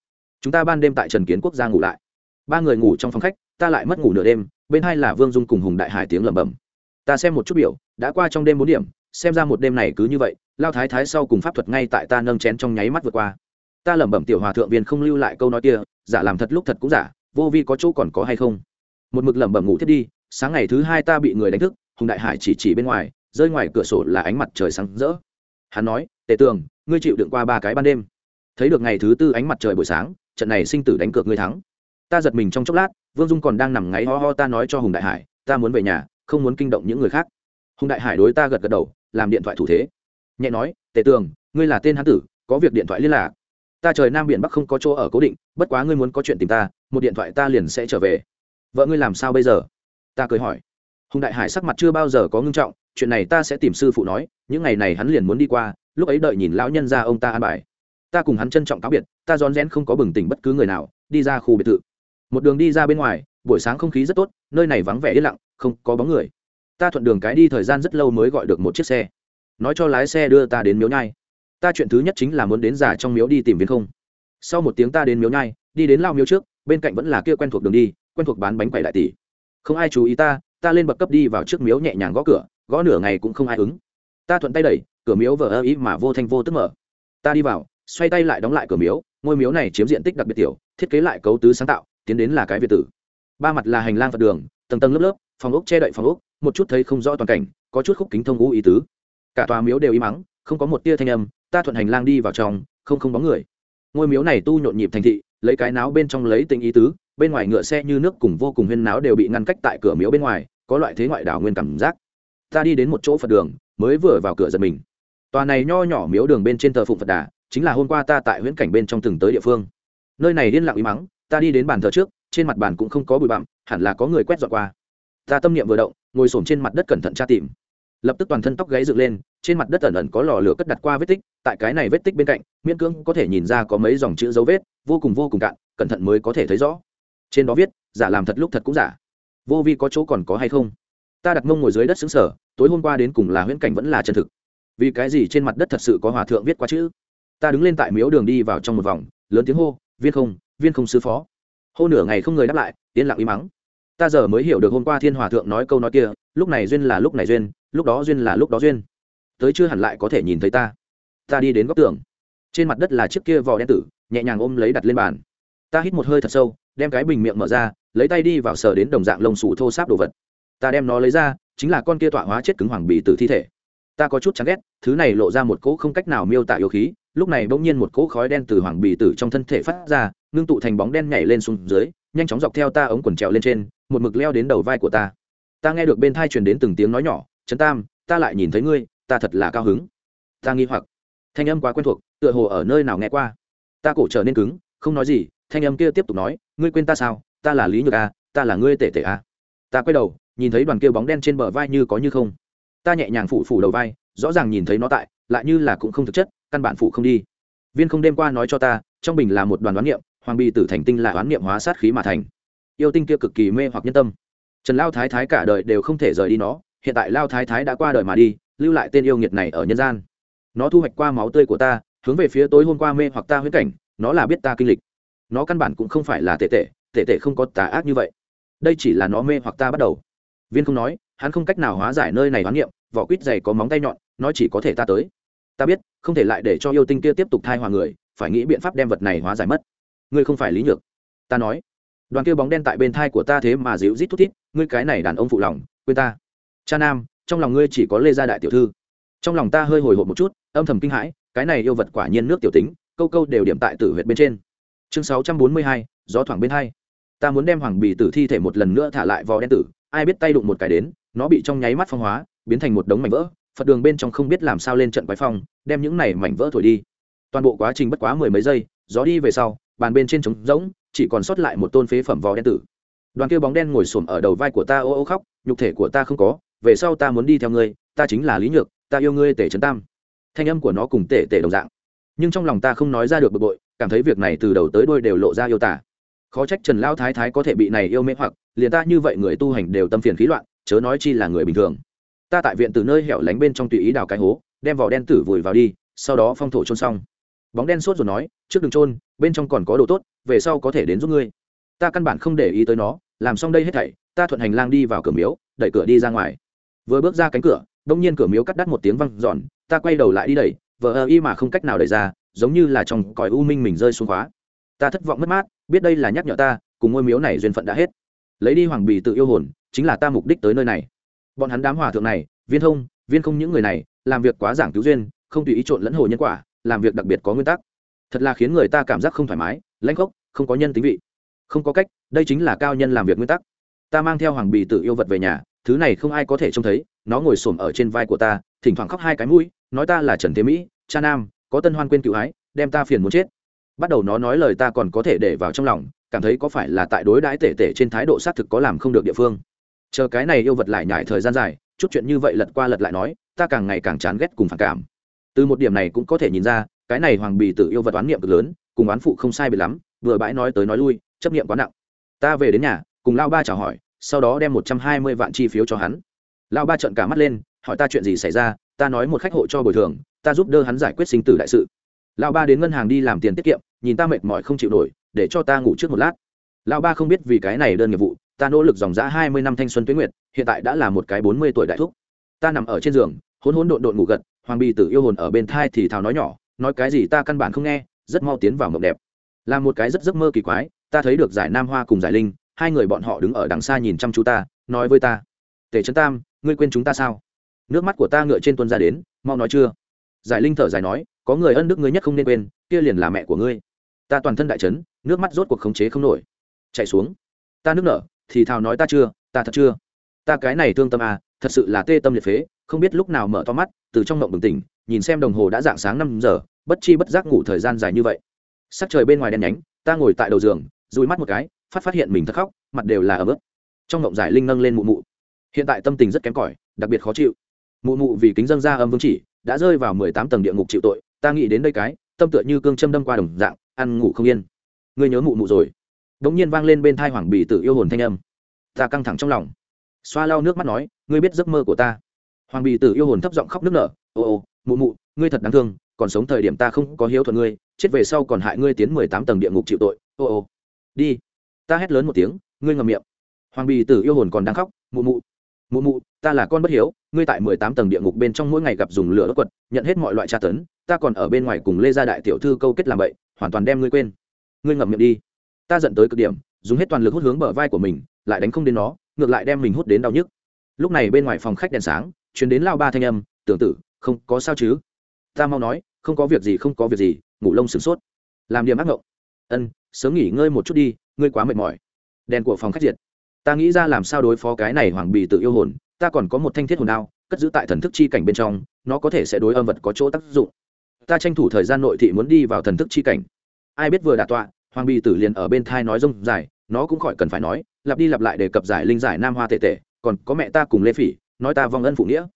Chúng ta ban đêm tại trần kiến quốc gia ngủ lại. Ba người ngủ trong phòng khách, ta lại mất ngủ nửa đêm, bên hai là vương dung cùng hùng đại hải tiếng lẩm bẩm. Ta xem một chút biểu, đã qua trong đêm bốn điểm xem ra một đêm này cứ như vậy, lao thái thái sau cùng pháp thuật ngay tại ta nâng chén trong nháy mắt vượt qua. Ta lẩm bẩm tiểu hòa thượng viên không lưu lại câu nói kia, giả làm thật lúc thật cũng giả, vô vi có chỗ còn có hay không? Một mực lẩm bẩm ngủ thiết đi, sáng ngày thứ hai ta bị người đánh thức, hùng đại hải chỉ chỉ bên ngoài, rơi ngoài cửa sổ là ánh mặt trời sáng rỡ. Hắn nói, tề tường, ngươi chịu đựng qua ba cái ban đêm. Thấy được ngày thứ tư ánh mặt trời buổi sáng, trận này sinh tử đánh cược ngươi thắng. Ta giật mình trong chốc lát, vương dung còn đang nằm ngáy ho ho ta nói cho hùng đại hải, ta muốn về nhà, không muốn kinh động những người khác hùng đại hải đối ta gật gật đầu, làm điện thoại thủ thế. Nhẹ nói, tề tường, ngươi là tên hán tử, có việc điện thoại liên lạc. Ta trời nam biển bắc không có chỗ ở cố định, bất quá ngươi muốn có chuyện tìm ta, một điện thoại ta liền sẽ trở về. Vợ ngươi làm sao bây giờ? Ta cười hỏi. Hùng đại hải sắc mặt chưa bao giờ có ngưng trọng, chuyện này ta sẽ tìm sư phụ nói, những ngày này hắn liền muốn đi qua, lúc ấy đợi nhìn lão nhân ra ông ta an bài. Ta cùng hắn trân trọng cáo biệt, ta rón rén không có bừng tỉnh bất cứ người nào, đi ra khu biệt thự. Một đường đi ra bên ngoài, buổi sáng không khí rất tốt, nơi này vắng vẻ yên lặng, không có bóng người ta thuận đường cái đi thời gian rất lâu mới gọi được một chiếc xe. Nói cho lái xe đưa ta đến miếu nhai. Ta chuyện thứ nhất chính là muốn đến giả trong miếu đi tìm viên không. Sau một tiếng ta đến miếu nhai, đi đến lao miếu trước, bên cạnh vẫn là kia quen thuộc đường đi, quen thuộc bán bánh quẩy đại tỷ. Không ai chú ý ta ta lên bậc cấp đi vào trước miếu nhẹ nhàng gõ cửa, gõ nửa ngày cũng không ai ứng. Ta thuận tay đẩy, cửa miếu vờ ơ ý mà vô thanh vô tức mở. Ta đi vào, xoay tay lại đóng lại cửa miếu, ngôi miếu này chiếm diện tích đặc biệt tiểu, thiết kế lại cấu tứ sáng tạo, tiến đến là cái việt tử. Ba mặt là hành lang phật đường, tầng tầng lớp lớp phòng ốc che đậy phòng ốc, một chút thấy không rõ toàn cảnh, có chút khúc kính thông ngũ ý tứ. Cả tòa miếu đều im mắng, không có một tia thanh âm, ta thuận hành lang đi vào trong, không không bóng người. Ngôi miếu này tu nhộn nhịp thành thị, lấy cái náo bên trong lấy tình ý tứ, bên ngoài ngựa xe như nước cùng vô cùng huyên náo đều bị ngăn cách tại cửa miếu bên ngoài, có loại thế ngoại đảo nguyên cảm giác. Ta đi đến một chỗ phật đường, mới vừa vào cửa giật mình. Tòa này nho nhỏ miếu đường bên trên thờ phụng phật đà, chính là hôm qua ta tại huyễn cảnh bên trong từng tới địa phương. Nơi này yên lặng im mắng, ta đi đến bàn thờ trước, trên mặt bàn cũng không có bụi bặm, hẳn là có người quét dọn qua ta tâm niệm vừa động, ngồi s trên mặt đất cẩn thận tra tìm. Lập tức toàn thân tóc gáy dựng lên, trên mặt đất ẩn ẩn có lò lửa cất đặt qua vết tích, tại cái này vết tích bên cạnh, miễn cưỡng có thể nhìn ra có mấy dòng chữ dấu vết, vô cùng vô cùng cạn, cẩn thận mới có thể thấy rõ. Trên đó viết, giả làm thật lúc thật cũng giả. Vô vi có chỗ còn có hay không? Ta đặt mông ngồi dưới đất xứng sở tối hôm qua đến cùng là huyễn cảnh vẫn là chân thực. Vì cái gì trên mặt đất thật sự có hòa thượng viết qua chữ? Ta đứng lên tại miếu đường đi vào trong một vòng, lớn tiếng hô, viên không viên không sứ phó. Hô nửa ngày không người đáp lại, yên lặng im mắng ta giờ mới hiểu được hôm qua thiên hòa thượng nói câu nói kia, lúc này duyên là lúc này duyên, lúc đó duyên là lúc đó duyên. Tới chưa hẳn lại có thể nhìn thấy ta. Ta đi đến góc tường. Trên mặt đất là chiếc kia vò đen tử, nhẹ nhàng ôm lấy đặt lên bàn. Ta hít một hơi thật sâu, đem cái bình miệng mở ra, lấy tay đi vào sờ đến đồng dạng lông xù thô sáp đồ vật. Ta đem nó lấy ra, chính là con kia tọa hóa chết cứng hoàng bì tử thi thể. Ta có chút chán ghét, thứ này lộ ra một cỗ không cách nào miêu tả yêu khí lúc này bỗng nhiên một cỗ khói đen từ hoàng bì tử trong thân thể phát ra, ngưng tụ thành bóng đen nhảy lên xuống dưới, nhanh chóng dọc theo ta ống quần trèo lên trên, một mực leo đến đầu vai của ta. Ta nghe được bên thai truyền đến từng tiếng nói nhỏ, trấn tam, ta lại nhìn thấy ngươi, ta thật là cao hứng. Ta nghi hoặc. Thanh âm quá quen thuộc, tựa hồ ở nơi nào nghe qua. Ta cổ trở nên cứng, không nói gì, thanh âm kia tiếp tục nói, ngươi quên ta sao? Ta là lý nhược a, ta là ngươi tể tể a. Ta quay đầu, nhìn thấy đoàn kia bóng đen trên bờ vai như có như không. Ta nhẹ nhàng phủ phủ đầu vai, rõ ràng nhìn thấy nó tại, lại như là cũng không thực chất căn bản phụ không đi. Viên không đêm qua nói cho ta, trong bình là một đoàn đoán niệm, hoàng bì tử thành tinh là đoán niệm hóa sát khí mà thành. Yêu tinh kia cực kỳ mê hoặc nhân tâm. Trần lao thái thái cả đời đều không thể rời đi nó, hiện tại lao thái thái đã qua đời mà đi, lưu lại tên yêu nghiệt này ở nhân gian. Nó thu hoạch qua máu tươi của ta, hướng về phía tối hôm qua mê hoặc ta huyết cảnh, nó là biết ta kinh lịch. Nó căn bản cũng không phải là tệ tệ tệ tệ không có tà ác như vậy. Đây chỉ là nó mê hoặc ta bắt đầu. Viên không nói, hắn không cách nào hóa giải nơi này hoán niệm, vỏ quýt dày có móng tay nhọn, nó chỉ có thể ta tới ta biết, không thể lại để cho yêu tinh kia tiếp tục thai hòa người, phải nghĩ biện pháp đem vật này hóa giải mất. Ngươi không phải lý nhược. Ta nói. Đoàn kia bóng đen tại bên thai của ta thế mà dịu rít thút thít, ngươi cái này đàn ông phụ lòng, quên ta. Cha nam, trong lòng ngươi chỉ có lê gia đại tiểu thư. Trong lòng ta hơi hồi hộp một chút, âm thầm kinh hãi, cái này yêu vật quả nhiên nước tiểu tính, câu câu đều điểm tại tử huyệt bên trên. Chương sáu trăm bốn mươi hai, gió thoảng bên hai. Ta muốn đem hoàng bì tử thi thể một lần nữa thả lại vò đen tử, ai biết tay đụng một cái đến, nó bị trong nháy mắt phong hóa, biến thành một đống mảnh vỡ phật đường bên trong không biết làm sao lên trận quái phong, đem những này mảnh vỡ thổi đi. Toàn bộ quá trình bất quá mười mấy giây, gió đi về sau, bàn bên trên trống rỗng, chỉ còn sót lại một tôn phế phẩm vò đen tử. Đoàn kia bóng đen ngồi xổm ở đầu vai của ta, ô ô khóc, nhục thể của ta không có, về sau ta muốn đi theo ngươi, ta chính là lý nhược, ta yêu ngươi tể trấn tam. Thanh âm của nó cùng tể tể đồng dạng. Nhưng trong lòng ta không nói ra được bực bội, cảm thấy việc này từ đầu tới đôi đều lộ ra yêu tả. Khó trách trần lao thái thái có thể bị này yêu mê hoặc, liền ta như vậy người tu hành đều tâm phiền khí loạn, chớ nói chi là người bình thường ta tại viện từ nơi hẻo lánh bên trong tùy ý đào cái hố, đem vỏ đen tử vùi vào đi, sau đó phong thổ trôn xong. Bóng đen sốt rồi nói, trước đường trôn bên trong còn có đồ tốt, về sau có thể đến giúp ngươi. Ta căn bản không để ý tới nó, làm xong đây hết thảy, ta thuận hành lang đi vào cửa miếu, đẩy cửa đi ra ngoài. Vừa bước ra cánh cửa, đông nhiên cửa miếu cắt đắt một tiếng văng giòn ta quay đầu lại đi đẩy, vờ ơ y mà không cách nào đẩy ra, giống như là trong còi u minh mình rơi xuống khóa. Ta thất vọng mất mát, biết đây là nhắc nhở ta, cùng ngôi miếu này duyên phận đã hết. Lấy đi hoàng bì tự yêu hồn, chính là ta mục đích tới nơi này bọn hắn đám hòa thượng này, viên thông, viên không những người này, làm việc quá giảng cứu duyên, không tùy ý trộn lẫn hồ nhân quả, làm việc đặc biệt có nguyên tắc. Thật là khiến người ta cảm giác không thoải mái, lãnh khốc, không có nhân tính vị. Không có cách, đây chính là cao nhân làm việc nguyên tắc. Ta mang theo hoàng bì tự yêu vật về nhà, thứ này không ai có thể trông thấy, nó ngồi xổm ở trên vai của ta, thỉnh thoảng khóc hai cái mũi, nói ta là trần thế mỹ, cha nam, có tân hoan quên cựu ái, đem ta phiền muốn chết. Bắt đầu nó nói lời ta còn có thể để vào trong lòng, cảm thấy có phải là tại đối đãi tể tể trên thái độ xác thực có làm không được địa phương chờ cái này yêu vật lại nhải thời gian dài, chút chuyện như vậy lật qua lật lại nói, ta càng ngày càng chán ghét cùng phản cảm. Từ một điểm này cũng có thể nhìn ra, cái này hoàng bì tự yêu vật oán niệm cực lớn, cùng oán phụ không sai bị lắm, vừa bãi nói tới nói lui, chấp niệm quá nặng. Ta về đến nhà, cùng lao ba chào hỏi, sau đó đem một trăm hai mươi vạn chi phiếu cho hắn. Lao ba trợn cả mắt lên, hỏi ta chuyện gì xảy ra, ta nói một khách hộ cho bồi thường, ta giúp đỡ hắn giải quyết sinh tử đại sự. Lao ba đến ngân hàng đi làm tiền tiết kiệm, nhìn ta mệt mỏi không chịu nổi, để cho ta ngủ trước một lát. Lao ba không biết vì cái này đơn nghiệp vụ ta nỗ lực dòng dã hai mươi năm thanh xuân tuyến nguyệt, hiện tại đã là một cái bốn mươi tuổi đại thúc. Ta nằm ở trên giường hôn hôn độn độn ngủ gật, hoàng bì tử yêu hồn ở bên thai thì thào nói nhỏ, nói cái gì ta căn bản không nghe, rất mau tiến vào mộng đẹp. Là một cái rất giấc mơ kỳ quái, ta thấy được giải nam hoa cùng giải linh, hai người bọn họ đứng ở đằng xa nhìn chăm chú ta, nói với ta, tề trấn tam, ngươi quên chúng ta sao? Nước mắt của ta ngựa trên tuân ra đến, mau nói chưa? Giải linh thở dài nói, có người ân đức ngươi nhất không nên quên, kia liền là mẹ của ngươi. Ta toàn thân đại trấn nước mắt rốt cuộc khống chế không nổi. Chạy xuống. Ta nước nở thì thào nói ta chưa, ta thật chưa. Ta cái này thương tâm à thật sự là tê tâm liệt phế, không biết lúc nào mở to mắt, từ trong mộng bừng tỉnh, nhìn xem đồng hồ đã dạng sáng năm giờ, bất chi bất giác ngủ thời gian dài như vậy. Sắc trời bên ngoài đen nhánh, ta ngồi tại đầu giường dùi mắt một cái, phát phát hiện mình thật khóc, mặt đều là ấm ức trong mộng giải linh nâng lên mụ mụ. Hiện tại tâm tình rất kém cỏi, đặc biệt khó chịu. Mụ mụ vì kính dân ra âm vương chỉ, đã rơi vào mười tám tầng địa ngục chịu tội, ta nghĩ đến đây cái, tâm tựa như cương châm đâm qua đồng dạng, ăn ngủ không yên. Ngươi nhớ mụ mụ rồi đ nhiên vang lên bên thai hoàng bì tự yêu hồn thanh âm. Ta căng thẳng trong lòng. Xoa lau nước mắt nói, ngươi biết giấc mơ của ta. Hoàng bì tử yêu hồn thấp giọng khóc nức nở, ô ô, mụ mụ, ngươi thật đáng thương, còn sống thời điểm ta không có hiếu thuận ngươi, chết về sau còn hại ngươi tiến mười tám tầng địa ngục chịu tội, ô ô. Đi. Ta hét lớn một tiếng, ngươi ngầm miệng. Hoàng bì tử yêu hồn còn đang khóc, mụ mụ mụ mụ, ta là con bất hiếu, ngươi tại mười tám tầng địa ngục bên trong mỗi ngày gặp dùng lửa đốt quật, nhận hết mọi loại tra tấn, ta còn ở bên ngoài cùng lê gia đại tiểu thư câu kết làm vậy hoàn toàn đem ngươi quên. Ngươi ngậm miệng đi ta giận tới cực điểm, dùng hết toàn lực hút hướng bờ vai của mình, lại đánh không đến nó, ngược lại đem mình hút đến đau nhức. Lúc này bên ngoài phòng khách đèn sáng chuyến đến lao ba thanh âm tưởng tử, không có sao chứ? Ta mau nói, không có việc gì, không có việc gì, ngủ lông sửng sốt. Làm điểm ác ngộng. Ân, sớm nghỉ ngơi một chút đi, ngươi quá mệt mỏi. Đèn của phòng khách diệt. Ta nghĩ ra làm sao đối phó cái này hoàng bì tự yêu hồn, ta còn có một thanh thiết hồn đao, cất giữ tại thần thức chi cảnh bên trong, nó có thể sẽ đối âm vật có chỗ tác dụng. Ta tranh thủ thời gian nội thị muốn đi vào thần thức chi cảnh. Ai biết vừa đả tọa hoàng bì tử liền ở bên thai nói rông dài, nó cũng khỏi cần phải nói, lặp đi lặp lại để cập giải linh giải nam hoa tệ tệ còn có mẹ ta cùng lê phỉ, nói ta vong ân phụ nghĩa.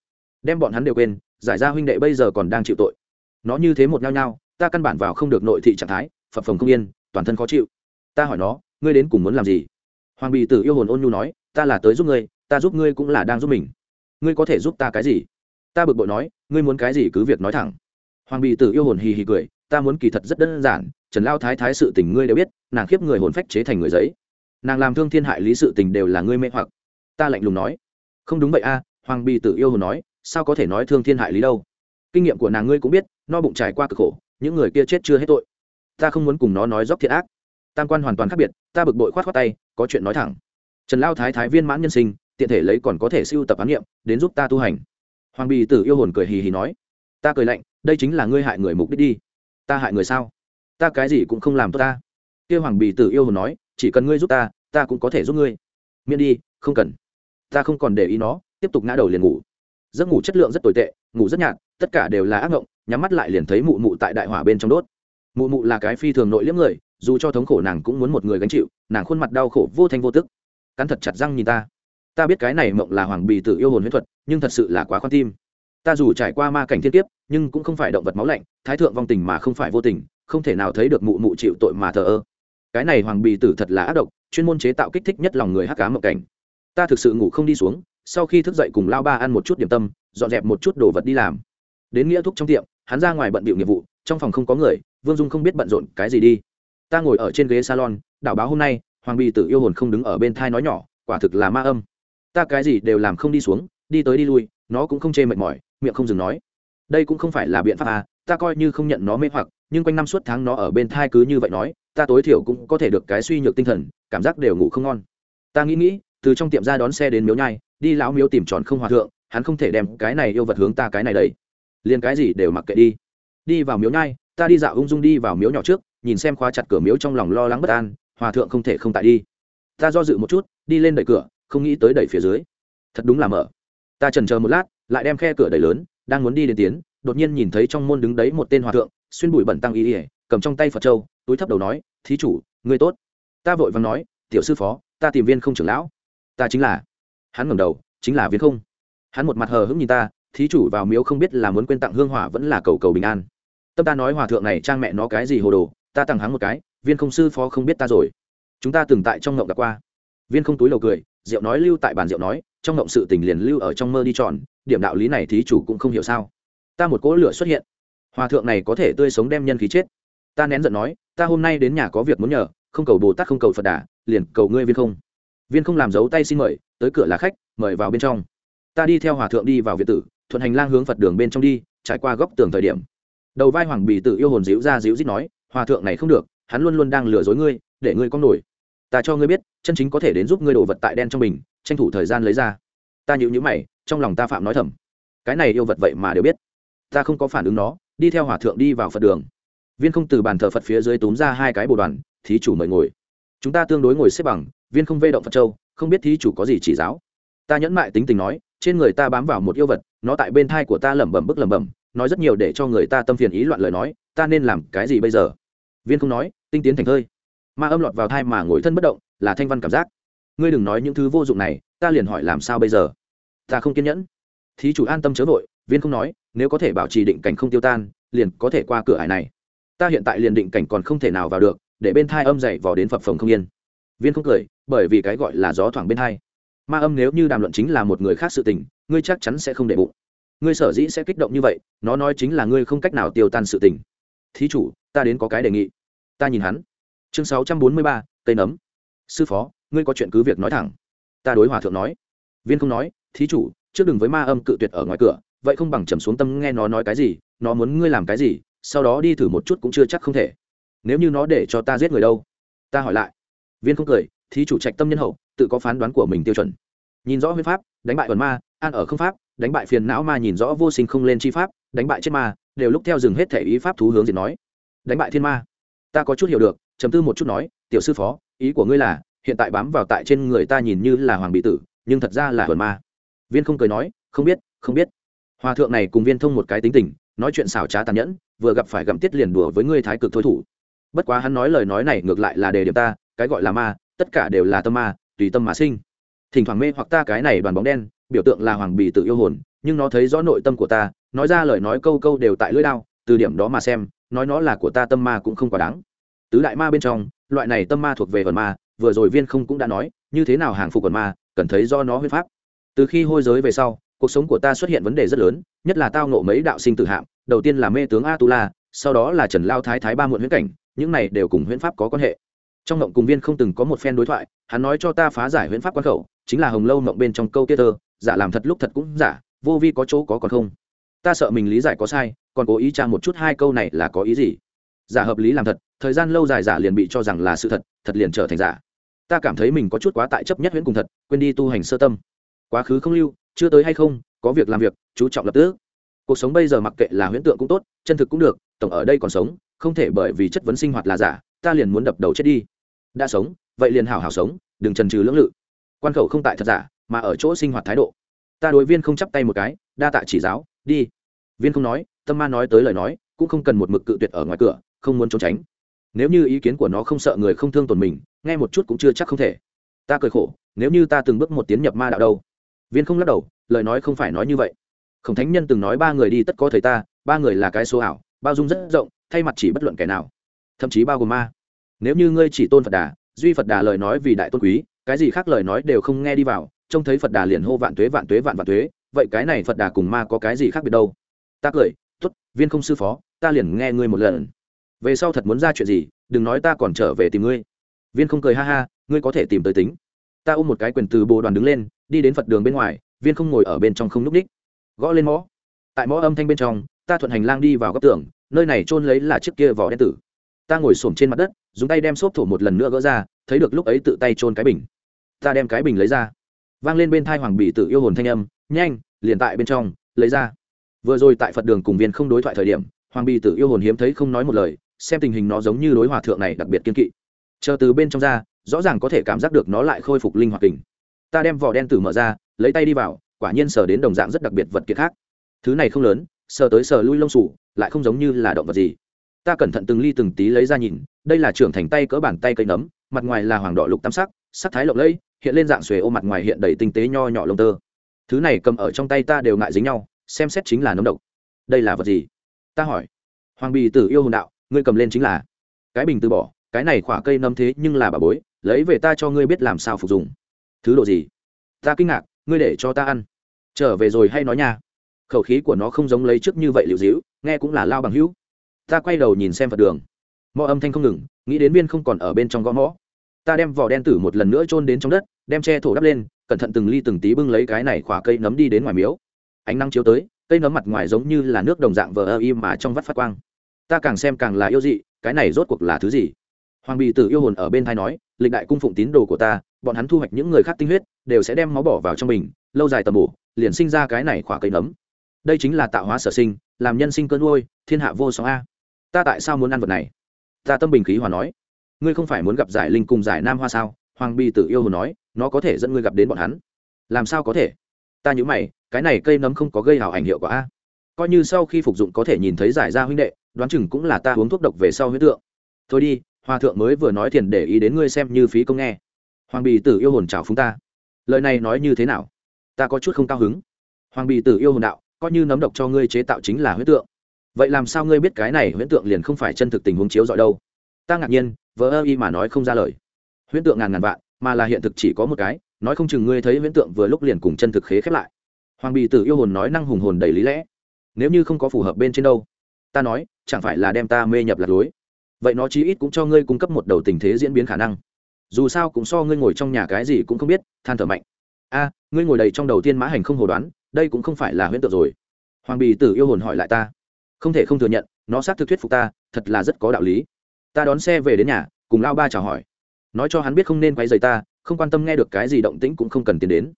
Đem bọn hắn đều quên, giải ra huynh đệ bây giờ còn đang chịu tội. Nó như thế một nhao nhao, ta căn bản vào không được nội thị trạng thái, phập phồng không yên, toàn thân khó chịu. Ta hỏi nó, ngươi đến cùng muốn làm gì? Hoàng bì tử yêu hồn ôn nhu nói, ta là tới giúp ngươi, ta giúp ngươi cũng là đang giúp mình. Ngươi có thể giúp ta cái gì? Ta bực bội nói, ngươi muốn cái gì cứ việc nói thẳng. Hoàng bì tử yêu hồn hì hì cười ta muốn kỳ thật rất đơn giản, trần lao thái thái sự tình ngươi đều biết, nàng khiếp người hồn phách chế thành người giấy. Nàng làm thương thiên hại lý sự tình đều là ngươi mê hoặc. Ta lạnh lùng nói. Không đúng vậy a, hoàng bì tử yêu hồn nói, sao có thể nói thương thiên hại lý đâu? Kinh nghiệm của nàng ngươi cũng biết, no bụng trải qua cực khổ, những người kia chết chưa hết tội. Ta không muốn cùng nó nói dốc thiệt ác. Tam quan hoàn toàn khác biệt, ta bực bội khoát khoát tay, có chuyện nói thẳng. Trần lao thái thái viên mãn nhân sinh, tiện thể lấy còn có thể siêu tập án nghiệm, đến giúp ta tu hành. Hoàng bì tử yêu hồn cười hì hì nói. Ta cười lạnh, đây chính là ngươi hại người mục đích đi ta hại người sao? Ta cái gì cũng không làm tốt ta. Kia hoàng bì tử yêu hồn nói, chỉ cần ngươi giúp ta ta cũng có thể giúp ngươi. Miễn đi, không cần. Ta không còn để ý nó, tiếp tục ngã đầu liền ngủ. Giấc ngủ chất lượng rất tồi tệ, ngủ rất nhạt, tất cả đều là ác ngộng, nhắm mắt lại liền thấy mụ mụ tại đại hỏa bên trong đốt. Mụ mụ là cái phi thường nội liếm người, dù cho thống khổ nàng cũng muốn một người gánh chịu, nàng khuôn mặt đau khổ vô thanh vô tức. Cắn thật chặt răng nhìn ta. Ta biết cái này mộng là hoàng bì tử yêu hồn huyết thuật, nhưng thật sự là quá khoan tim. Ta dù trải qua ma cảnh thiên kiếp nhưng cũng không phải động vật máu lạnh, thái thượng vong tình mà không phải vô tình, không thể nào thấy được mụ mụ chịu tội mà thờ ơ. Cái này hoàng bì tử thật là ác độc, chuyên môn chế tạo kích thích nhất lòng người hắc cá mộng cảnh. Ta thực sự ngủ không đi xuống, sau khi thức dậy cùng lao ba ăn một chút điểm tâm, dọn dẹp một chút đồ vật đi làm. Đến nghĩa thúc trong tiệm, hắn ra ngoài bận bịu nghiệp vụ, trong phòng không có người, vương dung không biết bận rộn cái gì đi. Ta ngồi ở trên ghế salon, đảo báo hôm nay, hoàng bì tử yêu hồn không đứng ở bên thai nói nhỏ, quả thực là ma âm. Ta cái gì đều làm không đi xuống, đi tới đi lui, nó cũng không chê mệt mỏi, miệng không dừng nói đây cũng không phải là biện pháp à ta coi như không nhận nó mê hoặc, nhưng quanh năm suốt tháng nó ở bên thai cứ như vậy nói, ta tối thiểu cũng có thể được cái suy nhược tinh thần, cảm giác đều ngủ không ngon. Ta nghĩ nghĩ, từ trong tiệm ra đón xe đến miếu nhai, đi lão miếu tìm tròn không hòa thượng, hắn không thể đem cái này yêu vật hướng ta cái này đấy liền cái gì đều mặc kệ đi. Đi vào miếu nhai, ta đi dạo ung dung đi vào miếu nhỏ trước, nhìn xem khóa chặt cửa miếu trong lòng lo lắng bất an, hòa thượng không thể không tại đi. Ta do dự một chút, đi lên đẩy cửa, không nghĩ tới đẩy phía dưới. Thật đúng là mở. Ta trần chờ một lát, lại đem khe cửa đẩy lớn đang muốn đi đến tiến đột nhiên nhìn thấy trong môn đứng đấy một tên hòa thượng xuyên bụi bẩn tăng y ỉa cầm trong tay phật châu, túi thấp đầu nói thí chủ người tốt. Ta vội vàng nói tiểu sư phó ta tìm viên không trưởng lão. Ta chính là. Hắn ngẩng đầu chính là viên không. Hắn một mặt hờ hững nhìn ta thí chủ vào miếu không biết là muốn quên tặng hương hỏa vẫn là cầu cầu bình an. Tâm ta nói hòa thượng này trang mẹ nó cái gì hồ đồ ta tặng hắn một cái viên không sư phó không biết ta rồi. Chúng ta từng tại trong ngộng gặp qua. Viên không túi lầu cười rượu nói lưu tại bàn rượu nói trong ngộng sự tình liền lưu ở trong mơ đi tròn điểm đạo lý này thí chủ cũng không hiểu sao. Ta một cỗ lửa xuất hiện. Hòa thượng này có thể tươi sống đem nhân khí chết. Ta nén giận nói, ta hôm nay đến nhà có việc muốn nhờ, không cầu bồ tát không cầu phật đà, liền cầu ngươi viên không. Viên không làm dấu tay xin mời, tới cửa là khách, mời vào bên trong. Ta đi theo hòa thượng đi vào việt tử, thuận hành lang hướng phật đường bên trong đi, trải qua góc tường thời điểm. Đầu vai hoàng bì tự yêu hồn díu ra díu dít nói, hòa thượng này không được, hắn luôn luôn đang lừa dối ngươi, để ngươi có nổi. Ta cho ngươi biết, chân chính có thể đến giúp ngươi đồ vật tại đen trong mình tranh thủ thời gian lấy ra. Ta nhịu nhữ mày trong lòng ta phạm nói thầm. Cái này yêu vật vậy mà đều biết. Ta không có phản ứng nó, đi theo hòa thượng đi vào phật đường. Viên không từ bàn thờ phật phía dưới túm ra hai cái bồ đoàn, thí chủ mời ngồi. Chúng ta tương đối ngồi xếp bằng, viên không vây động phật châu, không biết thí chủ có gì chỉ giáo. Ta nhẫn mại tính tình nói, trên người ta bám vào một yêu vật, nó tại bên thai của ta lẩm bẩm bức lẩm bẩm, nói rất nhiều để cho người ta tâm phiền ý loạn lời nói, ta nên làm cái gì bây giờ? Viên không nói, tinh tiến thành thơi. Ma âm lọt vào thai mà ngồi thân bất động, là thanh văn cảm giác. Ngươi đừng nói những thứ vô dụng này, ta liền hỏi làm sao bây giờ? Ta không kiên nhẫn. Thí chủ an tâm chớ vội, viên không nói, nếu có thể bảo trì định cảnh không tiêu tan, liền có thể qua cửa hải này. Ta hiện tại liền định cảnh còn không thể nào vào được, để bên thai âm dậy vò đến phập phồng không yên. Viên không cười, bởi vì cái gọi là gió thoảng bên thai ma âm nếu như đàm luận chính là một người khác sự tình, ngươi chắc chắn sẽ không để bụng. Ngươi sở dĩ sẽ kích động như vậy, nó nói chính là ngươi không cách nào tiêu tan sự tình. Thí chủ, ta đến có cái đề nghị. Ta nhìn hắn. Chương sáu trăm bốn mươi ba, cây nấm. Sư phó, ngươi có chuyện cứ việc nói thẳng. Ta đối hòa thượng nói. Viên không nói thí chủ, trước đừng với ma âm cự tuyệt ở ngoài cửa, vậy không bằng trầm xuống tâm nghe nó nói cái gì, nó muốn ngươi làm cái gì, sau đó đi thử một chút cũng chưa chắc không thể. Nếu như nó để cho ta giết người đâu? Ta hỏi lại. Viên không cười, thí chủ trạch tâm nhân hậu, tự có phán đoán của mình tiêu chuẩn. Nhìn rõ huyết pháp, đánh bại vần ma, an ở không pháp, đánh bại phiền não ma nhìn rõ vô sinh không lên chi pháp, đánh bại chết ma, đều lúc theo dừng hết thể ý pháp thú hướng diệt nói. Đánh bại thiên ma. Ta có chút hiểu được chấm tư một chút nói, tiểu sư phó, ý của ngươi là, hiện tại bám vào tại trên người ta nhìn như là hoàng bị tử, nhưng thật ra là vần ma viên không cười nói, không biết không biết. Hòa thượng này cùng viên thông một cái tính tình, nói chuyện xảo trá tàn nhẫn, vừa gặp phải gặm tiết liền đùa với ngươi thái cực thôi thủ. Bất quá hắn nói lời nói này ngược lại là đề điểm ta, cái gọi là ma, tất cả đều là tâm ma, tùy tâm mà sinh. Thỉnh thoảng mê hoặc ta cái này đoàn bóng đen, biểu tượng là hoàng bì tự yêu hồn, nhưng nó thấy rõ nội tâm của ta, nói ra lời nói câu câu đều tại lưỡi đao, từ điểm đó mà xem, nói nó là của ta tâm ma cũng không quá đáng. Tứ đại ma bên trong, loại này tâm ma thuộc về vần ma, vừa rồi viên không cũng đã nói, như thế nào hàng phục vần ma, cần thấy do nó huyết pháp từ khi hôi giới về sau, cuộc sống của ta xuất hiện vấn đề rất lớn, nhất là tao nộ mấy đạo sinh tử hạng, đầu tiên là mê tướng a tu la sau đó là trần lao thái thái ba muộn huyễn cảnh, những này đều cùng huyễn pháp có quan hệ. Trong mộng cùng viên không từng có một phen đối thoại, hắn nói cho ta phá giải huyễn pháp quan khẩu, chính là hồng lâu mộng bên trong câu tiết thơ, giả làm thật lúc thật cũng giả, vô vi có chỗ có còn không. Ta sợ mình lý giải có sai, còn cố ý tra một chút hai câu này là có ý gì. Giả hợp lý làm thật, thời gian lâu dài giả liền bị cho rằng là sự thật thật liền trở thành giả. Ta cảm thấy mình có chút quá tại chấp nhất huyễn cùng thật, quên đi tu hành sơ tâm quá khứ không lưu, chưa tới hay không, có việc làm việc, chú trọng lập tức. Cuộc sống bây giờ mặc kệ là huyễn tượng cũng tốt, chân thực cũng được, tổng ở đây còn sống, không thể bởi vì chất vấn sinh hoạt là giả, ta liền muốn đập đầu chết đi. Đã sống, vậy liền hảo hảo sống, đừng trần trừ lưỡng lự. Quan khẩu không tại thật giả, mà ở chỗ sinh hoạt thái độ. Ta đối viên không chắp tay một cái, đa tạ chỉ giáo, đi. Viên không nói, tâm ma nói tới lời nói, cũng không cần một mực cự tuyệt ở ngoài cửa, không muốn trốn tránh. Nếu như ý kiến của nó không sợ người không thương tổn mình, nghe một chút cũng chưa chắc không thể. Ta cười khổ, nếu như ta từng bước một tiến nhập ma đạo đâu viên không lắc đầu, lời nói không phải nói như vậy. Khổng thánh nhân từng nói ba người đi tất có thầy ta, ba người là cái số ảo, bao dung rất rộng, thay mặt chỉ bất luận kẻ nào. Thậm chí bao gồm ma. Nếu như ngươi chỉ tôn phật đà, duy phật đà lời nói vì đại tôn quý, cái gì khác lời nói đều không nghe đi vào, trông thấy phật đà liền hô vạn tuế vạn tuế, vạn vạn tuế, vậy cái này phật đà cùng ma có cái gì khác biệt đâu? Ta cười t ố t viên không sư phó, ta liền nghe ngươi một lần. Về sau thật muốn ra chuyện gì, đừng nói ta còn trở về tìm ngươi. Viên không cười ha ha, ngươi có thể tìm tới tính. Ta ôm một cái quyền từ bồ đoàn đứng lên đi đến phật đường bên ngoài, viên không ngồi ở bên trong không n ú c ních gõ lên mõ. Tại mõ âm thanh bên trong, ta thuận hành lang đi vào góc tường, nơi này trôn lấy là chiếc kia vỏ đen tử. Ta ngồi xổm trên mặt đất, dùng tay đem xốp thổ một lần nữa gỡ ra, thấy được lúc ấy tự tay trôn cái bình. Ta đem cái bình lấy ra. Vang lên bên thai hoàng bị tự yêu hồn thanh âm, nhanh, liền tại bên trong, lấy ra. Vừa rồi tại phật đường cùng viên không đối thoại thời điểm, hoàng bị tự yêu hồn hiếm thấy không nói một lời, xem tình hình nó giống như đối hòa thượng này đặc biệt kiên kỵ. Chờ từ bên trong ra, rõ ràng có thể cảm giác được nó lại khôi phục linh hoạt tình ta đem vỏ đen tử mở ra, lấy tay đi vào, quả nhiên sờ đến đồng dạng rất đặc biệt vật kiệt khác. Thứ này không lớn, sờ tới sờ lui lông sủ lại không giống như là động vật gì. Ta cẩn thận từng ly từng tí lấy ra nhìn, đây là trưởng thành tay cỡ bàn tay cây nấm, mặt ngoài là hoàng đỏ lục tam sắc sắc thái lộng lẫy, hiện lên dạng xuề ô mặt ngoài hiện đầy tinh tế nho nhỏ lông tơ. Thứ này cầm ở trong tay ta đều ngại dính nhau, xem xét chính là nấm độc. Đây là vật gì? Ta hỏi. Hoàng bì tử yêu hồn đạo, ngươi cầm lên chính là. Cái bình từ bỏ, cái này khỏa cây nấm thế nhưng là bà bối, lấy về ta cho ngươi biết làm sao phục dụng thứ độ gì? Ta kinh ngạc, ngươi để cho ta ăn. Trở về rồi hay nói nha. Khẩu khí của nó không giống lấy trước như vậy liệu dĩu, nghe cũng là lao bằng hữu. Ta quay đầu nhìn xem phật đường. Mõ âm thanh không ngừng, nghĩ đến viên không còn ở bên trong gõ mõ. Ta đem vỏ đen tử một lần nữa trôn đến trong đất, đem che thổ đắp lên, cẩn thận từng ly từng tí bưng lấy cái này khỏa cây nấm đi đến ngoài miếu. Ánh nắng chiếu tới, cây nấm mặt ngoài giống như là nước đồng dạng vờ ơ im mà trong vắt phát quang. Ta càng xem càng là yêu dị, cái này rốt cuộc là thứ gì? Hoàng bì tử yêu hồn ở bên thai nói, lịch đại cung phụng tín đồ của ta bọn hắn thu hoạch những người khác tinh huyết, đều sẽ đem máu bỏ vào trong mình lâu dài tầm bổ, liền sinh ra cái này khỏa cây nấm. Đây chính là tạo hóa sở sinh, làm nhân sinh cơn nuôi thiên hạ vô sóng a. Ta tại sao muốn ăn vật này? Ta tâm bình khí hòa nói. Ngươi không phải muốn gặp giải linh cùng giải nam hoa sao? Hoàng bi tử yêu hồ nói, nó có thể dẫn ngươi gặp đến bọn hắn. Làm sao có thể? Ta nhớ mày, cái này cây nấm không có gây hào ảnh hiệu quả a. Coi như sau khi phục dụng có thể nhìn thấy giải ra huynh đệ, đoán chừng cũng là ta uống thuốc độc về sau huyết tượng. Thôi đi hòa thượng mới vừa nói thiền để ý đến ngươi xem như phí công nghe hoàng bì tử yêu hồn chào phúng ta. Lời này nói như thế nào? Ta có chút không cao hứng. Hoàng bì tử yêu hồn đạo, coi như nấm độc cho ngươi chế tạo chính là huyết tượng. Vậy làm sao ngươi biết cái này huyễn tượng liền không phải chân thực tình huống chiếu dọi đâu? Ta ngạc nhiên vỡ ơ y mà nói không ra lời. Huyễn tượng ngàn ngàn vạn, mà là hiện thực chỉ có một cái, nói không chừng ngươi thấy huyễn tượng vừa lúc liền cùng chân thực khế khép lại. Hoàng bì tử yêu hồn nói năng hùng hồn đầy lý lẽ. Nếu như không có phù hợp bên trên đâu? Ta nói, chẳng phải là đem ta mê nhập lạc lối. Vậy nó chí ít cũng cho ngươi cung cấp một đầu tình thế diễn biến khả năng dù sao cũng so ngươi ngồi trong nhà cái gì cũng không biết, than thở mạnh. A, ngươi ngồi đầy trong đầu tiên mã hành không hồ đoán, đây cũng không phải là huyễn tượng rồi. Hoàng bì tử yêu hồn hỏi lại ta. Không thể không thừa nhận, nó xác thực thuyết phục ta, thật là rất có đạo lý. Ta đón xe về đến nhà, cùng lao ba chào hỏi. Nói cho hắn biết không nên quay dày ta, không quan tâm nghe được cái gì động tĩnh cũng không cần tiến đến.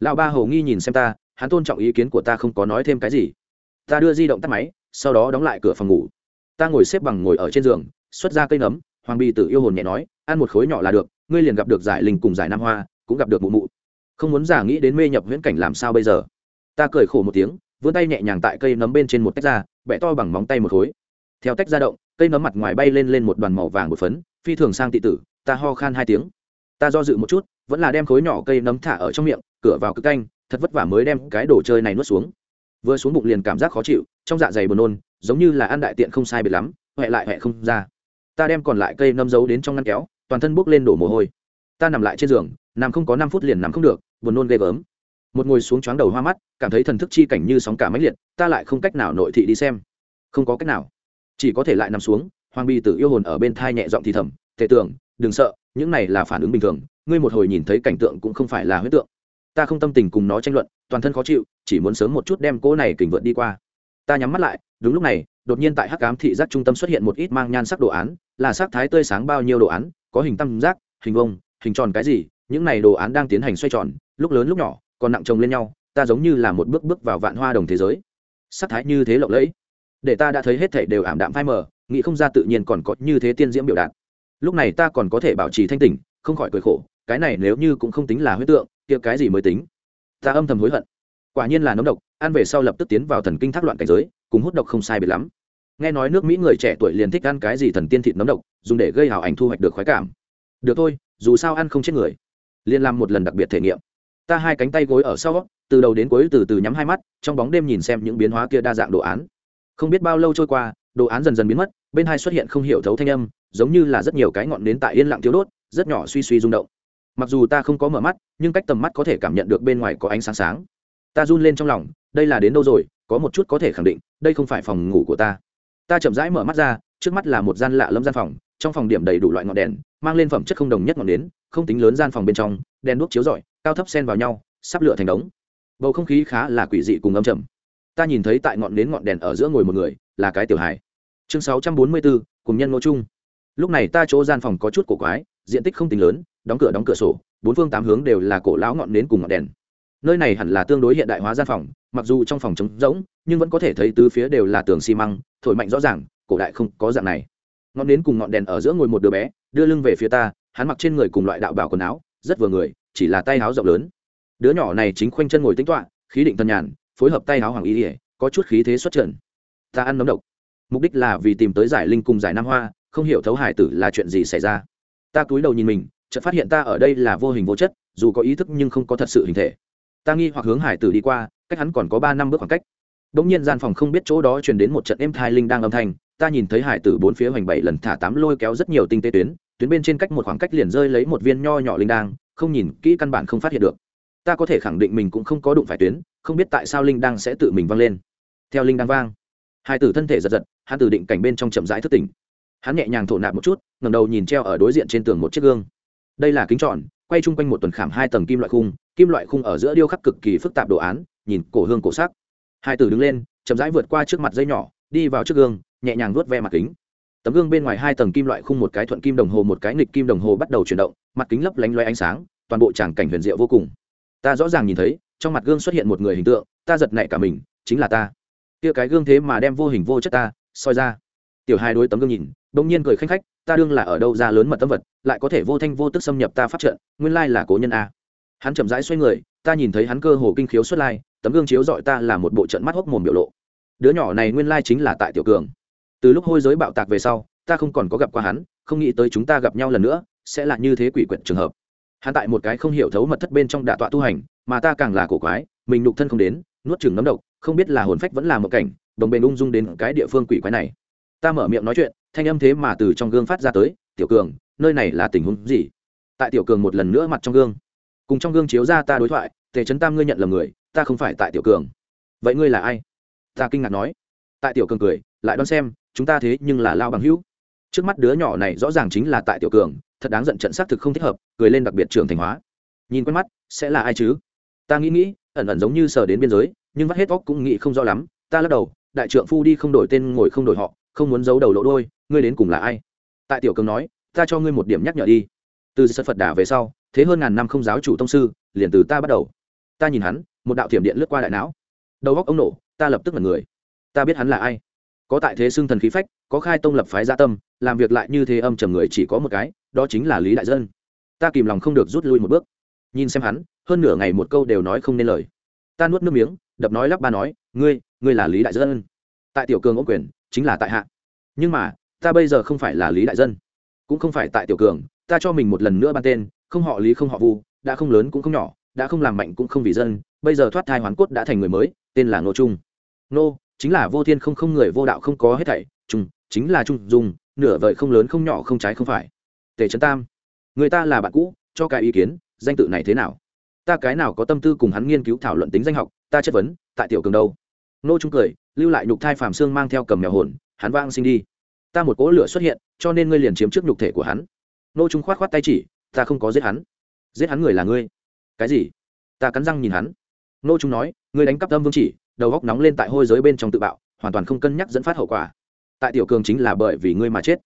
Lão ba hầu nghi nhìn xem ta, hắn tôn trọng ý kiến của ta không có nói thêm cái gì. Ta đưa di động tắt máy, sau đó đóng lại cửa phòng ngủ. Ta ngồi xếp bằng ngồi ở trên giường, xuất ra cây nấm, hoàng bì tử yêu hồn nhẹ nói ăn một khối nhỏ là được, ngươi liền gặp được giải linh cùng giải nam hoa, cũng gặp được mụ mụ. Không muốn giả nghĩ đến mê nhập viễn cảnh làm sao bây giờ? Ta cười khổ một tiếng, vươn tay nhẹ nhàng tại cây nấm bên trên một tách da bẻ to bằng móng tay một khối. Theo tách ra động, cây nấm mặt ngoài bay lên lên một đoàn màu vàng một phấn, phi thường sang tị tử, ta ho khan hai tiếng. Ta do dự một chút, vẫn là đem khối nhỏ cây nấm thả ở trong miệng, cửa vào cực canh, thật vất vả mới đem cái đồ chơi này nuốt xuống. Vừa xuống bụng liền cảm giác khó chịu, trong dạ dày buồn nôn, giống như là ăn đại tiện không sai biệt lắm huệ lại huệ không ra. Ta đem còn lại cây nấm giấu đến trong ngăn kéo toàn thân bốc lên đổ mồ hôi. Ta nằm lại trên giường, nằm không có năm phút liền nằm không được, buồn nôn ghê gớm. Một ngồi xuống choáng đầu hoa mắt, cảm thấy thần thức chi cảnh như sóng cả máy liệt, ta lại không cách nào nội thị đi xem. Không có cách nào. Chỉ có thể lại nằm xuống, hoàng bi tử yêu hồn ở bên thai nhẹ giọng thì thầm, thể tưởng, đừng sợ, những này là phản ứng bình thường, ngươi một hồi nhìn thấy cảnh tượng cũng không phải là huyết tượng. Ta không tâm tình cùng nó tranh luận, toàn thân khó chịu, chỉ muốn sớm một chút đem cỗ này kình vượt đi qua. Ta nhắm mắt lại, đúng lúc này, đột nhiên tại hắc cám thị giác trung tâm xuất hiện một ít mang nhan sắc đồ án, là sắc thái tươi sáng bao nhiêu đồ án có hình tam giác, hình vông hình tròn cái gì, những này đồ án đang tiến hành xoay tròn, lúc lớn lúc nhỏ, còn nặng chồng lên nhau, ta giống như là một bước bước vào vạn hoa đồng thế giới. Sắc thái như thế lộng lẫy, để ta đã thấy hết thể đều ảm đạm phai mờ, nghĩ không ra tự nhiên còn có như thế tiên diễm biểu đạt. Lúc này ta còn có thể bảo trì thanh tỉnh, không khỏi cười khổ, cái này nếu như cũng không tính là huyết tượng, kia cái gì mới tính? Ta âm thầm hối hận. Quả nhiên là nấm độc, ăn về sau lập tức tiến vào thần kinh thác loạn cảnh giới, cùng hút độc không sai biệt lắm nghe nói nước mỹ người trẻ tuổi liền thích ăn cái gì thần tiên thịt nấm độc, dùng để gây hào ảnh thu hoạch được khoái cảm. Được thôi, dù sao ăn không chết người. Liền làm một lần đặc biệt thể nghiệm. Ta hai cánh tay gối ở sau, từ đầu đến cuối từ từ nhắm hai mắt, trong bóng đêm nhìn xem những biến hóa kia đa dạng đồ án. Không biết bao lâu trôi qua, đồ án dần dần biến mất, bên hai xuất hiện không hiểu thấu thanh âm, giống như là rất nhiều cái ngọn nến tại yên lặng thiếu đốt, rất nhỏ suy suy rung động. Mặc dù ta không có mở mắt, nhưng cách tầm mắt có thể cảm nhận được bên ngoài có ánh sáng sáng. Ta run lên trong lòng, đây là đến đâu rồi, có một chút có thể khẳng định, đây không phải phòng ngủ của ta ta chậm rãi mở mắt ra, trước mắt là một gian lạ lâm gian phòng, trong phòng điểm đầy đủ loại ngọn đèn, mang lên phẩm chất không đồng nhất ngọn nến, không tính lớn gian phòng bên trong, đèn đuốc chiếu rọi, cao thấp xen vào nhau, sắp lửa thành đống. Bầu không khí khá là quỷ dị cùng âm trầm. Ta nhìn thấy tại ngọn nến ngọn đèn ở giữa ngồi một người, là cái tiểu hài. Chương sáu trăm bốn mươi bốn cùng nhân ngô trung. lúc này ta chỗ gian phòng có chút cổ quái, diện tích không tính lớn, đóng cửa đóng cửa sổ, bốn phương tám hướng đều là cổ lão ngọn nến cùng ngọn đèn nơi này hẳn là tương đối hiện đại hóa gian phòng, mặc dù trong phòng trống rỗng, nhưng vẫn có thể thấy tứ phía đều là tường xi măng, thổi mạnh rõ ràng, cổ đại không có dạng này. Ngọn nến cùng ngọn đèn ở giữa ngồi một đứa bé, đưa lưng về phía ta, hắn mặc trên người cùng loại đạo bảo quần áo, rất vừa người, chỉ là tay áo rộng lớn. Đứa nhỏ này chính khoanh chân ngồi tính toạ khí định tân nhàn, phối hợp tay áo hoàng y ỉa có chút khí thế xuất trần. Ta ăn nấm độc. Mục đích là vì tìm tới giải linh cùng giải nam hoa, không hiểu thấu hải tử là chuyện gì xảy ra. Ta cúi đầu nhìn mình, chợt phát hiện ta ở đây là vô hình vô chất, dù có ý thức nhưng không có thật sự hình thể ta nghi hoặc hướng hải tử đi qua, cách hắn còn có ba năm bước khoảng cách. Đ ỗ n g nhiên gian phòng không biết chỗ đó truyền đến một trận êm thai linh đang âm thanh, ta nhìn thấy hải tử bốn phía hoành bảy lần thả tám lôi kéo rất nhiều tinh tế tuyến tuyến bên trên cách một khoảng cách liền rơi lấy một viên nho nhỏ linh đang, không nhìn kỹ căn bản không phát hiện được. Ta có thể khẳng định mình cũng không có đụng phải tuyến, không biết tại sao linh đang sẽ tự mình vang lên. Theo linh đang vang, Hải tử thân thể giật giật, hắn Tử định cảnh bên trong chậm rãi thức tỉnh. Hắn nhẹ nhàng thổ nạp một chút ngầm đầu nhìn treo ở đối diện trên tường một chiếc gương. Đây là kính tròn quay chung quanh một tuần khảm hai tầng kim loại khung, kim loại khung ở giữa điêu khắc cực kỳ phức tạp đồ án, nhìn cổ hương cổ sắc. Hai tử đứng lên, chậm rãi vượt qua trước mặt dây nhỏ, đi vào trước gương, nhẹ nhàng vuốt ve mặt kính. Tấm gương bên ngoài hai tầng kim loại khung một cái thuận kim đồng hồ, một cái nghịch kim đồng hồ bắt đầu chuyển động, mặt kính lấp lánh loe ánh sáng, toàn bộ tràng cảnh huyền diệu vô cùng. Ta rõ ràng nhìn thấy, trong mặt gương xuất hiện một người hình tượng, ta giật nảy cả mình, chính là ta. Kia cái gương thế mà đem vô hình vô chất ta soi ra. Tiểu hai đối tấm gương nhìn đông nhiên cười khanh khách ta đương là ở đâu ra lớn mật tâm vật, lại có thể vô thanh vô tức xâm nhập ta phát trận, nguyên lai là cố nhân a. Hắn chậm rãi xoay người, ta nhìn thấy hắn cơ hồ kinh khiếu xuất lai, tấm gương chiếu dọi ta là một bộ trận mắt hốc mồm biểu lộ. Đứa nhỏ này nguyên lai chính là tại tiểu cường. Từ lúc hôi giới bạo tạc về sau, ta không còn có gặp qua hắn, không nghĩ tới chúng ta gặp nhau lần nữa, sẽ là như thế quỷ quyệt trường hợp. Hắn tại một cái không hiểu thấu mật thất bên trong đạ tọa tu hành, mà ta càng là cổ quái, mình nục thân không đến, nuốt chừng nấm độc, không biết là hồn phách vẫn là một cảnh, đồng bền ung dung đến cái địa phương quỷ quái này. Ta mở miệng nói chuyện thanh âm thế mà từ trong gương phát ra tới, tiểu cường, nơi này là tình huống gì? Tại tiểu cường một lần nữa mặt trong gương. Cùng trong gương chiếu ra ta đối thoại, tề trấn tam ngươi nhận là người, ta không phải tại tiểu cường. Vậy ngươi là ai? Ta kinh ngạc nói. Tại tiểu cường cười, lại đón xem, chúng ta thế nhưng là lao bằng hữu. Trước mắt đứa nhỏ này rõ ràng chính là tại tiểu cường, thật đáng giận trận xác thực không thích hợp, cười lên đặc biệt trường thành hóa. Nhìn quen mắt, sẽ là ai chứ? Ta nghĩ nghĩ, ẩn ẩn giống như sờ đến biên giới, nhưng vắt hết óc cũng nghĩ không rõ lắm. Ta lắc đầu, đại trượng phu đi không đổi tên ngồi không đổi họ, không muốn giấu đầu lộ đôi ngươi đến cùng là ai? Tại tiểu cường nói, ta cho ngươi một điểm nhắc nhở đi. Từ sật phật đà về sau, thế hơn ngàn năm không giáo chủ tông sư, liền từ ta bắt đầu. Ta nhìn hắn, một đạo thiểm điện lướt qua đại não. Đầu góc ông nổ, ta lập tức là người. Ta biết hắn là ai. Có tại thế xưng thần khí phách, có khai tông lập phái gia tâm, làm việc lại như thế âm trầm người chỉ có một cái, đó chính là lý đại dân. Ta kìm lòng không được rút lui một bước. Nhìn xem hắn, hơn nửa ngày một câu đều nói không nên lời. Ta nuốt nước miếng, đập nói lắp ba nói, ngươi ngươi là lý đại dân. Tại tiểu cường ô quyền, chính là tại hạ. Nhưng mà ta bây giờ không phải là lý đại dân, cũng không phải tại tiểu cường, ta cho mình một lần nữa ban tên, không họ lý không họ vu, đã không lớn cũng không nhỏ, đã không làm mạnh cũng không vì dân, bây giờ thoát thai hoàn cốt đã thành người mới, tên là ngô trung. Nô chính là vô thiên không không người vô đạo không có hết thảy, trung, chính là trung dung, nửa vời không lớn không nhỏ không trái không phải. Tề trấn tam, người ta là bạn cũ, cho cái ý kiến, danh tự này thế nào? Ta cái nào có tâm tư cùng hắn nghiên cứu thảo luận tính danh học, ta chất vấn, tại tiểu cường đâu? Nô trung cười, lưu lại nhục thai phàm xương mang theo cầm mèo hồn, hắn vang sinh đi ta một cỗ lửa xuất hiện, cho nên ngươi liền chiếm trước nhục thể của hắn. Nô trung khoát khoát tay chỉ, ta không có giết hắn. Giết hắn người là ngươi. Cái gì? Ta cắn răng nhìn hắn. Nô trung nói, ngươi đánh cắp tâm vương chỉ, đầu góc nóng lên tại hôi giới bên trong tự bạo, hoàn toàn không cân nhắc dẫn phát hậu quả. Tại tiểu cường chính là bởi vì ngươi mà chết.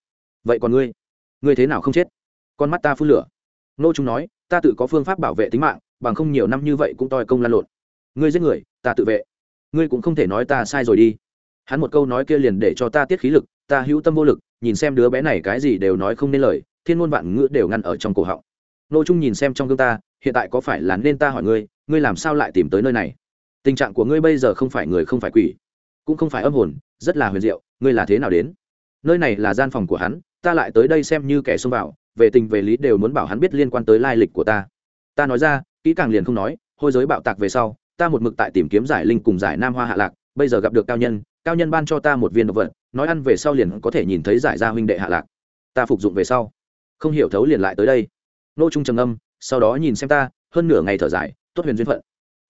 Vậy còn ngươi? Ngươi thế nào không chết? Con mắt ta phun lửa. Nô trung nói, ta tự có phương pháp bảo vệ tính mạng, bằng không nhiều năm như vậy cũng toi công lan lộn. Ngươi giết người, ta tự vệ. Ngươi cũng không thể nói ta sai rồi đi. Hắn một câu nói kia liền để cho ta tiết khí lực ta hữu tâm vô lực, nhìn xem đứa bé này cái gì đều nói không nên lời, thiên ngôn vạn ngữ đều ngăn ở trong cổ họng. Nô trung nhìn xem trong gương ta, hiện tại có phải là nên ta hỏi ngươi ngươi làm sao lại tìm tới nơi này? Tình trạng của ngươi bây giờ không phải người không phải quỷ, cũng không phải âm hồn, rất là huyền diệu, ngươi là thế nào đến? Nơi này là gian phòng của hắn, ta lại tới đây xem như kẻ xông vào, về tình về lý đều muốn bảo hắn biết liên quan tới lai lịch của ta. Ta nói ra, kỹ càng liền không nói, hôi giới bạo tạc về sau, ta một mực tại tìm kiếm giải linh cùng giải nam hoa hạ lạc, bây giờ gặp được cao nhân cao nhân ban cho ta một viên độc vật nói ăn về sau liền có thể nhìn thấy giải gia huynh đệ hạ lạc. Ta phục dụng về sau. Không hiểu thấu liền lại tới đây. Nô trung trầm âm sau đó nhìn xem ta, hơn nửa ngày thở dài, tốt huyền duyên phận.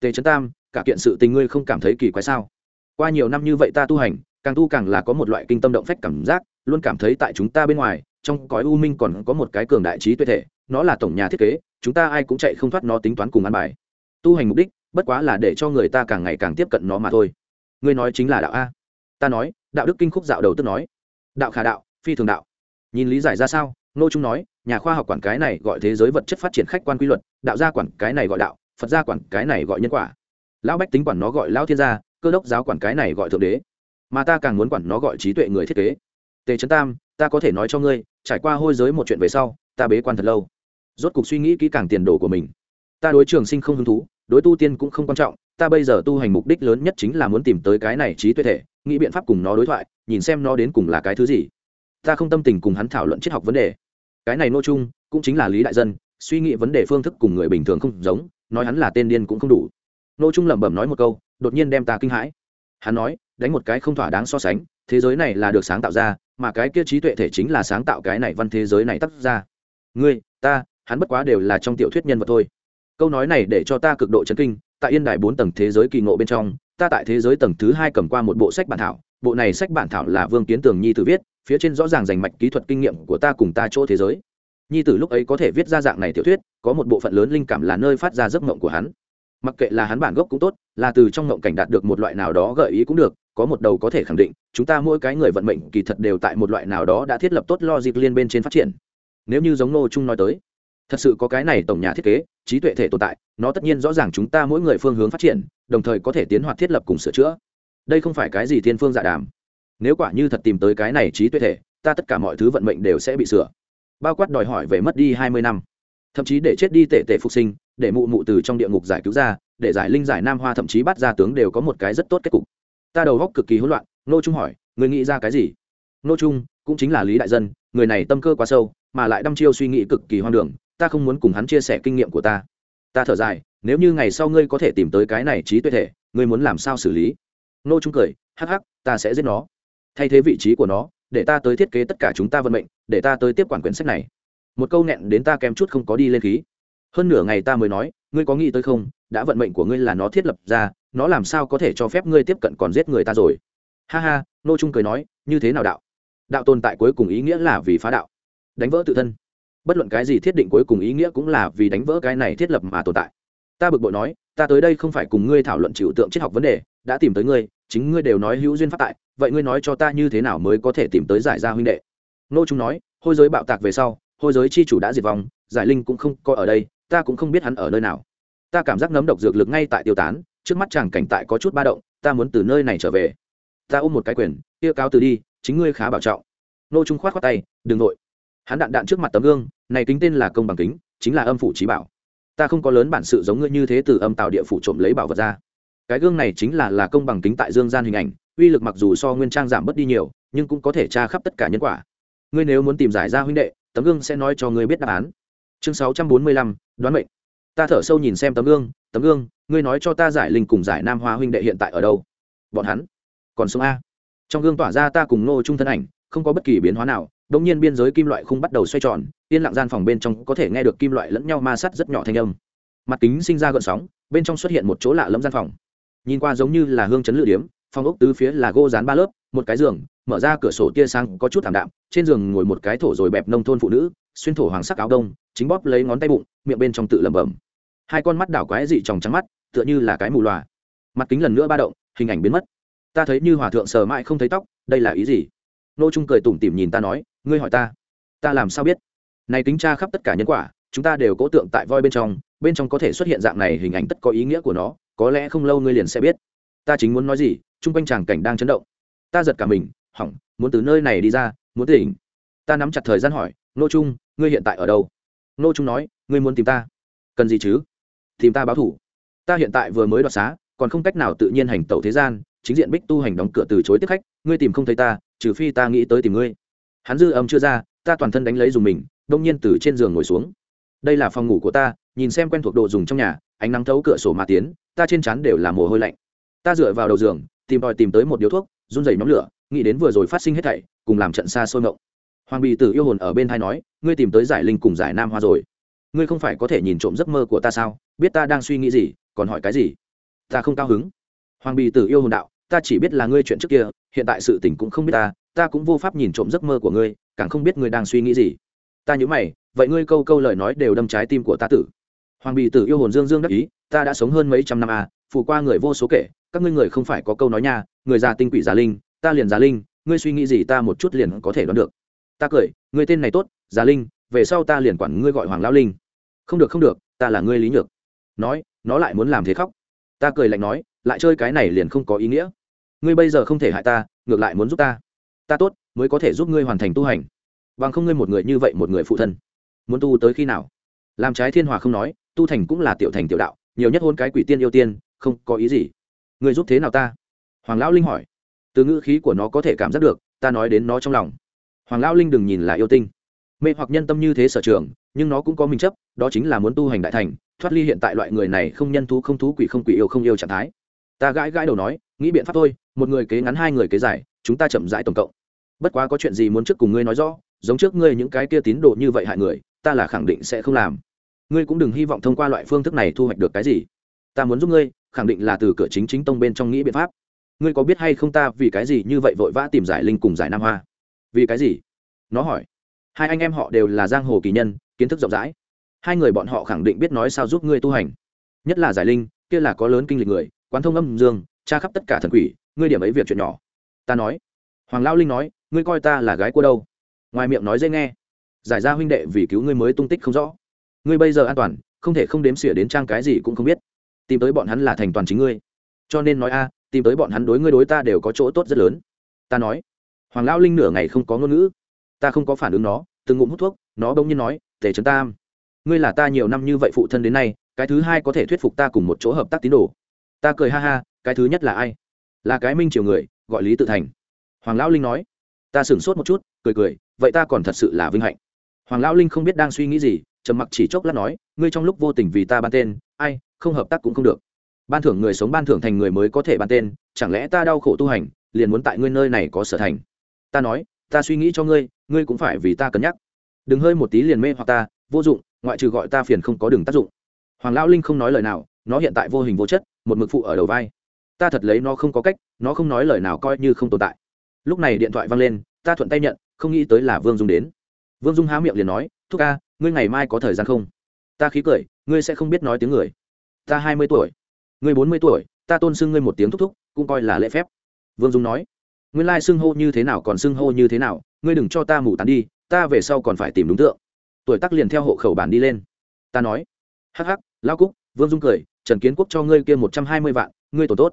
Tề trấn tam, cả kiện sự tình ngươi không cảm thấy kỳ quái sao? Qua nhiều năm như vậy ta tu hành, càng tu càng là có một loại kinh tâm động phách cảm giác, luôn cảm thấy tại chúng ta bên ngoài, trong cõi u minh còn có một cái cường đại trí tuệ thể, nó là tổng nhà thiết kế, chúng ta ai cũng chạy không thoát nó tính toán cùng ăn bài. Tu hành mục đích, bất quá là để cho người ta càng ngày càng tiếp cận nó mà thôi. Ngươi nói chính là đạo a. Ta nói đạo đức kinh khúc dạo đầu tức nói. Đạo khả đạo, phi thường đạo. Nhìn lý giải ra sao nô trung nói, nhà khoa học quản cái này gọi thế giới vật chất phát triển khách quan quy luật, đạo gia quản cái này gọi đạo, phật gia quản cái này gọi nhân quả. Lão bách tính quản nó gọi lão thiên gia, cơ đốc giáo quản cái này gọi thượng đế. Mà ta càng muốn quản nó gọi trí tuệ người thiết kế. Tề trấn tam, ta có thể nói cho ngươi, trải qua hôi giới một chuyện về sau, ta bế quan thật lâu. Rốt cục suy nghĩ kỹ càng tiền đồ của mình. Ta đối trường sinh không hứng thú, đối tu tiên cũng không quan trọng ta bây giờ tu hành mục đích lớn nhất chính là muốn tìm tới cái này trí tuệ thể, nghĩ biện pháp cùng nó đối thoại, nhìn xem nó đến cùng là cái thứ gì. Ta không tâm tình cùng hắn thảo luận triết học vấn đề. Cái này nô chung, cũng chính là lý đại dân, suy nghĩ vấn đề phương thức cùng người bình thường không giống, nói hắn là tên điên cũng không đủ. Nô trung lẩm bẩm nói một câu, đột nhiên đem ta kinh hãi. Hắn nói, đánh một cái không thỏa đáng so sánh, thế giới này là được sáng tạo ra, mà cái kia trí tuệ thể chính là sáng tạo cái này văn thế giới này tắt ra. Ngươi, ta, hắn bất quá đều là trong tiểu thuyết nhân vật thôi. Câu nói này để cho ta cực độ chấn kinh tại yên đài bốn tầng thế giới kỳ ngộ bên trong, ta tại thế giới tầng thứ hai cầm qua một bộ sách bản thảo, bộ này sách bản thảo là vương kiến tường nhi tử viết, phía trên rõ ràng dành mạch kỹ thuật kinh nghiệm của ta cùng ta chỗ thế giới. Nhi tử lúc ấy có thể viết ra dạng này tiểu thuyết, có một bộ phận lớn linh cảm là nơi phát ra giấc mộng của hắn. Mặc kệ là hắn bản gốc cũng tốt, là từ trong mộng cảnh đạt được một loại nào đó gợi ý cũng được, có một đầu có thể khẳng định, chúng ta mỗi cái người vận mệnh kỳ thật đều tại một loại nào đó đã thiết lập tốt logic liên bên trên phát triển. Nếu như giống nô trung nói tới thật sự có cái này tổng nhà thiết kế, trí tuệ thể tồn tại, nó tất nhiên rõ ràng chúng ta mỗi người phương hướng phát triển, đồng thời có thể tiến hoạt thiết lập cùng sửa chữa. Đây không phải cái gì thiên phương dạ đàm. Nếu quả như thật tìm tới cái này trí tuệ thể, ta tất cả mọi thứ vận mệnh đều sẽ bị sửa. Bao quát đòi hỏi về mất đi hai mươi năm. Thậm chí để chết đi tệ tệ phục sinh, để mụ mụ từ trong địa ngục giải cứu ra, để giải linh giải nam hoa thậm chí bắt ra tướng đều có một cái rất tốt kết cục. Ta đầu góc cực kỳ hỗn loạn nô trung hỏi người nghĩ ra cái gì? Nô trung, cũng chính là lý đại dân, người này tâm cơ quá sâu, mà lại đăm chiêu suy nghĩ cực kỳ hoang đường ta không muốn cùng hắn chia sẻ kinh nghiệm của ta. Ta thở dài, nếu như ngày sau ngươi có thể tìm tới cái này trí tuệ thể, ngươi muốn làm sao xử lý? Nô trung cười, hắc hắc, ta sẽ giết nó. Thay thế vị trí của nó, để ta tới thiết kế tất cả chúng ta vận mệnh, để ta tới tiếp quản quyển sách này. Một câu nghẹn đến ta kém chút không có đi lên khí. Hơn nửa ngày ta mới nói, ngươi có nghĩ tới không, đã vận mệnh của ngươi là nó thiết lập ra, nó làm sao có thể cho phép ngươi tiếp cận còn giết người ta rồi? Ha ha, nô trung cười nói, như thế nào đạo? Đạo tồn tại cuối cùng ý nghĩa là vì phá đạo. Đánh vỡ tự thân bất luận cái gì thiết định cuối cùng ý nghĩa cũng là vì đánh vỡ cái này thiết lập mà tồn tại. Ta bực bội nói, ta tới đây không phải cùng ngươi thảo luận trừu tượng triết học vấn đề, đã tìm tới ngươi, chính ngươi đều nói hữu duyên phát tại, vậy ngươi nói cho ta như thế nào mới có thể tìm tới giải gia huynh đệ? Nô trung nói, hôi giới bạo tạc về sau, hôi giới chi chủ đã diệt vong, giải linh cũng không có ở đây, ta cũng không biết hắn ở nơi nào. Ta cảm giác nấm độc dược lực ngay tại tiêu tán, trước mắt chàng cảnh tại có chút ba động, ta muốn từ nơi này trở về. Ta ôm một cái quyền, kia cáo từ đi, chính ngươi khá bảo trọng. Nô trung khoát khoát tay, đừng nội hắn đạn đạn trước mặt tấm gương này kính tên là công bằng kính, chính là âm phủ trí bảo. Ta không có lớn bản sự giống ngươi như thế từ âm tạo địa phủ trộm lấy bảo vật ra. Cái gương này chính là là công bằng kính tại dương gian hình ảnh, uy lực mặc dù so nguyên trang giảm bớt đi nhiều, nhưng cũng có thể tra khắp tất cả nhân quả. Ngươi nếu muốn tìm giải ra huynh đệ, tấm gương sẽ nói cho ngươi biết đáp án. Chương sáu trăm bốn mươi lăm, đoán mệnh. Ta thở sâu nhìn xem tấm gương tấm gương, ngươi nói cho ta giải linh cùng giải nam hoa huynh đệ hiện tại ở đâu? Bọn hắn còn sống a? Trong gương tỏa ra ta cùng nô trung thân ảnh, không có bất kỳ biến hóa nào đột nhiên biên giới kim loại không bắt đầu xoay tròn yên lặng gian phòng bên trong có thể nghe được kim loại lẫn nhau ma sát rất nhỏ thanh âm. Mặt kính sinh ra gợn sóng bên trong xuất hiện một chỗ lạ lẫm gian phòng. Nhìn qua giống như là hương chấn lự điểm, phòng ốc tứ phía là gỗ dán ba lớp một cái giường mở ra cửa sổ tia sáng có chút thảm đạm trên giường ngồi một cái thổ rồi bẹp nông thôn phụ nữ xuyên thổ hoàng sắc áo đông chính bóp lấy ngón tay bụng miệng bên trong tự lẩm bẩm. Hai con mắt đảo quái dị tròng trắng mắt tựa như là cái mù loà. Mặt kính lần nữa ba động hình ảnh biến mất. Ta thấy như hòa thượng sờ mãi không thấy tóc đây là ý gì? Nô trung cười tủm tỉm nhìn ta nói, ngươi hỏi ta ta làm sao biết? Này tính tra khắp tất cả nhân quả, chúng ta đều cố tượng tại voi bên trong bên trong có thể xuất hiện dạng này hình ảnh tất có ý nghĩa của nó, có lẽ không lâu ngươi liền sẽ biết. Ta chính muốn nói gì, chung quanh tràng cảnh đang chấn động. Ta giật cả mình, hỏng, muốn từ nơi này đi ra, muốn tỉnh. Ta nắm chặt thời gian hỏi, nô trung, ngươi hiện tại ở đâu? Nô trung nói, ngươi muốn tìm ta. Cần gì chứ? Tìm ta báo thủ. Ta hiện tại vừa mới đoạt xá, còn không cách nào tự nhiên hành tẩu thế gian, chính diện bích tu hành đóng cửa từ chối tiếp khách, ngươi tìm không thấy ta trừ phi ta nghĩ tới tìm ngươi. Hắn dư âm chưa ra, ta toàn thân đánh lấy dùng mình, đông nhiên từ trên giường ngồi xuống. Đây là phòng ngủ của ta, nhìn xem quen thuộc đồ dùng trong nhà, ánh nắng thấu cửa sổ mà tiến, ta trên chắn đều là mồ hôi lạnh. Ta dựa vào đầu giường, tìm tòi tìm tới một điếu thuốc, run rẩy nhóm lửa, nghĩ đến vừa rồi phát sinh hết thảy, cùng làm trận xa sôi ngộng hoàng bì tử yêu hồn ở bên thai nói, ngươi tìm tới giải linh cùng giải nam hoa rồi. Ngươi không phải có thể nhìn trộm giấc mơ của ta sao? Biết ta đang suy nghĩ gì, còn hỏi cái gì? Ta không cao hứng. Hoàng bì tử yêu hồn đạo, ta chỉ biết là ngươi chuyện trước kia hiện tại sự tình cũng không biết ta ta cũng vô pháp nhìn trộm giấc mơ của ngươi, càng không biết ngươi đang suy nghĩ gì. Ta nhớ mày, vậy ngươi câu câu lời nói đều đâm trái tim của ta tử. Hoàng bì tử yêu hồn dương dương đắc ý, ta đã sống hơn mấy trăm năm à phụ qua người vô số kể, các ngươi người không phải có câu nói nha, người già tinh quỷ già linh, ta liền già linh, ngươi suy nghĩ gì ta một chút liền có thể đoán được. Ta cười, ngươi tên này tốt, già linh, về sau ta liền quản ngươi gọi hoàng lao linh. Không được không được, ta là ngươi lý nhược. Nói, nó lại muốn làm thế khóc. Ta cười lạnh nói, lại chơi cái này liền không có ý nghĩa ngươi bây giờ không thể hại ta, ngược lại muốn giúp ta. Ta tốt, mới có thể giúp ngươi hoàn thành tu hành. Bằng không ngươi một người như vậy một người phụ thân, muốn tu tới khi nào? Làm trái thiên hòa không nói, tu thành cũng là tiểu thành tiểu đạo, nhiều nhất hôn cái quỷ tiên yêu tiên, không có ý gì. Ngươi giúp thế nào ta? Hoàng lão linh hỏi. Từ ngữ khí của nó có thể cảm giác được, ta nói đến nó trong lòng. Hoàng lão linh đừng nhìn là yêu tinh. Mê hoặc nhân tâm như thế sở trường, nhưng nó cũng có mình chấp, đó chính là muốn tu hành đại thành, thoát ly hiện tại loại người này không nhân thú không thú quỷ không quỷ yêu không yêu trạng thái ta gãi gãi đầu nói, nghĩ biện pháp thôi, một người kế ngắn, hai người kế dài, chúng ta chậm rãi tổng cộng. Bất quá có chuyện gì muốn trước cùng ngươi nói rõ, giống trước ngươi những cái kia tín đồ như vậy hại người, ta là khẳng định sẽ không làm. Ngươi cũng đừng hy vọng thông qua loại phương thức này thu hoạch được cái gì. Ta muốn giúp ngươi, khẳng định là từ cửa chính chính tông bên trong nghĩ biện pháp. Ngươi có biết hay không ta vì cái gì như vậy vội vã tìm giải linh cùng giải nam hoa? Vì cái gì? Nó hỏi. Hai anh em họ đều là giang hồ kỳ nhân, kiến thức rộng rãi. Hai người bọn họ khẳng định biết nói sao giúp ngươi tu hành. Nhất là giải linh, kia là có lớn kinh lịch người quán thông âm dương, tra khắp tất cả thần quỷ, ngươi điểm ấy việc chuyện nhỏ. Ta nói. Hoàng lao linh nói, ngươi coi ta là gái của đâu? Ngoài miệng nói dễ nghe. Giải ra huynh đệ vì cứu ngươi mới tung tích không rõ. Ngươi bây giờ an toàn, không thể không đếm xỉa đến trang cái gì cũng không biết. Tìm tới bọn hắn là thành toàn chính ngươi. Cho nên nói a, tìm tới bọn hắn đối ngươi đối ta đều có chỗ tốt rất lớn. Ta nói. Hoàng lão linh nửa ngày không có ngôn ngữ. Ta không có phản ứng nó, từng ngụm hút thuốc, nó bỗng nhiên nói, tề trấn tam, ngươi là ta nhiều năm như vậy phụ thân đến nay, cái thứ hai có thể thuyết phục ta cùng một chỗ hợp tác tín đồ ta cười ha ha, cái thứ nhất là ai? Là cái minh triều người, gọi lý tự thành. Hoàng lão linh nói. Ta sửng sốt một chút, cười cười, vậy ta còn thật sự là vinh hạnh. Hoàng lão linh không biết đang suy nghĩ gì, trầm mặc chỉ chốc lát nói, ngươi trong lúc vô tình vì ta ban tên, ai, không hợp tác cũng không được. Ban thưởng người sống ban thưởng thành người mới có thể ban tên, chẳng lẽ ta đau khổ tu hành, liền muốn tại ngươi nơi này có sở thành? Ta nói, ta suy nghĩ cho ngươi ngươi cũng phải vì ta cân nhắc. Đừng hơi một tí liền mê hoặc ta, vô dụng, ngoại trừ gọi ta phiền không có đường tác dụng. Hoàng lão linh không nói lời nào, nó hiện tại vô hình vô chất một mực phụ ở đầu vai. Ta thật lấy nó không có cách, nó không nói lời nào coi như không tồn tại. Lúc này điện thoại văng lên, ta thuận tay nhận, không nghĩ tới là vương dung đến. Vương dung há miệng liền nói, thúc ca, ngươi ngày mai có thời gian không? Ta khí cười, ngươi sẽ không biết nói tiếng người. Ta hai mươi tuổi. Ngươi bốn mươi tuổi, ta tôn xưng ngươi một tiếng thúc thúc, cũng coi là lễ phép. Vương dung nói, nguyên lai xưng hô như thế nào còn xưng hô như thế nào, ngươi đừng cho ta mù tán đi, ta về sau còn phải tìm đúng tượng. Tuổi tắc liền theo hộ khẩu bản đi lên. Ta nói, hắc hắc lao cúc. Vương dung cười trần kiến quốc cho ngươi kia một trăm hai mươi vạn, ngươi tổ tốt.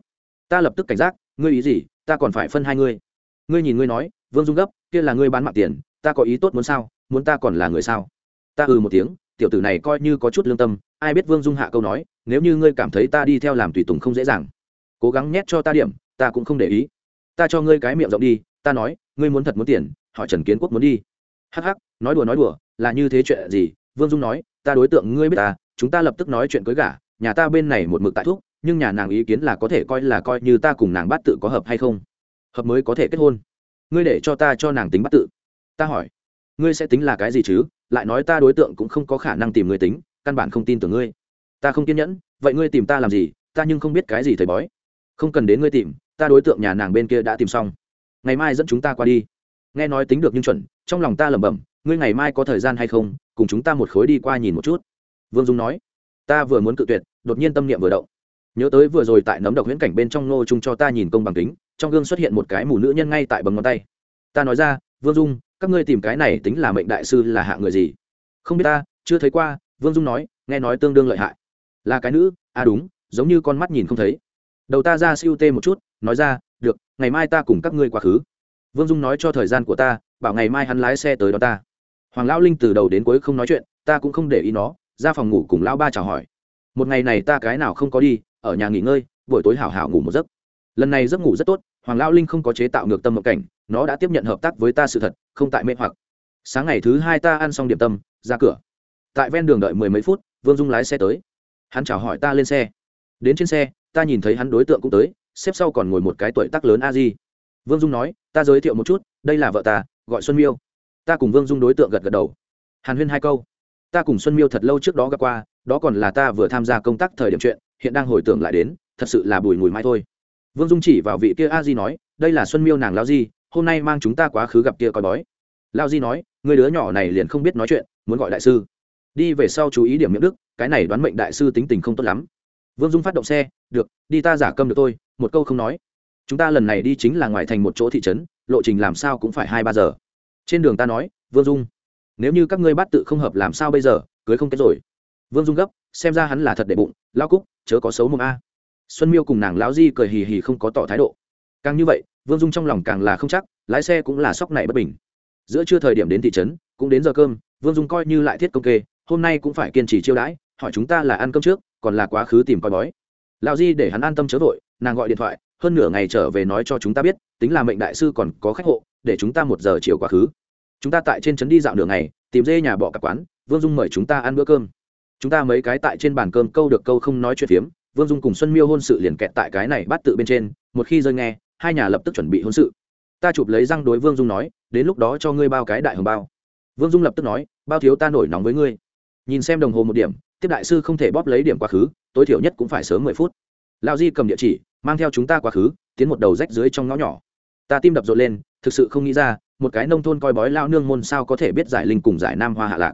Ta lập tức cảnh giác, ngươi ý gì, ta còn phải phân hai ngươi. Ngươi nhìn ngươi nói, vương dung gấp, kia là ngươi bán mạng tiền, ta có ý tốt muốn sao, muốn ta còn là người sao? Ta ừ một tiếng, tiểu tử này coi như có chút lương tâm, ai biết vương dung hạ câu nói, nếu như ngươi cảm thấy ta đi theo làm tùy tùng không dễ dàng. Cố gắng nhét cho ta điểm, ta cũng không để ý. Ta cho ngươi cái miệng rộng đi, ta nói, ngươi muốn thật muốn tiền, hỏi trần kiến quốc muốn đi. Hắc hắc, nói đùa nói đùa, là như thế chuyện gì? Vương dung nói, ta đối tượng ngươi biết ta chúng ta lập tức nói chuyện cưới gả nhà ta bên này một mực tại thuốc nhưng nhà nàng ý kiến là có thể coi là coi như ta cùng nàng bắt tự có hợp hay không? Hợp mới có thể kết hôn. Ngươi để cho ta cho nàng tính bắt tự. Ta hỏi, ngươi sẽ tính là cái gì chứ? Lại nói ta đối tượng cũng không có khả năng tìm người tính, căn bản không tin tưởng ngươi. Ta không kiên nhẫn, vậy ngươi tìm ta làm gì? Ta nhưng không biết cái gì thầy bói. Không cần đến ngươi tìm, ta đối tượng nhà nàng bên kia đã tìm xong. Ngày mai dẫn chúng ta qua đi. Nghe nói tính được nhưng chuẩn, trong lòng ta lẩm bẩm, ngươi ngày mai có thời gian hay không? Cùng chúng ta một khối đi qua nhìn một chút. Vương dung nói, ta vừa muốn cự tuyệt đột nhiên tâm niệm vừa động. Nhớ tới vừa rồi tại nấm độc huyễn cảnh bên trong nô Trung cho ta nhìn công bằng kính, trong gương xuất hiện một cái mù nữ nhân ngay tại bấm ngón tay. Ta nói ra, vương dung, các ngươi tìm cái này tính là mệnh đại sư là hạ người gì? Không biết ta, chưa thấy qua, vương dung nói, nghe nói tương đương lợi hại. Là cái nữ à đúng, giống như con mắt nhìn không thấy. Đầu ta ra siêu tê một chút, nói ra, được, ngày mai ta cùng các ngươi quá khứ. Vương dung nói cho thời gian của ta, bảo ngày mai hắn lái xe tới đó ta. Hoàng lão linh từ đầu đến cuối không nói chuyện, ta cũng không để ý nó, ra phòng ngủ cùng lão ba chào hỏi một ngày này ta cái nào không có đi, ở nhà nghỉ ngơi, buổi tối hảo hảo ngủ một giấc. Lần này giấc ngủ rất tốt, hoàng lão linh không có chế tạo ngược tâm mộng cảnh, nó đã tiếp nhận hợp tác với ta sự thật, không tại mê hoặc. Sáng ngày thứ hai ta ăn xong điểm tâm, ra cửa. Tại ven đường đợi mười mấy phút, vương dung lái xe tới. Hắn chào hỏi ta lên xe. Đến trên xe, ta nhìn thấy hắn đối tượng cũng tới, xếp sau còn ngồi một cái tuổi tác lớn a di. Vương dung nói, ta giới thiệu một chút, đây là vợ ta, gọi xuân miêu. Ta cùng vương dung đối tượng gật gật đầu. Hàn huyên hai câu ta cùng xuân miêu thật lâu trước đó gặp qua, đó còn là ta vừa tham gia công tác thời điểm chuyện, hiện đang hồi tưởng lại đến, thật sự là bùi ngùi mai thôi. Vương dung chỉ vào vị kia a di nói, đây là xuân miêu nàng lao di, hôm nay mang chúng ta quá khứ gặp kia coi bói. Lao di nói, người đứa nhỏ này liền không biết nói chuyện, muốn gọi đại sư. Đi về sau chú ý điểm miệng đức, cái này đoán mệnh đại sư tính tình không tốt lắm. Vương dung phát động xe, được, đi ta giả câm được tôi một câu không nói. Chúng ta lần này đi chính là ngoài thành một chỗ thị trấn, lộ trình làm sao cũng phải hai ba giờ. Trên đường ta nói, vương dung nếu như các ngươi bắt tự không hợp làm sao bây giờ, cưới không kết rồi. Vương dung gấp, xem ra hắn là thật để bụng lao cúc, chớ có xấu mồm a. Xuân miêu cùng nàng lão di cười hì hì không có tỏ thái độ. Càng như vậy, vương dung trong lòng càng là không chắc, lái xe cũng là sóc này bất bình. Giữa trưa thời điểm đến thị trấn, cũng đến giờ cơm, vương dung coi như lại thiết công kê, hôm nay cũng phải kiên trì chiêu đãi, hỏi chúng ta là ăn cơm trước, còn là quá khứ tìm coi bói. Lão di để hắn an tâm chớ vội, nàng gọi điện thoại, hơn nửa ngày trở về nói cho chúng ta biết, tính là mệnh đại sư còn có khách hộ, để chúng ta một giờ chiều quá khứ chúng ta tại trên trấn đi dạo đường này tìm dê nhà bọ cả quán, vương dung mời chúng ta ăn bữa cơm. Chúng ta mấy cái tại trên bàn cơm câu được câu không nói chuyện phiếm, vương dung cùng xuân miêu hôn sự liền kẹt tại cái này bắt tự bên trên, một khi rơi nghe, hai nhà lập tức chuẩn bị hôn sự. Ta chụp lấy răng đối vương dung nói, đến lúc đó cho ngươi bao cái đại hồng bao. Vương dung lập tức nói, bao thiếu ta nổi nóng với ngươi. Nhìn xem đồng hồ một điểm, tiếp đại sư không thể bóp lấy điểm quá khứ, tối thiểu nhất cũng phải sớm mười phút. Lao di cầm địa chỉ, mang theo chúng ta quá khứ, tiến một đầu rách dưới trong ngõ nhỏ. Ta tim đập rộn lên thực sự không nghĩ ra, một cái nông thôn coi bói lao nương môn sao có thể biết giải linh cùng giải nam hoa hạ lạc.